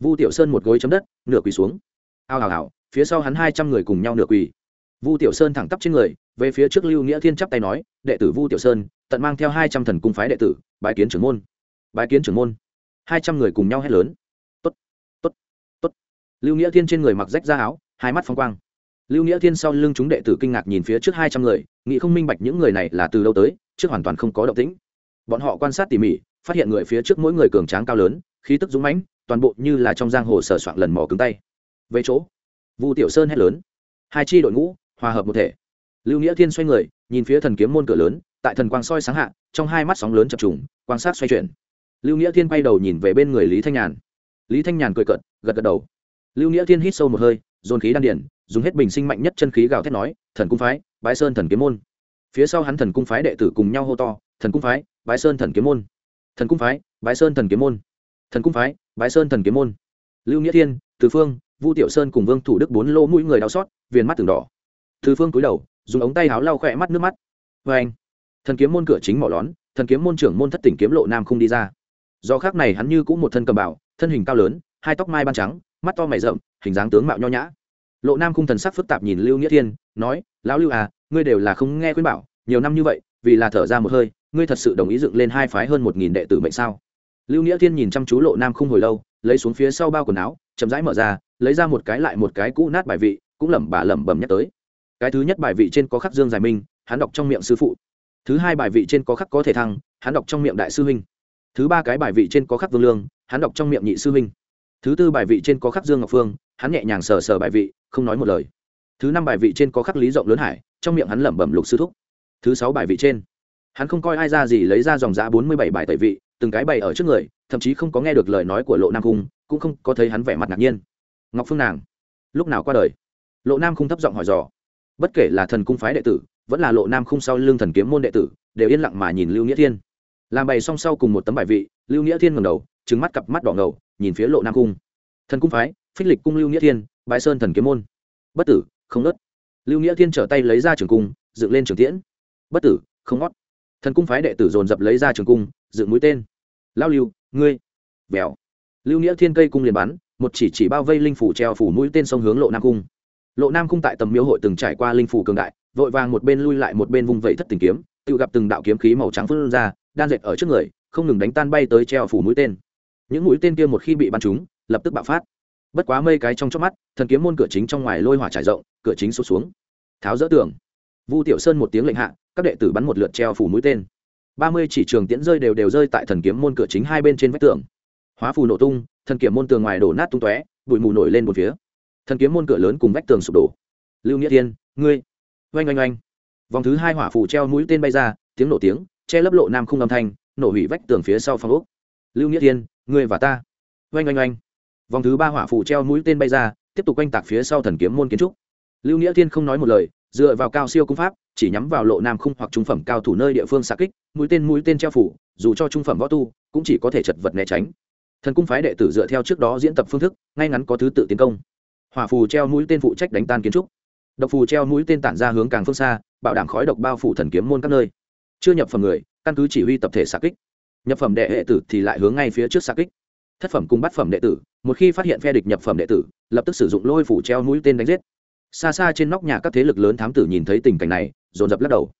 Vu tiểu sơn một gối chấm đất, nửa quỳ xuống. Ao hào hào phía sau hắn hai trăm người cùng nhau nửa quỳ. Vu tiểu sơn thẳng tắp trên người, về phía trước lưu nghĩa thiên chắp tay nói, đệ tử vu tiểu sơn, tận mang theo hai trăm thần cung phái đệ tử, bái kiến trưởng môn. Bái kiến trưởng môn. Hai trăm người cùng nhau hét lớn lưu nghĩa thiên trên người mặc rách ra áo, hai mắt phong quang. Lưu nghĩa thiên sau lưng chúng đệ tử kinh ngạc nhìn phía trước hai trăm người, nghĩ không minh bạch những người này là từ đâu tới, trước hoàn toàn không có động tĩnh. Bọn họ quan sát tỉ mỉ, phát hiện người phía trước mỗi người cường tráng cao lớn, khí tức dũng mãnh, toàn bộ như là trong giang hồ sở soạn lần mò cứng tay. Về chỗ, vu tiểu sơn hét lớn. Hai chi đội ngũ, hòa hợp một thể. Lưu nghĩa thiên xoay người, nhìn phía thần kiếm môn cửa lớn, tại thần quang soi sáng hạ, trong hai mắt sóng lớn chập trùng quan sát xoay chuyển. Lưu nghĩa thiên quay đầu nhìn về bên người lý thanh nhàn. Lý thanh nhàn cười cợt, gật gật đầu lưu nghĩa thiên hít sâu một hơi, dồn khí đan điển dùng hết bình sinh mạnh nhất chân khí gào thét nói, thần cung phái, bái sơn thần kiếm môn. Phía sau hắn thần cung phái đệ tử cùng nhau hô to, thần cung phái, bái sơn thần kiếm môn. Thần cung phái, bái sơn thần kiếm môn. Thần cung phái, bái sơn thần kiếm môn. Lưu nghĩa thiên, từ phương, vu tiểu sơn cùng vương thủ đức bốn lô mũi người đau xót, viền mắt từng đỏ. Từ phương cúi đầu, dùng ống tay áo lau khỏe mắt nước mắt. Vê anh, thần kiếm môn cửa chính mỏ lón, thần kiếm môn trưởng môn thất tỉnh kiếm lộ nam không đi ra. Do khác này hắn như cũng một thân cầm bảo thân hình cao lớn, hai tóc mai ban trắng mắt to mày rậm, hình dáng tướng mạo nho nhã. Lộ nam khung thần sắc phức tạp nhìn lưu nghĩa thiên, nói, lão lưu à ngươi đều là không nghe khuyên bảo, nhiều năm như vậy, vì là thở ra một hơi, ngươi thật sự đồng ý dựng lên hai phái hơn một nghìn đệ tử mệnh sao? Lưu nghĩa thiên nhìn chăm chú lộ nam khung hồi lâu, lấy xuống phía sau bao quần áo, chậm rãi mở ra, lấy ra một cái lại một cái cũ nát bài vị, cũng lẩm bà lẩm bẩm nhắc tới. Cái thứ nhất bài vị trên có khắc dương giải minh, hắn đọc trong miệng sư phụ. Thứ hai bài vị trên có khắc có thể thăng, hắn đọc trong miệng đại sư huynh. Thứ ba cái bài vị trên có khắc vương lương, hắn đọc trong miệng nhị sư huynh thứ tư bài vị trên có khắc dương ngọc phương, hắn nhẹ nhàng sờ sờ bài vị, không nói một lời. Thứ năm bài vị trên có khắc lý rộng lớn hải, trong miệng hắn lẩm bẩm lục sư thúc. Thứ sáu bài vị trên, hắn không coi ai ra gì lấy ra dòng giã bốn mươi bảy bài tẩy vị, từng cái bày ở trước người, thậm chí không có nghe được lời nói của lộ nam cung, cũng không có thấy hắn vẻ mặt ngạc nhiên. Ngọc phương nàng, lúc nào qua đời? Lộ nam cung thấp giọng hỏi dò. Bất kể là thần cung phái đệ tử, vẫn là lộ nam khung sau lưng thần kiếm môn đệ tử, đều yên lặng mà nhìn lưu nghĩa thiên. Làm bày song sau cùng một tấm bài vị, lưu nghĩa thiên ngầm đầu trứng mắt cặp mắt đỏ ngầu, nhìn phía lộ nam cung. Thần cung phái, phích lịch cung lưu nghĩa thiên bãi sơn thần kiếm môn. Bất tử, không nớt lưu nghĩa thiên trở tay lấy ra trường cung, dựng lên trường tiễn. Bất tử, không ngót. Thần cung phái đệ tử dồn dập lấy ra trường cung, dựng mũi tên. Lao lưu, ngươi. Vèo lưu nghĩa thiên cây cung liền bắn, một chỉ chỉ bao vây linh phủ treo phủ mũi tên sông hướng lộ nam cung. Lộ nam cung tại tầm miếu hội từng trải qua linh phủ cường đại, vội vàng một bên lui lại một bên vung vẩy thất tình kiếm, tự gặp từng đạo kiếm khí màu trắng phân ra, đan dệt ở trước người, không ngừng đánh tan bay tới treo phủ mũi tên những mũi tên kia một khi bị bắn trúng, lập tức bạo phát. Bất quá mây cái trong chớp mắt, thần kiếm môn cửa chính trong ngoài lôi hỏa trải rộng, cửa chính sụt xuống. Tháo rỡ tường. Vu tiểu sơn một tiếng lệnh hạ, các đệ tử bắn một lượt treo phủ mũi tên. Ba mươi chỉ trường tiễn rơi đều đều rơi tại thần kiếm môn cửa chính hai bên trên vách tường. Hóa phù nổ tung, thần kiếm môn tường ngoài đổ nát tung tóe, bụi mù nổi lên một phía. Thần kiếm môn cửa lớn cùng vách tường sụp đổ. Lưu nghĩa thiên, ngươi. Oanh oanh oanh. Vòng thứ hai hỏa phù treo mũi tên bay ra, tiếng nổ tiếng, che lấp lộ nam không âm thanh, nổ hủy vách tường phía sau phong ốc lưu nghĩa thiên, ngươi và ta. Oanh oanh oanh. Vòng thứ ba hỏa phù treo mũi tên bay ra, tiếp tục quanh tạc phía sau thần kiếm môn kiến trúc. Lưu nghĩa thiên không nói một lời, dựa vào cao siêu cung pháp, chỉ nhắm vào lộ nam khung hoặc trung phẩm cao thủ nơi địa phương xạ kích, mũi tên mũi tên treo phủ, dù cho trung phẩm võ tu, cũng chỉ có thể chật vật né tránh. Thần cung phái đệ tử dựa theo trước đó diễn tập phương thức, ngay ngắn có thứ tự tiến công. Hỏa phù treo mũi tên phụ trách đánh tan kiến trúc. Độc phù treo mũi tên tản ra hướng càng phương xa, bảo đảm khói độc bao phủ thần kiếm môn các nơi. Chưa nhập phần người, căn cứ chỉ huy tập thể xạ kích nhập phẩm đệ hệ tử thì lại hướng ngay phía trước xa kích. Thất phẩm cùng bắt phẩm đệ tử, một khi phát hiện phe địch nhập phẩm đệ tử, lập tức sử dụng lôi phủ treo mũi tên đánh giết. Xa xa trên nóc nhà các thế lực lớn thám tử nhìn thấy tình cảnh này, dồn dập lắc đầu.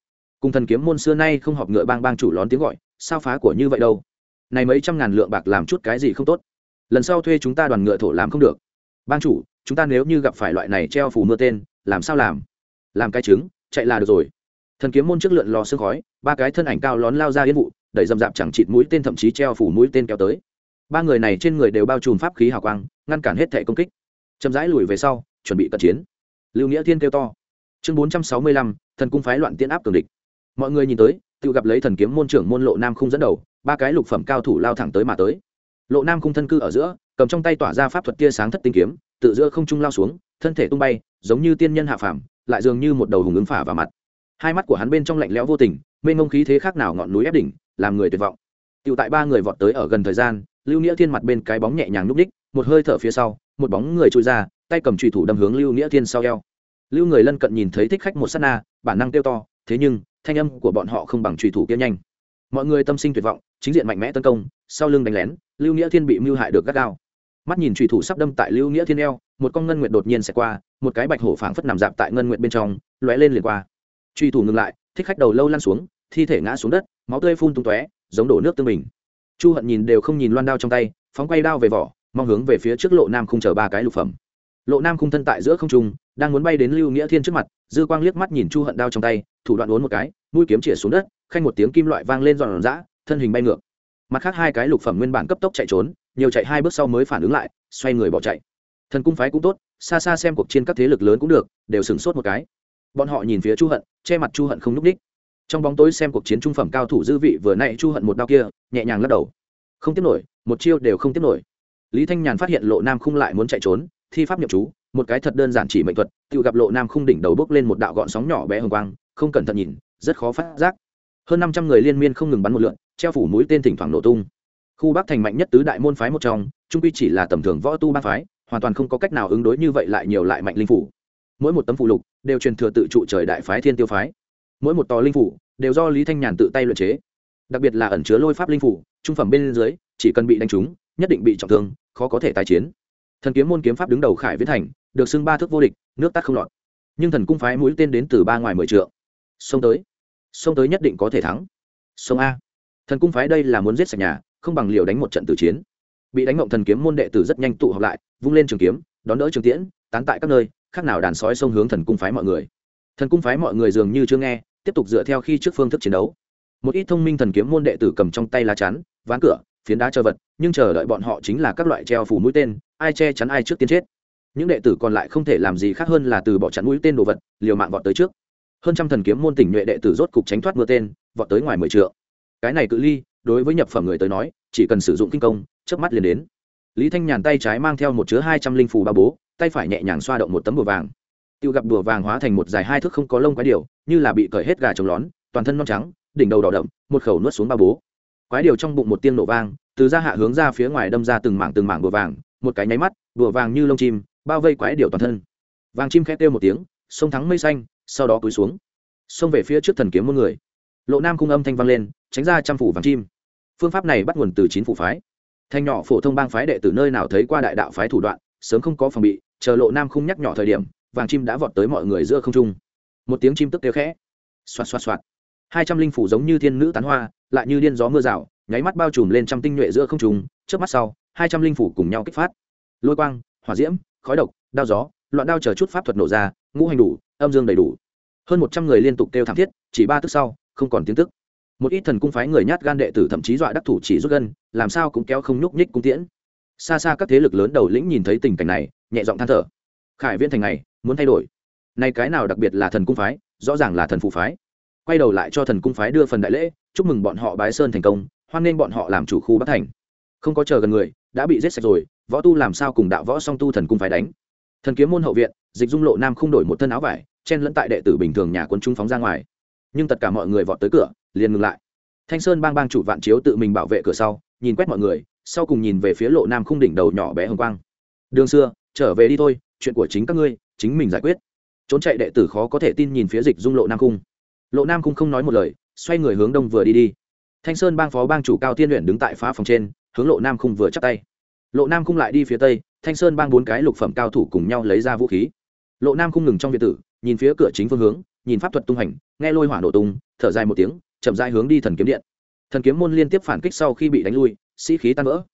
Cùng thần kiếm môn xưa nay không họp ngựa bang bang chủ lón tiếng gọi, sao phá của như vậy đâu? Này mấy trăm ngàn lượng bạc làm chút cái gì không tốt? Lần sau thuê chúng ta đoàn ngựa thổ làm không được. Bang chủ, chúng ta nếu như gặp phải loại này treo phủ mưa tên, làm sao làm? Làm cái trứng, chạy là được rồi. Thần kiếm môn trước lượn lò sương khói, ba cái thân ảnh cao lón lao ra yên vụ đẩy dầm dạp chẳng chịt mũi tên thậm chí treo phủ mũi tên kéo tới. Ba người này trên người đều bao trùm pháp khí hào quang, ngăn cản hết thẻ công kích. Chậm rãi lùi về sau, chuẩn bị cận chiến. Lưu nghĩa thiên kêu to. Chương bốn trăm sáu mươi lăm, thần cung phái loạn tiên áp tường địch. Mọi người nhìn tới, tự gặp lấy thần kiếm môn trưởng môn lộ nam không dẫn đầu, ba cái lục phẩm cao thủ lao thẳng tới mà tới. Lộ nam không thân cư ở giữa, cầm trong tay tỏa ra pháp thuật tia sáng thất tinh kiếm, tự giữa không trung lao xuống, thân thể tung bay, giống như tiên nhân hạ phàm, lại dường như một đầu hùng ứng phả vào mặt. Hai mắt của hắn bên trong lạnh lẽo vô tình, mênh ngông khí thế khác nào ngọn núi ép đỉnh làm người tuyệt vọng. Tựu tại ba người vọt tới ở gần thời gian, lưu nghĩa thiên mặt bên cái bóng nhẹ nhàng núp đích một hơi thở phía sau, một bóng người trôi ra, tay cầm trùy thủ đâm hướng lưu nghĩa thiên sau eo. Lưu người lân cận nhìn thấy thích khách một s á t na, bản năng kêu to, thế nhưng, thanh âm của bọn họ không bằng trùy thủ kia nhanh. Mọi người tâm sinh tuyệt vọng, chính diện mạnh mẽ tấn công, sau lưng đánh lén, lưu nghĩa thiên bị mưu hại được gắt gao. Mắt nhìn trùy thủ sắp đâm tại lưu nghĩa thiên eo, một con ngân nguyệt đột nhiên xẹt qua, một cái bạch hổ phảng phất nằm dạp tại ngân nguyệt bên trong, lóe lên liền qua. Trùy thủ ngừng lại, thích khách đầu lâu lăn xuống, thi thể ngã xuống đất máu tươi phun tung tóe, giống đổ nước tương bình. Chu hận nhìn đều không nhìn loan đao trong tay, phóng quay đao về vỏ, mong hướng về phía trước lộ nam không chờ ba cái lục phẩm. Lộ nam khung thân tại giữa không trung, đang muốn bay đến lưu nghĩa thiên trước mặt, dư quang liếc mắt nhìn chu hận đao trong tay, thủ đoạn uốn một cái, mũi kiếm chĩa xuống đất, khanh một tiếng kim loại vang lên giòn giã, thân hình bay ngược. Mặt khác hai cái lục phẩm nguyên bản cấp tốc chạy trốn, nhiều chạy hai bước sau mới phản ứng lại, xoay người bỏ chạy. Thần cung phái cũng tốt, xa xa xem cuộc chiến các thế lực lớn cũng được, đều sửng sốt một cái. Bọn họ nhìn phía chu hận, che mặt chu hận không núp ních trong bóng tối xem cuộc chiến trung phẩm cao thủ dư vị vừa nãy chu hận một đao kia, nhẹ nhàng lắc đầu. Không tiếp nổi, một chiêu đều không tiếp nổi. Lý thanh nhàn phát hiện lộ nam không lại muốn chạy trốn, thi pháp nhập chú, một cái thật đơn giản chỉ mệnh thuật, tự gặp lộ nam không đỉnh đầu bước lên một đạo gọn sóng nhỏ bé hồng quang, không cẩn thận nhìn, rất khó phát giác. Hơn năm trăm người liên miên không ngừng bắn một lượn, treo phủ mũi tên thỉnh thoảng nổ tung. Khu bắc thành mạnh nhất tứ đại môn phái một trong, trung quy chỉ là tầm thường võ tu ba phái, hoàn toàn không có cách nào ứng đối như vậy lại nhiều lại mạnh linh phủ. Mỗi một tấm phụ lục đều truyền thừa tự trụ trời đại phái thiên tiêu phái mỗi một tò linh phủ đều do lý thanh nhàn tự tay luyện chế đặc biệt là ẩn chứa lôi pháp linh phủ trung phẩm bên dưới chỉ cần bị đánh trúng nhất định bị trọng thương khó có thể tái chiến thần kiếm môn kiếm pháp đứng đầu khải viễn thành được xưng ba thước vô địch nước tắt không lọt nhưng thần cung phái mũi tên đến từ ba ngoài mười trượng xông tới xông tới nhất định có thể thắng sông a thần cung phái đây là muốn giết sạch nhà không bằng liều đánh một trận tử chiến bị đánh mộng thần kiếm môn đệ tử rất nhanh tụ họp lại vung lên trường kiếm đón đỡ trường tiễn tán tại các nơi khác nào đàn sói sông hướng thần cung phái mọi người thần cung phái mọi người dường như chưa nghe tiếp tục dựa theo khi trước phương thức chiến đấu. Một ít thông minh thần kiếm môn đệ tử cầm trong tay lá chắn, ván cửa, phiến đá chờ vật, nhưng chờ đợi bọn họ chính là các loại treo phủ mũi tên, ai che chắn ai trước tiên chết. Những đệ tử còn lại không thể làm gì khác hơn là từ bỏ chắn mũi tên đồ vật, liều mạng vọt tới trước. Hơn trăm thần kiếm môn tỉnh nhuệ đệ tử rốt cục tránh thoát mưa tên, vọt tới ngoài mười trượng. Cái này cự ly, đối với nhập phẩm người tới nói, chỉ cần sử dụng kinh công, chớp mắt liền đến. Lý thanh nhàn tay trái mang theo một chứa hai trăm linh phù ba bố, tay phải nhẹ nhàng xoa động một tấm bùa vàng tiêu gặp đùa vàng hóa thành một dài hai thước không có lông quái điều, như là bị cởi hết gà trống lón, toàn thân non trắng, đỉnh đầu đỏ đậm, một khẩu nuốt xuống ba bố. Quái điều trong bụng một tiếng nổ vang, từ ra hạ hướng ra phía ngoài đâm ra từng mảng từng mảng đùa vàng, một cái nháy mắt, đùa vàng như lông chim, bao vây quái điều toàn thân. Vàng chim khét kêu một tiếng, sông thắng mây xanh, sau đó cúi xuống. Xông về phía trước thần kiếm một người. Lộ nam cung âm thanh vang lên, tránh ra trăm phủ vàng chim. Phương pháp này bắt nguồn từ chín phủ phái. Thanh nhỏ phổ thông bang phái đệ từ nơi nào thấy qua đại đạo phái thủ đoạn, sớm không có phòng bị, chờ lộ nam không nhắc nhỏ thời điểm vàng chim đã vọt tới mọi người giữa không trung. Một tiếng chim tức kêu khẽ. Xoạt xoạt xoạt. Hai trăm linh phủ giống như thiên nữ tán hoa, lại như điên gió mưa rào, nháy mắt bao trùm lên trăm tinh nhuệ giữa không trung. Trước mắt sau, hai trăm linh phủ cùng nhau kích phát. Lôi quang, hỏa diễm, khói độc, đao gió, loạn đao chờ chút pháp thuật nổ ra, ngũ hành đủ, âm dương đầy đủ. Hơn một trăm người liên tục kêu thảm thiết, chỉ ba tức sau, không còn tiếng tức. Một ít thần cung phái người nhát gan đệ tử thậm chí dọa đắc thủ chỉ rút gân, làm sao cũng kéo không nhúc nhích cung tiễn. Xa xa các thế lực lớn đầu lĩnh nhìn thấy tình cảnh này, nhẹ giọng than thở. Khải viễn thành này muốn thay đổi. Nay cái nào đặc biệt là thần cung phái, rõ ràng là thần phụ phái. Quay đầu lại cho thần cung phái đưa phần đại lễ, chúc mừng bọn họ bái sơn thành công, hoan nghênh bọn họ làm chủ khu bắc thành. Không có chờ gần người, đã bị giết sạch rồi, võ tu làm sao cùng đạo võ song tu thần cung phái đánh? Thần kiếm môn hậu viện, dịch dung lộ nam không đổi một thân áo vải, chen lẫn tại đệ tử bình thường nhà quân trung phóng ra ngoài. Nhưng tất cả mọi người vọt tới cửa, liền ngừng lại. Thanh sơn bang bang chủ vạn chiếu tự mình bảo vệ cửa sau, nhìn quét mọi người, sau cùng nhìn về phía lộ nam khung đỉnh đầu nhỏ bé hồng quang. Đường xưa, trở về đi thôi chuyện của chính các ngươi, chính mình giải quyết. Trốn chạy đệ tử khó có thể tin nhìn phía dịch dung lộ nam cung. Lộ nam cung không nói một lời, xoay người hướng đông vừa đi đi. Thanh sơn bang phó bang chủ cao tiên luyện đứng tại phá phòng trên, hướng lộ nam cung vừa chắp tay. Lộ nam cung lại đi phía tây, thanh sơn bang bốn cái lục phẩm cao thủ cùng nhau lấy ra vũ khí. Lộ nam cung ngừng trong việt tử, nhìn phía cửa chính phương hướng, nhìn pháp thuật tung hành, nghe lôi hỏa nổ tung, thở dài một tiếng, chậm dài hướng đi thần kiếm điện. Thần kiếm môn liên tiếp phản kích sau khi bị đánh lui, sĩ khí tan vỡ.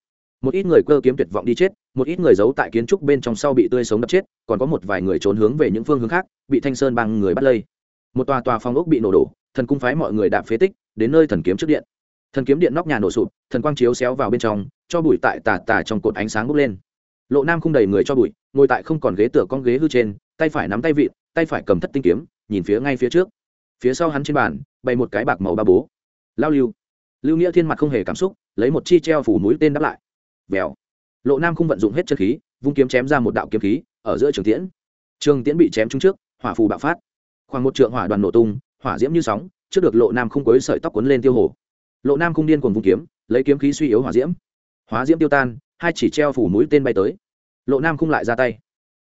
Một ít người cơ kiếm tuyệt vọng đi chết một ít người giấu tại kiến trúc bên trong sau bị tươi sống đập chết, còn có một vài người trốn hướng về những phương hướng khác, bị thanh sơn bằng người bắt lây. Một tòa tòa phong ốc bị nổ đổ, thần cung phái mọi người đạp phế tích, đến nơi thần kiếm trước điện. Thần kiếm điện nóc nhà nổ sụp, thần quang chiếu xéo vào bên trong, cho bụi tại tà tà trong cột ánh sáng bốc lên. Lộ nam không đầy người cho bụi, ngồi tại không còn ghế tựa con ghế hư trên, tay phải nắm tay vịn, tay phải cầm thất tinh kiếm, nhìn phía ngay phía trước. Phía sau hắn trên bàn, bày một cái bạc màu ba bố. Lao lưu. Lưu nghĩa thiên mặt không hề cảm xúc, lấy một chi treo phủ mũi tên đáp lại. Vèo lộ nam không vận dụng hết chân khí, vung kiếm chém ra một đạo kiếm khí, ở giữa trường tiễn. Trường tiễn bị chém trúng trước, hỏa phù bạo phát. Khoảng một trượng hỏa đoàn nổ tung, hỏa diễm như sóng, trước được lộ nam không quấy sợi tóc quấn lên tiêu hồ. Lộ nam không điên cuồng vung kiếm, lấy kiếm khí suy yếu hỏa diễm. Hóa diễm tiêu tan, hai chỉ treo phủ mũi tên bay tới. Lộ nam không lại ra tay.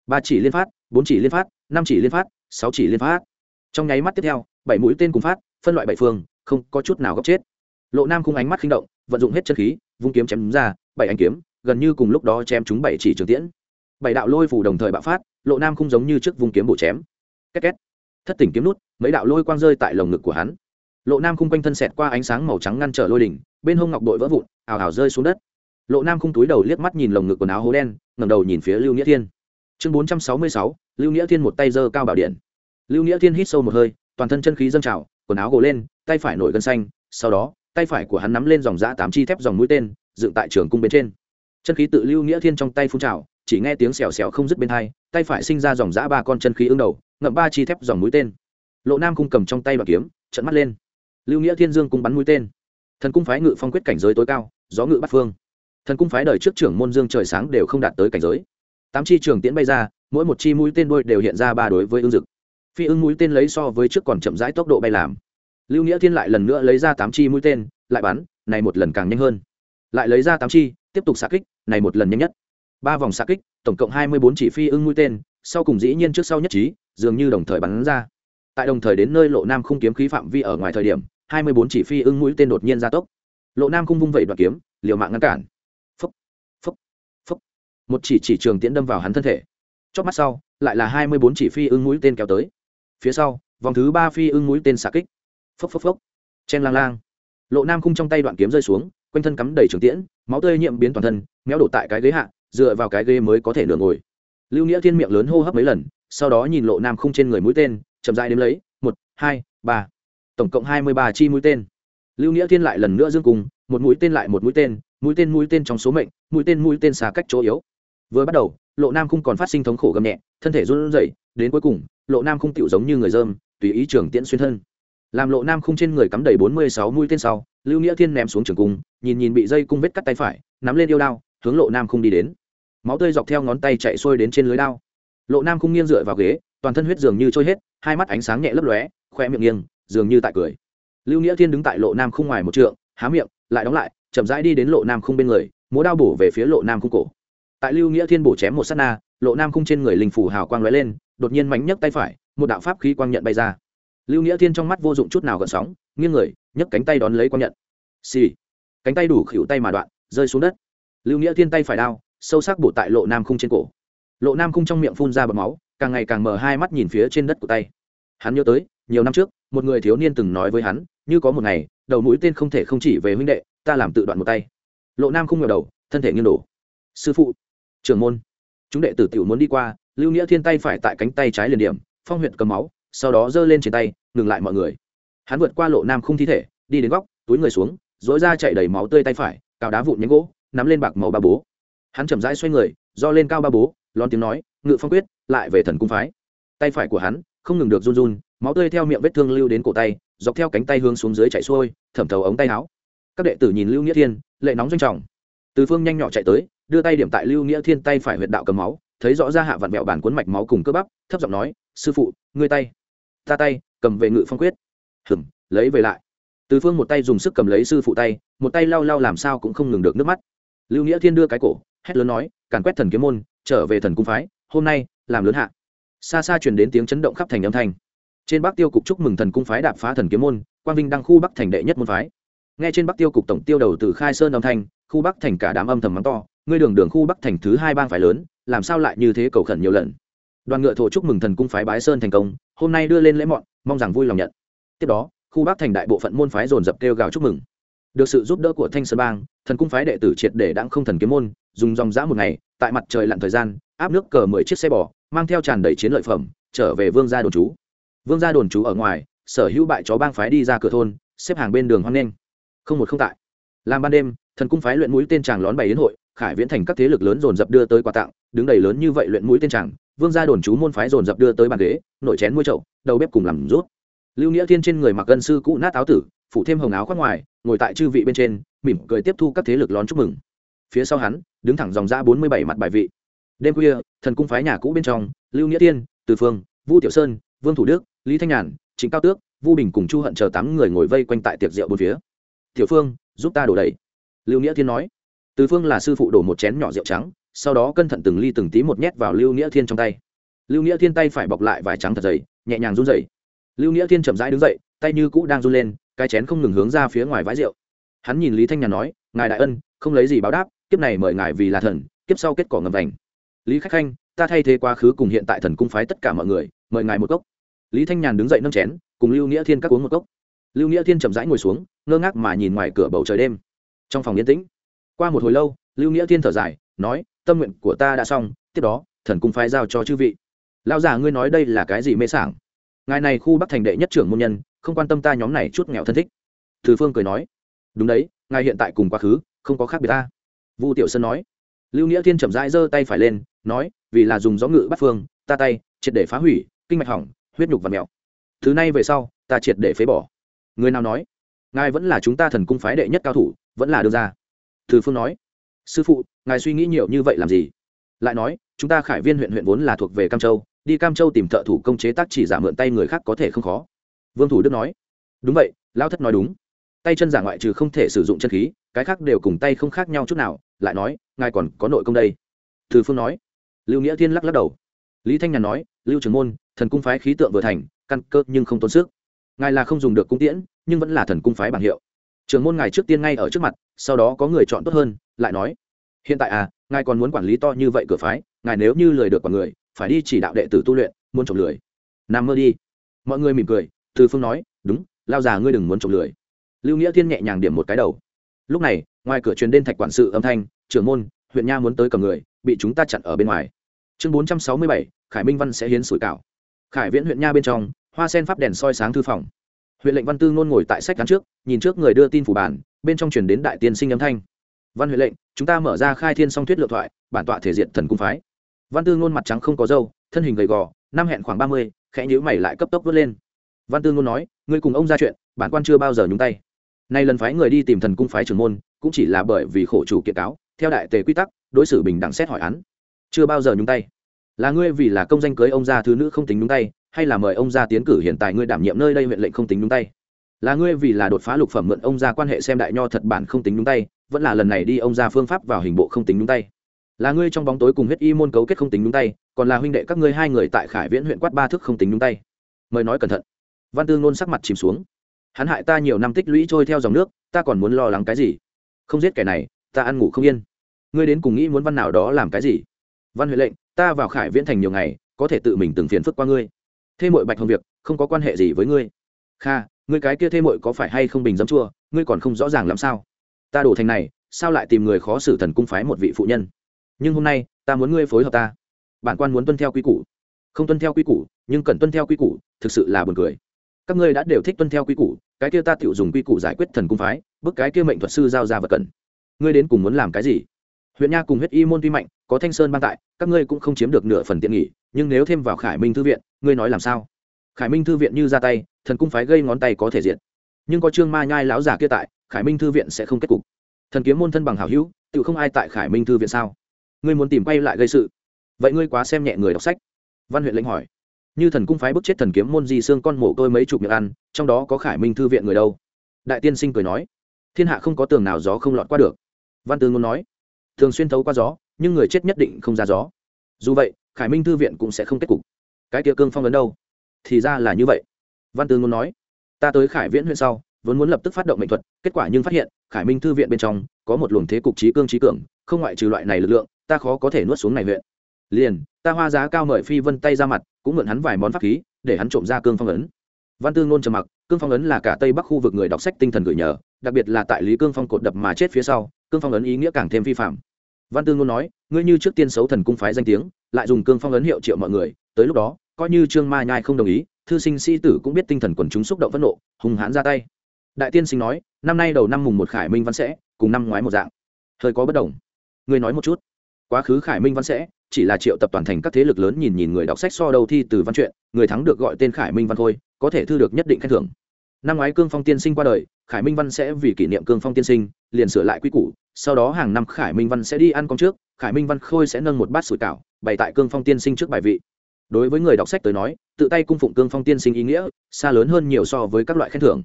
Ba chỉ liên phát, bốn chỉ liên phát, năm chỉ liên phát, sáu chỉ liên phát. Trong nháy mắt tiếp theo, bảy mũi tên cùng phát, phân loại bảy phương, không có chút nào góc chết. Lộ nam không ánh mắt khinh động, vận dụng hết chân khí, vung kiếm chém ra, bảy anh kiếm gần như cùng lúc đó chém chúng bảy chỉ trường tiễn. Bảy đạo lôi phủ đồng thời bạo phát, lộ nam không giống như trước vùng kiếm bổ chém. Két két. Thất tỉnh kiếm nút, mấy đạo lôi quang rơi tại lồng ngực của hắn. Lộ nam khung quanh thân xẹt qua ánh sáng màu trắng ngăn trở lôi đỉnh, bên hông ngọc đội vỡ vụn, ào ào rơi xuống đất. Lộ nam khung túi đầu liếc mắt nhìn lồng ngực quần áo hố đen, ngẩng đầu nhìn phía lưu nghĩa thiên. Chương bốn trăm sáu mươi sáu, lưu nghĩa thiên một tay giơ cao bảo điện. Lưu nghĩa thiên hít sâu một hơi, toàn thân chân khí dâng trào, quần áo gồ lên, tay phải nổi gân xanh, sau đó, tay phải của hắn nắm lên dòng giã tám chi thép dòng mũi tên, dựng tại trường cung bên trên chân khí tự lưu nghĩa thiên trong tay phun trào, chỉ nghe tiếng xèo xèo không dứt bên hai, tay phải sinh ra dòng giã ba con chân khí ứng đầu, ngậm ba chi thép dòng mũi tên. Lộ nam cung cầm trong tay và kiếm trận mắt lên. Lưu nghĩa thiên dương cung bắn mũi tên. Thần cung phái ngự phong quyết cảnh giới tối cao, gió ngự bắt phương. Thần cung phái đời trước trưởng môn dương trời sáng đều không đạt tới cảnh giới. Tám chi trường tiễn bay ra, mỗi một chi mũi tên đôi đều hiện ra ba đối với ương dực. Phi ưng mũi tên lấy so với trước còn chậm rãi tốc độ bay làm. Lưu nghĩa thiên lại lần nữa lấy ra tám chi mũi tên, lại bắn, này một lần càng nhanh hơn lại lấy ra tám chi, tiếp tục xạ kích, này một lần nhanh nhất. Ba vòng xạ kích, tổng cộng hai mươi bốn chỉ phi ưng mũi tên, sau cùng dĩ nhiên trước sau nhất trí, dường như đồng thời bắn ra. Tại đồng thời đến nơi lộ nam không kiếm khí phạm vi ở ngoài thời điểm, hai mươi bốn chỉ phi ưng mũi tên đột nhiên gia tốc. Lộ nam không vung vẩy đoạn kiếm, liều mạng ngăn cản. Phúc phúc phúc một chỉ chỉ trường tiễn đâm vào hắn thân thể. Chót mắt sau, lại là hai mươi bốn chỉ phi ưng mũi tên kéo tới. Phía sau, vòng thứ ba phi ưng mũi tên xạ kích. Phốc phốc phốc. Chen lang lang. Lộ nam khung trong tay đoạn kiếm rơi xuống quanh thân cắm đầy trường tiễn, máu tươi nhiễm biến toàn thân, méo đổ tại cái ghế hạ, dựa vào cái ghế mới có thể nửa ngồi. Lưu nghĩa thiên miệng lớn hô hấp mấy lần, sau đó nhìn lộ nam khung trên người mũi tên, chậm dại đếm lấy, một, hai, ba. Tổng cộng hai mươi ba chi mũi tên. Lưu nghĩa thiên lại lần nữa dương cùng một mũi tên lại một mũi tên mũi tên mũi tên trong số mệnh, mũi tên mũi tên xa cách chỗ yếu. Vừa bắt đầu, lộ nam khung còn phát sinh thống khổ gầm nhẹ, thân thể run rẩy, đến cuối cùng, lộ nam khung tựu giống như người dơm tùy ý trường tiễn xuyên thân. Làm lộ nam khung trên người cắm đầy bốn mươi sáu mũi tên sau lưu nghĩa thiên ném xuống trường cung, nhìn nhìn bị dây cung vết cắt tay phải, nắm lên yêu đao, hướng lộ nam không đi đến. Máu tươi dọc theo ngón tay chạy xuôi đến trên lưới đao. Lộ nam không nghiêng dựa vào ghế, toàn thân huyết dường như trôi hết, hai mắt ánh sáng nhẹ lấp lóe khoe miệng nghiêng, dường như tại cười. Lưu nghĩa thiên đứng tại lộ nam không ngoài một trượng, há miệng, lại đóng lại, chậm rãi đi đến lộ nam không bên người, múa đao bổ về phía lộ nam không cổ. Tại lưu nghĩa thiên bổ chém một s á t na, lộ nam không trên người linh phủ hào quang lóe lên, đột nhiên mánh nhấc tay phải, một đạo pháp khí quang nhận bay ra. Lưu nghĩa thiên trong mắt vô dụng chút nào gợn sóng, nghiêng người nhấc cánh tay đón lấy quang nhận. Xì. Cánh tay đủ khỉu tay mà đoạn, rơi xuống đất. Lưu nghĩa thiên tay phải đao, sâu sắc bổ tại lộ nam khung trên cổ. Lộ nam khung trong miệng phun ra bọt máu, càng ngày càng mở hai mắt nhìn phía trên đất của tay. Hắn nhớ tới, nhiều năm trước, một người thiếu niên từng nói với hắn, như có một ngày, đầu mũi tên không thể không chỉ về huynh đệ, ta làm tự đoạn một tay. Lộ nam không ngờ đầu, thân thể nghiêng đổ. Sư phụ, trưởng môn, chúng đệ tử tiểu muốn đi qua, lưu nghĩa thiên tay phải tại cánh tay trái liền điểm, phong huyện cầm máu, sau đó giơ lên trên tay, ngừng lại mọi người hắn vượt qua lộ nam khung thi thể, đi đến góc, túi người xuống dỗi ra chạy đầy máu tươi tay phải, cào đá vụn nhánh gỗ, nắm lên bạc màu ba bố. Hắn chậm rãi xoay người, do lên cao ba bố lon tiếng nói, ngự phong quyết, lại về thần cung phái. Tay phải của hắn không ngừng được run run, máu tươi theo miệng vết thương lưu đến cổ tay, dọc theo cánh tay hướng xuống dưới chạy xuôi, thẩm thấu ống tay áo. Các đệ tử nhìn lưu nghĩa thiên, lệ nóng doanh trọng. Từ phương nhanh nhỏ chạy tới, đưa tay điểm tại lưu nghĩa thiên tay phải huyệt đạo cầm máu, thấy rõ ra hạ vặn vẹo bản cuốn mạch máu cùng cơ bắp, thấp giọng nói, sư phụ, ngươi tay, ta tay, cầm về ngự phong quyết hừm, lấy về lại. Từ phương một tay dùng sức cầm lấy sư phụ tay, một tay lau lau làm sao cũng không ngừng được nước mắt. Lưu nghĩa thiên đưa cái cổ, hét lớn nói, càn quét thần kiếm môn, trở về thần cung phái, hôm nay, làm lớn hạ. Xa xa truyền đến tiếng chấn động khắp thành âm thanh. Trên bắc tiêu cục chúc mừng thần cung phái đạp phá thần kiếm môn, quang vinh đăng khu bắc thành đệ nhất môn phái. Nghe trên bắc tiêu cục tổng tiêu đầu từ khai sơn âm thanh, khu bắc thành cả đám âm thầm mắng to, ngươi đường đường khu bắc thành thứ hai bang phái lớn, làm sao lại như thế cầu khẩn nhiều lần? Đoàn ngựa thổ chúc mừng thần cung phái bái sơn thành công, hôm nay đưa lên lễ mọn, mong rằng vui lòng nhận tiếp đó, khu bắc thành đại bộ phận môn phái dồn dập kêu gào chúc mừng. Được sự giúp đỡ của thanh sơn bang, thần cung phái đệ tử triệt để đặng không thần kiếm môn, dùng dòng giã một ngày, tại mặt trời lặn thời gian, áp nước cờ mười chiếc xe bò, mang theo tràn đầy chiến lợi phẩm, trở về vương gia đồn trú. Vương gia đồn trú ở ngoài, sở hữu bại chó bang phái đi ra cửa thôn, xếp hàng bên đường hoang nghênh. Không một không tại. Làm ban đêm, thần cung phái luyện mũi tên tràng lón bày đến hội, khải viễn thành các thế lực lớn dồn dập đưa tới quà tặng, đứng đầy lớn như vậy luyện mũi tên tràng vương gia đồn trú môn phái dồn dập đưa tới bàn ghế, nội chén mũi chậu, đầu bếp cùng làm rút lưu nghĩa thiên trên người mặc gân sư cũ nát áo tử, phủ thêm hồng áo khoác ngoài, ngồi tại chư vị bên trên, mỉm cười tiếp thu các thế lực lón chúc mừng. Phía sau hắn, đứng thẳng dòng ra bốn mươi bảy mặt bài vị. Đêm khuya, thần cung phái nhà cũ bên trong, lưu nghĩa thiên, từ phương, vu tiểu sơn, vương thủ đức, lý thanh nhàn, trịnh cao tước, vu bình cùng chu hận chờ tám người ngồi vây quanh tại tiệc rượu bốn phía. Tiểu phương, giúp ta đổ đầy. Lưu nghĩa thiên nói. Từ phương là sư phụ đổ một chén nhỏ rượu trắng, sau đó cẩn thận từng ly từng tí một nhét vào lưu nghĩa thiên trong tay. Lưu nghĩa thiên tay phải bọc lại vải trắng thật dày, nhẹ nhàng run dày lưu nghĩa thiên chậm rãi đứng dậy, tay như cũ đang run lên, cái chén không ngừng hướng ra phía ngoài vái rượu. Hắn nhìn lý thanh nhàn nói, ngài đại ân, không lấy gì báo đáp, kiếp này mời ngài vì là thần, kiếp sau kết quả ngầm vành. Lý khách khanh, ta thay thế quá khứ cùng hiện tại thần cung phái tất cả mọi người, mời ngài một cốc. Lý thanh nhàn đứng dậy nâng chén, cùng lưu nghĩa thiên các uống một cốc. Lưu nghĩa thiên chậm rãi ngồi xuống, ngơ ngác mà nhìn ngoài cửa bầu trời đêm. Trong phòng yên tĩnh, qua một hồi lâu, lưu nghĩa thiên thở dài, nói, tâm nguyện của ta đã xong, tiếp đó, thần cung phái giao cho chư vị. Lão già ngươi nói đây là cái gì mê sảng? Ngài này khu bắc thành đệ nhất trưởng môn nhân, không quan tâm ta nhóm này chút nghèo thân thích. Từ phương cười nói, đúng đấy, ngài hiện tại cùng quá khứ, không có khác biệt ta. Vu tiểu sơn nói, lưu nghĩa thiên chậm rãi giơ tay phải lên, nói, vì là dùng gió ngự bắt phương, ta tay, triệt để phá hủy, kinh mạch hỏng, huyết nhục và mèo. Thứ này về sau, ta triệt để phế bỏ. Người nào nói, ngài vẫn là chúng ta thần cung phái đệ nhất cao thủ, vẫn là đưa ra. Từ phương nói, sư phụ, ngài suy nghĩ nhiều như vậy làm gì? Lại nói, chúng ta khải viên huyện huyện vốn là thuộc về cam châu đi cam châu tìm thợ thủ công chế tác chỉ giả mượn tay người khác có thể không khó. Vương thủ đức nói, đúng vậy lao thất nói đúng. Tay chân giả ngoại trừ không thể sử dụng chân khí, cái khác đều cùng tay không khác nhau chút nào. Lại nói, ngài còn có nội công đây. Thư phương nói. Lưu nghĩa thiên lắc lắc đầu. Lý thanh nhàn nói, lưu trường môn, thần cung phái khí tượng vừa thành, căn cơ nhưng không tốn sức. Ngài là không dùng được cung tiễn, nhưng vẫn là thần cung phái bảng hiệu. Trường môn ngài trước tiên ngay ở trước mặt, sau đó có người chọn tốt hơn. Lại nói, hiện tại à ngài còn muốn quản lý to như vậy cửa phái, ngài nếu như lười được quản người phải đi chỉ đạo đệ tử tu luyện, muốn trộm lười. Nằm mơ đi. Mọi người mỉm cười, từ phương nói, đúng, lao già ngươi đừng muốn trộm lười. Lưu nghĩa thiên nhẹ nhàng điểm một cái đầu. Lúc này, ngoài cửa truyền đến thạch quản sự âm thanh, trưởng môn, huyện nha muốn tới cầm người, bị chúng ta chặn ở bên ngoài. Chương bốn trăm sáu mươi bảy, khải minh văn sẽ hiến sủi cảo. Khải viễn huyện nha bên trong, hoa sen pháp đèn soi sáng thư phòng. Huyện lệnh văn tư ngôn ngồi tại sách gắn trước, nhìn trước người đưa tin phủ bản, bên trong truyền đến đại tiên sinh âm thanh. Văn huyện lệnh, chúng ta mở ra khai thiên song thuyết lựa thoại, bản tọa thể diện thần cung phái văn tư ngôn mặt trắng không có dâu thân hình gầy gò, năm hẹn khoảng ba mươi, khẽ nhữ mày lại cấp tốc vớt lên. Văn tư ngôn nói, ngươi cùng ông ra chuyện, bản quan chưa bao giờ nhúng tay. Nay lần phái người đi tìm thần cung phái trưởng môn, cũng chỉ là bởi vì khổ chủ kiện cáo, theo đại tề quy tắc, đối xử bình đẳng xét hỏi án. Chưa bao giờ nhúng tay. Là ngươi vì là công danh cưới ông gia thứ nữ không tính nhúng tay, hay là mời ông gia tiến cử hiện tại ngươi đảm nhiệm nơi đây huyện lệnh không tính nhúng tay? Là ngươi vì là đột phá lục phẩm mượn ông gia quan hệ xem đại nho thật bản không tính nhúng tay, vẫn là lần này đi ông gia phương pháp vào hình bộ không tính nhúng tay? Là ngươi trong bóng tối cùng huyết y môn cấu kết không tính nhúng tay, còn là huynh đệ các ngươi hai người tại khải viễn huyện quát ba thước không tính nhúng tay. Mời nói cẩn thận. Văn tư ngôn sắc mặt chìm xuống. Hắn hại ta nhiều năm tích lũy trôi theo dòng nước, ta còn muốn lo lắng cái gì? Không giết kẻ này, ta ăn ngủ không yên. Ngươi đến cùng nghĩ muốn văn nào đó làm cái gì? Văn huệ lệnh, ta vào khải viễn thành nhiều ngày, có thể tự mình từng phiền phức qua ngươi. Thêm mội bạch hồng việc, không có quan hệ gì với ngươi. Kha, ngươi cái kia thêm mội có phải hay không bình dấm chua? Ngươi còn không rõ ràng làm sao? Ta đổ thành này, sao lại tìm người khó xử thần cung phái một vị phụ nhân? Nhưng hôm nay, ta muốn ngươi phối hợp ta. Bản quan muốn tuân theo quy củ. Không tuân theo quy củ, nhưng cần tuân theo quy củ, thực sự là buồn cười. Các ngươi đã đều thích tuân theo quy củ, cái kia ta tự dùng quy củ giải quyết thần cung phái, bức cái kia mệnh thuật sư giao ra vật cần. Ngươi đến cùng muốn làm cái gì? Huyện nha cùng huyết y môn tuy mạnh, có thanh sơn ban tại, các ngươi cũng không chiếm được nửa phần tiện nghỉ nhưng nếu thêm vào khải minh thư viện, ngươi nói làm sao? Khải minh thư viện như ra tay, thần cung phái gây ngón tay có thể diện nhưng có trương ma nhai lão già kia tại, khải minh thư viện sẽ không kết cục. Thần kiếm môn thân bằng hảo hữu tự không ai tại khải minh thư viện sao? Ngươi muốn tìm quay lại gây sự. Vậy ngươi quá xem nhẹ người đọc sách. Văn huyện lệnh hỏi. Như thần cung phái bức chết thần kiếm môn di xương con mổ tôi mấy chục miệng ăn, trong đó có khải minh thư viện người đâu? Đại tiên sinh cười nói. Thiên hạ không có tường nào gió không lọt qua được. Văn tư ngôn nói. Thường xuyên thấu qua gió, nhưng người chết nhất định không ra gió. Dù vậy, khải minh thư viện cũng sẽ không kết cục. Cái tia cương phong ấn đâu? Thì ra là như vậy. Văn tư ngôn nói. Ta tới khải viễn huyện sau, vốn muốn lập tức phát động mệnh thuật, kết quả nhưng phát hiện, khải minh thư viện bên trong có một luồng thế cục trí cương trí cường, không ngoại trừ loại này lực lượng ta khó có thể nuốt xuống này huyện. Liền, ta hoa giá cao mời phi vân tay ra mặt, cũng mượn hắn vài món pháp khí, để hắn trộm ra cương phong ấn. Văn tư ngôn trầm mặc, cương phong ấn là cả tây bắc khu vực người đọc sách tinh thần gửi nhờ, đặc biệt là tại lý cương phong cột đập mà chết phía sau, cương phong ấn ý nghĩa càng thêm vi phạm. Văn tư ngôn nói, ngươi như trước tiên xấu thần cung phái danh tiếng, lại dùng cương phong ấn hiệu triệu mọi người, tới lúc đó, coi như trương ma nhai không đồng ý, thư sinh sĩ tử cũng biết tinh thần quần chúng xúc động phẫn nộ hùng hãn ra tay. Đại tiên sinh nói, năm nay đầu năm mùng một khải minh văn sẽ, cùng năm ngoái một dạng. Hơi có bất đồng. Ngươi nói một chút quá khứ khải minh văn sẽ, chỉ là triệu tập toàn thành các thế lực lớn nhìn nhìn người đọc sách so đầu thi từ văn truyện người thắng được gọi tên khải minh văn khôi có thể thư được nhất định khen thưởng. Năm ngoái cương phong tiên sinh qua đời, khải minh văn sẽ vì kỷ niệm cương phong tiên sinh, liền sửa lại quy củ, sau đó hàng năm khải minh văn sẽ đi ăn con trước, khải minh văn khôi sẽ nâng một bát sủi cảo, bày tại cương phong tiên sinh trước bài vị. Đối với người đọc sách tới nói, tự tay cung phụng cương phong tiên sinh ý nghĩa, xa lớn hơn nhiều so với các loại khen thưởng.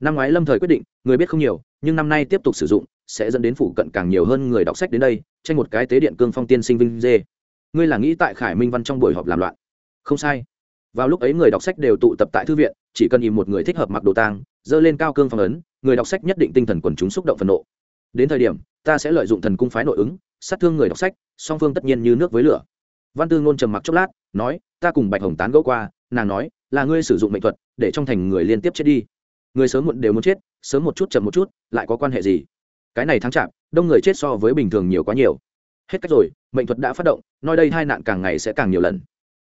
Năm ngoái lâm thời quyết định, người biết không nhiều, nhưng năm nay tiếp tục sử dụng, sẽ dẫn đến phụ cận càng nhiều hơn người đọc sách đến đây tranh một cái tế điện cương phong tiên sinh vinh dê. Ngươi là nghĩ tại khải minh văn trong buổi họp làm loạn? Không sai. Vào lúc ấy người đọc sách đều tụ tập tại thư viện, chỉ cần im một người thích hợp mặc đồ tang, dơ lên cao cương phong ấn, người đọc sách nhất định tinh thần quần chúng xúc động phẫn nộ. Đến thời điểm, ta sẽ lợi dụng thần cung phái nội ứng, sát thương người đọc sách, song phương tất nhiên như nước với lửa. Văn tư ngôn trầm mặc chốc lát, nói, ta cùng bạch hồng tán gẫu qua, nàng nói, là ngươi sử dụng mệnh thuật, để trong thành người liên tiếp chết đi. Người sớm muộn đều muốn chết, sớm một chút chậm một chút, lại có quan hệ gì? Cái này thắng chạm, đông người chết so với bình thường nhiều quá nhiều. Hết cách rồi, mệnh thuật đã phát động, nói đây hai nạn càng ngày sẽ càng nhiều lần.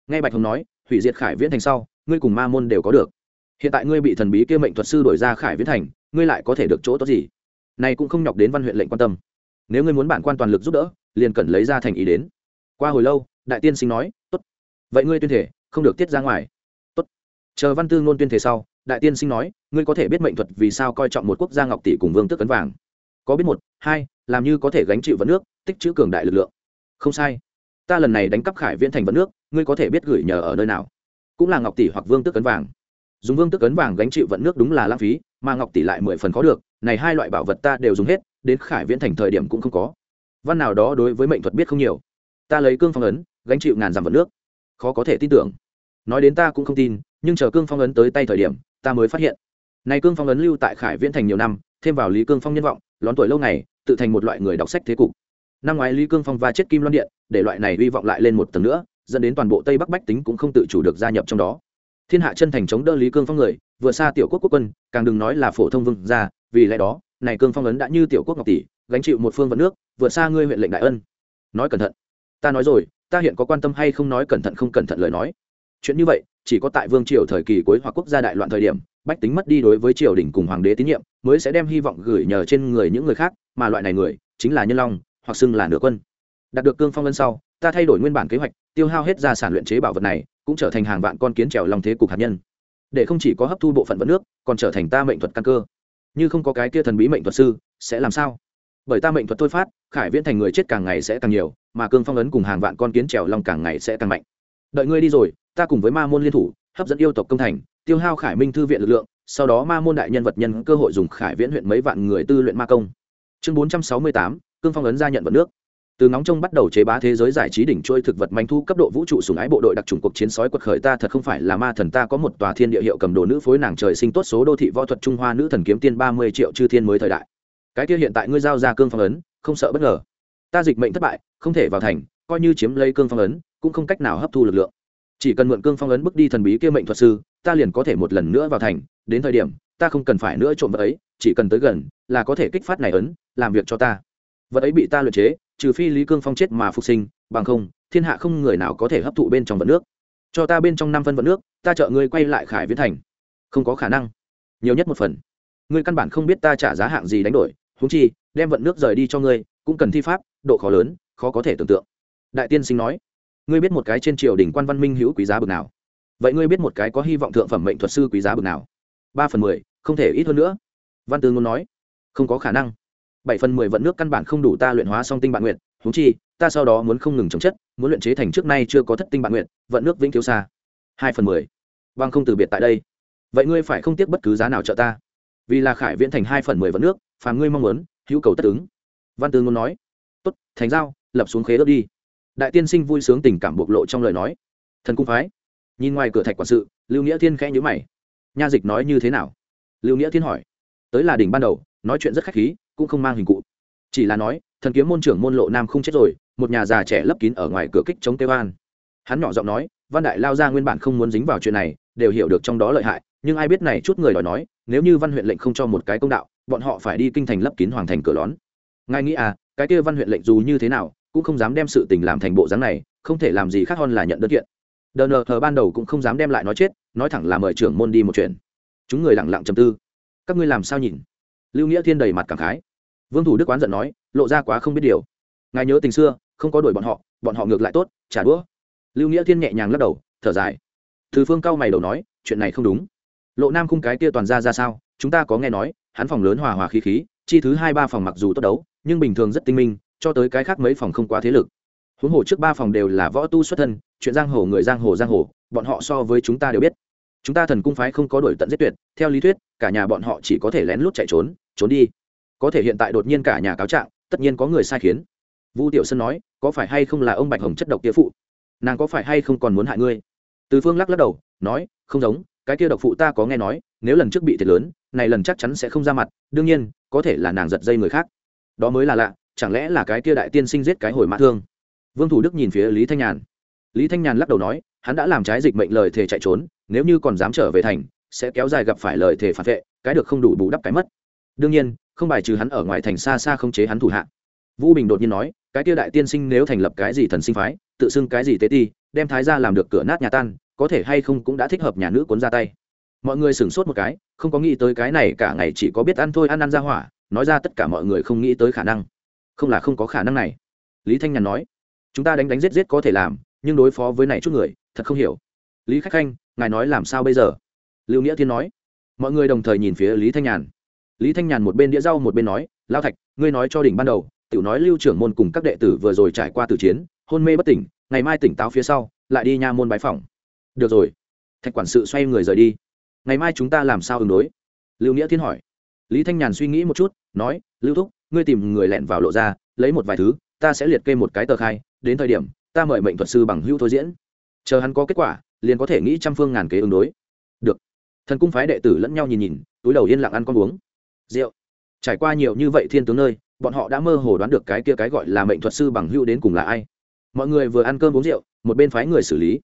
Nghe bạch hồng nói, hủy diệt khải viễn thành sau, ngươi cùng ma môn đều có được. Hiện tại ngươi bị thần bí kia mệnh thuật sư đổi ra khải viễn thành, ngươi lại có thể được chỗ tốt gì? Này cũng không nhọc đến văn huyện lệnh quan tâm. Nếu ngươi muốn bản quan toàn lực giúp đỡ, liền cần lấy ra thành ý đến. Qua hồi lâu, đại tiên sinh nói, tốt. Vậy ngươi tuyên thể, không được tiết ra ngoài. Tốt. Chờ văn tư ngôn tuyên thể sau, đại tiên sinh nói, ngươi có thể biết mệnh thuật vì sao coi trọng một quốc gia ngọc tỷ cùng vương tước ấn vàng có biết một, hai, làm như có thể gánh chịu vận nước, tích chữ cường đại lực lượng. Không sai. Ta lần này đánh cắp khải viễn thành vận nước, ngươi có thể biết gửi nhờ ở nơi nào. Cũng là ngọc tỷ hoặc vương tước cấn vàng. Dùng vương tước cấn vàng gánh chịu vận nước đúng là lãng phí, mà ngọc tỷ lại mười phần khó được, này hai loại bảo vật ta đều dùng hết, đến khải viễn thành thời điểm cũng không có. Văn nào đó đối với mệnh thuật biết không nhiều. Ta lấy cương phong ấn, gánh chịu ngàn dặm vận nước. Khó có thể tin tưởng. Nói đến ta cũng không tin, nhưng chờ cương phong ấn tới tay thời điểm, ta mới phát hiện. Này cương phong ấn lưu tại khải viễn thành nhiều năm thêm vào lý cương phong nhân vọng, lón tuổi lâu ngày, tự thành một loại người đọc sách thế cục. Năm ngoái lý cương phong va chết kim loan điện, để loại này hy vọng lại lên một tầng nữa, dẫn đến toàn bộ tây bắc bách tính cũng không tự chủ được gia nhập trong đó. Thiên hạ chân thành chống đỡ lý cương phong người, vừa xa tiểu quốc quốc quân, càng đừng nói là phổ thông vương gia, vì lẽ đó, này cương phong ấn đã như tiểu quốc ngọc tỷ, gánh chịu một phương vận nước vượt xa ngươi huyện lệnh đại ân. Nói cẩn thận. Ta nói rồi, ta hiện có quan tâm hay không nói cẩn thận không cẩn thận lời nói. Chuyện như vậy, chỉ có tại vương triều thời kỳ cuối hoặc quốc gia đại loạn thời điểm bách tính mất đi đối với triều đình cùng hoàng đế tín nhiệm, mới sẽ đem hy vọng gửi nhờ trên người những người khác, mà loại này người chính là nhân long, hoặc xưng là nửa quân. Đạt được cương phong lân sau, ta thay đổi nguyên bản kế hoạch, tiêu hao hết gia sản luyện chế bảo vật này, cũng trở thành hàng vạn con kiến trèo lòng thế cục hạt nhân. Để không chỉ có hấp thu bộ phận vận nước, còn trở thành ta mệnh thuật căn cơ. Như không có cái kia thần bí mệnh thuật sư, sẽ làm sao? Bởi ta mệnh thuật thôi phát, khải viễn thành người chết càng ngày sẽ càng nhiều, mà cương phong ấn cùng hàng vạn con kiến trèo lòng càng ngày sẽ càng mạnh. Đợi ngươi đi rồi, ta cùng với ma môn liên thủ, hấp dẫn yêu tộc công thành tiêu hao khải minh thư viện lực lượng, sau đó ma môn đại nhân vật nhân cơ hội dùng khải viễn huyện mấy vạn người tư luyện ma công. Chương bốn trăm sáu mươi tám, cương phong ấn gia nhận vận nước. Từ ngóng trông bắt đầu chế bá thế giới giải trí đỉnh trôi thực vật manh thu cấp độ vũ trụ sùng ái bộ đội đặc trùng cuộc chiến sói quật khởi ta thật không phải là ma thần, ta có một tòa thiên địa hiệu cầm đồ nữ phối nàng trời sinh tốt số đô thị võ thuật trung hoa nữ thần kiếm tiên ba mươi triệu chư thiên mới thời đại. Cái kia hiện tại ngươi giao ra cương phong ấn, không sợ bất ngờ. Ta dịch mệnh thất bại, không thể vào thành, coi như chiếm lấy cương phong ấn, cũng không cách nào hấp thu lực lượng chỉ cần mượn cương phong ấn bước đi thần bí kia mệnh thuật sư, ta liền có thể một lần nữa vào thành. Đến thời điểm, ta không cần phải nữa trộm vật ấy, chỉ cần tới gần, là có thể kích phát này ấn, làm việc cho ta. Vật ấy bị ta luyện chế, trừ phi lý cương phong chết mà phục sinh, bằng không, thiên hạ không người nào có thể hấp thụ bên trong vận nước. Cho ta bên trong năm phân vận nước, ta trợ ngươi quay lại khải viễn thành. Không có khả năng. Nhiều nhất một phần. Ngươi căn bản không biết ta trả giá hạng gì đánh đổi húng chi, đem vận nước rời đi cho ngươi, cũng cần thi pháp, độ khó lớn, khó có thể tưởng tượng. Đại tiên sinh nói ngươi biết một cái trên triều đình quan văn minh hữu quý giá bực nào? Vậy ngươi biết một cái có hy vọng thượng phẩm mệnh thuật sư quý giá bực nào? Ba phần mười, không thể ít hơn nữa. Văn tư ngôn nói, không có khả năng. Bảy phần mười vận nước căn bản không đủ ta luyện hóa song tinh bạn nguyện húng chi, ta sau đó muốn không ngừng chống chất, muốn luyện chế thành trước nay chưa có thất tinh bạn nguyện vận nước vĩnh thiếu xa. Hai phần mười. Băng không từ biệt tại đây. Vậy ngươi phải không tiếc bất cứ giá nào trợ ta? Vì là khải viễn thành hai phần mười vận nước, phàm ngươi mong muốn, hữu cầu tất ứng. Văn tư ngôn nói, tốt, thành giao, lập xuống khế ước đi đại tiên sinh vui sướng tình cảm bộc lộ trong lời nói. Thần cung phái. Nhìn ngoài cửa thạch quản sự, lưu nghĩa thiên khẽ nhữ mày. Nha dịch nói như thế nào? Lưu nghĩa thiên hỏi. Tới là đỉnh ban đầu, nói chuyện rất khách khí, cũng không mang hình cụ. Chỉ là nói, thần kiếm môn trưởng môn lộ nam không chết rồi, một nhà già trẻ lấp kín ở ngoài cửa kích chống tê van hắn nhỏ giọng nói, văn đại lao ra nguyên bản không muốn dính vào chuyện này, đều hiểu được trong đó lợi hại, nhưng ai biết này chút người đòi nói, nếu như văn huyện lệnh không cho một cái công đạo, bọn họ phải đi kinh thành lấp kín hoàng thành cửa lón. Ngài nghĩ à cái kia văn huyện lệnh dù như thế nào cũng không dám đem sự tình làm thành bộ dáng này, không thể làm gì khác hơn là nhận đơn kiện. Đờ nờ thờ ban đầu cũng không dám đem lại nói chết, nói thẳng là mời trưởng môn đi một chuyện. Chúng người lặng lặng trầm tư. Các ngươi làm sao nhìn? Lưu nghĩa thiên đầy mặt cảm khái. Vương thủ đức quán giận nói, lộ ra quá không biết điều. Ngài nhớ tình xưa, không có đuổi bọn họ bọn họ ngược lại tốt, trả đũa. Lưu nghĩa thiên nhẹ nhàng lắc đầu, thở dài. Từ phương cao mày đầu nói, chuyện này không đúng. Lộ nam khung cái kia toàn ra ra sao, chúng ta có nghe nói, hắn phòng lớn hòa hòa khí khí, chi thứ hai ba phòng mặc dù tốt đấu, nhưng bình thường rất tinh minh cho tới cái khác mấy phòng không quá thế lực. Huống hồ trước ba phòng đều là võ tu xuất thân, chuyện giang hồ người giang hồ giang hồ, bọn họ so với chúng ta đều biết. Chúng ta thần cung phái không có đổi tận giết tuyệt, theo lý thuyết, cả nhà bọn họ chỉ có thể lén lút chạy trốn trốn đi. Có thể hiện tại đột nhiên cả nhà cáo trạng, tất nhiên có người sai khiến. Vu tiểu sơn nói, có phải hay không là ông bạch hồng chất độc kia phụ? Nàng có phải hay không còn muốn hại ngươi? Từ phương lắc lắc đầu, nói, không giống, cái kia độc phụ ta có nghe nói, nếu lần trước bị thiệt lớn, này lần chắc chắn sẽ không ra mặt, đương nhiên, có thể là nàng giật dây người khác. Đó mới là lạ chẳng lẽ là cái kia đại tiên sinh giết cái hồi mã thương? Vương thủ đức nhìn phía lý thanh nhàn. Lý thanh nhàn lắc đầu nói, hắn đã làm trái dịch mệnh lời thề chạy trốn, nếu như còn dám trở về thành, sẽ kéo dài gặp phải lời thề phản vệ, cái được không đủ bù đắp cái mất. Đương nhiên, không bài trừ hắn ở ngoài thành xa xa không chế hắn thủ hạ. Vũ bình đột nhiên nói, cái kia đại tiên sinh nếu thành lập cái gì thần sinh phái, tự xưng cái gì tế ti, đem thái ra làm được cửa nát nhà tan, có thể hay không cũng đã thích hợp nhà nữ cuốn ra tay. Mọi người sửng sốt một cái, không có nghĩ tới cái này cả ngày chỉ có biết ăn thôi ăn ăn ra hỏa, nói ra tất cả mọi người không nghĩ tới khả năng không là không có khả năng này. Lý thanh nhàn nói, chúng ta đánh đánh giết giết có thể làm, nhưng đối phó với này chút người, thật không hiểu. Lý khách khanh, ngài nói làm sao bây giờ? Lưu nghĩa thiên nói, mọi người đồng thời nhìn phía lý thanh nhàn. Lý thanh nhàn một bên đĩa rau một bên nói lao thạch, ngươi nói cho đỉnh ban đầu, tiểu nói lưu trưởng môn cùng các đệ tử vừa rồi trải qua tử chiến, hôn mê bất tỉnh, ngày mai tỉnh táo phía sau, lại đi nha môn bái phòng được rồi. Thạch quản sự xoay người rời đi. Ngày mai chúng ta làm sao ứng đối? Lưu nghĩa thiên hỏi. Lý thanh nhàn suy nghĩ một chút, nói, lưu thúc ngươi tìm người lẹn vào lộ ra, lấy một vài thứ, ta sẽ liệt kê một cái tờ khai, đến thời điểm, ta mời mệnh thuật sư bằng hữu thôi diễn. Chờ hắn có kết quả, liền có thể nghĩ trăm phương ngàn kế ứng đối. Được. Thần cung phái đệ tử lẫn nhau nhìn nhìn, túi đầu yên lặng ăn con uống. Rượu. Trải qua nhiều như vậy thiên tướng nơi, bọn họ đã mơ hồ đoán được cái kia cái gọi là mệnh thuật sư bằng hữu đến cùng là ai. Mọi người vừa ăn cơm uống rượu, một bên phái người xử lý.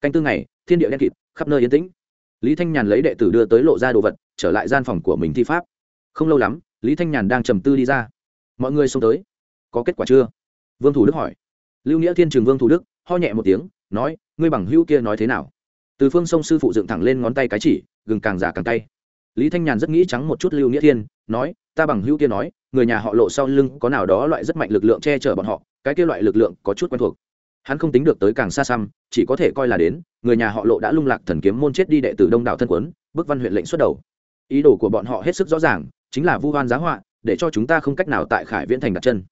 Canh tư ngày, thiên địa đen kịt, khắp nơi yên tĩnh. Lý thanh nhàn lấy đệ tử đưa tới lộ ra đồ vật, trở lại gian phòng của mình thi pháp. Không lâu lắm, lý thanh nhàn đang trầm tư đi ra mọi người xông tới. Có kết quả chưa? Vương thủ đức hỏi. Lưu nghĩa thiên trường vương thủ đức, ho nhẹ một tiếng, nói, ngươi bằng hữu kia nói thế nào? Từ phương sông sư phụ dựng thẳng lên ngón tay cái chỉ, gừng càng giả càng tay lý thanh nhàn rất nghĩ trắng một chút lưu nghĩa thiên, nói, ta bằng hữu kia nói, người nhà họ lộ sau lưng có nào đó loại rất mạnh lực lượng che chở bọn họ, cái kia loại lực lượng có chút quen thuộc. Hắn không tính được tới càng xa xăm, chỉ có thể coi là đến, người nhà họ lộ đã lung lạc thần kiếm môn chết đi đệ tử đông đảo thân quấn, bức văn huyện lệnh xuất đầu. Ý đồ của bọn họ hết sức rõ ràng, chính là vu hoan giá họa để cho chúng ta không cách nào tại khải viễn thành đặt chân.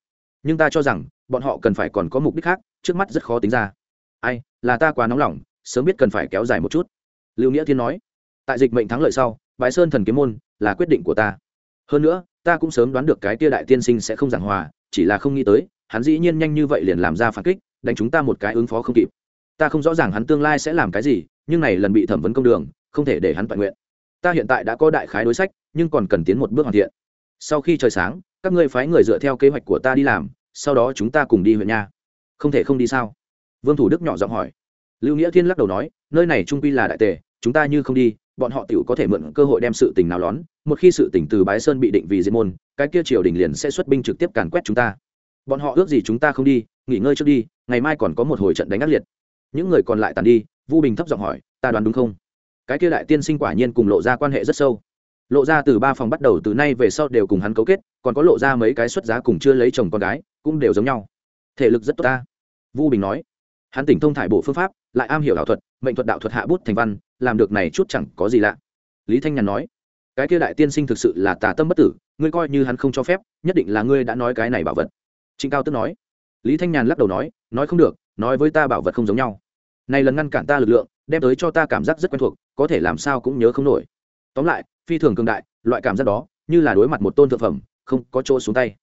Nhưng ta cho rằng, bọn họ cần phải còn có mục đích khác, trước mắt rất khó tính ra. Ai, là ta quá nóng lòng, sớm biết cần phải kéo dài một chút. Lưu nghĩa thiên nói, tại dịch mệnh thắng lợi sau bãi sơn thần kiếm môn là quyết định của ta. Hơn nữa, ta cũng sớm đoán được cái tia đại tiên sinh sẽ không giảng hòa, chỉ là không nghĩ tới, hắn dĩ nhiên nhanh như vậy liền làm ra phản kích, đánh chúng ta một cái ứng phó không kịp. Ta không rõ ràng hắn tương lai sẽ làm cái gì, nhưng này lần bị thẩm vấn công đường, không thể để hắn toàn nguyện. Ta hiện tại đã có đại khái đối sách, nhưng còn cần tiến một bước hoàn thiện sau khi trời sáng, các ngươi phái người dựa theo kế hoạch của ta đi làm, sau đó chúng ta cùng đi huyện nha. Không thể không đi sao? Vương thủ đức nhỏ giọng hỏi. Lưu nghĩa thiên lắc đầu nói, nơi này trung quy là đại tề, chúng ta như không đi, bọn họ tiểu có thể mượn cơ hội đem sự tình nào lón, một khi sự tình từ bái sơn bị định vì diệt môn, cái kia triều đình liền sẽ xuất binh trực tiếp càn quét chúng ta. Bọn họ ước gì chúng ta không đi, nghỉ ngơi trước đi, ngày mai còn có một hồi trận đánh ác liệt. Những người còn lại tàn đi, vu bình thấp giọng hỏi, ta đoán đúng không? Cái kia đại tiên sinh quả nhiên cùng lộ ra quan hệ rất sâu lộ ra từ ba phòng bắt đầu từ nay về sau đều cùng hắn cấu kết, còn có lộ ra mấy cái xuất giá cùng chưa lấy chồng con gái, cũng đều giống nhau. Thể lực rất tốt ta. Vu bình nói. Hắn tỉnh thông thải bộ phương pháp, lại am hiểu đạo thuật, mệnh thuật đạo thuật hạ bút thành văn, làm được này chút chẳng có gì lạ. Lý thanh nhàn nói. Cái kia đại tiên sinh thực sự là tà tâm bất tử, ngươi coi như hắn không cho phép, nhất định là ngươi đã nói cái này bảo vật. Trịnh cao tức nói. Lý thanh nhàn lắc đầu nói nói không được, nói với ta bảo vật không giống nhau. Này lần ngăn cản ta lực lượng, đem tới cho ta cảm giác rất quen thuộc, có thể làm sao cũng nhớ không nổi tóm lại, phi thường cường đại, loại cảm giác đó, như là đối mặt một tôn thượng phẩm, không có chỗ xuống tay.